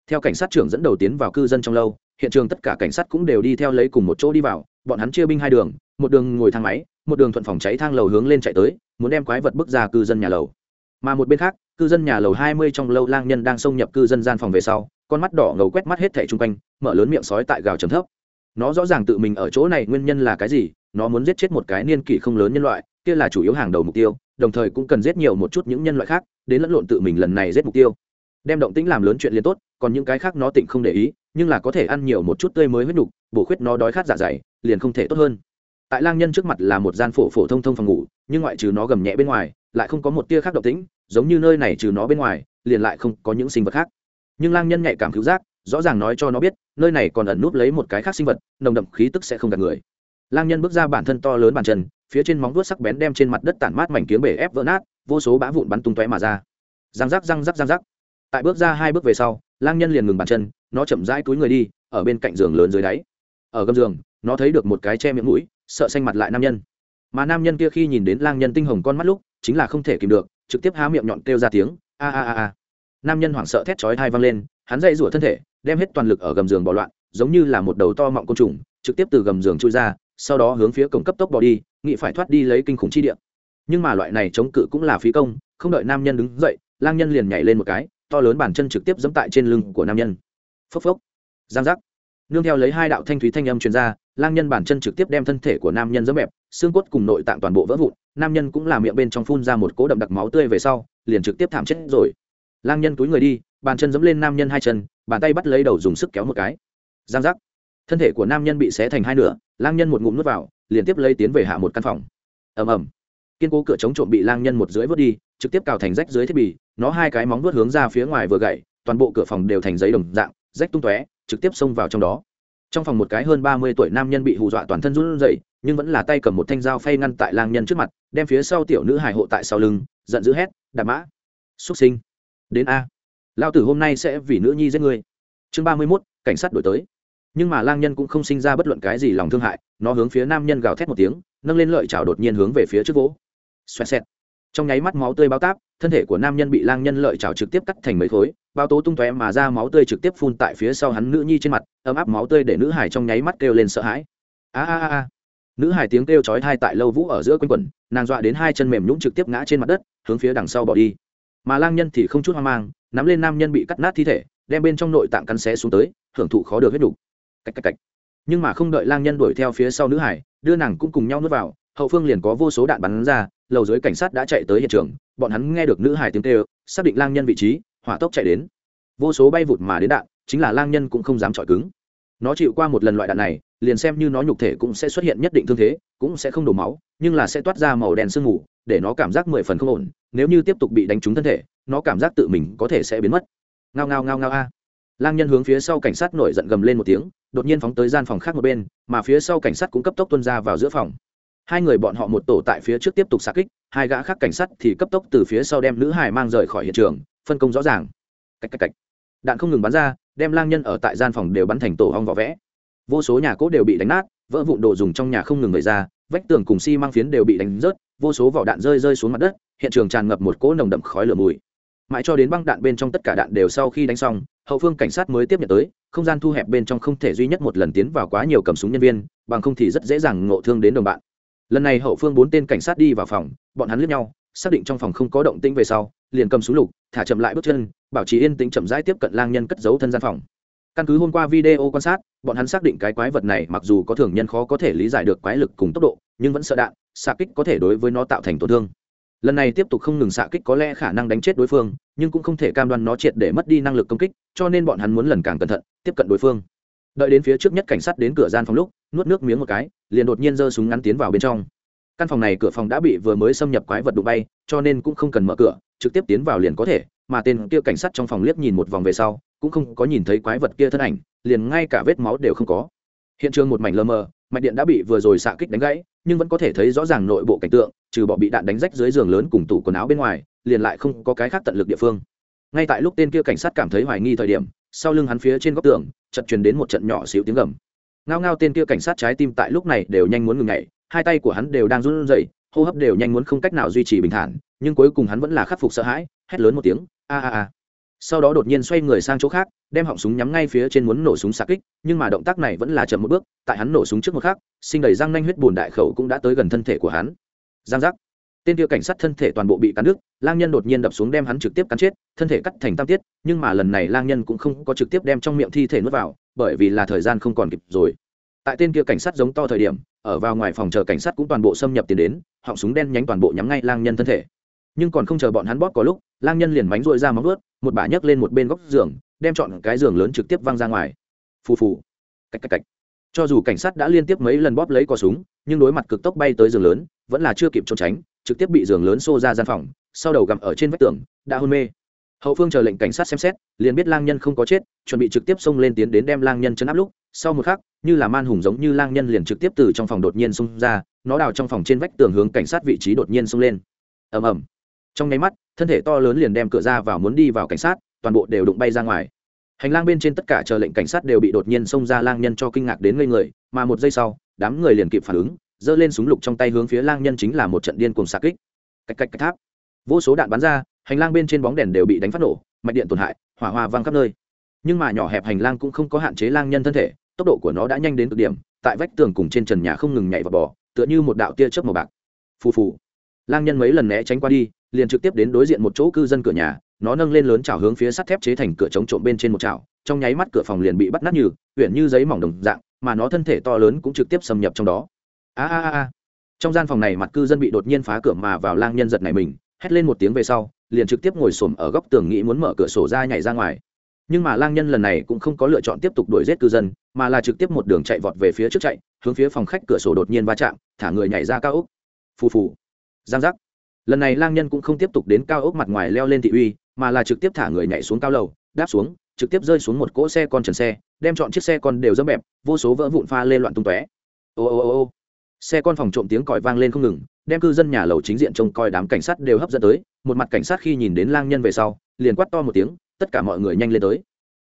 Theo cảnh sát trưởng dẫn đầu tiến vào cư dân trong lâu, hiện trường tất cả cảnh sát cũng đều đi theo lấy cùng một chỗ đi vào, bọn hắn chia binh hai đường, một đường ngồi thang máy, một đường thuận phòng cháy thang lầu hướng lên chạy tới, muốn đem quái vật bước ra cư dân nhà lầu. Mà một bên khác, cư dân nhà lầu hai mươi trong lâu lang nhân đang xông nhập cư dân gian phòng về sau, con mắt đỏ ngầu quét mắt hết thẻ chung quanh, mở lớn miệng sói tại gào trầm thấp. Nó rõ ràng tự mình ở chỗ này nguyên nhân là cái gì, nó muốn giết chết một cái niên kỷ không lớn nhân loại, kia là chủ yếu hàng đầu mục tiêu đồng thời cũng cần giết nhiều một chút những nhân loại khác, đến lẫn lộn tự mình lần này giết mục tiêu. Đem động tĩnh làm lớn chuyện liền tốt, còn những cái khác nó tỉnh không để ý, nhưng là có thể ăn nhiều một chút tươi mới huyết nhục bổ khuyết nó đói khát dạ dày, liền không thể tốt hơn. Tại lang nhân trước mặt là một gian phổ phổ thông thông phòng ngủ, nhưng ngoại trừ nó gầm nhẹ bên ngoài, lại không có một tia khác động tĩnh, giống như nơi này trừ nó bên ngoài, liền lại không có những sinh vật khác. Nhưng lang nhân nhạy cảm cứu giác, rõ ràng nói cho nó biết, nơi này còn ẩn núp lấy một cái khác sinh vật, nồng đậm khí tức sẽ không gạt người. Lang nhân bước ra bản thân to lớn bàn chân phía trên móng vuốt sắc bén đem trên mặt đất tản mát mảnh kiếm bể ép vỡ nát, vô số bã vụn bắn tung tóe mà ra. Răng rắc răng rắc răng rắc. Tại bước ra hai bước về sau, lang nhân liền ngừng bàn chân, nó chậm rãi túi người đi, ở bên cạnh giường lớn dưới đáy. Ở gầm giường, nó thấy được một cái che miệng mũi, sợ xanh mặt lại nam nhân. Mà nam nhân kia khi nhìn đến lang nhân tinh hồng con mắt lúc, chính là không thể kìm được, trực tiếp há miệng nhọn kêu ra tiếng, a a a a. Nam nhân hoảng sợ thét chói hai vang lên, hắn dậy rủa thân thể, đem hết toàn lực ở gầm giường bỏ loạn, giống như là một đầu to mọng côn trùng, trực tiếp từ gầm giường chui ra, sau đó hướng phía cổng cấp tốc bỏ đi nghĩ phải thoát đi lấy kinh khủng chi địa. Nhưng mà loại này chống cự cũng là phí công, không đợi nam nhân đứng dậy, lang nhân liền nhảy lên một cái, to lớn bàn chân trực tiếp dẫm tại trên lưng của nam nhân. Phốc phốc. Giang giác. Nương theo lấy hai đạo thanh thúy thanh âm truyền ra, lang nhân bàn chân trực tiếp đem thân thể của nam nhân dẫm bẹp, xương cốt cùng nội tạng toàn bộ vỡ vụn, nam nhân cũng làm miệng bên trong phun ra một cỗ đậm đặc máu tươi về sau, liền trực tiếp thảm chết rồi. Lang nhân túi người đi, bàn chân dẫm lên nam nhân hai chân, bàn tay bắt lấy đầu dùng sức kéo một cái. Giang giác. Thân thể của nam nhân bị xé thành hai nửa, lang nhân một ngụm nuốt vào liền tiếp lấy tiến về hạ một căn phòng. Ầm ầm. Kiên cố cửa chống trộm bị lang nhân một rưỡi vớt đi, trực tiếp cào thành rách dưới thiết bị, nó hai cái móng vuốt hướng ra phía ngoài vừa gậy, toàn bộ cửa phòng đều thành giấy đồng dạng, rách tung tóe, trực tiếp xông vào trong đó. Trong phòng một cái hơn ba mươi tuổi nam nhân bị hù dọa toàn thân run rẩy, nhưng vẫn là tay cầm một thanh dao phay ngăn tại lang nhân trước mặt, đem phía sau tiểu nữ hài hộ tại sau lưng, giận dữ hét, đạp mã! Xuất sinh! Đến a! Lao tử hôm nay sẽ vì nữ nhi giết người chương ba mươi mốt, cảnh sát đổi tới nhưng mà lang nhân cũng không sinh ra bất luận cái gì lòng thương hại, nó hướng phía nam nhân gào thét một tiếng, nâng lên lợi chảo đột nhiên hướng về phía trước vỗ. Xoẹt xẹt. Trong nháy mắt máu tươi bao táp, thân thể của nam nhân bị lang nhân lợi chảo trực tiếp cắt thành mấy khối, bao tố tung tóe mà ra máu tươi trực tiếp phun tại phía sau hắn nữ nhi trên mặt, ấm áp máu tươi để nữ hải trong nháy mắt kêu lên sợ hãi. A a a nữ hải tiếng kêu chói thai tại lâu vũ ở giữa quanh quẩn, nàng dọa đến hai chân mềm nhũng trực tiếp ngã trên mặt đất, hướng phía đằng sau bỏ đi. Mà lang nhân thì không chút hoang mang, nắm lên nam nhân bị cắt nát thi thể, đem bên trong nội tạng cắn xé xuống tới, hưởng thụ khó được hết đủ cách cách cách nhưng mà không đợi lang nhân đuổi theo phía sau nữ hải, đưa nàng cũng cùng nhau nuốt vào, hậu phương liền có vô số đạn bắn ra, lầu dưới cảnh sát đã chạy tới hiện trường, bọn hắn nghe được nữ hải tiếng kêu, xác định lang nhân vị trí, hỏa tốc chạy đến. Vô số bay vụt mà đến đạn, chính là lang nhân cũng không dám chọi cứng. Nó chịu qua một lần loại đạn này, liền xem như nó nhục thể cũng sẽ xuất hiện nhất định thương thế, cũng sẽ không đổ máu, nhưng là sẽ toát ra màu đen sương mù, để nó cảm giác mười phần không ổn, nếu như tiếp tục bị đánh trúng thân thể, nó cảm giác tự mình có thể sẽ biến mất. Ngao ngao ngao ngao a lang nhân hướng phía sau cảnh sát nổi giận gầm lên một tiếng, đột nhiên phóng tới gian phòng khác một bên, mà phía sau cảnh sát cũng cấp tốc tuân ra vào giữa phòng. Hai người bọn họ một tổ tại phía trước tiếp tục xa kích, hai gã khác cảnh sát thì cấp tốc từ phía sau đem nữ hải mang rời khỏi hiện trường, phân công rõ ràng. Cách cách cách. Đạn không ngừng bắn ra, đem lang nhân ở tại gian phòng đều bắn thành tổ hong vỏ vẽ. Vô số nhà cốt đều bị đánh nát, vỡ vụn đồ dùng trong nhà không ngừng người ra, vách tường cùng xi、si、mang phiến đều bị đánh rớt, vô số vỏ đạn rơi rơi xuống mặt đất, hiện trường tràn ngập một cỗ nồng đậm khói lửa mùi mãi cho đến băng đạn bên trong tất cả đạn đều sau khi đánh xong, hậu phương cảnh sát mới tiếp nhận tới, không gian thu hẹp bên trong không thể duy nhất một lần tiến vào quá nhiều cầm súng nhân viên, bằng không thì rất dễ dàng ngộ thương đến đồng bạn. Lần này hậu phương bốn tên cảnh sát đi vào phòng, bọn hắn lướt nhau, xác định trong phòng không có động tĩnh về sau, liền cầm súng lục, thả chậm lại bước chân, bảo trì yên tĩnh chậm rãi tiếp cận lang nhân cất giấu thân gian phòng. Căn cứ hôm qua video quan sát, bọn hắn xác định cái quái vật này mặc dù có thường nhân khó có thể lý giải được quái lực cùng tốc độ, nhưng vẫn sợ đạn, xạ kích có thể đối với nó tạo thành tổn thương lần này tiếp tục không ngừng xạ kích có lẽ khả năng đánh chết đối phương, nhưng cũng không thể cam đoan nó triệt để mất đi năng lực công kích, cho nên bọn hắn muốn lần càng cẩn thận, tiếp cận đối phương. Đợi đến phía trước nhất cảnh sát đến cửa gian phòng lúc, nuốt nước miếng một cái, liền đột nhiên giơ súng ngắn tiến vào bên trong. Căn phòng này cửa phòng đã bị vừa mới xâm nhập quái vật đụng bay, cho nên cũng không cần mở cửa, trực tiếp tiến vào liền có thể, mà tên kia cảnh sát trong phòng liếc nhìn một vòng về sau, cũng không có nhìn thấy quái vật kia thân ảnh, liền ngay cả vết máu đều không có. Hiện trường một mảnh lơ mờ mạch điện đã bị vừa rồi xạ kích đánh gãy, nhưng vẫn có thể thấy rõ ràng nội bộ cảnh tượng, trừ bỏ bị đạn đánh rách dưới giường lớn cùng tủ quần áo bên ngoài, liền lại không có cái khác tận lực địa phương. Ngay tại lúc tên kia cảnh sát cảm thấy hoài nghi thời điểm, sau lưng hắn phía trên góc tường chật truyền đến một trận nhỏ xíu tiếng gầm. Ngao ngao tên kia cảnh sát trái tim tại lúc này đều nhanh muốn ngừng nhảy, hai tay của hắn đều đang run rẩy, hô hấp đều nhanh muốn không cách nào duy trì bình thản, nhưng cuối cùng hắn vẫn là khắc phục sợ hãi, hét lớn một tiếng, a a a! Sau đó đột nhiên xoay người sang chỗ khác, đem họng súng nhắm ngay phía trên muốn nổ súng xạ kích, nhưng mà động tác này vẫn là chậm một bước, tại hắn nổ súng trước một khắc, sinh đầy răng nanh huyết bùn đại khẩu cũng đã tới gần thân thể của hắn. Giang giác. Tên kia cảnh sát thân thể toàn bộ bị cắn đứt, lang nhân đột nhiên đập xuống đem hắn trực tiếp cắn chết, thân thể cắt thành tam tiết, nhưng mà lần này lang nhân cũng không có trực tiếp đem trong miệng thi thể nuốt vào, bởi vì là thời gian không còn kịp rồi. Tại tên kia cảnh sát giống to thời điểm, ở vào ngoài phòng chờ cảnh sát cũng toàn bộ xâm nhập tiến đến, họng súng đen nhánh toàn bộ nhắm ngay lang nhân thân thể. Nhưng còn không chờ bọn hắn bóp có lúc lang nhân liền mánh rội ra móng ướt một bả nhấc lên một bên góc giường, đem chọn cái giường lớn trực tiếp văng ra ngoài. Phù phù. Cách cách cách cho dù cảnh sát đã liên tiếp mấy lần bóp lấy cò súng, nhưng đối mặt cực tốc bay tới giường lớn, vẫn là chưa kịp trốn tránh, trực tiếp bị giường lớn xô ra gian phòng, sau đầu gặm ở trên vách tường, đã hôn mê. Hậu phương chờ lệnh cảnh sát xem xét, liền biết lang nhân không có chết, chuẩn bị trực tiếp xông lên tiến đến đem lang nhân chấn áp lúc, sau một khắc, như là man hùng giống như lang nhân liền trực tiếp từ trong phòng đột nhiên xông ra, nó đào trong phòng trên vách tường hướng cảnh sát vị trí đột nhiên xông lên. Ầm ầm. Trong nháy mắt thân thể to lớn liền đem cửa ra vào muốn đi vào cảnh sát, toàn bộ đều đụng bay ra ngoài. Hành lang bên trên tất cả chờ lệnh cảnh sát đều bị đột nhiên xông ra lang nhân cho kinh ngạc đến ngây người, mà một giây sau, đám người liền kịp phản ứng, giơ lên súng lục trong tay hướng phía lang nhân chính là một trận điên cuồng xạ kích. Cách cách cách tháp. Vô số đạn bắn ra, hành lang bên trên bóng đèn đều bị đánh phát nổ, mạch điện tổn hại, hỏa hoa văng khắp nơi. Nhưng mà nhỏ hẹp hành lang cũng không có hạn chế lang nhân thân thể, tốc độ của nó đã nhanh đến cực điểm, tại vách tường cùng trên trần nhà không ngừng nhảy và bỏ tựa như một đạo tia chớp màu bạc. Phù phù lang nhân mấy lần né tránh qua đi, liền trực tiếp đến đối diện một chỗ cư dân cửa nhà, nó nâng lên lớn chảo hướng phía sắt thép chế thành cửa chống trộm bên trên một chảo, trong nháy mắt cửa phòng liền bị bắt nát như huyện như giấy mỏng đồng dạng, mà nó thân thể to lớn cũng trực tiếp xâm nhập trong đó. A a a trong gian phòng này mặt cư dân bị đột nhiên phá cửa mà vào lang nhân giật này mình, hét lên một tiếng về sau, liền trực tiếp ngồi xổm ở góc tường nghĩ muốn mở cửa sổ ra nhảy ra ngoài. Nhưng mà lang nhân lần này cũng không có lựa chọn tiếp tục đuổi giết cư dân, mà là trực tiếp một đường chạy vọt về phía trước chạy, hướng phía phòng khách cửa sổ đột nhiên va chạm, thả người nhảy ra cao úc phù phù giang giác. Lần này lang nhân cũng không tiếp tục đến cao ốc mặt ngoài leo lên thị uy, mà là trực tiếp thả người nhảy xuống cao lầu, đáp xuống, trực tiếp rơi xuống một cỗ xe con trần xe, đem chọn chiếc xe con đều dẫm bẹp, vô số vỡ vụn pha lên loạn tung tóe. Ô ô ô ô. Xe con phòng trộm tiếng còi vang lên không ngừng, đem cư dân nhà lầu chính diện trông coi đám cảnh sát đều hấp dẫn tới, một mặt cảnh sát khi nhìn đến lang nhân về sau, liền quát to một tiếng, tất cả mọi người nhanh lên tới.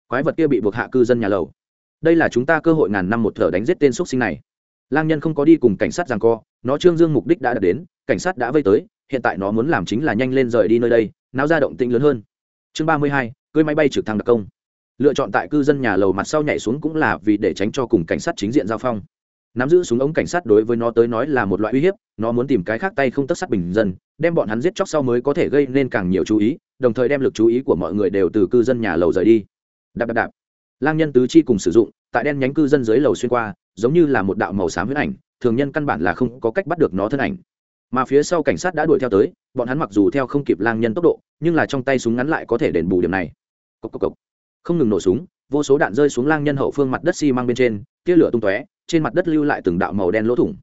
Quái vật kia bị buộc hạ cư dân nhà lầu. Đây là chúng ta cơ hội ngàn năm một thở đánh giết tên x sinh này. Lang nhân không có đi cùng cảnh sát rằng co, nó trương dương mục đích đã đạt đến cảnh sát đã vây tới, hiện tại nó muốn làm chính là nhanh lên rời đi nơi đây, náo ra động tĩnh lớn hơn. Chương ba mươi hai, cưới máy bay trực thăng đặc công. Lựa chọn tại cư dân nhà lầu mặt sau nhảy xuống cũng là vì để tránh cho cùng cảnh sát chính diện giao phong. Nắm giữ súng ống cảnh sát đối với nó tới nói là một loại uy hiếp, nó muốn tìm cái khác tay không tất sát bình dân, đem bọn hắn giết chóc sau mới có thể gây nên càng nhiều chú ý, đồng thời đem lực chú ý của mọi người đều từ cư dân nhà lầu rời đi. Đạp đạp đạp. Lang nhân tứ chi cùng sử dụng, tại đen nhánh cư dân dưới lầu xuyên qua, giống như là một đạo màu xám huyết ảnh, thường nhân căn bản là không có cách bắt được nó thân ảnh mà phía sau cảnh sát đã đuổi theo tới, bọn hắn mặc dù theo không kịp lang nhân tốc độ, nhưng là trong tay súng ngắn lại có thể đền bù điểm này. Cốc cốc cốc. không ngừng nổ súng, vô số đạn rơi xuống lang nhân hậu phương mặt đất xi、si、mang bên trên, tia lửa tung tóe, trên mặt đất lưu lại từng đạo màu đen lỗ thủng.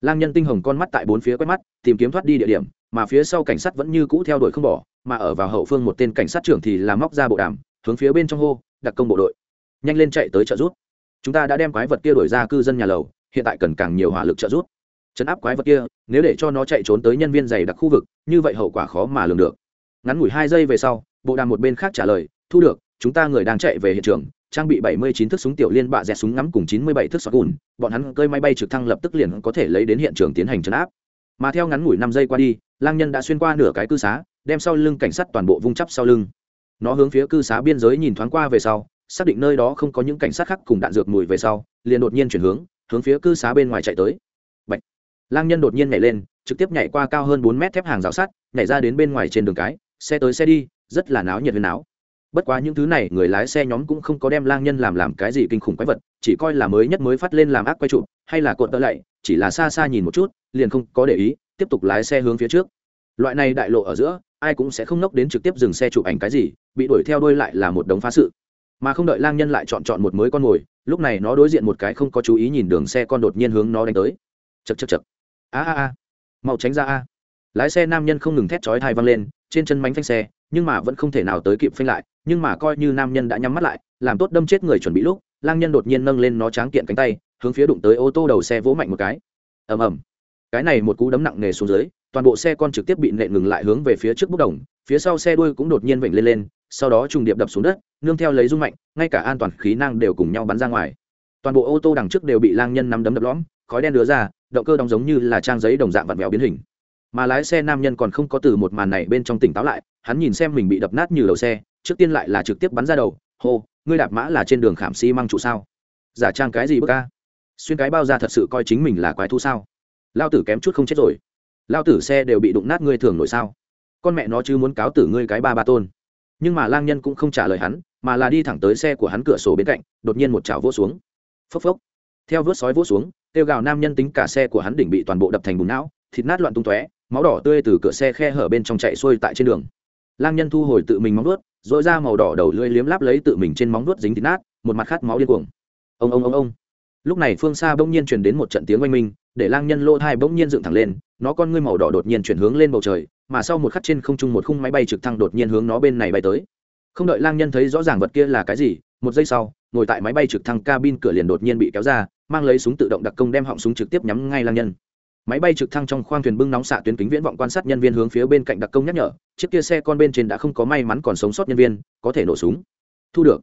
Lang nhân tinh hồng con mắt tại bốn phía quét mắt, tìm kiếm thoát đi địa điểm, mà phía sau cảnh sát vẫn như cũ theo đuổi không bỏ, mà ở vào hậu phương một tên cảnh sát trưởng thì làm móc ra bộ đàm, hướng phía bên trong hô, đặc công bộ đội, nhanh lên chạy tới trợ giúp. Chúng ta đã đem quái vật kia đổi ra cư dân nhà lầu, hiện tại cần càng nhiều hỏa lực trợ giúp chấn áp quái vật kia, nếu để cho nó chạy trốn tới nhân viên dày đặc khu vực, như vậy hậu quả khó mà lường được. Ngắn ngủi hai giây về sau, bộ đàm một bên khác trả lời, thu được, chúng ta người đang chạy về hiện trường, trang bị 79 thước súng tiểu liên bạ dẹt súng ngắm cùng 97 thước sọt gùn, bọn hắn cơi máy bay trực thăng lập tức liền có thể lấy đến hiện trường tiến hành chấn áp. Mà theo ngắn ngủi năm giây qua đi, lang nhân đã xuyên qua nửa cái cư xá, đem sau lưng cảnh sát toàn bộ vung chắp sau lưng. Nó hướng phía cư xá biên giới nhìn thoáng qua về sau, xác định nơi đó không có những cảnh sát khác cùng đạn dược mùi về sau, liền đột nhiên chuyển hướng hướng phía cư xá bên ngoài chạy tới lang nhân đột nhiên nhảy lên, trực tiếp nhảy qua cao hơn bốn mét thép hàng rào sắt, nhảy ra đến bên ngoài trên đường cái, xe tới xe đi, rất là náo nhiệt huyền náo. Bất quá những thứ này, người lái xe nhóm cũng không có đem lang nhân làm làm cái gì kinh khủng quái vật, chỉ coi là mới nhất mới phát lên làm ác quay trụ, hay là cột tơ lạy, chỉ là xa xa nhìn một chút, liền không có để ý, tiếp tục lái xe hướng phía trước. Loại này đại lộ ở giữa, ai cũng sẽ không nốc đến trực tiếp dừng xe chụp ảnh cái gì, bị đuổi theo đuôi lại là một đống phá sự. Mà không đợi lang nhân lại chọn chọn một mới con mồi, lúc này nó đối diện một cái không có chú ý nhìn đường xe con đột nhiên hướng nó đánh tới. Chật chật chật a a a, mau tránh ra a. Lái xe nam nhân không ngừng thét chói thai văng lên, trên chân mánh phanh xe, nhưng mà vẫn không thể nào tới kịp phanh lại, nhưng mà coi như nam nhân đã nhắm mắt lại, làm tốt đâm chết người chuẩn bị lúc, lang nhân đột nhiên nâng lên nó tráng kiện cánh tay, hướng phía đụng tới ô tô đầu xe vỗ mạnh một cái. Ầm ầm. Cái này một cú đấm nặng nề xuống dưới, toàn bộ xe con trực tiếp bị nện ngừng lại hướng về phía trước bốc đồng, phía sau xe đuôi cũng đột nhiên vểnh lên lên, sau đó trùng điệp đập xuống đất, nương theo lấy rung mạnh, ngay cả an toàn khí năng đều cùng nhau bắn ra ngoài. Toàn bộ ô tô đằng trước đều bị lang nhân nắm đấm đập lõm, khói đen đứa ra động cơ đóng giống như là trang giấy đồng dạng vặn vẹo biến hình. Mà lái xe nam nhân còn không có từ một màn này bên trong tỉnh táo lại, hắn nhìn xem mình bị đập nát như đầu xe, trước tiên lại là trực tiếp bắn ra đầu, hô, ngươi đạp mã là trên đường khảm xi măng trụ sao? Giả trang cái gì bức ca xuyên cái bao ra thật sự coi chính mình là quái thu sao? Lao tử kém chút không chết rồi. Lao tử xe đều bị đụng nát ngươi thường nổi sao? Con mẹ nó chứ muốn cáo tử ngươi cái ba ba tôn. Nhưng mà lang nhân cũng không trả lời hắn, mà là đi thẳng tới xe của hắn cửa sổ bên cạnh, đột nhiên một chảo vỗ xuống. Phốc phốc. Theo vớt sói vỗ xuống tiêu gào nam nhân tính cả xe của hắn đỉnh bị toàn bộ đập thành bùn não, thịt nát loạn tung tóe, máu đỏ tươi từ cửa xe khe hở bên trong chạy xuôi tại trên đường. Lang nhân thu hồi tự mình móng vuốt dội ra màu đỏ đầu lưỡi liếm láp lấy tự mình trên móng vuốt dính thịt nát, một mặt khát máu điên cuồng. Ông ông ông ông. Lúc này phương xa bỗng nhiên truyền đến một trận tiếng oanh minh, để lang nhân lỗ thai bỗng nhiên dựng thẳng lên, nó con ngươi màu đỏ đột nhiên chuyển hướng lên bầu trời, mà sau một khắc trên không trung một khung máy bay trực thăng đột nhiên hướng nó bên này bay tới. Không đợi lang nhân thấy rõ ràng vật kia là cái gì, một giây sau, ngồi tại máy bay trực thăng cabin cửa liền đột nhiên bị kéo ra mang lấy súng tự động đặc công đem họng súng trực tiếp nhắm ngay lang nhân. Máy bay trực thăng trong khoang thuyền bưng nóng xạ tuyến kính viễn vọng quan sát nhân viên hướng phía bên cạnh đặc công nhắc nhở, chiếc kia xe con bên trên đã không có may mắn còn sống sót nhân viên, có thể nổ súng. Thu được.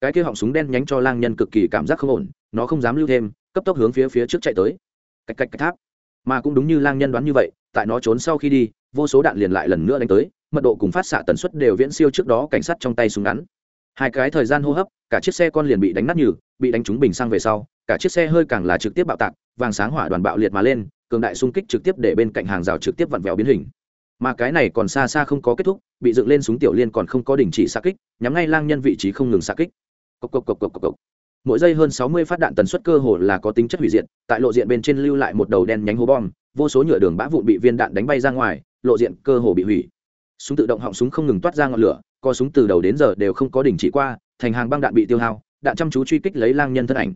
Cái kia họng súng đen nhánh cho lang nhân cực kỳ cảm giác không ổn, nó không dám lưu thêm, cấp tốc hướng phía phía trước chạy tới. Cạch cạch cạch tháp. Mà cũng đúng như lang nhân đoán như vậy, tại nó trốn sau khi đi, vô số đạn liền lại lần nữa đánh tới, mật độ cùng phát xạ tần suất đều viễn siêu trước đó cảnh sát trong tay súng ngắn. Hai cái thời gian hô hấp, cả chiếc xe con liền bị đánh nát nhừ, bị đánh trúng bình xăng về sau cả chiếc xe hơi càng là trực tiếp bạo tạc, vàng sáng hỏa đoàn bạo liệt mà lên, cường đại xung kích trực tiếp để bên cạnh hàng rào trực tiếp vặn vẹo biến hình. Mà cái này còn xa xa không có kết thúc, bị dựng lên súng tiểu liên còn không có đình chỉ xạ kích, nhắm ngay lang nhân vị trí không ngừng xạ kích. Cộc cộc cộc cộc cộc cộc. Mỗi giây hơn sáu mươi phát đạn tần suất cơ hồ là có tính chất hủy diệt, tại lộ diện bên trên lưu lại một đầu đen nhánh hố bom, vô số nhựa đường bã vụn bị viên đạn đánh bay ra ngoài, lộ diện cơ hồ bị hủy. Súng tự động họng súng không ngừng toát ra ngọn lửa, co súng từ đầu đến giờ đều không có đình chỉ qua, thành hàng băng đạn bị tiêu hao, đạn chăm chú truy kích lấy lang nhân thân ảnh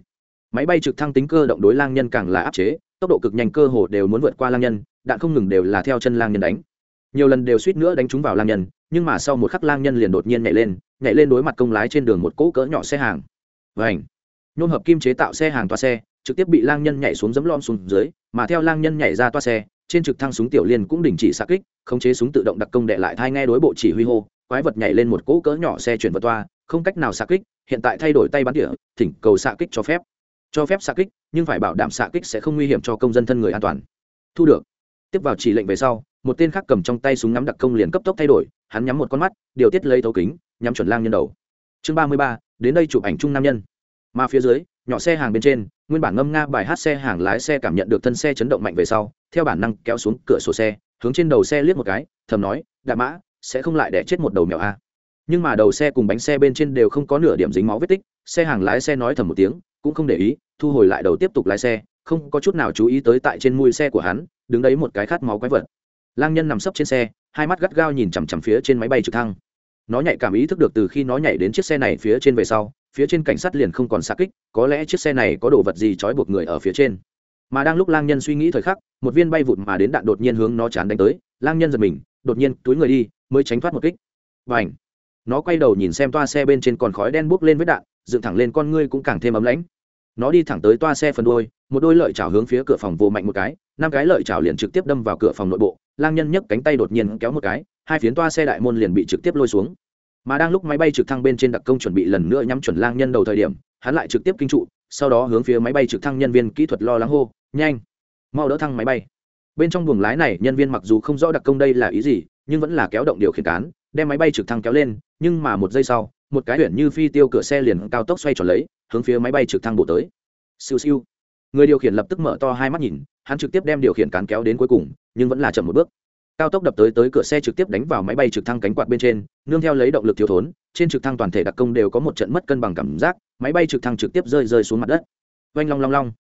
máy bay trực thăng tính cơ động đối lang nhân càng là áp chế, tốc độ cực nhanh cơ hồ đều muốn vượt qua lang nhân, đạn không ngừng đều là theo chân lang nhân đánh. Nhiều lần đều suýt nữa đánh trúng vào lang nhân, nhưng mà sau một khắc lang nhân liền đột nhiên nhảy lên nhảy lên đối mặt công lái trên đường một cỗ cỡ nhỏ xe hàng. Vảnh nhôm hợp kim chế tạo xe hàng toa xe, trực tiếp bị lang nhân nhảy xuống dấm lom xuống dưới, mà theo lang nhân nhảy ra toa xe, trên trực thăng súng tiểu liên cũng đình chỉ xạ kích, khống chế súng tự động đặc công đệ lại thai nghe đối bộ chỉ huy hô, quái vật nhảy lên một cỗ cỡ nhỏ xe chuyển vào toa, không cách nào xạ kích, hiện tại thay đổi tay bắn địa thỉnh cầu xạ kích cho phép cho phép xạ kích, nhưng phải bảo đảm xạ kích sẽ không nguy hiểm cho công dân thân người an toàn. Thu được. Tiếp vào chỉ lệnh về sau, một tên khác cầm trong tay súng ngắm đặc công liền cấp tốc thay đổi, hắn nhắm một con mắt, điều tiết lấy thấu kính, nhắm chuẩn lang nhân đầu. Chương ba mươi ba, đến đây chụp ảnh chung nam nhân. Mà phía dưới, nhỏ xe hàng bên trên, nguyên bản ngâm nga bài hát xe hàng lái xe cảm nhận được thân xe chấn động mạnh về sau, theo bản năng kéo xuống cửa sổ xe, hướng trên đầu xe liếc một cái, thầm nói, đạ mã, sẽ không lại để chết một đầu mèo a. Nhưng mà đầu xe cùng bánh xe bên trên đều không có nửa điểm dính máu vết tích, xe hàng lái xe nói thầm một tiếng cũng không để ý, thu hồi lại đầu tiếp tục lái xe, không có chút nào chú ý tới tại trên mui xe của hắn, đứng đấy một cái khát máu quái vật. Lang nhân nằm sấp trên xe, hai mắt gắt gao nhìn chằm chằm phía trên máy bay trực thăng. Nó nhạy cảm ý thức được từ khi nó nhảy đến chiếc xe này phía trên về sau, phía trên cảnh sát liền không còn xa kích, có lẽ chiếc xe này có đồ vật gì trói buộc người ở phía trên. Mà đang lúc lang nhân suy nghĩ thời khắc, một viên bay vụt mà đến đạn đột nhiên hướng nó chán đánh tới, lang nhân giật mình, đột nhiên túi người đi, mới tránh thoát một kích. Và ảnh nó quay đầu nhìn xem toa xe bên trên còn khói đen bốc lên với đạn dựng thẳng lên con ngươi cũng càng thêm ấm lãnh. Nó đi thẳng tới toa xe phần đôi một đôi lợi chảo hướng phía cửa phòng vô mạnh một cái, năm cái lợi chảo liền trực tiếp đâm vào cửa phòng nội bộ, lang nhân nhấc cánh tay đột nhiên kéo một cái, hai phiến toa xe đại môn liền bị trực tiếp lôi xuống. Mà đang lúc máy bay trực thăng bên trên đặc công chuẩn bị lần nữa nhắm chuẩn lang nhân đầu thời điểm, hắn lại trực tiếp kinh trụ, sau đó hướng phía máy bay trực thăng nhân viên kỹ thuật lo lắng hô, nhanh, mau đỡ thăng máy bay. Bên trong buồng lái này, nhân viên mặc dù không rõ đặc công đây là ý gì, nhưng vẫn là kéo động điều khiển cán, đem máy bay trực thăng kéo lên, nhưng mà một giây sau một cái huyện như phi tiêu cửa xe liền cao tốc xoay tròn lấy, hướng phía máy bay trực thăng bổ tới. Siêu siêu. Người điều khiển lập tức mở to hai mắt nhìn, hắn trực tiếp đem điều khiển cán kéo đến cuối cùng, nhưng vẫn là chậm một bước. Cao tốc đập tới tới cửa xe trực tiếp đánh vào máy bay trực thăng cánh quạt bên trên, nương theo lấy động lực thiếu thốn, trên trực thăng toàn thể đặc công đều có một trận mất cân bằng cảm giác, máy bay trực thăng trực tiếp rơi rơi xuống mặt đất. Oanh long long long.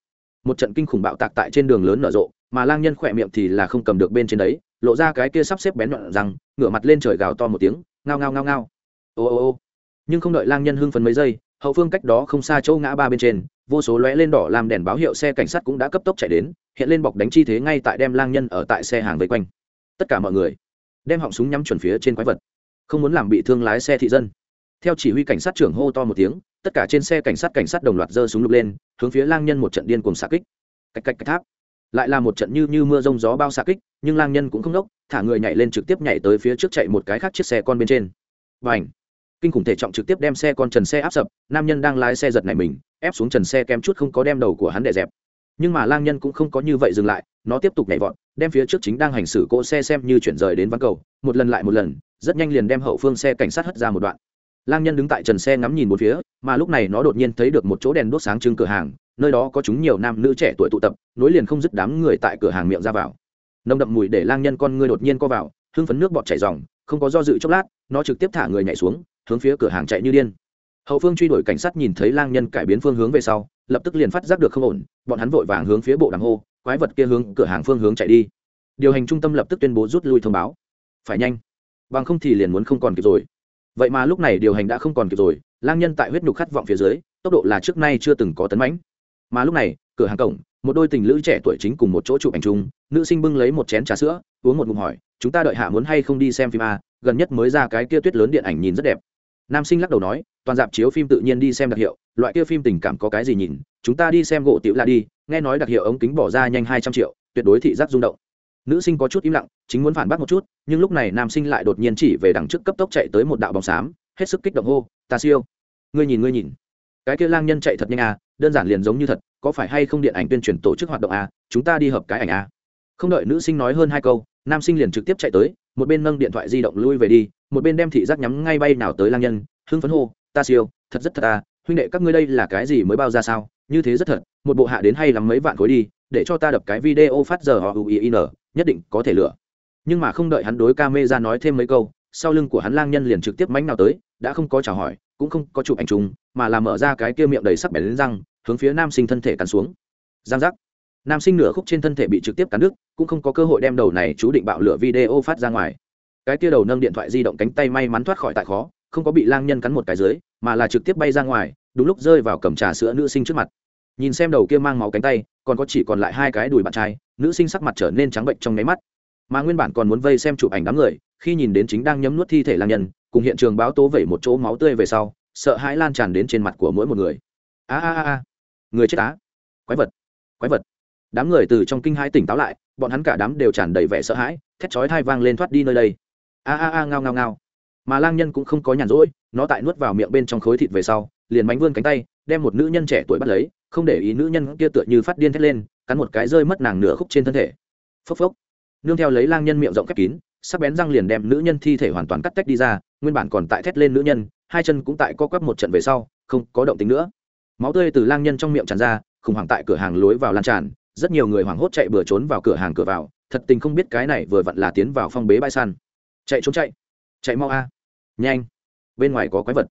Một trận kinh khủng bạo tạc tại trên đường lớn nở rộ, mà lang nhân khỏe miệng thì là không cầm được bên trên đấy, lộ ra cái kia sắp xếp bén nhọn rằng ngửa mặt lên trời gào to một tiếng, ngao ngao ngao ngao. Ô ô ô nhưng không đợi lang nhân hưng phấn mấy giây, hậu phương cách đó không xa châu ngã ba bên trên, vô số lóe lên đỏ làm đèn báo hiệu xe cảnh sát cũng đã cấp tốc chạy đến, hiện lên bọc đánh chi thế ngay tại đem lang nhân ở tại xe hàng vây quanh. Tất cả mọi người đem họng súng nhắm chuẩn phía trên quái vật, không muốn làm bị thương lái xe thị dân. Theo chỉ huy cảnh sát trưởng hô to một tiếng, tất cả trên xe cảnh sát cảnh sát đồng loạt giơ súng lục lên, hướng phía lang nhân một trận điên cùng xạ kích. Cách cách cách tháp. Lại là một trận như như mưa rông gió bao xạ kích, nhưng lang nhân cũng không đốc, thả người nhảy lên trực tiếp nhảy tới phía trước chạy một cái khác chiếc xe con bên trên. Và ảnh kinh khủng thể trọng trực tiếp đem xe con trần xe áp sập, nam nhân đang lái xe giật này mình, ép xuống trần xe kém chút không có đem đầu của hắn đè dẹp. Nhưng mà lang nhân cũng không có như vậy dừng lại, nó tiếp tục nhảy vọt, đem phía trước chính đang hành xử cỗ xe xem như chuyển rời đến vắng cầu, một lần lại một lần, rất nhanh liền đem hậu phương xe cảnh sát hất ra một đoạn. Lang nhân đứng tại trần xe ngắm nhìn một phía, mà lúc này nó đột nhiên thấy được một chỗ đèn đốt sáng trưng cửa hàng, nơi đó có chúng nhiều nam nữ trẻ tuổi tụ tập, nối liền không dứt đám người tại cửa hàng miệng ra vào. Nồng đậm mùi để lang nhân con ngươi đột nhiên co vào hưng phấn nước bọt chảy dòng không có do dự chốc lát, nó trực tiếp thả người nhảy xuống hướng phía cửa hàng chạy như điên. Hậu phương truy đuổi cảnh sát nhìn thấy lang nhân cải biến phương hướng về sau, lập tức liền phát giác được không ổn, bọn hắn vội vàng hướng phía bộ đàm hô, quái vật kia hướng cửa hàng phương hướng chạy đi. Điều hành trung tâm lập tức tuyên bố rút lui thông báo. Phải nhanh. Bằng không thì liền muốn không còn kịp rồi. Vậy mà lúc này điều hành đã không còn kịp rồi, lang nhân tại huyết nhục khát vọng phía dưới, tốc độ là trước nay chưa từng có tấn mãnh. Mà lúc này, cửa hàng cổng, một đôi tình lữ trẻ tuổi chính cùng một chỗ chụp ảnh chung, nữ sinh bưng lấy một chén trà sữa, uống một ngụm hỏi, chúng ta đợi hạ muốn hay không đi xem phim a gần nhất mới ra cái kia tuyết lớn điện ảnh nhìn rất đẹp nam sinh lắc đầu nói, toàn dạp chiếu phim tự nhiên đi xem đặc hiệu, loại kia phim tình cảm có cái gì nhìn, chúng ta đi xem gỗ tiểu là đi, nghe nói đặc hiệu ống kính bỏ ra nhanh hai trăm triệu, tuyệt đối thị giác rung động. Nữ sinh có chút im lặng, chính muốn phản bác một chút, nhưng lúc này nam sinh lại đột nhiên chỉ về đằng trước cấp tốc chạy tới một đạo bóng xám, hết sức kích động hô, ta siêu! Ngươi nhìn ngươi nhìn! Cái kia lang nhân chạy thật nhanh à đơn giản liền giống như thật, có phải hay không điện ảnh tuyên truyền tổ chức hoạt động à chúng ta đi hợp cái ảnh à? Không đợi nữ sinh nói hơn hai câu, nam sinh liền trực tiếp chạy tới, một bên nâng điện thoại di động lui về đi một bên đem thị giác nhắm ngay bay nào tới lang nhân hưng phấn hô ta siêu thật rất thật à huynh đệ các ngươi đây là cái gì mới bao ra sao? Như thế rất thật một bộ hạ đến hay lắm mấy vạn khối đi để cho ta đập cái video phát giờ họ n, nhất định có thể lựa nhưng mà không đợi hắn đối ca mê ra nói thêm mấy câu sau lưng của hắn lang nhân liền trực tiếp mánh nào tới đã không có chào hỏi cũng không có chụp ảnh chung mà là mở ra cái kia miệng đầy sắc bẻ lên răng hướng phía nam sinh thân thể cắn xuống. Giang giác. Nam sinh nửa khúc trên thân thể bị trực tiếp cắn đứt cũng không có cơ hội đem đầu này chú định bạo lửa video phát ra ngoài cái kia đầu nâng điện thoại di động cánh tay may mắn thoát khỏi tại khó, không có bị lang nhân cắn một cái dưới, mà là trực tiếp bay ra ngoài, đúng lúc rơi vào cầm trà sữa nữ sinh trước mặt. Nhìn xem đầu kia mang máu cánh tay, còn có chỉ còn lại hai cái đùi bạn trai, nữ sinh sắc mặt trở nên trắng bệnh trong nháy mắt. Mà nguyên bản còn muốn vây xem chụp ảnh đám người, khi nhìn đến chính đang nhấm nuốt thi thể lang nhân, cùng hiện trường báo tố vẩy một chỗ máu tươi về sau, sợ hãi lan tràn đến trên mặt của mỗi một người. A a a người chết á. Quái vật. Quái vật. Đám người từ trong kinh hai tỉnh táo lại, bọn hắn cả đám đều tràn đầy vẻ sợ hãi, thét chói thai vang lên thoát đi nơi đây a a a, ngao ngao ngao. Mà lang nhân cũng không có nhàn rỗi, nó tại nuốt vào miệng bên trong khối thịt về sau, liền bánh vươn cánh tay, đem một nữ nhân trẻ tuổi bắt lấy, không để ý nữ nhân kia tựa như phát điên thét lên, cắn một cái rơi mất nàng nửa khúc trên thân thể. Phốc phốc. Nương theo lấy lang nhân miệng rộng khép kín, sắc bén răng liền đem nữ nhân thi thể hoàn toàn cắt tách đi ra, nguyên bản còn tại thét lên nữ nhân, hai chân cũng tại co quắp một trận về sau, không có động tính nữa. Máu tươi từ lang nhân trong miệng tràn ra, khủng hoảng tại cửa hàng lối vào lan tràn, rất nhiều người hoảng hốt chạy bừa trốn vào cửa hàng cửa vào, thật tình không biết cái này vừa vặn là tiến vào phong bế bãi săn chạy trốn chạy. Chạy mau a. Nhanh. Bên ngoài có quái vật.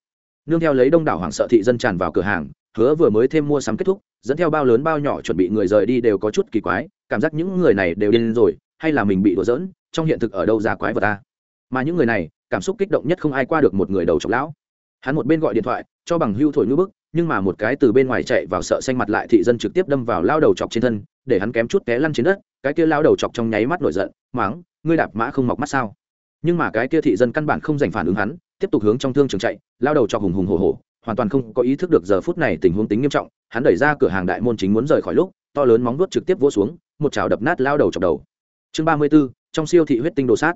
Nương theo lấy đông đảo hoảng sợ thị dân tràn vào cửa hàng, hứa vừa mới thêm mua sắm kết thúc, dẫn theo bao lớn bao nhỏ chuẩn bị người rời đi đều có chút kỳ quái, cảm giác những người này đều điên rồi, hay là mình bị đùa giỡn, trong hiện thực ở đâu ra quái vật ta mà những người này, cảm xúc kích động nhất không ai qua được một người đầu chọc lão. Hắn một bên gọi điện thoại, cho bằng hưu thổi ngữ bức, nhưng mà một cái từ bên ngoài chạy vào sợ xanh mặt lại thị dân trực tiếp đâm vào lao đầu chọc trên thân, để hắn kém chút té lăn trên đất, cái kia lao đầu chọc trong nháy mắt nổi giận, máng, ngươi đạp mã không mọc mắt sao? Nhưng mà cái kia thị dân căn bản không giành phản ứng hắn, tiếp tục hướng trong thương trường chạy, lao đầu cho hùng hùng hổ hổ, hoàn toàn không có ý thức được giờ phút này tình huống tính nghiêm trọng, hắn đẩy ra cửa hàng đại môn chính muốn rời khỏi lúc, to lớn móng vuốt trực tiếp vỗ xuống, một chảo đập nát lao đầu chọc đầu. Chương ba mươi b ố trong siêu thị huyết tinh đồ sát.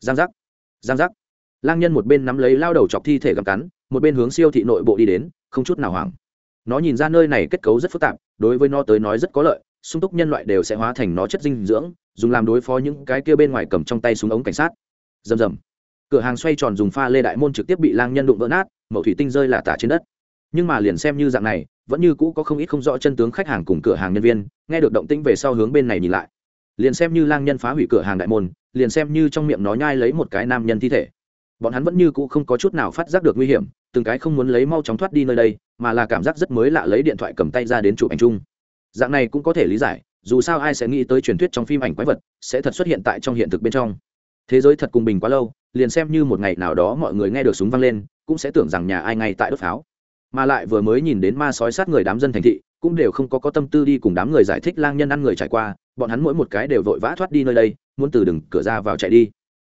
Giang giác giang giác. Lang nhân một bên nắm lấy lao đầu chọc thi thể gặm cắn, một bên hướng siêu thị nội bộ đi đến, không chút nào hoảng. Nó nhìn ra nơi này kết cấu rất phức tạp, đối với nó tới nói rất có lợi, sung túc nhân loại đều sẽ hóa thành nó chất dinh dưỡng, dùng làm đối phó những cái kia bên ngoài cầm trong tay súng ống cảnh sát rầm rầm. Cửa hàng xoay tròn dùng pha lê đại môn trực tiếp bị lang nhân đụng vỡ nát mẩu thủy tinh rơi là tả trên đất. Nhưng mà liền xem như dạng này, vẫn như cũ có không ít không rõ chân tướng khách hàng cùng cửa hàng nhân viên, nghe được động tĩnh về sau hướng bên này nhìn lại. Liền xem như lang nhân phá hủy cửa hàng đại môn, liền xem như trong miệng nó nhai lấy một cái nam nhân thi thể. Bọn hắn vẫn như cũ không có chút nào phát giác được nguy hiểm, từng cái không muốn lấy mau chóng thoát đi nơi đây, mà là cảm giác rất mới lạ lấy điện thoại cầm tay ra đến chụp ảnh chung. Dạng này cũng có thể lý giải, dù sao ai sẽ nghĩ tới truyền thuyết trong phim ảnh quái vật sẽ thật xuất hiện tại trong hiện thực bên trong thế giới thật cùng bình quá lâu, liền xem như một ngày nào đó mọi người nghe được súng vang lên, cũng sẽ tưởng rằng nhà ai ngay tại đốt pháo. Mà lại vừa mới nhìn đến ma sói sát người đám dân thành thị, cũng đều không có có tâm tư đi cùng đám người giải thích lang nhân ăn người trải qua, bọn hắn mỗi một cái đều vội vã thoát đi nơi đây, muốn từ đừng cửa ra vào chạy đi.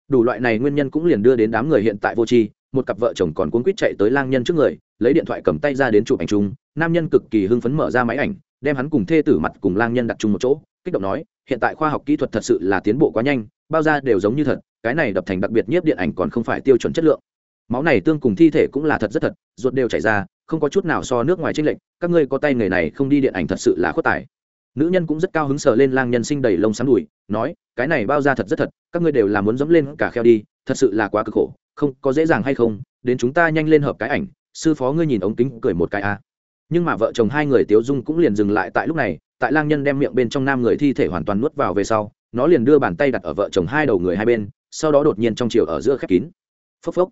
Đủ loại này nguyên nhân cũng liền đưa đến đám người hiện tại vô tri, một cặp vợ chồng còn cuốn quýt chạy tới lang nhân trước người, lấy điện thoại cầm tay ra đến chụp ảnh chung, nam nhân cực kỳ hưng phấn mở ra máy ảnh, đem hắn cùng thê tử mặt cùng lang nhân đặt chung một chỗ, kích động nói, hiện tại khoa học kỹ thuật thật sự là tiến bộ quá nhanh bao ra đều giống như thật, cái này đập thành đặc biệt nhiếp điện ảnh còn không phải tiêu chuẩn chất lượng. Máu này tương cùng thi thể cũng là thật rất thật, ruột đều chảy ra, không có chút nào so nước ngoài tranh lệch, các ngươi có tay nghề này không đi điện ảnh thật sự là khuất tài. Nữ nhân cũng rất cao hứng sờ lên lang nhân sinh đầy lông sáng đùi, nói, cái này bao ra thật rất thật, các ngươi đều là muốn dẫm lên cả kheo đi, thật sự là quá cực khổ, không, có dễ dàng hay không, đến chúng ta nhanh lên hợp cái ảnh, sư phó ngươi nhìn ống kính cười một cái a nhưng mà vợ chồng hai người tiếu dung cũng liền dừng lại tại lúc này, tại lang nhân đem miệng bên trong nam người thi thể hoàn toàn nuốt vào về sau nó liền đưa bàn tay đặt ở vợ chồng hai đầu người hai bên, sau đó đột nhiên trong chiều ở giữa khép kín. Phốc phốc.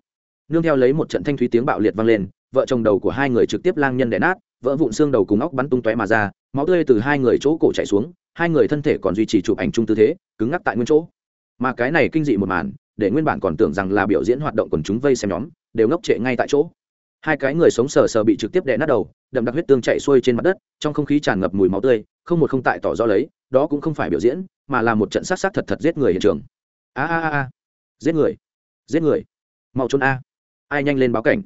Nương theo lấy một trận thanh thúy tiếng bạo liệt vang lên, vợ chồng đầu của hai người trực tiếp lang nhân đẻ nát, vỡ vụn xương đầu cùng óc bắn tung tóe mà ra, máu tươi từ hai người chỗ cổ chạy xuống, hai người thân thể còn duy trì chụp ảnh chung tư thế, cứng ngắc tại nguyên chỗ. Mà cái này kinh dị một màn, để nguyên bản còn tưởng rằng là biểu diễn hoạt động quần chúng vây xem nhóm, đều ngốc trệ ngay tại chỗ. Hai cái người sống sờ sờ bị trực tiếp đè nát đầu, đậm đặc huyết tương chạy xuôi trên mặt đất, trong không khí tràn ngập mùi máu tươi, không một không tại tỏ do lấy đó cũng không phải biểu diễn, mà là một trận sát sát thật thật giết người hiện trường. A a a giết người. Giết người. Mau trốn a. Ai nhanh lên báo cảnh?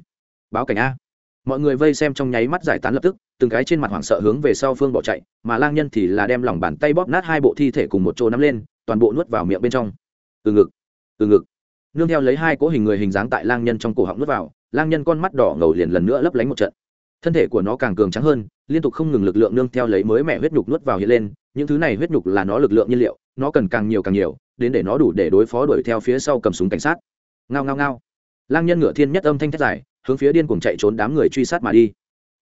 Báo cảnh a. Mọi người vây xem trong nháy mắt giải tán lập tức, từng cái trên mặt hoảng sợ hướng về sau phương bỏ chạy, mà lang nhân thì là đem lòng bàn tay bóp nát hai bộ thi thể cùng một chỗ nắm lên, toàn bộ nuốt vào miệng bên trong. Từ ngực. Từ ngực. Nương theo lấy hai cỗ hình người hình dáng tại lang nhân trong cổ họng nuốt vào, lang nhân con mắt đỏ ngầu liền lần nữa lấp lánh một trận thân thể của nó càng cường trắng hơn, liên tục không ngừng lực lượng nương theo lấy mới mẹ huyết nhục nuốt vào hiện lên, những thứ này huyết nhục là nó lực lượng nhiên liệu, nó cần càng nhiều càng nhiều, đến để nó đủ để đối phó đuổi theo phía sau cầm súng cảnh sát. Ngao ngao ngao. Lang nhân ngựa thiên nhất âm thanh thét dài, hướng phía điên cùng chạy trốn đám người truy sát mà đi.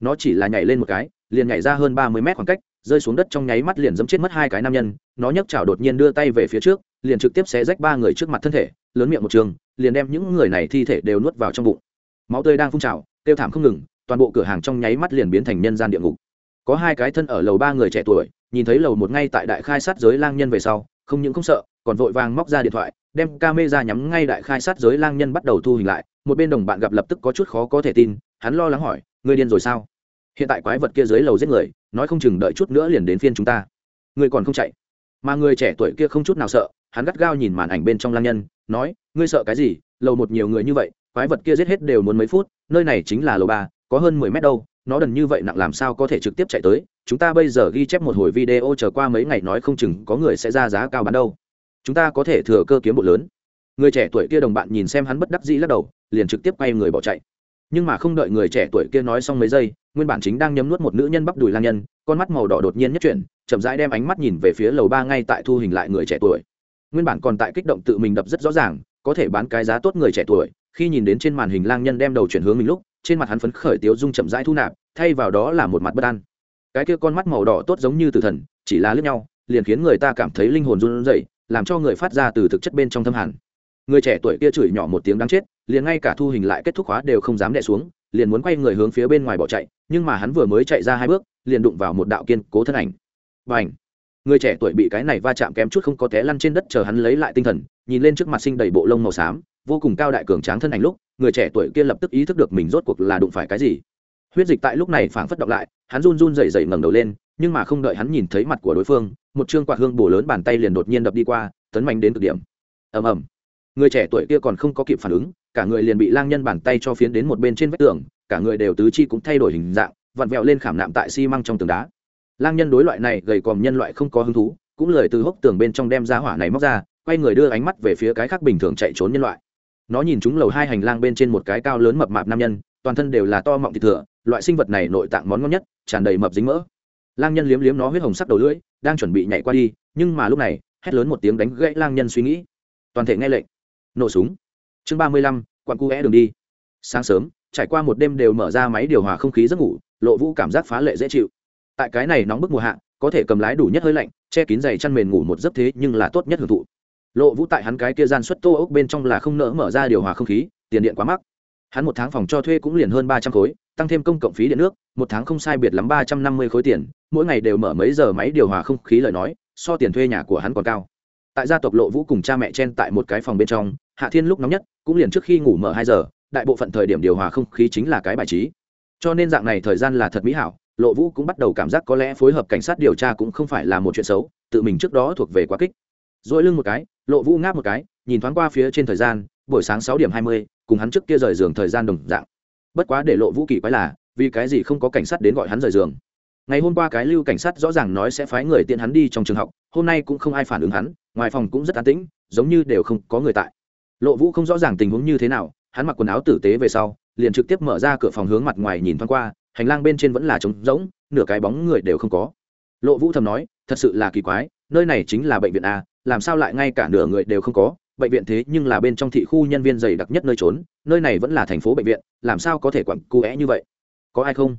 Nó chỉ là nhảy lên một cái, liền nhảy ra hơn ba mươi mét khoảng cách, rơi xuống đất trong nháy mắt liền dẫm chết mất hai cái nam nhân. Nó nhấc chảo đột nhiên đưa tay về phía trước, liền trực tiếp xé rách ba người trước mặt thân thể, lớn miệng một trường, liền đem những người này thi thể đều nuốt vào trong bụng. Máu tươi đang phun trào tiêu thảm không ngừng toàn bộ cửa hàng trong nháy mắt liền biến thành nhân gian địa ngục. Có hai cái thân ở lầu ba người trẻ tuổi, nhìn thấy lầu một ngay tại đại khai sát giới lang nhân về sau, không những không sợ, còn vội vàng móc ra điện thoại, đem camera nhắm ngay đại khai sát giới lang nhân bắt đầu thu hình lại. Một bên đồng bạn gặp lập tức có chút khó có thể tin, hắn lo lắng hỏi, ngươi điên rồi sao? Hiện tại quái vật kia dưới lầu giết người, nói không chừng đợi chút nữa liền đến phiên chúng ta. Ngươi còn không chạy? Mà người trẻ tuổi kia không chút nào sợ, hắn gắt gao nhìn màn ảnh bên trong lang nhân, nói, ngươi sợ cái gì? Lầu một nhiều người như vậy, quái vật kia giết hết đều muốn mấy phút, nơi này chính là lầu ba có hơn mười mét đâu, nó đần như vậy nặng làm sao có thể trực tiếp chạy tới. Chúng ta bây giờ ghi chép một hồi video chờ qua mấy ngày nói không chừng có người sẽ ra giá cao bán đâu. Chúng ta có thể thừa cơ kiếm bộ lớn. Người trẻ tuổi kia đồng bạn nhìn xem hắn bất đắc dĩ lắc đầu, liền trực tiếp quay người bỏ chạy. Nhưng mà không đợi người trẻ tuổi kia nói xong mấy giây, nguyên bản chính đang nhấm nuốt một nữ nhân bắp đùi lang nhân, con mắt màu đỏ đột nhiên nhất chuyển, chậm rãi đem ánh mắt nhìn về phía lầu ba ngay tại thu hình lại người trẻ tuổi. Nguyên bản còn tại kích động tự mình đập rất rõ ràng, có thể bán cái giá tốt người trẻ tuổi khi nhìn đến trên màn hình lang nhân đem đầu chuyển hướng mình lúc, trên mặt hắn phấn khởi tiếu dung chậm rãi thu nạp, thay vào đó là một mặt bất an. Cái kia con mắt màu đỏ tốt giống như tử thần, chỉ là lướt nhau, liền khiến người ta cảm thấy linh hồn run rẩy, làm cho người phát ra từ thực chất bên trong thâm hẳn. Người trẻ tuổi kia chửi nhỏ một tiếng đáng chết, liền ngay cả thu hình lại kết thúc khóa đều không dám đẻ xuống, liền muốn quay người hướng phía bên ngoài bỏ chạy, nhưng mà hắn vừa mới chạy ra hai bước, liền đụng vào một đạo kiên cố thân ảnh. Và ảnh người trẻ tuổi bị cái này va chạm kém chút không có té lăn trên đất chờ hắn lấy lại tinh thần, nhìn lên trước mặt sinh đầy bộ lông màu xám, vô cùng cao đại cường tráng thân ảnh lúc, người trẻ tuổi kia lập tức ý thức được mình rốt cuộc là đụng phải cái gì. Huyết dịch tại lúc này phảng phất động lại, hắn run run rẩy rẩy ngẩng đầu lên, nhưng mà không đợi hắn nhìn thấy mặt của đối phương, một chương quạt hương bổ lớn bàn tay liền đột nhiên đập đi qua, tấn mạnh đến cực điểm. Ầm ầm. Người trẻ tuổi kia còn không có kịp phản ứng, cả người liền bị lang nhân bàn tay cho phiến đến một bên trên vách tường, cả người đều tứ chi cũng thay đổi hình dạng, vặn vẹo lên khảm nạm tại xi măng trong tường đá lang nhân đối loại này gầy còm nhân loại không có hứng thú, cũng lời từ hốc tường bên trong đem ra hỏa này móc ra, quay người đưa ánh mắt về phía cái khác bình thường chạy trốn nhân loại. Nó nhìn chúng lầu hai hành lang bên trên một cái cao lớn mập mạp nam nhân, toàn thân đều là to mọng thịt thừa, loại sinh vật này nội tạng món ngon nhất, tràn đầy mập dính mỡ. Lang nhân liếm liếm nó huyết hồng sắc đầu lưỡi, đang chuẩn bị nhảy qua đi, nhưng mà lúc này, hét lớn một tiếng đánh gãy lang nhân suy nghĩ. Toàn thể nghe lệnh. Nổ súng. Chương ba mươi lăm quặn cu é đường đi. Sáng sớm, trải qua một đêm đều mở ra máy điều hòa không khí giấc ngủ, lộ vũ cảm giác phá lệ dễ chịu tại cái này nóng bức mùa hạ, có thể cầm lái đủ nhất hơi lạnh, che kín giày chăn mền ngủ một giấc thế nhưng là tốt nhất hưởng thụ. Lộ vũ tại hắn cái kia gian xuất tô ốc bên trong là không nỡ mở ra điều hòa không khí, tiền điện quá mắc. Hắn một tháng phòng cho thuê cũng liền hơn ba trăm khối, tăng thêm công cộng phí điện nước, một tháng không sai biệt lắm ba trăm năm mươi khối tiền, mỗi ngày đều mở mấy giờ máy điều hòa không khí lời nói, so tiền thuê nhà của hắn còn cao. Tại gia tộc lộ vũ cùng cha mẹ chen tại một cái phòng bên trong, hạ thiên lúc nóng nhất, cũng liền trước khi ngủ mở hai giờ, đại bộ phận thời điểm điều hòa không khí chính là cái bài trí. Cho nên dạng này thời gian là thật mỹ hảo lộ vũ cũng bắt đầu cảm giác có lẽ phối hợp cảnh sát điều tra cũng không phải là một chuyện xấu, tự mình trước đó thuộc về quá kích. Dỗi lưng một cái, lộ vũ ngáp một cái, nhìn thoáng qua phía trên thời gian, buổi sáng sáu điểm hai mươi, cùng hắn trước kia rời giường thời gian đồng dạng. Bất quá để lộ vũ kỳ quái là, vì cái gì không có cảnh sát đến gọi hắn rời giường? Ngày hôm qua cái lưu cảnh sát rõ ràng nói sẽ phái người tiện hắn đi trong trường học, hôm nay cũng không ai phản ứng hắn, ngoài phòng cũng rất an tĩnh, giống như đều không có người tại. Lộ vũ không rõ ràng tình huống như thế nào, hắn mặc quần áo tử tế về sau, liền trực tiếp mở ra cửa phòng hướng mặt ngoài nhìn thoáng qua hành lang bên trên vẫn là trống rỗng, nửa cái bóng người đều không có. Lộ vũ thầm nói, thật sự là kỳ quái, nơi này chính là bệnh viện a, làm sao lại ngay cả nửa người đều không có? Bệnh viện thế nhưng là bên trong thị khu nhân viên dày đặc nhất nơi trốn, nơi này vẫn là thành phố bệnh viện, làm sao có thể quặn cụ é như vậy? Có ai không?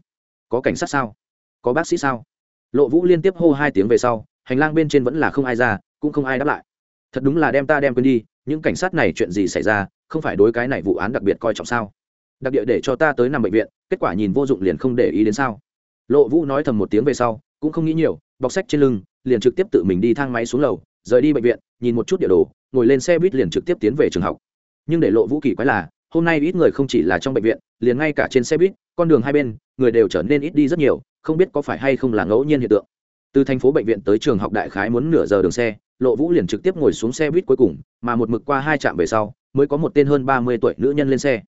Có cảnh sát sao? Có bác sĩ sao? Lộ vũ liên tiếp hô hai tiếng về sau, hành lang bên trên vẫn là không ai ra, cũng không ai đáp lại. Thật đúng là đem ta đem quên đi, những cảnh sát này chuyện gì xảy ra, không phải đối cái này vụ án đặc biệt coi trọng sao? Đặc địa để cho ta tới nằm bệnh viện, kết quả nhìn vô dụng liền không để ý đến sao? Lộ vũ nói thầm một tiếng về sau, cũng không nghĩ nhiều, bọc sách trên lưng, liền trực tiếp tự mình đi thang máy xuống lầu, rời đi bệnh viện, nhìn một chút địa đồ, ngồi lên xe buýt liền trực tiếp tiến về trường học. Nhưng để lộ vũ kỳ quái là, hôm nay ít người không chỉ là trong bệnh viện, liền ngay cả trên xe buýt, con đường hai bên, người đều trở nên ít đi rất nhiều, không biết có phải hay không là ngẫu nhiên hiện tượng. Từ thành phố bệnh viện tới trường học đại khái muốn nửa giờ đường xe, lộ vũ liền trực tiếp ngồi xuống xe buýt cuối cùng, mà một mực qua hai trạm về sau, mới có một tên hơn ba mươi tuổi nữ nhân lên xe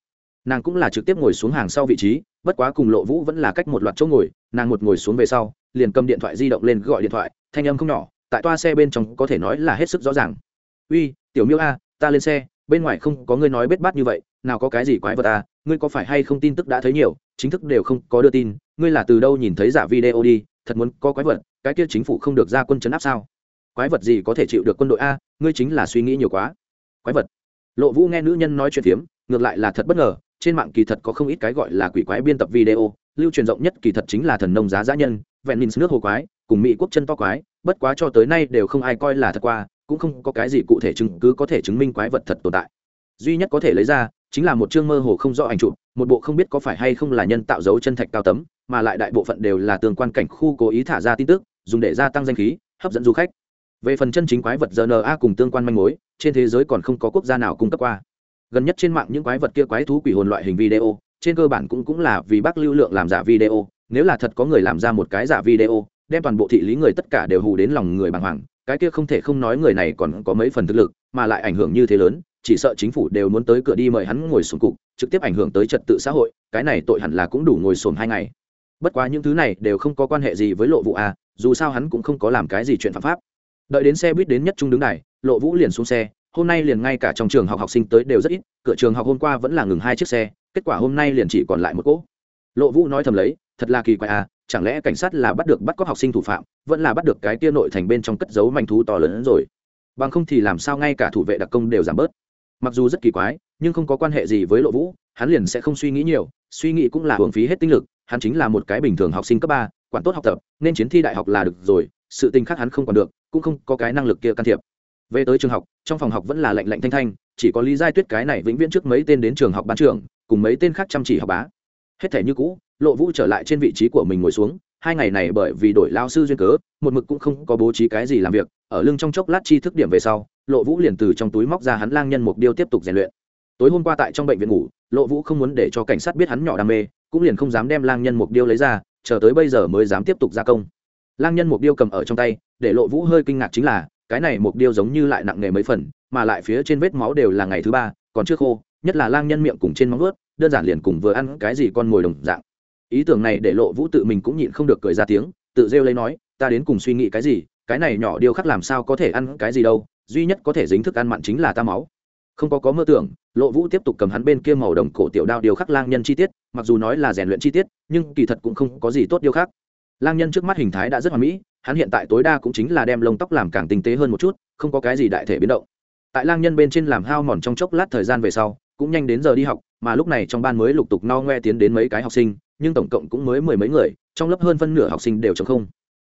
nàng cũng là trực tiếp ngồi xuống hàng sau vị trí, bất quá cùng lộ vũ vẫn là cách một loạt chỗ ngồi, nàng một ngồi xuống về sau, liền cầm điện thoại di động lên gọi điện thoại, thanh âm không nhỏ, tại toa xe bên trong có thể nói là hết sức rõ ràng. Uy, tiểu miêu a, ta lên xe, bên ngoài không có ngươi nói bết bát như vậy, nào có cái gì quái vật à ngươi có phải hay không tin tức đã thấy nhiều, chính thức đều không có đưa tin, ngươi là từ đâu nhìn thấy giả video đi, thật muốn có quái vật, cái kia chính phủ không được ra quân chấn áp sao? Quái vật gì có thể chịu được quân đội a, ngươi chính là suy nghĩ nhiều quá. Quái vật? Lộ vũ nghe nữ nhân nói chuyện phiếm, ngược lại là thật bất ngờ trên mạng kỳ thật có không ít cái gọi là quỷ quái biên tập video, lưu truyền rộng nhất kỳ thật chính là thần nông giá giá nhân, vẹn minh nước hồ quái, cùng mỹ quốc chân to quái, bất quá cho tới nay đều không ai coi là thật qua, cũng không có cái gì cụ thể chứng, cứ có thể chứng minh quái vật thật tồn tại. Duy nhất có thể lấy ra, chính là một chương mơ hồ không rõ ảnh chụp, một bộ không biết có phải hay không là nhân tạo dấu chân thạch cao tấm, mà lại đại bộ phận đều là tương quan cảnh khu cố ý thả ra tin tức, dùng để gia tăng danh khí, hấp dẫn du khách. Về phần chân chính quái vật rna cùng tương quan manh mối, trên thế giới còn không có quốc gia nào cung cấp qua gần nhất trên mạng những quái vật kia quái thú quỷ hồn loại hình video, trên cơ bản cũng cũng là vì bác lưu lượng làm giả video, nếu là thật có người làm ra một cái giả video, đem toàn bộ thị lý người tất cả đều hù đến lòng người bàng hoàng, cái kia không thể không nói người này còn có mấy phần thực lực, mà lại ảnh hưởng như thế lớn, chỉ sợ chính phủ đều muốn tới cửa đi mời hắn ngồi xuống cục, trực tiếp ảnh hưởng tới trật tự xã hội, cái này tội hẳn là cũng đủ ngồi sồn hai ngày. Bất quá những thứ này đều không có quan hệ gì với lộ vụ a à, dù sao hắn cũng không có làm cái gì chuyện phạm pháp. Đợi đến xe buýt đến nhất trung đứng này lộ vũ liền xuống xe hôm nay liền ngay cả trong trường học học sinh tới đều rất ít, cửa trường học hôm qua vẫn là ngừng hai chiếc xe, kết quả hôm nay liền chỉ còn lại một cỗ. Lộ vũ nói thầm lấy, thật là kỳ quái à chẳng lẽ cảnh sát là bắt được bắt cóc học sinh thủ phạm, vẫn là bắt được cái tia nội thành bên trong cất giấu manh thú to lớn hơn rồi? Bằng không thì làm sao ngay cả thủ vệ đặc công đều giảm bớt. Mặc dù rất kỳ quái, nhưng không có quan hệ gì với lộ vũ, hắn liền sẽ không suy nghĩ nhiều, suy nghĩ cũng là hưởng phí hết tinh lực, hắn chính là một cái bình thường học sinh cấp ba, quản tốt học tập, nên chiến thi đại học là được rồi, sự tình khác hắn không còn được, cũng không có cái năng lực kia can thiệp về tới trường học, trong phòng học vẫn là lạnh lạnh thanh thanh, chỉ có lý giai tuyết cái này vĩnh viễn trước mấy tên đến trường học ban trường cùng mấy tên khác chăm chỉ học bá. Hết thể như cũ, lộ vũ trở lại trên vị trí của mình ngồi xuống, hai ngày này bởi vì đổi lao sư duyên cớ, một mực cũng không có bố trí cái gì làm việc, ở lưng trong chốc lát chi thức điểm về sau, lộ vũ liền từ trong túi móc ra hắn lang nhân mục điêu tiếp tục rèn luyện. Tối hôm qua tại trong bệnh viện ngủ, lộ vũ không muốn để cho cảnh sát biết hắn nhỏ đam mê, cũng liền không dám đem lang nhân mục điêu lấy ra, chờ tới bây giờ mới dám tiếp tục gia công. Lang nhân mục điêu cầm ở trong tay, để lộ vũ hơi kinh ngạc chính là cái này mục điêu giống như lại nặng nề mấy phần, mà lại phía trên vết máu đều là ngày thứ ba, còn chưa khô, nhất là lang nhân miệng cùng trên móng ướt đơn giản liền cùng vừa ăn cái gì con ngồi đồng dạng. Ý tưởng này để lộ vũ tự mình cũng nhịn không được cười ra tiếng, tự rêu lấy nói, ta đến cùng suy nghĩ cái gì, cái này nhỏ điêu khắc làm sao có thể ăn cái gì đâu, duy nhất có thể dính thức ăn mặn chính là ta máu. Không có có mơ tưởng, lộ vũ tiếp tục cầm hắn bên kia màu đồng cổ tiểu đao điêu khắc lang nhân chi tiết, mặc dù nói là rèn luyện chi tiết, nhưng kỳ thật cũng không có gì tốt điêu khắc. Lang nhân trước mắt hình thái đã rất hoàn mỹ hắn hiện tại tối đa cũng chính là đem lông tóc làm càng tinh tế hơn một chút, không có cái gì đại thể biến động. Tại lang nhân bên trên làm hao mòn trong chốc lát thời gian về sau, cũng nhanh đến giờ đi học, mà lúc này trong ban mới lục tục no ngoe tiến đến mấy cái học sinh, nhưng tổng cộng cũng mới mười mấy người, trong lớp hơn phân nửa học sinh đều chống không.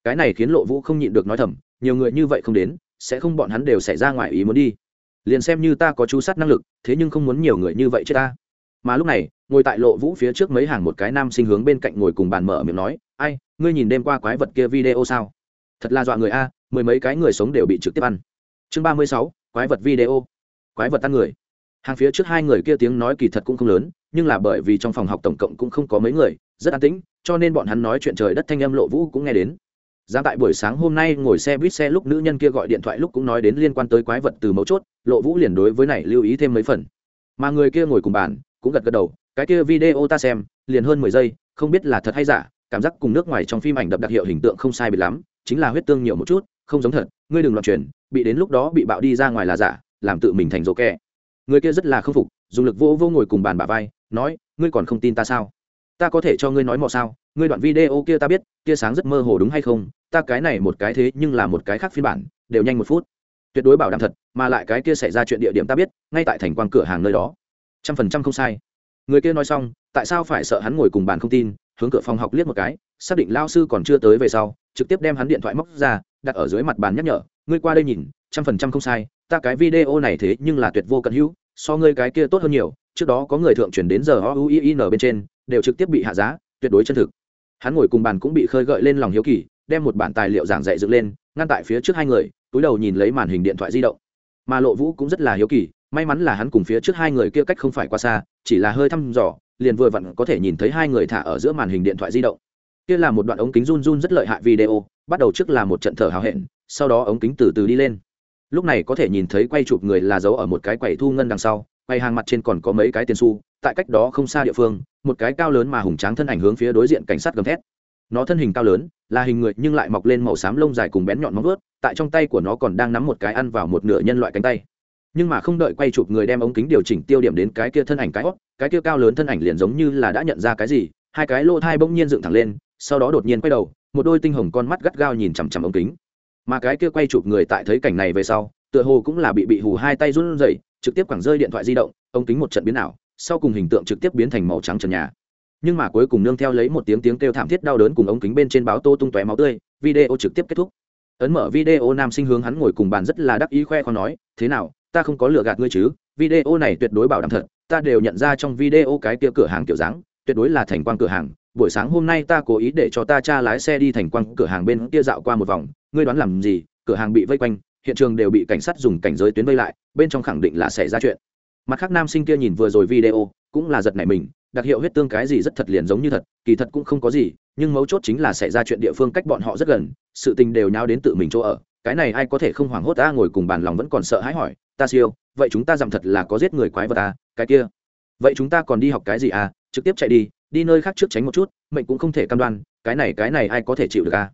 Cái này khiến lộ vũ không nhịn được nói thầm, nhiều người như vậy không đến, sẽ không bọn hắn đều xảy ra ngoài ý muốn đi. Liền xem như ta có chú sát năng lực, thế nhưng không muốn nhiều người như vậy chứ ta mà lúc này ngồi tại lộ vũ phía trước mấy hàng một cái nam sinh hướng bên cạnh ngồi cùng bàn mở miệng nói ai ngươi nhìn đêm qua quái vật kia video sao? Thật là dọa người a mười mấy cái người sống đều bị trực tiếp ăn. Chương ba mươi sáu quái vật video. Quái vật ăn người. Hàng phía trước hai người kia tiếng nói kỳ thật cũng không lớn nhưng là bởi vì trong phòng học tổng cộng cũng không có mấy người rất an tĩnh cho nên bọn hắn nói chuyện trời đất thanh âm lộ vũ cũng nghe đến. Ra tại buổi sáng hôm nay ngồi xe buýt xe lúc nữ nhân kia gọi điện thoại lúc cũng nói đến liên quan tới quái vật từ mấu chốt, Lộ Vũ liền đối với này lưu ý thêm mấy phần. mà người kia ngồi cùng bàn cũng gật gật đầu, cái kia video ta xem, liền hơn mười giây, không biết là thật hay giả, cảm giác cùng nước ngoài trong phim ảnh đập đặc hiệu hình tượng không sai biệt lắm, chính là huyết tương nhiều một chút, không giống thật, ngươi đừng loạn truyền bị đến lúc đó bị bạo đi ra ngoài là giả, làm tự mình thành rổ kẹ. Người kia rất là k phục, dùng lực vô vô ngồi cùng bàn bà vai, nói, ngươi còn không tin ta sao? Ta có thể cho ngươi nói mò sao? Ngươi đoạn video kia ta biết kia sáng rất mơ hồ đúng hay không? Ta cái này một cái thế nhưng là một cái khác phiên bản, đều nhanh một phút. Tuyệt đối bảo đảm thật, mà lại cái kia xảy ra chuyện địa điểm ta biết, ngay tại thành quang cửa hàng nơi đó trăm phần trăm không sai. Người kia nói xong, tại sao phải sợ hắn ngồi cùng bàn không tin, hướng cửa phòng học liếc một cái, xác định lao sư còn chưa tới về sau, trực tiếp đem hắn điện thoại móc ra, đặt ở dưới mặt bàn nhắc nhở, ngươi qua đây nhìn, trăm phần trăm không sai, ta cái video này thế nhưng là tuyệt vô cận hữu, so ngươi cái kia tốt hơn nhiều, trước đó có người thượng chuyển đến giờ o u i n bên trên, đều trực tiếp bị hạ giá, tuyệt đối chân thực. Hắn ngồi cùng bàn cũng bị khơi gợi lên lòng hiếu kỳ, đem một bản tài liệu giảng dạy dựng lên, ngăn tại phía trước hai người, túi đầu nhìn lấy màn hình điện thoại di động. Mà lộ vũ cũng rất là hiếu kỳ may mắn là hắn cùng phía trước hai người kia cách không phải quá xa, chỉ là hơi thăm dò, liền vừa vặn có thể nhìn thấy hai người thả ở giữa màn hình điện thoại di động. Kia là một đoạn ống kính run run rất lợi hại video, bắt đầu trước là một trận thở hào hẹn, sau đó ống kính từ từ đi lên. Lúc này có thể nhìn thấy quay chụp người là giấu ở một cái quầy thu ngân đằng sau quay hàng mặt trên còn có mấy cái tiền xu, tại cách đó không xa địa phương, một cái cao lớn mà hùng tráng thân ảnh hướng phía đối diện cảnh sát gầm thét. Nó thân hình cao lớn, là hình người nhưng lại mọc lên màu xám lông dài cùng bén nhọn móng ướt tại trong tay của nó còn đang nắm một cái ăn vào một nửa nhân loại cánh tay nhưng mà không đợi quay chụp người đem ống kính điều chỉnh tiêu điểm đến cái kia thân ảnh cái hót cái kia cao lớn thân ảnh liền giống như là đã nhận ra cái gì, hai cái lỗ thai bỗng nhiên dựng thẳng lên, sau đó đột nhiên quay đầu, một đôi tinh hồng con mắt gắt gao nhìn chằm chằm ống kính. Mà cái kia quay chụp người tại thấy cảnh này về sau, tựa hồ cũng là bị bị hù hai tay run rẩy, trực tiếp quẳng rơi điện thoại di động, ống kính một trận biến ảo, sau cùng hình tượng trực tiếp biến thành màu trắng trần nhà. Nhưng mà cuối cùng nương theo lấy một tiếng tiếng kêu thảm thiết đau đớn cùng ống kính bên trên báo tô tung tóe máu tươi, video trực tiếp kết thúc. Ấn mở video nam sinh hướng hắn ngồi cùng bàn rất là đắc ý khoe khoang nói, thế nào ta không có lừa gạt ngươi chứ, video này tuyệt đối bảo đảm thật, ta đều nhận ra trong video cái kia cửa hàng kiểu dáng, tuyệt đối là thành quang cửa hàng, buổi sáng hôm nay ta cố ý để cho ta cha lái xe đi thành quang cửa hàng bên kia dạo qua một vòng, ngươi đoán làm gì, cửa hàng bị vây quanh, hiện trường đều bị cảnh sát dùng cảnh giới tuyến vây lại, bên trong khẳng định là xảy ra chuyện. Mặt khác nam sinh kia nhìn vừa rồi video, cũng là giật nảy mình, đặc hiệu huyết tương cái gì rất thật liền giống như thật, kỳ thật cũng không có gì, nhưng mấu chốt chính là xảy ra chuyện địa phương cách bọn họ rất gần, sự tình đều nhau đến tự mình chỗ ở, cái này ai có thể không hoảng hốt ta ngồi cùng bàn lòng vẫn còn sợ hãi hỏi ta siêu, vậy chúng ta dặm thật là có giết người quái vật à cái kia. Vậy chúng ta còn đi học cái gì à trực tiếp chạy đi đi nơi khác trước tránh một chút, mệnh cũng không thể cam đoan, cái này cái này ai có thể chịu được à?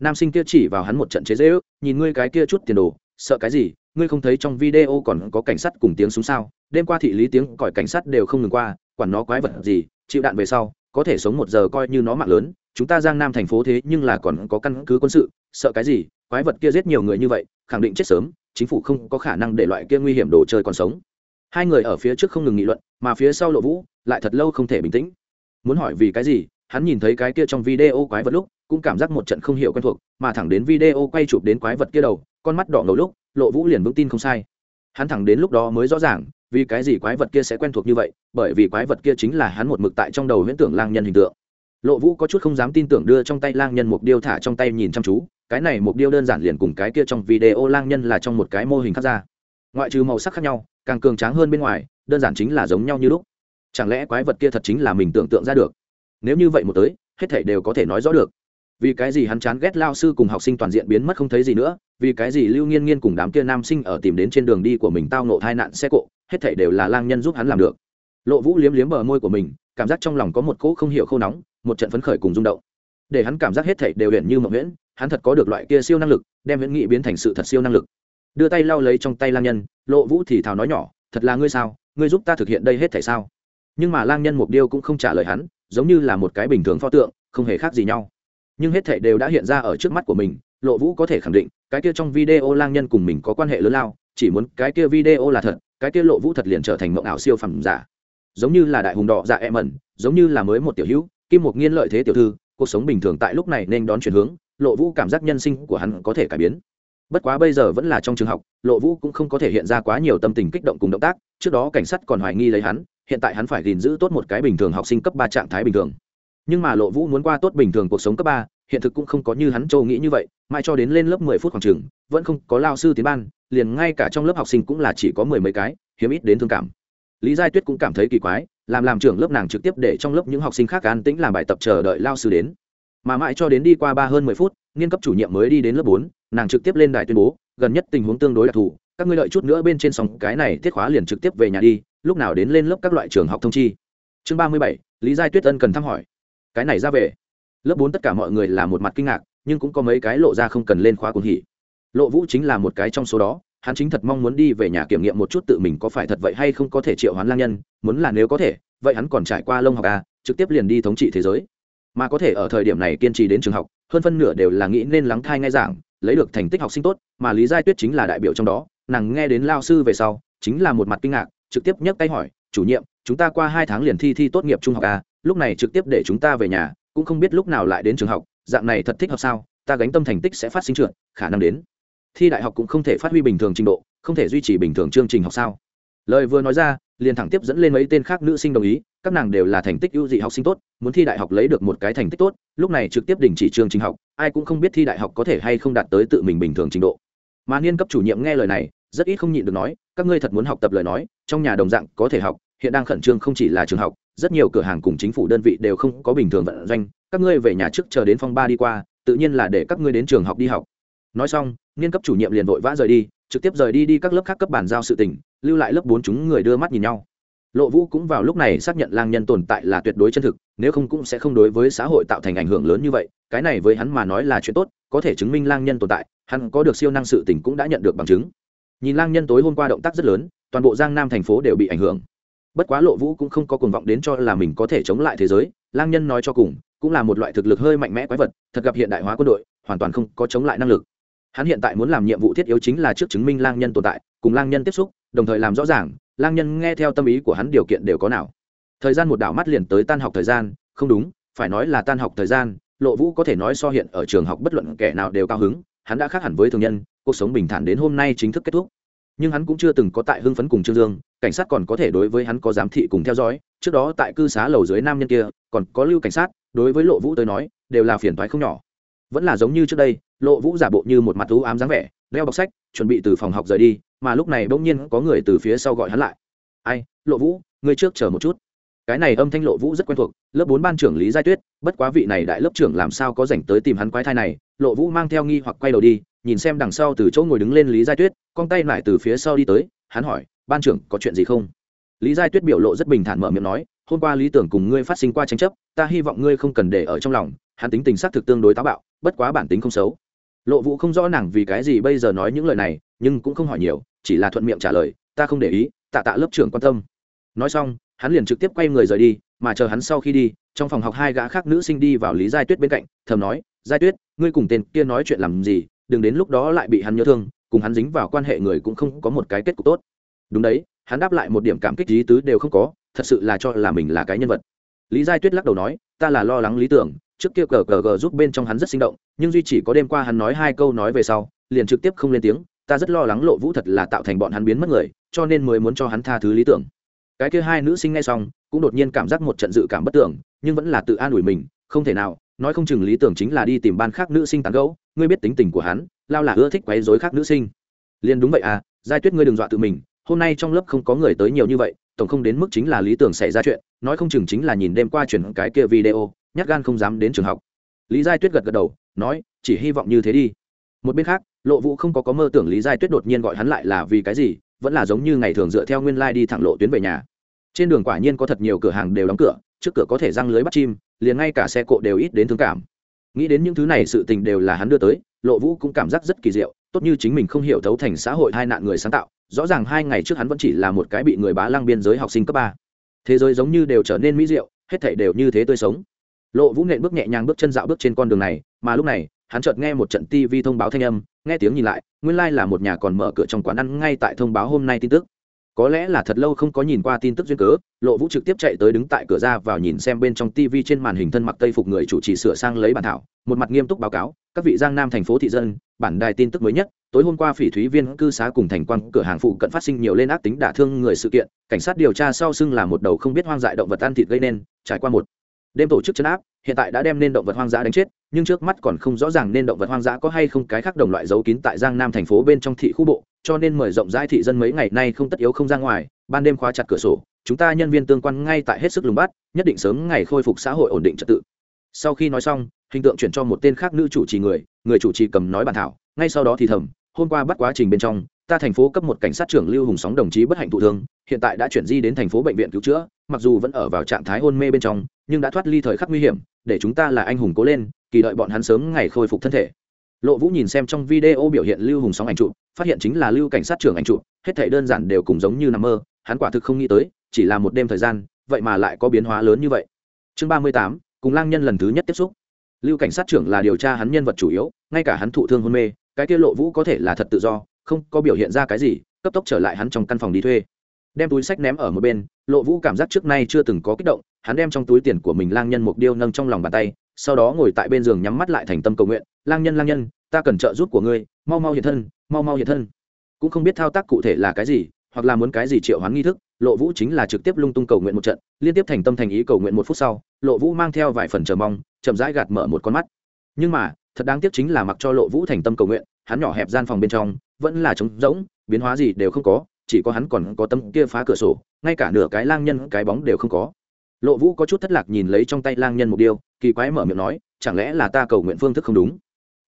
Nam sinh kia chỉ vào hắn một trận chế dễ ước nhìn ngươi cái kia chút tiền đồ, sợ cái gì, ngươi không thấy trong video còn có cảnh sát cùng tiếng súng sao? Đêm qua thị lý tiếng còi cảnh sát đều không ngừng qua, quản nó quái vật gì, chịu đạn về sau, có thể sống một giờ coi như nó mạng lớn, chúng ta giang nam thành phố thế nhưng là còn có căn cứ quân sự, sợ cái gì, quái vật kia giết nhiều người như vậy, khẳng định chết sớm chính phủ không có khả năng để loại kia nguy hiểm đồ chơi còn sống. Hai người ở phía trước không ngừng nghị luận, mà phía sau lộ vũ lại thật lâu không thể bình tĩnh. Muốn hỏi vì cái gì, hắn nhìn thấy cái kia trong video quái vật lúc, cũng cảm giác một trận không hiểu quen thuộc, mà thẳng đến video quay chụp đến quái vật kia đầu, con mắt đỏ ngầu lúc, lộ vũ liền vững tin không sai. Hắn thẳng đến lúc đó mới rõ ràng, vì cái gì quái vật kia sẽ quen thuộc như vậy, bởi vì quái vật kia chính là hắn một mực tại trong đầu huyễn tưởng lang nhân hình tượng. Lộ vũ có chút không dám tin tưởng đưa trong tay lang nhân mục điêu thả trong tay nhìn chăm chú cái này mục điêu đơn giản liền cùng cái kia trong video lang nhân là trong một cái mô hình khác ra. Ngoại trừ màu sắc khác nhau, càng cường tráng hơn bên ngoài, đơn giản chính là giống nhau như lúc. Chẳng lẽ quái vật kia thật chính là mình tưởng tượng ra được? Nếu như vậy một tới, hết thảy đều có thể nói rõ được. Vì cái gì hắn chán ghét lao sư cùng học sinh toàn diện biến mất không thấy gì nữa, vì cái gì lưu nghiên nghiên cùng đám kia nam sinh ở tìm đến trên đường đi của mình tao nộ tai nạn xe cộ, hết thảy đều là lang nhân giúp hắn làm được. Lộ vũ liếm liếm bờ môi của mình, cảm giác trong lòng có một cỗ không hiểu khô nóng, một trận phấn khởi cùng rung động. Để hắn cảm giác hết thảy đều hiện như mộng nguyễn hắn thật có được loại kia siêu năng lực, đem viễn nghị biến thành sự thật siêu năng lực. Đưa tay lau lấy trong tay lang nhân, lộ vũ thì thào nói nhỏ, thật là ngươi sao? Ngươi giúp ta thực hiện đây hết thảy sao? Nhưng mà lang nhân mục điêu cũng không trả lời hắn, giống như là một cái bình thường pho tượng, không hề khác gì nhau. Nhưng hết thảy đều đã hiện ra ở trước mắt của mình, lộ vũ có thể khẳng định, cái kia trong video lang nhân cùng mình có quan hệ lớn lao, chỉ muốn cái kia video là thật, cái kia lộ vũ thật liền trở thành mộng ảo siêu phẩm giả. Giống như là đại hùng đỏ dạ em ẩn giống như là mới một tiểu hữu, kim một nghiên lợi thế tiểu thư, cuộc sống bình thường tại lúc này nên đón chuyển hướng lộ vũ cảm giác nhân sinh của hắn có thể cải biến. Bất quá bây giờ vẫn là trong trường học, lộ vũ cũng không có thể hiện ra quá nhiều tâm tình kích động cùng động tác. Trước đó cảnh sát còn hoài nghi lấy hắn, hiện tại hắn phải gìn giữ tốt một cái bình thường học sinh cấp ba trạng thái bình thường. Nhưng mà lộ vũ muốn qua tốt bình thường cuộc sống cấp ba, hiện thực cũng không có như hắn châu nghĩ như vậy, mãi cho đến lên lớp mười phút khoảng trường, vẫn không có lao sư tiến ban, liền ngay cả trong lớp học sinh cũng là chỉ có mười mấy cái, hiếm ít đến thương cảm. Lý giai tuyết cũng cảm thấy kỳ quái, làm làm trưởng lớp nàng trực tiếp để trong lớp những học sinh khác an tĩnh làm bài tập chờ đợi lao sư đến mà mãi cho đến đi qua ba hơn mười phút nghiên cấp chủ nhiệm mới đi đến lớp bốn nàng trực tiếp lên đài tuyên bố gần nhất tình huống tương đối đặc thù các ngươi lợi chút nữa bên trên sóng cái này tiết khóa liền trực tiếp về nhà đi lúc nào đến lên lớp các loại trường học thông chi. Chương ba mươi bảy lý giai tuyết ân cần thăm hỏi. Cái này ra về. Lớp bốn tất cả mọi người là một mặt kinh ngạc nhưng cũng có mấy cái lộ ra không cần lên khóa cuồng hỉ. Lộ vũ chính là một cái trong số đó hắn chính thật mong muốn đi về nhà kiểm nghiệm một chút tự mình có phải thật vậy hay không có thể triệu hoán lang nhân muốn là nếu có thể vậy hắn còn trải qua lông học à, trực tiếp liền đi thống trị thế giới mà có thể ở thời điểm này kiên trì đến trường học, hơn phân nửa đều là nghĩ nên lắng thai ngay giảng, lấy được thành tích học sinh tốt, mà lý giai tuyết chính là đại biểu trong đó, nàng nghe đến lao sư về sau, chính là một mặt kinh ngạc, trực tiếp nhấc tay hỏi, chủ nhiệm, chúng ta qua hai tháng liền thi thi tốt nghiệp trung học a lúc này trực tiếp để chúng ta về nhà, cũng không biết lúc nào lại đến trường học, dạng này thật thích học sao, ta gánh tâm thành tích sẽ phát sinh trượt, khả năng đến. Thi đại học cũng không thể phát huy bình thường trình độ, không thể duy trì bình thường chương trình học sao. Lời vừa nói ra liền thẳng tiếp dẫn lên mấy tên khác nữ sinh đồng ý, các nàng đều là thành tích ưu dị học sinh tốt, muốn thi đại học lấy được một cái thành tích tốt, lúc này trực tiếp đình chỉ trường trình học, ai cũng không biết thi đại học có thể hay không đạt tới tự mình bình thường trình độ. Mà niên cấp chủ nhiệm nghe lời này, rất ít không nhịn được nói, các ngươi thật muốn học tập lời nói, trong nhà đồng dạng có thể học, hiện đang khẩn trương không chỉ là trường học, rất nhiều cửa hàng cùng chính phủ đơn vị đều không có bình thường vận doanh, các ngươi về nhà trước chờ đến phong ba đi qua, tự nhiên là để các ngươi đến trường học đi học. Nói xong, niên cấp chủ nhiệm liền vội vã rời đi, trực tiếp rời đi đi các lớp khác cấp bàn giao sự tình lưu lại lớp bốn chúng người đưa mắt nhìn nhau. Lộ vũ cũng vào lúc này xác nhận lang nhân tồn tại là tuyệt đối chân thực, nếu không cũng sẽ không đối với xã hội tạo thành ảnh hưởng lớn như vậy, cái này với hắn mà nói là chuyện tốt, có thể chứng minh lang nhân tồn tại, hắn có được siêu năng sự tình cũng đã nhận được bằng chứng. Nhìn lang nhân tối hôm qua động tác rất lớn, toàn bộ giang nam thành phố đều bị ảnh hưởng. Bất quá lộ vũ cũng không có cuồng vọng đến cho là mình có thể chống lại thế giới, lang nhân nói cho cùng, cũng là một loại thực lực hơi mạnh mẽ quái vật, thật gặp hiện đại hóa quân đội, hoàn toàn không có chống lại năng lực. Hắn hiện tại muốn làm nhiệm vụ thiết yếu chính là trước chứng minh lang nhân tồn tại, cùng lang nhân tiếp xúc đồng thời làm rõ ràng, lang nhân nghe theo tâm ý của hắn điều kiện đều có nào. Thời gian một đảo mắt liền tới tan học thời gian, không đúng, phải nói là tan học thời gian, lộ vũ có thể nói so hiện ở trường học bất luận kẻ nào đều cao hứng, hắn đã khác hẳn với thường nhân, cuộc sống bình thản đến hôm nay chính thức kết thúc. Nhưng hắn cũng chưa từng có tại hưng phấn cùng trương dương, cảnh sát còn có thể đối với hắn có giám thị cùng theo dõi, trước đó tại cư xá lầu dưới nam nhân kia, còn có lưu cảnh sát, đối với lộ vũ tới nói, đều là phiền thoái không nhỏ. Vẫn là giống như trước đây, lộ vũ giả bộ như một mặt thú ám dáng vẻ, đeo bọc sách, chuẩn bị từ phòng học rời đi mà lúc này bỗng nhiên có người từ phía sau gọi hắn lại. Ai, lộ vũ, ngươi trước chờ một chút. Cái này âm thanh lộ vũ rất quen thuộc, lớp bốn ban trưởng lý giai tuyết, bất quá vị này đại lớp trưởng làm sao có dành tới tìm hắn quái thai này, lộ vũ mang theo nghi hoặc quay đầu đi, nhìn xem đằng sau từ chỗ ngồi đứng lên lý giai tuyết, con tay lại từ phía sau đi tới, hắn hỏi, ban trưởng có chuyện gì không? Lý giai tuyết biểu lộ rất bình thản mở miệng nói, hôm qua lý tưởng cùng ngươi phát sinh qua tranh chấp, ta hy vọng ngươi không cần để ở trong lòng, hắn tính tình xác thực tương đối táo bạo, bất quá bản tính không xấu. Lộ vũ không rõ nàng vì cái gì bây giờ nói những lời này nhưng cũng không hỏi nhiều, chỉ là thuận miệng trả lời, ta không để ý, tạ tạ lớp trưởng quan tâm. Nói xong, hắn liền trực tiếp quay người rời đi, mà chờ hắn sau khi đi, trong phòng học hai gã khác nữ sinh đi vào lý giai tuyết bên cạnh, thầm nói, giai tuyết, ngươi cùng tên kia nói chuyện làm gì, đừng đến lúc đó lại bị hắn nhớ thương, cùng hắn dính vào quan hệ người cũng không có một cái kết cục tốt. Đúng đấy, hắn đáp lại một điểm cảm kích lý tứ đều không có, thật sự là cho là mình là cái nhân vật. Lý giai tuyết lắc đầu nói, ta là lo lắng lý tưởng, trước kia cờ cờ gờ giúp bên trong hắn rất sinh động, nhưng duy chỉ có đêm qua hắn nói hai câu nói về sau, liền trực tiếp không lên tiếng ta rất lo lắng lộ vũ thật là tạo thành bọn hắn biến mất người, cho nên mới muốn cho hắn tha thứ lý tưởng. Cái kia hai nữ sinh ngay xong, cũng đột nhiên cảm giác một trận dự cảm bất tưởng, nhưng vẫn là tự an ủi mình, không thể nào, nói không chừng lý tưởng chính là đi tìm ban khác nữ sinh tán gẫu, ngươi biết tính tình của hắn, lao là ưa thích quấy rối khác nữ sinh. Liền đúng vậy à giai tuyết ngươi đừng dọa tự mình, hôm nay trong lớp không có người tới nhiều như vậy, tổng không đến mức chính là lý tưởng xảy ra chuyện, nói không chừng chính là nhìn đêm qua chuyển cái kia video, nhát gan không dám đến trường học. Lý giai tuyết gật gật đầu, nói, chỉ hy vọng như thế đi một bên khác, lộ vũ không có có mơ tưởng lý giai tuyết đột nhiên gọi hắn lại là vì cái gì, vẫn là giống như ngày thường dựa theo nguyên lai、like、đi thẳng lộ tuyến về nhà. Trên đường quả nhiên có thật nhiều cửa hàng đều đóng cửa, trước cửa có thể răng lưới bắt chim, liền ngay cả xe cộ đều ít đến thương cảm. Nghĩ đến những thứ này sự tình đều là hắn đưa tới, lộ vũ cũng cảm giác rất kỳ diệu, tốt như chính mình không hiểu thấu thành xã hội hai nạn người sáng tạo, rõ ràng hai ngày trước hắn vẫn chỉ là một cái bị người bá lăng biên giới học sinh cấp ba. Thế giới giống như đều trở nên mỹ diệu, hết thảy đều như thế tươi sống. Lộ vũ nện bước nhẹ nhàng bước chân dạo bước trên con đường này, mà lúc này hắn chợt nghe một trận tv thông báo thanh âm, nghe tiếng nhìn lại, nguyên lai、like、là một nhà còn mở cửa trong quán ăn ngay tại thông báo hôm nay tin tức. Có lẽ là thật lâu không có nhìn qua tin tức duyên cớ, lộ vũ trực tiếp chạy tới đứng tại cửa ra vào nhìn xem bên trong tv trên màn hình thân mặc tây phục người chủ trì sửa sang lấy bản thảo, một mặt nghiêm túc báo cáo, các vị giang nam thành phố thị dân, bản đài tin tức mới nhất, tối hôm qua phỉ thúy viên cư xá cùng thành quan cửa hàng phụ cận phát sinh nhiều lên ác tính đả thương người sự kiện, cảnh sát điều tra sau xưng là một đầu không biết hoang dại động vật ăn thịt gây nên, trải qua một đêm tổ chức chấn áp, hiện tại đã đem nên động vật hoang dã đánh chết, nhưng trước mắt còn không rõ ràng nên động vật hoang dã có hay không cái khác đồng loại giấu kín tại giang nam thành phố bên trong thị khu bộ, cho nên mời rộng rãi thị dân mấy ngày nay không tất yếu không ra ngoài, ban đêm khóa chặt cửa sổ, chúng ta nhân viên tương quan ngay tại hết sức lùng bắt, nhất định sớm ngày khôi phục xã hội ổn định trật tự. Sau khi nói xong, hình tượng chuyển cho một tên khác nữ chủ trì người người chủ trì cầm nói bản thảo, ngay sau đó thì thầm, hôm qua bắt quá trình bên trong, ta thành phố cấp một cảnh sát trưởng lưu hùng sóng đồng chí bất hạnh thụ thương, hiện tại đã chuyển di đến thành phố bệnh viện cứu chữa, mặc dù vẫn ở vào trạng thái hôn mê bên trong nhưng đã thoát ly thời khắc nguy hiểm, để chúng ta là anh hùng cố lên, kỳ đợi bọn hắn sớm ngày khôi phục thân thể. Lộ vũ nhìn xem trong video biểu hiện lưu hùng sóng ảnh trụ phát hiện chính là lưu cảnh sát trưởng ảnh trụ hết thể đơn giản đều cùng giống như nằm mơ, hắn quả thực không nghĩ tới, chỉ là một đêm thời gian, vậy mà lại có biến hóa lớn như vậy. Chương ba mươi tám, cùng lang nhân lần thứ nhất tiếp xúc. Lưu cảnh sát trưởng là điều tra hắn nhân vật chủ yếu, ngay cả hắn thụ thương hôn mê, cái kia lộ vũ có thể là thật tự do, không có biểu hiện ra cái gì, cấp tốc trở lại hắn trong căn phòng đi thuê. Đem túi sách ném ở một bên, lộ vũ cảm giác trước nay chưa từng có kích động hắn đem trong túi tiền của mình lang nhân mục điêu nâng trong lòng bàn tay, sau đó ngồi tại bên giường nhắm mắt lại thành tâm cầu nguyện, lang nhân lang nhân, ta cần trợ giúp của ngươi, mau mau hiện thân, mau mau hiện thân. Cũng không biết thao tác cụ thể là cái gì, hoặc là muốn cái gì triệu hoán nghi thức, lộ vũ chính là trực tiếp lung tung cầu nguyện một trận, liên tiếp thành tâm thành ý cầu nguyện một phút sau, lộ vũ mang theo vài phần chờ mong, chậm rãi gạt mở một con mắt. Nhưng mà, thật đáng tiếc chính là mặc cho lộ vũ thành tâm cầu nguyện, hắn nhỏ hẹp gian phòng bên trong, vẫn là trống rỗng, biến hóa gì đều không có, chỉ có hắn còn có tấm kia phá cửa sổ, ngay cả nửa cái lang nhân, cái bóng đều không có lộ vũ có chút thất lạc nhìn lấy trong tay lang nhân mục điêu, kỳ quái mở miệng nói, chẳng lẽ là ta cầu nguyện phương thức không đúng?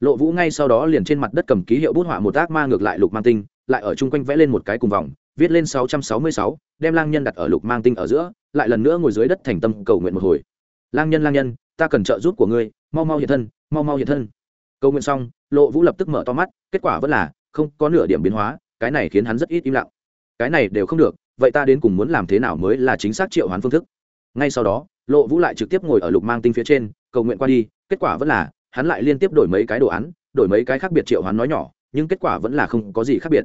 Lộ vũ ngay sau đó liền trên mặt đất cầm ký hiệu bút họa một ác ma ngược lại lục mang tinh, lại ở chung quanh vẽ lên một cái cùng vòng, viết lên sáu trăm sáu mươi sáu, đem lang nhân đặt ở lục mang tinh ở giữa, lại lần nữa ngồi dưới đất thành tâm cầu nguyện một hồi. Lang nhân lang nhân, ta cần trợ giúp của ngươi, mau mau hiện thân, mau mau hiện thân. Cầu nguyện xong, lộ vũ lập tức mở to mắt, kết quả vẫn là không có nửa điểm biến hóa, cái này khiến hắn rất ít im lặng. Cái này đều không được, vậy ta đến cùng muốn làm thế nào mới là chính xác triệu hoán phương thức? Ngay sau đó, lộ vũ lại trực tiếp ngồi ở lục mang tinh phía trên, cầu nguyện qua đi, kết quả vẫn là, hắn lại liên tiếp đổi mấy cái đồ án, đổi mấy cái khác biệt triệu hoán nói nhỏ, nhưng kết quả vẫn là không có gì khác biệt.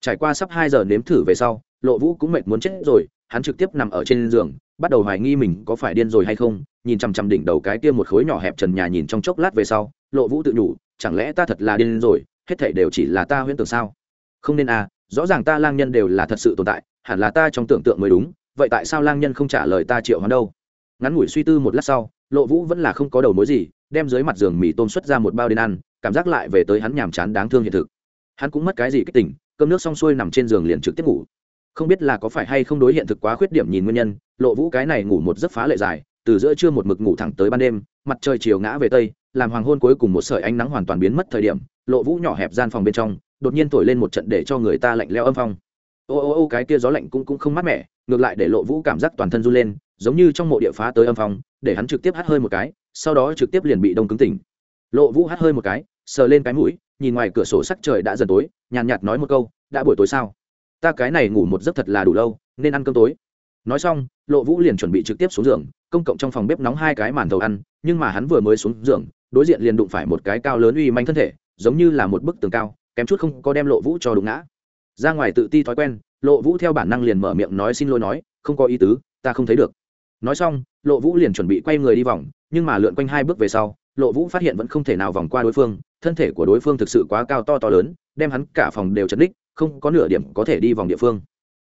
Trải qua sắp hai giờ nếm thử về sau, lộ vũ cũng mệt muốn chết rồi, hắn trực tiếp nằm ở trên giường, bắt đầu hoài nghi mình có phải điên rồi hay không, nhìn chằm chằm đỉnh đầu cái kia một khối nhỏ hẹp trần nhà nhìn trong chốc lát về sau, lộ vũ tự nhủ, chẳng lẽ ta thật là điên rồi, hết thảy đều chỉ là ta huyễn tưởng sao? Không nên à rõ ràng ta lang nhân đều là thật sự tồn tại, hẳn là ta trong tưởng tượng mới đúng vậy tại sao lang nhân không trả lời ta triệu hoán đâu? Ngắn ngủi suy tư một lát sau, lộ vũ vẫn là không có đầu mối gì, đem dưới mặt giường mì tôm xuất ra một bao đến ăn, cảm giác lại về tới hắn nhàm chán đáng thương hiện thực. Hắn cũng mất cái gì kích tỉnh, cơm nước xong xuôi nằm trên giường liền trực tiếp ngủ. Không biết là có phải hay không đối hiện thực quá khuyết điểm nhìn nguyên nhân, lộ vũ cái này ngủ một giấc phá lệ dài, từ giữa trưa một mực ngủ thẳng tới ban đêm, mặt trời chiều ngã về tây, làm hoàng hôn cuối cùng một sợi ánh nắng hoàn toàn biến mất thời điểm, lộ vũ nhỏ hẹp gian phòng bên trong, đột nhiên thổi lên một trận để cho người ta lạnh leo âm phong ô ô ô, cái kia gió lạnh cũng cũng không mát mẻ, ngược lại để lộ vũ cảm giác toàn thân run lên, giống như trong mộ địa phá tới âm phong, để hắn trực tiếp hắt hơi một cái, sau đó trực tiếp liền bị đông cứng tỉnh. Lộ vũ hắt hơi một cái, sờ lên cái mũi, nhìn ngoài cửa sổ sắc trời đã dần tối, nhàn nhạt nói một câu, đã buổi tối sao? Ta cái này ngủ một giấc thật là đủ lâu, nên ăn cơm tối. Nói xong, lộ vũ liền chuẩn bị trực tiếp xuống giường, công cộng trong phòng bếp nóng hai cái màn thầu ăn, nhưng mà hắn vừa mới xuống giường, đối diện liền đụng phải một cái cao lớn uy manh thân thể, giống như là một bức tường cao, kém chút không có đem lộ vũ cho đụng ngã ra ngoài tự ti thói quen, lộ vũ theo bản năng liền mở miệng nói xin lỗi nói, không có ý tứ, ta không thấy được. Nói xong, lộ vũ liền chuẩn bị quay người đi vòng, nhưng mà lượn quanh hai bước về sau, lộ vũ phát hiện vẫn không thể nào vòng qua đối phương, thân thể của đối phương thực sự quá cao to to lớn, đem hắn cả phòng đều chấn đích không có nửa điểm có thể đi vòng địa phương.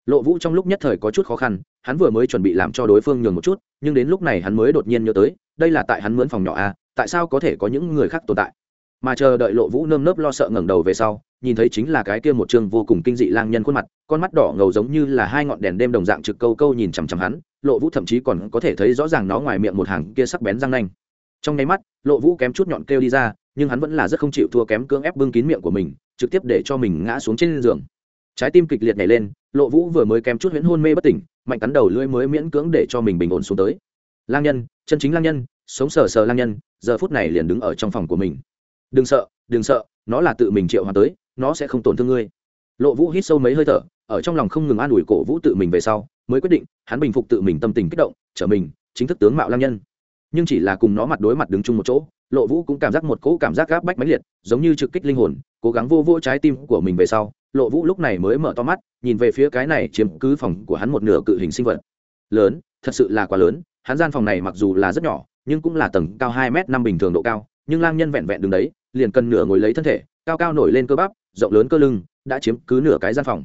Lộ vũ trong lúc nhất thời có chút khó khăn, hắn vừa mới chuẩn bị làm cho đối phương nhường một chút, nhưng đến lúc này hắn mới đột nhiên nhớ tới, đây là tại hắn mướn phòng nhỏ à tại sao có thể có những người khác tồn tại? Mà chờ đợi lộ vũ nơm nớp lo sợ ngẩng đầu về sau nhìn thấy chính là cái kia một chương vô cùng kinh dị lang nhân khuôn mặt, con mắt đỏ ngầu giống như là hai ngọn đèn đêm đồng dạng trực câu câu nhìn chằm chằm hắn, lộ vũ thậm chí còn có thể thấy rõ ràng nó ngoài miệng một hàng kia sắc bén răng nanh. Trong nháy mắt, lộ vũ kém chút nhọn kêu đi ra, nhưng hắn vẫn là rất không chịu thua kém cưỡng ép bưng kín miệng của mình, trực tiếp để cho mình ngã xuống trên giường. Trái tim kịch liệt nhảy lên, lộ vũ vừa mới kém chút huyễn hôn mê bất tỉnh, mạnh cắn đầu lưỡi mới miễn cưỡng để cho mình bình ổn xuống tới. Lang nhân, chân chính lang nhân, sống sờ sờ lang nhân, giờ phút này liền đứng ở trong phòng của mình. Đừng sợ đừng sợ, nó là tự mình triệu hoán tới nó sẽ không tổn thương ngươi. Lộ vũ hít sâu mấy hơi thở, ở trong lòng không ngừng an ủi cổ vũ tự mình về sau, mới quyết định, hắn bình phục tự mình tâm tình kích động, trở mình, chính thức tướng mạo lang nhân. Nhưng chỉ là cùng nó mặt đối mặt đứng chung một chỗ, lộ vũ cũng cảm giác một cỗ cảm giác gáp bách máy liệt, giống như trực kích linh hồn, cố gắng vô vô trái tim của mình về sau, lộ vũ lúc này mới mở to mắt, nhìn về phía cái này chiếm cứ phòng của hắn một nửa cự hình sinh vật. Lớn, thật sự là quá lớn, hắn gian phòng này mặc dù là rất nhỏ, nhưng cũng là tầng cao hai m năm bình thường độ cao, nhưng lang nhân vẹn vẹn đứng đấy, liền cần nửa ngồi lấy thân thể cao cao nổi lên cơ bắp, rộng lớn cơ lưng, đã chiếm cứ nửa cái gian phòng.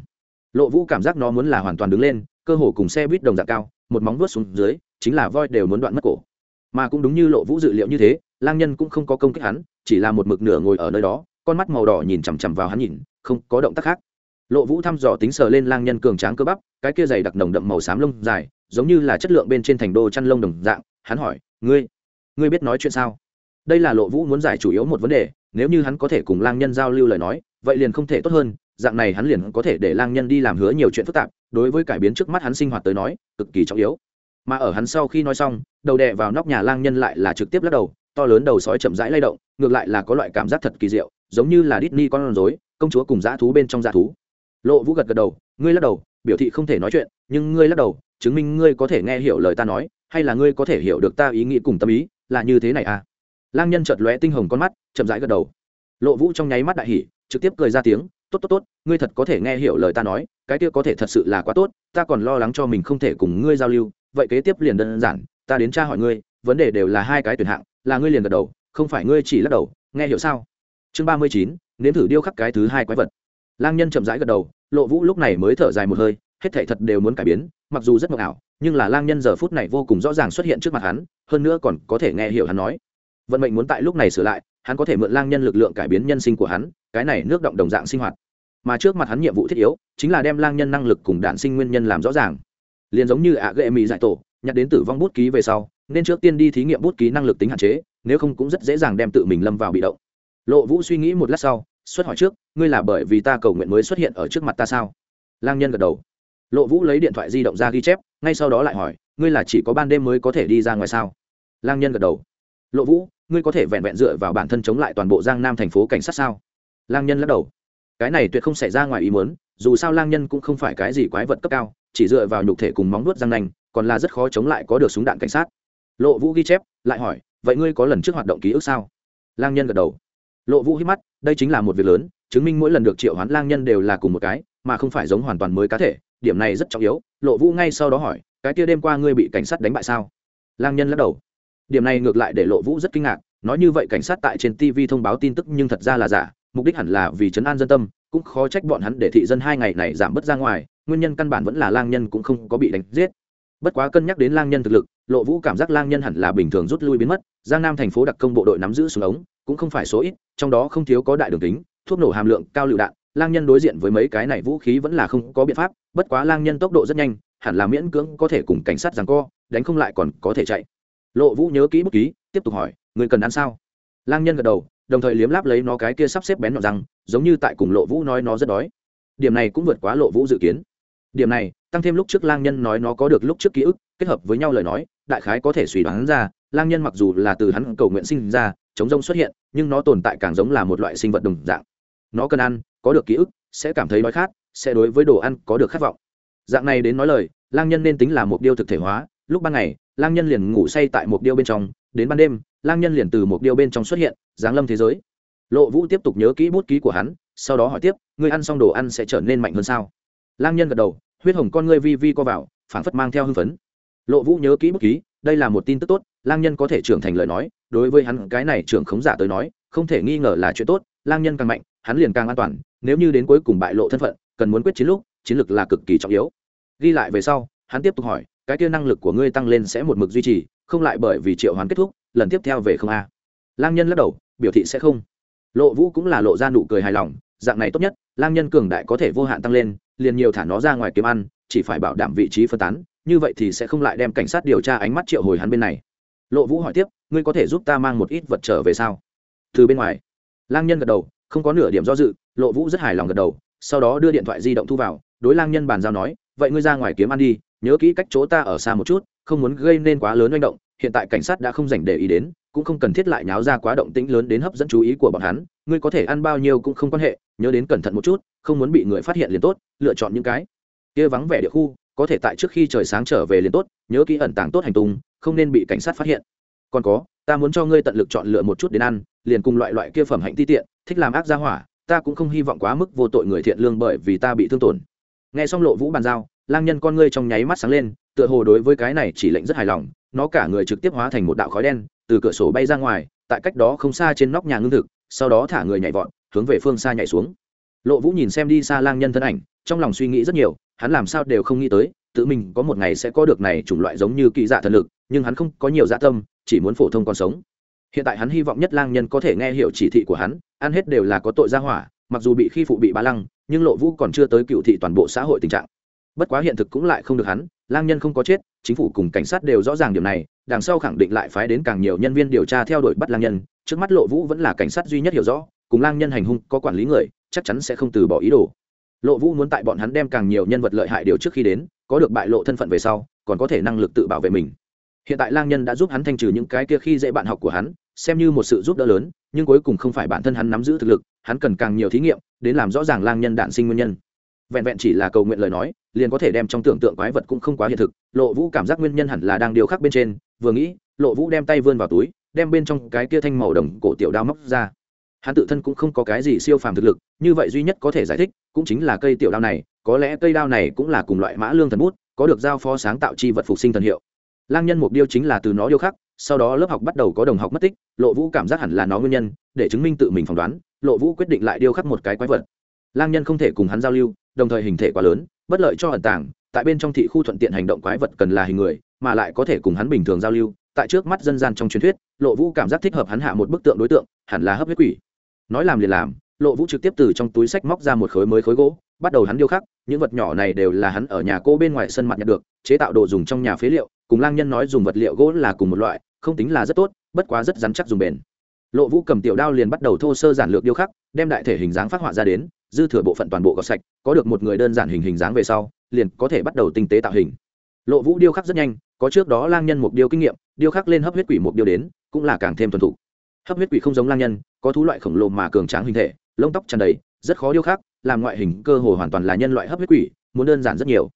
Lộ vũ cảm giác nó muốn là hoàn toàn đứng lên, cơ hồ cùng xe buýt đồng dạng cao, một móng vuốt xuống dưới, chính là voi đều muốn đoạn mất cổ. Mà cũng đúng như lộ vũ dự liệu như thế, lang nhân cũng không có công kích hắn, chỉ là một mực nửa ngồi ở nơi đó, con mắt màu đỏ nhìn chằm chằm vào hắn nhìn, không có động tác khác. Lộ vũ thăm dò tính sờ lên lang nhân cường tráng cơ bắp, cái kia dày đặc nồng đậm màu xám lông dài, giống như là chất lượng bên trên thành đô chăn lông đồng dạng, hắn hỏi, ngươi ngươi biết nói chuyện sao? Đây là lộ vũ muốn giải chủ yếu một vấn đề nếu như hắn có thể cùng lang nhân giao lưu lời nói, vậy liền không thể tốt hơn, dạng này hắn liền có thể để lang nhân đi làm hứa nhiều chuyện phức tạp, đối với cải biến trước mắt hắn sinh hoạt tới nói, cực kỳ trọng yếu. Mà ở hắn sau khi nói xong, đầu đè vào nóc nhà lang nhân lại là trực tiếp lắc đầu, to lớn đầu sói chậm rãi lay động, ngược lại là có loại cảm giác thật kỳ diệu, giống như là Disney con rối, công chúa cùng dã thú bên trong dã thú. Lộ vũ gật gật đầu, ngươi lắc đầu, biểu thị không thể nói chuyện, nhưng ngươi lắc đầu, chứng minh ngươi có thể nghe hiểu lời ta nói, hay là ngươi có thể hiểu được ta ý nghĩ cùng tâm ý, là như thế này à? Lang nhân chợt lóe tinh hồng con mắt, chậm rãi gật đầu. Lộ vũ trong nháy mắt đại hỉ, trực tiếp cười ra tiếng, tốt tốt tốt, ngươi thật có thể nghe hiểu lời ta nói, cái kia có thể thật sự là quá tốt, ta còn lo lắng cho mình không thể cùng ngươi giao lưu, vậy kế tiếp liền đơn giản, ta đến tra hỏi ngươi, vấn đề đều là hai cái tuyển hạng, là ngươi liền gật đầu, không phải ngươi chỉ lắc đầu, nghe hiểu sao? Chương ba mươi chín, nếm thử điêu khắc cái thứ hai quái vật. Lang nhân chậm rãi gật đầu, lộ vũ lúc này mới thở dài một hơi, hết thảy thật đều muốn cải biến, mặc dù rất mộng ảo, nhưng là lang nhân giờ phút này vô cùng rõ ràng xuất hiện trước mặt hắn, hơn nữa còn có thể nghe hiểu hắn nói vận mệnh muốn tại lúc này sửa lại, hắn có thể mượn lang nhân lực lượng cải biến nhân sinh của hắn, cái này nước động đồng dạng sinh hoạt. Mà trước mặt hắn nhiệm vụ thiết yếu, chính là đem lang nhân năng lực cùng đạn sinh nguyên nhân làm rõ ràng. Liền giống như ạ ghệ mỹ dạy tổ, nhắc đến tử vong bút ký về sau, nên trước tiên đi thí nghiệm bút ký năng lực tính hạn chế, nếu không cũng rất dễ dàng đem tự mình lâm vào bị động. Lộ vũ suy nghĩ một lát sau, xuất hỏi trước, ngươi là bởi vì ta cầu nguyện mới xuất hiện ở trước mặt ta sao? Lang nhân gật đầu. Lộ vũ lấy điện thoại di động ra ghi chép, ngay sau đó lại hỏi, ngươi là chỉ có ban đêm mới có thể đi ra ngoài sao? Lang nhân gật đầu. Lộ vũ ngươi có thể vẹn vẹn dựa vào bản thân chống lại toàn bộ giang nam thành phố cảnh sát sao? Lang nhân lắc đầu. Cái này tuyệt không xảy ra ngoài ý muốn, dù sao lang nhân cũng không phải cái gì quái vật cấp cao, chỉ dựa vào nhục thể cùng móng nuốt răng nanh, còn là rất khó chống lại có được súng đạn cảnh sát. Lộ vũ ghi chép, lại hỏi, vậy ngươi có lần trước hoạt động ký ức sao? Lang nhân gật đầu. Lộ vũ hít mắt, đây chính là một việc lớn, chứng minh mỗi lần được triệu hoán lang nhân đều là cùng một cái, mà không phải giống hoàn toàn mới cá thể, điểm này rất trọng yếu. Lộ vũ ngay sau đó hỏi, cái kia đêm qua ngươi bị cảnh sát đánh bại sao? Lang nhân lắc đầu điểm này ngược lại để lộ vũ rất kinh ngạc, nói như vậy cảnh sát tại trên tv thông báo tin tức nhưng thật ra là giả, mục đích hẳn là vì chấn an dân tâm, cũng khó trách bọn hắn để thị dân hai ngày này giảm bớt ra ngoài, nguyên nhân căn bản vẫn là lang nhân cũng không có bị đánh giết. Bất quá cân nhắc đến lang nhân thực lực, lộ vũ cảm giác lang nhân hẳn là bình thường rút lui biến mất, giang nam thành phố đặc công bộ đội nắm giữ súng ống, cũng không phải số ít, trong đó không thiếu có đại đường tính thuốc nổ hàm lượng cao lựu đạn, lang nhân đối diện với mấy cái này vũ khí vẫn là không có biện pháp, bất quá lang nhân tốc độ rất nhanh, hẳn là miễn cưỡng có thể cùng cảnh sát rằng co, đánh không lại còn có thể chạy lộ vũ nhớ kỹ bút ký, tiếp tục hỏi, người cần ăn sao? Lang nhân gật đầu, đồng thời liếm láp lấy nó cái kia sắp xếp bén nhọn răng, giống như tại cùng lộ vũ nói nó rất đói. Điểm này cũng vượt quá lộ vũ dự kiến. Điểm này, tăng thêm lúc trước lang nhân nói nó có được lúc trước ký ức, kết hợp với nhau lời nói, đại khái có thể suy đoán ra, lang nhân mặc dù là từ hắn cầu nguyện sinh ra, chống rông xuất hiện, nhưng nó tồn tại càng giống là một loại sinh vật đồng dạng. Nó cần ăn, có được ký ức, sẽ cảm thấy đói khát, sẽ đối với đồ ăn có được khát vọng. Dạng này đến nói lời, lang nhân nên tính là một điêu thực thể hóa lúc ban ngày, lang nhân liền ngủ say tại một điêu bên trong, đến ban đêm, lang nhân liền từ một điêu bên trong xuất hiện, giáng lâm thế giới. Lộ vũ tiếp tục nhớ kỹ bút ký của hắn, sau đó hỏi tiếp, ngươi ăn xong đồ ăn sẽ trở nên mạnh hơn sao? Lang nhân gật đầu, huyết hồng con ngươi vi vi co vào phản phất mang theo hưng phấn. Lộ vũ nhớ kỹ bút ký, đây là một tin tức tốt, lang nhân có thể trưởng thành lời nói, đối với hắn cái này trưởng khống giả tới nói, không thể nghi ngờ là chuyện tốt, lang nhân càng mạnh, hắn liền càng an toàn, nếu như đến cuối cùng bại lộ thân phận, cần muốn quyết chiến lúc, chiến lược là cực kỳ trọng yếu. Ghi lại về sau, hắn tiếp tục hỏi cái kia năng lực của ngươi tăng lên sẽ một mực duy trì, không lại bởi vì triệu hoán kết thúc, lần tiếp theo về không a. Lang nhân lắc đầu, biểu thị sẽ không. Lộ vũ cũng là lộ ra nụ cười hài lòng, dạng này tốt nhất, lang nhân cường đại có thể vô hạn tăng lên, liền nhiều thả nó ra ngoài kiếm ăn, chỉ phải bảo đảm vị trí phân tán, như vậy thì sẽ không lại đem cảnh sát điều tra ánh mắt triệu hồi hắn bên này. Lộ vũ hỏi tiếp, ngươi có thể giúp ta mang một ít vật trở về sao? Từ bên ngoài. Lang nhân gật đầu, không có nửa điểm do dự, lộ vũ rất hài lòng gật đầu, sau đó đưa điện thoại di động thu vào, đối lang nhân bàn giao nói, vậy ngươi ra ngoài kiếm ăn đi nhớ kỹ cách chỗ ta ở xa một chút, không muốn gây nên quá lớn manh động, hiện tại cảnh sát đã không dành để ý đến, cũng không cần thiết lại nháo ra quá động tĩnh lớn đến hấp dẫn chú ý của bọn hắn, ngươi có thể ăn bao nhiêu cũng không quan hệ, nhớ đến cẩn thận một chút, không muốn bị người phát hiện liền tốt, lựa chọn những cái kia vắng vẻ địa khu, có thể tại trước khi trời sáng trở về liền tốt, nhớ kỹ ẩn tàng tốt hành tung, không nên bị cảnh sát phát hiện. Còn có, ta muốn cho ngươi tận lực chọn lựa một chút đến ăn, liền cùng loại loại kia phẩm hạnh ti tiện, thích làm ác gia hỏa, ta cũng không hy vọng quá mức vô tội người thiện lương bởi vì ta bị thương tổn. Nghe xong lộ vũ bàn giao lang nhân con ngươi trong nháy mắt sáng lên, tựa hồ đối với cái này chỉ lệnh rất hài lòng, nó cả người trực tiếp hóa thành một đạo khói đen, từ cửa sổ bay ra ngoài, tại cách đó không xa trên nóc nhà ngưng thực, sau đó thả người nhảy vọt, hướng về phương xa nhảy xuống. Lộ vũ nhìn xem đi xa lang nhân thân ảnh, trong lòng suy nghĩ rất nhiều, hắn làm sao đều không nghĩ tới, tự mình có một ngày sẽ có được này chủng loại giống như kỳ dạ thần lực, nhưng hắn không có nhiều dạ tâm, chỉ muốn phổ thông còn sống. Hiện tại hắn hy vọng nhất lang nhân có thể nghe hiểu chỉ thị của hắn, ăn hết đều là có tội gia hỏa, mặc dù bị khi phụ bị bá lăng, nhưng lộ vũ còn chưa tới cựu thị toàn bộ xã hội tình trạng bất quá hiện thực cũng lại không được hắn, lang nhân không có chết, chính phủ cùng cảnh sát đều rõ ràng điều này, đằng sau khẳng định lại phái đến càng nhiều nhân viên điều tra theo đuổi bắt lang nhân, trước mắt lộ vũ vẫn là cảnh sát duy nhất hiểu rõ, cùng lang nhân hành hung, có quản lý người, chắc chắn sẽ không từ bỏ ý đồ. Lộ vũ muốn tại bọn hắn đem càng nhiều nhân vật lợi hại điều trước khi đến, có được bại lộ thân phận về sau, còn có thể năng lực tự bảo vệ mình. Hiện tại lang nhân đã giúp hắn thanh trừ những cái kia khi dễ bạn học của hắn, xem như một sự giúp đỡ lớn, nhưng cuối cùng không phải bản thân hắn nắm giữ thực lực, hắn cần càng nhiều thí nghiệm, đến làm rõ ràng lang nhân đạn sinh nguyên nhân vẹn vẹn chỉ là cầu nguyện lời nói, liền có thể đem trong tưởng tượng quái vật cũng không quá hiện thực, lộ vũ cảm giác nguyên nhân hẳn là đang điều khắc bên trên, vừa nghĩ, lộ vũ đem tay vươn vào túi, đem bên trong cái kia thanh màu đồng cổ tiểu đao móc ra. Hắn tự thân cũng không có cái gì siêu phàm thực lực, như vậy duy nhất có thể giải thích, cũng chính là cây tiểu đao này, có lẽ cây đao này cũng là cùng loại mã lương thần bút, có được giao phó sáng tạo chi vật phục sinh thần hiệu. Lang nhân mục điêu chính là từ nó điêu khắc, sau đó lớp học bắt đầu có đồng học mất tích, lộ vũ cảm giác hẳn là nó nguyên nhân, để chứng minh tự mình phỏng đoán, lộ vũ quyết định lại điêu khắc một cái quái vật. Lang nhân không thể cùng hắn giao lưu đồng thời hình thể quá lớn, bất lợi cho ẩn tàng, tại bên trong thị khu thuận tiện hành động quái vật cần là hình người, mà lại có thể cùng hắn bình thường giao lưu, tại trước mắt dân gian trong truyền thuyết, lộ vũ cảm giác thích hợp hắn hạ một bức tượng đối tượng, hẳn là hấp huyết quỷ. Nói làm liền làm, lộ vũ trực tiếp từ trong túi sách móc ra một khối mới khối gỗ, bắt đầu hắn điêu khắc, những vật nhỏ này đều là hắn ở nhà cô bên ngoài sân mặt nhặt được, chế tạo đồ dùng trong nhà phế liệu, cùng lang nhân nói dùng vật liệu gỗ là cùng một loại, không tính là rất tốt, bất quá rất rắn chắc dùng bền. Lộ vũ cầm tiểu đao liền bắt đầu thô sơ giản lược điêu khắc, đem đại thể hình dáng phát họa ra đến dư thừa bộ phận toàn bộ gọt sạch, có được một người đơn giản hình hình dáng về sau, liền có thể bắt đầu tinh tế tạo hình lộ vũ điêu khắc rất nhanh, có trước đó lang nhân mục điêu kinh nghiệm, điêu khắc lên hấp huyết quỷ mục điêu đến, cũng là càng thêm thuần thục hấp huyết quỷ không giống lang nhân, có thú loại khổng lồ mà cường tráng hình thể, lông tóc tràn đầy, rất khó điêu khắc, làm ngoại hình cơ hồ hoàn toàn là nhân loại hấp huyết quỷ, muốn đơn giản rất nhiều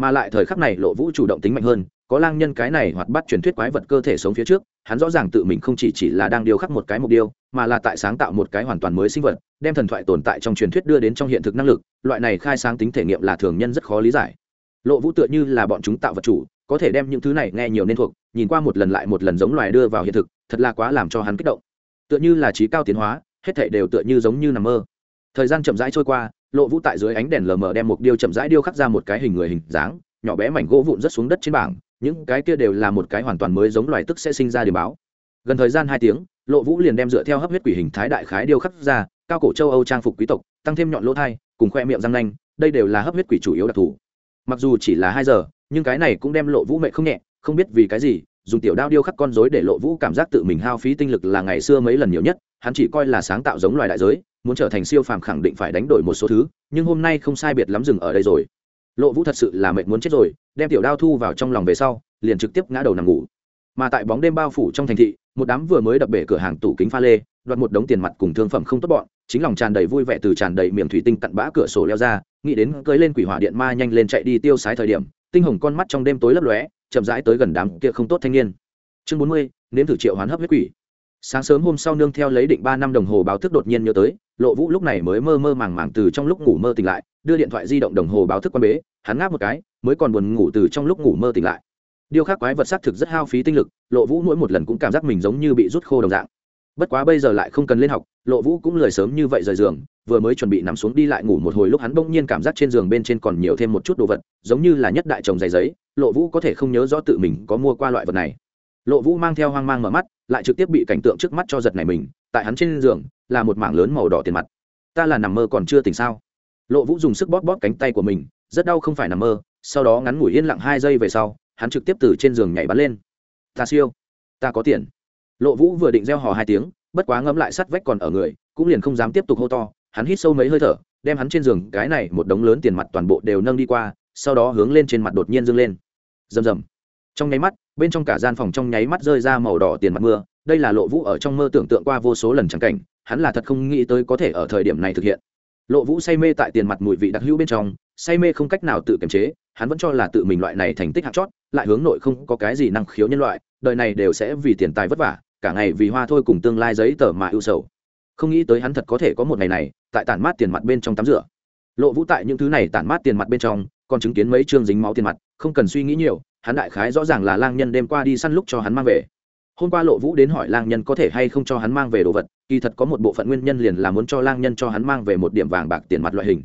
mà lại thời khắc này lộ vũ chủ động tính mạnh hơn, có lang nhân cái này hoặc bắt truyền thuyết quái vật cơ thể sống phía trước, hắn rõ ràng tự mình không chỉ chỉ là đang điêu khắc một cái mục điêu mà là tại sáng tạo một cái hoàn toàn mới sinh vật, đem thần thoại tồn tại trong truyền thuyết đưa đến trong hiện thực năng lực, loại này khai sáng tính thể nghiệm là thường nhân rất khó lý giải. Lộ vũ tựa như là bọn chúng tạo vật chủ, có thể đem những thứ này nghe nhiều nên thuộc, nhìn qua một lần lại một lần giống loài đưa vào hiện thực, thật là quá làm cho hắn kích động. Tựa như là trí cao tiến hóa, hết thể đều tựa như giống như nằm mơ. Thời gian chậm rãi trôi qua, lộ vũ tại dưới ánh đèn lờ mờ đem một điêu chậm rãi điêu khắc ra một cái hình người hình dáng, nhỏ bé mảnh gỗ vụn rất xuống đất trên bảng, những cái kia đều là một cái hoàn toàn mới giống loài tức sẽ sinh ra điểm báo. Gần thời gian hai tiếng lộ vũ liền đem dựa theo hấp huyết quỷ hình thái đại khái điêu khắc ra, cao cổ châu âu trang phục quý tộc, tăng thêm nhọn lỗ thai, cùng khoe miệng răng nanh, đây đều là hấp huyết quỷ chủ yếu đặc thù. Mặc dù chỉ là hai giờ, nhưng cái này cũng đem lộ vũ mệ không nhẹ, không biết vì cái gì, dùng tiểu đao điêu khắc con dối để lộ vũ cảm giác tự mình hao phí tinh lực là ngày xưa mấy lần nhiều nhất, hắn chỉ coi là sáng tạo giống loài đại giới, muốn trở thành siêu phàm khẳng định phải đánh đổi một số thứ, nhưng hôm nay không sai biệt lắm dừng ở đây rồi. Lộ vũ thật sự là mệnh muốn chết rồi, đem tiểu đao thu vào trong lòng về sau, liền trực tiếp ngã đầu nằm ngủ. Mà tại bóng đêm bao phủ trong thành thị một đám vừa mới đập bể cửa hàng tủ kính pha lê, đoạt một đống tiền mặt cùng thương phẩm không tốt bọn, chính lòng tràn đầy vui vẻ từ tràn đầy miệng thủy tinh cặn bã cửa sổ leo ra, nghĩ đến cưới lên quỷ hỏa điện ma nhanh lên chạy đi tiêu sái thời điểm, tinh hồng con mắt trong đêm tối lấp lóe, chậm rãi tới gần đám kia không tốt thanh niên. Chương bốn mươi, nếm thử triệu hoán hấp huyết quỷ. Sáng sớm hôm sau nương theo lấy định ba năm đồng hồ báo thức đột nhiên nhớ tới, lộ vũ lúc này mới mơ mơ màng màng từ trong lúc ngủ mơ tỉnh lại, đưa điện thoại di động đồng hồ báo thức quan bế, hắn ngáp một cái, mới còn buồn ngủ từ trong lúc ngủ mơ tỉnh lại điêu khắc quái vật xác thực rất hao phí tinh lực, lộ vũ mỗi một lần cũng cảm giác mình giống như bị rút khô đồng dạng. Bất quá bây giờ lại không cần lên học, lộ vũ cũng lười sớm như vậy rời giường, vừa mới chuẩn bị nằm xuống đi lại ngủ một hồi lúc hắn bỗng nhiên cảm giác trên giường bên trên còn nhiều thêm một chút đồ vật, giống như là nhất đại chồng giày giấy, lộ vũ có thể không nhớ rõ tự mình có mua qua loại vật này. Lộ vũ mang theo hoang mang mở mắt, lại trực tiếp bị cảnh tượng trước mắt cho giật này mình, tại hắn trên giường, là một mảng lớn màu đỏ tiền mặt. Ta là nằm mơ còn chưa tỉnh sao? Lộ vũ dùng sức bóp bóp cánh tay của mình, rất đau không phải nằm mơ, sau đó ngắn ngủi yên lặng hai giây về sau hắn trực tiếp từ trên giường nhảy bắn lên. Ta siêu, ta có tiền. Lộ vũ vừa định gieo hò hai tiếng, bất quá ngẫm lại sắt vách còn ở người, cũng liền không dám tiếp tục hô to, hắn hít sâu mấy hơi thở, đem hắn trên giường, cái này một đống lớn tiền mặt toàn bộ đều nâng đi qua, sau đó hướng lên trên mặt đột nhiên dâng lên. Rầm rầm. Trong nháy mắt, bên trong cả gian phòng trong nháy mắt rơi ra màu đỏ tiền mặt mưa, đây là lộ vũ ở trong mơ tưởng tượng qua vô số lần chẳng cảnh, hắn là thật không nghĩ tới có thể ở thời điểm này thực hiện. Lộ vũ say mê tại tiền mặt mùi vị đặc hữu bên trong say mê không cách nào tự kiềm chế, hắn vẫn cho là tự mình loại này thành tích hạng chót, lại hướng nội không có cái gì năng khiếu nhân loại, đời này đều sẽ vì tiền tài vất vả, cả ngày vì hoa thôi cùng tương lai giấy tờ mà ưu sầu. Không nghĩ tới hắn thật có thể có một ngày này, tại tản mát tiền mặt bên trong tắm rửa. Lộ vũ tại những thứ này tản mát tiền mặt bên trong, còn chứng kiến mấy chương dính máu tiền mặt, không cần suy nghĩ nhiều, hắn đại khái rõ ràng là lang nhân đêm qua đi săn lúc cho hắn mang về. Hôm qua lộ vũ đến hỏi lang nhân có thể hay không cho hắn mang về đồ vật, kỳ thật có một bộ phận nguyên nhân liền là muốn cho lang nhân cho hắn mang về một điểm vàng bạc tiền mặt loại hình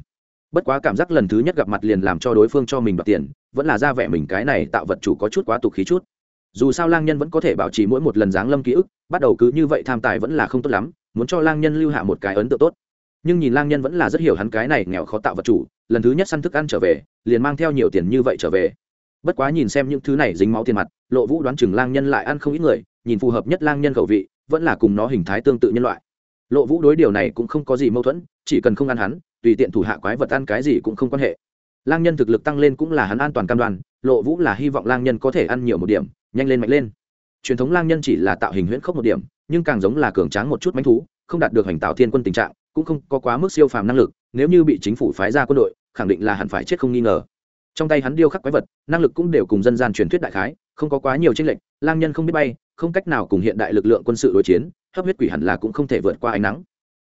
bất quá cảm giác lần thứ nhất gặp mặt liền làm cho đối phương cho mình đoạt tiền, vẫn là ra vẻ mình cái này tạo vật chủ có chút quá tục khí chút. Dù sao lang nhân vẫn có thể bảo trì mỗi một lần giáng lâm ký ức, bắt đầu cứ như vậy tham tài vẫn là không tốt lắm, muốn cho lang nhân lưu hạ một cái ấn tượng tốt. Nhưng nhìn lang nhân vẫn là rất hiểu hắn cái này nghèo khó tạo vật chủ, lần thứ nhất săn thức ăn trở về, liền mang theo nhiều tiền như vậy trở về. Bất quá nhìn xem những thứ này dính máu tiền mặt, lộ vũ đoán chừng lang nhân lại ăn không ít người, nhìn phù hợp nhất lang nhân khẩu vị, vẫn là cùng nó hình thái tương tự nhân loại. Lộ vũ đối điều này cũng không có gì mâu thuẫn, chỉ cần không ăn hắn tùy tiện thủ hạ quái vật ăn cái gì cũng không quan hệ. Lang nhân thực lực tăng lên cũng là hắn an toàn cam đoan, lộ vũ là hy vọng lang nhân có thể ăn nhiều một điểm, nhanh lên mạnh lên. Truyền thống lang nhân chỉ là tạo hình huyễn khốc một điểm, nhưng càng giống là cường tráng một chút manh thú, không đạt được hành tạo thiên quân tình trạng, cũng không có quá mức siêu phàm năng lực, nếu như bị chính phủ phái ra quân đội, khẳng định là hẳn phải chết không nghi ngờ. Trong tay hắn điêu khắc quái vật, năng lực cũng đều cùng dân gian truyền thuyết đại khái, không có quá nhiều tranh lệch, lang nhân không biết bay, không cách nào cùng hiện đại lực lượng quân sự đối chiến, hấp huyết quỷ hẳn là cũng không thể vượt qua ánh nắng.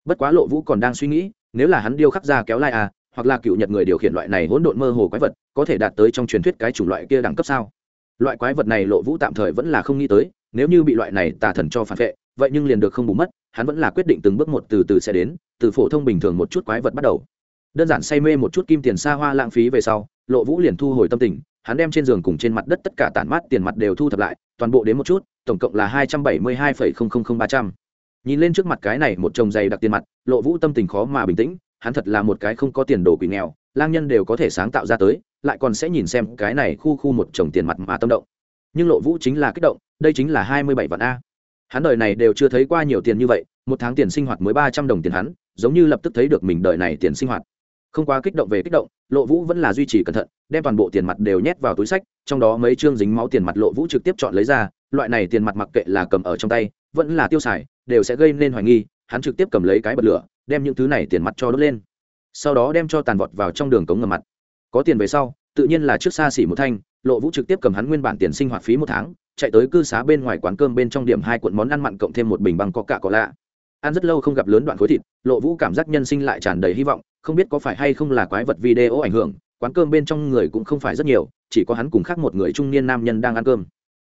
Bất quá lộ vũ còn đang suy nghĩ nếu là hắn điêu khắc ra kéo lai à hoặc là cựu nhật người điều khiển loại này hỗn độn mơ hồ quái vật, có thể đạt tới trong truyền thuyết cái chủng loại kia đẳng cấp sao? Loại quái vật này lộ vũ tạm thời vẫn là không nghĩ tới, nếu như bị loại này tà thần cho phản vệ, vậy nhưng liền được không bù mất, hắn vẫn là quyết định từng bước một từ từ sẽ đến, từ phổ thông bình thường một chút quái vật bắt đầu. Đơn giản say mê một chút kim tiền xa hoa lãng phí về sau, lộ vũ liền thu hồi tâm tình, hắn đem trên giường cùng trên mặt đất tất cả tản mát tiền mặt đều thu thập lại, toàn bộ đến một chút, tổng cộng là hai trăm bảy mươi hai ba trăm nhìn lên trước mặt cái này một chồng dày đặc tiền mặt, lộ vũ tâm tình khó mà bình tĩnh, hắn thật là một cái không có tiền đồ quỷ nghèo, lang nhân đều có thể sáng tạo ra tới, lại còn sẽ nhìn xem cái này khu khu một chồng tiền mặt mà tâm động. Nhưng lộ vũ chính là kích động, đây chính là hai mươi bảy vạn a. Hắn đời này đều chưa thấy qua nhiều tiền như vậy, một tháng tiền sinh hoạt mới ba trăm đồng tiền hắn, giống như lập tức thấy được mình đời này tiền sinh hoạt. Không quá kích động về kích động, lộ vũ vẫn là duy trì cẩn thận, đem toàn bộ tiền mặt đều nhét vào túi sách, trong đó mấy chương dính máu tiền mặt lộ vũ trực tiếp chọn lấy ra, loại này tiền mặt mặc kệ là cầm ở trong tay, vẫn là tiêu xài đều sẽ gây nên hoài nghi, hắn trực tiếp cầm lấy cái bật lửa, đem những thứ này tiền mặt cho đốt lên. Sau đó đem cho tàn vọt vào trong đường cống ngầm mặt. Có tiền về sau, tự nhiên là trước xa xỉ một thanh, lộ vũ trực tiếp cầm hắn nguyên bản tiền sinh hoạt phí một tháng, chạy tới cư xá bên ngoài quán cơm bên trong điểm hai cuộn món ăn mặn cộng thêm một bình băng có cả có lạ. Ăn rất lâu không gặp lớn đoạn khối thịt, lộ vũ cảm giác nhân sinh lại tràn đầy hy vọng, không biết có phải hay không là quái vật video ảnh hưởng, quán cơm bên trong người cũng không phải rất nhiều, chỉ có hắn cùng khác một người trung niên nam nhân đang ăn cơm.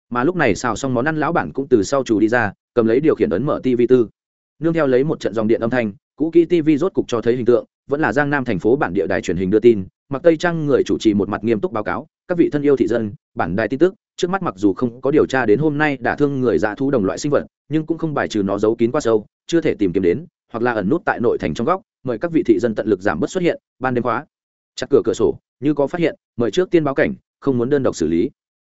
Mà lúc này xào xong món ăn, lão bản cũng từ sau chủ đi ra cầm lấy điều khiển ấn mở tv tư. Nương theo lấy một trận dòng điện âm thanh, cũ kỹ tv rốt cục cho thấy hình tượng, vẫn là giang nam thành phố bản địa đài truyền hình đưa tin mặc tây trang người chủ trì một mặt nghiêm túc báo cáo, các vị thân yêu thị dân, bản đài tin tức, trước mắt mặc dù không có điều tra đến hôm nay đả thương người dạ thú đồng loại sinh vật, nhưng cũng không bài trừ nó giấu kín quá sâu, chưa thể tìm kiếm đến, hoặc là ẩn nút tại nội thành trong góc, mời các vị thị dân tận lực giảm bớt xuất hiện, ban đêm khóa. Chặt cửa cửa sổ, như có phát hiện, mời trước tiên báo cảnh, không muốn đơn độc xử lý.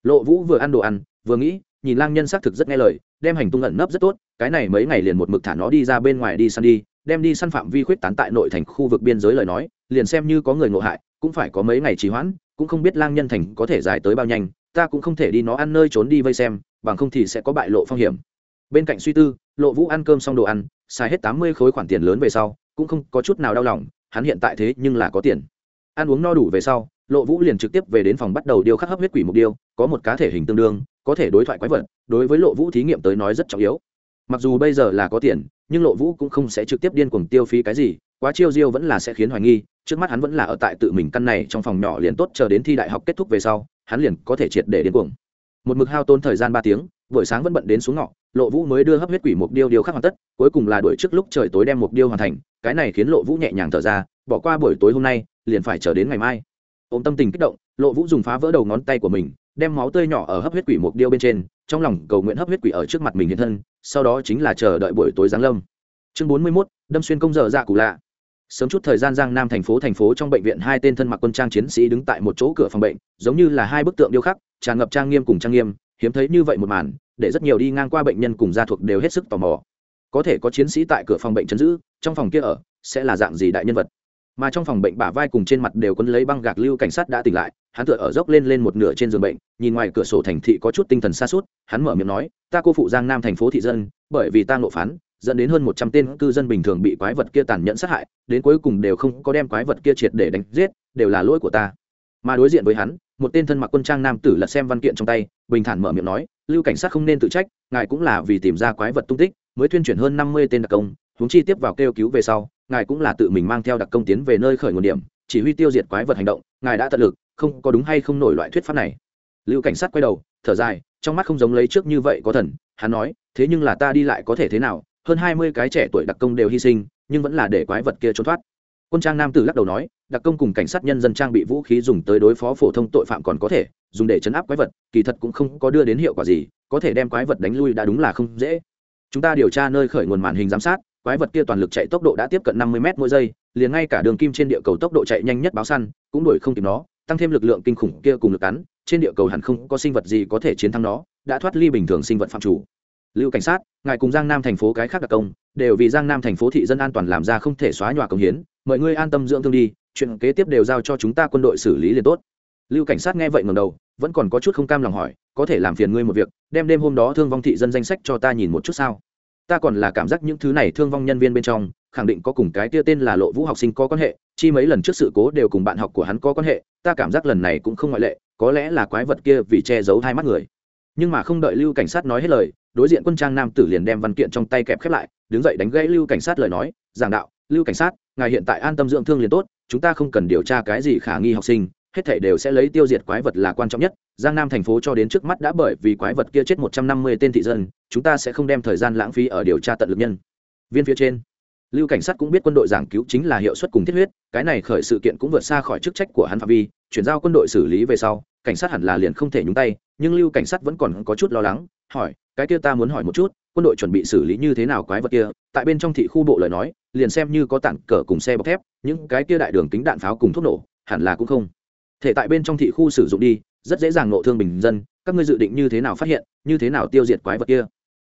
Lộ vũ vừa ăn đồ ăn, vừa nghĩ nhìn lang nhân xác thực rất nghe lời, đem hành tung ẩn nấp rất tốt, cái này mấy ngày liền một mực thả nó đi ra bên ngoài đi săn đi, đem đi săn phạm vi khuyết tán tại nội thành khu vực biên giới lời nói, liền xem như có người ngộ hại, cũng phải có mấy ngày trì hoãn, cũng không biết lang nhân thành có thể dài tới bao nhanh, ta cũng không thể đi nó ăn nơi trốn đi vây xem, bằng không thì sẽ có bại lộ phong hiểm. Bên cạnh suy tư, lộ vũ ăn cơm xong đồ ăn, xài hết tám mươi khối khoản tiền lớn về sau, cũng không có chút nào đau lòng, hắn hiện tại thế nhưng là có tiền. Ăn uống no đủ về sau, lộ vũ liền trực tiếp về đến phòng bắt đầu điêu khắc hấp huyết quỷ mục điêu, có một cá thể hình tương đương có thể đối thoại quái vật, đối với lộ vũ thí nghiệm tới nói rất trọng yếu. Mặc dù bây giờ là có tiền, nhưng lộ vũ cũng không sẽ trực tiếp điên cuồng tiêu phí cái gì, quá chiêu diêu vẫn là sẽ khiến hoài nghi, trước mắt hắn vẫn là ở tại tự mình căn này trong phòng nhỏ liền tốt chờ đến thi đại học kết thúc về sau, hắn liền có thể triệt để điên cuồng. Một mực hao tốn thời gian ba tiếng, buổi sáng vẫn bận đến xuống ngọ, lộ vũ mới đưa hấp huyết quỷ mục điêu điêu khắc hoàn tất, cuối cùng là đuổi trước lúc trời tối đem mục điêu hoàn thành, cái này khiến lộ vũ nhẹ nhàng thở ra, bỏ qua buổi tối hôm nay, liền phải chờ đến ngày mai. Ôm tâm tình kích động, lộ vũ dùng phá vỡ đầu ngón tay của mình đem máu tươi nhỏ ở hấp huyết quỷ mục điêu bên trên trong lòng cầu nguyện hấp huyết quỷ ở trước mặt mình hiện thân sau đó chính là chờ đợi buổi tối giáng lâm. Chương bốn mươi 41, đâm xuyên công giờ dạ cụ lạ. Sớm chút thời gian giang nam thành phố thành phố trong bệnh viện hai tên thân mặc quân trang chiến sĩ đứng tại một chỗ cửa phòng bệnh giống như là hai bức tượng điêu khắc tràn ngập trang nghiêm cùng trang nghiêm hiếm thấy như vậy một màn để rất nhiều đi ngang qua bệnh nhân cùng gia thuộc đều hết sức tò mò. Có thể có chiến sĩ tại cửa phòng bệnh chấn giữ trong phòng kia ở sẽ là dạng gì đại nhân vật? Mà trong phòng bệnh bả vai cùng trên mặt đều quấn lấy băng gạc lưu cảnh sát đã tỉnh lại, hắn tựa ở dốc lên lên một nửa trên giường bệnh, nhìn ngoài cửa sổ thành thị có chút tinh thần xa suốt hắn mở miệng nói, ta cô phụ giang nam thành phố thị dân, bởi vì ta ngộ phán, dẫn đến hơn một trăm tên cư dân bình thường bị quái vật kia tàn nhẫn sát hại, đến cuối cùng đều không có đem quái vật kia triệt để đánh giết, đều là lỗi của ta. Mà đối diện với hắn, một tên thân mặc quân trang nam tử lật xem văn kiện trong tay, bình thản mở miệng nói, lưu cảnh sát không nên tự trách, ngài cũng là vì tìm ra quái vật tung tích, mới tuyên chuyển hơn năm mươi tên đặc công huống chi tiếp vào kêu cứu về sau, ngài cũng là tự mình mang theo đặc công tiến về nơi khởi nguồn điểm, chỉ huy tiêu diệt quái vật hành động, ngài đã tận lực, không có đúng hay không nổi loại thuyết pháp này. Lưu cảnh sát quay đầu, thở dài, trong mắt không giống lấy trước như vậy có thần, hắn nói, thế nhưng là ta đi lại có thể thế nào, hơn hai mươi cái trẻ tuổi đặc công đều hy sinh, nhưng vẫn là để quái vật kia trốn thoát. Quân trang nam tử lắc đầu nói, đặc công cùng cảnh sát nhân dân trang bị vũ khí dùng tới đối phó phổ thông tội phạm còn có thể, dùng để chấn áp quái vật, kỳ thật cũng không có đưa đến hiệu quả gì, có thể đem quái vật đánh lui đã đúng là không dễ. Chúng ta điều tra nơi khởi nguồn màn hình giám sát quái vật kia toàn lực chạy tốc độ đã tiếp cận năm mươi m mỗi giây, liền ngay cả đường kim trên địa cầu tốc độ chạy nhanh nhất báo săn, cũng đuổi không kịp nó, tăng thêm lực lượng kinh khủng kia cùng lực cắn, trên địa cầu hẳn không có sinh vật gì có thể chiến thắng nó, đã thoát ly bình thường sinh vật phạm chủ. Lưu cảnh sát, ngài cùng giang nam thành phố cái khác đặc công, đều vì giang nam thành phố thị dân an toàn làm ra không thể xóa nhòa công hiến Mọi người an tâm dưỡng thương đi, chuyện kế tiếp đều giao cho chúng ta quân đội xử lý liền tốt. Lưu cảnh sát nghe vậy ngầm đầu, vẫn còn có chút không cam lòng hỏi, có thể làm phiền ngươi một việc, đem đêm hôm đó thương vong thị dân danh sách cho ta nhìn một chút sao? Ta còn là cảm giác những thứ này thương vong nhân viên bên trong, khẳng định có cùng cái tia tên là lộ vũ học sinh có quan hệ, chi mấy lần trước sự cố đều cùng bạn học của hắn có quan hệ, ta cảm giác lần này cũng không ngoại lệ, có lẽ là quái vật kia vì che giấu hai mắt người. Nhưng mà không đợi lưu cảnh sát nói hết lời, đối diện quân trang nam tử liền đem văn kiện trong tay kẹp khép lại, đứng dậy đánh gãy lưu cảnh sát lời nói, giảng đạo, lưu cảnh sát, ngài hiện tại an tâm dưỡng thương liền tốt, chúng ta không cần điều tra cái gì khả nghi học sinh, hết thảy đều sẽ lấy tiêu diệt quái vật là quan trọng nhất giang nam thành phố cho đến trước mắt đã bởi vì quái vật kia chết một trăm năm mươi tên thị dân, chúng ta sẽ không đem thời gian lãng phí ở điều tra tận lực nhân. Viên phía trên, lưu cảnh sát cũng biết quân đội giảng cứu chính là hiệu suất cùng thiết huyết, cái này khởi sự kiện cũng vượt xa khỏi chức trách của hắn phạm vi, chuyển giao quân đội xử lý về sau, cảnh sát hẳn là liền không thể nhúng tay, nhưng lưu cảnh sát vẫn còn có chút lo lắng, hỏi, cái kia ta muốn hỏi một chút, quân đội chuẩn bị xử lý như thế nào quái vật kia? Tại bên trong thị khu bộ lời nói, liền xem như có tặng cờ cùng xe bọc thép, những cái kia đại đường kính đạn pháo cùng thuốc nổ, hẳn là cũng không. Thể tại bên trong thị khu sử dụng đi rất dễ dàng nộ thương bình dân các ngươi dự định như thế nào phát hiện như thế nào tiêu diệt quái vật kia?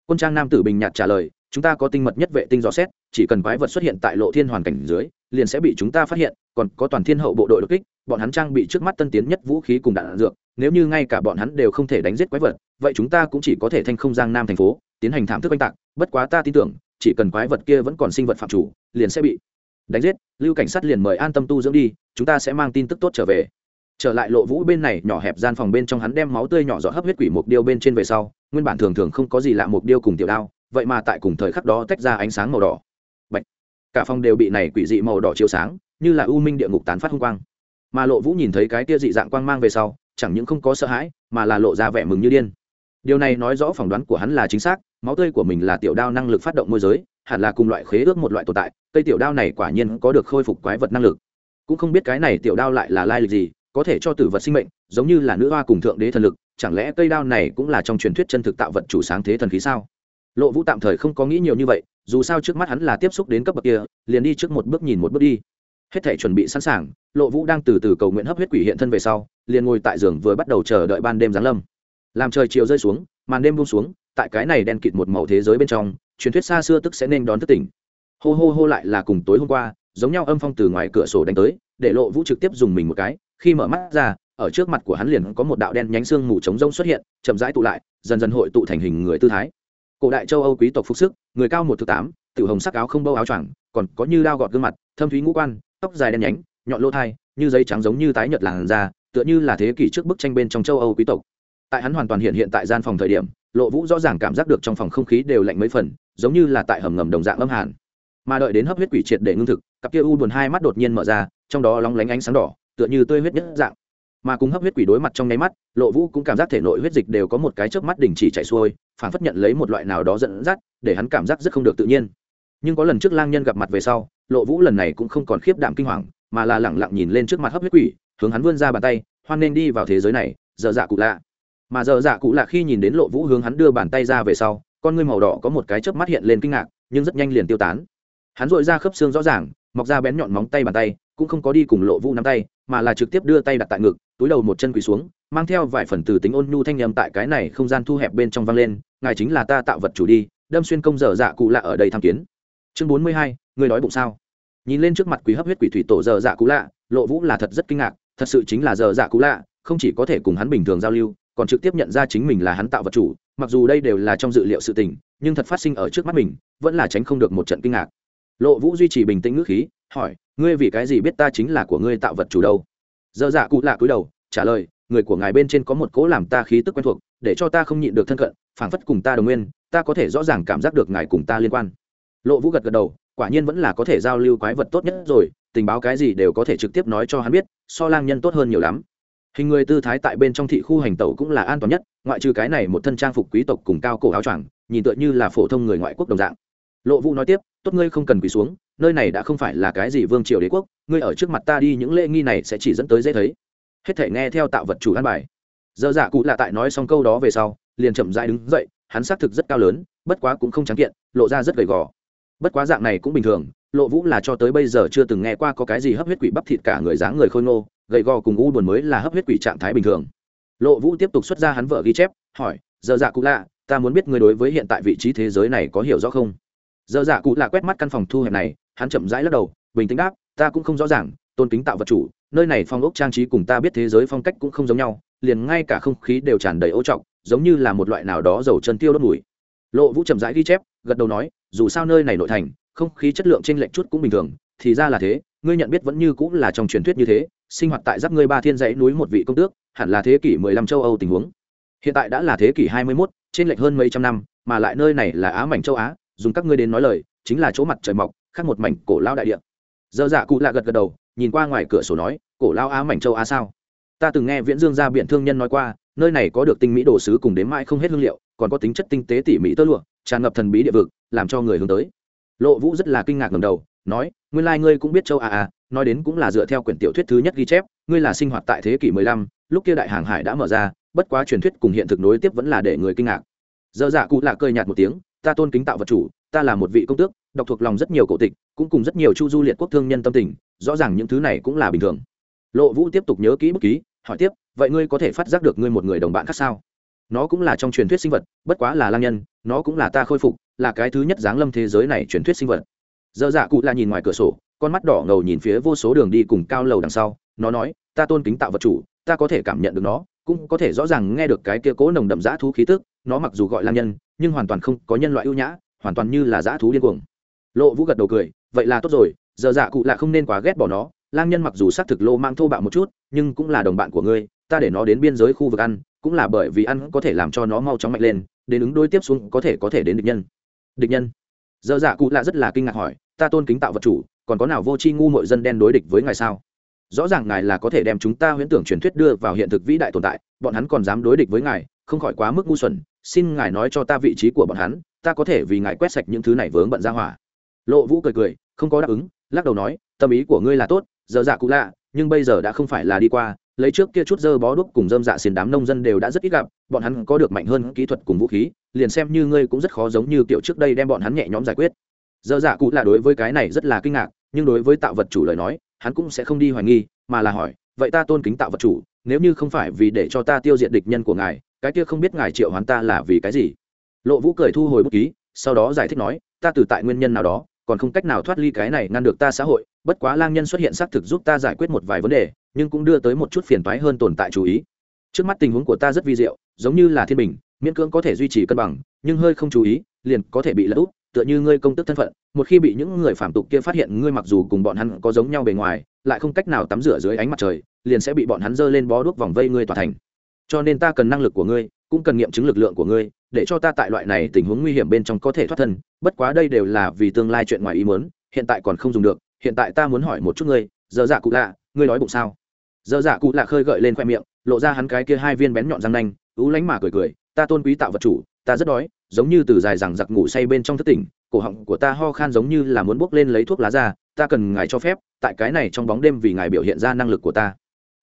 Quân trang nam tử bình nhạt trả lời chúng ta có tinh mật nhất vệ tinh dò xét chỉ cần quái vật xuất hiện tại lộ thiên hoàn cảnh dưới liền sẽ bị chúng ta phát hiện còn có toàn thiên hậu bộ đội đột kích bọn hắn trang bị trước mắt tân tiến nhất vũ khí cùng đạn, đạn dược nếu như ngay cả bọn hắn đều không thể đánh giết quái vật vậy chúng ta cũng chỉ có thể thanh không giang nam thành phố tiến hành thảm thức oanh tạc bất quá ta tin tưởng chỉ cần quái vật kia vẫn còn sinh vật phạm chủ liền sẽ bị đánh giết. Lưu cảnh sát liền mời an tâm tu dưỡng đi chúng ta sẽ mang tin tức tốt trở về trở lại lộ vũ bên này, nhỏ hẹp gian phòng bên trong hắn đem máu tươi nhỏ giọt hấp huyết quỷ mục điêu bên trên về sau, nguyên bản thường thường không có gì lạ mục điêu cùng tiểu đao, vậy mà tại cùng thời khắc đó tách ra ánh sáng màu đỏ. Bạch. cả phòng đều bị này quỷ dị màu đỏ chiếu sáng, như là u minh địa ngục tán phát hung quang. Mà lộ vũ nhìn thấy cái tia dị dạng quang mang về sau, chẳng những không có sợ hãi, mà là lộ ra vẻ mừng như điên. Điều này nói rõ phỏng đoán của hắn là chính xác, máu tươi của mình là tiểu đao năng lực phát động môi giới, hẳn là cùng loại khế ước một loại tồn tại, cây tiểu đao này quả nhiên có được khôi phục quái vật năng lực. Cũng không biết cái này tiểu đao lại là lai lịch gì có thể cho tử vật sinh mệnh, giống như là nữ hoa cùng thượng đế thần lực, chẳng lẽ cây đao này cũng là trong truyền thuyết chân thực tạo vật chủ sáng thế thần khí sao? Lộ vũ tạm thời không có nghĩ nhiều như vậy, dù sao trước mắt hắn là tiếp xúc đến cấp bậc kia, liền đi trước một bước nhìn một bước đi. Hết thể chuẩn bị sẵn sàng, lộ vũ đang từ từ cầu nguyện hấp huyết quỷ hiện thân về sau, liền ngồi tại giường vừa bắt đầu chờ đợi ban đêm giáng lâm. Làm trời chiều rơi xuống, màn đêm buông xuống, tại cái này đen kịt một màu thế giới bên trong, truyền thuyết xa xưa tức sẽ nên đón thức tỉnh. Hô hô hô lại là cùng tối hôm qua, giống nhau âm phong từ ngoài cửa sổ đánh tới, để lộ vũ trực tiếp dùng mình một cái khi mở mắt ra, ở trước mặt của hắn liền có một đạo đen nhánh xương mù trống rông xuất hiện, chậm rãi tụ lại, dần dần hội tụ thành hình người tư thái. Cổ đại châu âu quý tộc phục sức, người cao một thứ tám, tiểu hồng sắc áo không bâu áo choàng, còn có như lao gọt gương mặt, thâm thúy ngũ quan, tóc dài đen nhánh, nhọn lỗ thai, như dây trắng giống như tái nhợt làn da, tựa như là thế kỷ trước bức tranh bên trong châu âu quý tộc. Tại hắn hoàn toàn hiện hiện tại gian phòng thời điểm, lộ vũ rõ ràng cảm giác được trong phòng không khí đều lạnh mấy phần, giống như là tại hầm ngầm đồng dạng âm hàn. Mà đợi đến hấp huyết quỷ triệt để ngưng thực, cặp kia u buồn hai mắt đột nhiên mở ra, trong đó lóng lánh ánh sáng đỏ tựa như tươi huyết nhất dạng. Mà cùng hấp huyết quỷ đối mặt trong nháy mắt, lộ vũ cũng cảm giác thể nội huyết dịch đều có một cái chớp mắt đình chỉ chạy xuôi, phản phất nhận lấy một loại nào đó dẫn dắt, để hắn cảm giác rất không được tự nhiên. Nhưng có lần trước lang nhân gặp mặt về sau, lộ vũ lần này cũng không còn khiếp đạm kinh hoàng, mà là lẳng lặng nhìn lên trước mặt hấp huyết quỷ, hướng hắn vươn ra bàn tay, hoan nên đi vào thế giới này, giờ dạ cụ lạ. Mà giờ dạ cụ lạ khi nhìn đến lộ vũ hướng hắn đưa bàn tay ra về sau, con ngươi màu đỏ có một cái chớp mắt hiện lên kinh ngạc, nhưng rất nhanh liền tiêu tán. Hắn dội ra khớp xương rõ ràng, mọc ra bén nhọn móng tay bàn tay, cũng không có đi cùng lộ vũ nắm tay mà là trực tiếp đưa tay đặt tại ngực, túi đầu một chân quỳ xuống, mang theo vài phần từ tính ôn nhu thanh nhầm tại cái này không gian thu hẹp bên trong vang lên, ngài chính là ta tạo vật chủ đi, đâm xuyên công dở dạ cụ lạ ở đây tham kiến. Chương bốn mươi hai, người nói bụng sao? Nhìn lên trước mặt quý hấp huyết quỷ thủy tổ dở dạ cụ lạ, lộ vũ là thật rất kinh ngạc, thật sự chính là dở dạ cụ lạ, không chỉ có thể cùng hắn bình thường giao lưu, còn trực tiếp nhận ra chính mình là hắn tạo vật chủ, mặc dù đây đều là trong dự liệu sự tình, nhưng thật phát sinh ở trước mắt mình, vẫn là tránh không được một trận kinh ngạc. Lộ vũ duy trì bình tĩnh ngữ khí hỏi, ngươi vì cái gì biết ta chính là của ngươi tạo vật chủ đâu? Dơ dạ cụ lạ cúi đầu, trả lời, người của ngài bên trên có một cố làm ta khí tức quen thuộc, để cho ta không nhịn được thân cận, phảng phất cùng ta đồng nguyên, ta có thể rõ ràng cảm giác được ngài cùng ta liên quan. Lộ vũ gật gật đầu, quả nhiên vẫn là có thể giao lưu quái vật tốt nhất rồi, tình báo cái gì đều có thể trực tiếp nói cho hắn biết, so lang nhân tốt hơn nhiều lắm. Hình người tư thái tại bên trong thị khu hành tẩu cũng là an toàn nhất, ngoại trừ cái này một thân trang phục quý tộc cùng cao cổ áo choàng, nhìn tựa như là phổ thông người ngoại quốc đồng dạng. Lộ vũ nói tiếp tốt ngươi không cần quỳ xuống, nơi này đã không phải là cái gì vương triều đế quốc, ngươi ở trước mặt ta đi, những lễ nghi này sẽ chỉ dẫn tới dễ thấy. Hết thể nghe theo tạo vật chủ an bài. Dơ dạ cụ lạ tại nói xong câu đó về sau, liền chậm dãi đứng dậy, hắn xác thực rất cao lớn, bất quá cũng không trắng kiện, lộ ra rất gầy gò. Bất quá dạng này cũng bình thường, lộ vũ là cho tới bây giờ chưa từng nghe qua có cái gì hấp huyết quỷ bắp thịt cả người dáng người khôi ngô, gầy gò cùng u buồn mới là hấp huyết quỷ trạng thái bình thường. Lộ vũ tiếp tục xuất ra hắn vợ ghi chép, hỏi dơ dạ cụ lạ, ta muốn biết ngươi đối với hiện tại vị trí thế giới này có hiểu rõ không? Giờ dạ cụ lạ quét mắt căn phòng thu hẹp này hắn chậm rãi lắc đầu bình tĩnh đáp ta cũng không rõ ràng tôn kính tạo vật chủ nơi này phong ốc trang trí cùng ta biết thế giới phong cách cũng không giống nhau liền ngay cả không khí đều tràn đầy ô trọng giống như là một loại nào đó dầu chân tiêu đốt mùi. Lộ vũ chậm rãi ghi chép gật đầu nói dù sao nơi này nội thành không khí chất lượng trên lệnh chút cũng bình thường thì ra là thế ngươi nhận biết vẫn như cũng là trong truyền thuyết như thế sinh hoạt tại giáp ngươi ba thiên dãy núi một vị công tước hẳn là thế kỷ mười lăm châu âu tình huống. Hiện tại đã là thế kỷ hai mươi 21, trên lệch hơn mấy trăm năm mà lại nơi này là á mảnh châu á dùng các ngươi đến nói lời, chính là chỗ mặt trời mọc, khác một mảnh cổ lao đại địa. Dơ dạ cụ lạ gật gật đầu, nhìn qua ngoài cửa sổ nói, cổ lao á mảnh châu á sao? Ta từng nghe viễn dương ra biển thương nhân nói qua, nơi này có được tinh mỹ đồ sứ cùng đến mãi không hết hương liệu, còn có tính chất tinh tế tỉ mỹ tơ lụa, tràn ngập thần bí địa vực, làm cho người hướng tới. Lộ vũ rất là kinh ngạc ngầm đầu, nói, nguyên lai、like、ngươi cũng biết châu á à nói đến cũng là dựa theo quyển tiểu thuyết thứ nhất ghi chép, ngươi là sinh hoạt tại thế kỷ mười lăm, lúc kia đại hàng hải đã mở ra, bất quá truyền thuyết cùng hiện thực nối tiếp vẫn là để người kinh ngạc. Dơ dạ cụ lạ cơi nhạt một tiếng ta tôn kính tạo vật chủ, ta là một vị công tước, đọc thuộc lòng rất nhiều cổ tịch, cũng cùng rất nhiều chu du liệt quốc thương nhân tâm tình, rõ ràng những thứ này cũng là bình thường. Lộ vũ tiếp tục nhớ kỹ bức ký, hỏi tiếp, vậy ngươi có thể phát giác được ngươi một người đồng bạn khác sao? Nó cũng là trong truyền thuyết sinh vật, bất quá là lang nhân, nó cũng là ta khôi phục, là cái thứ nhất giáng lâm thế giới này truyền thuyết sinh vật. Dơ dạ cụ là nhìn ngoài cửa sổ, con mắt đỏ ngầu nhìn phía vô số đường đi cùng cao lầu đằng sau, nó nói, ta tôn kính tạo vật chủ, ta có thể cảm nhận được nó, cũng có thể rõ ràng nghe được cái kia cố nồng đậm dã thú khí tức, nó mặc dù gọi lang nhân nhưng hoàn toàn không có nhân loại ưu nhã, hoàn toàn như là dã thú điên cuồng. Lộ vũ gật đầu cười, vậy là tốt rồi, giờ dạ cụ là không nên quá ghét bỏ nó, lang nhân mặc dù xác thực lô mang thô bạo một chút, nhưng cũng là đồng bạn của ngươi, ta để nó đến biên giới khu vực ăn, cũng là bởi vì ăn có thể làm cho nó mau chóng mạnh lên, đến ứng đối tiếp xuống có thể có thể đến địch nhân. Địch nhân? Giờ dạ cụ lạ rất là kinh ngạc hỏi, ta tôn kính tạo vật chủ, còn có nào vô tri ngu mội dân đen đối địch với ngài sao? Rõ ràng ngài là có thể đem chúng ta huyễn tưởng truyền thuyết đưa vào hiện thực vĩ đại tồn tại, bọn hắn còn dám đối địch với ngài, không khỏi quá mức ngu xuẩn xin ngài nói cho ta vị trí của bọn hắn, ta có thể vì ngài quét sạch những thứ này vướng bận ra hỏa. Lộ vũ cười cười, không có đáp ứng, lắc đầu nói, tâm ý của ngươi là tốt, giờ dạ cụ lạ, nhưng bây giờ đã không phải là đi qua, lấy trước kia chút dơ bó đuốc cùng dơm dạ xiên đám nông dân đều đã rất ít gặp, bọn hắn có được mạnh hơn kỹ thuật cùng vũ khí, liền xem như ngươi cũng rất khó giống như kiểu trước đây đem bọn hắn nhẹ nhõm giải quyết. Dơ dạ cụ lạ đối với cái này rất là kinh ngạc, nhưng đối với tạo vật chủ lời nói, hắn cũng sẽ không đi hoài nghi, mà là hỏi, vậy ta tôn kính tạo vật chủ, nếu như không phải vì để cho ta tiêu diệt địch nhân của ngài cái kia không biết ngài triệu hoán ta là vì cái gì? Lộ vũ cười thu hồi bút ký, sau đó giải thích nói, ta từ tại nguyên nhân nào đó, còn không cách nào thoát ly cái này ngăn được ta xã hội, bất quá lang nhân xuất hiện xác thực giúp ta giải quyết một vài vấn đề, nhưng cũng đưa tới một chút phiền toái hơn tồn tại chú ý. Trước mắt tình huống của ta rất vi diệu, giống như là thiên bình, miễn cưỡng có thể duy trì cân bằng, nhưng hơi không chú ý, liền có thể bị lỡ úp, tựa như ngươi công tức thân phận, một khi bị những người phạm tục kia phát hiện ngươi mặc dù cùng bọn hắn có giống nhau bề ngoài, lại không cách nào tắm rửa dưới ánh mặt trời, liền sẽ bị bọn hắn dơ lên bó đuốc vòng vây ngươi tỏa thành cho nên ta cần năng lực của ngươi, cũng cần nghiệm chứng lực lượng của ngươi, để cho ta tại loại này tình huống nguy hiểm bên trong có thể thoát thân. Bất quá đây đều là vì tương lai chuyện ngoài ý muốn, hiện tại còn không dùng được. Hiện tại ta muốn hỏi một chút ngươi giờ dạ cụ lạ, ngươi nói bụng sao? Giờ dạ cụ lạ khơi gợi lên khoe miệng, lộ ra hắn cái kia hai viên bén nhọn răng nanh, ú lánh mà cười cười, ta tôn quý tạo vật chủ, ta rất đói, giống như từ dài rằng giặc ngủ say bên trong thất tỉnh, cổ họng của ta ho khan giống như là muốn bốc lên lấy thuốc lá ra, ta cần ngài cho phép, tại cái này trong bóng đêm vì ngài biểu hiện ra năng lực của ta.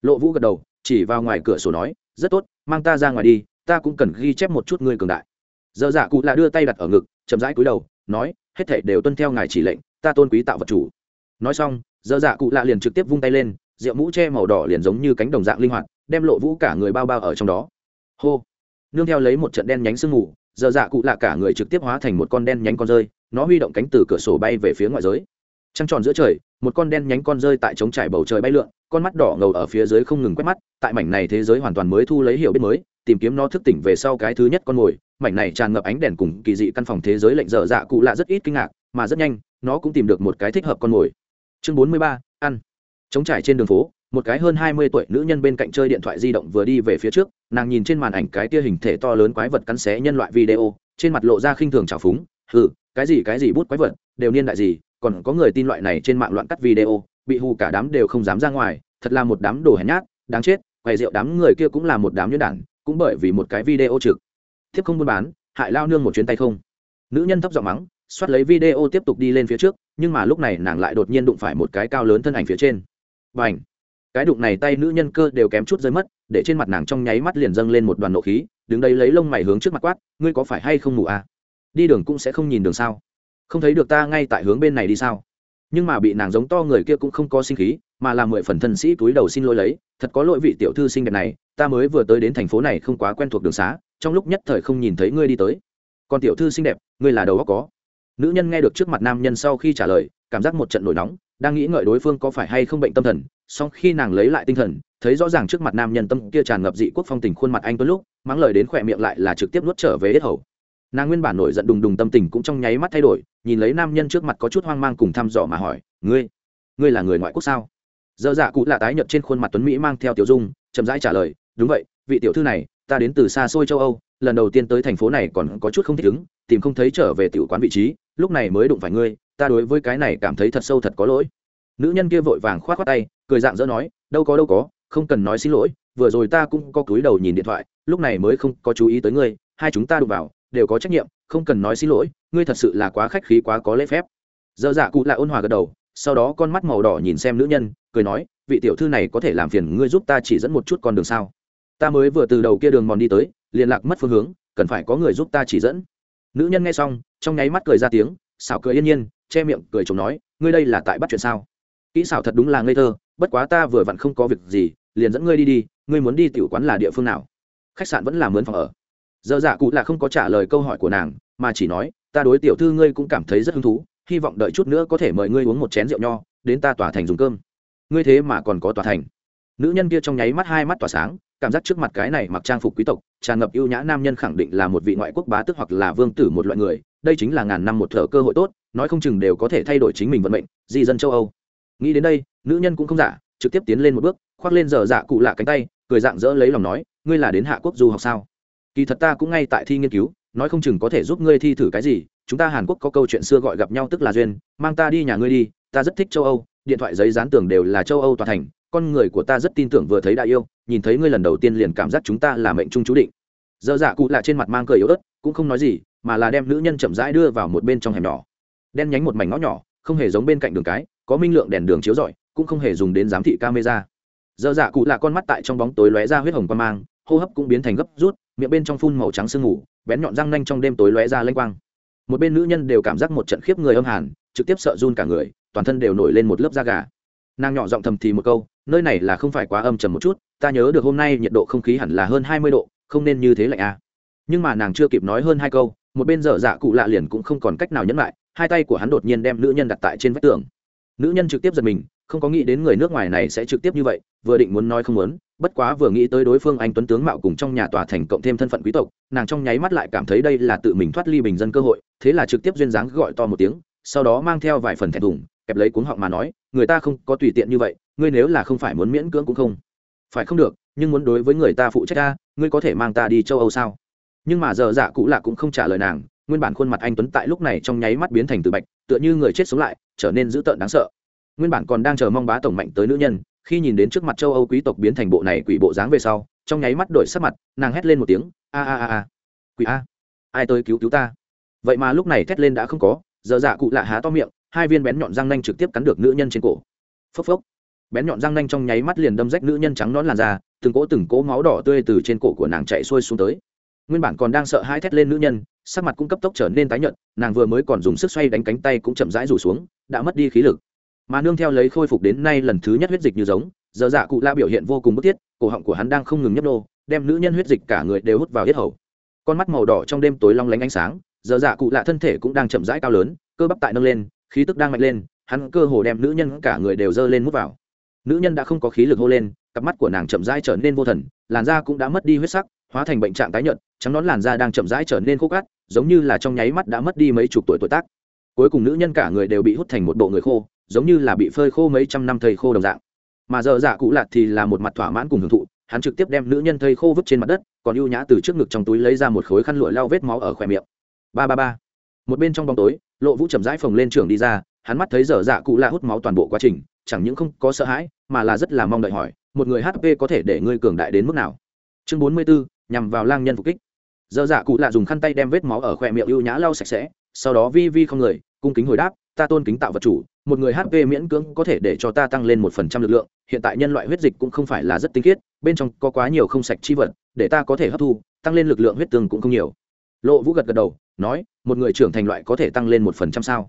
Lộ vũ gật đầu, chỉ vào ngoài cửa sổ nói rất tốt, mang ta ra ngoài đi, ta cũng cần ghi chép một chút ngươi cường đại. Giờ dạ cụ là đưa tay đặt ở ngực, chậm rãi cúi đầu, nói, hết thể đều tuân theo ngài chỉ lệnh, ta tôn quý tạo vật chủ. Nói xong, giờ dạ cụ lạ liền trực tiếp vung tay lên, rượu mũ che màu đỏ liền giống như cánh đồng dạng linh hoạt, đem lộ vũ cả người bao bao ở trong đó. Hô! Nương theo lấy một trận đen nhánh sương mù, giờ dạ cụ lạ cả người trực tiếp hóa thành một con đen nhánh con rơi, nó huy động cánh từ cửa sổ bay về phía ngoại giới. Trăng tròn giữa trời, một con đen nhánh con rơi tại trống trải bầu trời bay lượn con mắt đỏ ngầu ở phía dưới không ngừng quét mắt, tại mảnh này thế giới hoàn toàn mới thu lấy hiểu biết mới, tìm kiếm nó thức tỉnh về sau cái thứ nhất con mồi. Mảnh này tràn ngập ánh đèn cùng kỳ dị căn phòng thế giới lệnh dở dạ cụ lạ rất ít kinh ngạc, mà rất nhanh, nó cũng tìm được một cái thích hợp con mồi. Chương bốn mươi ba, ăn. Chống trải trên đường phố, một cái hơn hai mươi tuổi nữ nhân bên cạnh chơi điện thoại di động vừa đi về phía trước, nàng nhìn trên màn ảnh cái tia hình thể to lớn quái vật cắn xé nhân loại video, trên mặt lộ ra khinh thường trào phúng ừ cái gì cái gì bút quái vật, đều niên đại gì, còn có người tin loại này trên mạng loạn cắt video bị hù cả đám đều không dám ra ngoài, thật là một đám đồ hèn nhát, đáng chết, quầy rượu đám người kia cũng là một đám nhuyễn đản, cũng bởi vì một cái video trực. Tiếp không buôn bán, hại lao nương một chuyến tay không. Nữ nhân thấp giọng mắng xoát lấy video tiếp tục đi lên phía trước, nhưng mà lúc này nàng lại đột nhiên đụng phải một cái cao lớn thân ảnh phía trên. B à n h cái đụng này tay nữ nhân cơ đều kém chút rơi mất, để trên mặt nàng trong nháy mắt liền dâng lên một đoàn nộ khí, đứng đây lấy lông mày hướng trước mặt quát, ngươi có phải hay không mù à? đi đường cũng sẽ không nhìn đường sao? Không thấy được ta ngay tại hướng bên này đi sao? Nhưng mà bị nàng giống to người kia cũng không có sinh khí, mà là mười phần thân sĩ túi đầu xin lỗi lấy, thật có lỗi vị tiểu thư sinh đẹp này, ta mới vừa tới đến thành phố này không quá quen thuộc đường xá, trong lúc nhất thời không nhìn thấy ngươi đi tới. Còn tiểu thư xinh đẹp, ngươi là đầu óc có. Nữ nhân nghe được trước mặt nam nhân sau khi trả lời, cảm giác một trận nổi nóng, đang nghĩ ngợi đối phương có phải hay không bệnh tâm thần, song khi nàng lấy lại tinh thần, thấy rõ ràng trước mặt nam nhân tâm kia tràn ngập dị quốc phong tình khuôn mặt anh tuấn lúc, mắng lời đến khỏe miệng lại là trực tiếp nuốt trở về hết hầu nàng nguyên bản nổi giận đùng đùng tâm tình cũng trong nháy mắt thay đổi, nhìn lấy nam nhân trước mặt có chút hoang mang cùng thăm dò mà hỏi, ngươi ngươi là người ngoại quốc sao? Dơ dạ cụ lạ tái nhợt trên khuôn mặt tuấn mỹ mang theo tiểu dung, chậm rãi trả lời, đúng vậy, vị tiểu thư này, ta đến từ xa xôi châu âu, lần đầu tiên tới thành phố này còn có chút không thích ứng, tìm không thấy trở về tiểu quán vị trí, lúc này mới đụng phải ngươi, ta đối với cái này cảm thấy thật sâu thật có lỗi. Nữ nhân kia vội vàng k h o á t khoác tay, cười dạng dỡ nói, đâu có đâu có, không cần nói xin lỗi, vừa rồi ta cũng có cúi đầu nhìn điện thoại, lúc này mới không có chú ý tới ngươi, hai chúng ta đụng vào đều có trách nhiệm, không cần nói xin lỗi, ngươi thật sự là quá khách khí, quá có lễ phép. Dơ dạ cụ lại ôn hòa gật đầu, sau đó con mắt màu đỏ nhìn xem nữ nhân, cười nói, vị tiểu thư này có thể làm phiền ngươi giúp ta chỉ dẫn một chút con đường sao? Ta mới vừa từ đầu kia đường mòn đi tới liên lạc mất phương hướng, cần phải có người giúp ta chỉ dẫn. Nữ nhân nghe xong, trong nháy mắt cười ra tiếng, xảo cười yên nhiên, che miệng, cười chồng nói, ngươi đây là tại bắt chuyện sao? Kỹ xảo thật đúng là ngây thơ, bất quá ta vừa vặn không có việc gì, liền dẫn ngươi đi đi, ngươi muốn đi tiểu quán là địa phương nào? Khách sạn vẫn là mướn phòng ở dở dạ cụ là không có trả lời câu hỏi của nàng, mà chỉ nói, ta đối tiểu thư ngươi cũng cảm thấy rất hứng thú, hy vọng đợi chút nữa có thể mời ngươi uống một chén rượu nho, đến ta tỏa thành dùng cơm. Ngươi thế mà còn có tỏa thành. Nữ nhân kia trong nháy mắt hai mắt tỏa sáng, cảm giác trước mặt cái này mặc trang phục quý tộc, tràn ngập ưu nhã nam nhân khẳng định là một vị ngoại quốc bá tước hoặc là vương tử một loại người, đây chính là ngàn năm một thở cơ hội tốt, nói không chừng đều có thể thay đổi chính mình vận mệnh, di dân châu âu. Nghĩ đến đây, nữ nhân cũng không giả, trực tiếp tiến lên một bước, khoác lên giờ dạ cụ lạ cánh tay, cười dạng dỡ lấy lòng nói, ngươi là đến hạ quốc du học sao? Kỳ thật ta cũng ngay tại thi nghiên cứu, nói không chừng có thể giúp ngươi thi thử cái gì. Chúng ta hàn quốc có câu chuyện xưa gọi gặp nhau tức là duyên, mang ta đi nhà ngươi đi, ta rất thích châu âu, điện thoại giấy dán tường đều là châu âu toàn thành, con người của ta rất tin tưởng vừa thấy đại yêu, nhìn thấy ngươi lần đầu tiên liền cảm giác chúng ta là mệnh trung chú định. Dơ dạ cụ lạ trên mặt mang cười yếu ớt, cũng không nói gì, mà là đem nữ nhân chậm rãi đưa vào một bên trong hẻm nhỏ. Đen nhánh một mảnh ngõ nhỏ, không hề giống bên cạnh đường cái, có minh lượng đèn đường chiếu rọi, cũng không hề dùng đến giám thị camera. Dơ dạ cụ lạ con mắt tại trong bóng tối lóe ra huyết hồng quan mang hô hấp cũng biến thành gấp rút miệng bên trong phun màu trắng sương ngủ, bén nhọn răng nanh trong đêm tối lóe ra lênh quang. Một bên nữ nhân đều cảm giác một trận khiếp người âm hàn trực tiếp sợ run cả người toàn thân đều nổi lên một lớp da gà. Nàng nhỏ giọng thầm thì một câu nơi này là không phải quá âm trầm một chút ta nhớ được hôm nay nhiệt độ không khí hẳn là hơn hai mươi độ không nên như thế lạnh à. nhưng mà nàng chưa kịp nói hơn hai câu một bên dở dạ cụ lạ liền cũng không còn cách nào nhẫn lại hai tay của hắn đột nhiên đem nữ nhân đặt tại trên vách tường. Nữ nhân trực tiếp giật mình không có nghĩ đến người nước ngoài này sẽ trực tiếp như vậy, vừa định muốn nói không muốn, bất quá vừa nghĩ tới đối phương anh tuấn tướng mạo cùng trong nhà tòa thành cộng thêm thân phận quý tộc, nàng trong nháy mắt lại cảm thấy đây là tự mình thoát ly bình dân cơ hội, thế là trực tiếp duyên dáng gọi to một tiếng, sau đó mang theo vài phần thẹn thùng, kẹp lấy cuống họng mà nói, người ta không có tùy tiện như vậy, ngươi nếu là không phải muốn miễn cưỡng cũng không phải không được, nhưng muốn đối với người ta phụ trách ta, ngươi có thể mang ta đi châu âu sao? Nhưng mà giờ dạ cũ lạ cũng không trả lời nàng, nguyên bản khuôn mặt anh tuấn tại lúc này trong nháy mắt biến thành từ bạch, tựa như người chết sống lại, trở nên dữ tợn đáng sợ nguyên bản còn đang chờ mong bá tổng mạnh tới nữ nhân, khi nhìn đến trước mặt châu âu quý tộc biến thành bộ này quỷ bộ dáng về sau, trong nháy mắt đổi sắc mặt, nàng hét lên một tiếng, a a a a, quỷ a, ai tới cứu cứu ta? Vậy mà lúc này thét lên đã không có, giờ dạ cụ lạ há to miệng, hai viên bén nhọn răng nanh trực tiếp cắn được nữ nhân trên cổ. Phốc phốc. Bén nhọn răng nanh trong nháy mắt liền đâm rách nữ nhân trắng nón làn da, từng cỗ từng cỗ máu đỏ tươi từ trên cổ của nàng chạy xuôi xuống tới. Nguyên bản còn đang sợ hai thét lên nữ nhân, sắc mặt cũng cấp tốc trở nên tái nhợt, nàng vừa mới còn dùng sức xoay đánh cánh tay cũng chậm rãi rủ xuống, đã mất đi khí lực mà nương theo lấy khôi phục đến nay lần thứ nhất huyết dịch như giống, giờ dạ cụ la biểu hiện vô cùng bức thiết, cổ họng của hắn đang không ngừng nhấp nô, đem nữ nhân huyết dịch cả người đều hút vào hết hầu. Con mắt màu đỏ trong đêm tối long lánh ánh sáng, giờ dạ cụ lạ thân thể cũng đang chậm rãi cao lớn, cơ bắp tại nâng lên, khí tức đang mạnh lên, hắn cơ hồ đem nữ nhân cả người đều dơ lên mút vào. Nữ nhân đã không có khí lực hô lên, cặp mắt của nàng chậm rãi trở nên vô thần, làn da cũng đã mất đi huyết sắc, hóa thành bệnh trạng tái nhợt, trắng nón làn da đang chậm rãi trở nên khô cát, giống như là trong nháy mắt đã mất đi mấy chục tuổi tuổi tác. Cuối cùng nữ nhân cả người đều bị hút thành một bộ người khô giống như là bị phơi khô mấy trăm năm thầy khô đồng dạng. Mà giờ dạ cụ lạt thì là một mặt thỏa mãn cùng hưởng thụ, hắn trực tiếp đem nữ nhân thây khô vứt trên mặt đất, còn ưu nhã từ trước ngực trong túi lấy ra một khối khăn lụa lau vết máu ở khoe miệng. Ba ba ba. Một bên trong bóng tối, lộ vũ chậm rãi phồng lên trường đi ra, hắn mắt thấy dở dạ cụ lạ hút máu toàn bộ quá trình, chẳng những không có sợ hãi, mà là rất là mong đợi hỏi, một người hp có thể để ngươi cường đại đến mức nào? Chương bốn mươi bốn nhằm vào lang nhân phục kích. Dở dạ cụ lạ dùng khăn tay đem vết máu ở khoe miệng ưu nhã lau sạch sẽ, sau đó vi vi không người, cung kính hồi đáp, ta tôn kính tạo vật chủ một người hp miễn cưỡng có thể để cho ta tăng lên một phần trăm lực lượng, hiện tại nhân loại huyết dịch cũng không phải là rất tinh khiết, bên trong có quá nhiều không sạch chi vật, để ta có thể hấp thu, tăng lên lực lượng huyết tương cũng không nhiều. Lộ vũ gật gật đầu, nói, một người trưởng thành loại có thể tăng lên một phần trăm sao?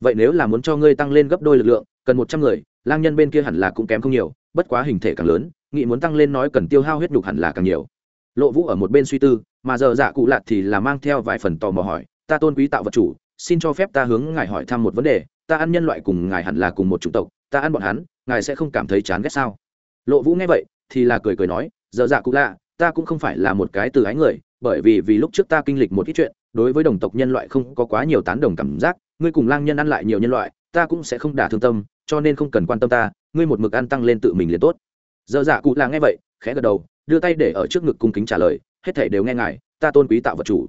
Vậy nếu là muốn cho ngươi tăng lên gấp đôi lực lượng, cần một trăm người, lang nhân bên kia hẳn là cũng kém không nhiều, bất quá hình thể càng lớn nghị muốn tăng lên nói cần tiêu hao huyết nhục hẳn là càng nhiều. Lộ vũ ở một bên suy tư, mà giờ dạ cụ lạt thì là mang theo vài phần tò mò hỏi, ta tôn quý tạo vật chủ xin cho phép ta hướng ngài hỏi thăm một vấn đề, ta ăn nhân loại cùng ngài hẳn là cùng một chủng tộc, ta ăn bọn hắn, ngài sẽ không cảm thấy chán ghét sao? Lộ vũ nghe vậy, thì là cười cười nói giờ dạ cụ lạ, ta cũng không phải là một cái từ ái người, bởi vì vì lúc trước ta kinh lịch một ít chuyện, đối với đồng tộc nhân loại không có quá nhiều tán đồng cảm giác, ngươi cùng lang nhân ăn lại nhiều nhân loại, ta cũng sẽ không đả thương tâm, cho nên không cần quan tâm ta, ngươi một mực ăn tăng lên tự mình liền tốt. Giờ dạ cụ là nghe vậy, khẽ gật đầu, đưa tay để ở trước ngực cung kính trả lời, hết thể đều nghe ngài, ta tôn quý tạo vật chủ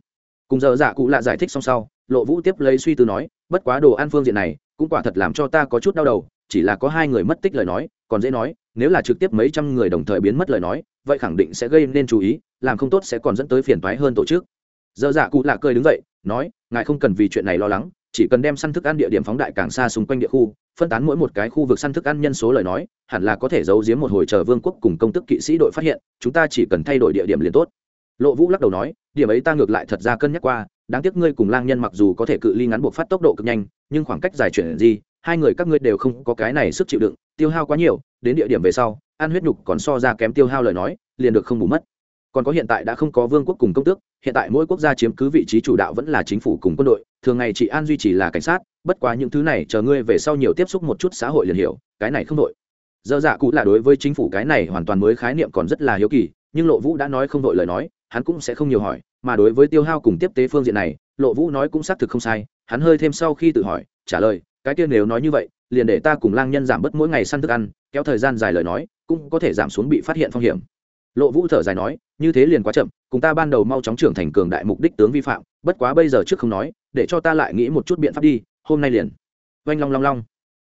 cùng giờ dạ cụ lạ giải thích xong sau, lộ vũ tiếp lấy suy tư nói, bất quá đồ ăn phương diện này, cũng quả thật làm cho ta có chút đau đầu, chỉ là có hai người mất tích lời nói, còn dễ nói, nếu là trực tiếp mấy trăm người đồng thời biến mất lời nói, vậy khẳng định sẽ gây nên chú ý, làm không tốt sẽ còn dẫn tới phiền toái hơn tổ chức. Giờ dạ cụ lạ cười đứng dậy, nói, ngài không cần vì chuyện này lo lắng, chỉ cần đem săn thức ăn địa điểm phóng đại càng xa xung quanh địa khu, phân tán mỗi một cái khu vực săn thức ăn nhân số lời nói, hẳn là có thể giấu giếm một hồi chờ vương quốc cùng công tức kỵ sĩ đội phát hiện, chúng ta chỉ cần thay đổi địa điểm liền tốt lộ vũ lắc đầu nói, điểm ấy ta ngược lại thật ra cân nhắc qua, đáng tiếc ngươi cùng lang nhân mặc dù có thể cự ly ngắn buộc phát tốc độ cực nhanh, nhưng khoảng cách dài chuyển gì, hai người các ngươi đều không có cái này sức chịu đựng, tiêu hao quá nhiều, đến địa điểm về sau, ăn huyết nhục còn so ra kém tiêu hao lời nói, liền được không bù mất. Còn có hiện tại đã không có vương quốc cùng công tước, hiện tại mỗi quốc gia chiếm cứ vị trí chủ đạo vẫn là chính phủ cùng quân đội, thường ngày chị an duy trì là cảnh sát, bất quá những thứ này chờ ngươi về sau nhiều tiếp xúc một chút xã hội liền hiểu, cái này không đội dơ dạ cụ là đối với chính phủ cái này hoàn toàn mới khái niệm còn rất là hiếu kỳ, nhưng lộ vũ đã nói không đội lời nói hắn cũng sẽ không nhiều hỏi, mà đối với tiêu hao cùng tiếp tế phương diện này, lộ vũ nói cũng xác thực không sai, hắn hơi thêm sau khi tự hỏi, trả lời, cái kia nếu nói như vậy, liền để ta cùng lang nhân giảm bớt mỗi ngày săn thức ăn, kéo thời gian dài lời nói, cũng có thể giảm xuống bị phát hiện phong hiểm. Lộ vũ thở dài nói, như thế liền quá chậm, cùng ta ban đầu mau chóng trưởng thành cường đại mục đích tướng vi phạm, bất quá bây giờ trước không nói, để cho ta lại nghĩ một chút biện pháp đi, hôm nay liền. Oanh long long long.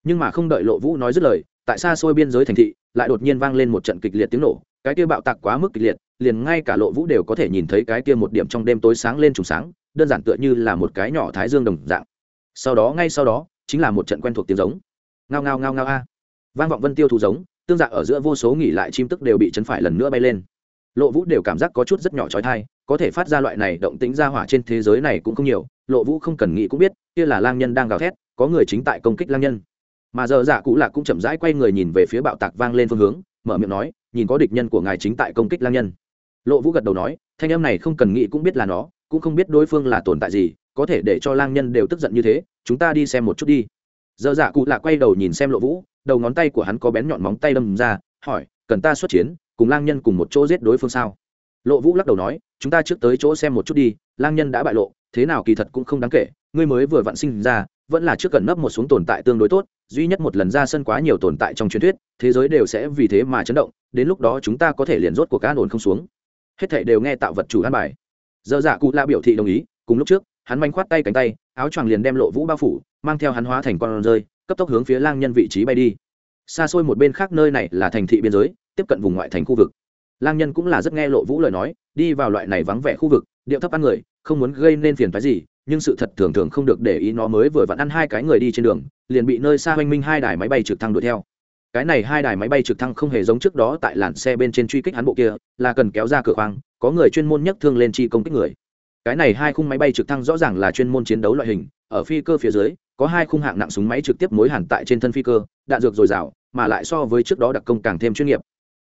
Nhưng mà không đợi lộ vũ nói dứt lời, tại xa xôi biên giới thành thị, lại đột nhiên vang lên một trận kịch liệt tiếng nổ, cái kia bạo tạc quá mức kịch liệt liền ngay cả lộ vũ đều có thể nhìn thấy cái kia một điểm trong đêm tối sáng lên trùng sáng, đơn giản tựa như là một cái nhỏ thái dương đồng dạng. Sau đó, ngay sau đó, chính là một trận quen thuộc tiếng giống. Ngao ngao ngao ngao a. Vang vọng vân tiêu thú giống, tương dạ ở giữa vô số nghỉ lại chim tức đều bị chấn phải lần nữa bay lên. Lộ vũ đều cảm giác có chút rất nhỏ trói thai, có thể phát ra loại này động tĩnh ra hỏa trên thế giới này cũng không nhiều, lộ vũ không cần nghĩ cũng biết, kia là lang nhân đang gào thét, có người chính tại công kích lang nhân. Mà giờ dạ cụ lạc cũng chậm rãi quay người nhìn về phía bạo tạc vang lên phương hướng, mở miệng nói, nhìn có địch nhân của ngài chính tại công kích lang nhân lộ vũ gật đầu nói, thanh em này không cần nghĩ cũng biết là nó, cũng không biết đối phương là tồn tại gì, có thể để cho lang nhân đều tức giận như thế, chúng ta đi xem một chút đi. Dơ dạ cụ lạ quay đầu nhìn xem lộ vũ, đầu ngón tay của hắn có bén nhọn móng tay đâm ra, hỏi, cần ta xuất chiến, cùng lang nhân cùng một chỗ giết đối phương sao? Lộ vũ lắc đầu nói, chúng ta trước tới chỗ xem một chút đi, lang nhân đã bại lộ, thế nào kỳ thật cũng không đáng kể, ngươi mới vừa vặn sinh ra, vẫn là trước cần nấp một xuống tồn tại tương đối tốt, duy nhất một lần ra sân quá nhiều tồn tại trong truyền thuyết, thế giới đều sẽ vì thế mà chấn động, đến lúc đó chúng ta có thể liền rốt cuộc cá ổn không xuống hết thảy đều nghe tạo vật chủ an bài. Dơ dạ cụ la biểu thị đồng ý, cùng lúc trước, hắn manh khoát tay cánh tay, áo choàng liền đem lộ vũ bao phủ, mang theo hắn hóa thành con rơi, cấp tốc hướng phía lang nhân vị trí bay đi. Xa xôi một bên khác nơi này là thành thị biên giới, tiếp cận vùng ngoại thành khu vực. Lang nhân cũng là rất nghe lộ vũ lời nói, đi vào loại này vắng vẻ khu vực, điệu thấp ăn người, không muốn gây nên phiền phái gì, nhưng sự thật thường thường không được để ý nó mới vừa vặn ăn hai cái người đi trên đường, liền bị nơi xa hoanh minh hai đài máy bay trực thăng đuổi theo cái này hai đài máy bay trực thăng không hề giống trước đó tại làn xe bên trên truy kích hắn bộ kia, là cần kéo ra cửa khoang, có người chuyên môn nhấc thương lên chi công kích người. Cái này hai khung máy bay trực thăng rõ ràng là chuyên môn chiến đấu loại hình, ở phi cơ phía dưới, có hai khung hạng nặng súng máy trực tiếp mối hẳn tại trên thân phi cơ, đạn dược dồi dào, mà lại so với trước đó đặc công càng thêm chuyên nghiệp.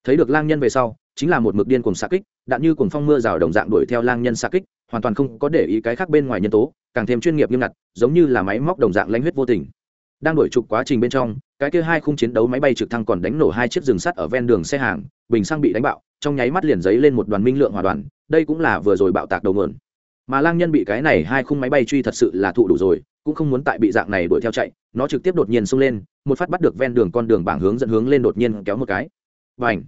Thấy được lang nhân về sau, chính là một mực điên cùng xạ kích, đạn như cùng phong mưa rào đồng dạng đuổi theo lang nhân xạ kích, hoàn toàn không có để ý cái khác bên ngoài nhân tố, càng thêm chuyên nghiệp nghiêm ngặt, giống như là máy móc đồng dạng lãnh huyết vô tình. Đang đổi trục quá trình bên trong cái kia hai khung chiến đấu máy bay trực thăng còn đánh nổ hai chiếc rừng sắt ở ven đường xe hàng, bình xăng bị đánh bạo, trong nháy mắt liền giấy lên một đoàn minh lượng hòa đoàn, đây cũng là vừa rồi bạo tạc đầu nguồn. Mà lang nhân bị cái này hai khung máy bay truy thật sự là thụ đủ rồi, cũng không muốn tại bị dạng này đuổi theo chạy, nó trực tiếp đột nhiên xông lên, một phát bắt được ven đường con đường bảng hướng dẫn hướng lên đột nhiên kéo một cái. Và ảnh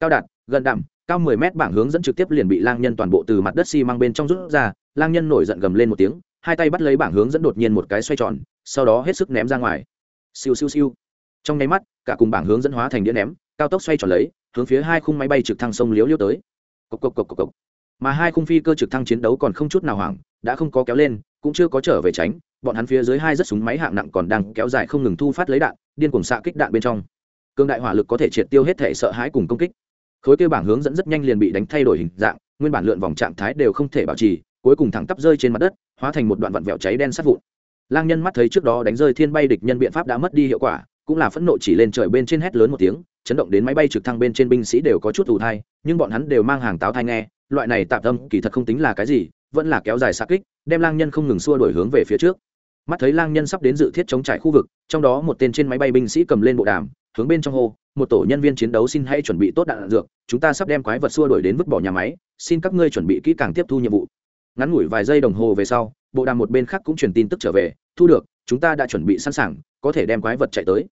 cao đạt, gần đậm cao mười mét bảng hướng dẫn trực tiếp liền bị lang nhân toàn bộ từ mặt đất xi măng bên trong rút ra, lang nhân nổi giận gầm lên một tiếng, hai tay bắt lấy bảng hướng dẫn đột nhiên một cái xoay tròn, sau đó hết sức ném ra ngoài. Siêu siêu siêu! Trong nháy mắt, cả cùng bảng hướng dẫn hóa thành đĩa ném, cao tốc xoay tròn lấy, hướng phía hai khung máy bay trực thăng sông liếu liếu tới. Cộc cộc cộc cộc cộc. Mà hai khung phi cơ trực thăng chiến đấu còn không chút nào hoảng, đã không có kéo lên, cũng chưa có trở về tránh, bọn hắn phía dưới hai rất súng máy hạng nặng còn đang kéo dài không ngừng thu phát lấy đạn, điên cuồng xạ kích đạn bên trong. Cương đại hỏa lực có thể triệt tiêu hết thể sợ hãi cùng công kích. Khối kêu bảng hướng dẫn rất nhanh liền bị đánh thay đổi hình dạng, nguyên bản lượn vòng trạng thái đều không thể bảo trì, cuối cùng thẳng tắp rơi trên mặt đất, hóa thành một đoạn vặn vẹo cháy đen sát vụn. Lang nhân mắt thấy trước đó đánh rơi thiên bay địch nhân biện pháp đã mất đi hiệu quả cũng là phẫn nộ chỉ lên trời bên trên hét lớn một tiếng, chấn động đến máy bay trực thăng bên trên binh sĩ đều có chút ủ thai, nhưng bọn hắn đều mang hàng táo thai nghe, loại này tạm tâm kỳ thật không tính là cái gì, vẫn là kéo dài xa kích, đem lang nhân không ngừng xua đổi hướng về phía trước. Mắt thấy lang nhân sắp đến dự thiết chống trải khu vực, trong đó một tên trên máy bay binh sĩ cầm lên bộ đàm, hướng bên trong hô, một tổ nhân viên chiến đấu xin hãy chuẩn bị tốt đạn dược, chúng ta sắp đem quái vật xua đuổi đến vứt bỏ nhà máy, xin các ngươi chuẩn bị kỹ càng tiếp thu nhiệm vụ. Ngắn ngủi vài giây đồng hồ về sau, bộ đàm một bên khác cũng truyền tin tức trở về, thu được, chúng ta đã chuẩn bị sẵn sàng có thể đem quái vật chạy tới.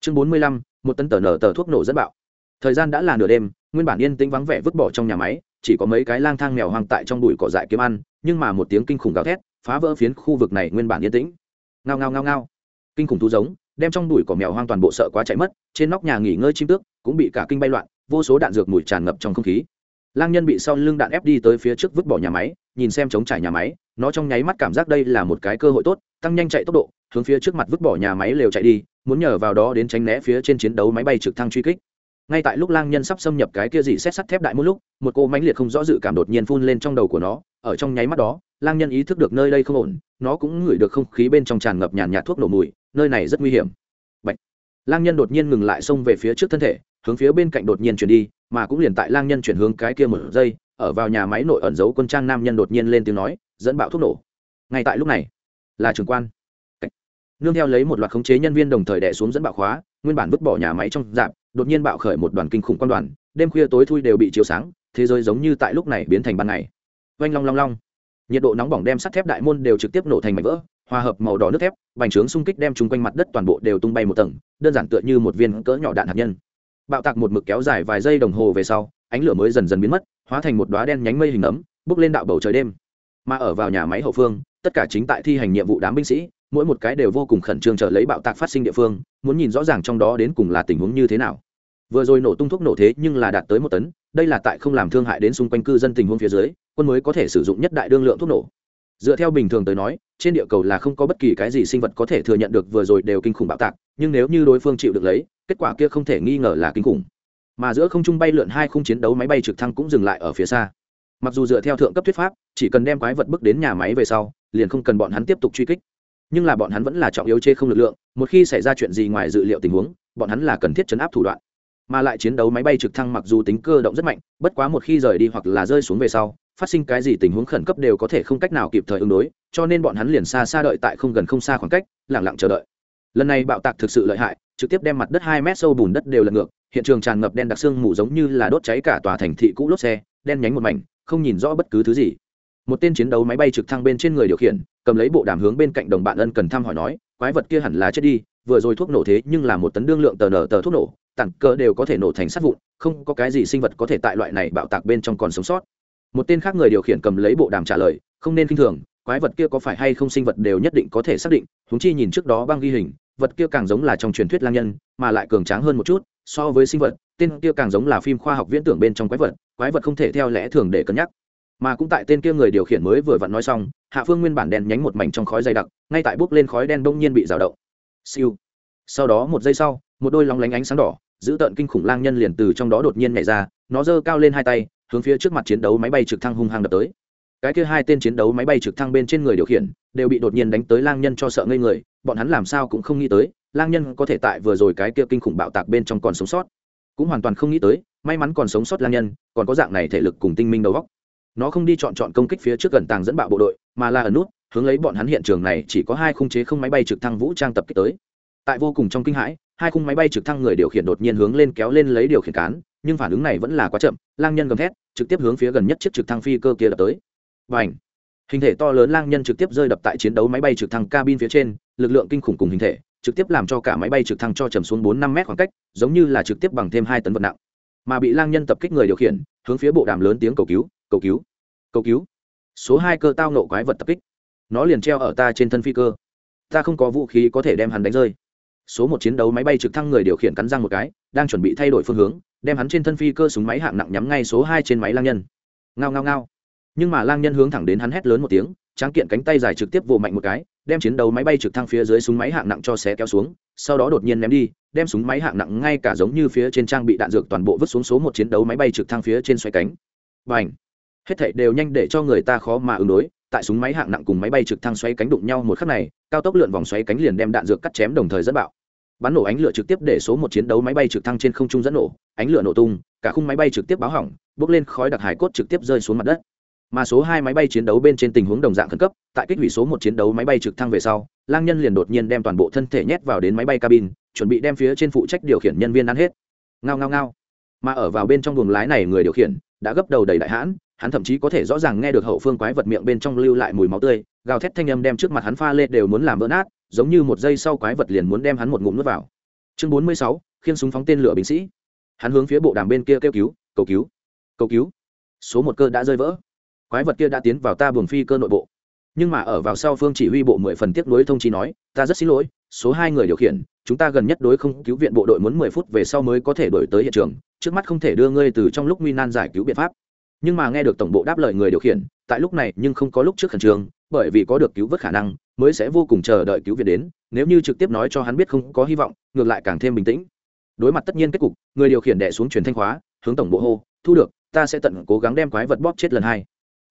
Chương bốn mươi lăm, một tấn tờ nở tờ thuốc nổ dẫn bạo. Thời gian đã là nửa đêm, nguyên bản yên tĩnh vắng vẻ vứt bỏ trong nhà máy, chỉ có mấy cái lang thang mèo hoang tại trong bụi cỏ dại kiếm ăn, nhưng mà một tiếng kinh khủng gào thét, phá vỡ phiến khu vực này nguyên bản yên tĩnh. Ngao ngao ngao ngao. Kinh khủng thú giống, đem trong bụi cỏ mèo hoang toàn bộ sợ quá chạy mất, trên nóc nhà nghỉ ngơi chim tước, cũng bị cả kinh bay loạn, vô số đạn dược mùi tràn ngập trong không khí. Lang nhân bị sau lưng đạn ép đi tới phía trước vứt bỏ nhà máy, nhìn xem chống trải nhà máy nó trong nháy mắt cảm giác đây là một cái cơ hội tốt, tăng nhanh chạy tốc độ, hướng phía trước mặt vứt bỏ nhà máy lều chạy đi, muốn nhờ vào đó đến tránh né phía trên chiến đấu máy bay trực thăng truy kích ngay tại lúc lang nhân sắp xâm nhập cái kia dị xét sắt thép đại một lúc, một cô mãnh liệt không rõ dự cảm đột nhiên phun lên trong đầu của nó, ở trong nháy mắt đó, lang nhân ý thức được nơi đây không ổn, nó cũng ngửi được không khí bên trong tràn ngập nhàn nhạt thuốc nổ mùi, nơi này rất nguy hiểm Bạch. lang nhân đột nhiên ngừng lại xông về phía trước thân thể, hướng phía bên cạnh đột nhiên chuyển đi, mà cũng liền tại lang nhân chuyển hướng cái kia một giây, ở vào nhà máy nội ẩn giấu quân trang nam nhân đột nhiên lên tiếng nói dẫn bạo thuốc nổ. Ngay tại lúc này, là trường quan. Nương theo lấy một loạt khống chế nhân viên đồng thời đẻ xuống dẫn bạo khóa, nguyên bản vứt bỏ nhà máy trong dạp, đột nhiên bạo khởi một đoàn kinh khủng quan đoàn. Đêm khuya tối thui đều bị chiếu sáng, thế giới giống như tại lúc này biến thành ban ngày. Oanh long long long. Nhiệt độ nóng bỏng đem sắt thép đại môn đều trực tiếp nổ thành mảnh vỡ, hòa hợp màu đỏ nước thép, vành trướng xung kích đem chung quanh mặt đất toàn bộ đều tung bay một tầng, đơn giản tựa như một viên cỡ nhỏ đạn hạt nhân. Bạo tạc một mực kéo dài vài giây đồng hồ về sau, ánh lửa mới dần dần biến mất, hóa thành một đoá đen nhánh mây hình ấm bước lên đạo bầu trời đêm mà ở vào nhà máy hậu phương, tất cả chính tại thi hành nhiệm vụ đám binh sĩ, mỗi một cái đều vô cùng khẩn trương chờ lấy bạo tạc phát sinh địa phương, muốn nhìn rõ ràng trong đó đến cùng là tình huống như thế nào. Vừa rồi nổ tung thuốc nổ thế nhưng là đạt tới một tấn, đây là tại không làm thương hại đến xung quanh cư dân tình huống phía dưới, quân mới có thể sử dụng nhất đại đương lượng thuốc nổ. Dựa theo bình thường tới nói, trên địa cầu là không có bất kỳ cái gì sinh vật có thể thừa nhận được vừa rồi đều kinh khủng bạo tạc, nhưng nếu như đối phương chịu được lấy, kết quả kia không thể nghi ngờ là kinh khủng. Mà giữa không trung bay lượn hai khung chiến đấu máy bay trực thăng cũng dừng lại ở phía xa mặc dù dựa theo thượng cấp thuyết pháp, chỉ cần đem quái vật bước đến nhà máy về sau, liền không cần bọn hắn tiếp tục truy kích. Nhưng là bọn hắn vẫn là trọng yếu chê không lực lượng, một khi xảy ra chuyện gì ngoài dự liệu tình huống, bọn hắn là cần thiết chấn áp thủ đoạn. Mà lại chiến đấu máy bay trực thăng mặc dù tính cơ động rất mạnh, bất quá một khi rời đi hoặc là rơi xuống về sau, phát sinh cái gì tình huống khẩn cấp đều có thể không cách nào kịp thời ứng đối, cho nên bọn hắn liền xa xa đợi tại không gần không xa khoảng cách lẳng lặng chờ đợi. Lần này bạo tạc thực sự lợi hại, trực tiếp đem mặt đất hai mét sâu bùn đất đều lật ngược, hiện trường tràn ngập đen đặc xương mù giống như là đốt cháy cả tòa thành thị cũ lốt xe, đen nhánh một mảnh không nhìn rõ bất cứ thứ gì. Một tên chiến đấu máy bay trực thăng bên trên người điều khiển, cầm lấy bộ đàm hướng bên cạnh đồng bạn ân cần thăm hỏi nói, quái vật kia hẳn là chết đi, vừa rồi thuốc nổ thế nhưng là một tấn đương lượng tờ nở tờ thuốc nổ, tặng cỡ đều có thể nổ thành sát vụn, không có cái gì sinh vật có thể tại loại này bạo tạc bên trong còn sống sót. Một tên khác người điều khiển cầm lấy bộ đàm trả lời, không nên k i n h thường, quái vật kia có phải hay không sinh vật đều nhất định có thể xác định húng chi nhìn trước đó băng ghi hình, vật kia càng giống là trong truyền thuyết lang nhân, mà lại cường tráng hơn một chút, so với sinh vật, tên kia càng giống là phim khoa học viễn tưởng bên trong quái vật quái vật không thể theo lẽ thường để cân nhắc. Mà cũng tại tên kia người điều khiển mới vừa vặn nói xong, hạ phương nguyên bản đen nhánh một mảnh trong khói dày đặc, ngay tại bốc lên khói đen bỗng nhiên bị rào động. Siêu. Sau đó một giây sau, một đôi lóng lánh ánh sáng đỏ, giữ tợn kinh khủng lang nhân liền từ trong đó đột nhiên nhảy ra, nó giơ cao lên hai tay, hướng phía trước mặt chiến đấu máy bay trực thăng hung hăng đập tới. Cái kia hai tên chiến đấu máy bay trực thăng bên trên người điều khiển, đều bị đột nhiên đánh tới lang nhân cho sợ ngây người, bọn hắn làm sao cũng không nghĩ tới, lang nhân có thể tại vừa rồi cái kia kinh khủng bạo tạc bên trong còn sống sót cũng hoàn toàn không nghĩ tới, may mắn còn sống sót lang nhân, còn có dạng này thể lực cùng tinh minh đầu góc nó không đi chọn chọn công kích phía trước gần tàng dẫn bạo bộ đội, mà là ở nút, hướng lấy bọn hắn hiện trường này chỉ có hai khung chế không máy bay trực thăng vũ trang tập kích tới. Tại vô cùng trong kinh hãi, hai khung máy bay trực thăng người điều khiển đột nhiên hướng lên kéo lên lấy điều khiển cán, nhưng phản ứng này vẫn là quá chậm, lang nhân gầm thét, trực tiếp hướng phía gần nhất chiếc trực thăng phi cơ kia đập tới. Và ảnh hình thể to lớn lang nhân trực tiếp rơi đập tại chiến đấu máy bay trực thăng cabin phía trên, lực lượng kinh khủng cùng hình thể trực tiếp làm cho cả máy bay trực thăng cho trầm xuống bốn năm mét khoảng cách, giống như là trực tiếp bằng thêm hai tấn vật nặng. Mà bị lang nhân tập kích người điều khiển, hướng phía bộ đàm lớn tiếng cầu cứu cầu cứu cầu cứu. Số hai cơ tao nộ quái vật tập kích. Nó liền treo ở ta trên thân phi cơ. Ta không có vũ khí có thể đem hắn đánh rơi. Số một chiến đấu máy bay trực thăng người điều khiển cắn răng một cái, đang chuẩn bị thay đổi phương hướng, đem hắn trên thân phi cơ súng máy hạng nặng nhắm ngay số hai trên máy lang nhân. Ngao ngao ngao. Nhưng mà lang nhân hướng thẳng đến hắn hét lớn một tiếng, tráng kiện cánh tay dài trực tiếp vồ mạnh một cái đem chiến đấu máy bay trực thăng phía dưới súng máy hạng nặng cho xé kéo xuống, sau đó đột nhiên ném đi, đem súng máy hạng nặng ngay cả giống như phía trên trang bị đạn dược toàn bộ vứt xuống số một chiến đấu máy bay trực thăng phía trên xoay cánh. Và hết thảy đều nhanh để cho người ta khó mà ứng đối, tại súng máy hạng nặng cùng máy bay trực thăng xoay cánh đụng nhau một khắc này, cao tốc lượn vòng xoay cánh liền đem đạn dược cắt chém đồng thời dẫn bạo. Bắn nổ ánh lửa trực tiếp để số một chiến đấu máy bay trực thăng trên không trung dẫn nổ, ánh lửa nổ tung, cả khung máy bay trực tiếp báo hỏng bốc lên khói đặc hải cốt trực tiếp rơi xuống mặt đất mà số hai máy bay chiến đấu bên trên tình huống đồng dạng khẩn cấp, tại kích hủy số một chiến đấu máy bay trực thăng về sau, lang nhân liền đột nhiên đem toàn bộ thân thể nhét vào đến máy bay cabin, chuẩn bị đem phía trên phụ trách điều khiển nhân viên ăn hết. Ngao ngao ngao. Mà ở vào bên trong buồng lái này người điều khiển, đã gấp đầu đầy đại hãn, hắn thậm chí có thể rõ ràng nghe được hậu phương quái vật miệng bên trong lưu lại mùi máu tươi, gào thét thanh âm đem trước mặt hắn pha lê đều muốn làm vỡ nát, giống như một giây sau quái vật liền muốn đem hắn một ngụm nuốt vào. Chương bốn mươi sáu, khiên súng phóng tên lửa binh sĩ. Hắn hướng phía bộ đàm bên kia kêu cứu, cầu cứu cầu cứu. Số một cơ đã rơi vỡ quái vật kia đã tiến vào ta buồng phi cơ nội bộ. Nhưng mà ở vào sau phương chỉ huy bộ mười phần tiếp nối thông chí nói, ta rất xin lỗi, số hai người điều khiển, chúng ta gần nhất đối không cứu viện bộ đội muốn mười phút về sau mới có thể đổi tới hiện trường, trước mắt không thể đưa ngươi từ trong lúc nguy nan giải cứu biện pháp. Nhưng mà nghe được tổng bộ đáp lời người điều khiển, tại lúc này nhưng không có lúc trước khẩn trương, bởi vì có được cứu vớt khả năng, mới sẽ vô cùng chờ đợi cứu viện đến, nếu như trực tiếp nói cho hắn biết không có hy vọng, ngược lại càng thêm bình tĩnh. Đối mặt tất nhiên kết cục, người điều khiển đẻ xuống truyền thanh khóa, hướng tổng bộ hô, thu được, ta sẽ tận cố gắng đem quái vật bóp chết lần hai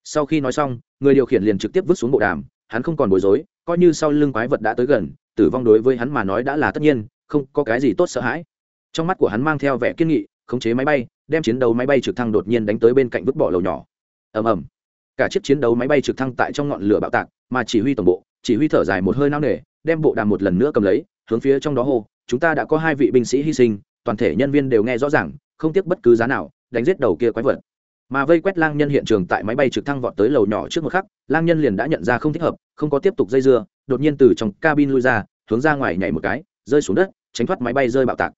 sau khi nói xong, người điều khiển liền trực tiếp vứt xuống bộ đàm, hắn không còn bối rối, coi như sau lưng quái vật đã tới gần, tử vong đối với hắn mà nói đã là tất nhiên, không có cái gì tốt sợ hãi. Trong mắt của hắn mang theo vẻ kiên nghị, khống chế máy bay, đem chiến đấu máy bay trực thăng đột nhiên đánh tới bên cạnh vứt bỏ lầu nhỏ. Ầm ầm. Cả chiếc chiến đấu máy bay trực thăng tại trong ngọn lửa bạo tạc, mà chỉ huy tổng bộ, chỉ huy thở dài một hơi nao nề, đem bộ đàm một lần nữa cầm lấy, hướng phía trong đó hô, chúng ta đã có hai vị binh sĩ hy sinh, toàn thể nhân viên đều nghe rõ ràng, không tiếc bất cứ giá nào, đánh giết đầu kia quái vật mà vây quét lang nhân hiện trường tại máy bay trực thăng vọt tới lầu nhỏ trước một khắc, lang nhân liền đã nhận ra không thích hợp, không có tiếp tục dây dưa, đột nhiên từ trong cabin lui ra, hướng ra ngoài nhảy một cái, rơi xuống đất, tránh thoát máy bay rơi bạo tạc.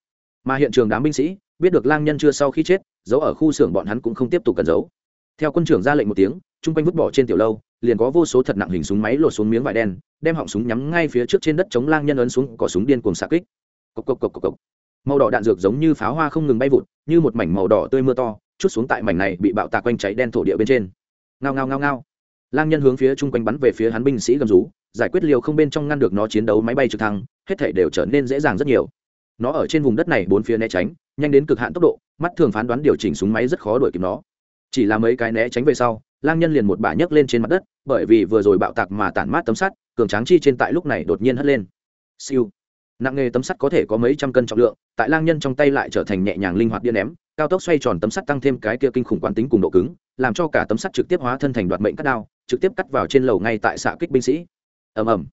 Mà hiện trường đám binh sĩ, biết được lang nhân chưa sau khi chết, giấu ở khu xưởng bọn hắn cũng không tiếp tục cần giấu. Theo quân trưởng ra lệnh một tiếng, chung quanh vứt bỏ trên tiểu lâu, liền có vô số thật nặng hình súng máy lột xuống miếng vải đen, đem họng súng nhắm ngay phía trước trên đất chống lang nhân ấn xuống có súng điên cuồng xạ kích. Cộc cộc cộc cộc cộc. Màu đỏ đạn dược giống như pháo hoa không ngừng bay vụt, như một mảnh màu đỏ tươi mưa to chút xuống tại mảnh này bị bạo tạc quanh cháy đen thổ địa bên trên. Ngao ngao ngao ngao. Lang nhân hướng phía chung quanh bắn về phía hắn binh sĩ gầm rú, giải quyết liều không bên trong ngăn được nó chiến đấu máy bay trực thăng, hết thể đều trở nên dễ dàng rất nhiều. Nó ở trên vùng đất này bốn phía né tránh, nhanh đến cực hạn tốc độ, mắt thường phán đoán điều chỉnh súng máy rất khó đuổi kịp nó. Chỉ là mấy cái né tránh về sau, lang nhân liền một bả nhấc lên trên mặt đất, bởi vì vừa rồi bạo tạc mà tản mát tấm sắt, cường tráng chi trên tại lúc này đột nhiên hất lên. Siêu nặng nghề tấm sắt có thể có mấy trăm cân trọng lượng, tại lang nhân trong tay lại trở thành nhẹ nhàng linh hoạt điên ném, cao tốc xoay tròn tấm sắt tăng thêm cái kia kinh khủng quán tính cùng độ cứng, làm cho cả tấm sắt trực tiếp hóa thân thành đoạt mệnh cắt đao, trực tiếp cắt vào trên lầu ngay tại xạ kích binh sĩ. Ầm ầm.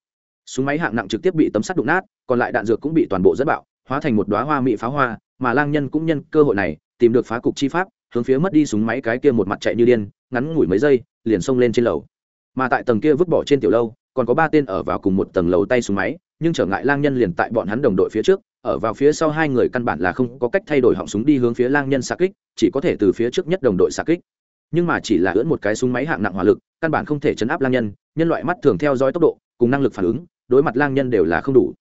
Súng máy hạng nặng trực tiếp bị tấm sắt đụng nát, còn lại đạn dược cũng bị toàn bộ dẫn bạo, hóa thành một đoá hoa mỹ pháo hoa, mà lang nhân cũng nhân cơ hội này, tìm được phá cục chi pháp, hướng phía mất đi súng máy cái kia một mặt chạy như điên, ngắn ngủi mấy giây, liền xông lên trên lầu. Mà tại tầng kia vứt bỏ trên tiểu lâu, còn có ba tên ở vào cùng một tầng lầu tay súng máy nhưng trở ngại lang nhân liền tại bọn hắn đồng đội phía trước, ở vào phía sau hai người căn bản là không có cách thay đổi họng súng đi hướng phía lang nhân xạ kích, chỉ có thể từ phía trước nhất đồng đội xạ kích. Nhưng mà chỉ là ưỡn một cái súng máy hạng nặng hỏa lực, căn bản không thể chấn áp lang nhân nhân loại mắt thường theo dõi tốc độ, cùng năng lực phản ứng, đối mặt lang nhân đều là không đủ.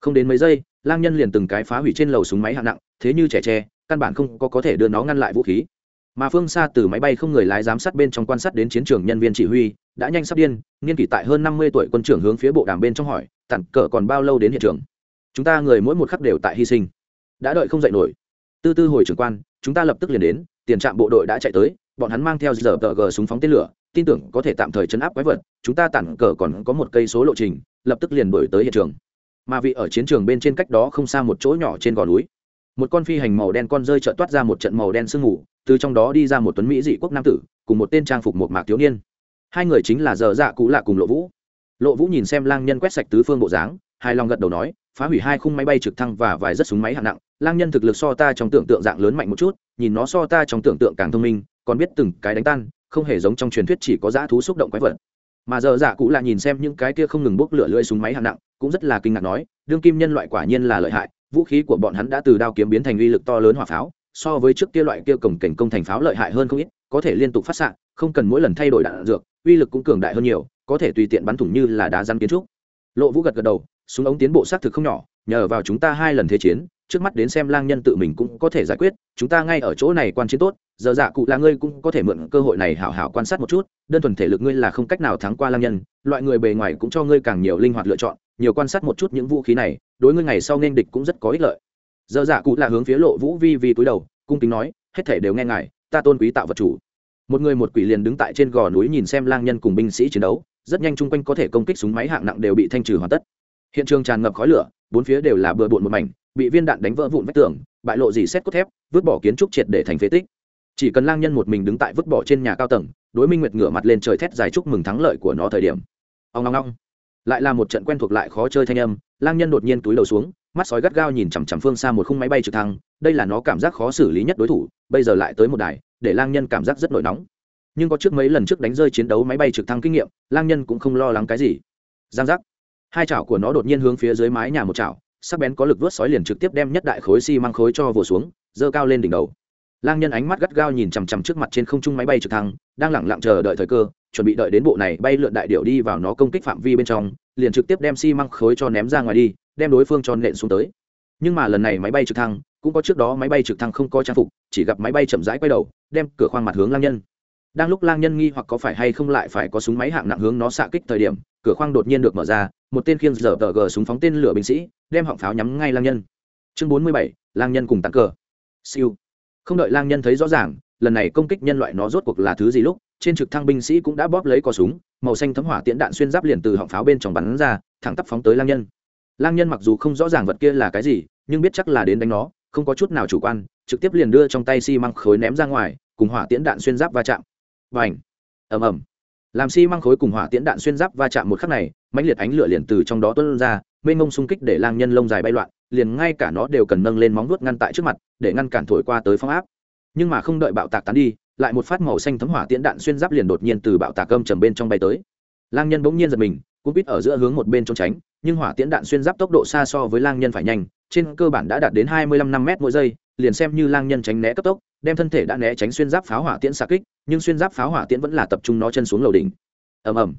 Không đến mấy giây, lang nhân liền từng cái phá hủy trên lầu súng máy hạng nặng, thế như trẻ tre, căn bản không có có thể đưa nó ngăn lại vũ khí. Mà phương xa từ máy bay không người lái giám sát bên trong quan sát đến chiến trường nhân viên chỉ huy, đã nhanh sắp điên, nghiên kỷ tại hơn năm mươi tuổi quân trưởng hướng phía bộ đàm bên trong hỏi tặng cờ còn bao lâu đến hiện trường? Chúng ta người mỗi một khắc đều tại hy sinh. Đã đợi không dậy nổi. Tư tư hồi trưởng quan, chúng ta lập tức liền đến, tiền trạm bộ đội đã chạy tới, bọn hắn mang theo giờ tờ g súng phóng tên lửa, tin tưởng có thể tạm thời chấn áp quái vật, chúng ta tặng cờ còn có một cây số lộ trình, lập tức liền đổi tới hiện trường. Mà vị ở chiến trường bên trên cách đó không xa một chỗ nhỏ trên gò núi, một con phi hành màu đen con rơi trợn toát ra một trận màu đen sương mù, từ trong đó đi ra một tuấn mỹ dị quốc nam tử, cùng một tên trang phục một mạc thiếu niên. Hai người chính là giờ dạ cũ lạ cùng lộ vũ lộ vũ nhìn xem lang nhân quét sạch tứ phương bộ dáng, hài lòng gật đầu nói, phá hủy hai khung máy bay trực thăng và vài rất súng máy hạng nặng, lang nhân thực lực so ta trong tưởng tượng dạng lớn mạnh một chút, nhìn nó so ta trong tưởng tượng càng thông minh, còn biết từng cái đánh tan, không hề giống trong truyền thuyết chỉ có dã thú xúc động quái vật. Mà giờ dạ cũ là nhìn xem những cái kia không ngừng bốc lửa lưỡi súng máy hạng nặng, cũng rất là kinh ngạc nói, đương kim nhân loại quả nhiên là lợi hại, vũ khí của bọn hắn đã từ đao kiếm biến thành uy lực to lớn hỏa pháo, so với trước kia loại kia cổng cảnh công thành pháo lợi hại hơn không ít, có thể liên tục phát xạ, không cần mỗi lần thay đổi đạn dược, uy lực cũng cường đại hơn nhiều có thể tùy tiện bắn thủng như là đá rắn kiến trúc. Lộ vũ gật gật đầu, súng ống tiến bộ xác thực không nhỏ, nhờ vào chúng ta hai lần thế chiến, trước mắt đến xem lang nhân tự mình cũng có thể giải quyết, chúng ta ngay ở chỗ này quan chiến tốt, giờ dạ cụ là ngươi cũng có thể mượn cơ hội này hảo hảo quan sát một chút, đơn thuần thể lực ngươi là không cách nào thắng qua lang nhân, loại người bề ngoài cũng cho ngươi càng nhiều linh hoạt lựa chọn, nhiều quan sát một chút những vũ khí này, đối ngươi ngày sau nên địch cũng rất có ích lợi. Giờ dạ cụ là hướng phía lộ vũ vi vi cúi đầu, cung kính nói, hết thể đều nghe ngài, ta tôn quý tạo vật chủ. Một người một quỷ liền đứng tại trên gò núi nhìn xem lang nhân cùng binh sĩ chiến đấu rất nhanh chung quanh có thể công kích súng máy hạng nặng đều bị thanh trừ hoàn tất. Hiện trường tràn ngập khói lửa, bốn phía đều là bừa bộn một mảnh, bị viên đạn đánh vỡ vụn vách tường, bại lộ dì xét cốt thép, vứt bỏ kiến trúc triệt để thành phế tích. Chỉ cần lang nhân một mình đứng tại vứt bỏ trên nhà cao tầng, đối minh nguyệt ngửa mặt lên trời thét dài chúc mừng thắng lợi của nó thời điểm. Ông long long lại là một trận quen thuộc lại khó chơi thanh âm, lang nhân đột nhiên túi đầu xuống, mắt sói gắt gao nhìn chằm chằm phương xa một khung máy bay trực thăng, đây là nó cảm giác khó xử lý nhất đối thủ, bây giờ lại tới một đài, để lang nhân cảm giác rất nổi nóng nhưng có trước mấy lần trước đánh rơi chiến đấu máy bay trực thăng kinh nghiệm, lang nhân cũng không lo lắng cái gì. Giang giác. Hai chảo của nó đột nhiên hướng phía dưới mái nhà một chảo, sắc bén có lực vớt sói liền trực tiếp đem nhất đại khối xi măng khối cho vồ xuống dơ cao lên đỉnh đầu. Lang nhân ánh mắt gắt gao nhìn chằm chằm trước mặt trên không trung máy bay trực thăng, đang lẳng lặng chờ đợi thời cơ, chuẩn bị đợi đến bộ này bay lượn đại điệu đi vào nó công kích phạm vi bên trong, liền trực tiếp đem xi măng khối cho ném ra ngoài đi, đem đối phương cho nện xuống tới. Nhưng mà lần này máy bay trực thăng, cũng có trước đó máy bay trực thăng không có trang phục, chỉ gặp máy bay chậm rãi quay đầu, đem cửa khoang mặt hướng lang nhân đang lúc lang nhân nghi hoặc có phải hay không lại phải có súng máy hạng nặng hướng nó xạ kích thời điểm, cửa khoang đột nhiên được mở ra, một tên khiêng dở tờ gờ súng phóng tên lửa binh sĩ, đem họng pháo nhắm ngay lang nhân. Chương bốn mươi bảy, lang nhân cùng tặng cờ. Siêu. Không đợi lang nhân thấy rõ ràng, lần này công kích nhân loại nó rốt cuộc là thứ gì lúc, trên trực thăng binh sĩ cũng đã bóp lấy cò súng, màu xanh thấm hỏa tiễn đạn xuyên giáp liền từ họng pháo bên trong bắn ra, thẳng tắp phóng tới lang nhân. Lang nhân mặc dù không rõ ràng vật kia là cái gì, nhưng biết chắc là đến đánh nó, không có chút nào chủ quan, trực tiếp liền đưa trong tay xi măng khối ném ra ngoài, cùng hỏa tiễn đạn xuyên giáp va chạm và ảnh. Ầm ầm. Làm xi、si、măng khối cùng hỏa tiễn đạn xuyên giáp va chạm một khắc này, mãnh liệt ánh lửa liền từ trong đó tuân ra, mênh mông xung kích để lang nhân lông dài bay loạn, liền ngay cả nó đều cần nâng lên móng vuốt ngăn tại trước mặt, để ngăn cản thổi qua tới phong áp. Nhưng mà không đợi bạo tạc tán đi, lại một phát màu xanh thấm hỏa tiễn đạn xuyên giáp liền đột nhiên từ bạo tạc cơm trầm bên trong bay tới. Lang nhân bỗng nhiên giật mình cũng biết ở giữa hướng một bên trốn tránh, nhưng hỏa tiễn đạn xuyên giáp tốc độ xa so với lang nhân phải nhanh, trên cơ bản đã đạt đến hai mươi lăm năm m mỗi giây liền xem như lang nhân tránh né cấp tốc, đem thân thể đã né tránh xuyên giáp pháo hỏa tiễn xạ kích, nhưng xuyên giáp pháo hỏa tiễn vẫn là tập trung nó chân xuống lầu đỉnh. Ầm ầm.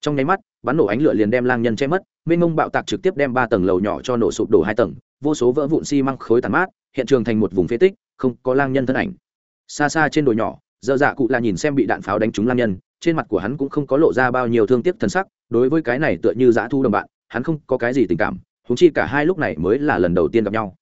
Trong nháy mắt, bắn nổ ánh lửa liền đem lang nhân che mất mênh mông bạo tạc trực tiếp đem ba tầng lầu nhỏ cho nổ sụp đổ hai tầng, vô số vỡ vụn xi măng khối tàn mát, hiện trường thành một vùng phế tích, không có lang nhân thân ảnh. Xa xa trên đồi nhỏ dơ dạ cụ là nhìn xem bị đạn pháo đánh trúng lang nhân, trên mặt của hắn cũng không có lộ ra bao nhiêu thương tiếc thân sắc, đối với cái này tựa như dã thu đồng bạn, hắn không có cái gì tình cảm húng chi cả hai lúc này mới là lần đầu tiên gặp nhau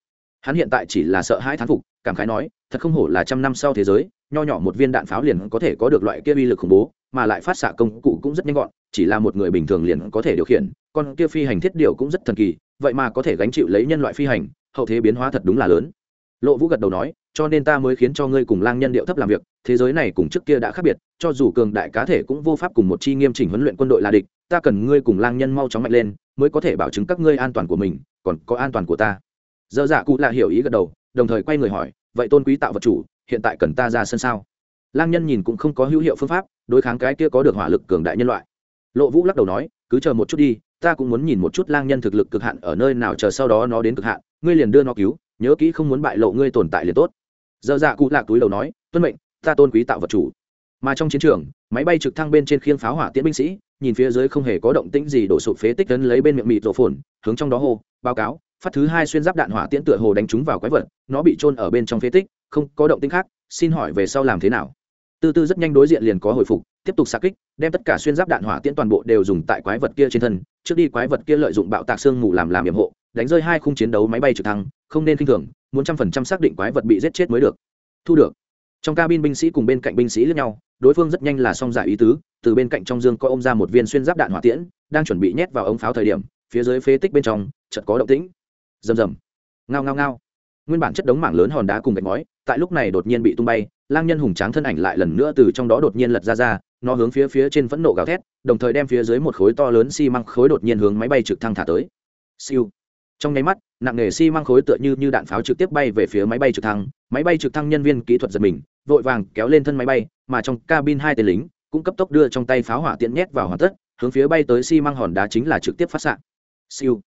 hắn hiện tại chỉ là sợ hãi thán phục, cảm khái nói, thật không hổ là trăm năm sau thế giới, nho nhỏ một viên đạn pháo liền có thể có được loại kia uy lực khủng bố, mà lại phát xạ công cụ cũng rất nhanh gọn, chỉ là một người bình thường liền có thể điều khiển, con kia phi hành thiết điều cũng rất thần kỳ, vậy mà có thể gánh chịu lấy nhân loại phi hành, hậu thế biến hóa thật đúng là lớn. Lộ vũ gật đầu nói, cho nên ta mới khiến cho ngươi cùng lang nhân điệu thấp làm việc, thế giới này cùng trước kia đã khác biệt, cho dù cường đại cá thể cũng vô pháp cùng một chi nghiêm chỉnh huấn luyện quân đội là địch, ta cần ngươi cùng lang nhân mau chóng mạnh lên, mới có thể bảo chứng các ngươi an toàn của mình, còn có an toàn của ta dơ dạ cụ lạ hiểu ý gật đầu, đồng thời quay người hỏi, vậy tôn quý tạo vật chủ, hiện tại cần ta ra sân sao? Lang nhân nhìn cũng không có hữu hiệu phương pháp, đối kháng cái kia có được hỏa lực cường đại nhân loại. Lộ vũ lắc đầu nói, cứ chờ một chút đi, ta cũng muốn nhìn một chút lang nhân thực lực cực hạn ở nơi nào chờ sau đó nó đến cực hạn, ngươi liền đưa nó cứu, nhớ kỹ không muốn bại lộ ngươi tồn tại liền tốt. Dơ dạ cụ lạc túi đầu nói, tuân mệnh, ta tôn quý tạo vật chủ. Mà trong chiến trường, máy bay trực thăng bên trên khiêng pháo hỏa tiễn binh sĩ, nhìn phía dưới không hề có động tĩnh gì đổ sụp phế tích tấn lấy bên miệng mịt rổ phồn, hướng trong đó hô, báo cáo phát thứ hai xuyên giáp đạn hỏa tiễn tựa hồ đánh trúng vào quái vật, nó bị trôn ở bên trong phế tích, không có động tĩnh khác, xin hỏi về sau làm thế nào? Tư tư rất nhanh đối diện liền có hồi phục, tiếp tục xa kích, đem tất cả xuyên giáp đạn hỏa tiễn toàn bộ đều dùng tại quái vật kia trên thân, trước đi quái vật kia lợi dụng bạo tạc xương mù làm làm nhiệm hộ, đánh rơi hai khung chiến đấu máy bay trực thăng, không nên k i n h thường, muốn trăm phần trăm xác định quái vật bị giết chết mới được. Thu được. Trong cabin binh sĩ cùng bên cạnh binh sĩ lẫn nhau, đối phương rất nhanh là xong giải ý tứ, từ bên cạnh trong dương có ôm ra một viên xuyên giáp đạn hỏa tiễn, đang chuẩn bị nhét vào ống pháo thời điểm, phía dưới phế tích bên trong, chợt có động tĩnh rầm rầm. Ngao ngao ngao. Nguyên bản chất đống mảng lớn hòn đá cùng gạch ngói, tại lúc này đột nhiên bị tung bay, lang nhân hùng tráng thân ảnh lại lần nữa từ trong đó đột nhiên lật ra ra, nó hướng phía phía trên phẫn nộ gào thét, đồng thời đem phía dưới một khối to lớn xi măng khối đột nhiên hướng máy bay trực thăng thả tới. Siêu. Trong nháy mắt, nặng nề măng khối tựa như như đạn pháo trực tiếp bay về phía máy bay trực thăng, máy bay trực thăng nhân viên kỹ thuật giật mình, vội vàng kéo lên thân máy bay, mà trong cabin hai tên lính cũng cấp tốc đưa trong tay pháo hỏa tiện nhét vào hoàn tất, hướng phía bay tới xi măng hòn đá chính là trực tiếp phát s siêu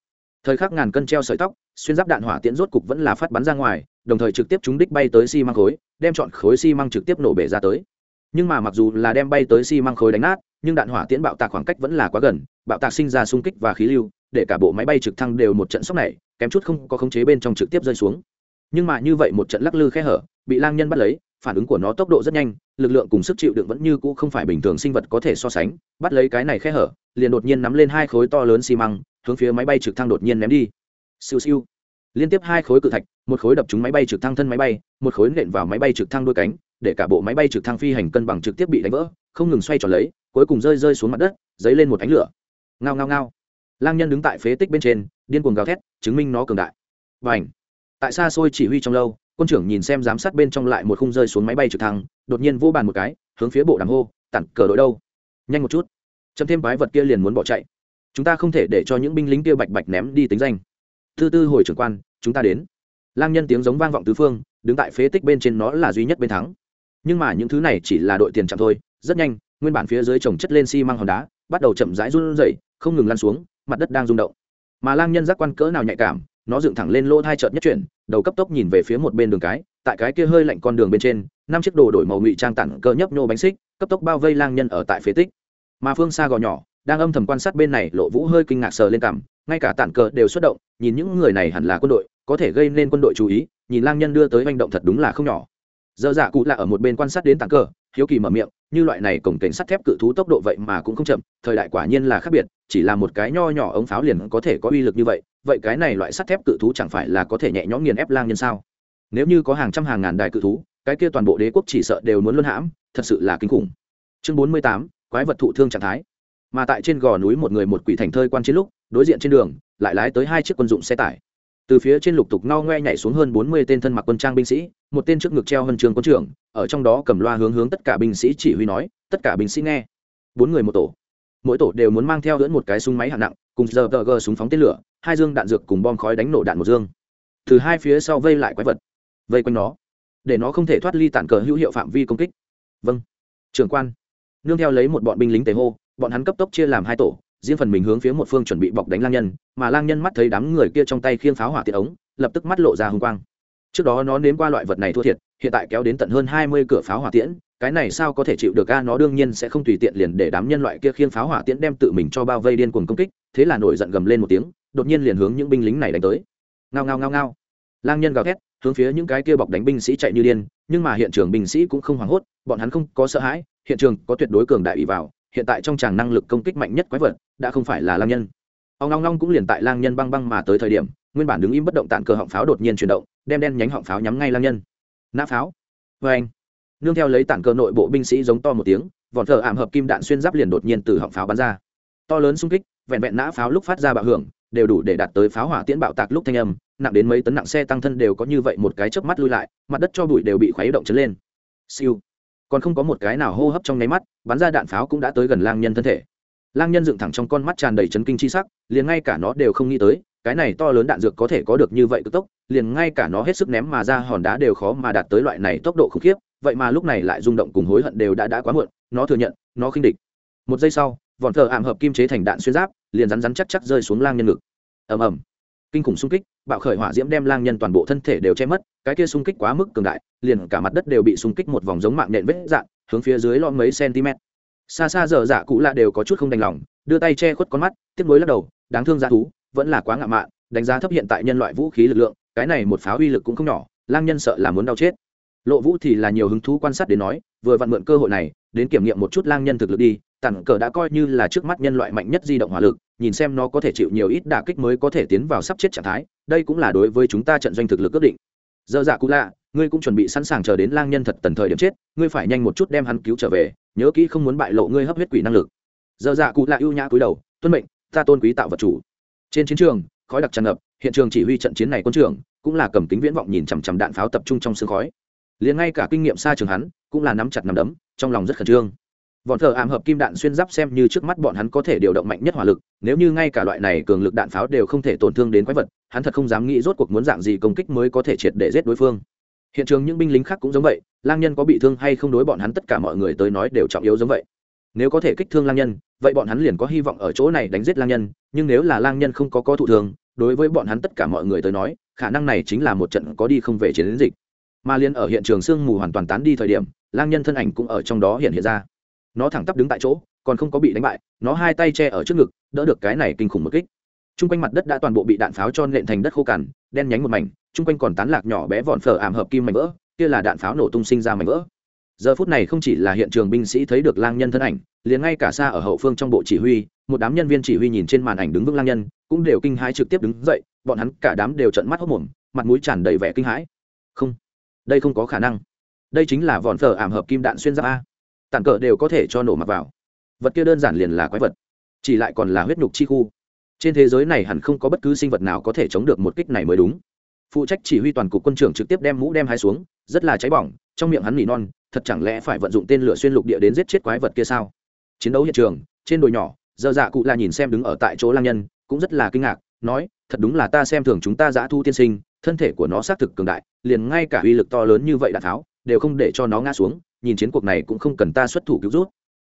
thời khắc ngàn cân treo sợi tóc, xuyên giáp đạn hỏa tiễn rốt cục vẫn là phát bắn ra ngoài, đồng thời trực tiếp trúng đích bay tới xi、si、măng khối, đem chọn khối xi、si、măng trực tiếp nổ bể ra tới. Nhưng mà mặc dù là đem bay tới xi、si、măng khối đánh nát, nhưng đạn hỏa tiễn bạo tạc khoảng cách vẫn là quá gần, bạo tạc sinh ra xung kích và khí lưu, để cả bộ máy bay trực thăng đều một trận sốc này, kém chút không có khống chế bên trong trực tiếp rơi xuống. Nhưng mà như vậy một trận lắc lư khe hở, bị lang nhân bắt lấy, phản ứng của nó tốc độ rất nhanh, lực lượng cùng sức chịu đựng vẫn như cũ không phải bình thường sinh vật có thể so sánh. Bắt lấy cái này khe hở, liền đột nhiên nắm lên hai khối to lớn xi măng hướng phía máy bay trực thăng đột nhiên ném đi. Siêu siêu. Liên tiếp hai khối cự thạch, một khối đập trúng máy bay trực thăng thân máy bay, một khối nện vào máy bay trực thăng đôi cánh, để cả bộ máy bay trực thăng phi hành cân bằng trực tiếp bị đánh vỡ, không ngừng xoay tròn lấy, cuối cùng rơi rơi xuống mặt đất, dấy lên một ánh lửa. Ngao ngao ngao. Lang nhân đứng tại phế tích bên trên, điên cuồng gào thét, chứng minh nó cường đại. Và ảnh tại xa xôi chỉ huy trong lâu, quân trưởng nhìn xem giám sát bên trong lại một khung rơi xuống máy bay trực thăng, đột nhiên vô bàn một cái, hướng phía bộ đàm hô tặng cờ đội đâu? Nhanh một chút. Chấm thêm quái vật kia liền muốn bỏ chạy chúng ta không thể để cho những binh lính kia bạch bạch ném đi tính danh. Thứ tư hồi trưởng quan, chúng ta đến. Lang nhân tiếng giống vang vọng tứ phương, đứng tại phế tích bên trên nó là duy nhất bên thắng. Nhưng mà những thứ này chỉ là đội tiền chậm thôi, rất nhanh, nguyên bản phía dưới trồng chất lên xi、si、măng hòn đá, bắt đầu chậm rãi run rẩy, không ngừng lăn xuống, mặt đất đang rung động. Mà lang nhân giác quan cỡ nào nhạy cảm, nó dựng thẳng lên lỗ thai trợt nhất chuyển, đầu cấp tốc nhìn về phía một bên đường cái, tại cái kia hơi lạnh con đường bên trên, năm chiếc đồ đổi màu ngụy trang tặng cơ nhấp nhô bánh xích, cấp tốc bao vây lang nhân ở tại phế tích. Mà phương xa gò nhỏ đang âm thầm quan sát bên này, lộ vũ hơi kinh ngạc sờ lên cằm, ngay cả tản cờ đều xuất động, nhìn những người này hẳn là quân đội, có thể gây nên quân đội chú ý, nhìn lang nhân đưa tới manh động thật đúng là không nhỏ. Dơ dạ cụ là ở một bên quan sát đến tản cờ, hiếu kỳ mở miệng, như loại này cổng cảnh sắt thép cự thú tốc độ vậy mà cũng không chậm, thời đại quả nhiên là khác biệt, chỉ là một cái nho nhỏ ống pháo liền có thể có uy lực như vậy vậy cái này loại sắt thép cự thú chẳng phải là có thể nhẹ nhõm nghiền ép lang nhân sao? Nếu như có hàng trăm hàng ngàn đài cự thú, cái kia toàn bộ đế quốc chỉ sợ đều muốn luân hãm, thật sự là kinh khủng. Chương bốn mươi tám, quái vật thụ thương trạng thái mà tại trên gò núi một người một quỷ thành thơi quan chiến lúc, đối diện trên đường, lại lái tới hai chiếc quân dụng xe tải. Từ phía trên lục tục ngao ngoe nhảy xuống hơn bốn mươi tên thân mặc quân trang binh sĩ, một tên trước ngực treo huân trường quân trưởng, ở trong đó cầm loa hướng hướng tất cả binh sĩ chỉ huy nói, tất cả binh sĩ nghe. Bốn người một tổ. Mỗi tổ đều muốn mang theo dẫn một cái súng máy hạng nặng, cùng giờ tờ gờ súng phóng tên lửa, hai dương đạn dược cùng bom khói đánh nổ đạn một dương. Từ hai phía sau vây lại quái vật, vây quanh nó, để nó không thể thoát ly tản cờ hữu hiệu phạm vi công kích. Vâng trưởng quan. Nương theo lấy một bọn binh lính tề hô bọn hắn cấp tốc chia làm hai tổ, riêng phần mình hướng phía một phương chuẩn bị bọc đánh lang nhân, mà lang nhân mắt thấy đám người kia trong tay khiêng pháo hỏa tiện ống, lập tức mắt lộ ra hung quang. Trước đó nó nếm qua loại vật này thua thiệt, hiện tại kéo đến tận hơn hai mươi cửa pháo hỏa tiễn, cái này sao có thể chịu được a? Nó đương nhiên sẽ không tùy tiện liền để đám nhân loại kia khiêng pháo hỏa tiễn đem tự mình cho bao vây điên cuồng công kích, thế là nổi giận gầm lên một tiếng, đột nhiên liền hướng những binh lính này đánh tới. Ngao ngao ngao ngao. Lang nhân gào thét, hướng phía những cái kia bọc đánh binh sĩ chạy như điên, nhưng mà hiện trường binh sĩ cũng không hoảng hốt, bọn hắn không có sợ hãi, hiện trường có tuyệt đối cường đại ủy vào hiện tại trong tràng năng lực công kích mạnh nhất quái vật đã không phải là lang nhân. Ông long long cũng liền tại lang nhân băng băng mà tới thời điểm, nguyên bản đứng im bất động tạn cờ họng pháo đột nhiên chuyển động, đem đen nhánh họng pháo nhắm ngay lang nhân. Nã pháo. Vê anh. Nương theo lấy tản cờ nội bộ binh sĩ giống to một tiếng vòn thờ ảm hợp kim đạn xuyên giáp liền đột nhiên từ họng pháo bắn ra. To lớn xung kích, vẹn vẹn nã pháo lúc phát ra bạo hưởng, đều đủ để đạt tới pháo hỏa tiễn bạo tạc lúc thanh âm, nặng đến mấy tấn nặng xe tăng thân đều có như vậy một cái chớp mắt lui lại, mặt đất cho bụi đều bị khuấy động chấn lên. Siêu còn không có một cái nào hô hấp trong nháy mắt, bắn ra đạn pháo cũng đã tới gần lang nhân thân thể. Lang nhân dựng thẳng trong con mắt tràn đầy chấn kinh chi sắc, liền ngay cả nó đều không nghĩ tới, cái này to lớn đạn dược có thể có được như vậy cực tốc, liền ngay cả nó hết sức ném mà ra hòn đá đều khó mà đạt tới loại này tốc độ khủng khiếp, vậy mà lúc này lại rung động cùng hối hận đều đã đã quá muộn, nó thừa nhận, nó khinh địch. Một giây sau vòn thờ ảm hợp kim chế thành đạn xuyên giáp, liền rắn rắn chắc chắc rơi xuống lang nhân ngực. Ầm ầm kinh khủng xung kích, bạo khởi hỏa diễm đem lang nhân toàn bộ thân thể đều che mất, cái kia xung kích quá mức cường đại, liền cả mặt đất đều bị xung kích một vòng giống mạng nện vết dạn hướng phía dưới lon mấy cm xa xa dở dạ cụ lạ đều có chút không đành lòng, đưa tay che khuất con mắt tiếc nối lắc đầu, đáng thương dã thú, vẫn là quá ngạo mạn, đánh giá thấp hiện tại nhân loại vũ khí lực lượng, cái này một pháo uy lực cũng không nhỏ, lang nhân sợ là muốn đau chết. Lộ vũ thì là nhiều hứng thú quan sát đến nói, vừa vặn mượn cơ hội này, đến kiểm nghiệm một chút lang nhân thực lực đi, tặng cờ đã coi như là trước mắt nhân loại mạnh nhất di động hỏa lực nhìn xem nó có thể chịu nhiều ít đả kích mới có thể tiến vào sắp chết trạng thái, đây cũng là đối với chúng ta trận doanh thực lực ước định. Dơ dạ cụ lạ, ngươi cũng chuẩn bị sẵn sàng chờ đến lang nhân thật tần thời điểm chết, ngươi phải nhanh một chút đem hắn cứu trở về, nhớ kỹ không muốn bại lộ ngươi hấp huyết quỷ năng lực. Dơ dạ cụ lạ ưu nhã cúi đầu, tuân mệnh, ta tôn quý tạo vật chủ. Trên chiến trường, khói đặc tràn ngập, hiện trường chỉ huy trận chiến này quân trưởng, cũng là cầm kính viễn vọng nhìn chằm chằm đạn pháo tập trung trong sương khói. Liền ngay cả kinh nghiệm xa trường hắn, cũng là nắm chặt nắm đấm, trong lòng rất khẩn trương vọn thờ ảm hợp kim đạn xuyên giáp xem như trước mắt bọn hắn có thể điều động mạnh nhất hỏa lực, nếu như ngay cả loại này cường lực đạn pháo đều không thể tổn thương đến quái vật, hắn thật không dám nghĩ rốt cuộc muốn dạng gì công kích mới có thể triệt để giết đối phương. Hiện trường những binh lính khác cũng giống vậy, lang nhân có bị thương hay không đối bọn hắn tất cả mọi người tới nói đều trọng yếu giống vậy. Nếu có thể kích thương lang nhân, vậy bọn hắn liền có hy vọng ở chỗ này đánh giết lang nhân, nhưng nếu là lang nhân không có có thụ thường đối với bọn hắn tất cả mọi người tới nói, khả năng này chính là một trận có đi không về chiến dịch. Mà liên ở hiện trường sương mù hoàn toàn tán đi thời điểm, lang nhân thân ảnh cũng ở trong đó hiện hiện ra nó thẳng tắp đứng tại chỗ, còn không có bị đánh bại, nó hai tay che ở trước ngực, đỡ được cái này kinh khủng một kích. T r u n g quanh mặt đất đã toàn bộ bị đạn pháo cho nện thành đất khô cằn, đen nhánh một mảnh t r u n g quanh còn tán lạc nhỏ bé vòn phở ảm hợp kim mảnh vỡ, kia là đạn pháo nổ tung sinh ra mảnh vỡ. Giờ phút này không chỉ là hiện trường binh sĩ thấy được lang nhân thân ảnh, liền ngay cả xa ở hậu phương trong bộ chỉ huy, một đám nhân viên chỉ huy nhìn trên màn ảnh đứng vững lang nhân, cũng đều kinh hãi trực tiếp đứng dậy, bọn hắn cả đám đều trận mắt hốc mồm, mặt mũi tràn đầy vẻ kinh hãi. Không, đây không có khả năng. Đây chính là vòn phở ảm hợp kim đạn xuyên giáp a tản cờ đều có thể cho nổ mặc vào. Vật kia đơn giản liền là quái vật, chỉ lại còn là huyết nhục chi khu. Trên thế giới này hẳn không có bất cứ sinh vật nào có thể chống được một kích này mới đúng. Phụ trách chỉ huy toàn cục quân trưởng trực tiếp đem mũ đem hai xuống, rất là cháy bỏng, trong miệng hắn nỉ non, thật chẳng lẽ phải vận dụng tên lửa xuyên lục địa đến giết chết quái vật kia sao? Chiến đấu hiện trường, trên đồi nhỏ, dơ dạ cụ là nhìn xem đứng ở tại chỗ lang nhân, cũng rất là kinh ngạc, nói, thật đúng là ta xem thường chúng ta giã thu tiên sinh, thân thể của nó xác thực cường đại, liền ngay cả uy lực to lớn như vậy đạn tháo, đều không để cho nó ngã xuống nhìn chiến cuộc này cũng không cần ta xuất thủ cứu rút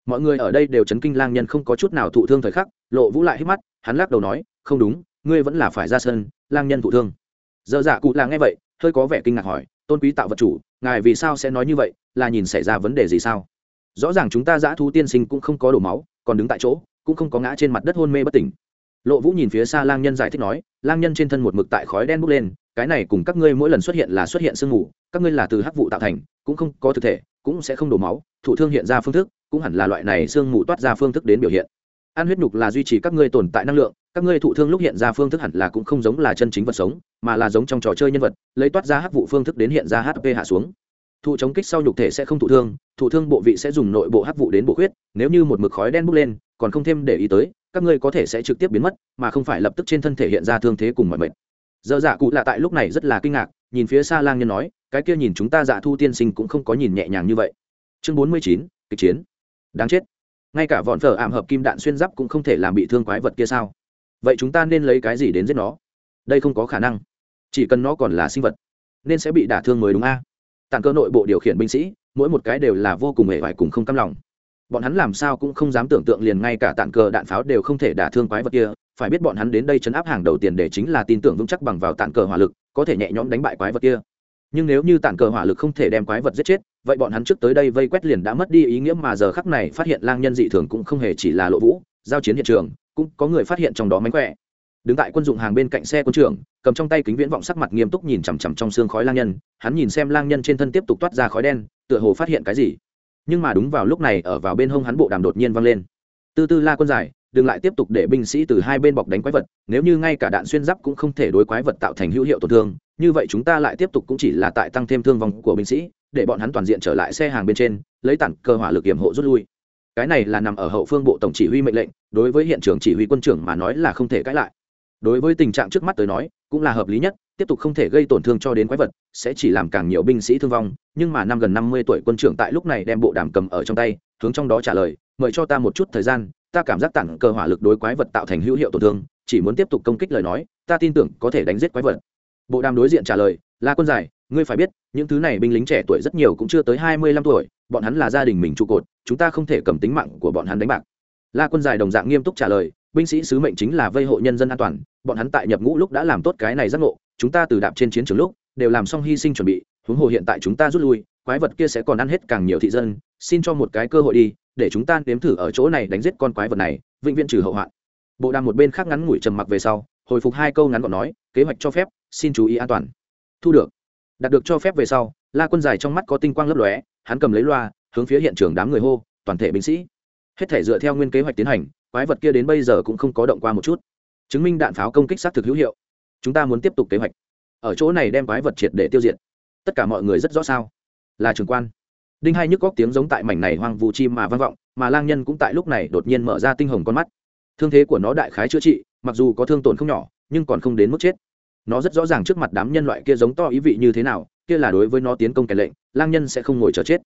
mọi người ở đây đều chấn kinh lang nhân không có chút nào thụ thương thời khắc, lộ vũ lại hít mắt, hắn lắc đầu nói, không đúng, ngươi vẫn là phải ra sân, lang nhân thụ thương. Dơ dạ cụ là nghe vậy, hơi có vẻ kinh ngạc hỏi, tôn quý tạo vật chủ, ngài vì sao sẽ nói như vậy, là nhìn xảy ra vấn đề gì sao? Rõ ràng chúng ta giã thu tiên sinh cũng không có đổ máu, còn đứng tại chỗ, cũng không có ngã trên mặt đất hôn mê bất tỉnh. Lộ vũ nhìn phía xa lang nhân giải thích nói, lang nhân trên thân một mực tại khói đen bốc lên cái này cùng các ngươi mỗi lần xuất hiện là xuất hiện sương mù, các ngươi là từ hắc vụ tạo thành, cũng không có thực thể, cũng sẽ không đổ máu, thụ thương hiện ra phương thức, cũng hẳn là loại này sương mù toát ra phương thức đến biểu hiện. Ăn huyết nhục là duy trì các ngươi tồn tại năng lượng, các ngươi thụ thương lúc hiện ra phương thức hẳn là cũng không giống là chân chính vật sống, mà là giống trong trò chơi nhân vật, lấy toát ra hắc vụ phương thức đến hiện ra hp hạ xuống. Thụ chống kích sau nhục thể sẽ không thụ thương thụ thương bộ vị sẽ dùng nội bộ hắc vụ đến bộ huyết nếu như một mực khói đen bốc lên, còn không thêm để ý tới, các ngươi có thể sẽ trực tiếp biến mất, mà không phải lập tức trên thân thể hiện ra thương thế cùng mọi mệnh dơ dạ cụ lạ tại lúc này rất là kinh ngạc, nhìn phía xa lang nhân nói, cái kia nhìn chúng ta dạ thu tiên sinh cũng không có nhìn nhẹ nhàng như vậy. Chương bốn mươi chín, kịch chiến. Đáng chết. Ngay cả vọn phở ảm hợp kim đạn xuyên giáp cũng không thể làm bị thương quái vật kia sao? Vậy chúng ta nên lấy cái gì đến giết nó? Đây không có khả năng. Chỉ cần nó còn là sinh vật, nên sẽ bị đả thương mới đúng a. À? tàn cơ nội bộ điều khiển binh sĩ, mỗi một cái đều là vô cùng hề vải cùng không căm lòng. Bọn hắn làm sao cũng không dám tưởng tượng liền ngay cả tàn cờ đạn pháo đều không thể đả thương quái vật kia phải biết bọn hắn đến đây chấn áp hàng đầu tiền để chính là tin tưởng vững chắc bằng vào tản cờ hỏa lực, có thể nhẹ nhõm đánh bại quái vật kia. Nhưng nếu như tản cờ hỏa lực không thể đem quái vật giết chết, vậy bọn hắn trước tới đây vây quét liền đã mất đi ý nghĩa mà giờ khắc này phát hiện lang nhân dị thường cũng không hề chỉ là lộ vũ, giao chiến hiện trường, cũng có người phát hiện trong đó mánh khỏe. Đứng tại quân dụng hàng bên cạnh xe quân trưởng, cầm trong tay kính viễn vọng sắc mặt nghiêm túc nhìn chằm chằm trong xương khói lang nhân, hắn nhìn xem lang nhân trên thân tiếp tục toát ra khói đen, tựa hồ phát hiện cái gì. Nhưng mà đúng vào lúc này, ở vào bên hông hắn bộ đàm đột nhiên vang lên. Tư tư la quân giải đừng lại tiếp tục để binh sĩ từ hai bên bọc đánh quái vật, nếu như ngay cả đạn xuyên giáp cũng không thể đối quái vật tạo thành hữu hiệu tổn thương, như vậy chúng ta lại tiếp tục cũng chỉ là tại tăng thêm thương vong của binh sĩ, để bọn hắn toàn diện trở lại xe hàng bên trên, lấy tặng cơ hỏa lực hiểm hộ rút lui. Cái này là nằm ở hậu phương bộ tổng chỉ huy mệnh lệnh, đối với hiện trường chỉ huy quân trưởng mà nói là không thể cãi lại. Đối với tình trạng trước mắt tới nói, cũng là hợp lý nhất, tiếp tục không thể gây tổn thương cho đến quái vật, sẽ chỉ làm càng nhiều binh sĩ thương vong, nhưng mà năm gần năm mươi tuổi quân trưởng tại lúc này đem bộ đàm cầm ở trong tay, hướng trong đó trả lời, mời cho ta một chút thời gian ta cảm giác tặng cơ hỏa lực đối quái vật tạo thành hữu hiệu tổn thương, chỉ muốn tiếp tục công kích lời nói, ta tin tưởng có thể đánh giết quái vật. Bộ đàm đối diện trả lời, la quân giải, ngươi phải biết, những thứ này binh lính trẻ tuổi rất nhiều cũng chưa tới hai mươi lăm tuổi, bọn hắn là gia đình mình trụ cột, chúng ta không thể cầm tính mạng của bọn hắn đánh bạc. La quân giải đồng dạng nghiêm túc trả lời, binh sĩ sứ mệnh chính là vây hộ nhân dân an toàn, bọn hắn tại nhập ngũ lúc đã làm tốt cái này giác ngộ, chúng ta từ đạp trên chiến trường lúc, đều làm xong hy sinh chuẩn bị, huống hồ hiện tại chúng ta rút lui, quái vật kia sẽ còn ăn hết càng nhiều thị dân, xin cho một cái cơ hội đi để chúng ta nếm thử ở chỗ này đánh giết con quái vật này, vĩnh viễn trừ hậu hoạn. Bộ đàm một bên khác ngắn ngủi trầm mặc về sau, hồi phục hai câu ngắn gọn nói, kế hoạch cho phép, xin chú ý an toàn. Thu được. Đạt được cho phép về sau, la quân dài trong mắt có tinh quang lấp lóe, hắn cầm lấy loa, hướng phía hiện trường đám người hô, toàn thể binh sĩ. Hết thể dựa theo nguyên kế hoạch tiến hành, quái vật kia đến bây giờ cũng không có động qua một chút. Chứng minh đạn pháo công kích xác thực hữu hiệu. Chúng ta muốn tiếp tục kế hoạch. Ở chỗ này đem quái vật triệt để tiêu diệt. Tất cả mọi người rất rõ sao? Là trường quan đinh hai nhức góc tiếng giống tại mảnh này hoang vu chim mà vang vọng, mà lang nhân cũng tại lúc này đột nhiên mở ra tinh hồng con mắt. Thương thế của nó đại khái chữa trị, mặc dù có thương tổn không nhỏ, nhưng còn không đến mức chết. Nó rất rõ ràng trước mặt đám nhân loại kia giống to ý vị như thế nào, kia là đối với nó tiến công kẻ lệnh, lang nhân sẽ không ngồi chờ chết.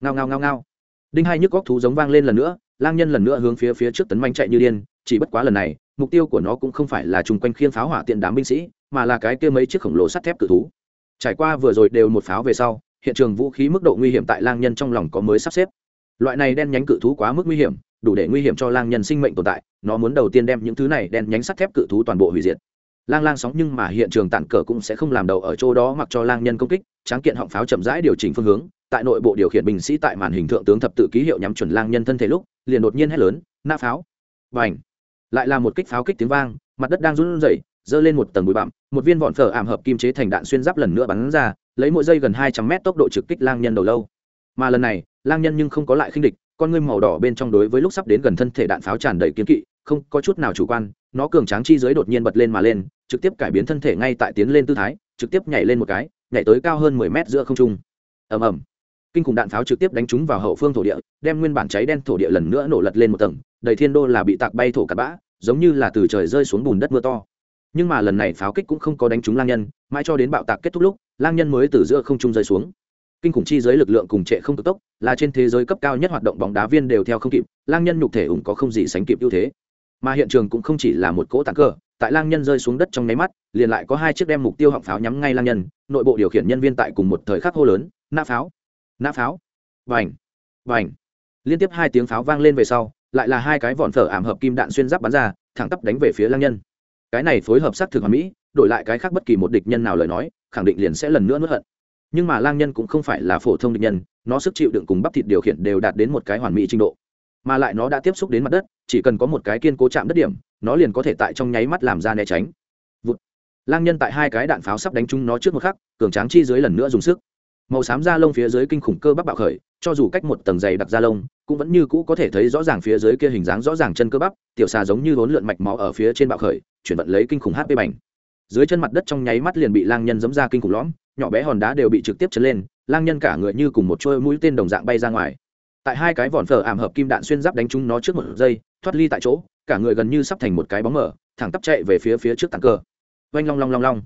Ngao ngao ngao ngao. Đinh hai nhức góc thú giống vang lên lần nữa, lang nhân lần nữa hướng phía phía trước tấn manh chạy như điên, chỉ bất quá lần này, mục tiêu của nó cũng không phải là chung quanh khiên pháo hỏa tiện đám binh sĩ, mà là cái kia mấy chiếc khổng lồ sắt thép cự thú. Trải qua vừa rồi đều một pháo về sau hiện trường vũ khí mức độ nguy hiểm tại lang nhân trong lòng có mới sắp xếp. Loại này đen nhánh cự thú quá mức nguy hiểm, đủ để nguy hiểm cho lang nhân sinh mệnh tồn tại, nó muốn đầu tiên đem những thứ này đen nhánh sắt thép cự thú toàn bộ hủy diệt. Lang lang sóng nhưng mà hiện trường tản cờ cũng sẽ không làm đầu ở chỗ đó mặc cho lang nhân công kích, tráng kiện họng pháo chậm rãi điều chỉnh phương hướng, tại nội bộ điều khiển binh sĩ tại màn hình thượng tướng thập tự ký hiệu nhắm chuẩn lang nhân thân thể lúc, liền đột nhiên hét lớn nã pháo! Và ảnh lại là một kích pháo kích tiếng vang, mặt đất đang run rẩy, dơ lên một tầng bụi bặm, một viên vọn phở ảm hợp kim chế thành đạn xuyên giáp lần nữa bắn ra lấy mỗi giây gần hai trăm mét tốc độ trực kích lang nhân đầu lâu. Mà lần này, lang nhân nhưng không có lại khinh địch, con ngươi màu đỏ bên trong đối với lúc sắp đến gần thân thể đạn pháo tràn đầy kiến kỵ, không có chút nào chủ quan, nó cường tráng chi dưới đột nhiên bật lên mà lên, trực tiếp cải biến thân thể ngay tại tiến lên tư thái, trực tiếp nhảy lên một cái, nhảy tới cao hơn mười mét giữa không trung. Ầm ầm. Kinh khủng đạn pháo trực tiếp đánh trúng vào hậu phương thổ địa, đem nguyên bản cháy đen thổ địa lần nữa nổ lật lên một tầng, đầy thiên đô là bị tạc bay thổ cắt bã, giống như là từ trời rơi xuống bùn đất mưa to nhưng mà lần này pháo kích cũng không có đánh trúng lang nhân, mãi cho đến bạo tạc kết thúc lúc, lang nhân mới từ giữa không trung rơi xuống. Kinh khủng chi giới lực lượng cùng trệ không cực tốc, là trên thế giới cấp cao nhất hoạt động bóng đá viên đều theo không kịp, lang nhân nhục thể ủng có không gì sánh kịp ưu thế. Mà hiện trường cũng không chỉ là một cỗ tạc cờ tại lang nhân rơi xuống đất trong nháy mắt, liền lại có hai chiếc đem mục tiêu họng pháo nhắm ngay lang nhân, nội bộ điều khiển nhân viên tại cùng một thời khắc hô lớn, nã pháo! Nã pháo! Vành! Vành! Liên tiếp hai tiếng pháo vang lên về sau, lại là hai cái vòn phở ảm hợp kim đạn xuyên giáp bắn ra, thẳng tắp đánh về phía lang nhân cái này phối hợp sắc thực hoàn mỹ, đổi lại cái khác bất kỳ một địch nhân nào lời nói, khẳng định liền sẽ lần nữa nuốt hận. Nhưng mà lang nhân cũng không phải là phổ thông địch nhân, nó sức chịu đựng cùng bắp thịt điều khiển đều đạt đến một cái hoàn mỹ trình độ. Mà lại nó đã tiếp xúc đến mặt đất, chỉ cần có một cái kiên cố chạm đất điểm, nó liền có thể tại trong nháy mắt làm ra né tránh. Vụt. lang nhân tại hai cái đạn pháo sắp đánh trúng nó trước một khắc, cường tráng chi dưới lần nữa dùng sức. Màu xám da lông phía dưới kinh khủng cơ bắp bạo khởi, cho dù cách một tầng dày đặc da lông, cũng vẫn như cũ có thể thấy rõ ràng phía dưới kia hình dáng rõ ràng chân cơ bắp, tiểu xà giống như vốn lượn mạch máu ở phía trên bạo khởi chuyển vận lấy kinh khủng hp bành. Dưới chân mặt đất trong nháy mắt liền bị lang nhân dẫm ra kinh khủng lõm, nhỏ bé hòn đá đều bị trực tiếp chấn lên, lang nhân cả người như cùng một trôi mũi tên đồng dạng bay ra ngoài. Tại hai cái vòn phở ảm hợp kim đạn xuyên giáp đánh trúng nó trước một giây, thoát ly tại chỗ, cả người gần như sắp thành một cái bóng mở thẳng tắp chạy về phía phía trước tảng cơ. Oanh long long long long.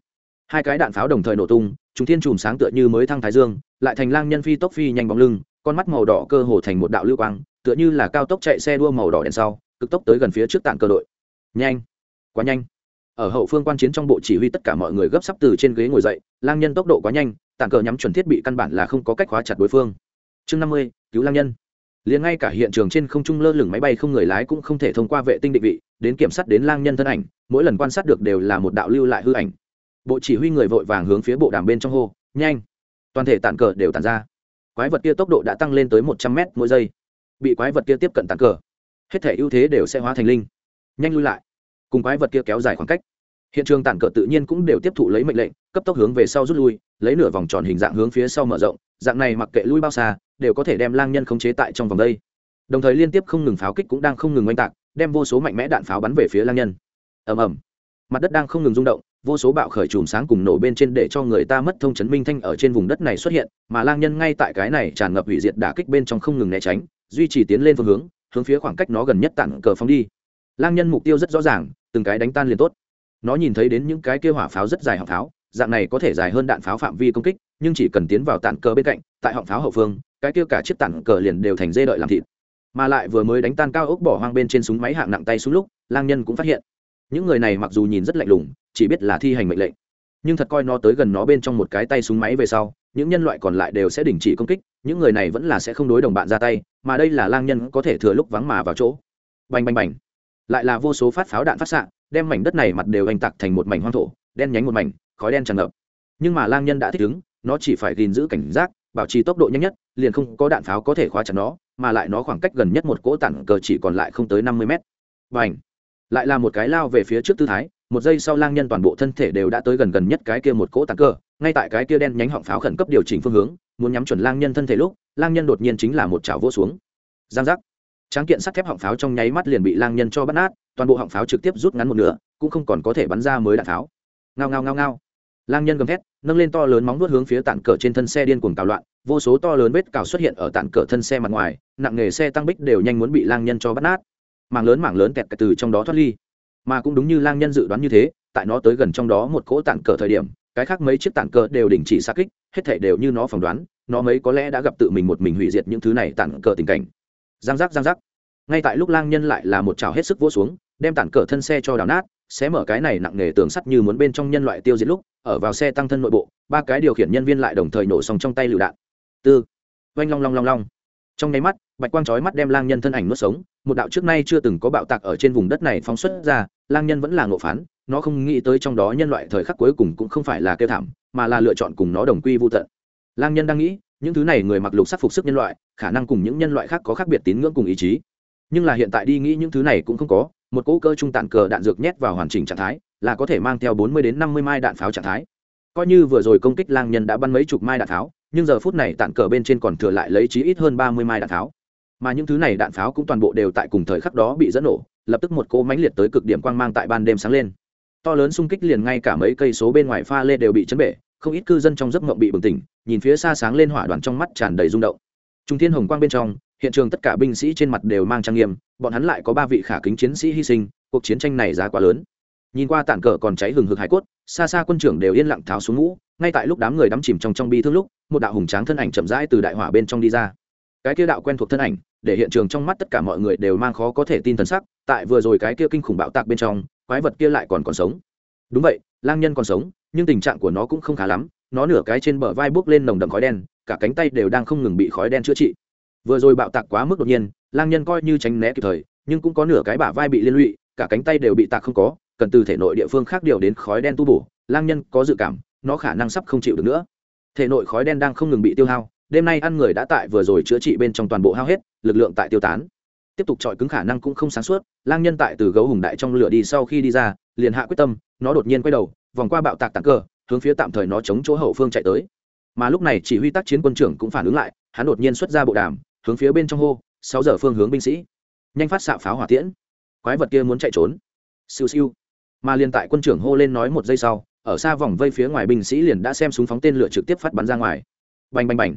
Hai cái đạn pháo đồng thời nổ tung, chúng thiên chùm sáng tựa như mới thăng thái dương, lại thành lang nhân phi tốc phi nhanh bóng lưng, con mắt màu đỏ cơ hồ thành một đạo lưu quang, tựa như là cao tốc chạy xe đua màu đỏ đèn sau, cực tốc tới gần phía trước tảng cơ đội. Nhanh quá nhanh. Ở hậu phương quan chiến trong bộ chỉ huy tất cả mọi người gấp sắp từ trên ghế ngồi dậy, lang nhân tốc độ quá nhanh tảng cờ nhắm chuẩn thiết bị căn bản là không có cách khóa chặt đối phương. Chương năm mươi, cứu lang nhân. Liền ngay cả hiện trường trên không trung lơ lửng máy bay không người lái cũng không thể thông qua vệ tinh định vị, đến kiểm sát đến lang nhân thân ảnh, mỗi lần quan sát được đều là một đạo lưu lại hư ảnh. Bộ chỉ huy người vội vàng hướng phía bộ đàm bên trong hô, nhanh! Toàn thể tàn cờ đều tàn ra. Quái vật kia tốc độ đã tăng lên tới một trăm mét mỗi giây. Bị quái vật kia tiếp cận tàn cờ, hết thể ưu thế đều sẽ hóa thành linh. Nhanh lui lại cùng quái vật kia kéo dài khoảng cách. Hiện trường tàn cờ tự nhiên cũng đều tiếp thụ lấy mệnh lệnh, cấp tốc hướng về sau rút lui, lấy nửa vòng tròn hình dạng hướng phía sau mở rộng, dạng này mặc kệ lui bao xa, đều có thể đem lang nhân khống chế tại trong vòng đây. Đồng thời liên tiếp không ngừng pháo kích cũng đang không ngừng oanh tạc, đem vô số mạnh mẽ đạn pháo bắn về phía lang nhân. Ầm ầm. Mặt đất đang không ngừng rung động, vô số bạo khởi chùm sáng cùng nổ bên trên để cho người ta mất thông chấn minh thanh ở trên vùng đất này xuất hiện, mà lang nhân ngay tại cái này tràn ngập hủy diệt đả kích bên trong không ngừng né tránh, duy trì tiến lên phương hướng hướng phía khoảng cách nó gần nhất tặng cờ phóng đi. Lang nhân mục tiêu rất rõ ràng từng cái đánh tan liền tốt. Nó nhìn thấy đến những cái kia hỏa pháo rất dài họng pháo, dạng này có thể dài hơn đạn pháo phạm vi công kích, nhưng chỉ cần tiến vào tản cờ bên cạnh, tại họng pháo hậu phương, cái kia cả chiếc tản cờ liền đều thành dê đợi làm thịt. Mà lại vừa mới đánh tan cao ốc bỏ hoang bên trên súng máy hạng nặng tay xuống lúc, lang nhân cũng phát hiện. Những người này mặc dù nhìn rất lạnh lùng, chỉ biết là thi hành mệnh lệnh. Nhưng thật coi nó tới gần nó bên trong một cái tay súng máy về sau, những nhân loại còn lại đều sẽ đình chỉ công kích, những người này vẫn là sẽ không đối đồng bạn ra tay, mà đây là lang nhân có thể thừa lúc vắng mà vào chỗ. Bành bành bành lại là vô số phát pháo đạn phát xạ, đem mảnh đất này mặt đều anh tạc thành một mảnh hoang thổ, đen nhánh một mảnh, khói đen tràn ngập. Nhưng mà lang nhân đã thích ứng, nó chỉ phải gìn giữ cảnh giác, bảo trì tốc độ nhanh nhất, liền không có đạn pháo có thể khóa chặt nó, mà lại nó khoảng cách gần nhất một cỗ tản cờ chỉ còn lại không tới năm mươi mét. Và ảnh lại là một cái lao về phía trước tư thái, một giây sau lang nhân toàn bộ thân thể đều đã tới gần gần nhất cái kia một cỗ tản cờ, ngay tại cái kia đen nhánh họng pháo khẩn cấp điều chỉnh phương hướng, muốn nhắm chuẩn lang nhân thân thể lúc, lang nhân đột nhiên chính là một chảo vỗ xuống. Giang giác! Tráng kiện sắt thép họng pháo trong nháy mắt liền bị lang nhân cho bắt nát, toàn bộ họng pháo trực tiếp rút ngắn một nửa, cũng không còn có thể bắn ra mới đạn pháo. Ngao ngao ngao ngao. Lang nhân gầm thét, nâng lên to lớn móng vuốt hướng phía tản cờ trên thân xe điên cuồng cào loạn, vô số to lớn vết cào xuất hiện ở tản cờ thân xe mặt ngoài, nặng nghề xe tăng bích đều nhanh muốn bị lang nhân cho bắt nát. Mảng lớn mảng lớn kẹt từ trong đó thoát ly. Mà cũng đúng như lang nhân dự đoán như thế, tại nó tới gần trong đó một cỗ tản cờ thời điểm, cái khác mấy chiếc tản cờ đều đình chỉ xa kích, hết thể đều như nó phỏng đoán, nó mấy có lẽ đã gặp tự mình một mình hủy diệt những thứ này tản cờ tình cảnh giang giác giang giác. Ngay tại lúc lang nhân lại là một trào hết sức vỗ xuống, đem tản cờ thân xe cho đào nát, xé mở cái này nặng nghề tường sắt như muốn bên trong nhân loại tiêu diệt lúc, ở vào xe tăng thân nội bộ, ba cái điều khiển nhân viên lại đồng thời nổ xong trong tay lựu đạn. Tư. Oanh long long long long. Trong nháy mắt, bạch quang chói mắt đem lang nhân thân ảnh nuốt sống, một đạo trước nay chưa từng có bạo tạc ở trên vùng đất này phóng xuất ra, lang nhân vẫn là ngộ phán, nó không nghĩ tới trong đó nhân loại thời khắc cuối cùng cũng không phải là kêu thảm, mà là lựa chọn cùng nó đồng quy vô tận. Lang nhân đang nghĩ những thứ này người mặc lục sắc phục sức nhân loại, khả năng cùng những nhân loại khác có khác biệt tín ngưỡng cùng ý chí. Nhưng là hiện tại đi nghĩ những thứ này cũng không có, một cỗ cơ trung tản cờ đạn dược nhét vào hoàn chỉnh trạng thái, là có thể mang theo bốn mươi đến năm mươi mai đạn pháo trạng thái. Coi như vừa rồi công kích lang nhân đã bắn mấy chục mai đạn pháo, nhưng giờ phút này tản cờ bên trên còn thừa lại lấy chí ít hơn ba mươi mai đạn pháo. Mà những thứ này đạn pháo cũng toàn bộ đều tại cùng thời khắc đó bị dẫn nổ, lập tức một cỗ mánh liệt tới cực điểm quang mang tại ban đêm sáng lên. To lớn xung kích liền ngay cả mấy cây số bên ngoài pha lê đều bị chấn bể không ít cư dân trong giấc mộng bị bừng tỉnh, nhìn phía xa sáng lên hỏa đoàn trong mắt tràn đầy rung động. Trung thiên hồng quang bên trong, hiện trường tất cả binh sĩ trên mặt đều mang trang nghiêm, bọn hắn lại có ba vị khả kính chiến sĩ hy sinh, cuộc chiến tranh này giá quá lớn. Nhìn qua tản cờ còn cháy hừng hực hải cốt, xa xa quân trưởng đều yên lặng tháo xuống ngũ ngay tại lúc đám người đắm chìm trong trong bi thương lúc, một đạo hùng tráng thân ảnh chậm rãi từ đại hỏa bên trong đi ra. Cái kia đạo quen thuộc thân ảnh, để hiện trường trong mắt tất cả mọi người đều mang khó có thể tin thần sắc, tại vừa rồi cái kia kinh khủng bạo tạc bên trong, quái vật kia lại còn còn sống. Đúng vậy lang nhân còn sống, nhưng tình trạng của nó cũng không khá lắm, nó nửa cái trên bờ vai bốc lên nồng đậm khói đen, cả cánh tay đều đang không ngừng bị khói đen chữa trị. Vừa rồi bạo tạc quá mức đột nhiên, lang nhân coi như tránh né kịp thời, nhưng cũng có nửa cái bả vai bị liên lụy, cả cánh tay đều bị tạc không có, cần từ thể nội địa phương khác điều đến khói đen tu bổ. Lang nhân có dự cảm, nó khả năng sắp không chịu được nữa. Thể nội khói đen đang không ngừng bị tiêu hao, đêm nay ăn người đã tại vừa rồi chữa trị bên trong toàn bộ hao hết, lực lượng tại tiêu tán. Tiếp tục chọi cứng khả năng cũng không sáng suốt, lang nhân tại từ gấu hùng đại trong lửa đi sau khi đi ra liền hạ quyết tâm, nó đột nhiên quay đầu, vòng qua bạo tạc tạc cơ, hướng phía tạm thời nó chống chỗ hậu phương chạy tới. Mà lúc này chỉ huy tác chiến quân trưởng cũng phản ứng lại, hắn đột nhiên xuất ra bộ đàm, hướng phía bên trong hô, sáu giờ phương hướng binh sĩ. Nhanh phát xạ pháo hỏa tiễn. Quái vật kia muốn chạy trốn. Siêu siêu. Mà liền tại quân trưởng hô lên nói một giây sau, ở xa vòng vây phía ngoài binh sĩ liền đã xem súng phóng tên lửa trực tiếp phát bắn ra ngoài. Bành bành bành.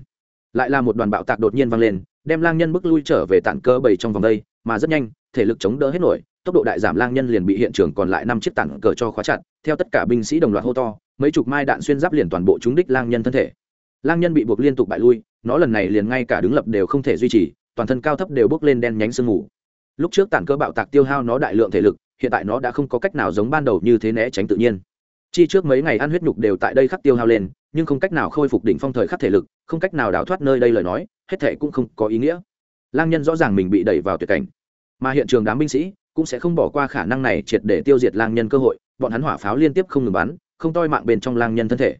Lại là một đoàn bạo tạc đột nhiên vang lên, đem lang nhân bước lui trở về tản cơ bầy trong vòng đây mà rất nhanh, thể lực chống đỡ hết nổi, tốc độ đại giảm lang nhân liền bị hiện trường còn lại năm chiếc tảng cờ cho khóa chặt, theo tất cả binh sĩ đồng loạt hô to, mấy chục mai đạn xuyên giáp liền toàn bộ trúng đích lang nhân thân thể. Lang nhân bị buộc liên tục bại lui, nó lần này liền ngay cả đứng lập đều không thể duy trì, toàn thân cao thấp đều bốc lên đen nhánh sương mù. Lúc trước tản cơ bạo tạc tiêu hao nó đại lượng thể lực, hiện tại nó đã không có cách nào giống ban đầu như thế né tránh tự nhiên. Chi trước mấy ngày ăn huyết nhục đều tại đây khắc tiêu hao lên, nhưng không cách nào khôi phục đỉnh phong thời khắc thể lực, không cách nào đào thoát nơi đây lời nói, hết thể cũng không có ý nghĩa lang nhân rõ ràng mình bị đẩy vào tuyệt cảnh, mà hiện trường đám binh sĩ cũng sẽ không bỏ qua khả năng này triệt để tiêu diệt lang nhân cơ hội, bọn hắn hỏa pháo liên tiếp không ngừng bắn, không toi mạng bên trong lang nhân thân thể.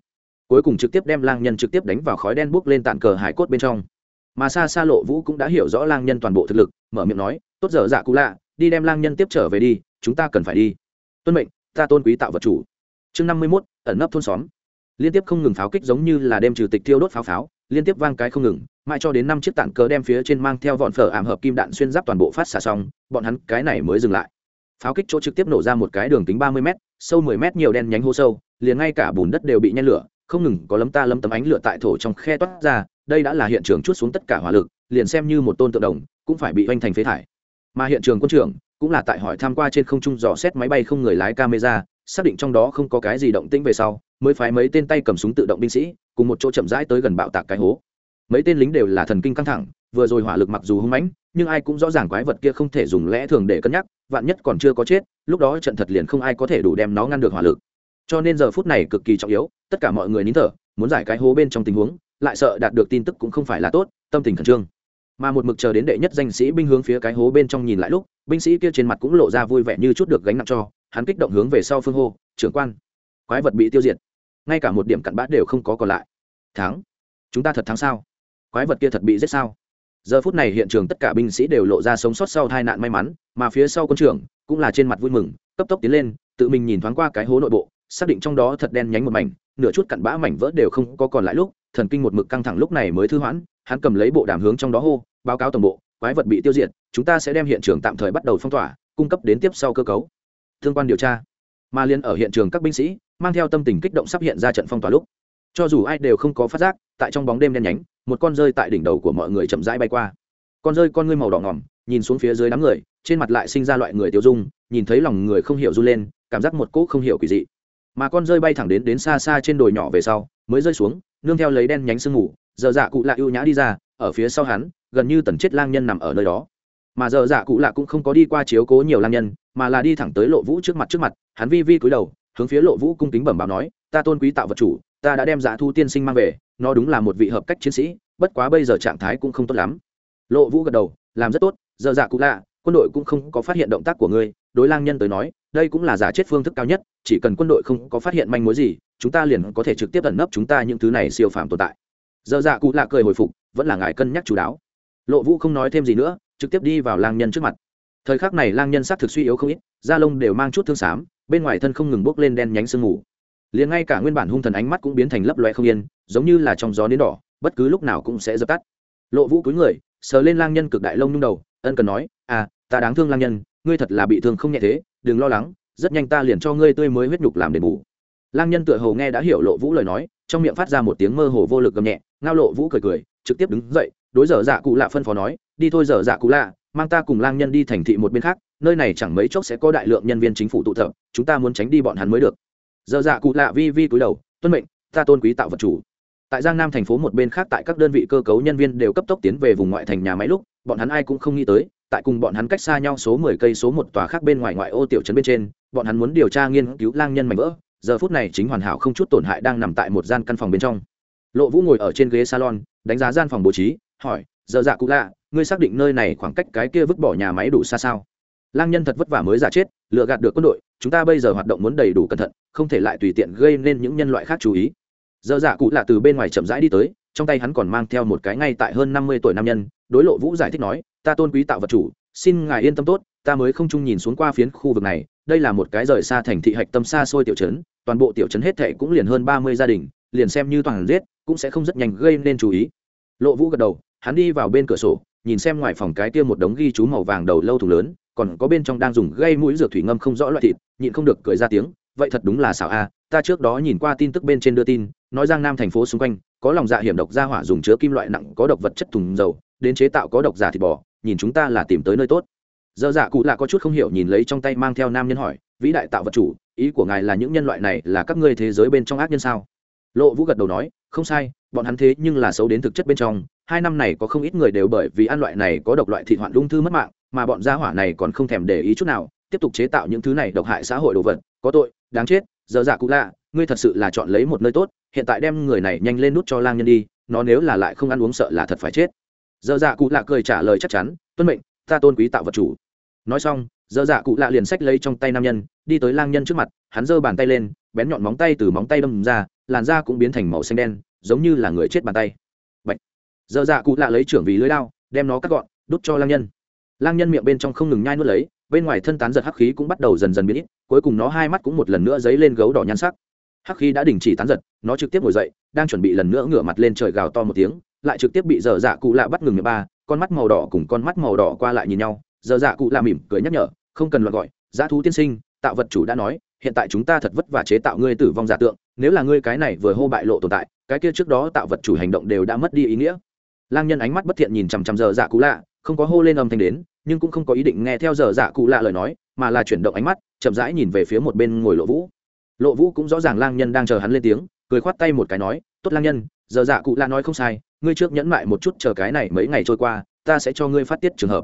Cuối cùng trực tiếp đem lang nhân trực tiếp đánh vào khói đen bốc lên tàn cờ hải cốt bên trong. Mà xa xa lộ vũ cũng đã hiểu rõ lang nhân toàn bộ thực lực, mở miệng nói, tốt giờ dạ cũ lạ, đi đem lang nhân tiếp trở về đi, chúng ta cần phải đi. Tuân mệnh, ta tôn quý tạo vật chủ. Chương năm mươi mốt, ẩn nấp thôn xóm. Liên tiếp không ngừng pháo kích giống như là đem trừ tịch thiêu đốt pháo pháo, liên tiếp vang cái không ngừng mãi cho đến năm chiếc tản cờ đem phía trên mang theo vọn phở ảm hợp kim đạn xuyên giáp toàn bộ phát xả xong, bọn hắn cái này mới dừng lại. Pháo kích chỗ trực tiếp nổ ra một cái đường kính ba mươi m sâu mười m nhiều đen nhánh hô sâu, liền ngay cả bùn đất đều bị nhen lửa, không ngừng có lấm ta lấm tấm ánh lửa tại thổ trong khe toát ra, đây đã là hiện trường chút xuống tất cả hỏa lực, liền xem như một tôn tượng đồng, cũng phải bị oanh thành phế thải. Mà hiện trường quân trưởng cũng là tại hỏi tham q u a trên không trung dò xét máy bay không người lái camera, xác định trong đó không có cái gì động tĩnh về sau, mới phái mấy tên tay cầm súng tự động binh sĩ, cùng một chỗ chậm rãi tới gần bạo tạc cái hố mấy tên lính đều là thần kinh căng thẳng, vừa rồi hỏa lực mặc dù hung mãnh, nhưng ai cũng rõ ràng quái vật kia không thể dùng lẽ thường để cân nhắc, vạn nhất còn chưa có chết, lúc đó trận thật liền không ai có thể đủ đem nó ngăn được hỏa lực. Cho nên giờ phút này cực kỳ trọng yếu, tất cả mọi người nín thở, muốn giải cái hố bên trong tình huống, lại sợ đạt được tin tức cũng không phải là tốt, tâm tình khẩn trương. Mà một mực chờ đến đệ nhất danh sĩ binh hướng phía cái hố bên trong nhìn lại lúc, binh sĩ kia trên mặt cũng lộ ra vui vẻ như chút được gánh nặng cho, hắn kích động hướng về sau phương hô, trưởng quan, quái vật bị tiêu diệt. Ngay cả một điểm cặn bã đều không có còn lại. Thắng. Chúng ta thật thắng sao? Quái vật kia thật bị giết sao? Giờ phút này hiện trường tất cả binh sĩ đều lộ ra sống sót sau tai nạn may mắn, mà phía sau quân trưởng cũng là trên mặt vui mừng, cấp tốc tiến lên, tự mình nhìn thoáng qua cái hố nội bộ, xác định trong đó thật đen nhánh một mảnh, nửa chút cặn bã mảnh vỡ đều không có còn lại lúc, thần kinh một mực căng thẳng lúc này mới thư hoãn, hắn cầm lấy bộ đàm hướng trong đó hô, báo cáo tổng bộ, quái vật bị tiêu diệt, chúng ta sẽ đem hiện trường tạm thời bắt đầu phong tỏa, cung cấp đến tiếp sau cơ cấu. Thương quan điều tra. Mà liên ở hiện trường các binh sĩ, mang theo tâm tình kích động sắp hiện ra trận phong tỏa lúc cho dù ai đều không có phát giác, tại trong bóng đêm đen nhánh, một con rơi tại đỉnh đầu của mọi người chậm rãi bay qua. Con rơi con ngươi màu đỏ ngỏm, nhìn xuống phía dưới đám người, trên mặt lại sinh ra loại người tiêu dung, nhìn thấy lòng người không hiểu run lên, cảm giác một cỗ không hiểu quỷ dị. Mà con rơi bay thẳng đến đến xa xa trên đồi nhỏ về sau, mới rơi xuống, nương theo lấy đen nhánh sương ngủ giờ dạ cụ lạ ưu nhã đi ra, ở phía sau hắn, gần như tần chết lang nhân nằm ở nơi đó. Mà giờ dạ cụ lạ cũng không có đi qua chiếu cố nhiều lang nhân, mà là đi thẳng tới lộ vũ trước mặt trước mặt, hắn vi vi cúi đầu, hướng phía lộ vũ cung kính bẩm báo nói, ta tôn quý tạo vật chủ ta đã đem dạ thu tiên sinh mang về, nó đúng là một vị hợp cách chiến sĩ, bất quá bây giờ trạng thái cũng không tốt lắm. Lộ vũ gật đầu, làm rất tốt, giờ dạ cụ lạ, quân đội cũng không có phát hiện động tác của ngươi, đối lang nhân tới nói, đây cũng là giả chết phương thức cao nhất, chỉ cần quân đội không có phát hiện manh mối gì, chúng ta liền có thể trực tiếp ẩn nấp chúng ta những thứ này siêu phàm tồn tại. Giờ dạ cụ lạ cười hồi phục, vẫn là ngài cân nhắc chú đáo. Lộ vũ không nói thêm gì nữa, trực tiếp đi vào lang nhân trước mặt. Thời khắc này lang nhân s á c thực suy yếu không ít, da lông đều mang chút thương xám, bên ngoài thân không ngừng bốc lên đen nhánh sương mù liền ngay cả nguyên bản hung thần ánh mắt cũng biến thành lấp loe không yên, giống như là trong gió nến đỏ, bất cứ lúc nào cũng sẽ dập tắt. Lộ vũ cúi người, sờ lên lang nhân cực đại lông nhung đầu, ân cần nói à ta đáng thương lang nhân, ngươi thật là bị thương không nhẹ thế, đừng lo lắng, rất nhanh ta liền cho ngươi tươi mới huyết nhục làm đền bù. Lang nhân tựa hồ nghe đã hiểu lộ vũ lời nói, trong miệng phát ra một tiếng mơ hồ vô lực gầm nhẹ, ngao lộ vũ cười cười, trực tiếp đứng dậy, đối dở dạ cụ lạ phân phó nói, đi thôi dở dạ cụ lạ, mang ta cùng lang nhân đi thành thị một bên khác, nơi này chẳng mấy chốc sẽ có đại lượng nhân viên chính phủ tụ tập, chúng ta muốn tránh đi bọn hắn mới được giờ dạ cụ lạ vi vi cúi đầu, tuân mệnh, ta tôn quý tạo vật chủ. Tại giang nam thành phố một bên khác tại các đơn vị cơ cấu nhân viên đều cấp tốc tiến về vùng ngoại thành nhà máy lúc, bọn hắn ai cũng không nghĩ tới, tại cùng bọn hắn cách xa nhau số mười cây số một tòa khác bên ngoài ngoại ô tiểu trấn bên trên, bọn hắn muốn điều tra nghiên cứu lang nhân mảnh vỡ. Giờ phút này chính hoàn hảo không chút tổn hại đang nằm tại một gian căn phòng bên trong. Lộ vũ ngồi ở trên ghế salon, đánh giá gian phòng bố trí, hỏi, giờ dạ cụ lạ, ngươi xác định nơi này khoảng cách cái kia vứt bỏ nhà máy đủ xa sao? Lang nhân thật vất vả mới giả chết lựa gạt được quân đội, chúng ta bây giờ hoạt động muốn đầy đủ cẩn thận, không thể lại tùy tiện gây nên những nhân loại khác chú ý. Giờ dạ cụ lạ từ bên ngoài chậm rãi đi tới, trong tay hắn còn mang theo một cái ngay tại hơn năm mươi tuổi nam nhân, đối lộ vũ giải thích nói, ta tôn quý tạo vật chủ, xin ngài yên tâm tốt, ta mới không chung nhìn xuống qua phiến khu vực này, đây là một cái rời xa thành thị hạch tâm xa xôi tiểu trấn, toàn bộ tiểu trấn hết thệ cũng liền hơn ba mươi gia đình, liền xem như toàn giết, cũng sẽ không rất nhanh gây nên chú ý. Lộ vũ gật đầu, hắn đi vào bên cửa sổ, nhìn xem ngoài phòng cái kia một đống ghi chú màu vàng đầu lâu thùng lớn còn có bên trong đang dùng gây mũi dược thủy ngâm không rõ loại thịt, nhịn không được cười ra tiếng, vậy thật đúng là xảo a, ta trước đó nhìn qua tin tức bên trên đưa tin, nói giang nam thành phố xung quanh, có lòng dạ hiểm độc ra hỏa dùng chứa kim loại nặng có độc vật chất thùng dầu, đến chế tạo có độc giả thịt bò, nhìn chúng ta là tìm tới nơi tốt. Dơ dạ cụ lạ có chút không hiểu nhìn lấy trong tay mang theo nam nhân hỏi, vĩ đại tạo vật chủ, ý của ngài là những nhân loại này là các ngươi thế giới bên trong ác nhân sao? Lộ vũ gật đầu nói, không sai, bọn hắn thế nhưng là xấu đến thực chất bên trong, hai năm này có không ít người đều bởi vì ăn loại này có độc loại thịt hoạn ung thư mất mạng mà bọn gia hỏa này còn không thèm để ý chút nào, tiếp tục chế tạo những thứ này độc hại xã hội đồ vật. Có tội, đáng chết, giờ dạ cụ lạ, ngươi thật sự là chọn lấy một nơi tốt, hiện tại đem người này nhanh lên nút cho lang nhân đi, nó nếu là lại không ăn uống sợ là thật phải chết. Giờ dạ cụ lạ cười trả lời chắc chắn, tuân mệnh, ta tôn quý tạo vật chủ. Nói xong, giờ dạ cụ lạ liền sách lấy trong tay nam nhân, đi tới lang nhân trước mặt, hắn giơ bàn tay lên, bén nhọn móng tay từ móng tay đâm ra, làn da cũng biến thành màu xanh đen, giống như là người chết bàn tay. Bạch. giờ dạ cụ lạ lấy trưởng vì lưới đao, đem nó cắt gọn, đút cho lang nhân lang nhân miệng bên trong không ngừng nhai nuốt lấy, bên ngoài thân tán giật hắc khí cũng bắt đầu dần dần biến ít, cuối cùng nó hai mắt cũng một lần nữa dấy lên gấu đỏ nhan sắc. Hắc khí đã đình chỉ tán giật, nó trực tiếp ngồi dậy, đang chuẩn bị lần nữa ngửa mặt lên trời gào to một tiếng, lại trực tiếp bị dở dạ cụ lạ bắt ngừng miệng ba, con mắt màu đỏ cùng con mắt màu đỏ qua lại nhìn nhau, dở dạ cụ lạ mỉm cười nhắc nhở, không cần loại gọi giá thú tiên sinh, tạo vật chủ đã nói, hiện tại chúng ta thật vất vả chế tạo ngươi tử vong giả tượng, nếu là ngươi cái này vừa hô bại lộ tồn tại, cái kia trước đó tạo vật chủ hành động đều đã mất đi ý nghĩa. Lang nhân ánh mắt bất thiện nhìn chằm chằm dở dạ cụ lạ, không có hô lên âm thanh đến nhưng cũng không có ý định nghe theo dở dạ cụ lạ lời nói, mà là chuyển động ánh mắt, chậm rãi nhìn về phía một bên ngồi lộ vũ. Lộ vũ cũng rõ ràng lang nhân đang chờ hắn lên tiếng, cười khoát tay một cái nói, tốt lang nhân, giờ dạ cụ lạ nói không sai, ngươi trước nhẫn mại một chút chờ cái này mấy ngày trôi qua, ta sẽ cho ngươi phát tiết trường hợp.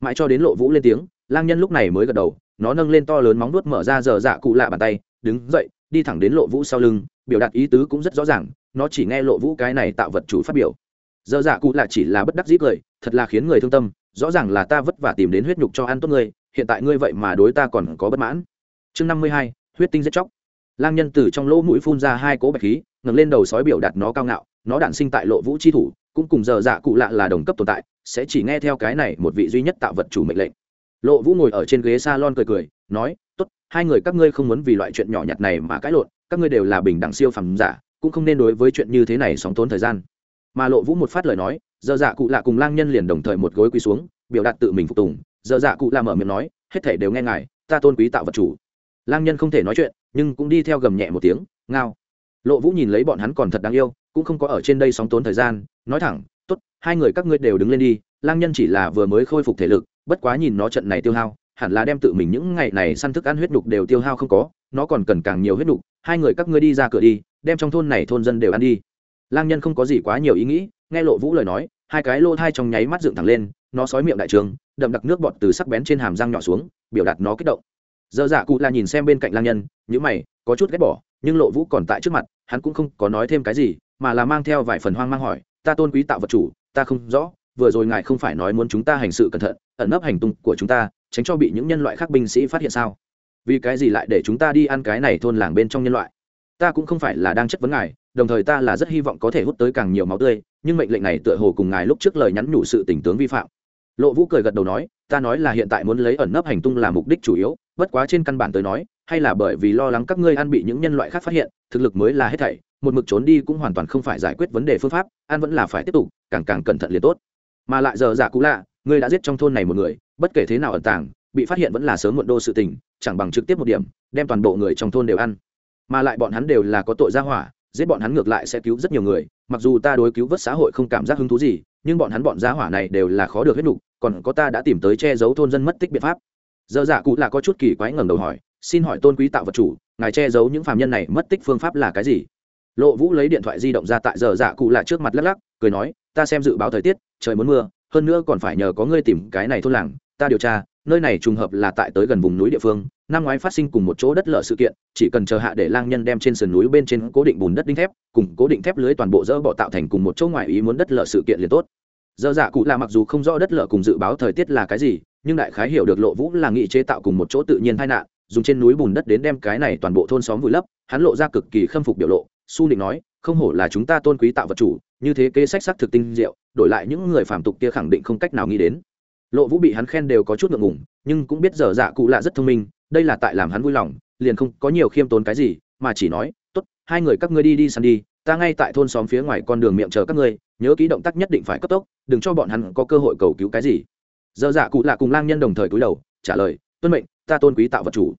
Mãi cho đến lộ vũ lên tiếng, lang nhân lúc này mới gật đầu, nó nâng lên to lớn móng nuốt mở ra giờ dạ cụ lạ bàn tay, đứng dậy, đi thẳng đến lộ vũ sau lưng, biểu đạt ý tứ cũng rất rõ ràng, nó chỉ nghe lộ vũ cái này tạo vật chủ phát biểu. Giờ dạ cụ lạ chỉ là bất đắc dĩ cười, thật là khiến người thương tâm rõ ràng là ta vất vả tìm đến huyết nhục cho ăn tốt ngươi, hiện tại ngươi vậy mà đối ta còn có bất mãn. Chương năm mươi hai, huyết tinh giết chóc. Lang nhân từ trong lỗ mũi phun ra hai cỗ bạch khí, ngẩng lên đầu sói biểu đạt nó cao ngạo, nó đản sinh tại lộ vũ chi thủ, cũng cùng giờ dạ cụ lạ là đồng cấp tồn tại, sẽ chỉ nghe theo cái này một vị duy nhất tạo vật chủ mệnh lệnh. Lộ vũ ngồi ở trên ghế salon cười cười, nói, tốt, hai người các ngươi không muốn vì loại chuyện nhỏ nhặt này mà cãi lộn, các ngươi đều là bình đẳng siêu phẩm giả, cũng không nên đối với chuyện như thế này sóng tốn thời gian. Mà lộ vũ một phát lời nói giờ dạ cụ lạ cùng lang nhân liền đồng thời một gối quỳ xuống, biểu đạt tự mình phục tùng. Giờ dạ cụ lạ mở miệng nói, hết thể đều nghe ngài, ta tôn quý tạo vật chủ. Lang nhân không thể nói chuyện, nhưng cũng đi theo gầm nhẹ một tiếng, ngao. Lộ vũ nhìn lấy bọn hắn còn thật đáng yêu, cũng không có ở trên đây sóng tốn thời gian, nói thẳng t ố t hai người các ngươi đều đứng lên đi, lang nhân chỉ là vừa mới khôi phục thể lực, bất quá nhìn nó trận này tiêu hao, hẳn là đem tự mình những ngày này săn thức ăn huyết nhục đều tiêu hao không có, nó còn cần càng nhiều huyết nhục, hai người các ngươi đi ra cửa đi, đem trong thôn này thôn dân đều ăn đi. Lang nhân không có gì quá nhiều ý nghĩ nghe lộ vũ lời nói, hai cái lô thai trong nháy mắt dựng thẳng lên, nó sói miệng đại trường, đậm đặc nước bọt từ sắc bén trên hàm răng nhỏ xuống, biểu đạt nó kích động. Dơ dạ cụ là nhìn xem bên cạnh lang nhân những mày, có chút ghét bỏ, nhưng lộ vũ còn tại trước mặt, hắn cũng không có nói thêm cái gì, mà là mang theo vài phần hoang mang hỏi, ta tôn quý tạo vật chủ, ta không rõ, vừa rồi ngài không phải nói muốn chúng ta hành sự cẩn thận, ẩn nấp hành tung của chúng ta, tránh cho bị những nhân loại khác binh sĩ phát hiện sao? Vì cái gì lại để chúng ta đi ăn cái này thôn làng bên trong nhân loại? Ta cũng không phải là đang chất vấn ngài, đồng thời ta là rất hy vọng có thể hút tới càng nhiều máu tươi nhưng mệnh lệnh này tựa hồ cùng ngài lúc trước lời nhắn nhủ sự tình tướng vi phạm. Lộ vũ cười gật đầu nói, ta nói là hiện tại muốn lấy ẩn nấp hành tung là mục đích chủ yếu, bất quá trên căn bản tới nói, hay là bởi vì lo lắng các ngươi ăn bị những nhân loại khác phát hiện, thực lực mới là hết thảy, một mực trốn đi cũng hoàn toàn không phải giải quyết vấn đề phương pháp, ăn vẫn là phải tiếp tục, càng càng cẩn thận liền tốt. Mà lại giờ giả cũ lạ, ngươi đã giết trong thôn này một người, bất kể thế nào ẩn tàng, bị phát hiện vẫn là sớm muộn đô sự tình, chẳng bằng trực tiếp một điểm, đem toàn bộ người trong thôn đều ăn. Mà lại bọn hắn đều là có tội gia hỏa giết bọn hắn ngược lại sẽ cứu rất nhiều người, mặc dù ta đối cứu vớt xã hội không cảm giác hứng thú gì, nhưng bọn hắn bọn giá hỏa này đều là khó được hết đủ còn có ta đã tìm tới che giấu thôn dân mất tích biện pháp. Giờ dạ cụ là có chút kỳ quái ngẩng đầu hỏi, xin hỏi tôn quý tạo vật chủ, ngài che giấu những phạm nhân này mất tích phương pháp là cái gì? Lộ vũ lấy điện thoại di động ra tại giờ dạ cụ là trước mặt lắc lắc, cười nói, ta xem dự báo thời tiết, trời muốn mưa, hơn nữa còn phải nhờ có ngươi tìm cái này thôn làng, ta điều tra, nơi này trùng hợp là tại tới gần vùng núi địa phương năm ngoái phát sinh cùng một chỗ đất lở sự kiện, chỉ cần chờ hạ để lang nhân đem trên sườn núi bên trên cố định bùn đất đinh thép, cùng cố định thép lưới toàn bộ dỡ bỏ tạo thành cùng một chỗ ngoài ý muốn đất lở sự kiện liền tốt. Dơ dạ cụ là mặc dù không rõ đất lở cùng dự báo thời tiết là cái gì, nhưng đại khái hiểu được lộ vũ là nghị chế tạo cùng một chỗ tự nhiên tai nạn, dùng trên núi bùn đất đến đem cái này toàn bộ thôn xóm vùi lấp, hắn lộ ra cực kỳ khâm phục biểu lộ, su định nói, không hổ là chúng ta tôn quý tạo vật chủ, như thế kế sách sắc thực tinh diệu, đổi lại những người phàm tục kia khẳng định không cách nào nghĩ đến. Lộ vũ bị hắn khen đều có chút ngượng ngùng, nhưng cũng biết dở dạ cụ lạ rất thông minh đây là tại làm hắn vui lòng, liền không có nhiều khiêm tốn cái gì, mà chỉ nói, tốt, hai người các ngươi đi đi săn đi, ta ngay tại thôn xóm phía ngoài con đường miệng chờ các ngươi, nhớ ký động tác nhất định phải cấp tốc, đừng cho bọn hắn có cơ hội cầu cứu cái gì. Dở dạ cụ lạ cùng lang nhân đồng thời cúi đầu, trả lời, tuân mệnh, ta tôn quý tạo vật chủ.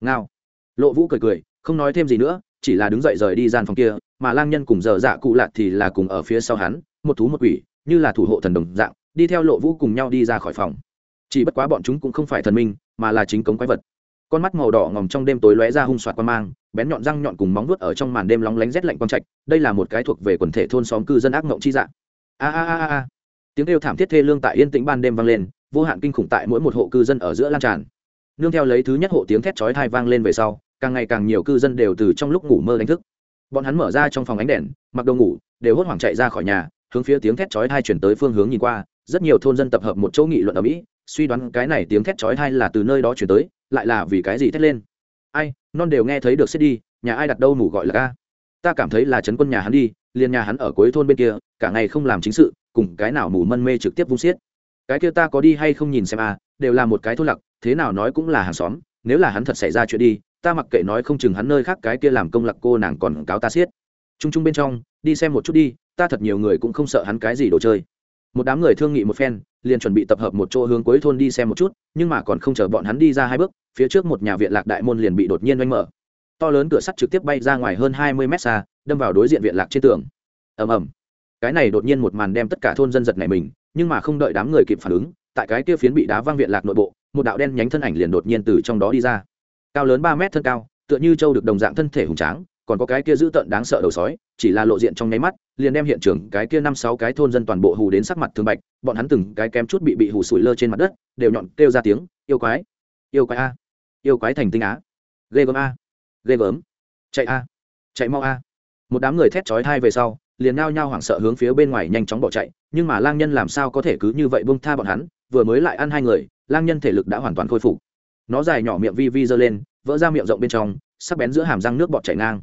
Ngao. Lộ vũ cười cười, không nói thêm gì nữa, chỉ là đứng dậy rời đi gian phòng kia, mà lang nhân cùng dở dạ cụ lạ thì là cùng ở phía sau hắn, một thú một quỷ, như là thủ hộ thần đồng dạng, đi theo lộ vũ cùng nhau đi ra khỏi phòng. Chỉ bất quá bọn chúng cũng không phải thần minh, mà là chính cống quái vật con mắt màu đỏ ngòm trong đêm tối lóe ra hung soạt quan mang, bén nhọn răng nhọn cùng móng vuốt ở trong màn đêm lóng lánh rét lạnh quang trạch, đây là một cái thuộc về quần thể thôn xóm cư dân ác mộng chi dạng. A a a a tiếng kêu thảm thiết thê lương tại yên tĩnh ban đêm vang lên, vô hạn kinh khủng tại mỗi một hộ cư dân ở giữa lan tràn. Nương theo lấy thứ nhất hộ tiếng thét chói thai vang lên về sau, càng ngày càng nhiều cư dân đều từ trong lúc ngủ mơ đánh thức. Bọn hắn mở ra trong phòng ánh đèn, mặc đồ ngủ, đều hốt hoảng chạy ra khỏi nhà, hướng phía tiếng thét chói thai chuyển tới phương hướng nhìn qua, rất nhiều thôn dân tập hợp một chỗ nghị luận ở mỹ, suy đoán cái này tiếng thét chói thai là từ nơi đó chuyển tới lại là vì cái gì thét lên? Ai, non đều nghe thấy được xếp đi nhà ai đặt đâu ngủ gọi là ca? Ta cảm thấy là trấn quân nhà hắn đi, liền nhà hắn ở cuối thôn bên kia, cả ngày không làm chính sự, cùng cái nào mù mân mê trực tiếp vung xiết. Cái kia ta có đi hay không nhìn xem à đều là một cái thôn lặc, thế nào nói cũng là hàng xóm, nếu là hắn thật xảy ra chuyện đi, ta mặc kệ nói không chừng hắn nơi khác cái kia làm công lặc cô nàng còn cáo ta xiết. T r u n g t r u n g bên trong, đi xem một chút đi, ta thật nhiều người cũng không sợ hắn cái gì đồ chơi. Một đám người thương nghị một phen, liền chuẩn bị tập hợp một chỗ hướng cuối thôn đi xem một chút nhưng mà còn không chờ bọn hắn đi ra hai bước, phía trước một nhà viện lạc đại môn liền bị đột nhiên oanh mở. To lớn cửa sắt trực tiếp bay ra ngoài hơn hai mươi mét xa, đâm vào đối diện viện lạc trên tường. Ầm ầm. Cái này đột nhiên một màn đem tất cả thôn dân giật này mình, nhưng mà không đợi đám người kịp phản ứng, tại cái kia phiến bị đá văng viện lạc nội bộ, một đạo đen nhánh thân ảnh liền đột nhiên từ trong đó đi ra. Cao lớn ba mét thân cao, tựa như châu được đồng dạng thân thể hùng tráng còn có cái kia dữ tợn đáng sợ đầu sói, chỉ là lộ diện trong nháy mắt, liền đem hiện trường cái kia năm sáu cái thôn dân toàn bộ hù đến sắc mặt thương bạch, bọn hắn từng cái kém chút bị bị hù sủi lơ trên mặt đất, đều nhọn kêu ra tiếng, yêu quái yêu quái a, yêu quái thành tinh á, ghê gớm a, ghê gớm, chạy a, chạy mau a. Một đám người thét chói thai về sau, liền nao nhao hoảng sợ hướng phía bên ngoài nhanh chóng bỏ chạy, nhưng mà lang nhân làm sao có thể cứ như vậy bông tha bọn hắn, vừa mới lại ăn hai người, lang nhân thể lực đã hoàn toàn khôi phục. Nó dài nhỏ miệng vi vi giơ lên, vỡ ra miệng rộng bên trong, sắc bén giữa hàm răng nước bọt chảy ngang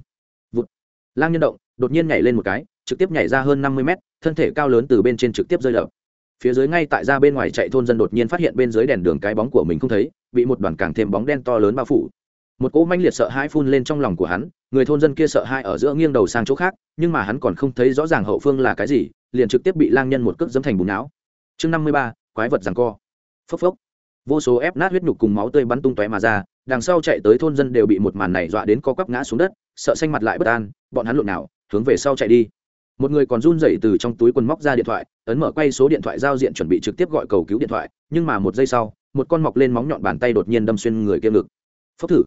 lang nhân động đột nhiên nhảy lên một cái, trực tiếp nhảy ra hơn năm mươi mét, thân thể cao lớn từ bên trên trực tiếp rơi lở. phía dưới ngay tại ra bên ngoài chạy thôn dân đột nhiên phát hiện bên dưới đèn đường cái bóng của mình không thấy, bị một đoàn càng thêm bóng đen to lớn bao phủ. Một cỗ manh liệt sợ hãi phun lên trong lòng của hắn, người thôn dân kia sợ hãi ở giữa nghiêng đầu sang chỗ khác, nhưng mà hắn còn không thấy rõ ràng hậu phương là cái gì, liền trực tiếp bị lang nhân một cước dẫm thành bùn não. Chương năm mươi ba, quái vật rằng co. Phốc phốc. Vô số ép nát huyết nhục cùng máu tươi bắn tung tóe mà ra, đằng sau chạy tới thôn dân đều bị một màn này dọa đến co quắp ngã xuống đất sợ xanh mặt lại bất an, bọn hắn lộn nào, hướng về sau chạy đi. Một người còn run rẩy từ trong túi quần móc ra điện thoại, ấn mở quay số điện thoại giao diện chuẩn bị trực tiếp gọi cầu cứu điện thoại, nhưng mà một giây sau, một con mọc lên móng nhọn bàn tay đột nhiên đâm xuyên người kia ngực. Phốc thử.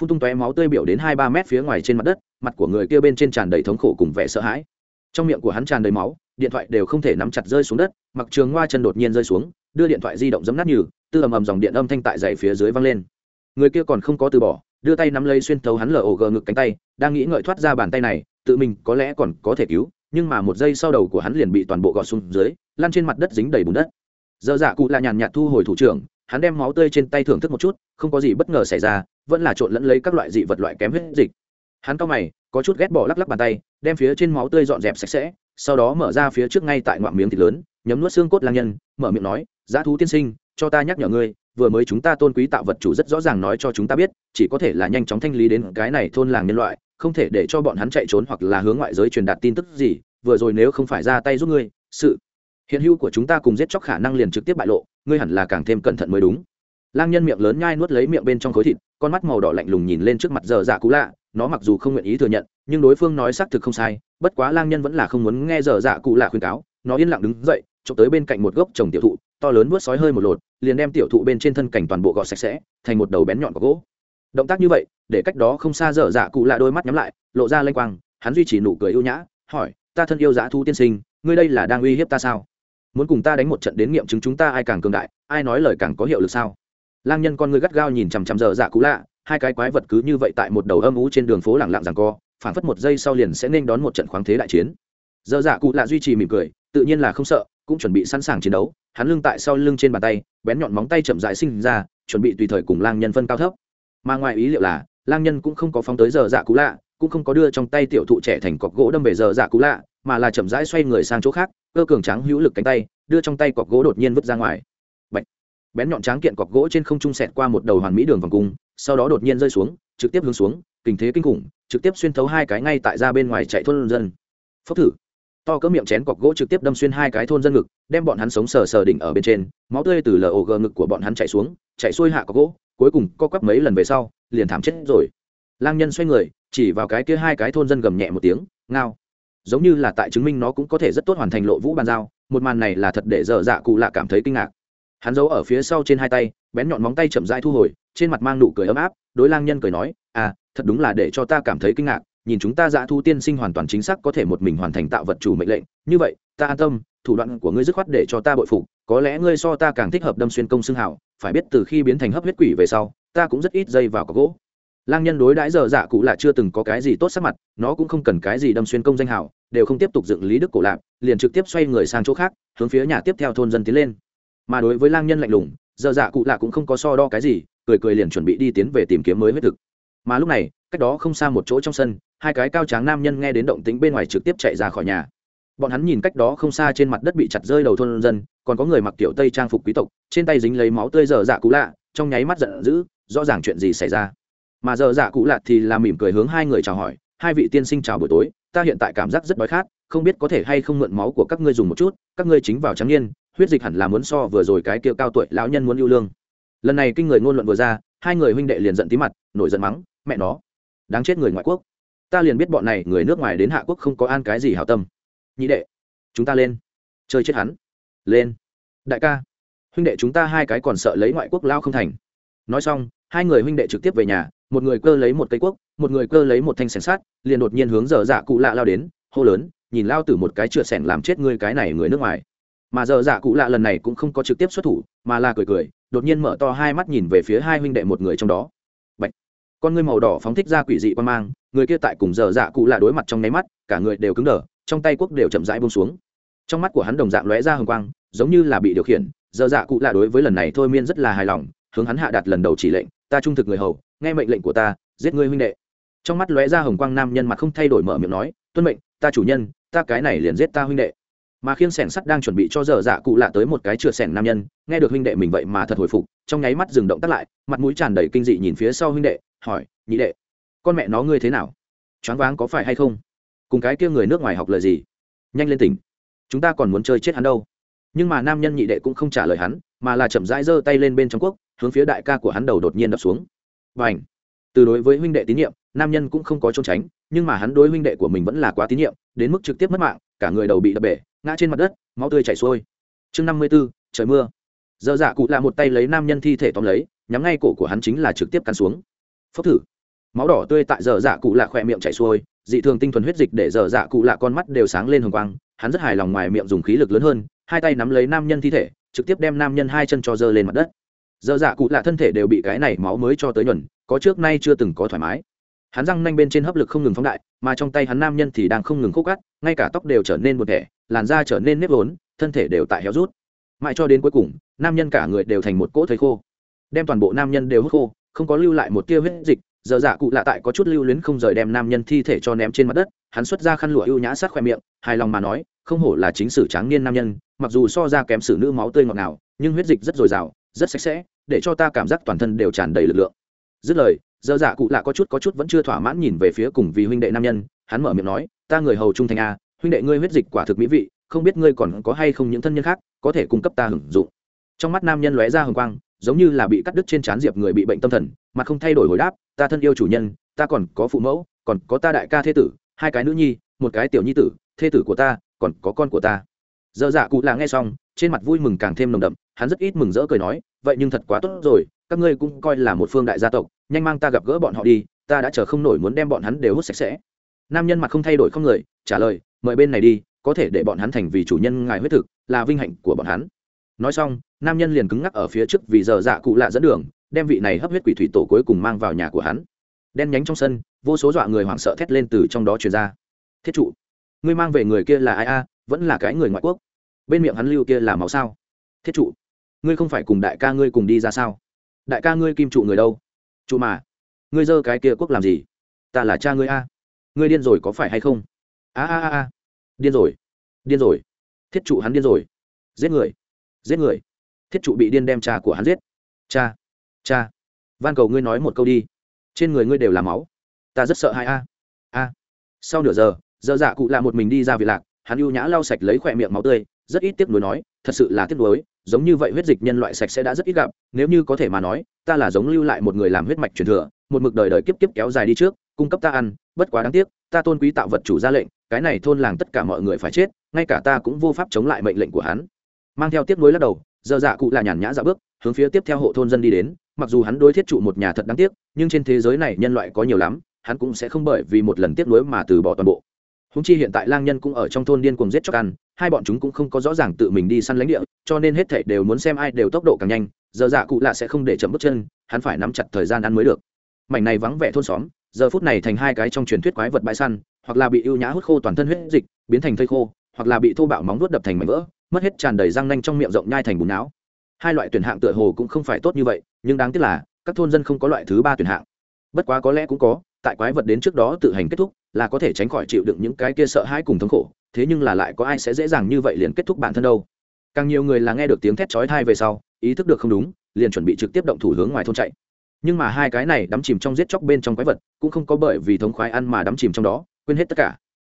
Phun tung tóe máu tươi biểu đến hai ba mét phía ngoài trên mặt đất, mặt của người kia bên trên tràn đầy thống khổ cùng vẻ sợ hãi. Trong miệng của hắn tràn đầy máu, điện thoại đều không thể nắm chặt rơi xuống đất, mặc trường ngoa chân đột nhiên rơi xuống, đưa điện thoại di động dấm nát như tư ầm ầm dòng điện âm thanh tại dày phía dưới văng lên. Người kia còn không có từ bỏ đưa tay nắm lấy xuyên thấu hắn lở ổ gờ ngực cánh tay, đang nghĩ ngợi thoát ra bàn tay này, tự mình có lẽ còn có thể cứu, nhưng mà một giây sau đầu của hắn liền bị toàn bộ gọt xuống dưới, lăn trên mặt đất dính đầy bùn đất. Dơ dạ cụ là nhàn nhạt thu hồi thủ trưởng, hắn đem máu tươi trên tay thưởng thức một chút, không có gì bất ngờ xảy ra, vẫn là trộn lẫn lấy các loại dị vật loại kém hết dịch. Hắn cao mày, có chút ghét bỏ lắc lắc bàn tay, đem phía trên máu tươi dọn dẹp sạch sẽ, sau đó mở ra phía trước ngay tại ngoạm miếng thịt lớn, nhấm nuốt xương cốt lang nhân, mở miệng nói, giá thú tiên sinh cho ta nhắc nhở ngươi, vừa mới chúng ta tôn quý tạo vật chủ rất rõ ràng nói cho chúng ta biết, chỉ có thể là nhanh chóng thanh lý đến cái này thôn làng nhân loại, không thể để cho bọn hắn chạy trốn hoặc là hướng ngoại giới truyền đạt tin tức gì, vừa rồi nếu không phải ra tay giúp ngươi, sự hiện hữu của chúng ta cùng giết chóc khả năng liền trực tiếp bại lộ, ngươi hẳn là càng thêm cẩn thận mới đúng. Lang nhân miệng lớn nhai nuốt lấy miệng bên trong khối thịt, con mắt màu đỏ lạnh lùng nhìn lên trước mặt giờ dạ cũ lạ, nó mặc dù không nguyện ý thừa nhận, nhưng đối phương nói xác thực không sai, bất quá lang nhân vẫn là không muốn nghe giờ dạ cụ lạ khuyên cáo, nó yên lặng đứng dậy trộm tới bên cạnh một gốc trồng tiểu thụ to lớn vớt sói hơi một lột, liền đem tiểu thụ bên trên thân cảnh toàn bộ gọt sạch sẽ, thành một đầu bén nhọn của gỗ. Động tác như vậy, để cách đó không xa dở dạ cụ lạ đôi mắt nhắm lại, lộ ra lanh quang, hắn duy trì nụ cười ưu nhã, hỏi, ta thân yêu dã thu tiên sinh, ngươi đây là đang uy hiếp ta sao? Muốn cùng ta đánh một trận đến nghiệm chứng chúng ta ai càng cường đại, ai nói lời càng có hiệu lực sao? Lang nhân con ngươi gắt gao nhìn chằm chằm dở dạ cụ lạ, hai cái quái vật cứ như vậy tại một đầu âm ú trên đường phố lẳng lặng rằng co phản phất một giây sau liền sẽ nên đón một trận khoáng thế đại chiến. Dở dạ cụ lạ duy trì mỉm cười, tự nhiên là không sợ, cũng chuẩn bị sẵn sàng chiến đấu hắn lưng tại sau lưng trên bàn tay, bén nhọn móng tay chậm dại sinh ra, chuẩn bị tùy thời cùng lang nhân phân cao thấp. Mà ngoài ý liệu là, lang nhân cũng không có phóng tới giờ dạ cũ lạ, cũng không có đưa trong tay tiểu thụ trẻ thành cọc gỗ đâm về giờ dạ cũ lạ, mà là chậm rãi xoay người sang chỗ khác, cơ cường trắng hữu lực cánh tay, đưa trong tay cọc gỗ đột nhiên vứt ra ngoài. Bạch. bén nhọn tráng kiện cọc gỗ trên không trung sẹt qua một đầu hoàn mỹ đường vòng cung, sau đó đột nhiên rơi xuống, trực tiếp hướng xuống, tình thế kinh khủng, trực tiếp xuyên thấu hai cái ngay tại ra bên ngoài chạy thôn dân. Phốc thử! To cỡ miệng chén cọc gỗ trực tiếp đâm xuyên hai cái thôn dân ngực, đem bọn hắn sống sờ sờ đỉnh ở bên trên, máu tươi từ lờ ổ gờ ngực của bọn hắn chạy xuống chạy xuôi hạ cọc gỗ, cuối cùng co quắp mấy lần về sau, liền thảm chết rồi. Lang nhân xoay người, chỉ vào cái kia hai cái thôn dân gầm nhẹ một tiếng, ngao. Giống như là tại chứng minh nó cũng có thể rất tốt hoàn thành lộ vũ bàn giao, một màn này là thật để dở dạ cụ lạ cảm thấy kinh ngạc. Hắn giấu ở phía sau trên hai tay, bén nhọn móng tay chậm rãi thu hồi, trên mặt mang nụ cười ấm áp, đối lang nhân cười nói à thật đúng là để cho ta cảm thấy kinh ngạc nhìn chúng ta dã thu tiên sinh hoàn toàn chính xác có thể một mình hoàn thành tạo vật chủ mệnh lệnh. Như vậy, ta an tâm, thủ đoạn của ngươi dứt khoát để cho ta bội phục, có lẽ ngươi so ta càng thích hợp đâm xuyên công xương hảo phải biết từ khi biến thành hấp huyết quỷ về sau, ta cũng rất ít dây vào có gỗ. Lang nhân đối đãi giờ dạ cụ là chưa từng có cái gì tốt sắc mặt, nó cũng không cần cái gì đâm xuyên công danh hảo đều không tiếp tục dựng lý đức cổ lạc liền trực tiếp xoay người sang chỗ khác, hướng phía nhà tiếp theo thôn dân tiến lên. Mà đối với lang nhân lạnh lùng, giờ dạ cụ lạ cũng không có so đo cái gì, cười cười liền chuẩn bị đi tiến về tìm kiếm mới huyết thực. Mà lúc này, cách đó không xa một chỗ trong sân hai cái cao tráng nam nhân nghe đến động tính bên ngoài trực tiếp chạy ra khỏi nhà. Bọn hắn nhìn cách đó không xa trên mặt đất bị chặt rơi đầu thôn dân, còn có người mặc kiểu tây trang phục quý tộc, trên tay dính lấy máu tươi dở dạ cũ lạ, trong nháy mắt giận dữ, rõ ràng chuyện gì xảy ra. Mà dở dạ cũ lạ thì là mỉm cười hướng hai người chào hỏi, hai vị tiên sinh chào buổi tối, ta hiện tại cảm giác rất đói khát, không biết có thể hay không mượn máu của các ngươi dùng một chút, các ngươi chính vào trắng niên, huyết dịch hẳn là muốn so vừa rồi cái kia cao tuổi lão nhân muốn yêu lương. Lần này kinh người ngôn luận vừa ra, hai người huynh đệ liền giận tí mặt, nổi giận mắng, mẹ nó, đáng chết người ngoại quốc ta liền biết bọn này người nước ngoài đến hạ quốc không có an cái gì hảo tâm. Nhị đệ, chúng ta lên. Chơi chết hắn. Lên. Đại ca, huynh đệ chúng ta hai cái còn sợ lấy ngoại quốc lao không thành. Nói xong, hai người huynh đệ trực tiếp về nhà, một người cơ lấy một cây quốc, một người cơ lấy một thanh sẻng sát liền đột nhiên hướng dở dạ cụ lạ lao đến, hô lớn, nhìn lao từ một cái chửa sẻng làm chết ngươi cái này người nước ngoài. Mà dở dạ cụ lạ lần này cũng không có trực tiếp xuất thủ, mà là cười cười, đột nhiên mở to hai mắt nhìn về phía hai huynh đệ một người trong đó. Bạch. con ngươi màu đỏ phóng thích ra quỷ dị quan mang người kia tại cùng dở dạ cụ lạ đối mặt trong nháy mắt, cả người đều cứng đờ, trong tay quốc đều chậm rãi buông xuống. Trong mắt của hắn đồng dạng lóe ra hồng quang, giống như là bị điều khiển. Dở dạ cụ lạ đối với lần này thôi miên rất là hài lòng, hướng hắn hạ đặt lần đầu chỉ lệnh, ta trung thực người hầu, nghe mệnh lệnh của ta, giết ngươi huynh đệ. Trong mắt lóe ra hồng quang, nam nhân mặt không thay đổi mở miệng nói, tuân mệnh, ta chủ nhân, ta cái này liền giết ta huynh đệ. Mà khiêng sẻng sắt đang chuẩn bị cho dở dạ cụ lạ tới một cái chừa sẻng nam nhân, nghe được huynh đệ mình vậy mà thật hồi phục, trong nháy mắt dừng động tắt lại, mặt mũi tràn đầy kinh dị nhìn phía sau huynh đệ, hỏi, nhị đệ con mẹ nó ngươi thế nào? Choáng váng có phải hay không? Cùng cái kia người nước ngoài học lời gì? Nhanh lên tỉnh. Chúng ta còn muốn chơi chết hắn đâu. Nhưng mà nam nhân nhị đệ cũng không trả lời hắn, mà là chậm rãi giơ tay lên bên trong quốc, hướng phía đại ca của hắn đầu đột nhiên đập xuống. Và ảnh từ đối với huynh đệ tín nhiệm, nam nhân cũng không có trốn tránh, nhưng mà hắn đối huynh đệ của mình vẫn là quá tín nhiệm, đến mức trực tiếp mất mạng, cả người đầu bị đập bể, ngã trên mặt đất, máu tươi chảy xuôi. Chương năm mươi b ố trời mưa. Dơ dạ cụ lạ một tay lấy nam nhân thi thể tóm lấy, nhắm ngay cổ của hắn chính là trực tiếp cắn xuống. Phốc thử máu đỏ tươi tại dở dạ cụ lạ khỏe miệng chảy xuôi, dị thường tinh thuần huyết dịch để dở dạ cụ lạ con mắt đều sáng lên hồng quang, hắn rất hài lòng ngoài miệng dùng khí lực lớn hơn, hai tay nắm lấy nam nhân thi thể, trực tiếp đem nam nhân hai chân cho dơ lên mặt đất. Dở dạ cụ lạ thân thể đều bị cái này máu mới cho tới nhuần, có trước nay chưa từng có thoải mái. Hắn răng nanh bên trên hấp lực không ngừng phóng đại, mà trong tay hắn nam nhân thì đang không ngừng khúc cắt ngay cả tóc đều trở nên một thể làn da trở nên nếp vốn, thân thể đều tại héo rút. Mãi cho đến cuối cùng, nam nhân cả người đều thành một cỗ thấy khô. Đem toàn bộ nam nhân đều hút khô, không có lưu lại một tia huyết dịch giờ dạ cụ lạ tại có chút lưu luyến không rời đem nam nhân thi thể cho ném trên mặt đất, hắn xuất ra khăn lụa ưu nhã sát khoe miệng, hài lòng mà nói, không hổ là chính sử tráng niên nam nhân, mặc dù so ra kém sử nữ máu tươi ngọt ngào, nhưng huyết dịch rất dồi dào, rất sạch sẽ, để cho ta cảm giác toàn thân đều tràn đầy lực lượng. Dứt lời, giờ dạ cụ lạ có chút có chút vẫn chưa thỏa mãn nhìn về phía cùng vì huynh đệ nam nhân, hắn mở miệng nói, ta người hầu trung thành a, huynh đệ ngươi huyết dịch quả thực mỹ vị, không biết ngươi còn có hay không những thân nhân khác có thể cung cấp ta hưởng dụng. Trong mắt nam nhân lóe ra hồng quang giống như là bị cắt đứt trên trán diệp người bị bệnh tâm thần, mà không thay đổi hồi đáp, ta thân yêu chủ nhân, ta còn có phụ mẫu, còn có ta đại ca thế tử, hai cái nữ nhi, một cái tiểu nhi tử, thế tử của ta, còn có con của ta. Dơ dạ cụ là nghe xong, trên mặt vui mừng càng thêm nồng đậm, hắn rất ít mừng rỡ cười nói, vậy nhưng thật quá tốt rồi, các ngươi cũng coi là một phương đại gia tộc, nhanh mang ta gặp gỡ bọn họ đi, ta đã chờ không nổi muốn đem bọn hắn đều hút sạch sẽ. Nam nhân mặt không thay đổi không người, trả lời, mời bên này đi, có thể để bọn hắn thành vì chủ nhân ngài huyết thực, là vinh hạnh của bọn hắn nói xong, nam nhân liền cứng ngắc ở phía trước vì giờ dạ cụ lạ dẫn đường, đem vị này hấp huyết quỷ thủy tổ cuối cùng mang vào nhà của hắn. Đen nhánh trong sân, vô số dọa người hoảng sợ thét lên từ trong đó truyền ra. Thiết trụ, ngươi mang về người kia là ai a? Vẫn là cái người ngoại quốc. Bên miệng hắn lưu kia là máu sao? Thiết trụ, ngươi không phải cùng đại ca ngươi cùng đi ra sao? Đại ca ngươi kim trụ người đâu? Trụ mà, ngươi dơ cái kia quốc làm gì? Ta là cha ngươi a. Ngươi điên rồi có phải hay không? A a a a. Điên rồi điên rồi. Thiết trụ hắn điên rồi. Giết người giết người. Thiết trụ bị điên đem cha của hắn giết. Cha cha, van cầu ngươi nói một câu đi. Trên người ngươi đều là máu. Ta rất sợ hai a. A. Sau nửa giờ giờ dạ cụ lạ một mình đi ra vị lạc, hắn ưu nhã lau sạch lấy khỏe miệng máu tươi, rất ít tiếc nuối nói, thật sự là tiếc nuối, giống như vậy huyết dịch nhân loại sạch sẽ đã rất ít gặp, nếu như có thể mà nói, ta là giống lưu lại một người làm huyết mạch truyền thừa, một mực đời đời kiếp kiếp kéo dài đi trước, cung cấp ta ăn, bất quá đáng tiếc, ta tôn quý tạo vật chủ ra lệnh, cái này thôn làng tất cả mọi người phải chết, ngay cả ta cũng vô pháp chống lại mệnh lệnh của hắn mang theo tiếp nối lắc đầu, giờ dạ cụ là nhàn nhã dạ bước, hướng phía tiếp theo hộ thôn dân đi đến, mặc dù hắn đối thiết trụ một nhà thật đáng tiếc, nhưng trên thế giới này nhân loại có nhiều lắm, hắn cũng sẽ không bởi vì một lần tiếp nối mà từ bỏ toàn bộ. Húng chi hiện tại lang nhân cũng ở trong thôn điên cuồng giết chóc ăn, hai bọn chúng cũng không có rõ ràng tự mình đi săn lãnh địa, cho nên hết thảy đều muốn xem ai đều tốc độ càng nhanh, giờ dạ cụ lạ sẽ không để chậm bước chân, hắn phải nắm chặt thời gian ăn mới được. Mảnh này vắng vẻ thôn xóm, giờ phút này thành hai cái trong truyền thuyết quái vật bãi săn, hoặc là bị ưu nhã hút khô toàn thân huyết dịch, biến thành thây khô, hoặc là bị thô bạo móng vuốt đập thành mảnh vỡ mất hết tràn đầy răng nanh trong miệng rộng nhai thành bùn não. Hai loại tuyển hạng tựa hồ cũng không phải tốt như vậy, nhưng đáng tiếc là, các thôn dân không có loại thứ ba tuyển hạng. Bất quá có lẽ cũng có, tại quái vật đến trước đó tự hành kết thúc, là có thể tránh khỏi chịu đựng những cái kia sợ hãi cùng thống khổ, thế nhưng là lại có ai sẽ dễ dàng như vậy liền kết thúc bản thân đâu. Càng nhiều người là nghe được tiếng thét chói thai về sau, ý thức được không đúng, liền chuẩn bị trực tiếp động thủ hướng ngoài thôn chạy. Nhưng mà hai cái này đắm chìm trong giết chóc bên trong quái vật, cũng không có bởi vì thống khoái ăn mà đắm chìm trong đó, quên hết tất cả.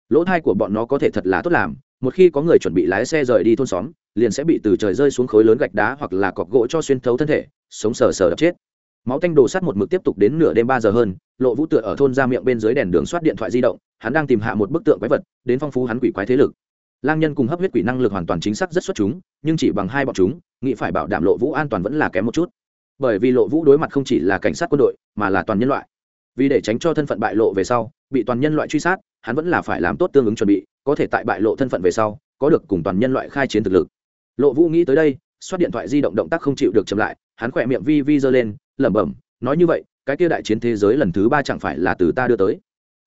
Lỗ thai của bọn nó có thể thật là tốt làm một khi có người chuẩn bị lái xe rời đi thôn xóm, liền sẽ bị từ trời rơi xuống khối lớn gạch đá hoặc là cọc gỗ cho xuyên thấu thân thể, sống sờ sờ đập chết. Máu tanh đổ sắt một mực tiếp tục đến nửa đêm ba giờ hơn, lộ vũ tựa ở thôn ra miệng bên dưới đèn đường soát điện thoại di động, hắn đang tìm hạ một bức tượng quái vật, đến phong phú hắn quỷ quái thế lực. Lang nhân cùng hấp huyết quỷ năng lực hoàn toàn chính xác rất xuất chúng, nhưng chỉ bằng hai bọn chúng, nghĩ phải bảo đảm lộ vũ an toàn vẫn là kém một chút. Bởi vì lộ vũ đối mặt không chỉ là cảnh sát quân đội, mà là toàn nhân loại. Vì để tránh cho thân phận bại lộ về sau, bị toàn nhân loại truy sát, hắn vẫn là phải làm tốt tương ứng chuẩn bị có thể tại bại lộ thân phận về sau, có được cùng toàn nhân loại khai chiến thực lực. Lộ vũ nghĩ tới đây, xoát điện thoại di động động tác không chịu được chậm lại, hắn khỏe miệng vi vi giơ lên, lẩm bẩm, nói như vậy, cái kia đại chiến thế giới lần thứ ba chẳng phải là từ ta đưa tới?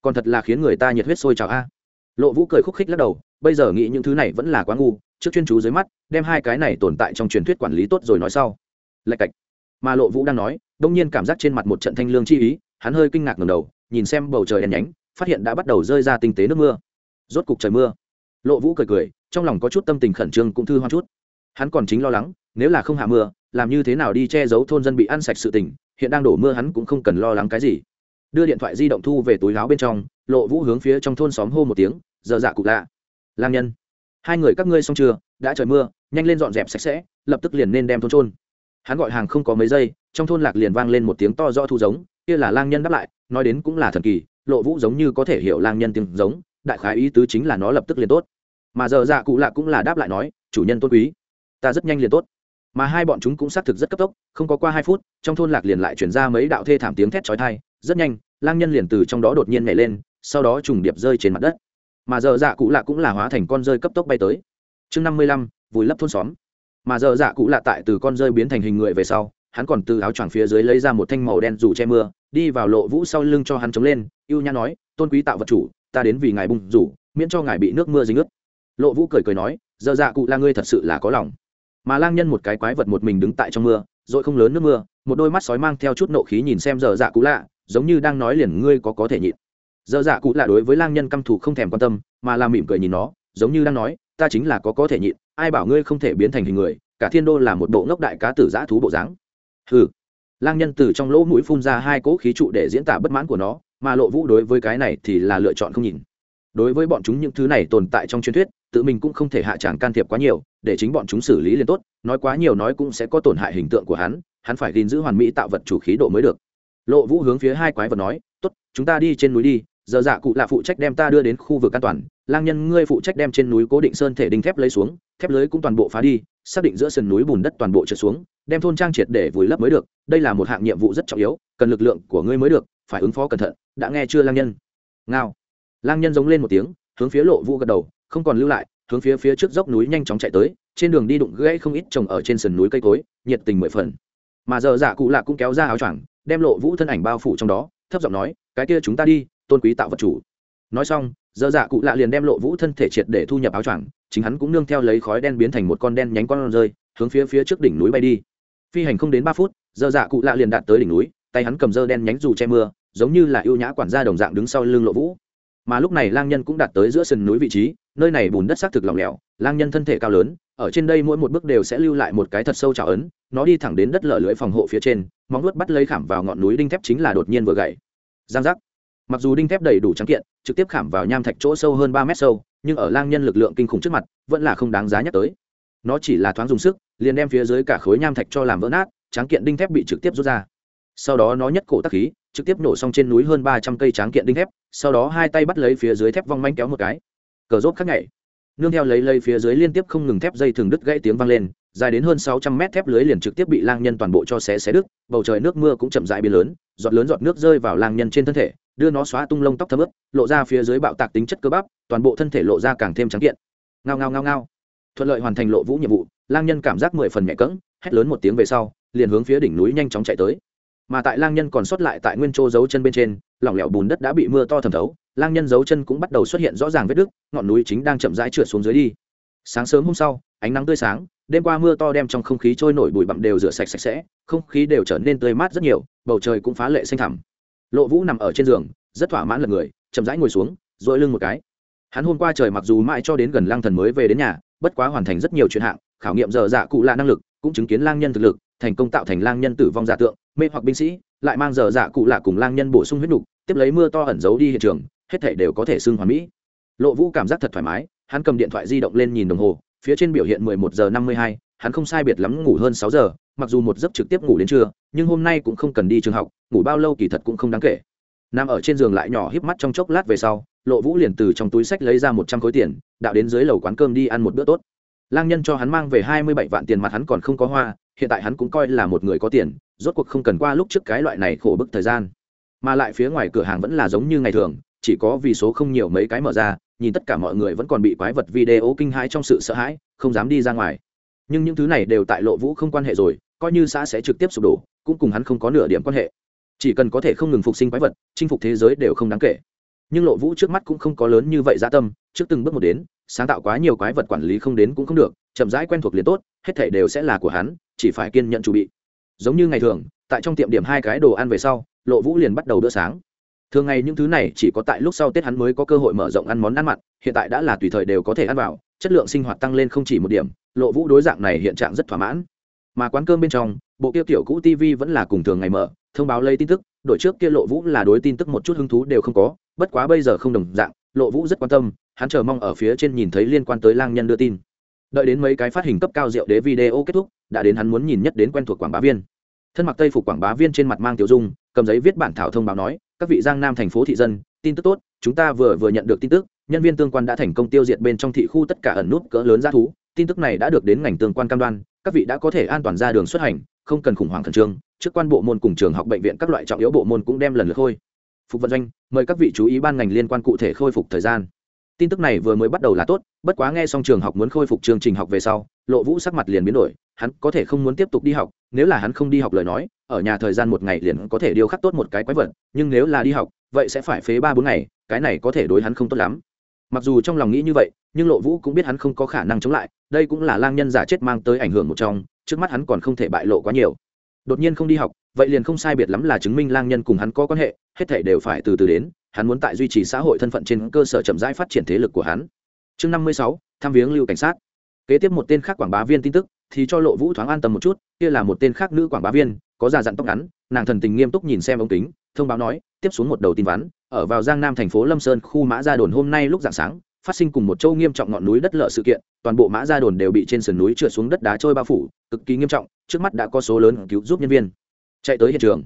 Còn thật là khiến người ta nhiệt huyết sôi trào a. Lộ vũ cười khúc khích lắc đầu, bây giờ nghĩ những thứ này vẫn là quá ngu, trước chuyên chú dưới mắt, đem hai cái này tồn tại trong truyền thuyết quản lý tốt rồi nói sau. Lạch cạch. Mà lộ vũ đang nói, đông nhiên cảm giác trên mặt một trận thanh lương chi ý, hắn hơi kinh ngạc ngầm đầu, nhìn xem bầu trời đen nhánh, phát hiện đã bắt đầu rơi ra tinh tế nước mưa rốt cục trời mưa. Lộ vũ cười cười, trong lòng có chút tâm tình khẩn trương cũng thư hoang chút. Hắn còn chính lo lắng, nếu là không hạ mưa, làm như thế nào đi che giấu thôn dân bị ăn sạch sự tình, hiện đang đổ mưa hắn cũng không cần lo lắng cái gì. Đưa điện thoại di động thu về túi láo bên trong, lộ vũ hướng phía trong thôn xóm hô một tiếng, giờ dạ cụ lạ. Lang nhân. Hai người các ngươi xong chưa? Đã trời mưa, nhanh lên dọn dẹp sạch sẽ, lập tức liền nên đem thôn trôn hắn gọi hàng không có mấy giây, trong thôn lạc liền vang lên một tiếng to do thu giống, kia là lang nhân đáp lại, nói đến cũng là thần kỳ, lộ vũ giống như có thể hiểu lang nhân tiếng giống đại khái ý tứ chính là nó lập tức liền tốt. Mà giờ dạ cụ lạ cũng là đáp lại nói, chủ nhân tôn quý, ta rất nhanh liền tốt. Mà hai bọn chúng cũng xác thực rất cấp tốc, không có qua hai phút, trong thôn lạc liền lại chuyển ra mấy đạo thê thảm tiếng thét trói thai rất nhanh, lang nhân liền từ trong đó đột nhiên nhảy lên, sau đó trùng điệp rơi trên mặt đất. Mà giờ dạ cụ lạ cũng là hóa thành con rơi cấp tốc bay tới. Chương năm mươi lăm, vùi lấp thôn xóm. Mà giờ dạ cụ lạ tại từ con rơi biến thành hình người về sau, hắn còn từ áo choàng phía dưới lấy ra một thanh màu đen dù che mưa, đi vào lộ vũ sau lưng cho hắn chống lên, ưu nhã nói, tôn quý tạo vật chủ ta đến vì ngài bung, rủ miễn cho ngài bị nước mưa dính ướt. Lộ vũ cười cười nói giờ dạ cụ là ngươi thật sự là có lòng. Mà lang nhân một cái quái vật một mình đứng tại trong mưa rồi không lớn nước mưa một đôi mắt sói mang theo chút nộ khí nhìn xem giờ dạ cụ lạ giống như đang nói liền ngươi có có thể nhịn. Giờ dạ cụ lạ đối với lang nhân căm thù không thèm quan tâm mà làm mỉm cười nhìn nó giống như đang nói ta chính là có có thể nhịn ai bảo ngươi không thể biến thành hình người cả thiên đô là một bộ ngốc đại cá tử giã thú bộ dáng. Hừ. Lang nhân từ trong lỗ mũi phun ra hai cỗ khí trụ để diễn tả bất mãn của nó mà lộ vũ đối với cái này thì là lựa chọn không nhìn. Đối với bọn chúng những thứ này tồn tại trong truyền thuyết, tự mình cũng không thể hạ tràng can thiệp quá nhiều, để chính bọn chúng xử lý liền tốt, nói quá nhiều nói cũng sẽ có tổn hại hình tượng của hắn hắn phải gìn giữ hoàn mỹ tạo vật chủ khí độ mới được. Lộ vũ hướng phía hai quái vật nói, tốt, chúng ta đi trên núi đi, giờ dạ cụ là phụ trách đem ta đưa đến khu vực an toàn lang nhân, ngươi phụ trách đem trên núi cố định sơn thể đinh thép lấy xuống, thép lưới cũng toàn bộ phá đi, xác định giữa sườn núi bùn đất toàn bộ trượt xuống, đem thôn trang triệt để vùi lấp mới được. Đây là một hạng nhiệm vụ rất trọng yếu, cần lực lượng của ngươi mới được, phải ứng phó cẩn thận, đã nghe chưa, lang nhân? Ngao. Lang nhân giống lên một tiếng, hướng phía lộ vũ gật đầu, không còn lưu lại, hướng phía phía trước dốc núi nhanh chóng chạy tới, trên đường đi đụng gãy không ít trồng ở trên sườn núi cây cối, nhiệt tình mười phần. Mà giờ giả cụ lạ cũng kéo ra áo choàng, đem lộ vũ thân ảnh bao phủ trong đó, thấp giọng nói, cái kia chúng ta đi, tôn quý tạo vật chủ nói xong giờ dạ cụ lạ liền đem lộ vũ thân thể triệt để thu nhập áo choàng, chính hắn cũng nương theo lấy khói đen biến thành một con đen nhánh con rơi, hướng phía phía trước đỉnh núi bay đi. Phi hành không đến ba phút giờ dạ cụ lạ liền đạt tới đỉnh núi, tay hắn cầm dơ đen nhánh dù che mưa, giống như là ưu nhã quản gia đồng dạng đứng sau lưng lộ vũ. Mà lúc này lang nhân cũng đạt tới giữa sườn núi vị trí, nơi này bùn đất xác thực lỏng lẻo, lang nhân thân thể cao lớn, ở trên đây mỗi một bước đều sẽ lưu lại một cái thật sâu trào ấn, nó đi thẳng đến đất lở lưỡi phòng hộ phía trên, móng nuốt bắt lấy khảm vào ngọn núi đinh thép chính là đột nhiên vừa gậy giang giác mặc dù đinh thép đầy đủ trắng kiện, trực tiếp khảm vào nham thạch chỗ sâu hơn ba mét sâu, nhưng ở lang nhân lực lượng kinh khủng trước mặt, vẫn là không đáng giá nhắc tới. Nó chỉ là thoáng dùng sức, liền đem phía dưới cả khối nham thạch cho làm vỡ nát tráng kiện đinh thép bị trực tiếp rút ra. Sau đó nó nhất cổ tắc khí, trực tiếp nổ xong trên núi hơn ba trăm cây tráng kiện đinh thép, sau đó hai tay bắt lấy phía dưới thép vong manh kéo một cái. Cờ rốt khắc nhảy. Nương theo lấy lấy phía dưới liên tiếp không ngừng thép dây thường đứt gãy tiếng vang lên, dài đến hơn sáu trăm mét thép lưới liền trực tiếp bị lang nhân toàn bộ cho xé xé đứt, bầu trời nước mưa cũng chậm rãi biến lớn, giọt lớn giọt nước rơi vào lang nhân trên thân thể đưa nó xóa tung lông tóc thấm ướt, lộ ra phía dưới bạo tạc tính chất cơ bắp, toàn bộ thân thể lộ ra càng thêm trắng kiện. Ngao ngao ngao ngao. Thuận lợi hoàn thành lộ vũ nhiệm vụ, lang nhân cảm giác mười phần nhẹ cỡng hét lớn một tiếng về sau, liền hướng phía đỉnh núi nhanh chóng chạy tới. Mà tại lang nhân còn sót lại tại nguyên châu dấu chân bên trên, lỏng lẻo bùn đất đã bị mưa to thẩm thấu, lang nhân dấu chân cũng bắt đầu xuất hiện rõ ràng vết đứt, ngọn núi chính đang chậm rãi trượt xuống dưới đi. Sáng sớm hôm sau, ánh nắng tươi sáng, đêm qua mưa to đem trong không khí trôi nổi bụi bặm đều rửa sạch sạch sẽ, không khí đều trở nên tươi mát rất nhiều, bầu trời cũng phá lệ xanh thẳm lộ vũ nằm ở trên giường rất thỏa mãn lật người chậm rãi ngồi xuống dội lưng một cái. Hắn hôm qua trời mặc dù mãi cho đến gần lang thần mới về đến nhà bất quá hoàn thành rất nhiều chuyện hạng khảo nghiệm dở dạ cụ lạ năng lực cũng chứng kiến lang nhân thực lực thành công tạo thành lang nhân tử vong giả tượng mê hoặc binh sĩ lại mang dở dạ cụ lạ cùng lang nhân bổ sung huyết nục tiếp lấy mưa to ẩn giấu đi hiện trường hết thể đều có thể xưng hoàn mỹ. Lộ vũ cảm giác thật thoải mái hắn cầm điện thoại di động lên nhìn đồng hồ phía trên biểu hiện 11 giờ 52, hắn không sai biệt lắm ngủ hơn 6 giờ, mặc dù một giấc trực tiếp ngủ đến trưa, nhưng hôm nay cũng không cần đi trường học, ngủ bao lâu kỳ thật cũng không đáng kể. Nằm ở trên giường lại nhỏ híp mắt trong chốc lát về sau, lộ vũ liền từ trong túi sách lấy ra một trăm khối tiền, đạo đến dưới lầu quán cơm đi ăn một bữa tốt. Lang nhân cho hắn mang về hai mươi bảy vạn tiền mặt hắn còn không có hoa, hiện tại hắn cũng coi là một người có tiền, rốt cuộc không cần qua lúc trước cái loại này khổ bức thời gian. Mà lại phía ngoài cửa hàng vẫn là giống như ngày thường, chỉ có vì số không nhiều mấy cái mở ra, nhìn tất cả mọi người vẫn còn bị quái vật video kinh hãi trong sự sợ hãi, không dám đi ra ngoài nhưng những thứ này đều tại lộ vũ không quan hệ rồi, coi như xã sẽ trực tiếp sụp đổ, cũng cùng hắn không có nửa điểm quan hệ. Chỉ cần có thể không ngừng phục sinh quái vật, chinh phục thế giới đều không đáng kể. Nhưng lộ vũ trước mắt cũng không có lớn như vậy gia tâm, trước từng bước một đến, sáng tạo quá nhiều quái vật quản lý không đến cũng không được, chậm rãi quen thuộc liền tốt, hết thể đều sẽ là của hắn, chỉ phải kiên nhận chuẩn bị. Giống như ngày thường, tại trong tiệm điểm hai cái đồ ăn về sau, lộ vũ liền bắt đầu bữa sáng. Thường ngày những thứ này chỉ có tại lúc sau tết hắn mới có cơ hội mở rộng ăn món ăn mặn, hiện tại đã là tùy thời đều có thể ăn vào, chất lượng sinh hoạt tăng lên không chỉ một điểm lộ vũ đối dạng này hiện trạng rất thỏa mãn. Mà quán cơm bên trong, bộ kia tiểu cũ tv vẫn là cùng thường ngày mở, thông báo lấy tin tức, đội trước kia lộ vũ là đối tin tức một chút hứng thú đều không có, bất quá bây giờ không đồng dạng, lộ vũ rất quan tâm, hắn chờ mong ở phía trên nhìn thấy liên quan tới lang nhân đưa tin. Đợi đến mấy cái phát hình cấp cao rượu đế video kết thúc, đã đến hắn muốn nhìn nhất đến quen thuộc quảng bá viên. Thân mặc tây phục quảng bá viên trên mặt mang tiểu dung, cầm giấy viết bản thảo thông báo nói, các vị giang nam thành phố thị dân, tin tức tốt, chúng ta vừa vừa nhận được tin tức, nhân viên tương quan đã thành công tiêu diệt bên trong thị khu tất cả ẩn nút cỡ lớn g thú tin tức này đã được đến ngành tương quan cam đoan, các vị đã có thể an toàn ra đường xuất hành, không cần khủng hoảng khẩn trương, trước quan bộ môn cùng trường học bệnh viện các loại trọng yếu bộ môn cũng đem lần lượt khôi. Phục vận doanh, mời các vị chú ý ban ngành liên quan cụ thể khôi phục thời gian. Tin tức này vừa mới bắt đầu là tốt, bất quá nghe xong trường học muốn khôi phục chương trình học về sau, lộ vũ sắc mặt liền biến đổi, hắn có thể không muốn tiếp tục đi học, nếu là hắn không đi học lời nói, ở nhà thời gian một ngày liền có thể điêu khắc tốt một cái quái vật, nhưng nếu là đi học, vậy sẽ phải phế ba bốn ngày, cái này có thể đối hắn không tốt lắm mặc dù trong lòng nghĩ như vậy, nhưng lộ vũ cũng biết hắn không có khả năng chống lại, đây cũng là lang nhân giả chết mang tới ảnh hưởng một trong, trước mắt hắn còn không thể bại lộ quá nhiều. Đột nhiên không đi học, vậy liền không sai biệt lắm là chứng minh lang nhân cùng hắn có quan hệ, hết thể đều phải từ từ đến, hắn muốn tại duy trì xã hội thân phận trên cơ sở chậm rãi phát triển thế lực của hắn. Chương năm mươi sáu, tham viếng lưu cảnh sát. Kế tiếp một tên khác quảng bá viên tin tức, thì cho lộ vũ thoáng an tâm một chút, kia là một tên khác nữ quảng bá viên, có già dặn tóc ngắn, nàng thần tình nghiêm túc nhìn xem ống kính, thông báo nói, tiếp xuống một đầu tin vắn ở vào giang nam thành phố lâm sơn khu mã gia đồn hôm nay lúc dạng sáng, phát sinh cùng một châu nghiêm trọng ngọn núi đất lở sự kiện, toàn bộ mã gia đồn đều bị trên sườn núi trượt xuống đất đá trôi bao phủ, cực kỳ nghiêm trọng, trước mắt đã có số lớn cứu giúp nhân viên chạy tới hiện trường.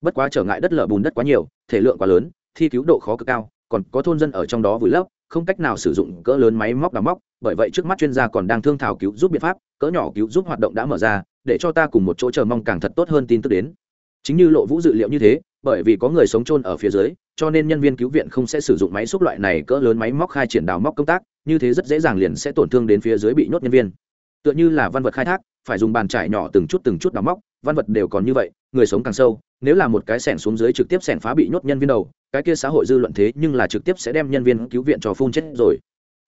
Bất quá trở ngại đất lở bùn đất quá nhiều, thể lượng quá lớn, thi cứu độ khó cực cao, còn có thôn dân ở trong đó vùi lấp, không cách nào sử dụng cỡ lớn máy móc đào móc, bởi vậy trước mắt chuyên gia còn đang thương thảo cứu giúp biện pháp, cỡ nhỏ cứu giúp hoạt động đã mở ra, để cho ta cùng một chỗ chờ mong càng thật tốt hơn tin tức đến. Chính như lộ vũ dự liệu như thế, bởi vì có người sống chôn ở phía dưới cho nên nhân viên cứu viện không sẽ sử dụng máy xúc loại này cỡ lớn máy móc khai triển đào móc công tác, như thế rất dễ dàng liền sẽ tổn thương đến phía dưới bị nhốt nhân viên. Tựa như là văn vật khai thác, phải dùng bàn trải nhỏ từng chút từng chút đào móc, văn vật đều còn như vậy, người sống càng sâu, nếu là một cái sẻng xuống dưới trực tiếp sẻng phá bị nhốt nhân viên đầu, cái kia xã hội dư luận thế nhưng là trực tiếp sẽ đem nhân viên cứu viện cho phun chết rồi.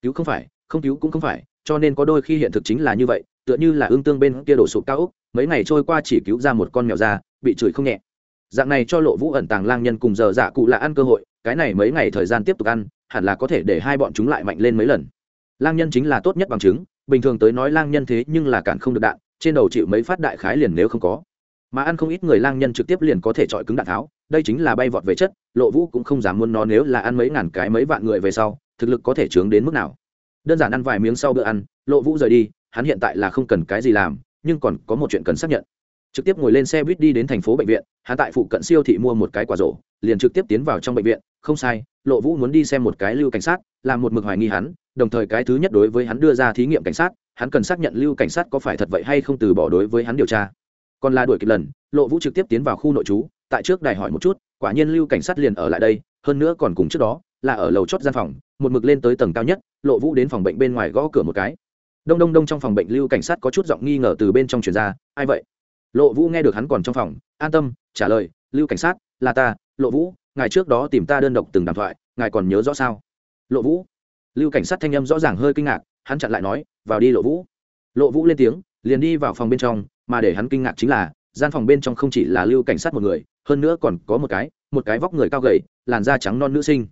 Cứu không phải, không cứu cũng không phải, cho nên có đôi khi hiện thực chính là như vậy, tựa như là ương tương bên kia đổ sụp cao úc mấy ngày trôi qua chỉ cứu ra một con mèo ra bị chửi không nhẹ dạng này cho lộ vũ ẩn tàng lang nhân cùng giờ dạ cụ là ăn cơ hội, cái này mấy ngày thời gian tiếp tục ăn, hẳn là có thể để hai bọn chúng lại mạnh lên mấy lần. Lang nhân chính là tốt nhất bằng chứng, bình thường tới nói lang nhân thế nhưng là cản không được đạn, trên đầu chịu mấy phát đại khái liền nếu không có. Mà ăn không ít người lang nhân trực tiếp liền có thể chọi cứng đạn tháo, đây chính là bay vọt về chất, lộ vũ cũng không dám muốn nó nếu là ăn mấy ngàn cái mấy vạn người về sau, thực lực có thể chướng đến mức nào. Đơn giản ăn vài miếng sau bữa ăn, lộ vũ rời đi, hắn hiện tại là không cần cái gì làm, nhưng còn có một chuyện cần xác nhận trực tiếp ngồi lên xe buýt đi đến thành phố bệnh viện, hắn tại phụ cận siêu thị mua một cái quả rổ, liền trực tiếp tiến vào trong bệnh viện, không sai, lộ vũ muốn đi xem một cái lưu cảnh sát, làm một mực hoài nghi hắn, đồng thời cái thứ nhất đối với hắn đưa ra thí nghiệm cảnh sát, hắn cần xác nhận lưu cảnh sát có phải thật vậy hay không từ bỏ đối với hắn điều tra. Còn là đuổi kịp lần, lộ vũ trực tiếp tiến vào khu nội trú, tại trước đài hỏi một chút, quả nhiên lưu cảnh sát liền ở lại đây, hơn nữa còn cùng trước đó, là ở lầu chót gian phòng, một mực lên tới tầng cao nhất, lộ vũ đến phòng bệnh bên ngoài gõ cửa một cái. Đông đông đông trong phòng bệnh lưu cảnh sát có chút giọng nghi ngờ từ bên trong truyền ra, ai vậy? Lộ vũ nghe được hắn còn trong phòng, an tâm, trả lời, lưu cảnh sát, là ta, lộ vũ, ngài trước đó tìm ta đơn độc từng đàm thoại, ngài còn nhớ rõ sao? Lộ vũ. Lưu cảnh sát thanh âm rõ ràng hơi kinh ngạc, hắn chặn lại nói, vào đi, lộ vũ. Lộ vũ lên tiếng, liền đi vào phòng bên trong, mà để hắn kinh ngạc chính là, gian phòng bên trong không chỉ là lưu cảnh sát một người, hơn nữa còn có một cái một cái vóc người cao gầy, làn da trắng non nữ sinh.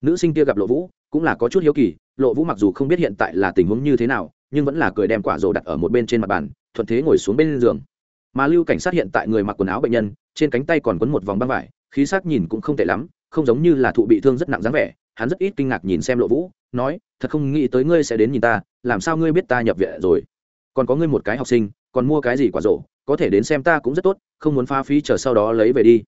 Nữ sinh kia gặp lộ vũ, cũng là có chút hiếu kỳ, lộ vũ mặc dù không biết hiện tại là tình huống như thế nào, nhưng vẫn là cười đem quả rồ đặt ở một bên trên mặt bàn, thuận thế ngồi xuống bên giường mà lưu cảnh sát hiện tại người mặc quần áo bệnh nhân, trên cánh tay còn quấn một vòng băng vải, khí sắc nhìn cũng không tệ lắm, không giống như là thụ bị thương rất nặng dáng vẻ, hắn rất ít kinh ngạc nhìn xem lộ vũ, nói, thật không nghĩ tới ngươi sẽ đến nhìn ta, làm sao ngươi biết ta nhập viện rồi? Còn có ngươi một cái học sinh, còn mua cái gì quả rổ, có thể đến xem ta cũng rất tốt, không muốn phá phí chờ sau đó lấy về đi.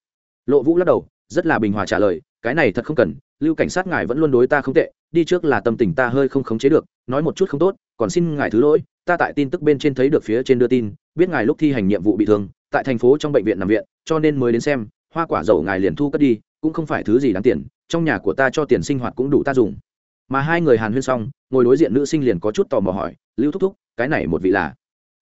Lộ vũ lắc đầu, rất là bình hòa trả lời, cái này thật không cần, lưu cảnh sát ngài vẫn luôn đối ta không tệ, đi trước là tâm tình ta hơi không khống chế được, nói một chút không tốt, còn xin ngài thứ lỗi ta tại tin tức bên trên thấy được phía trên đưa tin, biết ngài lúc thi hành nhiệm vụ bị thương, tại thành phố trong bệnh viện nằm viện, cho nên mới đến xem, hoa quả dầu ngài liền thu cất đi, cũng không phải thứ gì đáng tiền, trong nhà của ta cho tiền sinh hoạt cũng đủ ta dùng. Mà hai người hàn huyên xong, ngồi đối diện nữ sinh liền có chút tò mò hỏi, lưu thúc thúc, cái này một vị là?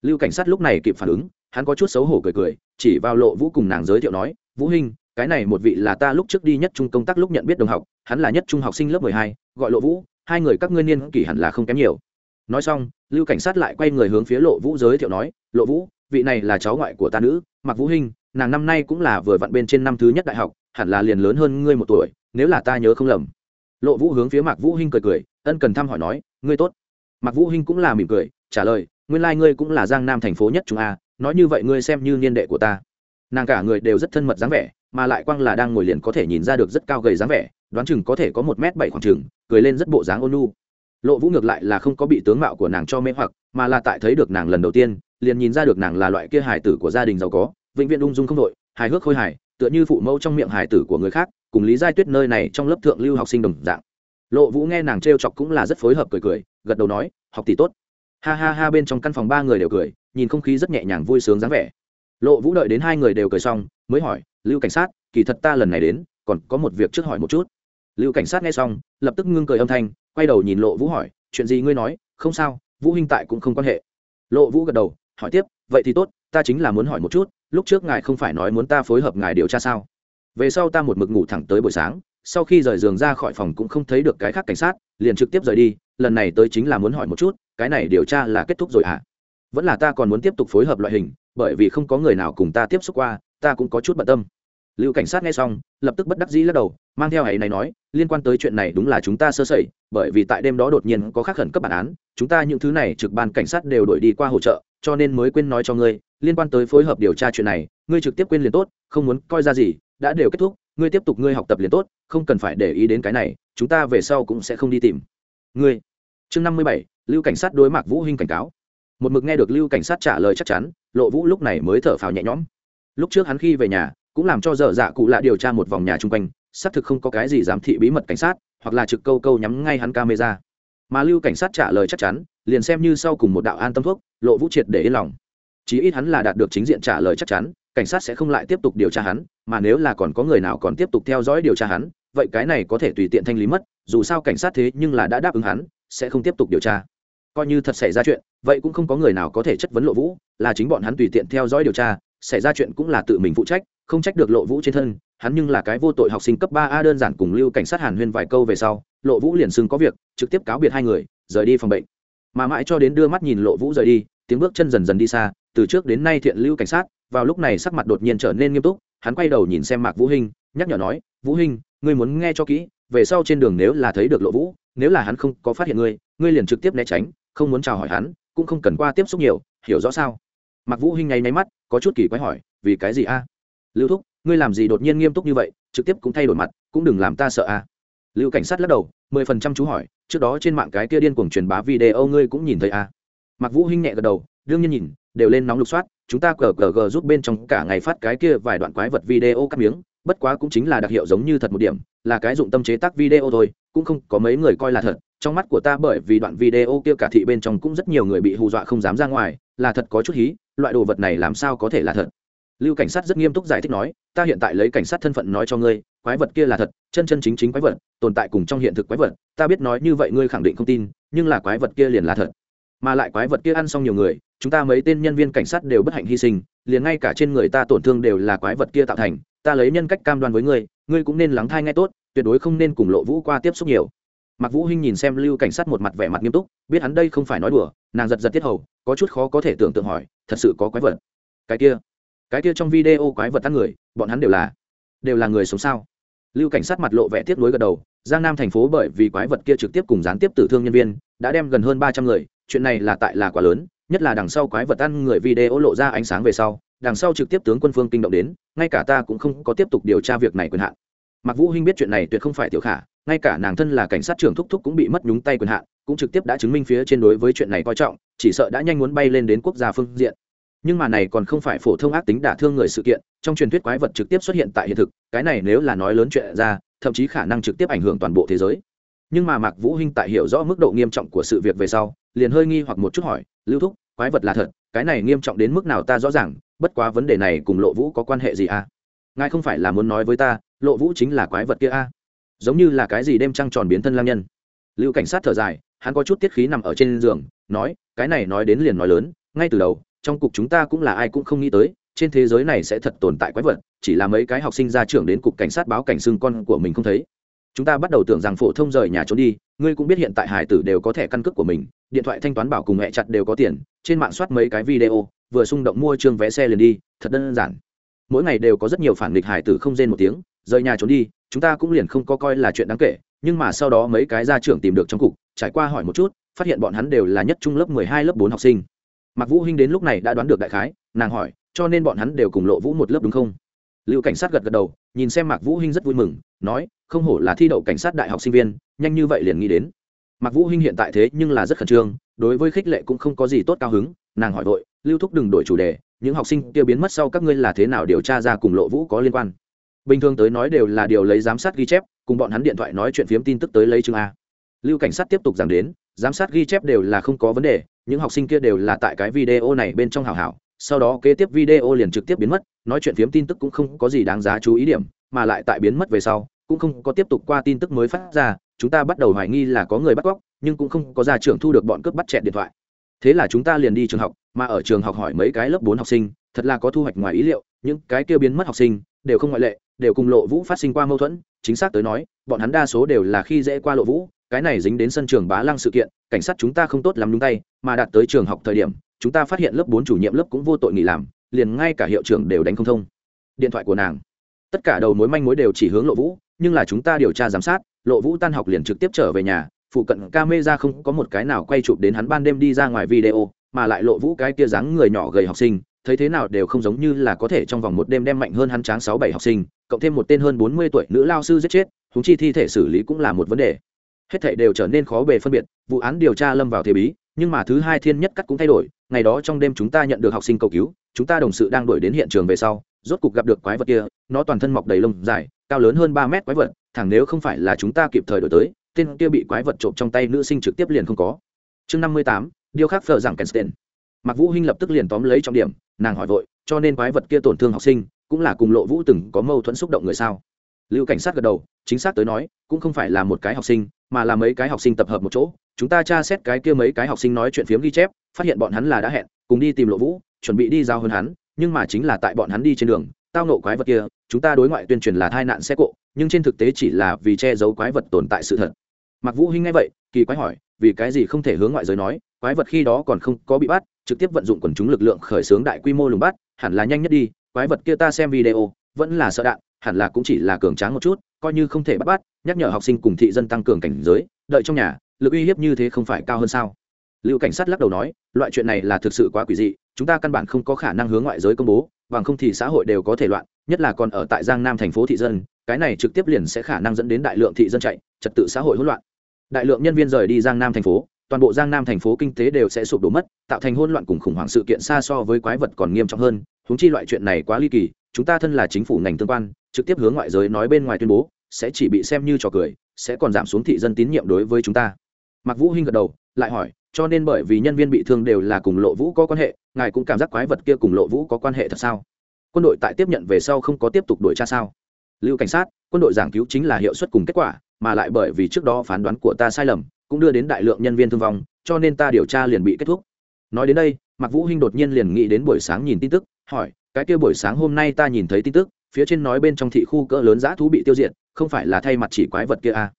Lưu cảnh sát lúc này kịp phản ứng, hắn có chút xấu hổ cười cười, chỉ vào lộ vũ cùng nàng giới thiệu nói, vũ hinh cái này một vị là ta lúc trước đi nhất trung công tác lúc nhận biết đồng học, hắn là nhất trung học sinh lớp mười hai, gọi lộ vũ, hai người các ngươi niên kỷ hẳn là không kém nhiều nói xong, lưu cảnh sát lại quay người hướng phía lộ vũ giới thiệu nói, lộ vũ, vị này là cháu ngoại của ta nữ mặc vũ hinh, nàng năm nay cũng là vừa vặn bên trên năm thứ nhất đại học, hẳn là liền lớn hơn ngươi một tuổi, nếu là ta nhớ không lầm. Lộ vũ hướng phía mạc vũ hinh cười cười, ân cần thăm hỏi nói, ngươi tốt. Mạc vũ hinh cũng là mỉm cười, trả lời, nguyên lai like ngươi cũng là giang nam thành phố nhất chúng a, nói như vậy ngươi xem như niên đệ của ta. Nàng cả người đều rất thân mật dáng vẻ, mà lại quang là đang ngồi liền có thể nhìn ra được rất cao gầy dáng vẻ, đoán chừng có thể có một m bảy khoảng chừng, cười lên rất bộ dáng ôn nhu lộ vũ ngược lại là không có bị tướng mạo của nàng cho mê hoặc, mà là tại thấy được nàng lần đầu tiên, liền nhìn ra được nàng là loại kia hải tử của gia đình giàu có, vĩnh viễn ung dung không đội, hài hước khôi hài, tựa như phụ mẫu trong miệng hải tử của người khác, cùng lý giai tuyết nơi này trong lớp thượng lưu học sinh đồng dạng. Lộ vũ nghe nàng t chọc cũng là rất phối hợp cười cười, gật đầu nói, học tỷ tốt. Ha ha ha, bên trong căn phòng ba người đều cười, nhìn không khí rất nhẹ nhàng vui sướng dáng vẻ. Lộ vũ đợi đến hai người đều cười xong, mới hỏi, lưu cảnh sát, kỳ thật ta lần này đến, còn có một việc trước hỏi một chút. Lưu cảnh sát nghe xong, lập tức ngưng cười âm thanh quay đầu nhìn lộ vũ hỏi, chuyện gì ngươi nói? Không sao, vũ huynh tại cũng không quan hệ. Lộ vũ gật đầu, hỏi tiếp, vậy thì tốt, ta chính là muốn hỏi một chút, lúc trước ngài không phải nói muốn ta phối hợp ngài điều tra sao? Về sau ta một mực ngủ thẳng tới buổi sáng, sau khi rời giường ra khỏi phòng cũng không thấy được cái khác cảnh sát, liền trực tiếp rời đi, lần này tới chính là muốn hỏi một chút, cái này điều tra là kết thúc rồi ạ à? vẫn là ta còn muốn tiếp tục phối hợp loại hình, bởi vì không có người nào cùng ta tiếp xúc qua, ta cũng có chút bận tâm lưu cảnh sát nghe xong, lập tức bất đắc dĩ lắc đầu, mang theo hãy này nói, liên quan tới chuyện này đúng là chúng ta sơ sẩy, bởi vì tại đêm đó đột nhiên có khắc khẩn cấp bản án, chúng ta những thứ này trực ban cảnh sát đều đổi đi qua hỗ trợ, cho nên mới quên nói cho ngươi, liên quan tới phối hợp điều tra chuyện này, ngươi trực tiếp quên liền tốt, không muốn coi ra gì, đã đều kết thúc, ngươi tiếp tục ngươi học tập liền tốt, không cần phải để ý đến cái này, chúng ta về sau cũng sẽ không đi tìm. Ngươi. Chương năm mươi bảy, lưu cảnh sát đối mặt vũ huynh cảnh cáo. Một mực nghe được lưu cảnh sát trả lời chắc chắn, lộ vũ lúc này mới thở phào nhẹ nhõm. Lúc trước hắn khi về nhà cũng làm cho dở dạ cụ lạ điều tra một vòng nhà chung quanh, xác thực không có cái gì giám thị bí mật cảnh sát, hoặc là trực câu câu nhắm ngay hắn camera. Mà lưu cảnh sát trả lời chắc chắn, liền xem như sau cùng một đạo an tâm thuốc, lộ vũ triệt để yên lòng. Chí ít hắn là đạt được chính diện trả lời chắc chắn, cảnh sát sẽ không lại tiếp tục điều tra hắn, mà nếu là còn có người nào còn tiếp tục theo dõi điều tra hắn, vậy cái này có thể tùy tiện thanh lý mất, dù sao cảnh sát thế nhưng là đã đáp ứng hắn, sẽ không tiếp tục điều tra. Coi như thật xảy ra chuyện, vậy cũng không có người nào có thể chất vấn lộ vũ, là chính bọn hắn tùy tiện theo dõi điều tra, xảy ra chuyện cũng là tự mình phụ trách không trách được lộ vũ trên thân, hắn nhưng là cái vô tội học sinh cấp ba a đơn giản cùng lưu cảnh sát hàn huyên vài câu về sau, lộ vũ liền xưng có việc, trực tiếp cáo biệt hai người, rời đi phòng bệnh. Mà mãi cho đến đưa mắt nhìn lộ vũ rời đi, tiếng bước chân dần dần đi xa, từ trước đến nay thiện lưu cảnh sát, vào lúc này sắc mặt đột nhiên trở nên nghiêm túc, hắn quay đầu nhìn xem mạc vũ hinh, nhắc nhở nói, vũ hinh, ngươi muốn nghe cho kỹ, về sau trên đường nếu là thấy được lộ vũ, nếu là hắn không có phát hiện ngươi ngươi liền trực tiếp né tránh, không muốn chào hỏi hắn, cũng không cần qua tiếp xúc nhiều, hiểu rõ sao? Mạc vũ hinh ngay nháy mắt, có chút kỳ quái hỏi, vì cái gì a? Lưu thúc, ngươi làm gì đột nhiên nghiêm túc như vậy, trực tiếp cũng thay đổi mặt, cũng đừng làm ta sợ à? lưu cảnh sát lắc đầu, mười phần trăm chú hỏi, trước đó trên mạng cái kia điên cuồng truyền bá video ngươi cũng nhìn thấy à? Mặc vũ hinh nhẹ gật đầu, đương nhiên nhìn, đều lên nóng lục soát, chúng ta cờ cờ gờ giúp bên trong cả ngày phát cái kia vài đoạn quái vật video cắt miếng, bất quá cũng chính là đặc hiệu giống như thật một điểm, là cái dụng tâm chế tác video thôi, cũng không có mấy người coi là thật, trong mắt của ta bởi vì đoạn video kia cả thị bên trong cũng rất nhiều người bị hù dọa không dám ra ngoài, là thật có chút hí, loại đồ vật này làm sao có thể là thật lưu cảnh sát rất nghiêm túc giải thích nói, ta hiện tại lấy cảnh sát thân phận nói cho ngươi, quái vật kia là thật, chân chân chính chính quái vật, tồn tại cùng trong hiện thực quái vật, ta biết nói như vậy ngươi khẳng định không tin, nhưng là quái vật kia liền là thật. Mà lại quái vật kia ăn xong nhiều người, chúng ta mấy tên nhân viên cảnh sát đều bất hạnh hy sinh, liền ngay cả trên người ta tổn thương đều là quái vật kia tạo thành, ta lấy nhân cách cam đoan với ngươi ngươi cũng nên lắng thai ngay tốt, tuyệt đối không nên cùng lộ vũ qua tiếp xúc nhiều. Mặc vũ hinh nhìn xem lưu cảnh sát một mặt vẻ mặt nghiêm túc, biết hắn đây không phải nói đùa, nàng giật giật tiết hầu, có chút khó có thể tưởng tượng hỏi, thật sự có quái vật? Cái kia cái kia trong video quái vật ăn người, bọn hắn đều là đều là người sống sao? Lưu cảnh sát mặt lộ vẻ tiếc nuối gật đầu, giang nam thành phố bởi vì quái vật kia trực tiếp cùng gián tiếp tử thương nhân viên, đã đem gần hơn ba trăm người, chuyện này là tại là quá lớn, nhất là đằng sau quái vật ăn người video lộ ra ánh sáng về sau, đằng sau trực tiếp tướng quân phương kinh động đến, ngay cả ta cũng không có tiếp tục điều tra việc này quyền hạn. Mặc vũ hinh biết chuyện này tuyệt không phải tiểu khả, ngay cả nàng thân là cảnh sát trưởng thúc thúc cũng bị mất nhúng tay quyền hạn, cũng trực tiếp đã chứng minh phía trên đối với chuyện này coi trọng, chỉ sợ đã nhanh muốn bay lên đến quốc gia phương diện nhưng mà này còn không phải phổ thông ác tính đả thương người sự kiện, trong truyền thuyết quái vật trực tiếp xuất hiện tại hiện thực, cái này nếu là nói lớn chuyện ra, thậm chí khả năng trực tiếp ảnh hưởng toàn bộ thế giới. Nhưng mà mạc vũ hinh tại hiểu rõ mức độ nghiêm trọng của sự việc về sau, liền hơi nghi hoặc một chút hỏi, lưu thúc, quái vật là thật, cái này nghiêm trọng đến mức nào ta rõ ràng, bất quá vấn đề này cùng lộ vũ có quan hệ gì à? Ngài không phải là muốn nói với ta, lộ vũ chính là quái vật kia à? Giống như là cái gì đêm trăng tròn biến thân lang nhân. Lưu cảnh sát thở dài, hắn có chút tiết khí nằm ở trên giường, nói, cái này nói đến liền nói lớn, ngay từ đầu trong cục chúng ta cũng là ai cũng không nghĩ tới, trên thế giới này sẽ thật tồn tại quái vật, chỉ là mấy cái học sinh ra trưởng đến cục cảnh sát báo cảnh xưng con của mình không thấy. Chúng ta bắt đầu tưởng rằng phổ thông rời nhà trốn đi, ngươi cũng biết hiện tại hải tử đều có thẻ căn cước của mình, điện thoại thanh toán bảo cùng mẹ chặt đều có tiền, trên mạng soát mấy cái video, vừa xung động mua chương vé xe liền đi, thật đơn giản. Mỗi ngày đều có rất nhiều phản nghịch hải tử không rên một tiếng, rời nhà trốn đi, chúng ta cũng liền không có coi là chuyện đáng kể, nhưng mà sau đó mấy cái gia trưởng tìm được trong cục, trải qua hỏi một chút, phát hiện bọn hắn đều là nhất trung lớp mười hai, lớp bốn học sinh mặc vũ hinh đến lúc này đã đoán được đại khái, nàng hỏi, cho nên bọn hắn đều cùng lộ vũ một lớp đúng không? Lưu cảnh sát gật gật đầu, nhìn xem mạc vũ hinh rất vui mừng, nói, không hổ là thi đậu cảnh sát đại học sinh viên, nhanh như vậy liền nghĩ đến. Mạc vũ hinh hiện tại thế nhưng là rất khẩn trương, đối với khích lệ cũng không có gì tốt cao hứng, nàng hỏi vội, lưu thúc đừng đổi chủ đề, những học sinh kia biến mất sau các ngươi là thế nào điều tra ra cùng lộ vũ có liên quan? Bình thường tới nói đều là điều lấy giám sát ghi chép, cùng bọn hắn điện thoại nói chuyện phiếm tin tức tới lấy chứng a. Lưu cảnh sát tiếp tục giảng đến, giám sát ghi chép đều là không có vấn đề những học sinh kia đều là tại cái video này bên trong hảo hảo, sau đó kế tiếp video liền trực tiếp biến mất, nói chuyện phiếm tin tức cũng không có gì đáng giá chú ý điểm, mà lại tại biến mất về sau, cũng không có tiếp tục qua tin tức mới phát ra, chúng ta bắt đầu hoài nghi là có người bắt cóc, nhưng cũng không có gia trưởng thu được bọn cướp bắt chẹt điện thoại. Thế là chúng ta liền đi trường học, mà ở trường học hỏi mấy cái lớp bốn học sinh, thật là có thu hoạch ngoài ý liệu, những cái kia biến mất học sinh, đều không ngoại lệ, đều cùng lộ vũ phát sinh qua mâu thuẫn, chính xác tới nói bọn hắn đa số đều là khi dễ qua lộ vũ, cái này dính đến sân trường bá lăng sự kiện, cảnh sát chúng ta không tốt lắm đúng tay, mà đạt tới trường học thời điểm, chúng ta phát hiện lớp bốn chủ nhiệm lớp cũng vô tội nghỉ làm, liền ngay cả hiệu trưởng đều đánh không thông. Điện thoại của nàng. Tất cả đầu mối manh mối đều chỉ hướng lộ vũ, nhưng là chúng ta điều tra giám sát, lộ vũ tan học liền trực tiếp trở về nhà, phụ cận ca mê ra không có một cái nào quay chụp đến hắn ban đêm đi ra ngoài video, mà lại lộ vũ cái kia dáng người nhỏ gầy học sinh, thấy thế nào đều không giống như là có thể trong vòng một đêm đem mạnh hơn hắn tráng sáu bảy học sinh, cộng thêm một tên hơn bốn mươi tuổi nữ lao sư giết chết húng chi thi thể xử lý cũng là một vấn đề. Hết thảy đều trở nên khó bề phân biệt, vụ án điều tra lâm vào thế bí, nhưng mà thứ hai thiên nhất cắt cũng thay đổi, ngày đó trong đêm chúng ta nhận được học sinh cầu cứu, chúng ta đồng sự đang đuổi đến hiện trường về sau, rốt cục gặp được quái vật kia, nó toàn thân mọc đầy lông dài, cao lớn hơn ba mét quái vật, thẳng nếu không phải là chúng ta kịp thời đổi tới, tên kia bị quái vật trộm trong tay nữ sinh trực tiếp liền không có. Chương năm mươi tám, điều khác phở rằng kensten mặc vũ hinh lập tức liền tóm lấy trọng điểm, nàng hỏi vội, cho nên quái vật kia tổn thương học sinh, cũng là cùng lộ vũ từng có mâu thuẫn xúc động người sao? Lưu cảnh sát gật đầu, chính xác tới nói, cũng không phải là một cái học sinh, mà là mấy cái học sinh tập hợp một chỗ. Chúng ta tra xét cái kia mấy cái học sinh nói chuyện phiếm ghi chép, phát hiện bọn hắn là đã hẹn, cùng đi tìm lộ vũ, chuẩn bị đi giao hơn hắn, nhưng mà chính là tại bọn hắn đi trên đường, tao nộ quái vật kia, chúng ta đối ngoại tuyên truyền là tai nạn xe cộ, nhưng trên thực tế chỉ là vì che giấu quái vật tồn tại sự thật. Mặc vũ hinh nghe vậy, kỳ quái hỏi, vì cái gì không thể hướng ngoại giới nói, quái vật khi đó còn không có bị bắt, trực tiếp vận dụng quần chúng lực lượng khởi xướng đại quy mô lùng bắt, hẳn là nhanh nhất đi, quái vật kia ta xem video vẫn là sợ đạn, hẳn là cũng chỉ là cường tráng một chút, coi như không thể bắt bắt, nhắc nhở học sinh cùng thị dân tăng cường cảnh giới, đợi trong nhà, lực uy hiếp như thế không phải cao hơn sao? Lưu cảnh sát lắc đầu nói, loại chuyện này là thực sự quá quỷ dị, chúng ta căn bản không có khả năng hướng ngoại giới công bố, bằng không thì xã hội đều có thể loạn, nhất là còn ở tại giang nam thành phố thị dân, cái này trực tiếp liền sẽ khả năng dẫn đến đại lượng thị dân chạy, trật tự xã hội hỗn loạn. Đại lượng nhân viên rời đi giang nam thành phố, toàn bộ giang nam thành phố kinh tế đều sẽ sụp đổ mất, tạo thành hỗn loạn cùng khủng hoảng sự kiện xa so với quái vật còn nghiêm trọng hơn huống chi loại chuyện này quá ly kỳ, chúng ta thân là chính phủ ngành tương quan, trực tiếp hướng ngoại giới nói bên ngoài tuyên bố, sẽ chỉ bị xem như trò cười, sẽ còn giảm xuống thị dân tín nhiệm đối với chúng ta. Mặc vũ hinh gật đầu, lại hỏi, cho nên bởi vì nhân viên bị thương đều là cùng lộ vũ có quan hệ, ngài cũng cảm giác quái vật kia cùng lộ vũ có quan hệ thật sao? Quân đội tại tiếp nhận về sau không có tiếp tục đuổi tra sao? Lưu cảnh sát, quân đội giảng cứu chính là hiệu suất cùng kết quả, mà lại bởi vì trước đó phán đoán của ta sai lầm, cũng đưa đến đại lượng nhân viên thương vong, cho nên ta điều tra liền bị kết thúc. Nói đến đây, mạc vũ hinh đột nhiên liền nghĩ đến buổi sáng nhìn tin tức hỏi, cái kia buổi sáng hôm nay ta nhìn thấy tin tức, phía trên nói bên trong thị khu cỡ lớn giã thú bị tiêu diệt, không phải là thay mặt chỉ quái vật kia à?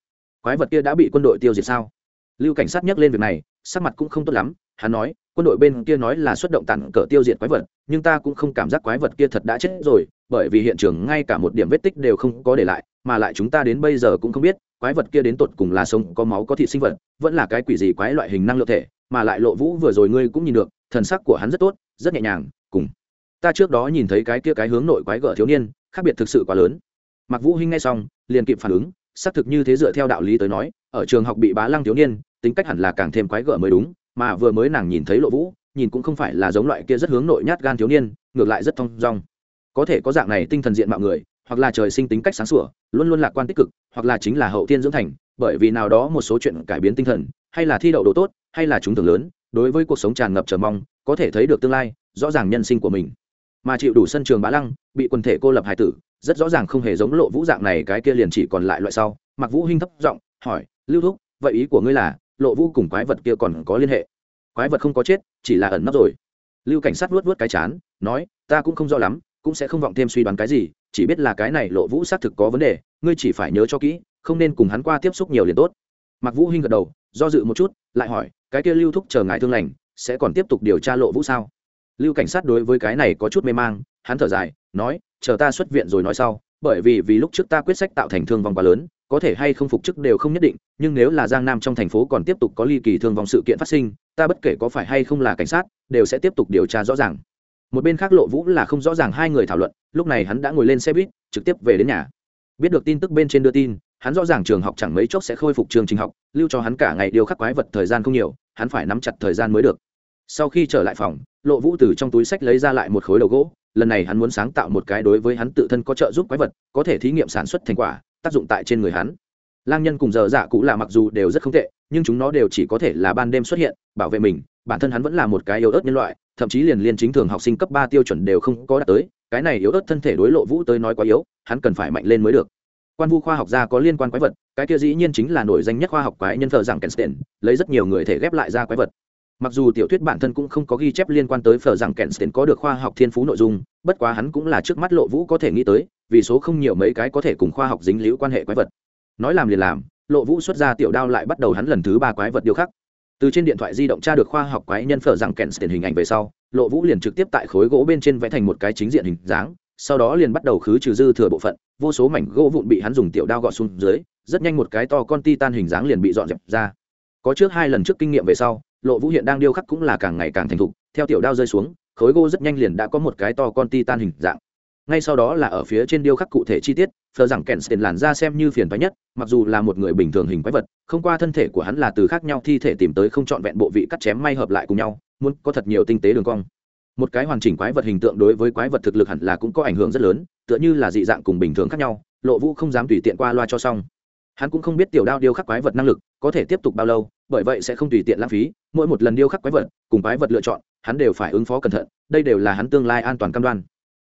Quái vật kia đã bị quân đội tiêu diệt sao? Lưu cảnh sát nhắc lên việc này, sắc mặt cũng không tốt lắm, hắn nói, quân đội bên kia nói là xuất động tặng cỡ tiêu diệt quái vật, nhưng ta cũng không cảm giác quái vật kia thật đã chết rồi, bởi vì hiện trường ngay cả một điểm vết tích đều không có để lại, mà lại chúng ta đến bây giờ cũng không biết, quái vật kia đến tột cùng là sống có máu có thị sinh vật, vẫn là cái quỷ gì quái loại hình năng lượng thể, mà lại lộ vũ vừa rồi ngươi cũng nhìn được, thần sắc của hắn rất tốt, rất nhẹ nhàng, cùng ta trước đó nhìn thấy cái kia cái hướng nội quái gở thiếu niên, khác biệt thực sự quá lớn. Mặc vũ hinh nghe xong, liền kịp phản ứng, xác thực như thế dựa theo đạo lý tới nói, ở trường học bị bá lăng thiếu niên, tính cách hẳn là càng thêm quái gở mới đúng, mà vừa mới nàng nhìn thấy lộ vũ, nhìn cũng không phải là giống loại kia rất hướng nội nhát gan thiếu niên, ngược lại rất thong dong. Có thể có dạng này tinh thần diện mạo người, hoặc là trời sinh tính cách sáng sủa, luôn luôn lạc quan tích cực, hoặc là chính là hậu thiên dưỡng thành, bởi vì nào đó một số chuyện cải biến tinh thần, hay là thi đậu đồ tốt, hay là chúng thường lớn, đối với cuộc sống tràn ngập chờ mong, có thể thấy được tương lai, rõ ràng nhân sinh của mình mà chịu đủ sân trường bá lăng, bị quần thể cô lập hải tử, rất rõ ràng không hề giống lộ vũ dạng này, cái kia liền chỉ còn lại loại sau. Mặc vũ hinh thấp giọng hỏi, lưu thúc, vậy ý của ngươi là, lộ vũ cùng quái vật kia còn có liên hệ? Quái vật không có chết, chỉ là ẩn nấp rồi. Lưu cảnh sát vuốt vuốt cái chán, nói, ta cũng không rõ lắm, cũng sẽ không vọng thêm suy đoán cái gì, chỉ biết là cái này lộ vũ xác thực có vấn đề, ngươi chỉ phải nhớ cho kỹ, không nên cùng hắn qua tiếp xúc nhiều liền tốt. Mặc vũ hinh gật đầu, do dự một chút, lại hỏi, cái kia lưu thúc chờ ngài thương lành, sẽ còn tiếp tục điều tra lộ vũ sao? Lưu cảnh sát đối với cái này có chút mê mang, hắn thở dài, nói, chờ ta xuất viện rồi nói sau, bởi vì vì lúc trước ta quyết sách tạo thành thương vong quá lớn, có thể hay không phục chức đều không nhất định, nhưng nếu là giang nam trong thành phố còn tiếp tục có ly kỳ thương vong sự kiện phát sinh, ta bất kể có phải hay không là cảnh sát, đều sẽ tiếp tục điều tra rõ ràng. Một bên khác lộ vũ là không rõ ràng hai người thảo luận, lúc này hắn đã ngồi lên xe buýt, trực tiếp về đến nhà. Biết được tin tức bên trên đưa tin, hắn rõ ràng trường học chẳng mấy chốc sẽ khôi phục trường trình học, lưu cho hắn cả ngày điều khắc quái vật thời gian không nhiều, hắn phải nắm chặt thời gian mới được sau khi trở lại phòng, lộ vũ từ trong túi sách lấy ra lại một khối đầu gỗ. Lần này hắn muốn sáng tạo một cái đối với hắn tự thân có trợ giúp quái vật, có thể thí nghiệm sản xuất thành quả, tác dụng tại trên người hắn. Lang nhân cùng giờ dạ cũ là mặc dù đều rất không tệ, nhưng chúng nó đều chỉ có thể là ban đêm xuất hiện, bảo vệ mình. Bản thân hắn vẫn là một cái yếu ớt nhân loại, thậm chí liền liên chính thường học sinh cấp ba tiêu chuẩn đều không có đạt tới. Cái này yếu ớt thân thể đối lộ vũ tới nói quá yếu, hắn cần phải mạnh lên mới được. Quan vu khoa học gia có liên quan quái vật, cái kia dĩ nhiên chính là nổi danh nhất khoa học quái nhân thờ rằng kenstein lấy rất nhiều người thể ghép lại ra quái vật mặc dù tiểu thuyết bản thân cũng không có ghi chép liên quan tới phở rằng kenstein có được khoa học thiên phú nội dung, bất quá hắn cũng là trước mắt lộ vũ có thể nghĩ tới, vì số không nhiều mấy cái có thể cùng khoa học dính liễu quan hệ quái vật. Nói làm liền làm, lộ vũ xuất ra tiểu đao lại bắt đầu hắn lần thứ ba quái vật điêu khắc. Từ trên điện thoại di động tra được khoa học quái nhân phở rằng kèn tiền hình ảnh về sau, lộ vũ liền trực tiếp tại khối gỗ bên trên vẽ thành một cái chính diện hình dáng, sau đó liền bắt đầu khứ trừ dư thừa bộ phận, vô số mảnh gỗ vụn bị hắn dùng tiểu đao gọt xuống dưới, rất nhanh một cái to con ti tan hình dáng liền bị dọn dẹp ra. Có trước hai lần trước kinh nghiệm về sau lộ vũ hiện đang điêu khắc cũng là càng ngày càng thành thục, theo tiểu đao rơi xuống, khối gỗ rất nhanh liền đã có một cái to con ti tan hình dạng. Ngay sau đó là ở phía trên điêu khắc cụ thể chi tiết phờ rằng kèn tiền làn ra xem như phiền toái nhất, mặc dù là một người bình thường hình quái vật, không qua thân thể của hắn là từ khác nhau thi thể tìm tới không trọn vẹn bộ vị cắt chém may hợp lại cùng nhau, muốn có thật nhiều tinh tế đường cong. Một cái hoàn chỉnh quái vật hình tượng đối với quái vật thực lực hẳn là cũng có ảnh hưởng rất lớn, tựa như là dị dạng cùng bình thường khác nhau, lộ vũ không dám tùy tiện qua loa cho xong. Hắn cũng không biết tiểu đao điêu khắc quái vật năng lực có thể tiếp tục bao lâu bởi vậy sẽ không tùy tiện lãng phí, mỗi một lần điêu khắc quái vật, cùng quái vật lựa chọn, hắn đều phải ứng phó cẩn thận, đây đều là hắn tương lai an toàn cam đoan.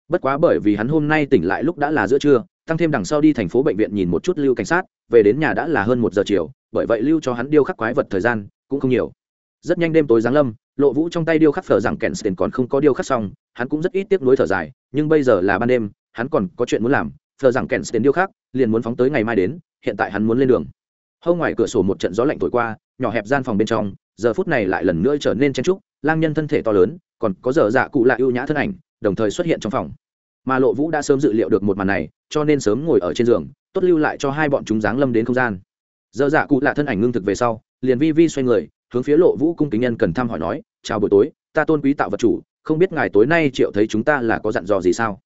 Bất quá bởi vì hắn hôm nay tỉnh lại lúc đã là giữa trưa, tăng thêm đằng sau đi thành phố bệnh viện nhìn một chút lưu cảnh sát, về đến nhà đã là hơn một giờ chiều, bởi vậy lưu cho hắn điêu khắc quái vật thời gian cũng không nhiều. Rất nhanh đêm tối giáng lâm, lộ vũ trong tay điêu khắc phở rằng kèn sten còn không có điêu khắc xong, hắn cũng rất ít tiếc nuối thở dài, nhưng bây giờ là ban đêm, hắn còn có chuyện muốn làm, phở rằng kèn sten điêu khắc, liền muốn phóng tới ngày mai đến, hiện tại hắn muốn lên đường. Hâu ngoài cửa sổ một trận gió lạnh thổi qua nhỏ hẹp gian phòng bên trong, giờ phút này lại lần nữa trở nên chen trúc lang nhân thân thể to lớn, còn có giờ dạ cụ lại ưu nhã thân ảnh, đồng thời xuất hiện trong phòng. Mà lộ vũ đã sớm dự liệu được một màn này, cho nên sớm ngồi ở trên giường, tốt lưu lại cho hai bọn chúng giáng lâm đến không gian. Giờ dạ cụ lạ thân ảnh ngưng thực về sau, liền vi vi xoay người, hướng phía lộ vũ cung kính nhân cần thăm hỏi nói, chào buổi tối, ta tôn quý tạo vật chủ, không biết ngài tối nay triệu thấy chúng ta là có dặn dò gì sao?